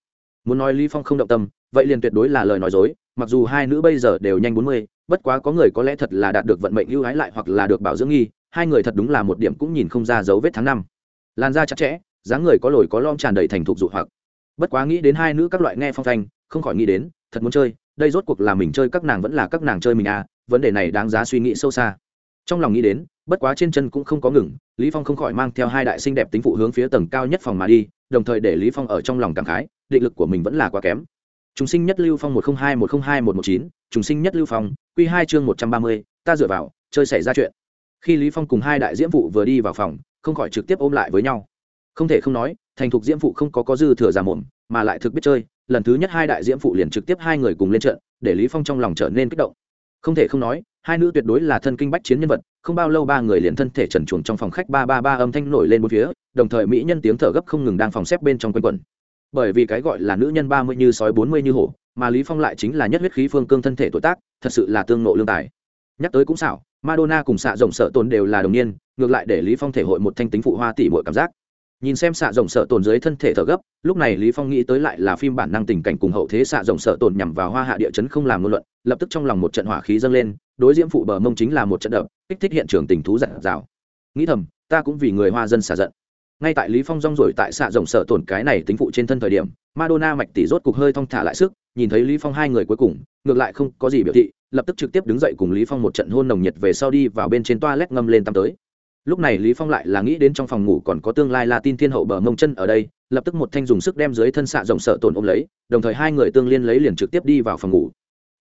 A: Muốn nói lý phong không động tâm vậy liền tuyệt đối là lời nói dối mặc dù hai nữ bây giờ đều nhanh bốn mươi, bất quá có người có lẽ thật là đạt được vận mệnh ưu ái lại hoặc là được bảo dưỡng nghi hai người thật đúng là một điểm cũng nhìn không ra dấu vết tháng năm. Làn da chặt chẽ, dáng người có lồi có lom tràn đầy thành thục dụ hoặc. Bất quá nghĩ đến hai nữ các loại nghe phong thanh, không khỏi nghĩ đến, thật muốn chơi, đây rốt cuộc là mình chơi các nàng vẫn là các nàng chơi mình à vấn đề này đáng giá suy nghĩ sâu xa. Trong lòng nghĩ đến, bất quá trên chân cũng không có ngừng, lý phong không khỏi mang theo hai đại sinh đẹp tính phụ hướng phía tầng cao nhất phòng mà đi, đồng thời để lý phong ở trong lòng cảm khái, định lực của mình vẫn là quá kém. Trùng sinh nhất lưu phong một trăm hai một trăm hai một một chín, trùng sinh nhất lưu phong, quy hai chương một trăm ba mươi, ta dựa vào, chơi xảy ra chuyện khi lý phong cùng hai đại diễm phụ vừa đi vào phòng không khỏi trực tiếp ôm lại với nhau không thể không nói thành thục diễm phụ không có có dư thừa giả mồm mà lại thực biết chơi lần thứ nhất hai đại diễm phụ liền trực tiếp hai người cùng lên trận để lý phong trong lòng trở nên kích động không thể không nói hai nữ tuyệt đối là thân kinh bách chiến nhân vật không bao lâu ba người liền thân thể trần chuồng trong phòng khách ba ba ba âm thanh nổi lên bốn phía đồng thời mỹ nhân tiếng thở gấp không ngừng đang phòng xếp bên trong quanh quẩn bởi vì cái gọi là nữ nhân ba mươi như sói bốn mươi như hổ mà lý phong lại chính là nhất huyết khí phương cương thân thể tuổi tác thật sự là tương nộ lương tài nhắc tới cũng xảo madonna cùng xạ rộng sợ tồn đều là đồng niên, ngược lại để lý phong thể hội một thanh tính phụ hoa tỷ muội cảm giác. Nhìn xem xạ rộng sợ tồn dưới thân thể thở gấp, lúc này lý phong nghĩ tới lại là phim bản năng tình cảnh cùng hậu thế xạ rộng sợ tồn nhằm vào hoa hạ địa chấn không làm ngôn luận, lập tức trong lòng một trận hỏa khí dâng lên, đối diễm phụ bờ mông chính là một trận đập, kích thích hiện trường tình thú giận rào nghĩ thầm, ta cũng vì người hoa dân xả giận ngay tại lý phong rong rổi tại xạ rộng sở tổn cái này tính phụ trên thân thời điểm, madonna mạch tỷ rốt cục hơi thong thả lại sức, nhìn thấy lý phong hai người cuối cùng, ngược lại không có gì biểu thị, lập tức trực tiếp đứng dậy cùng lý phong một trận hôn nồng nhiệt về sau đi vào bên trên toilet ngâm lên tắm tới. Lúc này lý phong lại là nghĩ đến trong phòng ngủ còn có tương lai Latin thiên hậu bờ mông chân ở đây, lập tức một thanh dùng sức đem dưới thân xạ rộng sợ tổn ôm lấy, đồng thời hai người tương liên lấy liền trực tiếp đi vào phòng ngủ.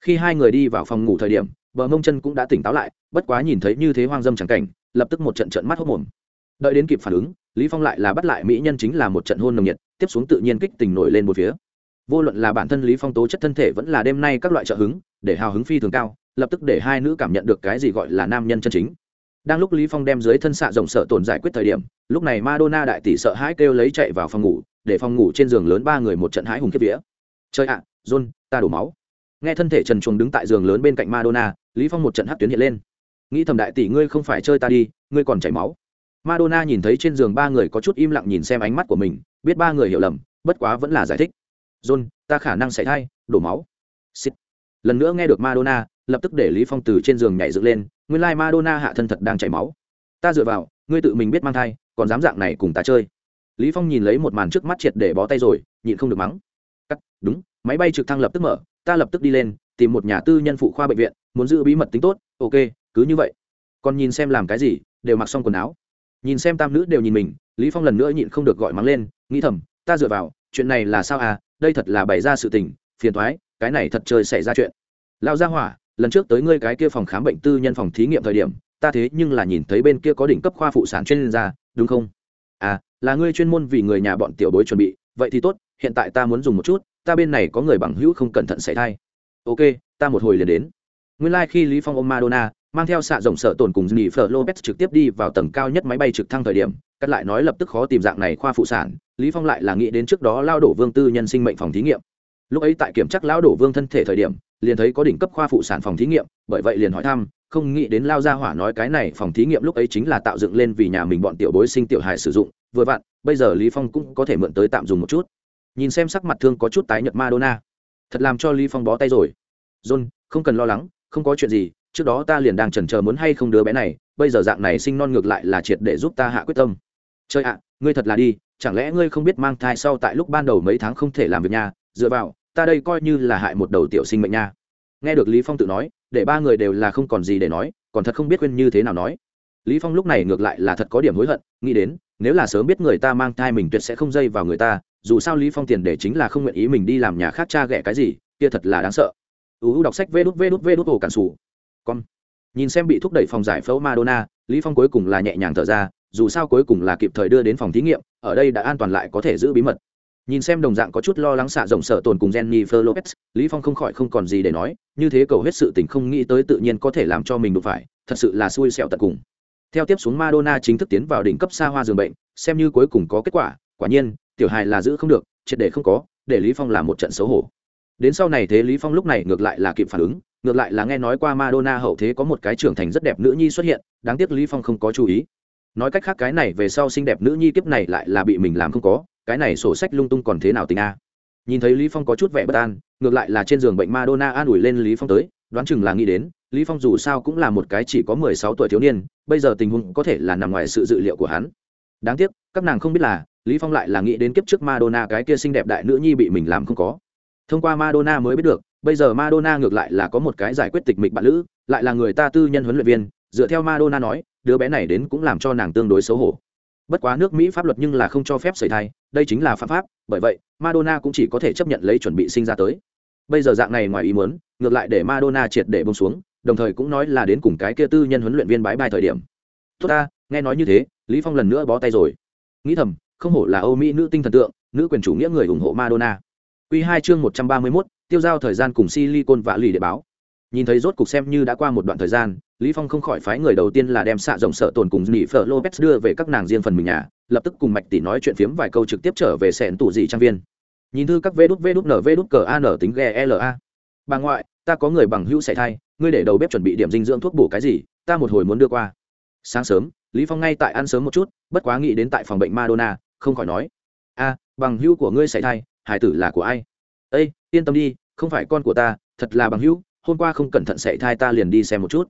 A: Khi hai người đi vào phòng ngủ thời điểm, bờ mông chân cũng đã tỉnh táo lại, bất quá nhìn thấy như thế hoang dâm chẳng cảnh, lập tức một trận trận mắt hốc mồm. Đợi đến kịp phản ứng lý phong lại là bắt lại mỹ nhân chính là một trận hôn nồng nhiệt, tiếp xuống tự nhiên kích tình nổi lên một phía. Vô luận là bản thân lý phong tố chất thân thể vẫn là đêm nay các loại trợ hứng, để hào hứng phi thường cao, lập tức để hai nữ cảm nhận được cái gì gọi là nam nhân chân chính. Đang lúc lý phong đem dưới thân xạ rộng sợ tổn giải quyết thời điểm, lúc này madonna đại tỷ sợ hãi kêu lấy chạy vào phòng ngủ, để phòng ngủ trên giường lớn ba người một trận hãi hùng kiếp vía. Chơi ạ, john, ta đổ máu. Nghe thân thể trần chuồng đứng tại giường lớn bên cạnh madonna, lý phong một trận hắt tuyến hiện lên. Nghĩ thầm đại tỷ ngươi không phải chơi ta đi, ngươi còn chảy máu madonna nhìn thấy trên giường ba người có chút im lặng nhìn xem ánh mắt của mình, biết ba người hiểu lầm, bất quá vẫn là giải thích. John, ta khả năng sẽ thai đổ máu. Xịt. lần nữa nghe được madonna, lập tức để lý phong từ trên giường nhảy dựng lên, nguyên lai like madonna hạ thân thật đang chảy máu. Ta dựa vào, ngươi tự mình biết mang thai, còn dám dạng này cùng ta chơi. Lý phong nhìn lấy một màn trước mắt triệt để bó tay rồi, nhịn không được mắng. Cắt, đúng, máy bay trực thăng lập tức mở, ta lập tức đi lên, tìm một nhà tư nhân phụ khoa bệnh viện, muốn giữ bí mật tính tốt, ok, cứ như vậy. Còn nhìn xem làm cái gì, đều mặc xong quần áo nhìn xem tam nữ đều nhìn mình lý phong lần nữa nhịn không được gọi mắng lên nghĩ thầm ta dựa vào chuyện này là sao à đây thật là bày ra sự tình phiền toái, cái này thật chơi xảy ra chuyện. Lão gia hỏa lần trước tới ngươi cái kia phòng khám bệnh tư nhân phòng thí nghiệm thời điểm ta thế nhưng là nhìn thấy bên kia có đỉnh cấp khoa phụ sản chuyên gia đúng không? À là ngươi chuyên môn vì người nhà bọn tiểu bối chuẩn bị vậy thì tốt hiện tại ta muốn dùng một chút ta bên này có người bằng hữu không cẩn thận xảy thai. Ok ta một hồi liền đến. Nguyên lai khi lý phong ôm madonna mang theo xạ rộng sợ tồn cùng nghỉ phở lopez trực tiếp đi vào tầng cao nhất máy bay trực thăng thời điểm, cắt lại nói lập tức khó tìm dạng này khoa phụ sản, lý phong lại là nghĩ đến trước đó lao đổ vương tư nhân sinh mệnh phòng thí nghiệm. Lúc ấy tại kiểm tra lao đổ vương thân thể thời điểm, liền thấy có đỉnh cấp khoa phụ sản phòng thí nghiệm, bởi vậy liền hỏi thăm, không nghĩ đến lao ra hỏa nói cái này phòng thí nghiệm lúc ấy chính là tạo dựng lên vì nhà mình bọn tiểu bối sinh tiểu hài sử dụng, vừa vặn, bây giờ lý phong cũng có thể mượn tới tạm dùng một chút. Nhìn xem sắc mặt thương có chút tái nhợt madonna. Thật làm cho lý phong bó tay rồi. John, không cần lo lắng, không có chuyện gì trước đó ta liền đang chần chờ muốn hay không đứa bé này, bây giờ dạng này sinh non ngược lại là triệt để giúp ta hạ quyết tâm. Chơi ạ, ngươi thật là đi, chẳng lẽ ngươi không biết mang thai sau tại lúc ban đầu mấy tháng không thể làm việc nhà dựa vào, ta đây coi như là hại một đầu tiểu sinh mệnh nha. Nghe được lý phong tự nói, để ba người đều là không còn gì để nói, còn thật không biết quên như thế nào nói. Lý phong lúc này ngược lại là thật có điểm hối hận, nghĩ đến, nếu là sớm biết người ta mang thai mình tuyệt sẽ không dây vào người ta, dù sao lý phong tiền để chính là không nguyện ý mình đi làm nhà khác cha ghẻ cái gì, kia thật là đáng sợ. U đọc sách vê đút vê đút vê đút ổ cản sủ con. Nhìn xem bị thúc đẩy phòng giải phẫu madonna, lý phong cuối cùng là nhẹ nhàng thở ra, dù sao cuối cùng là kịp thời đưa đến phòng thí nghiệm, ở đây đã an toàn lại có thể giữ bí mật. Nhìn xem đồng dạng có chút lo lắng xạ rộng sợ tồn cùng Jenny lopez, lý phong không khỏi không còn gì để nói, như thế cầu hết sự tình không nghĩ tới tự nhiên có thể làm cho mình đụng phải, thật sự là xui xẻo tận cùng. Theo tiếp xuống madonna chính thức tiến vào đỉnh cấp xa hoa giường bệnh, xem như cuối cùng có kết quả quả nhiên, tiểu hài là giữ không được, triệt để không có, để lý phong làm một trận xấu hổ. Đến sau này thế lý phong lúc này ngược lại là kịp phản ứng ngược lại là nghe nói qua madonna hậu thế có một cái trưởng thành rất đẹp nữ nhi xuất hiện, đáng tiếc lý phong không có chú ý. Nói cách khác cái này về sau xinh đẹp nữ nhi kiếp này lại là bị mình làm không có, cái này sổ sách lung tung còn thế nào tình a? Nhìn thấy lý phong có chút vẻ bất an, ngược lại là trên giường bệnh madonna an ủi lên lý phong tới, đoán chừng là nghĩ đến, lý phong dù sao cũng là một cái chỉ có mười sáu tuổi thiếu niên, bây giờ tình huống có thể là nằm ngoài sự dự liệu của hắn. Đáng tiếc, các nàng không biết là, lý phong lại là nghĩ đến kiếp trước madonna cái kia xinh đẹp đại nữ nhi bị mình làm không có. Thông qua madonna mới biết được bây giờ madonna ngược lại là có một cái giải quyết tịch mịch bạn lữ lại là người ta tư nhân huấn luyện viên dựa theo madonna nói đứa bé này đến cũng làm cho nàng tương đối xấu hổ. Bất quá nước mỹ pháp luật nhưng là không cho phép xảy thai đây chính là phạm pháp bởi vậy madonna cũng chỉ có thể chấp nhận lấy chuẩn bị sinh ra tới. Bây giờ dạng này ngoài ý muốn ngược lại để madonna triệt để buông xuống đồng thời cũng nói là đến cùng cái kia tư nhân huấn luyện viên bái bai thời điểm. Tốt ta nghe nói như thế lý phong lần nữa bó tay rồi. Nghĩ thầm không hổ là âu mỹ nữ tinh thần tượng nữ quyền chủ nghĩa người ủng hộ madonna. Quy hai chương một trăm ba mươi 131, tiêu giao thời gian cùng silicon vạ lì để báo. Nhìn thấy rốt cục xem như đã qua một đoạn thời gian, lý phong không khỏi phái người đầu tiên là đem xạ rộng sợ tồn cùng nỉ phở lopez đưa về các nàng riêng phần mình nhà, lập tức cùng mạch tỷ nói chuyện phiếm vài câu trực tiếp trở về sẹn tủ dị trang viên. Nhìn thư các vê đút vê đút nở vê đút cờ an tính ghe e la bà ngoại, ta có người bằng hữu sẻ thai ngươi để đầu bếp chuẩn bị điểm dinh dưỡng thuốc bổ cái gì, ta một hồi muốn đưa qua. Sáng sớm, lý phong ngay tại ăn sớm một chút, bất quá nghĩ đến tại phòng bệnh madonna, không khỏi nói. A, bằng hữu của ngươi sẻ thai hải tử là của ai? Ây yên tâm đi không phải con của ta, thật là bằng hữu, hôm qua không cẩn thận sảy thai ta liền đi xem một chút.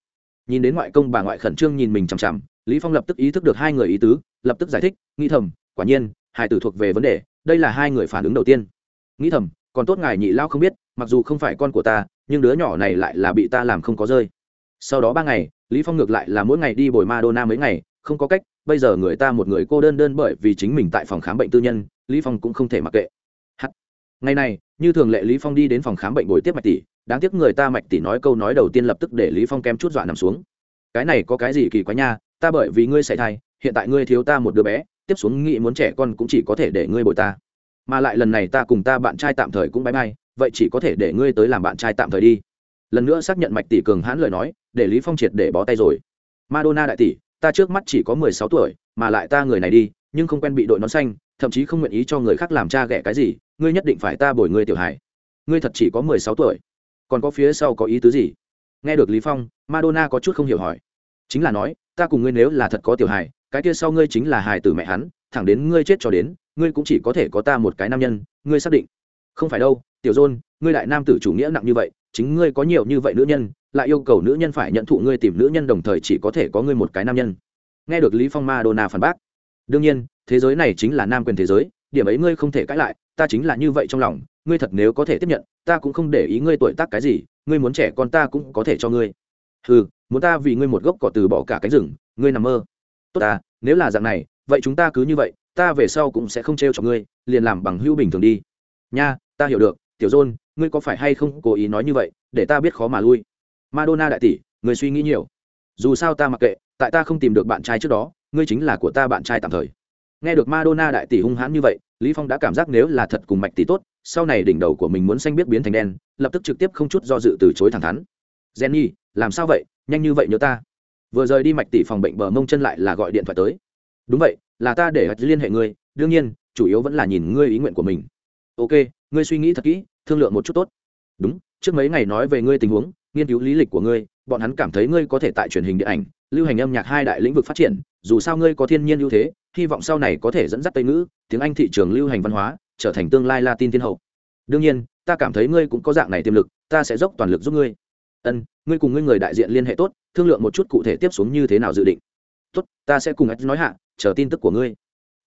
A: Nhìn đến ngoại công bà ngoại khẩn trương nhìn mình chằm chằm, lý phong lập tức ý thức được hai người ý tứ, lập tức giải thích, nghĩ thầm, quả nhiên hải tử thuộc về vấn đề, đây là hai người phản ứng đầu tiên. Nghĩ thầm, còn tốt ngài nhị lao không biết, mặc dù không phải con của ta, nhưng đứa nhỏ này lại là bị ta làm không có rơi. Sau đó ba ngày, lý phong ngược lại là mỗi ngày đi bồi madonna mấy ngày, không có cách, bây giờ người ta một người cô đơn đơn bởi vì chính mình tại phòng khám bệnh tư nhân, lý phong cũng không thể mặc kệ ngày này, như thường lệ lý phong đi đến phòng khám bệnh bồi tiếp mạch tỷ. Đáng tiếc người ta mạch tỷ nói câu nói đầu tiên lập tức để lý phong kem chút dọa nằm xuống. Cái này có cái gì kỳ quái nha, ta bởi vì ngươi xảy thai, hiện tại ngươi thiếu ta một đứa bé, tiếp xuống nghĩ muốn trẻ con cũng chỉ có thể để ngươi bồi ta. Mà lại lần này ta cùng ta bạn trai tạm thời cũng bãi bay vậy chỉ có thể để ngươi tới làm bạn trai tạm thời đi. Lần nữa xác nhận mạch tỷ cường hãn lời nói, để lý phong triệt để bó tay rồi. Madonna đại tỷ, ta trước mắt chỉ có mười sáu tuổi, mà lại ta người này đi, nhưng không quen bị đội nón xanh thậm chí không nguyện ý cho người khác làm cha ghẻ cái gì ngươi nhất định phải ta bồi ngươi tiểu hải ngươi thật chỉ có mười sáu tuổi. Còn có phía sau có ý tứ gì? Nghe được lý phong madonna có chút không hiểu hỏi. Chính là nói ta cùng ngươi nếu là thật có tiểu hải, cái kia sau ngươi chính là hải tử mẹ hắn thẳng đến ngươi chết cho đến ngươi cũng chỉ có thể có ta một cái nam nhân ngươi xác định. Không phải đâu tiểu dôn ngươi đại nam tử chủ nghĩa nặng như vậy chính ngươi có nhiều như vậy nữ nhân lại yêu cầu nữ nhân phải nhận thụ ngươi tìm nữ nhân đồng thời chỉ có thể có ngươi một cái nam nhân. Nghe được lý phong madonna phản bác đương nhiên, thế giới này chính là nam quyền thế giới, điểm ấy ngươi không thể cãi lại, ta chính là như vậy trong lòng, ngươi thật nếu có thể tiếp nhận, ta cũng không để ý ngươi tuổi tác cái gì, ngươi muốn trẻ con ta cũng có thể cho ngươi. Ừ muốn ta vì ngươi một gốc cỏ từ bỏ cả cánh rừng, ngươi nằm mơ. Tốt ta, nếu là dạng này, vậy chúng ta cứ như vậy, ta về sau cũng sẽ không trêu cho ngươi, liền làm bằng hữu bình thường đi. Nha, ta hiểu được, tiểu dôn ngươi có phải hay không cố ý nói như vậy, để ta biết khó mà lui? Madonna đại tỷ, người suy nghĩ nhiều. Dù sao ta mặc kệ, tại ta không tìm được bạn trai trước đó ngươi chính là của ta bạn trai tạm thời. Nghe được madonna đại tỷ hung hãn như vậy, lý phong đã cảm giác nếu là thật cùng mạch tỷ tốt, sau này đỉnh đầu của mình muốn xanh biết biến thành đen, lập tức trực tiếp không chút do dự từ chối thẳng thắn. Jenny, làm sao vậy? Nhanh như vậy nhớ ta. Vừa rời đi mạch tỷ phòng bệnh bờ mông chân lại là gọi điện thoại tới. Đúng vậy, là ta để liên hệ ngươi, đương nhiên, chủ yếu vẫn là nhìn ngươi ý nguyện của mình. Ok, ngươi suy nghĩ thật kỹ, thương lượng một chút tốt. Đúng, trước mấy ngày nói về ngươi tình huống, nghiên cứu lý lịch của ngươi bọn hắn cảm thấy ngươi có thể tại truyền hình điện ảnh, lưu hành âm nhạc hai đại lĩnh vực phát triển, dù sao ngươi có thiên nhiên ưu thế, hy vọng sau này có thể dẫn dắt tây ngữ, tiếng anh thị trường lưu hành văn hóa, trở thành tương lai latin thiên hậu. Đương nhiên, ta cảm thấy ngươi cũng có dạng này tiềm lực, ta sẽ dốc toàn lực giúp ngươi. Ân, ngươi cùng ngươi người đại diện liên hệ tốt, thương lượng một chút cụ thể tiếp xuống như thế nào dự định. Tốt, ta sẽ cùng ách nói hạ, chờ tin tức của ngươi.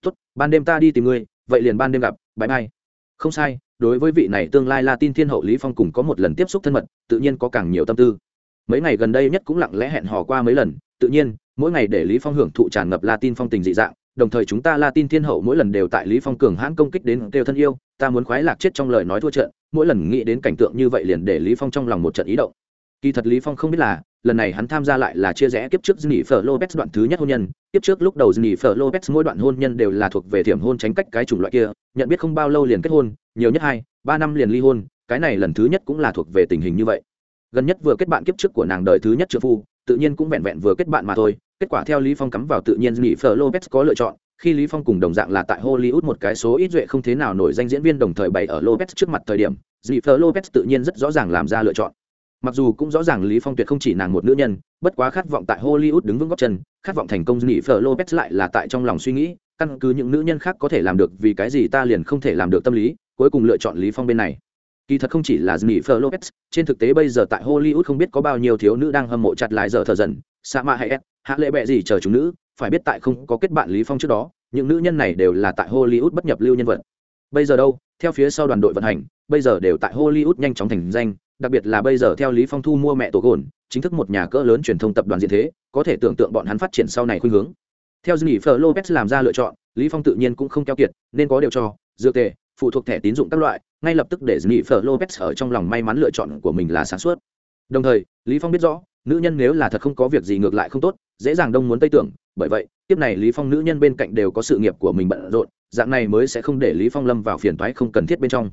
A: Tốt, ban đêm ta đi tìm ngươi, vậy liền ban đêm gặp bãi mai không sai, đối với vị này tương lai latin thiên hậu lý phong cùng có một lần tiếp xúc thân mật, tự nhiên có càng nhiều tâm tư mấy ngày gần đây nhất cũng lặng lẽ hẹn hò qua mấy lần tự nhiên mỗi ngày để lý phong hưởng thụ tràn ngập latin phong tình dị dạng đồng thời chúng ta latin thiên hậu mỗi lần đều tại lý phong cường hãn công kích đến kêu thân yêu ta muốn khoái lạc chết trong lời nói thua trận mỗi lần nghĩ đến cảnh tượng như vậy liền để lý phong trong lòng một trận ý động kỳ thật lý phong không biết là lần này hắn tham gia lại là chia rẽ kiếp trước Jenny Phở Lopez đoạn thứ nhất hôn nhân, kiếp trước lúc đầu Jenny Phở Lopez mỗi đoạn hôn nhân đều là thuộc về thiểm hôn tránh cách cái chủng loại kia, nhận biết không bao lâu liền kết hôn, nhiều nhất hai, ba năm liền ly hôn, cái này lần thứ nhất cũng là thuộc về tình hình như vậy. Gần nhất vừa kết bạn kiếp trước của nàng đời thứ nhất trợ phu, tự nhiên cũng vẹn vẹn vừa kết bạn mà thôi, kết quả theo Lý Phong cắm vào tự nhiên Jenny Phở Lopez có lựa chọn, khi Lý Phong cùng đồng dạng là tại Hollywood một cái số ít duệ không thế nào nổi danh diễn viên đồng thời bày ở Lopez trước mặt thời điểm, Jennifer Lopez tự nhiên rất rõ ràng làm ra lựa chọn. Mặc dù cũng rõ ràng lý phong tuyệt không chỉ nàng một nữ nhân bất quá khát vọng tại hollywood đứng vững góc chân khát vọng thành công nghỉ phở lopez lại là tại trong lòng suy nghĩ căn cứ những nữ nhân khác có thể làm được vì cái gì ta liền không thể làm được tâm lý cuối cùng lựa chọn lý phong bên này kỳ thật không chỉ là Jennifer Lopez, trên thực tế bây giờ tại Hollywood không biết có bao nhiêu thiếu nữ đang hâm mộ chặt lại giờ thờ dần, sa mạ hay s hạ lệ bẹ gì chờ chúng nữ, phải biết tại không có kết bạn Lý Phong trước đó, những nữ nhân này đều là tại Hollywood bất nhập lưu nhân vật. Bây giờ đâu, theo phía sau đoàn đội vận hành, bây giờ đều tại Hollywood nhanh chóng thành danh, đặc biệt là bây giờ theo lý phong thu mua mẹ tổ gồn chính thức một nhà cỡ lớn truyền thông tập đoàn diện thế có thể tưởng tượng bọn hắn phát triển sau này khuynh hướng theo dư phở lopez làm ra lựa chọn lý phong tự nhiên cũng không keo kiệt nên có điều cho dựa tệ phụ thuộc thẻ tín dụng các loại ngay lập tức để Jennifer phở lopez ở trong lòng may mắn lựa chọn của mình là sáng suốt. Đồng thời, lý phong biết rõ, nữ nhân nếu là thật không có việc gì ngược lại không tốt, dễ dàng đông muốn tây tưởng. Bởi vậy, tiếp này lý phong nữ nhân bên cạnh đều có sự nghiệp của mình bận rộn, dạng này mới sẽ không để lý phong lâm vào phiền toái không cần thiết bên trong.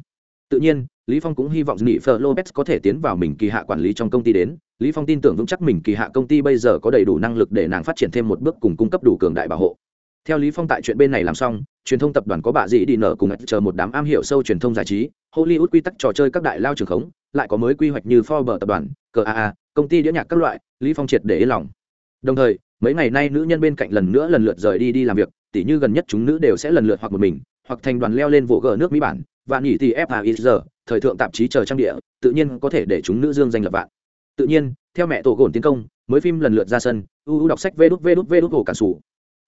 A: Tự nhiên, lý phong cũng hy vọng Jennifer phở lopez có thể tiến vào mình kỳ hạ quản lý trong công ty đến. Lý phong tin tưởng vững chắc mình kỳ hạ công ty bây giờ có đầy đủ năng lực để nàng phát triển thêm một bước cùng cung cấp đủ cường đại bảo hộ. Theo lý phong tại chuyện bên này làm xong truyền thông tập đoàn có bà gì đi nở cùng chờ một đám am hiểu sâu truyền thông giải trí, hollywood quy tắc trò chơi các đại lao trường khống, lại có mới quy hoạch như forbes tập đoàn cờ aa công ty đĩa nhạc các loại, lý phong triệt để yên lòng. Đồng thời, mấy ngày nay nữ nhân bên cạnh lần nữa lần lượt rời đi đi làm việc, tỉ như gần nhất chúng nữ đều sẽ lần lượt hoặc một mình, hoặc thành đoàn leo lên vỗ gờ nước mỹ bản, và nghỉ thì FAIZER thời thượng tạp chí chờ trang địa, tự nhiên có thể để chúng nữ dương danh lập vạn. Tự nhiên, theo mẹ tổ gồn tiến công, mới phim lần lượt ra sân, u đọc sách vê đút vê đút vê đút hồ sủ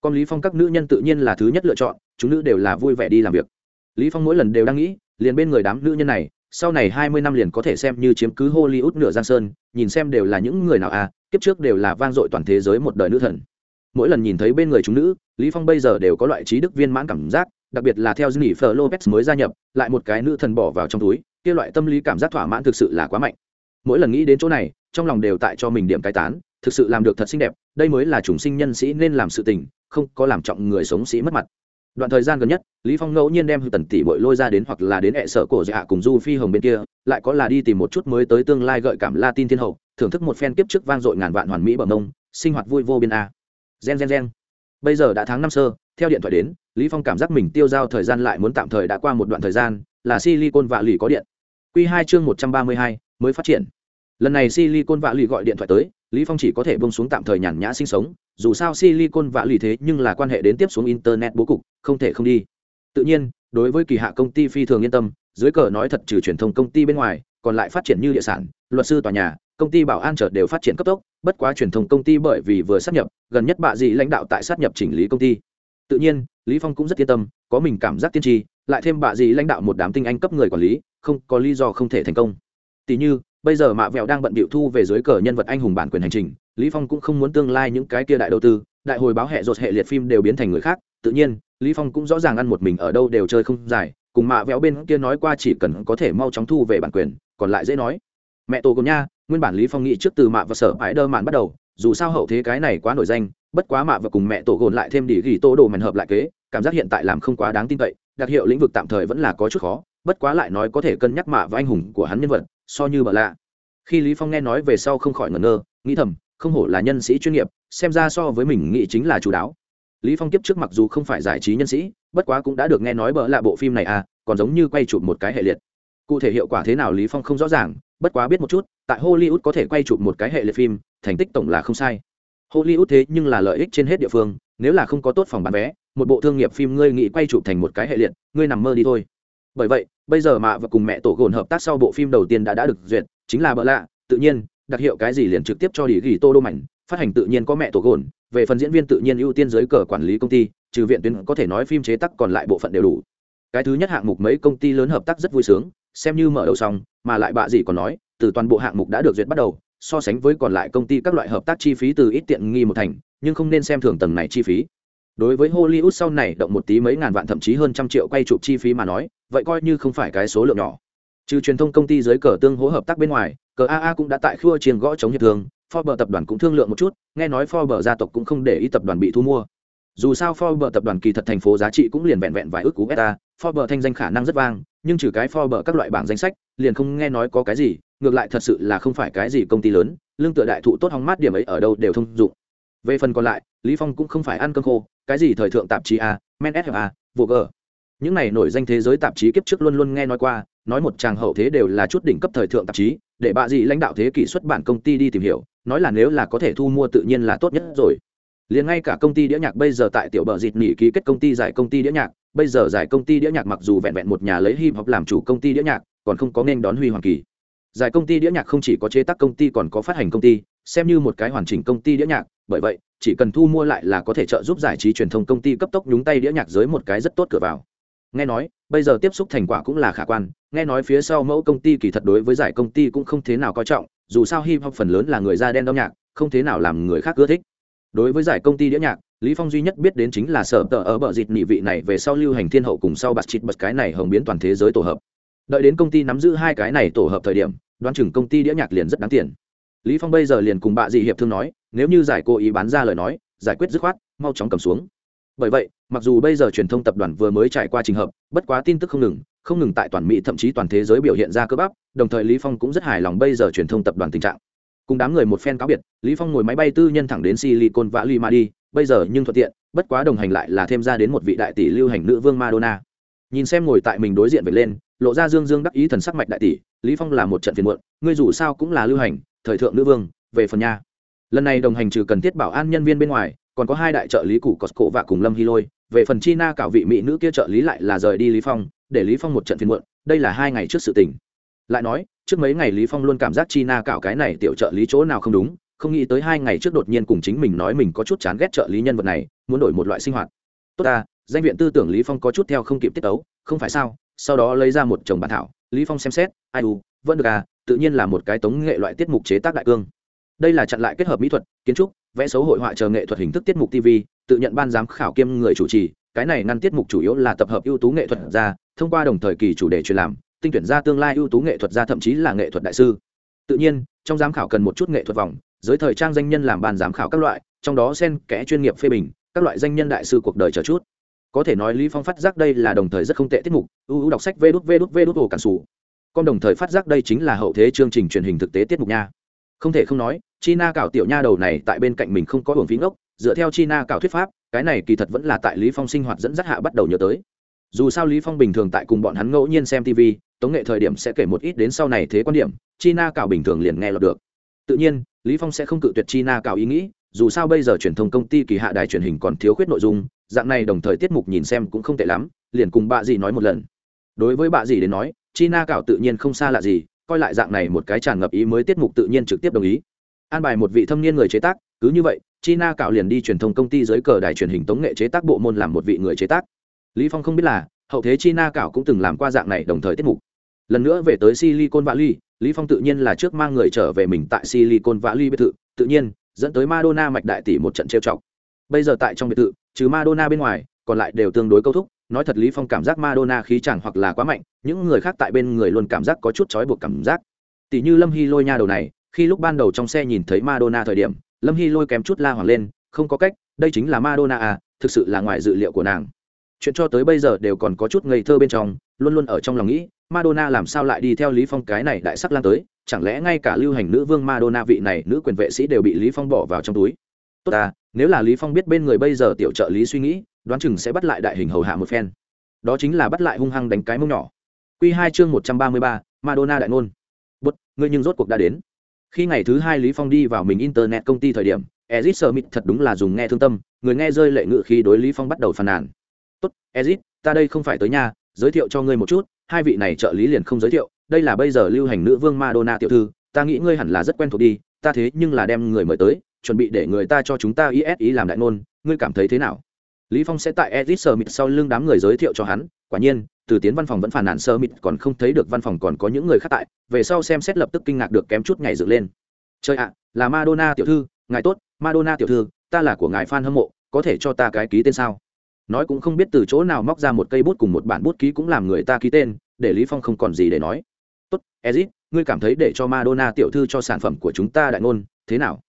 A: con lý phong các nữ nhân tự nhiên là thứ nhất lựa chọn chúng nữ đều là vui vẻ đi làm việc lý phong mỗi lần đều đang nghĩ liền bên người đám nữ nhân này sau này hai mươi năm liền có thể xem như chiếm cứ hollywood nửa giang sơn nhìn xem đều là những người nào à kiếp trước đều là vang dội toàn thế giới một đời nữ thần mỗi lần nhìn thấy bên người chúng nữ lý phong bây giờ đều có loại trí đức viên mãn cảm giác đặc biệt là theo Jenny Fleur Lopez mới gia nhập, lại một cái nữ thần bỏ vào trong túi, kia loại tâm lý cảm giác thỏa mãn thực sự là quá mạnh. Mỗi lần nghĩ đến chỗ này, trong lòng đều tại cho mình điểm cái tán, thực sự làm được thật xinh đẹp, đây mới là chủng sinh nhân sĩ nên làm sự tình, không có làm trọng người sống sĩ mất mặt. Đoạn thời gian gần nhất, Lý Phong ngẫu nhiên đem Hư Tần tỷ bội lôi ra đến hoặc là đến hệ sở cổ dạ cùng Du Phi Hồng bên kia, lại có là đi tìm một chút mới tới tương lai gợi cảm Latin thiên hậu, thưởng thức một phen kiếp trước vang dội ngàn vạn hoàn mỹ bẩm ông, sinh hoạt vui vô biên a. Gen gen gen. Bây giờ đã tháng năm sơ, theo điện thoại đến, lý phong cảm giác mình tiêu giao thời gian lại muốn tạm thời đã qua một đoạn thời gian là silicon vạ lì có điện quy hai chương một trăm ba mươi hai mới phát triển lần này silicon vạ lì gọi điện thoại tới lý phong chỉ có thể bông xuống tạm thời nhàn nhã sinh sống, dù sao silicon vạ lì thế nhưng là quan hệ đến tiếp xuống internet bố cục, không thể không đi. Tự nhiên, đối với kỳ hạ công ty phi thường yên tâm, dưới cờ nói thật trừ truyền thông công ty bên ngoài, còn lại phát triển như địa sản, luật sư tòa nhà, công ty bảo an chợ đều phát triển cấp tốc, bất quá truyền thông công ty bởi vì vừa sát nhập, gần nhất bạ dị lãnh đạo tại sát nhập chỉnh lý công ty. Tự nhiên, lý phong cũng rất yên tâm, có mình cảm giác tiên tri, lại thêm bạ dị lãnh đạo một đám tinh anh cấp người quản lý, không có lý do không thể thành công. Tỷ như bây giờ mạ vẹo đang bận bịu thu về dưới cờ nhân vật anh hùng bản quyền hành trình, lý phong cũng không muốn tương lai những cái kia đại đầu tư, đại hồi báo hệ rột hệ liệt phim đều biến thành người khác. Tự nhiên, lý phong cũng rõ ràng ăn một mình ở đâu đều chơi không dài, cùng mạ vẹo bên kia nói qua chỉ cần có thể mau chóng thu về bản quyền, còn lại dễ nói. Mẹ tổ cùng nha, nguyên bản lý phong nghĩ trước từ mạ và sở ái đơ mạn bắt đầu, dù sao hậu thế cái này quá nổi danh, bất quá mạ và cùng mẹ tổ gồn lại thêm đỉ ghi tô đồ mèn hợp lại kế, cảm giác hiện tại làm không quá đáng tin cậy, đặc hiệu lĩnh vực tạm thời vẫn là có chút khó, bất quá lại nói có thể cân nhắc mạ và anh hùng của hắn nhân vật so như bợ lạ. Khi lý phong nghe nói về sau không khỏi ngẩn ngơ, nghĩ thầm, không hổ là nhân sĩ chuyên nghiệp, xem ra so với mình nghĩ chính là chủ đáo lý phong kiếp trước mặc dù không phải giải trí nhân sĩ, bất quá cũng đã được nghe nói bợ lạ bộ phim này à còn giống như quay chụp một cái hệ liệt. Cụ thể hiệu quả thế nào lý phong không rõ ràng, bất quá biết một chút, tại hollywood có thể quay chụp một cái hệ liệt phim, thành tích tổng là không sai. Hollywood thế nhưng là lợi ích trên hết địa phương, nếu là không có tốt phòng bán vé, một bộ thương nghiệp phim ngươi nghĩ quay chụp thành một cái hệ liệt, ngươi nằm mơ đi thôi bởi vậy, bây giờ mạ và cùng mẹ tổ gồn hợp tác sau bộ phim đầu tiên đã đã được duyệt, chính là bợ lạ, tự nhiên, đặc hiệu cái gì liền trực tiếp cho đi ghi tô đô mảnh, phát hành tự nhiên có mẹ tổ gồn, về phần diễn viên tự nhiên ưu tiên dưới cờ quản lý công ty, trừ viện tuyến có thể nói phim chế tác còn lại bộ phận đều đủ. Cái thứ nhất hạng mục mấy công ty lớn hợp tác rất vui sướng, xem như mở đầu xong, mà lại bạ gì còn nói, từ toàn bộ hạng mục đã được duyệt bắt đầu, so sánh với còn lại công ty các loại hợp tác chi phí từ ít tiện nghi một thành, nhưng không nên xem thường tầng này chi phí đối với hollywood sau này động một tí mấy ngàn vạn thậm chí hơn trăm triệu quay chụp chi phí mà nói, vậy coi như không phải cái số lượng nhỏ. Trừ truyền thông công ty dưới cờ tương hỗ hợp tác bên ngoài, cờ aa cũng đã tại khua chiên gõ chống hiệp thương, forbes tập đoàn cũng thương lượng một chút, nghe nói forbes gia tộc cũng không để ý tập đoàn bị thu mua. Dù sao forbes tập đoàn kỳ thật thành phố giá trị cũng liền vẹn vẹn vài ước cú beta, forbes thanh danh khả năng rất vang, nhưng trừ cái forbes các loại bảng danh sách, liền không nghe nói có cái gì, ngược lại thật sự là không phải cái gì công ty lớn, lương tựa đại thụ tốt hóng mát điểm ấy ở đâu đều thông dụng về phần còn lại, lý phong cũng không phải ăn cơm khô, cái gì thời thượng tạp chí a, men sa vô gờ những này nổi danh thế giới tạp chí kiếp trước luôn luôn nghe nói qua, nói một chàng hậu thế đều là chút đỉnh cấp thời thượng tạp chí, để bạ gì lãnh đạo thế kỷ xuất bản công ty đi tìm hiểu, nói là nếu là có thể thu mua tự nhiên là tốt nhất rồi. Liền ngay cả công ty đĩa nhạc bây giờ tại tiểu bờ dịt nghỉ ký kết công ty giải công ty đĩa nhạc, bây giờ giải công ty đĩa nhạc mặc dù vẹn vẹn một nhà lấy hip hop làm chủ công ty đĩa nhạc, còn không có nên đón huy hoàng kỳ. Giải công ty đĩa nhạc không chỉ có chế tác công ty còn có phát hành công ty, xem như một cái hoàn chỉnh công ty đĩa nhạc bởi vậy, chỉ cần thu mua lại là có thể trợ giúp giải trí truyền thông công ty cấp tốc nhúng tay đĩa nhạc giới một cái rất tốt cửa vào. Nghe nói, bây giờ tiếp xúc thành quả cũng là khả quan, nghe nói phía sau mẫu công ty kỳ thật đối với giải công ty cũng không thế nào coi trọng, dù sao hip hop phần lớn là người da đen âm nhạc, không thế nào làm người khác ưa thích. Đối với giải công ty đĩa nhạc, lý phong duy nhất biết đến chính là sở tờ ở bờ dịt nhị vị này về sau lưu hành thiên hậu cùng sau bạt chít bật cái này hồng biến toàn thế giới tổ hợp. Đợi đến công ty nắm giữ hai cái này tổ hợp thời điểm, đoán chừng công ty đĩa nhạc liền rất đáng tiền. Lý phong bây giờ liền cùng bạ dị hiệp thương nói nếu như giải cố ý bán ra lời nói, giải quyết dứt khoát, mau chóng cầm xuống. Bởi vậy, mặc dù bây giờ truyền thông tập đoàn vừa mới trải qua trình hợp, bất quá tin tức không ngừng không ngừng tại toàn mỹ thậm chí toàn thế giới biểu hiện ra cơ bắp, đồng thời lý phong cũng rất hài lòng bây giờ truyền thông tập đoàn tình trạng. Cùng đám người một phen cáo biệt, lý phong ngồi máy bay tư nhân thẳng đến silicon valley mà đi, bây giờ nhưng thuận tiện, bất quá đồng hành lại là thêm ra đến một vị đại tỷ lưu hành nữ vương madonna. Nhìn xem ngồi tại mình đối diện về lên, lộ ra dương dương đắc ý thần sắc mạch đại tỷ, lý phong là một trận phiền muộn, ngươi dù sao cũng là lưu hành, thời thượng nữ vương, về phần nha lần này đồng hành trừ cần thiết bảo an nhân viên bên ngoài, còn có hai đại trợ lý cụ cosco và cùng lâm hy lôi về phần chi na cảo vị mỹ nữ kia trợ lý lại là rời đi lý phong, để lý phong một trận phiền muộn. Đây là hai ngày trước sự tình. Lại nói, trước mấy ngày lý phong luôn cảm giác chi na cảo cái này tiểu trợ lý chỗ nào không đúng, không nghĩ tới hai ngày trước đột nhiên cùng chính mình nói mình có chút chán ghét trợ lý nhân vật này, muốn đổi một loại sinh hoạt. Tốt ta, danh viện tư tưởng lý phong có chút theo không kịp tiết tấu, không phải sao? Sau đó lấy ra một chồng bản thảo, lý phong xem xét, ai u, vẫn được à tự nhiên là một cái tống nghệ loại tiết mục chế tác đại cương đây là chặn lại kết hợp mỹ thuật, kiến trúc, vẽ xấu hội họa chờ nghệ thuật hình thức tiết mục tv tự nhận ban giám khảo kiêm người chủ trì, cái này ngăn tiết mục chủ yếu là tập hợp ưu tú nghệ thuật ra, thông qua đồng thời kỳ chủ đề truyền làm, tinh tuyển ra tương lai ưu tú nghệ thuật ra thậm chí là nghệ thuật đại sư. Tự nhiên, trong giám khảo cần một chút nghệ thuật vòng, giới thời trang danh nhân làm ban giám khảo các loại, trong đó xen kẽ chuyên nghiệp phê bình, các loại danh nhân đại sư cuộc đời chờ chút. Có thể nói lý phong phát giác đây là đồng thời rất không tệ tiết mục, ưu ưu đọc sách vê đút vê đút vê đút hồ cản sủ. Con đồng thời phát giác đây chính là hậu thế chương trình truyền hình thực tế tiết mục nha không thể không nói, china cảo tiểu nha đầu này tại bên cạnh mình không có hưởng phí ngốc, dựa theo china cảo thuyết pháp, cái này kỳ thật vẫn là tại lý phong sinh hoạt dẫn dắt hạ bắt đầu nhớ tới. Dù sao lý phong bình thường tại cùng bọn hắn ngẫu nhiên xem tv tống nghệ thời điểm sẽ kể một ít đến sau này thế quan điểm, china cảo bình thường liền nghe lọt được. Tự nhiên, lý phong sẽ không cự tuyệt china cảo ý nghĩ, dù sao bây giờ truyền thông công ty kỳ hạ đài truyền hình còn thiếu khuyết nội dung, dạng này đồng thời tiết mục nhìn xem cũng không tệ lắm, liền cùng bà dì nói một lần. Đối với bà dì đến nói, china cảo tự nhiên không xa lạ gì coi lại dạng này một cái tràn ngập ý mới tiết mục tự nhiên trực tiếp đồng ý. An bài một vị thâm niên người chế tác, cứ như vậy, china cạo liền đi truyền thông công ty dưới cờ đài truyền hình tống nghệ chế tác bộ môn làm một vị người chế tác. Lý phong không biết là, hậu thế china cạo cũng từng làm qua dạng này đồng thời tiết mục. Lần nữa về tới silicon valley, lý phong tự nhiên là trước mang người trở về mình tại silicon valley biệt thự, tự nhiên, dẫn tới madonna mạch đại tỷ một trận trêu chọc. Bây giờ tại trong biệt thự, trừ madonna bên ngoài, còn lại đều tương đối câu thúc, nói thật lý phong cảm giác madonna khí chẳng hoặc là quá mạnh những người khác tại bên người luôn cảm giác có chút trói buộc cảm giác. Tỷ như lâm hy lôi nha đầu này khi lúc ban đầu trong xe nhìn thấy madonna thời điểm lâm hy lôi kém chút la hoàng lên không có cách đây chính là madonna à thực sự là ngoài dự liệu của nàng. Chuyện cho tới bây giờ đều còn có chút ngây thơ bên trong luôn luôn ở trong lòng nghĩ madonna làm sao lại đi theo lý phong cái này đại sắc lan tới chẳng lẽ ngay cả lưu hành nữ vương madonna vị này nữ quyền vệ sĩ đều bị lý phong bỏ vào trong túi? Tốt à, nếu là lý phong biết bên người bây giờ tiểu trợ lý suy nghĩ đoán chừng sẽ bắt lại đại hình hầu hạ một phen. Đó chính là bắt lại hung hăng đánh cái mông nhỏ quy hai chương một trăm ba mươi ba, madonna đại ngôn. Bút ngươi nhưng rốt cuộc đã đến. Khi ngày thứ hai lý phong đi vào mình internet công ty thời điểm ezit smith thật đúng là dùng nghe thương tâm người nghe rơi lệ ngự khi đối lý phong bắt đầu phàn nàn. Tốt ezit ta đây không phải tới nhà giới thiệu cho ngươi một chút hai vị này trợ lý liền không giới thiệu đây là bây giờ lưu hành nữ vương madonna tiểu thư ta nghĩ ngươi hẳn là rất quen thuộc đi ta thế nhưng là đem người mời tới chuẩn bị để người ta cho chúng ta is ý làm đại ngôn ngươi cảm thấy thế nào? Lý phong sẽ tại ezit smith sau lưng đám người giới thiệu cho hắn quả nhiên, từ tiến văn phòng vẫn phản nàn sơ mịt, còn không thấy được văn phòng còn có những người khác tại, về sau xem xét lập tức kinh ngạc được kém chút ngày dựng lên. Chơi ạ, là madonna tiểu thư, ngài tốt, madonna tiểu thư, ta là của ngài fan hâm mộ, có thể cho ta cái ký tên sao? Nói cũng không biết từ chỗ nào móc ra một cây bút cùng một bản bút ký cũng làm người ta ký tên, để lý phong không còn gì để nói. Tốt, ezit, ngươi cảm thấy để cho madonna tiểu thư cho sản phẩm của chúng ta đại ngôn, thế nào?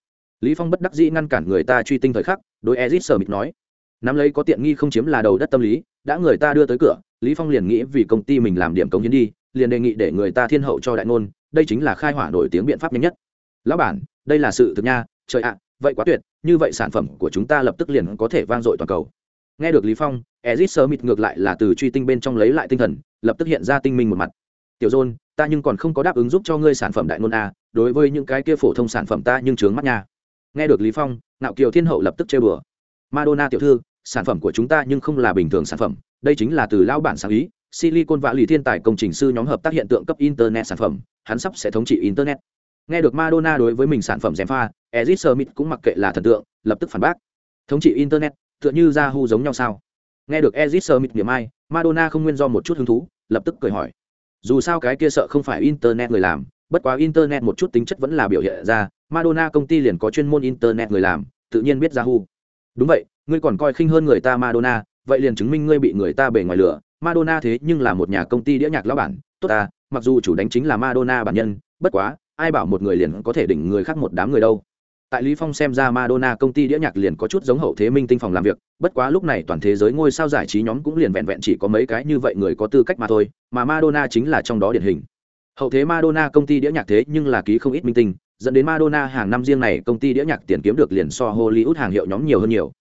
A: Lý phong bất đắc dĩ ngăn cản người ta truy tinh thời khắc, đối ezit sơ mịt nói. Nắm lấy có tiện nghi không chiếm là đầu đất tâm lý, đã người ta đưa tới cửa lý phong liền nghĩ vì công ty mình làm điểm công hiến đi, liền đề nghị để người ta thiên hậu cho đại ngôn, đây chính là khai hỏa nổi tiếng biện pháp nhanh nhất. Lão bản, đây là sự thực nha, trời ạ, vậy quá tuyệt, như vậy sản phẩm của chúng ta lập tức liền có thể vang dội toàn cầu. Nghe được lý phong, ezit sơ mịt ngược lại là từ truy tinh bên trong lấy lại tinh thần, lập tức hiện ra tinh minh một mặt. Tiểu dôn ta nhưng còn không có đáp ứng giúp cho ngươi sản phẩm đại ngôn a đối với những cái kia phổ thông sản phẩm ta nhưng trướng mắt nha. Nghe được lý phong nạo kiều thiên hậu lập tức chơi bừa madonna tiểu thư sản phẩm của chúng ta nhưng không là bình thường sản phẩm. Đây chính là từ lao bản sáng ý, silicon vạ lì thiên tài công trình sư nhóm hợp tác hiện tượng cấp internet sản phẩm, hắn sắp sẽ thống trị internet. Nghe được madonna đối với mình sản phẩm dèm pha, ezit smith cũng mặc kệ là thần tượng, lập tức phản bác. Thống trị internet, tựa như yahoo giống nhau sao? Nghe được ezit smith niệm ai, madonna không nguyên do một chút hứng thú, lập tức cười hỏi. Dù sao cái kia sợ không phải internet người làm, bất quá internet một chút tính chất vẫn là biểu hiện ra, madonna công ty liền có chuyên môn internet người làm, tự nhiên biết yahoo đúng vậy ngươi còn coi khinh hơn người ta madonna, vậy liền chứng minh ngươi bị người ta bề ngoài lửa. Madonna thế nhưng là một nhà công ty đĩa nhạc lão bản. Tốt ta, mặc dù chủ đánh chính là madonna bản nhân, bất quá, ai bảo một người liền có thể đỉnh người khác một đám người đâu. Tại lý phong xem ra madonna công ty đĩa nhạc liền có chút giống hậu thế minh tinh phòng làm việc, bất quá lúc này toàn thế giới ngôi sao giải trí nhóm cũng liền vẹn vẹn chỉ có mấy cái như vậy người có tư cách mà thôi, mà madonna chính là trong đó điển hình. Hậu thế madonna công ty đĩa nhạc thế nhưng là ký không ít minh tinh, dẫn đến madonna hàng năm riêng này công ty đĩa nhạc tiền kiếm được liền so hollywood hàng hiệu nhóm nhiều hơn nhiều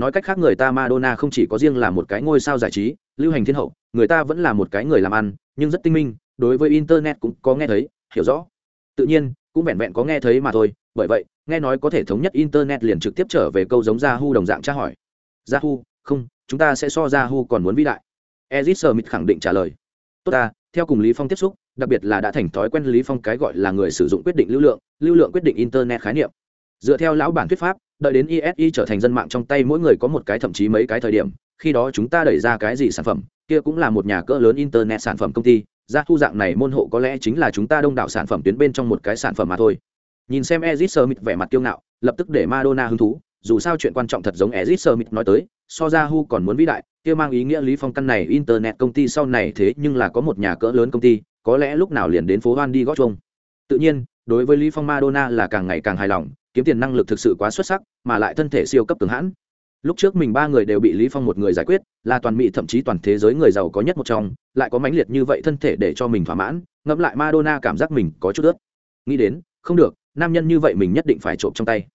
A: nói cách khác người ta madonna không chỉ có riêng là một cái ngôi sao giải trí, lưu hành thiên hậu, người ta vẫn là một cái người làm ăn, nhưng rất tinh minh, đối với internet cũng có nghe thấy, hiểu rõ. Tự nhiên, cũng vẹn vẹn có nghe thấy mà thôi, bởi vậy, nghe nói có thể thống nhất internet liền trực tiếp trở về câu giống yahoo đồng dạng tra hỏi. Yahoo, không, chúng ta sẽ so yahoo còn muốn vĩ đại. Ezit smith khẳng định trả lời. Tốt ta, theo cùng lý phong tiếp xúc, đặc biệt là đã thành thói quen lý phong cái gọi là người sử dụng quyết định lưu lượng lưu lượng quyết định internet khái niệm. Dựa theo lão bản thuyết pháp đợi đến isi trở thành dân mạng trong tay mỗi người có một cái thậm chí mấy cái thời điểm, khi đó chúng ta đẩy ra cái gì sản phẩm, kia cũng là một nhà cỡ lớn internet sản phẩm công ty, ra thu dạng này môn hộ có lẽ chính là chúng ta đông đảo sản phẩm tuyến bên trong một cái sản phẩm mà thôi. Nhìn xem ezit mịt vẻ mặt kiêu ngạo, lập tức để madonna hứng thú, dù sao chuyện quan trọng thật giống ezit mịt nói tới, so ra hu còn muốn vĩ đại, kia mang ý nghĩa lý phong căn này internet công ty sau này thế nhưng là có một nhà cỡ lớn công ty, có lẽ lúc nào liền đến phố hoan đi gót chuông. Tự nhiên, đối với lý phong madonna là càng ngày càng hài lòng kiếm tiền năng lực thực sự quá xuất sắc, mà lại thân thể siêu cấp cường hãn. Lúc trước mình ba người đều bị lý phong một người giải quyết, là toàn mỹ thậm chí toàn thế giới người giàu có nhất một trong, lại có mãnh liệt như vậy thân thể để cho mình thỏa mãn, ngẫm lại madonna cảm giác mình có chút ướt. Nghĩ đến, không được, nam nhân như vậy mình nhất định phải trộm trong tay.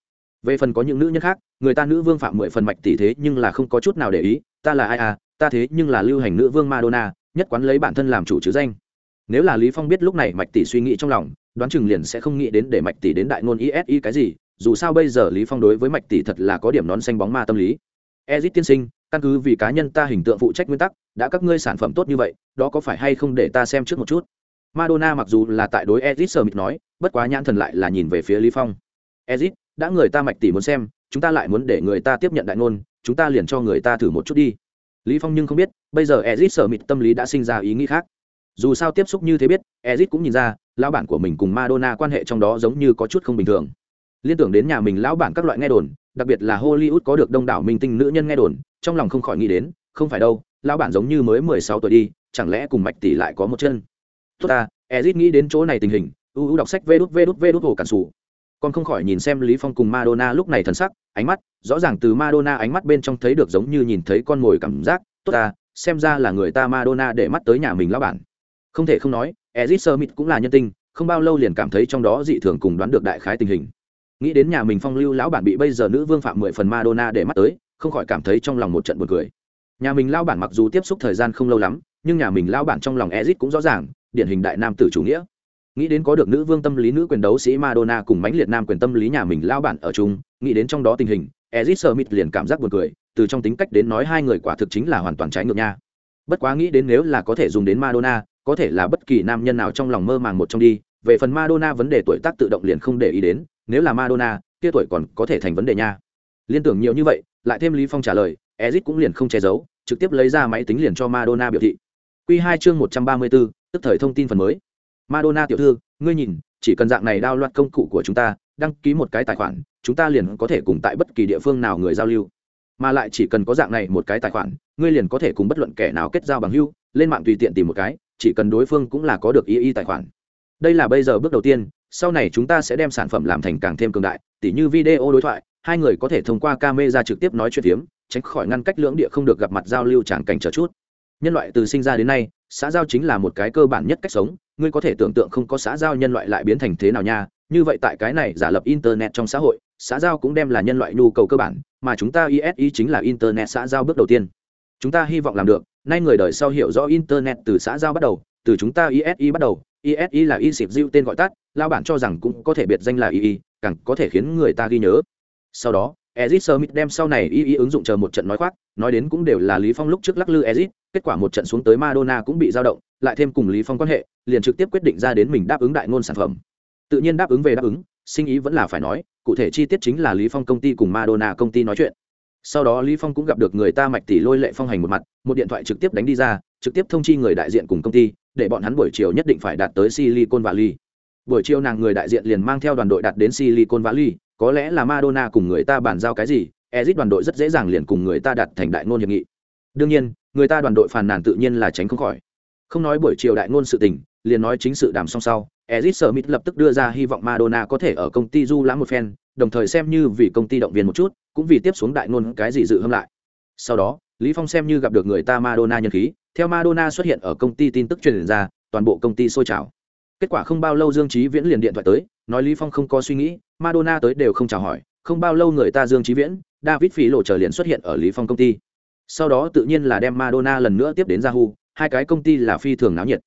A: Về phần có những nữ nhân khác, người ta nữ vương phạm mười phần mạch tỷ thế nhưng là không có chút nào để ý, ta là ai à ta thế nhưng là lưu hành nữ vương madonna, nhất quán lấy bản thân làm chủ chữ danh. Nếu là lý phong biết lúc này mạch tỷ suy nghĩ trong lòng, đoán chừng liền sẽ không nghĩ đến để mạch tỷ đến đại ngôn isi cái gì dù sao bây giờ lý phong đối với mạch tỷ thật là có điểm nón xanh bóng ma tâm lý. Ezit tiên sinh, căn cứ vì cá nhân ta hình tượng phụ trách nguyên tắc, đã các ngươi sản phẩm tốt như vậy, đó có phải hay không để ta xem trước một chút? Madonna mặc dù là tại đối ezit sờ mịt nói, bất quá nhãn thần lại là nhìn về phía lý phong. Ezit, đã người ta mạch tỷ muốn xem, chúng ta lại muốn để người ta tiếp nhận đại ngôn, chúng ta liền cho người ta thử một chút đi. Lý phong nhưng không biết, bây giờ ezit sờ mịt tâm lý đã sinh ra ý nghĩ khác. Dù sao tiếp xúc như thế biết, ezit cũng nhìn ra, lão bản của mình cùng madonna quan hệ trong đó giống như có chút không bình thường liên tưởng đến nhà mình lão bản các loại nghe đồn, đặc biệt là hollywood có được đông đảo minh tinh nữ nhân nghe đồn, trong lòng không khỏi nghĩ đến, không phải đâu, lão bản giống như mới mười sáu tuổi đi, chẳng lẽ cùng mạch tỷ lại có một chân? Tốt ta, ezit nghĩ đến chỗ này tình hình, u u đọc sách vê đút vê đút vê đút hồ cản xù còn không khỏi nhìn xem lý phong cùng madonna lúc này thần sắc, ánh mắt, rõ ràng từ madonna ánh mắt bên trong thấy được giống như nhìn thấy con mồi cảm giác, tốt ta, xem ra là người ta madonna để mắt tới nhà mình lão bản. Không thể không nói, ezit smith cũng là nhân tinh, không bao lâu liền cảm thấy trong đó dị thường cùng đoán được đại khái tình hình nghĩ đến nhà mình phong lưu lão bản bị bây giờ nữ vương phạm mười phần madonna để mắt tới, không khỏi cảm thấy trong lòng một trận buồn cười. Nhà mình lao bản mặc dù tiếp xúc thời gian không lâu lắm, nhưng nhà mình lao bản trong lòng ezit cũng rõ ràng, điển hình đại nam tử chủ nghĩa. Nghĩ đến có được nữ vương tâm lý nữ quyền đấu sĩ madonna cùng mãnh liệt nam quyền tâm lý nhà mình lao bản ở chung, nghĩ đến trong đó tình hình ezit smith liền cảm giác buồn cười, từ trong tính cách đến nói hai người quả thực chính là hoàn toàn trái ngược nha. Bất quá nghĩ đến nếu là có thể dùng đến madonna, có thể là bất kỳ nam nhân nào trong lòng mơ màng một trong đi, về phần madonna vấn đề tuổi tác tự động liền không để ý đến nếu là madonna kia tuổi còn có thể thành vấn đề nha. Liên tưởng nhiều như vậy lại thêm lý phong trả lời Ezic cũng liền không che giấu trực tiếp lấy ra máy tính liền cho madonna biểu thị. Quy hai chương một trăm ba mươi 134, tức thời thông tin phần mới. Madonna tiểu thư ngươi nhìn chỉ cần dạng này đao loạt công cụ của chúng ta đăng ký một cái tài khoản chúng ta liền có thể cùng tại bất kỳ địa phương nào người giao lưu. Mà lại chỉ cần có dạng này một cái tài khoản ngươi liền có thể cùng bất luận kẻ nào kết giao bằng hữu, lên mạng tùy tiện tìm một cái chỉ cần đối phương cũng là có được y y tài khoản. Đây là bây giờ bước đầu tiên sau này chúng ta sẽ đem sản phẩm làm thành càng thêm cường đại, tỉ như video đối thoại, hai người có thể thông qua camera trực tiếp nói chuyện phiếm, tránh khỏi ngăn cách lưỡng địa không được gặp mặt giao lưu tràng cảnh chờ chút. Nhân loại từ sinh ra đến nay, xã giao chính là một cái cơ bản nhất cách sống, ngươi có thể tưởng tượng không có xã giao nhân loại lại biến thành thế nào nha. Như vậy tại cái này giả lập internet trong xã hội, xã giao cũng đem là nhân loại nhu cầu cơ bản, mà chúng ta isi chính là internet xã giao bước đầu tiên. Chúng ta hy vọng làm được, nay người đời sau hiểu rõ internet từ xã giao bắt đầu, từ chúng ta isi bắt đầu isi là y xịp dịu tên gọi tắt lao bản cho rằng cũng có thể biệt danh là ii càng có thể khiến người ta ghi nhớ. Sau đó, ezit smith đem sau này ii ứng dụng chờ một trận nói khoác, nói đến cũng đều là lý phong lúc trước lắc lư ezit, kết quả một trận xuống tới madonna cũng bị dao động, lại thêm cùng lý phong quan hệ, liền trực tiếp quyết định ra đến mình đáp ứng đại ngôn sản phẩm. Tự nhiên đáp ứng về đáp ứng, sinh ý vẫn là phải nói, cụ thể chi tiết chính là lý phong công ty cùng madonna công ty nói chuyện. Sau đó lý phong cũng gặp được người ta mạch tỷ lôi lệ phong hành một mặt, một điện thoại trực tiếp đánh đi ra, trực tiếp thông chi người đại diện cùng công ty để bọn hắn buổi chiều nhất định phải đạt tới silicon valley. Buổi chiều nàng người đại diện liền mang theo đoàn đội đạt đến silicon valley, có lẽ là madonna cùng người ta bàn giao cái gì, ezit đoàn đội rất dễ dàng liền cùng người ta đạt thành đại ngôn hiệp nghị. Đương nhiên, người ta đoàn đội phàn nàn tự nhiên là tránh không khỏi. Không nói buổi chiều đại ngôn sự tình, liền nói chính sự đàm song sau sở smith lập tức đưa ra hy vọng madonna có thể ở công ty du lãm một phen, đồng thời xem như vì công ty động viên một chút, cũng vì tiếp xuống đại ngôn cái gì dự hâm lại. Sau đó, lý phong xem như gặp được người ta madonna nhân khí theo madonna xuất hiện ở công ty tin tức truyền ra, toàn bộ công ty sôi trào. Kết quả không bao lâu dương trí viễn liền điện thoại tới, nói lý phong không có suy nghĩ, madonna tới đều không chào hỏi, không bao lâu người ta dương trí viễn, david phí lộ chờ liền xuất hiện ở lý phong công ty. Sau đó tự nhiên là đem madonna lần nữa tiếp đến yahoo, hai cái công ty là phi thường náo nhiệt.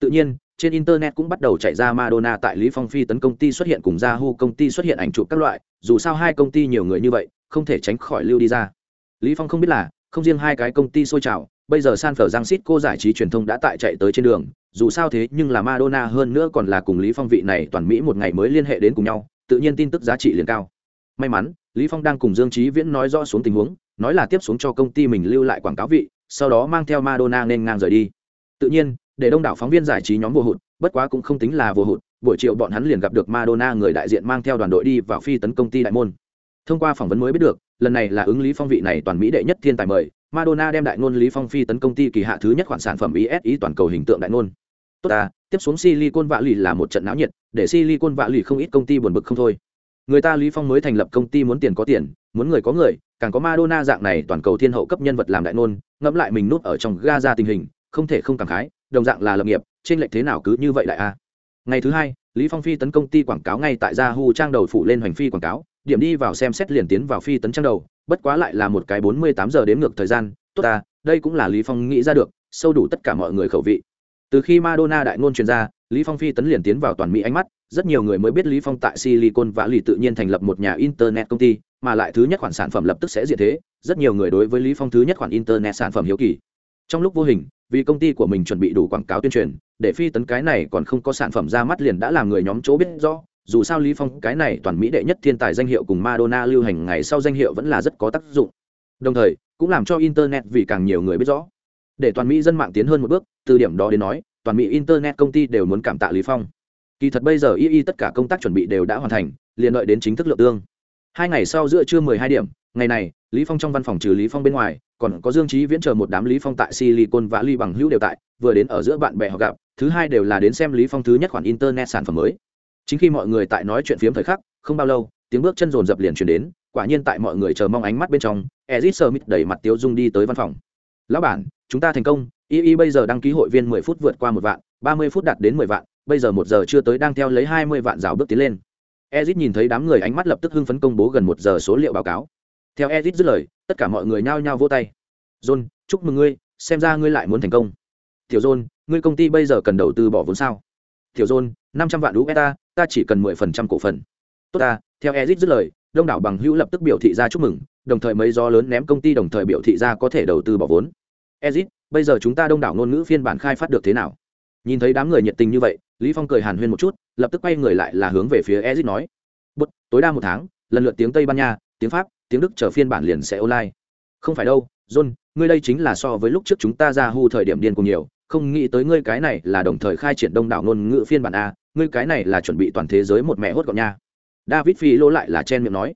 A: Tự nhiên, trên internet cũng bắt đầu chạy ra madonna tại lý phong phi tấn công ty xuất hiện cùng yahoo công ty xuất hiện ảnh chụp các loại, dù sao hai công ty nhiều người như vậy, không thể tránh khỏi lưu đi ra. Lý phong không biết là, không riêng hai cái công ty sôi trào bây giờ san francisco giải trí truyền thông đã tại chạy tới trên đường, dù sao thế nhưng là madonna hơn nữa còn là cùng lý phong vị này toàn mỹ một ngày mới liên hệ đến cùng nhau, tự nhiên tin tức giá trị liền cao. May mắn, lý phong đang cùng dương Chí viễn nói rõ xuống tình huống, nói là tiếp xuống cho công ty mình lưu lại quảng cáo vị, sau đó mang theo madonna nên ngang rời đi. Tự nhiên, để đông đảo phóng viên giải trí nhóm vô hụt, bất quá cũng không tính là vô hụt, buổi chiều bọn hắn liền gặp được madonna người đại diện mang theo đoàn đội đi vào phi tấn công ty đại môn. Thông qua phỏng vấn mới biết được, lần này là ứng lý phong vị này toàn mỹ đệ nhất thiên tài mời madonna đem đại ngôn lý phong phi tấn công ty kỳ hạ thứ nhất khoản sản phẩm isi toàn cầu hình tượng đại ngôn tốt à tiếp xuống silicon vạ lì là một trận náo nhiệt, để silicon vạ lì không ít công ty buồn bực không thôi người ta lý phong mới thành lập công ty muốn tiền có tiền, muốn người có người, càng có madonna dạng này toàn cầu thiên hậu cấp nhân vật làm đại ngôn, ngẫm lại mình nút ở trong Gaza tình hình, không thể không cảm khái, đồng dạng là lập nghiệp, trên lệch thế nào cứ như vậy lại a à. ngày thứ hai, lý phong phi tấn công ty quảng cáo ngay tại yahoo trang đầu phụ lên hoành phi quảng cáo, điểm đi vào xem xét liền tiến vào phi tấn trang đầu bất quá lại là một cái bốn mươi tám giờ đến ngược thời gian, tốt ta, đây cũng là lý phong nghĩ ra được, sâu đủ tất cả mọi người khẩu vị. Từ khi madonna đại ngôn truyền ra, lý phong phi tấn liền tiến vào toàn mỹ ánh mắt, rất nhiều người mới biết lý phong tại silicon và lì tự nhiên thành lập một nhà internet công ty, mà lại thứ nhất khoản sản phẩm lập tức sẽ diện thế, rất nhiều người đối với lý phong thứ nhất khoản internet sản phẩm hiếu kỳ. Trong lúc vô hình, vì công ty của mình chuẩn bị đủ quảng cáo tuyên truyền, để phi tấn cái này còn không có sản phẩm ra mắt liền đã làm người nhóm chỗ biết rõ dù sao lý phong, cái này toàn mỹ đệ nhất thiên tài danh hiệu cùng madonna lưu hành ngày sau danh hiệu vẫn là rất có tác dụng. Đồng thời, cũng làm cho internet vì càng nhiều người biết rõ. Để toàn mỹ dân mạng tiến hơn một bước, từ điểm đó đến nói, toàn mỹ internet công ty đều muốn cảm tạ lý phong. Kỳ thật bây giờ y y tất cả công tác chuẩn bị đều đã hoàn thành, liền đợi đến chính thức lượng tương. Hai ngày sau giữa trưa 12 điểm, ngày này, lý phong trong văn phòng trừ lý phong bên ngoài, còn có dương trí viễn chờ một đám lý phong tại silicon và ly bằng hữu đều tại, vừa đến ở giữa bạn bè họ gặp, thứ hai đều là đến xem lý phong thứ nhất khoản internet sản phẩm mới chính khi mọi người tại nói chuyện phiếm thời khắc, không bao lâu, tiếng bước chân rồn rập liền truyền đến, quả nhiên tại mọi người chờ mong ánh mắt bên trong, ezit smith đẩy mặt tiếu dung đi tới văn phòng. Lão bản, chúng ta thành công, y y bây giờ đăng ký hội viên mười phút vượt qua một vạn, ba mươi phút đạt đến mười vạn, bây giờ một giờ chưa tới đang theo lấy hai mươi vạn rào bước tiến lên. Ezit nhìn thấy đám người ánh mắt lập tức hưng phấn công bố gần một giờ số liệu báo cáo. Theo ezit dứt lời, tất cả mọi người nhao nhao vô tay. John, chúc mừng ngươi, xem ra ngươi lại muốn thành công. Tiểu john, ngươi công ty bây giờ cần đầu tư bỏ vốn sao? Tiểu john, năm trăm vạn usd ta chỉ cần mười phần trăm cổ phần. Tốt ta, theo ezit dứt lời, đông đảo bằng hữu lập tức biểu thị ra chúc mừng, đồng thời mấy do lớn ném công ty đồng thời biểu thị ra có thể đầu tư bỏ vốn. Ezit bây giờ chúng ta đông đảo ngôn ngữ phiên bản khai phát được thế nào? Nhìn thấy đám người nhiệt tình như vậy, lý phong cười hàn huyên một chút, lập tức quay người lại là hướng về phía ezit nói. Bút tối đa một tháng, lần lượt tiếng tây ban nha, tiếng pháp, tiếng đức chờ phiên bản liền sẽ online. Không phải đâu, john, ngươi đây chính là so với lúc trước chúng ta ra hu thời điểm điên cùng nhiều, không nghĩ tới ngươi cái này là đồng thời khai triển đông đảo ngôn ngữ phiên bản a ngươi cái này là chuẩn bị toàn thế giới một mẹ hốt gọn nha. David phi lô lại là chen miệng nói.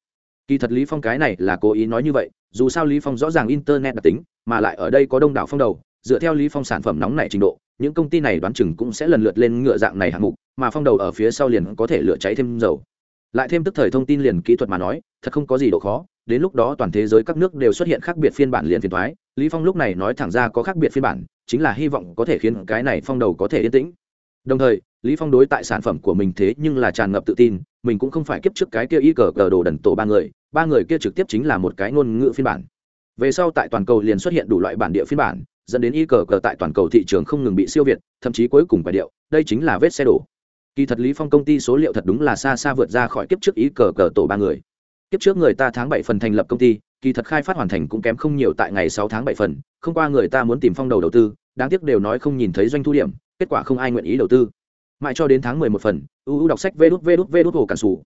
A: Kỳ thật lý phong cái này là cố ý nói như vậy, dù sao lý phong rõ ràng internet đặc tính, mà lại ở đây có đông đảo phong đầu, dựa theo lý phong sản phẩm nóng này trình độ, những công ty này đoán chừng cũng sẽ lần lượt lên ngựa dạng này hạng mục, mà phong đầu ở phía sau liền có thể lửa cháy thêm dầu. Lại thêm tức thời thông tin liền kỹ thuật mà nói, thật không có gì độ khó, đến lúc đó toàn thế giới các nước đều xuất hiện khác biệt phiên bản liền phiền thoái lý phong lúc này nói thẳng ra có khác biệt phiên bản, chính là hy vọng có thể khiến cái này phong đầu có thể yên tĩnh đồng thời, lý phong đối tại sản phẩm của mình thế nhưng là tràn ngập tự tin, mình cũng không phải kiếp trước cái kia y cờ cờ đồ đần tổ ba người ba người kia trực tiếp chính là một cái ngôn ngữ phiên bản. Về sau tại toàn cầu liền xuất hiện đủ loại bản địa phiên bản, dẫn đến y cờ cờ tại toàn cầu thị trường không ngừng bị siêu việt, thậm chí cuối cùng phải điệu, đây chính là vết xe đổ. Kỳ thật lý phong công ty số liệu thật đúng là xa xa vượt ra khỏi kiếp trước y cờ cờ tổ ba người. Kiếp trước người ta tháng bảy phần thành lập công ty, kỳ thật khai phát hoàn thành cũng kém không nhiều tại ngày sáu tháng bảy phần, không qua người ta muốn tìm phong đầu đầu tư, đáng tiếc đều nói không nhìn thấy doanh thu điểm kết quả không ai nguyện ý đầu tư. Mãi cho đến tháng mười một phần uu đọc sách vê đút vê đút vê đút hồ cản sủ.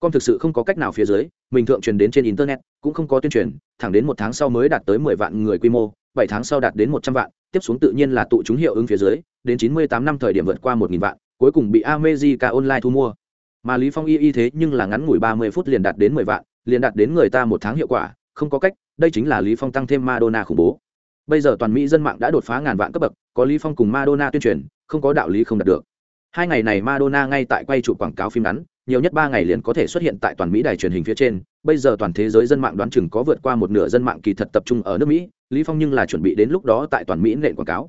A: Con thực sự không có cách nào phía dưới, mình thượng truyền đến trên internet, cũng không có tuyên truyền, thẳng đến một tháng sau mới đạt tới mười vạn người quy mô, bảy tháng sau đạt đến một trăm vạn, tiếp xuống tự nhiên là tụ chúng hiệu ứng phía dưới, đến chín mươi tám năm thời điểm vượt qua một nghìn vạn, cuối cùng bị amejica online thu mua. Mà lý phong y y thế nhưng là ngắn ngủi ba mươi phút liền đạt đến mười vạn, liền đạt đến người ta một tháng hiệu quả, không có cách, đây chính là lý phong tăng thêm madonna khủng bố. Bây giờ toàn mỹ dân mạng đã đột phá ngàn vạn cấp bậc, có lý phong cùng madonna tuyên truyền không có đạo lý không đạt được. Hai ngày này madonna ngay tại quay chụp quảng cáo phim ngắn, nhiều nhất ba ngày liền có thể xuất hiện tại toàn mỹ đài truyền hình phía trên. Bây giờ toàn thế giới dân mạng đoán chừng có vượt qua một nửa dân mạng kỳ thật tập trung ở nước mỹ, lý phong nhưng là chuẩn bị đến lúc đó tại toàn mỹ nện quảng cáo.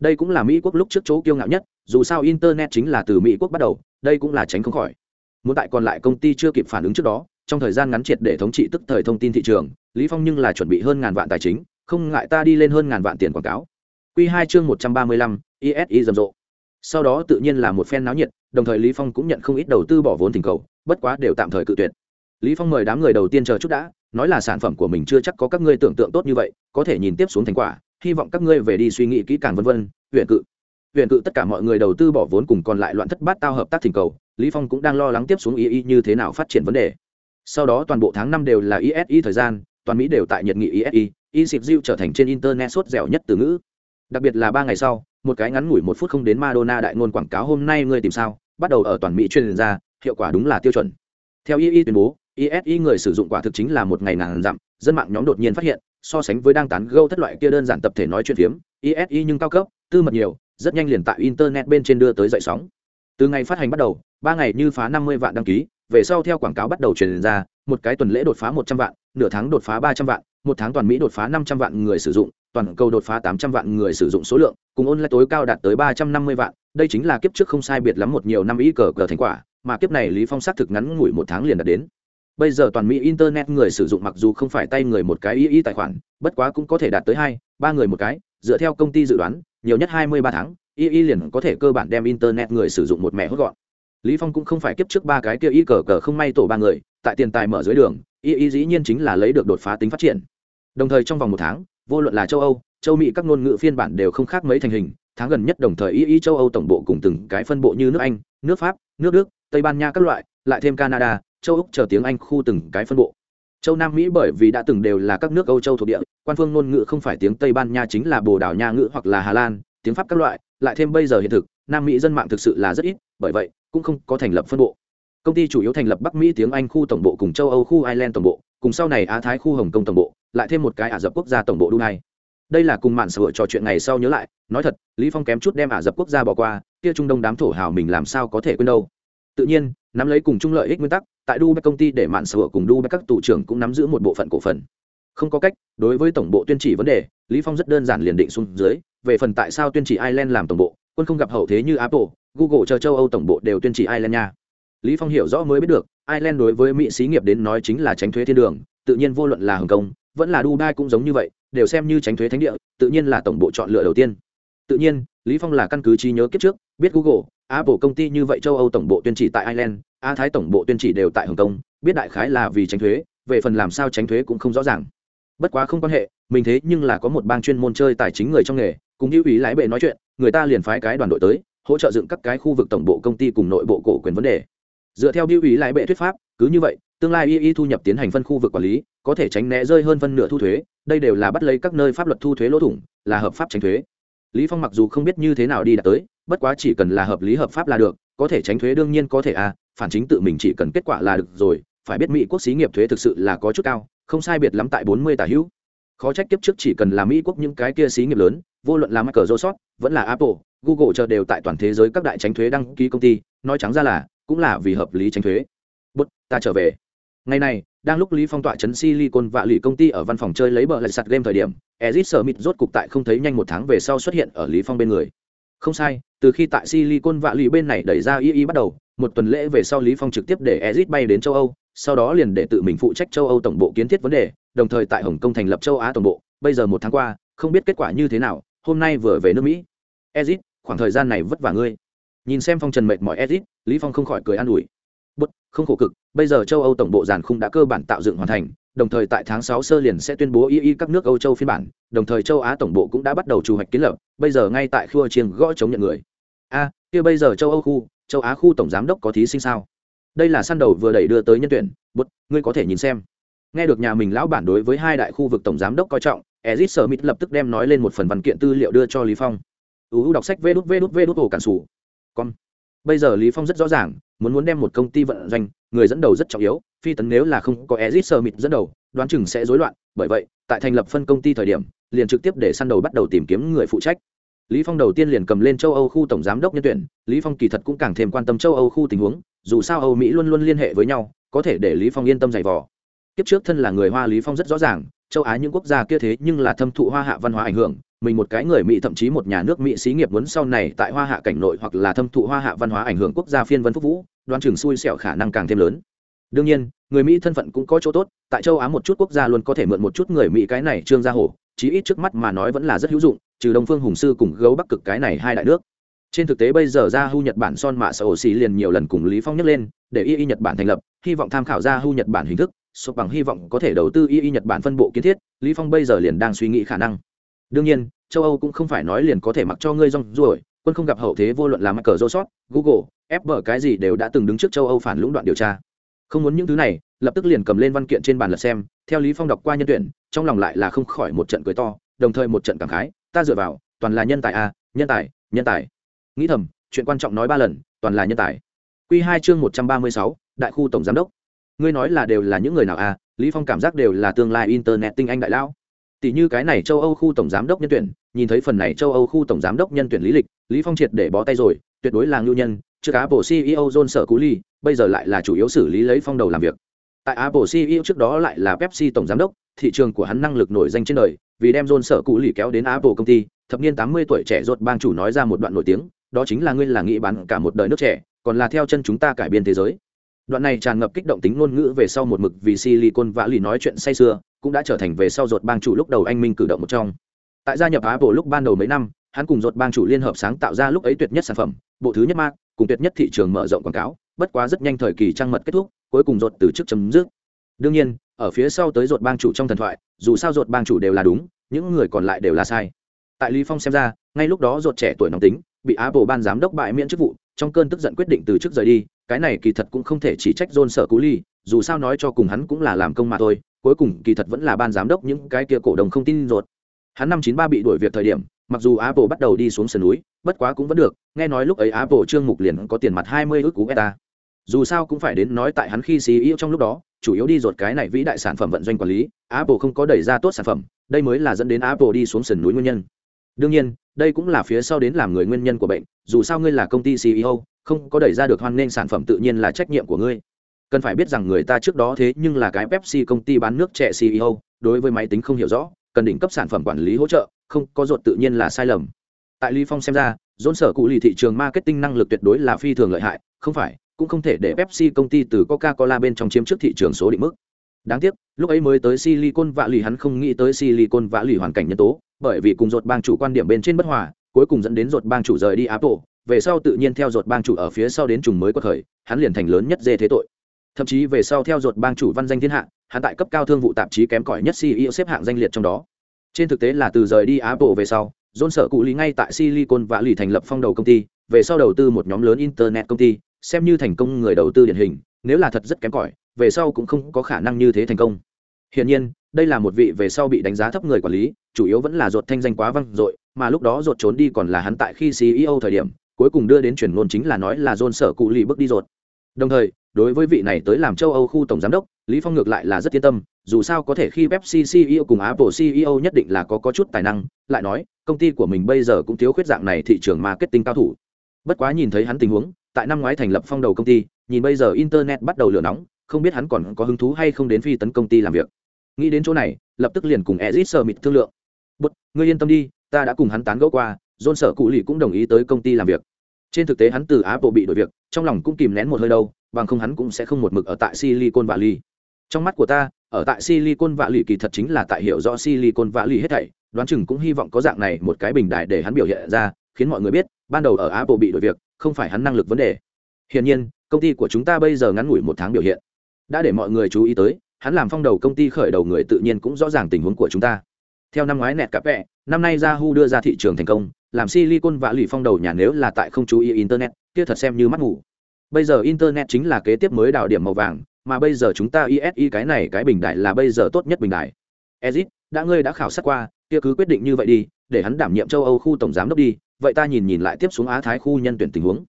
A: Đây cũng là mỹ quốc lúc trước chỗ kiêu ngạo nhất, dù sao internet chính là từ mỹ quốc bắt đầu, đây cũng là tránh không khỏi. Muốn tại còn lại công ty chưa kịp phản ứng trước đó, trong thời gian ngắn triệt để thống trị tức thời thông tin thị trường, lý phong nhưng là chuẩn bị hơn ngàn vạn tài chính, không ngại ta đi lên hơn ngàn vạn tiền quảng cáo. Quy hai chương một trăm ba mươi lăm isi rầm rộ sau đó tự nhiên là một phen náo nhiệt, đồng thời lý phong cũng nhận không ít đầu tư bỏ vốn thỉnh cầu, bất quá đều tạm thời cự tuyệt. Lý phong mời đám người đầu tiên chờ chút đã, nói là sản phẩm của mình chưa chắc có các ngươi tưởng tượng tốt như vậy, có thể nhìn tiếp xuống thành quả, hy vọng các ngươi về đi suy nghĩ kỹ càng vân vân, huyện cự. Huyện cự tất cả mọi người đầu tư bỏ vốn cùng còn lại loạn thất bát tao hợp tác thỉnh cầu, lý phong cũng đang lo lắng tiếp xuống ý ý như thế nào phát triển vấn đề. Sau đó toàn bộ tháng năm đều là isi thời gian, toàn mỹ đều tại nhiệt nghị isi isip trở thành trên internet sốt dẻo nhất từ ngữ. Đặc biệt là ba ngày sau một cái ngắn ngủi một phút không đến madonna đại ngôn quảng cáo hôm nay ngươi tìm sao, bắt đầu ở toàn mỹ truyền ra, hiệu quả đúng là tiêu chuẩn. Theo EE tuyên bố isi người sử dụng quả thực chính là một ngày ngàn dặm, dân mạng nhóm đột nhiên phát hiện, so sánh với đang tán gẫu thất loại kia đơn giản tập thể nói chuyện phiếm isi nhưng cao cấp, tư mật nhiều, rất nhanh liền tại internet bên trên đưa tới dậy sóng. Từ ngày phát hành bắt đầu, ba ngày như phá năm mươi vạn đăng ký, về sau theo quảng cáo bắt đầu truyền ra, một cái tuần lễ đột phá một trăm vạn, nửa tháng đột phá ba trăm vạn, một tháng toàn mỹ đột phá năm trăm vạn người sử dụng, toàn cầu đột phá tám trăm vạn người sử dụng số lượng cùng ôn lại tối cao đạt tới ba trăm năm mươi vạn, đây chính là kiếp trước không sai biệt lắm một nhiều năm ý cờ cờ thành quả, mà kiếp này lý phong xác thực ngắn ngủi một tháng liền đạt đến. Bây giờ toàn mỹ internet người sử dụng mặc dù không phải tay người một cái y y tài khoản, bất quá cũng có thể đạt tới hai, ba người một cái, dựa theo công ty dự đoán, nhiều nhất hai mươi ba tháng, y y liền có thể cơ bản đem internet người sử dụng một mẹ hốt gọn. Lý phong cũng không phải kiếp trước ba cái kia y cờ cờ không may tổ ba người, tại tiền tài mở dưới đường, y y dĩ nhiên chính là lấy được đột phá tính phát triển. Đồng thời trong vòng một tháng, vô luận là châu âu châu mỹ các ngôn ngữ phiên bản đều không khác mấy thành hình, tháng gần nhất đồng thời y y châu âu tổng bộ cùng từng cái phân bộ như nước anh, nước pháp, nước đức, tây ban nha các loại, lại thêm canada, châu úc chờ tiếng anh khu từng cái phân bộ. Châu nam mỹ bởi vì đã từng đều là các nước âu châu thuộc địa, quan phương ngôn ngữ không phải tiếng tây ban nha chính là bồ đào nha ngữ hoặc là hà lan, tiếng pháp các loại, lại thêm bây giờ hiện thực, nam mỹ dân mạng thực sự là rất ít, bởi vậy, cũng không có thành lập phân bộ. Công ty chủ yếu thành lập bắc mỹ tiếng anh khu tổng bộ cùng châu âu khu ireland tổng bộ, cùng sau này á thái khu hồng kông tổng bộ, lại thêm một cái ả rập quốc gia tổng bộ dubai đây là cùng mạn xã trò chuyện ngày sau nhớ lại, nói thật, lý phong kém chút đem ả rập quốc gia bỏ qua, kia trung đông đám thổ hào mình làm sao có thể quên đâu. Tự nhiên, nắm lấy cùng chung lợi ích nguyên tắc, tại dubai công ty để mạn xã cùng dubai các tù trưởng cũng nắm giữ một bộ phận cổ phần. Không có cách, đối với tổng bộ tuyên chỉ vấn đề, lý phong rất đơn giản liền định xuống dưới, về phần tại sao tuyên chỉ ireland làm tổng bộ, quân không gặp hậu thế như apple, google chờ châu âu tổng bộ đều tuyên chỉ ireland nha. Lý phong hiểu rõ mới biết được, ireland đối với mỹ xí nghiệp đến nói chính là tránh thuế thiên đường, tự nhiên vô luận là hồng kông, vẫn là dubai cũng giống như vậy đều xem như tránh thuế thánh địa, tự nhiên là tổng bộ chọn lựa đầu tiên. Tự nhiên, lý phong là căn cứ trí nhớ kiếp trước, biết google, apple công ty như vậy châu âu tổng bộ tuyên chỉ tại ireland, a thái tổng bộ tuyên chỉ đều tại hồng kông, biết đại khái là vì tránh thuế, về phần làm sao tránh thuế cũng không rõ ràng. Bất quá không quan hệ, mình thế nhưng là có một bang chuyên môn chơi tài chính người trong nghề, cùng hữu ý lái bệ nói chuyện, người ta liền phái cái đoàn đội tới, hỗ trợ dựng các cái khu vực tổng bộ công ty cùng nội bộ cổ quyền vấn đề. Dựa theo hữu ý lái bệ thuyết pháp, cứ như vậy, tương lai y y thu nhập tiến hành phân khu vực quản lý có thể tránh né rơi hơn phân nửa thu thuế, đây đều là bắt lấy các nơi pháp luật thu thuế lỗ thủng, là hợp pháp tránh thuế. Lý phong mặc dù không biết như thế nào đi đạt tới, bất quá chỉ cần là hợp lý hợp pháp là được, có thể tránh thuế đương nhiên có thể à phản chính tự mình chỉ cần kết quả là được rồi, phải biết mỹ quốc xí nghiệp thuế thực sự là có chút cao, không sai biệt lắm tại bốn mươi tả hữu. Khó trách tiếp trước chỉ cần là mỹ quốc những cái kia xí nghiệp lớn, vô luận là microsoft, vẫn là apple, google chờ đều tại toàn thế giới các đại tránh thuế đăng ký công ty, nói trắng ra là, cũng là vì hợp lý tránh thuế. Bút ta trở về. Ngày này đang lúc lý phong tọa chấn silicon và lì công ty ở văn phòng chơi lấy bờ lại sạt game thời điểm, ezit smith rốt cục tại không thấy nhanh một tháng về sau xuất hiện ở lý phong bên người. Không sai, từ khi tại silicon và lì bên này đẩy ra y y bắt đầu, một tuần lễ về sau lý phong trực tiếp để ezit bay đến châu âu, sau đó liền để tự mình phụ trách châu âu tổng bộ kiến thiết vấn đề, đồng thời tại hồng kông thành lập châu á tổng bộ. Bây giờ một tháng qua, không biết kết quả như thế nào, hôm nay vừa về nước mỹ. Ezit, khoảng thời gian này vất vả ngươi. Nhìn xem phong trần mệt mỏi ezit, lý phong không khỏi cười an ủi bất không khổ cực, bây giờ châu âu tổng bộ giàn khung đã cơ bản tạo dựng hoàn thành, đồng thời tại tháng sáu sơ liền sẽ tuyên bố y y các nước âu châu phiên bản, đồng thời châu á tổng bộ cũng đã bắt đầu chủ hoạch kiến lập, bây giờ ngay tại khua chiêng gõ chống nhận người. A, kia bây giờ châu âu khu, châu á khu tổng giám đốc có thí sinh sao? Đây là săn đầu vừa đẩy đưa tới nhân tuyển, bút, ngươi có thể nhìn xem. Nghe được nhà mình lão bản đối với hai đại khu vực tổng giám đốc coi trọng, ezit sở mít lập tức đem nói lên một phần văn kiện tư liệu đưa cho lý phong. Uu đọc sách vê đút vê đút vê đút ổ cản sủ. Con bây giờ lý phong rất rõ ràng muốn muốn đem một công ty vận doanh, người dẫn đầu rất trọng yếu, phi tấn nếu là không có ezit sở dẫn đầu, đoán chừng sẽ rối loạn, bởi vậy, tại thành lập phân công ty thời điểm, liền trực tiếp để săn đầu bắt đầu tìm kiếm người phụ trách. Lý phong đầu tiên liền cầm lên châu âu khu tổng giám đốc nhân tuyển, lý phong kỳ thật cũng càng thêm quan tâm châu âu khu tình huống, dù sao âu mỹ luôn luôn liên hệ với nhau, có thể để lý phong yên tâm dày vò. Kiếp trước thân là người hoa lý phong rất rõ ràng, châu á những quốc gia kia thế nhưng là thâm thụ hoa hạ văn hóa ảnh hưởng mình một cái người mỹ, thậm chí một nhà nước mỹ xí nghiệp muốn sau này tại hoa hạ cảnh nội hoặc là thâm thụ hoa hạ văn hóa ảnh hưởng quốc gia phiên vân phúc vũ, đoan trường xui xẻo khả năng càng thêm lớn. Đương nhiên, người mỹ thân phận cũng có chỗ tốt, tại châu á một chút quốc gia luôn có thể mượn một chút người mỹ cái này trương gia hổ chí ít trước mắt mà nói vẫn là rất hữu dụng, trừ đông phương hùng sư cùng gấu bắc cực cái này hai đại nước. Trên thực tế bây giờ ra hu nhật bản son mạ sở ổ xì liền nhiều lần cùng lý phong nhắc lên, để y y nhật bản thành lập, hy vọng tham khảo ra hu nhật bản hình thức, sụp bằng hy vọng có thể đầu tư y y nhật bản phân bộ kiến thiết, lý phong bây giờ liền đang suy nghĩ khả năng đương nhiên, châu âu cũng không phải nói liền có thể mặc cho ngươi rong ruổi, quân không gặp hậu thế vô luận là mắc cờ rô sót google fb cái gì đều đã từng đứng trước châu âu phản lũng đoạn điều tra. Không muốn những thứ này, lập tức liền cầm lên văn kiện trên bàn lật xem, theo lý phong đọc qua nhân tuyển, trong lòng lại là không khỏi một trận cười to, đồng thời một trận cảm khái, ta dựa vào, toàn là nhân tài a nhân tài nhân tài. Nghĩ thầm, chuyện quan trọng nói ba lần, toàn là nhân tài. Quy hai chương một trăm ba mươi sáu, đại khu tổng giám đốc. Ngươi nói là đều là những người nào à lý phong cảm giác đều là tương lai internet tinh anh đại lão tỷ như cái này châu âu khu tổng giám đốc nhân tuyển, nhìn thấy phần này châu âu khu tổng giám đốc nhân tuyển lý lịch, lý phong triệt để bó tay rồi, tuyệt đối là ngưu nhân, trước apple ceo john sở cú ly bây giờ lại là chủ yếu xử lý lấy phong đầu làm việc. Tại apple ceo trước đó lại là pepsi tổng giám đốc, thị trường của hắn năng lực nổi danh trên đời, vì đem john sở cú ly kéo đến apple công ty, thập niên tám mươi tuổi trẻ ruột bang chủ nói ra một đoạn nổi tiếng, đó chính là ngươi là nghĩ bán cả một đời nước trẻ, còn là theo chân chúng ta cải biên thế giới. Đoạn này tràn ngập kích động tính ngôn ngữ về sau một mực vì silicon vã lì nói chuyện say sưa cũng đã trở thành về sau ruột bang chủ lúc đầu anh minh cử động một trong. Tại gia nhập apple lúc ban đầu mấy năm, hắn cùng ruột bang chủ liên hợp sáng tạo ra lúc ấy tuyệt nhất sản phẩm, bộ thứ nhất mark cùng tuyệt nhất thị trường mở rộng quảng cáo, bất quá rất nhanh thời kỳ trang mật kết thúc, cuối cùng ruột từ chức chấm dứt. Đương nhiên, ở phía sau tới ruột bang chủ trong thần thoại, dù sao ruột bang chủ đều là đúng, những người còn lại đều là sai. Tại lý phong xem ra, ngay lúc đó ruột trẻ tuổi nóng tính, bị apple ban giám đốc bại miễn chức vụ, trong cơn tức giận quyết định từ chức rời đi, cái này kỳ thật cũng không thể chỉ trách john sợ cú ly dù sao nói cho cùng hắn cũng là làm công mà thôi cuối cùng kỳ thật vẫn là ban giám đốc những cái kia cổ đồng không tin ruột. Hắn năm chín ba bị đuổi việc thời điểm, mặc dù apple bắt đầu đi xuống sườn núi, bất quá cũng vẫn được, nghe nói lúc ấy apple trương mục liền có tiền mặt hai mươi ước cú beta. Dù sao cũng phải đến nói tại hắn khi ceo trong lúc đó, chủ yếu đi ruột cái này vĩ đại sản phẩm vận doanh quản lý, apple không có đẩy ra tốt sản phẩm, đây mới là dẫn đến apple đi xuống sườn núi nguyên nhân. Đương nhiên, đây cũng là phía sau đến làm người nguyên nhân của bệnh, dù sao ngươi là công ty ceo không có đẩy ra được hoan nghênh sản phẩm tự nhiên là trách nhiệm của ngươi cần phải biết rằng người ta trước đó thế nhưng là cái pepsi công ty bán nước trẻ ceo đối với máy tính không hiểu rõ, cần đỉnh cấp sản phẩm quản lý hỗ trợ, không có ruột tự nhiên là sai lầm. Tại lý phong xem ra dồn sở cụ lì thị trường marketing năng lực tuyệt đối là phi thường lợi hại, không phải, cũng không thể để pepsi công ty từ coca cola bên trong chiếm trước thị trường số định mức. Đáng tiếc, lúc ấy mới tới silicon vạ lì hắn không nghĩ tới silicon vạ lì hoàn cảnh nhân tố, bởi vì cùng ruột bang chủ quan điểm bên trên bất hòa, cuối cùng dẫn đến ruột bang chủ rời đi apple, về sau tự nhiên theo ruột bang chủ ở phía sau đến trùng mới có khởi hắn liền thành lớn nhất dê thế tội thậm chí về sau theo ruột bang chủ văn danh thiên hạ, hắn tại cấp cao thương vụ tạp chí kém cỏi nhất ceo xếp hạng danh liệt trong đó. Trên thực tế là từ rời đi apple về sau, John sở cụ lý ngay tại silicon và lì thành lập phong đầu công ty, về sau đầu tư một nhóm lớn internet công ty, xem như thành công người đầu tư điển hình, nếu là thật rất kém cỏi, về sau cũng không có khả năng như thế thành công. Hiển nhiên, đây là một vị về sau bị đánh giá thấp người quản lý, chủ yếu vẫn là ruột thanh danh quá văng dội, mà lúc đó ruột trốn đi còn là hắn tại khi ceo thời điểm, cuối cùng đưa đến chuyển ngôn chính là nói là John sở cụ lì bước đi ruột. Đồng thời đối với vị này tới làm châu âu khu tổng giám đốc, lý phong ngược lại là rất yên tâm, dù sao có thể khi pepsi ceo cùng apple ceo nhất định là có có chút tài năng, lại nói, công ty của mình bây giờ cũng thiếu khuyết dạng này thị trường marketing cao thủ. Bất quá nhìn thấy hắn tình huống, tại năm ngoái thành lập phong đầu công ty, nhìn bây giờ internet bắt đầu lửa nóng, không biết hắn còn có hứng thú hay không đến phi tấn công ty làm việc. Nghĩ đến chỗ này, lập tức liền cùng ezit Summit thương lượng. Bất ngươi yên tâm đi, ta đã cùng hắn tán gẫu qua, john sở cụ lì cũng đồng ý tới công ty làm việc. Trên thực tế hắn từ apple bị đổi việc, trong lòng cũng kìm nén một hơi đâu bằng không hắn cũng sẽ không một mực ở tại silicon valley. Trong mắt của ta, ở tại silicon valley kỳ thật chính là tại hiểu rõ silicon valley hết thảy, đoán chừng cũng hy vọng có dạng này một cái bình đại để hắn biểu hiện ra, khiến mọi người biết, ban đầu ở apple bị đổi việc, không phải hắn năng lực vấn đề. Hiển nhiên, công ty của chúng ta bây giờ ngắn ngủi một tháng biểu hiện. Đã để mọi người chú ý tới, hắn làm phong đầu công ty khởi đầu người tự nhiên cũng rõ ràng tình huống của chúng ta. Theo năm ngoái nẹt cặp vẹ năm nay yahoo đưa ra thị trường thành công, làm silicon Valley phong đầu nhà nếu là tại không chú ý internet, kia thật xem như mắt ngủ bây giờ internet chính là kế tiếp mới đào điểm màu vàng, mà bây giờ chúng ta isi cái này cái bình đại là bây giờ tốt nhất bình đại. Ezit, đã ngươi đã khảo sát qua, kia cứ quyết định như vậy đi, để hắn đảm nhiệm châu âu khu tổng giám đốc đi, vậy ta nhìn nhìn lại tiếp xuống á thái khu nhân tuyển tình huống.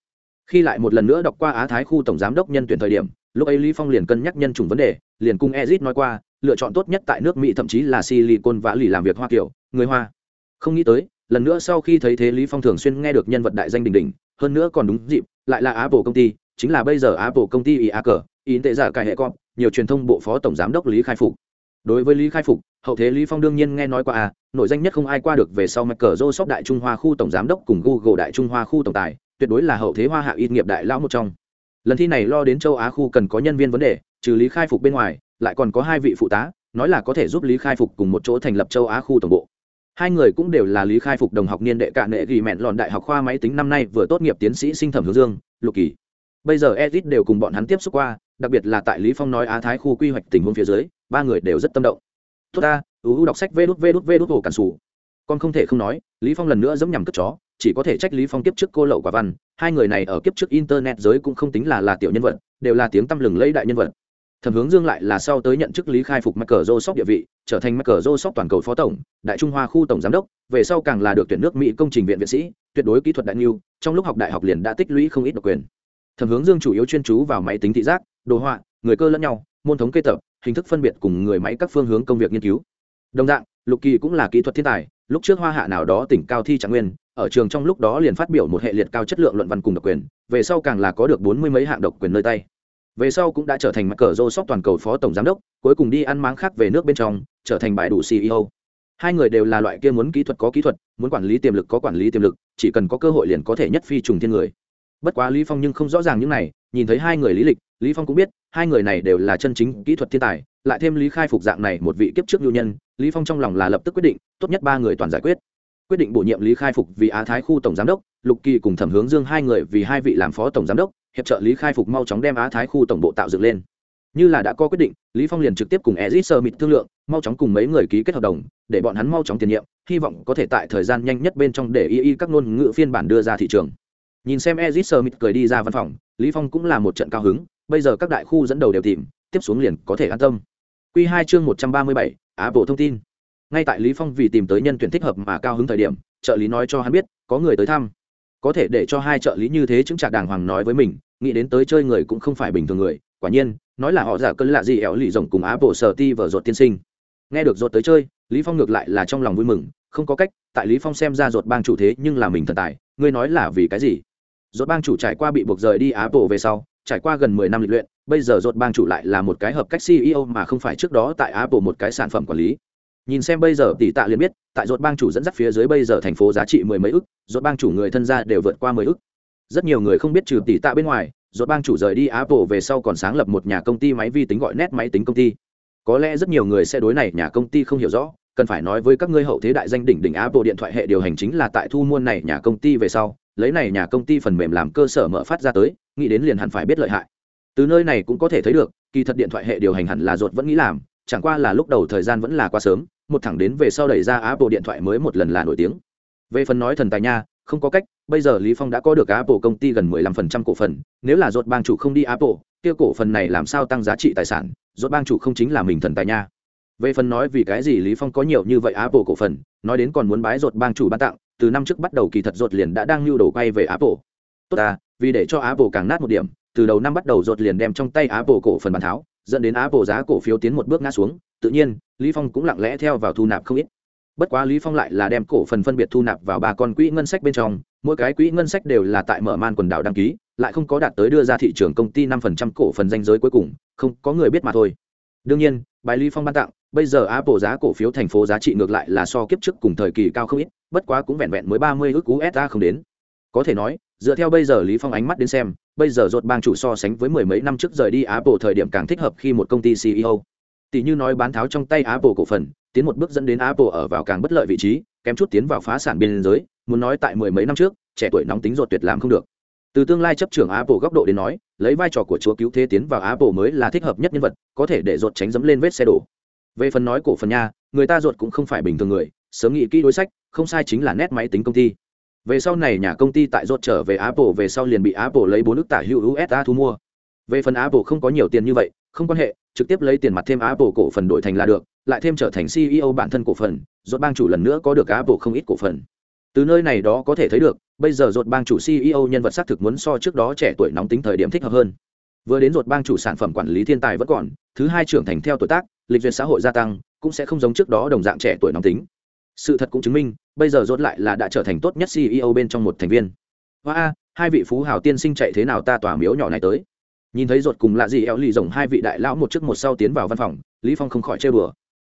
A: Khi lại một lần nữa đọc qua á thái khu tổng giám đốc nhân tuyển thời điểm, lúc ấy lý phong liền cân nhắc nhân chủng vấn đề, liền cung ezit nói qua, lựa chọn tốt nhất tại nước mỹ thậm chí là silicon và lì làm việc hoa kiểu người hoa. Không nghĩ tới, lần nữa sau khi thấy thế lý phong thường xuyên nghe được nhân vật đại danh đình đình hơn nữa còn đúng dịp, lại là apple công ty chính là bây giờ apple công ty IAC, in tệ giả cải hệ con nhiều truyền thông bộ phó tổng giám đốc lý khai phục. Đối với lý khai phục hậu thế lý phong đương nhiên nghe nói qua à nội danh nhất không ai qua được về sau Microsoft đại trung hoa khu tổng giám đốc cùng google đại trung hoa khu tổng tài tuyệt đối là hậu thế hoa hạ ít nghiệp đại lão một trong. Lần thi này lo đến châu á khu cần có nhân viên vấn đề trừ lý khai phục bên ngoài lại còn có hai vị phụ tá nói là có thể giúp lý khai phục cùng một chỗ thành lập châu á khu tổng bộ. Hai người cũng đều là lý khai phục đồng học niên đệ cạn nệ ghi mẹn lòn đại học khoa máy tính năm nay vừa tốt nghiệp tiến sĩ sinh thẩm hướng dương lục kỳ bây giờ edit đều cùng bọn hắn tiếp xúc qua, đặc biệt là tại lý phong nói á thái khu quy hoạch tình huống phía dưới, ba người đều rất tâm động. Tốt ta ưu đọc sách vê đút vê đút vê đút hồ cản sủ. Con không thể không nói, lý phong lần nữa giống nhằm cất chó, chỉ có thể trách lý phong kiếp trước cô lậu quả văn, hai người này ở kiếp trước internet giới cũng không tính là là tiểu nhân vật, đều là tiếng tăm lừng lẫy đại nhân vật. Thẩm hướng dương lại là sau tới nhận chức lý khai phục mắc cờ rô sóc địa vị, trở thành mắc cờ rô sóc toàn cầu phó tổng, đại trung hoa khu tổng giám đốc, về sau càng là được tuyển nước mỹ công trình viện viện sĩ, tuyệt đối kỹ thuật đại niu, trong lúc học đại học liền đã tích lũy không ít độc quyền thẩm hướng dương chủ yếu chuyên chú vào máy tính thị giác, đồ họa, người cơ lẫn nhau, môn thống kê tập, hình thức phân biệt cùng người máy các phương hướng công việc nghiên cứu. Đồng dạng, lục kỳ cũng là kỹ thuật thiên tài, lúc trước hoa hạ nào đó tỉnh cao thi trạng nguyên, ở trường trong lúc đó liền phát biểu một hệ liệt cao chất lượng luận văn cùng độc quyền, về sau càng là có được bốn mươi mấy hạng độc quyền nơi tay. Về sau cũng đã trở thành mặt cờ rô sóc toàn cầu phó tổng giám đốc, cuối cùng đi ăn máng khác về nước bên trong, trở thành bài đủ ceo hai người đều là loại kia muốn kỹ thuật có kỹ thuật, muốn quản lý tiềm lực có quản lý tiềm lực, chỉ cần có cơ hội liền có thể nhất phi trùng thiên người bất quá lý phong nhưng không rõ ràng những này, nhìn thấy hai người lý lịch, lý phong cũng biết, hai người này đều là chân chính kỹ thuật thiên tài, lại thêm lý khai phục dạng này một vị kiếp trước nhu nhân, lý phong trong lòng là lập tức quyết định, tốt nhất ba người toàn giải quyết. Quyết định bổ nhiệm lý khai phục vì á thái khu tổng giám đốc, lục kỳ cùng thẩm hướng dương hai người vì hai vị làm phó tổng giám đốc, hiệp trợ lý khai phục mau chóng đem á thái khu tổng bộ tạo dựng lên. Như là đã có quyết định, lý phong liền trực tiếp cùng ezit sơ mịt thương lượng, mau chóng cùng mấy người ký kết hợp đồng, để bọn hắn mau chóng tiền nhiệm, hy vọng có thể tại thời gian nhanh nhất bên trong để y y các ngôn ngữ phiên bản đưa ra thị trường nhìn xem ezit sơ mịt cười đi ra văn phòng lý phong cũng là một trận cao hứng bây giờ các đại khu dẫn đầu đều tìm tiếp xuống liền có thể an tâm. Quy hai chương một trăm ba mươi bảy, á bộ thông tin. Ngay tại lý phong vì tìm tới nhân tuyển thích hợp mà cao hứng thời điểm trợ lý nói cho hắn biết có người tới thăm. Có thể để cho hai trợ lý như thế chứng trạc đàng hoàng nói với mình nghĩ đến tới chơi người cũng không phải bình thường người quả nhiên nói là họ giả cơn lạ gì ẻo lì rồng cùng á bộ sở ti vợ ruột tiên sinh. Nghe được ruột tới chơi lý phong ngược lại là trong lòng vui mừng không có cách tại lý phong xem ra ruột bang chủ thế nhưng là mình thần tài ngươi nói là vì cái gì? Rốt bang chủ trải qua bị buộc rời đi Apple về sau, trải qua gần mười năm lịch luyện, bây giờ rốt bang chủ lại là một cái hợp cách ceo mà không phải trước đó tại apple một cái sản phẩm quản lý. Nhìn xem bây giờ tỷ tạ liền biết, tại rốt bang chủ dẫn dắt phía dưới bây giờ thành phố giá trị mười mấy ức, rốt bang chủ người thân gia đều vượt qua mười ức. Rất nhiều người không biết trừ tỷ tạ bên ngoài, rốt bang chủ rời đi apple về sau còn sáng lập một nhà công ty máy vi tính gọi nét máy tính công ty. Có lẽ rất nhiều người sẽ đối này nhà công ty không hiểu rõ, cần phải nói với các ngươi hậu thế đại danh đỉnh đỉnh apple điện thoại hệ điều hành chính là tại thu mua này nhà công ty về sau lấy này nhà công ty phần mềm làm cơ sở mở phát ra tới, nghĩ đến liền hẳn phải biết lợi hại. Từ nơi này cũng có thể thấy được, kỳ thật điện thoại hệ điều hành hẳn là ruột vẫn nghĩ làm, chẳng qua là lúc đầu thời gian vẫn là quá sớm, một thẳng đến về sau đẩy ra apple điện thoại mới một lần là nổi tiếng. Về phần nói thần tài nha, không có cách, bây giờ lý phong đã có được apple công ty gần 15% cổ phần, nếu là ruột bang chủ không đi apple, kia cổ phần này làm sao tăng giá trị tài sản, ruột bang chủ không chính là mình thần tài nha. Về phần nói vì cái gì lý phong có nhiều như vậy apple cổ phần, nói đến còn muốn bái ruột bang chủ ban tặng từ năm trước bắt đầu kỳ thật ruột liền đã đang lưu đồ quay về apple. Tốt ta, vì để cho apple càng nát một điểm, từ đầu năm bắt đầu ruột liền đem trong tay apple cổ phần bán tháo, dẫn đến apple giá cổ phiếu tiến một bước ngã xuống. Tự nhiên, lý phong cũng lặng lẽ theo vào thu nạp không ít. Bất quá lý phong lại là đem cổ phần phân biệt thu nạp vào ba con quỹ ngân sách bên trong, mỗi cái quỹ ngân sách đều là tại mở man quần đảo đăng ký, lại không có đạt tới đưa ra thị trường công ty năm phần trăm cổ phần danh giới cuối cùng, không có người biết mà thôi. Đương nhiên, bài lý phong ban tặng, bây giờ apple giá cổ phiếu thành phố giá trị ngược lại là so kiếp trước cùng thời kỳ cao không ít bất quá cũng vẹn vẹn mới ba mươi ước usd không đến. Có thể nói, dựa theo bây giờ lý phong ánh mắt đến xem, bây giờ rột bang chủ so sánh với mười mấy năm trước rời đi apple thời điểm càng thích hợp khi một công ty ceo tỷ như nói bán tháo trong tay apple cổ phần, tiến một bước dẫn đến apple ở vào càng bất lợi vị trí, kém chút tiến vào phá sản biên giới, muốn nói tại mười mấy năm trước, trẻ tuổi nóng tính ruột tuyệt làm không được. Từ tương lai chấp trưởng apple góc độ đến nói, lấy vai trò của chúa cứu thế tiến vào apple mới là thích hợp nhất nhân vật, có thể để ruột tránh dẫm lên vết xe đổ. Về phần nói cổ phần nha, người ta ruột cũng không phải bình thường người sớm nghĩ kỹ đối sách, không sai chính là nét máy tính công ty. Về sau này nhà công ty tại rốt trở về apple, về sau liền bị apple lấy bốn nước tả hữu USA thu mua. Về phần apple không có nhiều tiền như vậy, không quan hệ, trực tiếp lấy tiền mặt thêm apple cổ phần đổi thành là được, lại thêm trở thành ceo bản thân cổ phần, rốt bang chủ lần nữa có được apple không ít cổ phần. Từ nơi này đó có thể thấy được, bây giờ rột bang chủ ceo nhân vật xác thực muốn so trước đó trẻ tuổi nóng tính thời điểm thích hợp hơn. Vừa đến rột bang chủ sản phẩm quản lý thiên tài vẫn còn, thứ hai trưởng thành theo tuổi tác, lịch duyệt xã hội gia tăng, cũng sẽ không giống trước đó đồng dạng trẻ tuổi nóng tính sự thật cũng chứng minh, bây giờ rốt lại là đã trở thành tốt nhất ceo bên trong một thành viên. Hoa a hai vị phú hào tiên sinh chạy thế nào ta tòa miếu nhỏ này tới. Nhìn thấy rột cùng lạ gì eo lì rồng hai vị đại lão một trước một sau tiến vào văn phòng, lý phong không khỏi chơi bừa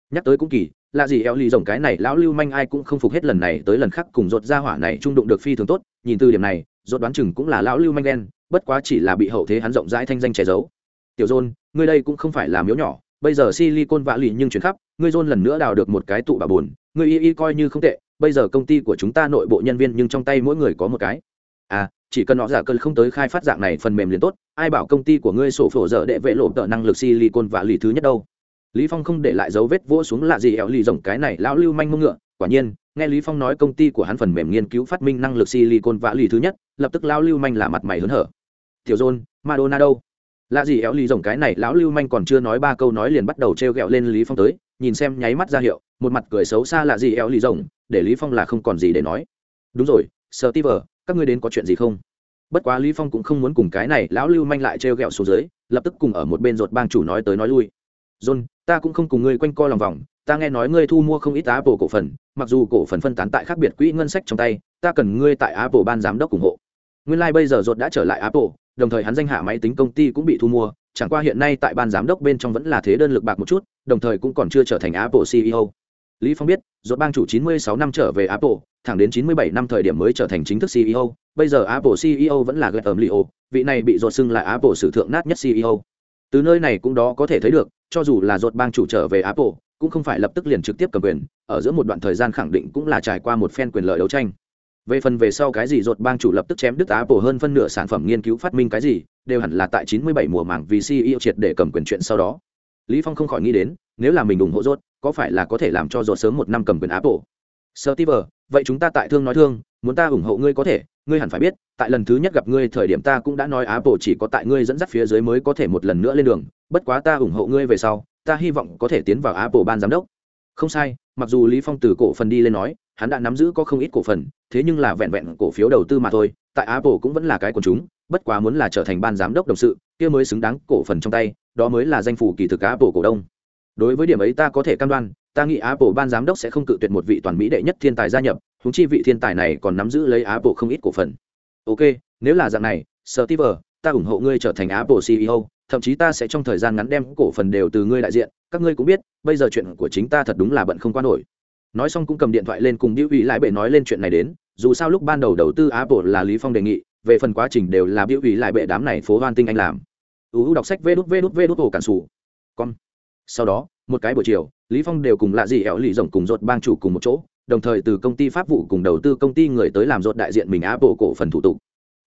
A: nhắc tới cũng kỳ, lạ gì eo lì rồng cái này lão lưu manh ai cũng không phục hết lần này tới lần khác cùng rột ra hỏa này trung đụng được phi thường tốt, nhìn từ điểm này rột đoán chừng cũng là lão lưu manh đen, bất quá chỉ là bị hậu thế hắn rộng rãi thanh danh che giấu. Tiểu dôn, ngươi đây cũng không phải là miếu nhỏ, bây giờ silicon vạ lì nhưng chuyển khắp, ngươi dôn lần nữa đào được một cái tụ bà buồn người y y coi như không tệ bây giờ công ty của chúng ta nội bộ nhân viên nhưng trong tay mỗi người có một cái. À chỉ cần nó giả cơn không tới khai phát dạng này phần mềm liền tốt ai bảo công ty của ngươi sổ phổ dở đệ vệ lộ tợ năng lực silicon vạ lì thứ nhất đâu? Lý phong không để lại dấu vết vỗ xuống lạ gì éo lì rồng cái này lão lưu manh mông ngựa quả nhiên nghe lý phong nói công ty của hắn phần mềm nghiên cứu phát minh năng lực silicon vạ lì thứ nhất lập tức lão lưu manh là mặt mày hớn hở. Tiểu John, madonna đâu? Lạ gì éo ly rồng cái này, lão lưu manh còn chưa nói ba câu nói liền bắt đầu t r e o g ẹ o lên lý phong tới, nhìn xem nháy mắt ra hiệu, một mặt cười xấu xa lạ gì éo ly rồng, để lý phong là không còn gì để nói. Đúng rồi sợ ti vờ các ngươi đến có chuyện gì không? Bất quá lý phong cũng không muốn cùng cái này, lão lưu manh lại t r e o g ẹ o xuống dưới, lập tức cùng ở một bên ruột bang chủ nói tới nói lui. John, ta cũng không cùng ngươi quanh co lòng vòng, ta nghe nói ngươi thu mua không ít apple cổ phần, mặc dù cổ phần phân tán tại khác biệt quỹ ngân sách trong tay, ta cần ngươi tại apple ban giám đốc ủng hộ. Nguyên lai、like、bây giờ ruột đã trở lại apple đồng thời hắn danh hạ máy tính công ty cũng bị thu mua, chẳng qua hiện nay tại ban giám đốc bên trong vẫn là thế đơn lực bạc một chút, đồng thời cũng còn chưa trở thành apple ceo lý phong biết rốt bang chủ 96 năm trở về apple, thẳng đến 97 năm thời điểm mới trở thành chính thức ceo bây giờ apple ceo vẫn là ẩm leo vị này bị dột xưng là apple sử thượng nát nhất ceo từ nơi này cũng đó có thể thấy được, cho dù là dột bang chủ trở về apple, cũng không phải lập tức liền trực tiếp cầm quyền, ở giữa một đoạn thời gian khẳng định cũng là trải qua một phen quyền lợi đấu tranh về phần về sau cái gì ruột bang chủ lập tức chém đứt apple hơn phân nửa sản phẩm nghiên cứu phát minh cái gì đều hẳn là tại 97 mùa màng vì ceo triệt để cầm quyền chuyện sau đó. Lý phong không khỏi nghĩ đến nếu là mình ủng hộ ruột có phải là có thể làm cho ruột sớm một năm cầm quyền apple? Steve, vậy chúng ta tại thương nói thương muốn ta ủng hộ ngươi có thể ngươi hẳn phải biết tại lần thứ nhất gặp ngươi thời điểm ta cũng đã nói apple chỉ có tại ngươi dẫn dắt phía dưới mới có thể một lần nữa lên đường bất quá ta ủng hộ ngươi về sau ta hy vọng có thể tiến vào apple ban giám đốc. Không sai mặc dù lý phong từ cổ phần đi lên nói hắn đã nắm giữ có không ít cổ phần, thế nhưng là vẹn vẹn cổ phiếu đầu tư mà thôi, tại apple cũng vẫn là cái của chúng, bất quá muốn là trở thành ban giám đốc đồng sự, kia mới xứng đáng cổ phần trong tay, đó mới là danh phủ kỳ thực apple cổ đông. Đối với điểm ấy ta có thể cam đoan, ta nghĩ apple ban giám đốc sẽ không cự tuyệt một vị toàn mỹ đệ nhất thiên tài gia nhập húng chi vị thiên tài này còn nắm giữ lấy apple không ít cổ phần. Ok, nếu là dạng này, steve, ta ủng hộ ngươi trở thành apple ceo thậm chí ta sẽ trong thời gian ngắn đem cổ phần đều từ ngươi đại diện, các ngươi cũng biết, bây giờ chuyện của chính ta thật đúng là bận không qua nổi nói xong cũng cầm điện thoại lên cùng biểu ủy lại bệ nói lên chuyện này đến, dù sao lúc ban đầu đầu tư apple là lý phong đề nghị, về phần quá trình đều là biểu ủy lại bệ đám này phố hoan tinh anh làm. U đọc sách vê đút vê đút vê đút ổ cản sủ. Con sau đó, một cái buổi chiều, lý phong đều cùng lạ gì ẻo lì rồng cùng rột bang chủ cùng một chỗ, đồng thời từ công ty pháp vụ cùng đầu tư công ty người tới làm rột đại diện mình apple cổ phần thủ tục.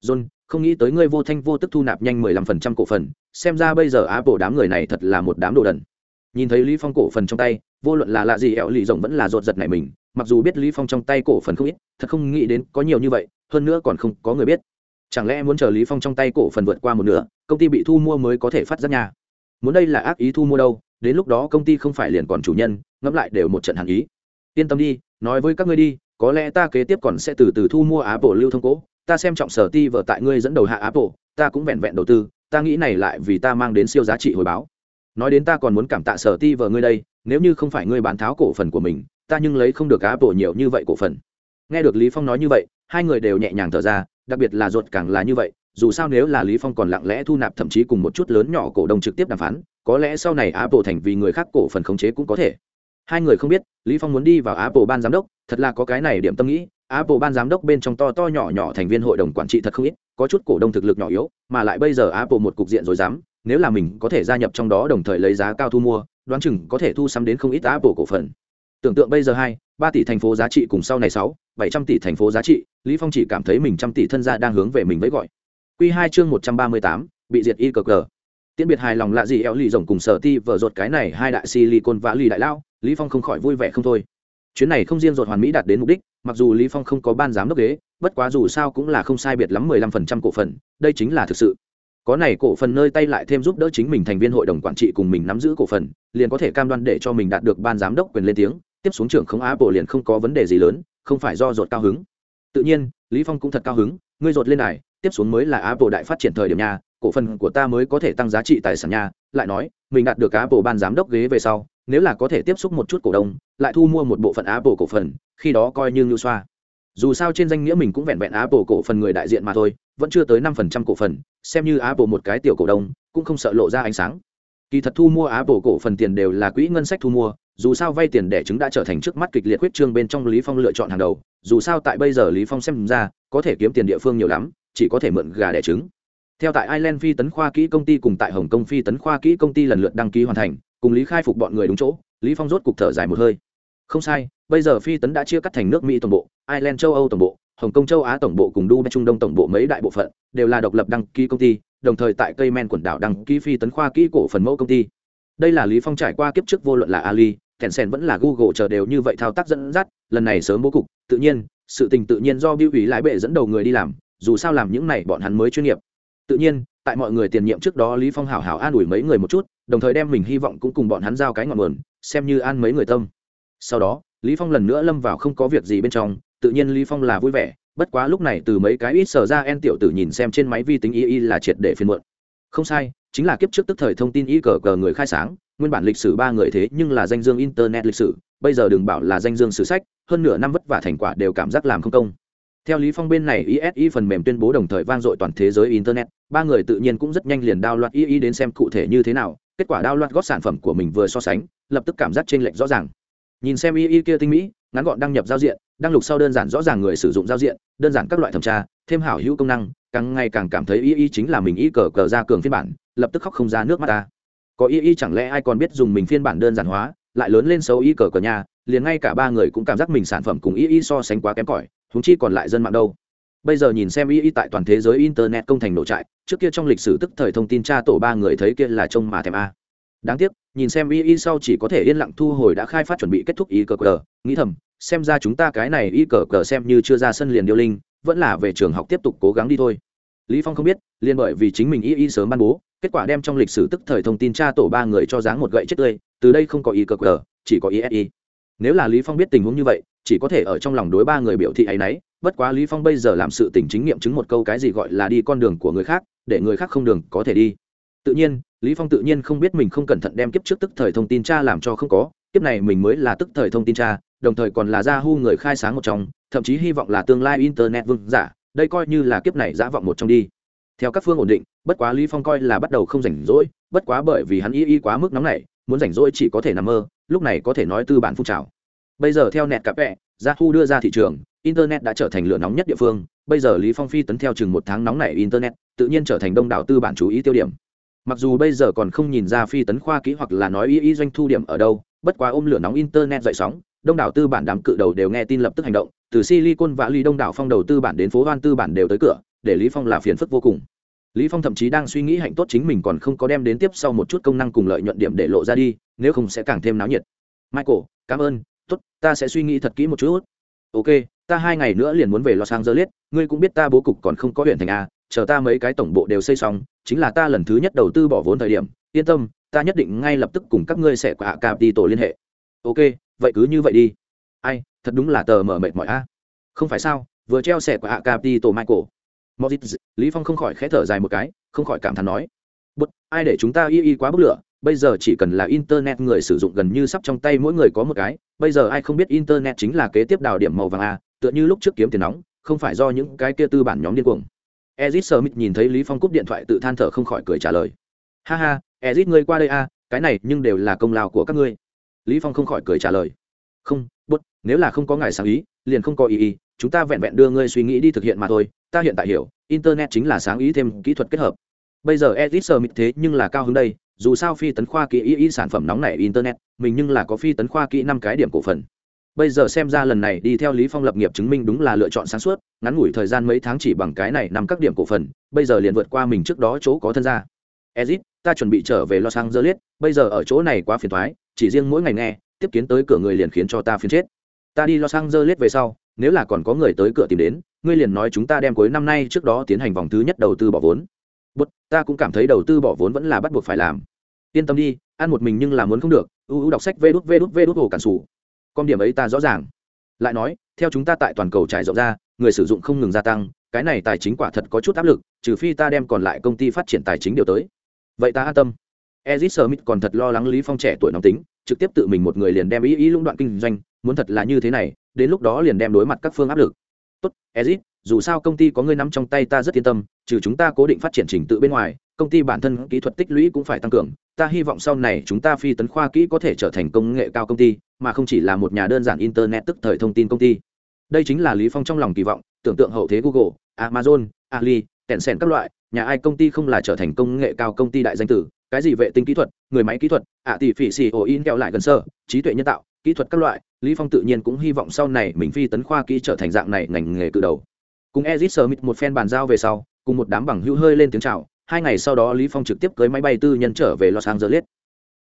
A: John, không nghĩ tới ngươi vô thanh vô tức thu nạp nhanh 15% cổ phần, xem ra bây giờ apple đám người này thật là một đám đồ đần. Nhìn thấy lý phong cổ phần trong tay vô luận là lạ gì, ẻo lì rồng vẫn là rột giật này mình, mặc dù biết lý phong trong tay cổ phần không ít, thật không nghĩ đến có nhiều như vậy, hơn nữa còn không có người biết. Chẳng lẽ muốn chờ lý phong trong tay cổ phần vượt qua một nửa, công ty bị thu mua mới có thể phát ra nhà muốn đây là ác ý thu mua đâu, đến lúc đó công ty không phải liền còn chủ nhân, ngẫm lại đều một trận hàn ý. Yên tâm đi, nói với các ngươi đi, có lẽ ta kế tiếp còn sẽ từ từ thu mua apple lưu thông cố, ta xem trọng sở ti vợ tại ngươi dẫn đầu hạ apple, ta cũng vẹn vẹn đầu tư, ta nghĩ này lại vì ta mang đến siêu giá trị hồi báo. Nói đến ta còn muốn cảm tạ sở ti vợ ngươi đây nếu như không phải ngươi bán tháo cổ phần của mình, ta nhưng lấy không được apple nhiều như vậy cổ phần. Nghe được lý phong nói như vậy, hai người đều nhẹ nhàng thở ra, đặc biệt là ruột càng là như vậy, dù sao nếu là lý phong còn lặng lẽ thu nạp thậm chí cùng một chút lớn nhỏ cổ đông trực tiếp đàm phán, có lẽ sau này apple thành vì người khác cổ phần khống chế cũng có thể. Hai người không biết, lý phong muốn đi vào apple ban giám đốc, thật là có cái này điểm tâm nghĩ, apple ban giám đốc bên trong to to nhỏ nhỏ thành viên hội đồng quản trị thật không ít, có chút cổ đông thực lực nhỏ yếu, mà lại bây giờ apple một cục diện rồi dám, nếu là mình có thể gia nhập trong đó đồng thời lấy giá cao thu mua đoán chừng có thể thu sắm đến không ít apple cổ phần. Tưởng tượng bây giờ hai, ba tỷ thành phố giá trị cùng sau này sáu, bảy trăm tỷ thành phố giá trị, lý phong chỉ cảm thấy mình trăm tỷ thân gia đang hướng về mình với gọi. Quy hai chương một trăm ba mươi tám, bị diệt y cờ cờ. Tiễn biệt hài lòng lạ gì eo lì rồng cùng sở ti vợ ruột cái này hai đại silicon và lì đại lao, lý phong không khỏi vui vẻ không thôi. Chuyến này không riêng ruột hoàn mỹ đạt đến mục đích, mặc dù lý phong không có ban giám đốc ghế, bất quá dù sao cũng là không sai biệt lắm mười lăm phần trăm cổ phần, đây chính là thực sự có này cổ phần nơi tay lại thêm giúp đỡ chính mình thành viên hội đồng quản trị cùng mình nắm giữ cổ phần, liền có thể cam đoan để cho mình đạt được ban giám đốc quyền lên tiếng, tiếp xuống trưởng không apple liền không có vấn đề gì lớn, không phải do ruột cao hứng. Tự nhiên, lý phong cũng thật cao hứng, ngươi ruột lên này, tiếp xuống mới là apple đại phát triển thời điểm nha, cổ phần của ta mới có thể tăng giá trị tài sản nha, lại nói, mình đạt được apple ban giám đốc ghế về sau, nếu là có thể tiếp xúc một chút cổ đông, lại thu mua một bộ phận apple cổ phần, khi đó coi như ngưu xoa dù sao trên danh nghĩa mình cũng vẹn vẹn apple cổ phần người đại diện mà thôi, vẫn chưa tới năm phần trăm cổ phần, xem như apple một cái tiểu cổ đông, cũng không sợ lộ ra ánh sáng. Kỳ thật thu mua apple cổ phần tiền đều là quỹ ngân sách thu mua, dù sao vay tiền đẻ trứng đã trở thành trước mắt kịch liệt huyết trương bên trong lý phong lựa chọn hàng đầu, dù sao tại bây giờ lý phong xem ra, có thể kiếm tiền địa phương nhiều lắm, chỉ có thể mượn gà đẻ trứng. Theo tại ireland phi tấn khoa kỹ công ty cùng tại hồng kông phi tấn khoa kỹ công ty lần lượt đăng ký hoàn thành, cùng lý khai phục bọn người đúng chỗ, lý phong rốt cục thở dài một hơi không sai bây giờ phi tấn đã chia cắt thành nước mỹ tổng bộ ireland châu âu tổng bộ hồng kông châu á tổng bộ cùng dubai trung đông tổng bộ mấy đại bộ phận đều là độc lập đăng ký công ty đồng thời tại cây men quần đảo đăng ký phi tấn khoa kỹ cổ phần mẫu công ty đây là lý phong trải qua kiếp trước vô luận là ali Tencent vẫn là Google chờ đều như vậy thao tác dẫn dắt, lần này sớm bố cục, tự nhiên, sự tình tự nhiên do Biểu ủy lái bệ dẫn đầu người đi làm, dù sao làm những này bọn hắn mới chuyên nghiệp. Tự nhiên, tại mọi người tiền nhiệm trước đó Lý Phong hảo hảo an ủi mấy người một chút, đồng thời đem mình hy vọng cũng cùng bọn hắn giao cái ngọn nguồn, xem như an mấy người tâm. Sau đó, Lý Phong lần nữa lâm vào không có việc gì bên trong, tự nhiên Lý Phong là vui vẻ, bất quá lúc này từ mấy cái ít sở ra en tiểu tử nhìn xem trên máy vi tính y y là triệt để phiền muộn. Không sai, chính là kiếp trước tức thời thông tin y cờ cờ người khai sáng, nguyên bản lịch sử ba người thế nhưng là danh dương internet lịch sử bây giờ đừng bảo là danh dương sử sách hơn nửa năm vất vả thành quả đều cảm giác làm không công theo lý phong bên này isi phần mềm tuyên bố đồng thời vang dội toàn thế giới internet ba người tự nhiên cũng rất nhanh liền đao loạt y đến xem cụ thể như thế nào kết quả đao loạt gót sản phẩm của mình vừa so sánh lập tức cảm giác trên lệch rõ ràng nhìn xem y y kia tinh mỹ, ngắn gọn đăng nhập giao diện, đăng lục sau đơn giản rõ ràng người sử dụng giao diện, đơn giản các loại thẩm tra, thêm hảo hữu công năng, càng ngày càng cảm thấy y y chính là mình y cờ cờ ra cường phiên bản, lập tức khóc không ra nước mắt ta. Có y y chẳng lẽ ai còn biết dùng mình phiên bản đơn giản hóa, lại lớn lên xấu y cờ cờ nhà, liền ngay cả ba người cũng cảm giác mình sản phẩm cùng y y so sánh quá kém cỏi húng chi còn lại dân mạng đâu. Bây giờ nhìn xem y y tại toàn thế giới internet công thành nổ trại, trước kia trong lịch sử tức thời thông tin tra tổ ba người thấy kia là trông mà thèm a. Đáng tiếc nhìn xem y y sau chỉ có thể yên lặng thu hồi đã khai phát chuẩn bị kết thúc y cờ cờ. Nghĩ thầm, xem ra chúng ta cái này y cờ cờ xem như chưa ra sân liền điêu linh, vẫn là về trường học tiếp tục cố gắng đi thôi. Lý phong không biết, liền bởi vì chính mình y y sớm ban bố, kết quả đem trong lịch sử tức thời thông tin tra tổ ba người cho dáng một gậy chết tươi, từ đây không có y cờ cờ, chỉ có y y nếu là lý phong biết tình huống như vậy, chỉ có thể ở trong lòng đối ba người biểu thị ấy nấy bất quá lý phong bây giờ làm sự tình chính nghiệm chứng một câu cái gì gọi là đi con đường của người khác, để người khác không đường có thể đi. Tự nhiên lý phong tự nhiên không biết mình không cẩn thận đem kiếp trước tức thời thông tin tra làm cho không có, kiếp này mình mới là tức thời thông tin tra, đồng thời còn là Yahoo người khai sáng một trong, thậm chí hy vọng là tương lai internet vương giả, đây coi như là kiếp này giả vọng một trong đi. Theo các phương ổn định, bất quá lý phong coi là bắt đầu không rảnh rỗi, bất quá bởi vì hắn y y quá mức nóng này muốn rảnh rỗi chỉ có thể nằm mơ, lúc này có thể nói tư bản phun trào. Bây giờ theo nẹt cặp vẹ yahoo đưa ra thị trường, internet đã trở thành lửa nóng nhất địa phương, bây giờ lý phong phi tấn theo chừng một tháng nóng này internet, tự nhiên trở thành đông đảo tư bản chú ý tiêu điểm mặc dù bây giờ còn không nhìn ra phi tấn khoa kỹ hoặc là nói y y doanh thu điểm ở đâu, bất quá ôm lửa nóng internet dậy sóng, đông đảo tư bản đám cự đầu đều nghe tin lập tức hành động, từ silicon và ly đông đảo phong đầu tư bản đến phố hoan tư bản đều tới cửa, để lý phong là phiền phức vô cùng. Lý phong thậm chí đang suy nghĩ hạnh tốt chính mình còn không có đem đến tiếp sau một chút công năng cùng lợi nhuận điểm để lộ ra đi, nếu không sẽ càng thêm náo nhiệt. Michael, cảm ơn, tốt, ta sẽ suy nghĩ thật kỹ một chút. Ok, ta hai ngày nữa liền muốn về los angeles, ngươi cũng biết ta bố cục còn không có huyện thành a, chờ ta mấy cái tổng bộ đều xây xong chính là ta lần thứ nhất đầu tư bỏ vốn thời điểm yên tâm ta nhất định ngay lập tức cùng các ngươi sẽ quả cạp đi tổ liên hệ. Ok vậy cứ như vậy đi. Ai thật đúng là tờ mở mệt mỏi a. Không phải sao vừa treo sẻ của hạ cạp đi tổ michael. Mozit, Lý Phong không khỏi khẽ thở dài một cái, không khỏi cảm thán nói: "Bút, ai để chúng ta y y quá bức lửa, bây giờ chỉ cần là internet người sử dụng gần như sắp trong tay mỗi người có một cái, bây giờ ai không biết internet chính là kế tiếp đào điểm màu vàng a, tựa như lúc trước kiếm tiền nóng, không phải do những cái kia tư bản nhóm điên cuồng." Ezit Smith nhìn thấy Lý Phong cúp điện thoại tự than thở không khỏi cười trả lời: "Ha ha, Ezit ngươi qua đây a, cái này nhưng đều là công lao của các ngươi." Lý Phong không khỏi cười trả lời: "Không, bút, nếu là không có ngài sáng ý, liền không có ý ý, chúng ta vẹn vẹn đưa ngươi suy nghĩ đi thực hiện mà thôi, ta hiện tại hiểu internet chính là sáng ý thêm kỹ thuật kết hợp. Bây giờ ezit sơ mịt thế nhưng là cao hứng đây dù sao phi tấn khoa kỹ ý, ý sản phẩm nóng này internet mình nhưng là có phi tấn khoa kỹ năm cái điểm cổ phần bây giờ xem ra lần này đi theo lý phong lập nghiệp chứng minh đúng là lựa chọn sáng suốt, ngắn ngủi thời gian mấy tháng chỉ bằng cái này nằm các điểm cổ phần, bây giờ liền vượt qua mình trước đó chỗ có thân ra ezit, ta chuẩn bị trở về los angeles, bây giờ ở chỗ này quá phiền toái, chỉ riêng mỗi ngày nghe, tiếp kiến tới cửa người liền khiến cho ta phiền chết. Ta đi los angeles về sau, nếu là còn có người tới cửa tìm đến, ngươi liền nói chúng ta đem cuối năm nay trước đó tiến hành vòng thứ nhất đầu tư bỏ vốn. Bút ta cũng cảm thấy đầu tư bỏ vốn vẫn là bắt buộc phải làm. Yên tâm đi, ăn một mình nhưng là muốn không được. Ưu ưu đọc sách vê đút vê đút vê đút hồ cản sủ con điểm ấy ta rõ ràng. Lại nói, theo chúng ta tại toàn cầu trải rộng ra, người sử dụng không ngừng gia tăng, cái này tài chính quả thật có chút áp lực, trừ phi ta đem còn lại công ty phát triển tài chính điều tới. Vậy ta an tâm. Ezit smith còn thật lo lắng lý phong trẻ tuổi nóng tính, trực tiếp tự mình một người liền đem ý ý lũng đoạn kinh doanh, muốn thật là như thế này, đến lúc đó liền đem đối mặt các phương áp lực. Tốt, ezit, dù sao công ty có ngươi nắm trong tay ta rất yên tâm, trừ chúng ta cố định phát triển trình tự bên ngoài, công ty bản thân kỹ thuật tích lũy cũng phải tăng cường, ta hy vọng sau này chúng ta phi tấn khoa kỹ có thể trở thành công nghệ cao công ty mà không chỉ là một nhà đơn giản internet tức thời thông tin công ty. Đây chính là lý phong trong lòng kỳ vọng, tưởng tượng hậu thế google, amazon, ali, tencent các loại, nhà ai công ty không là trở thành công nghệ cao công ty đại danh tử, cái gì vệ tinh kỹ thuật, người máy kỹ thuật, ạ tỷ phỉ xì ổ in kẹo lại gần sơ, trí tuệ nhân tạo, kỹ thuật các loại, lý phong tự nhiên cũng hy vọng sau này mình phi tấn khoa kỹ trở thành dạng này ngành nghề cự đầu. Cùng ezit summit một phen bàn giao về sau, cùng một đám bằng hữu hơi lên tiếng chào, hai ngày sau đó lý phong trực tiếp cưới máy bay tư nhân trở về los angeles.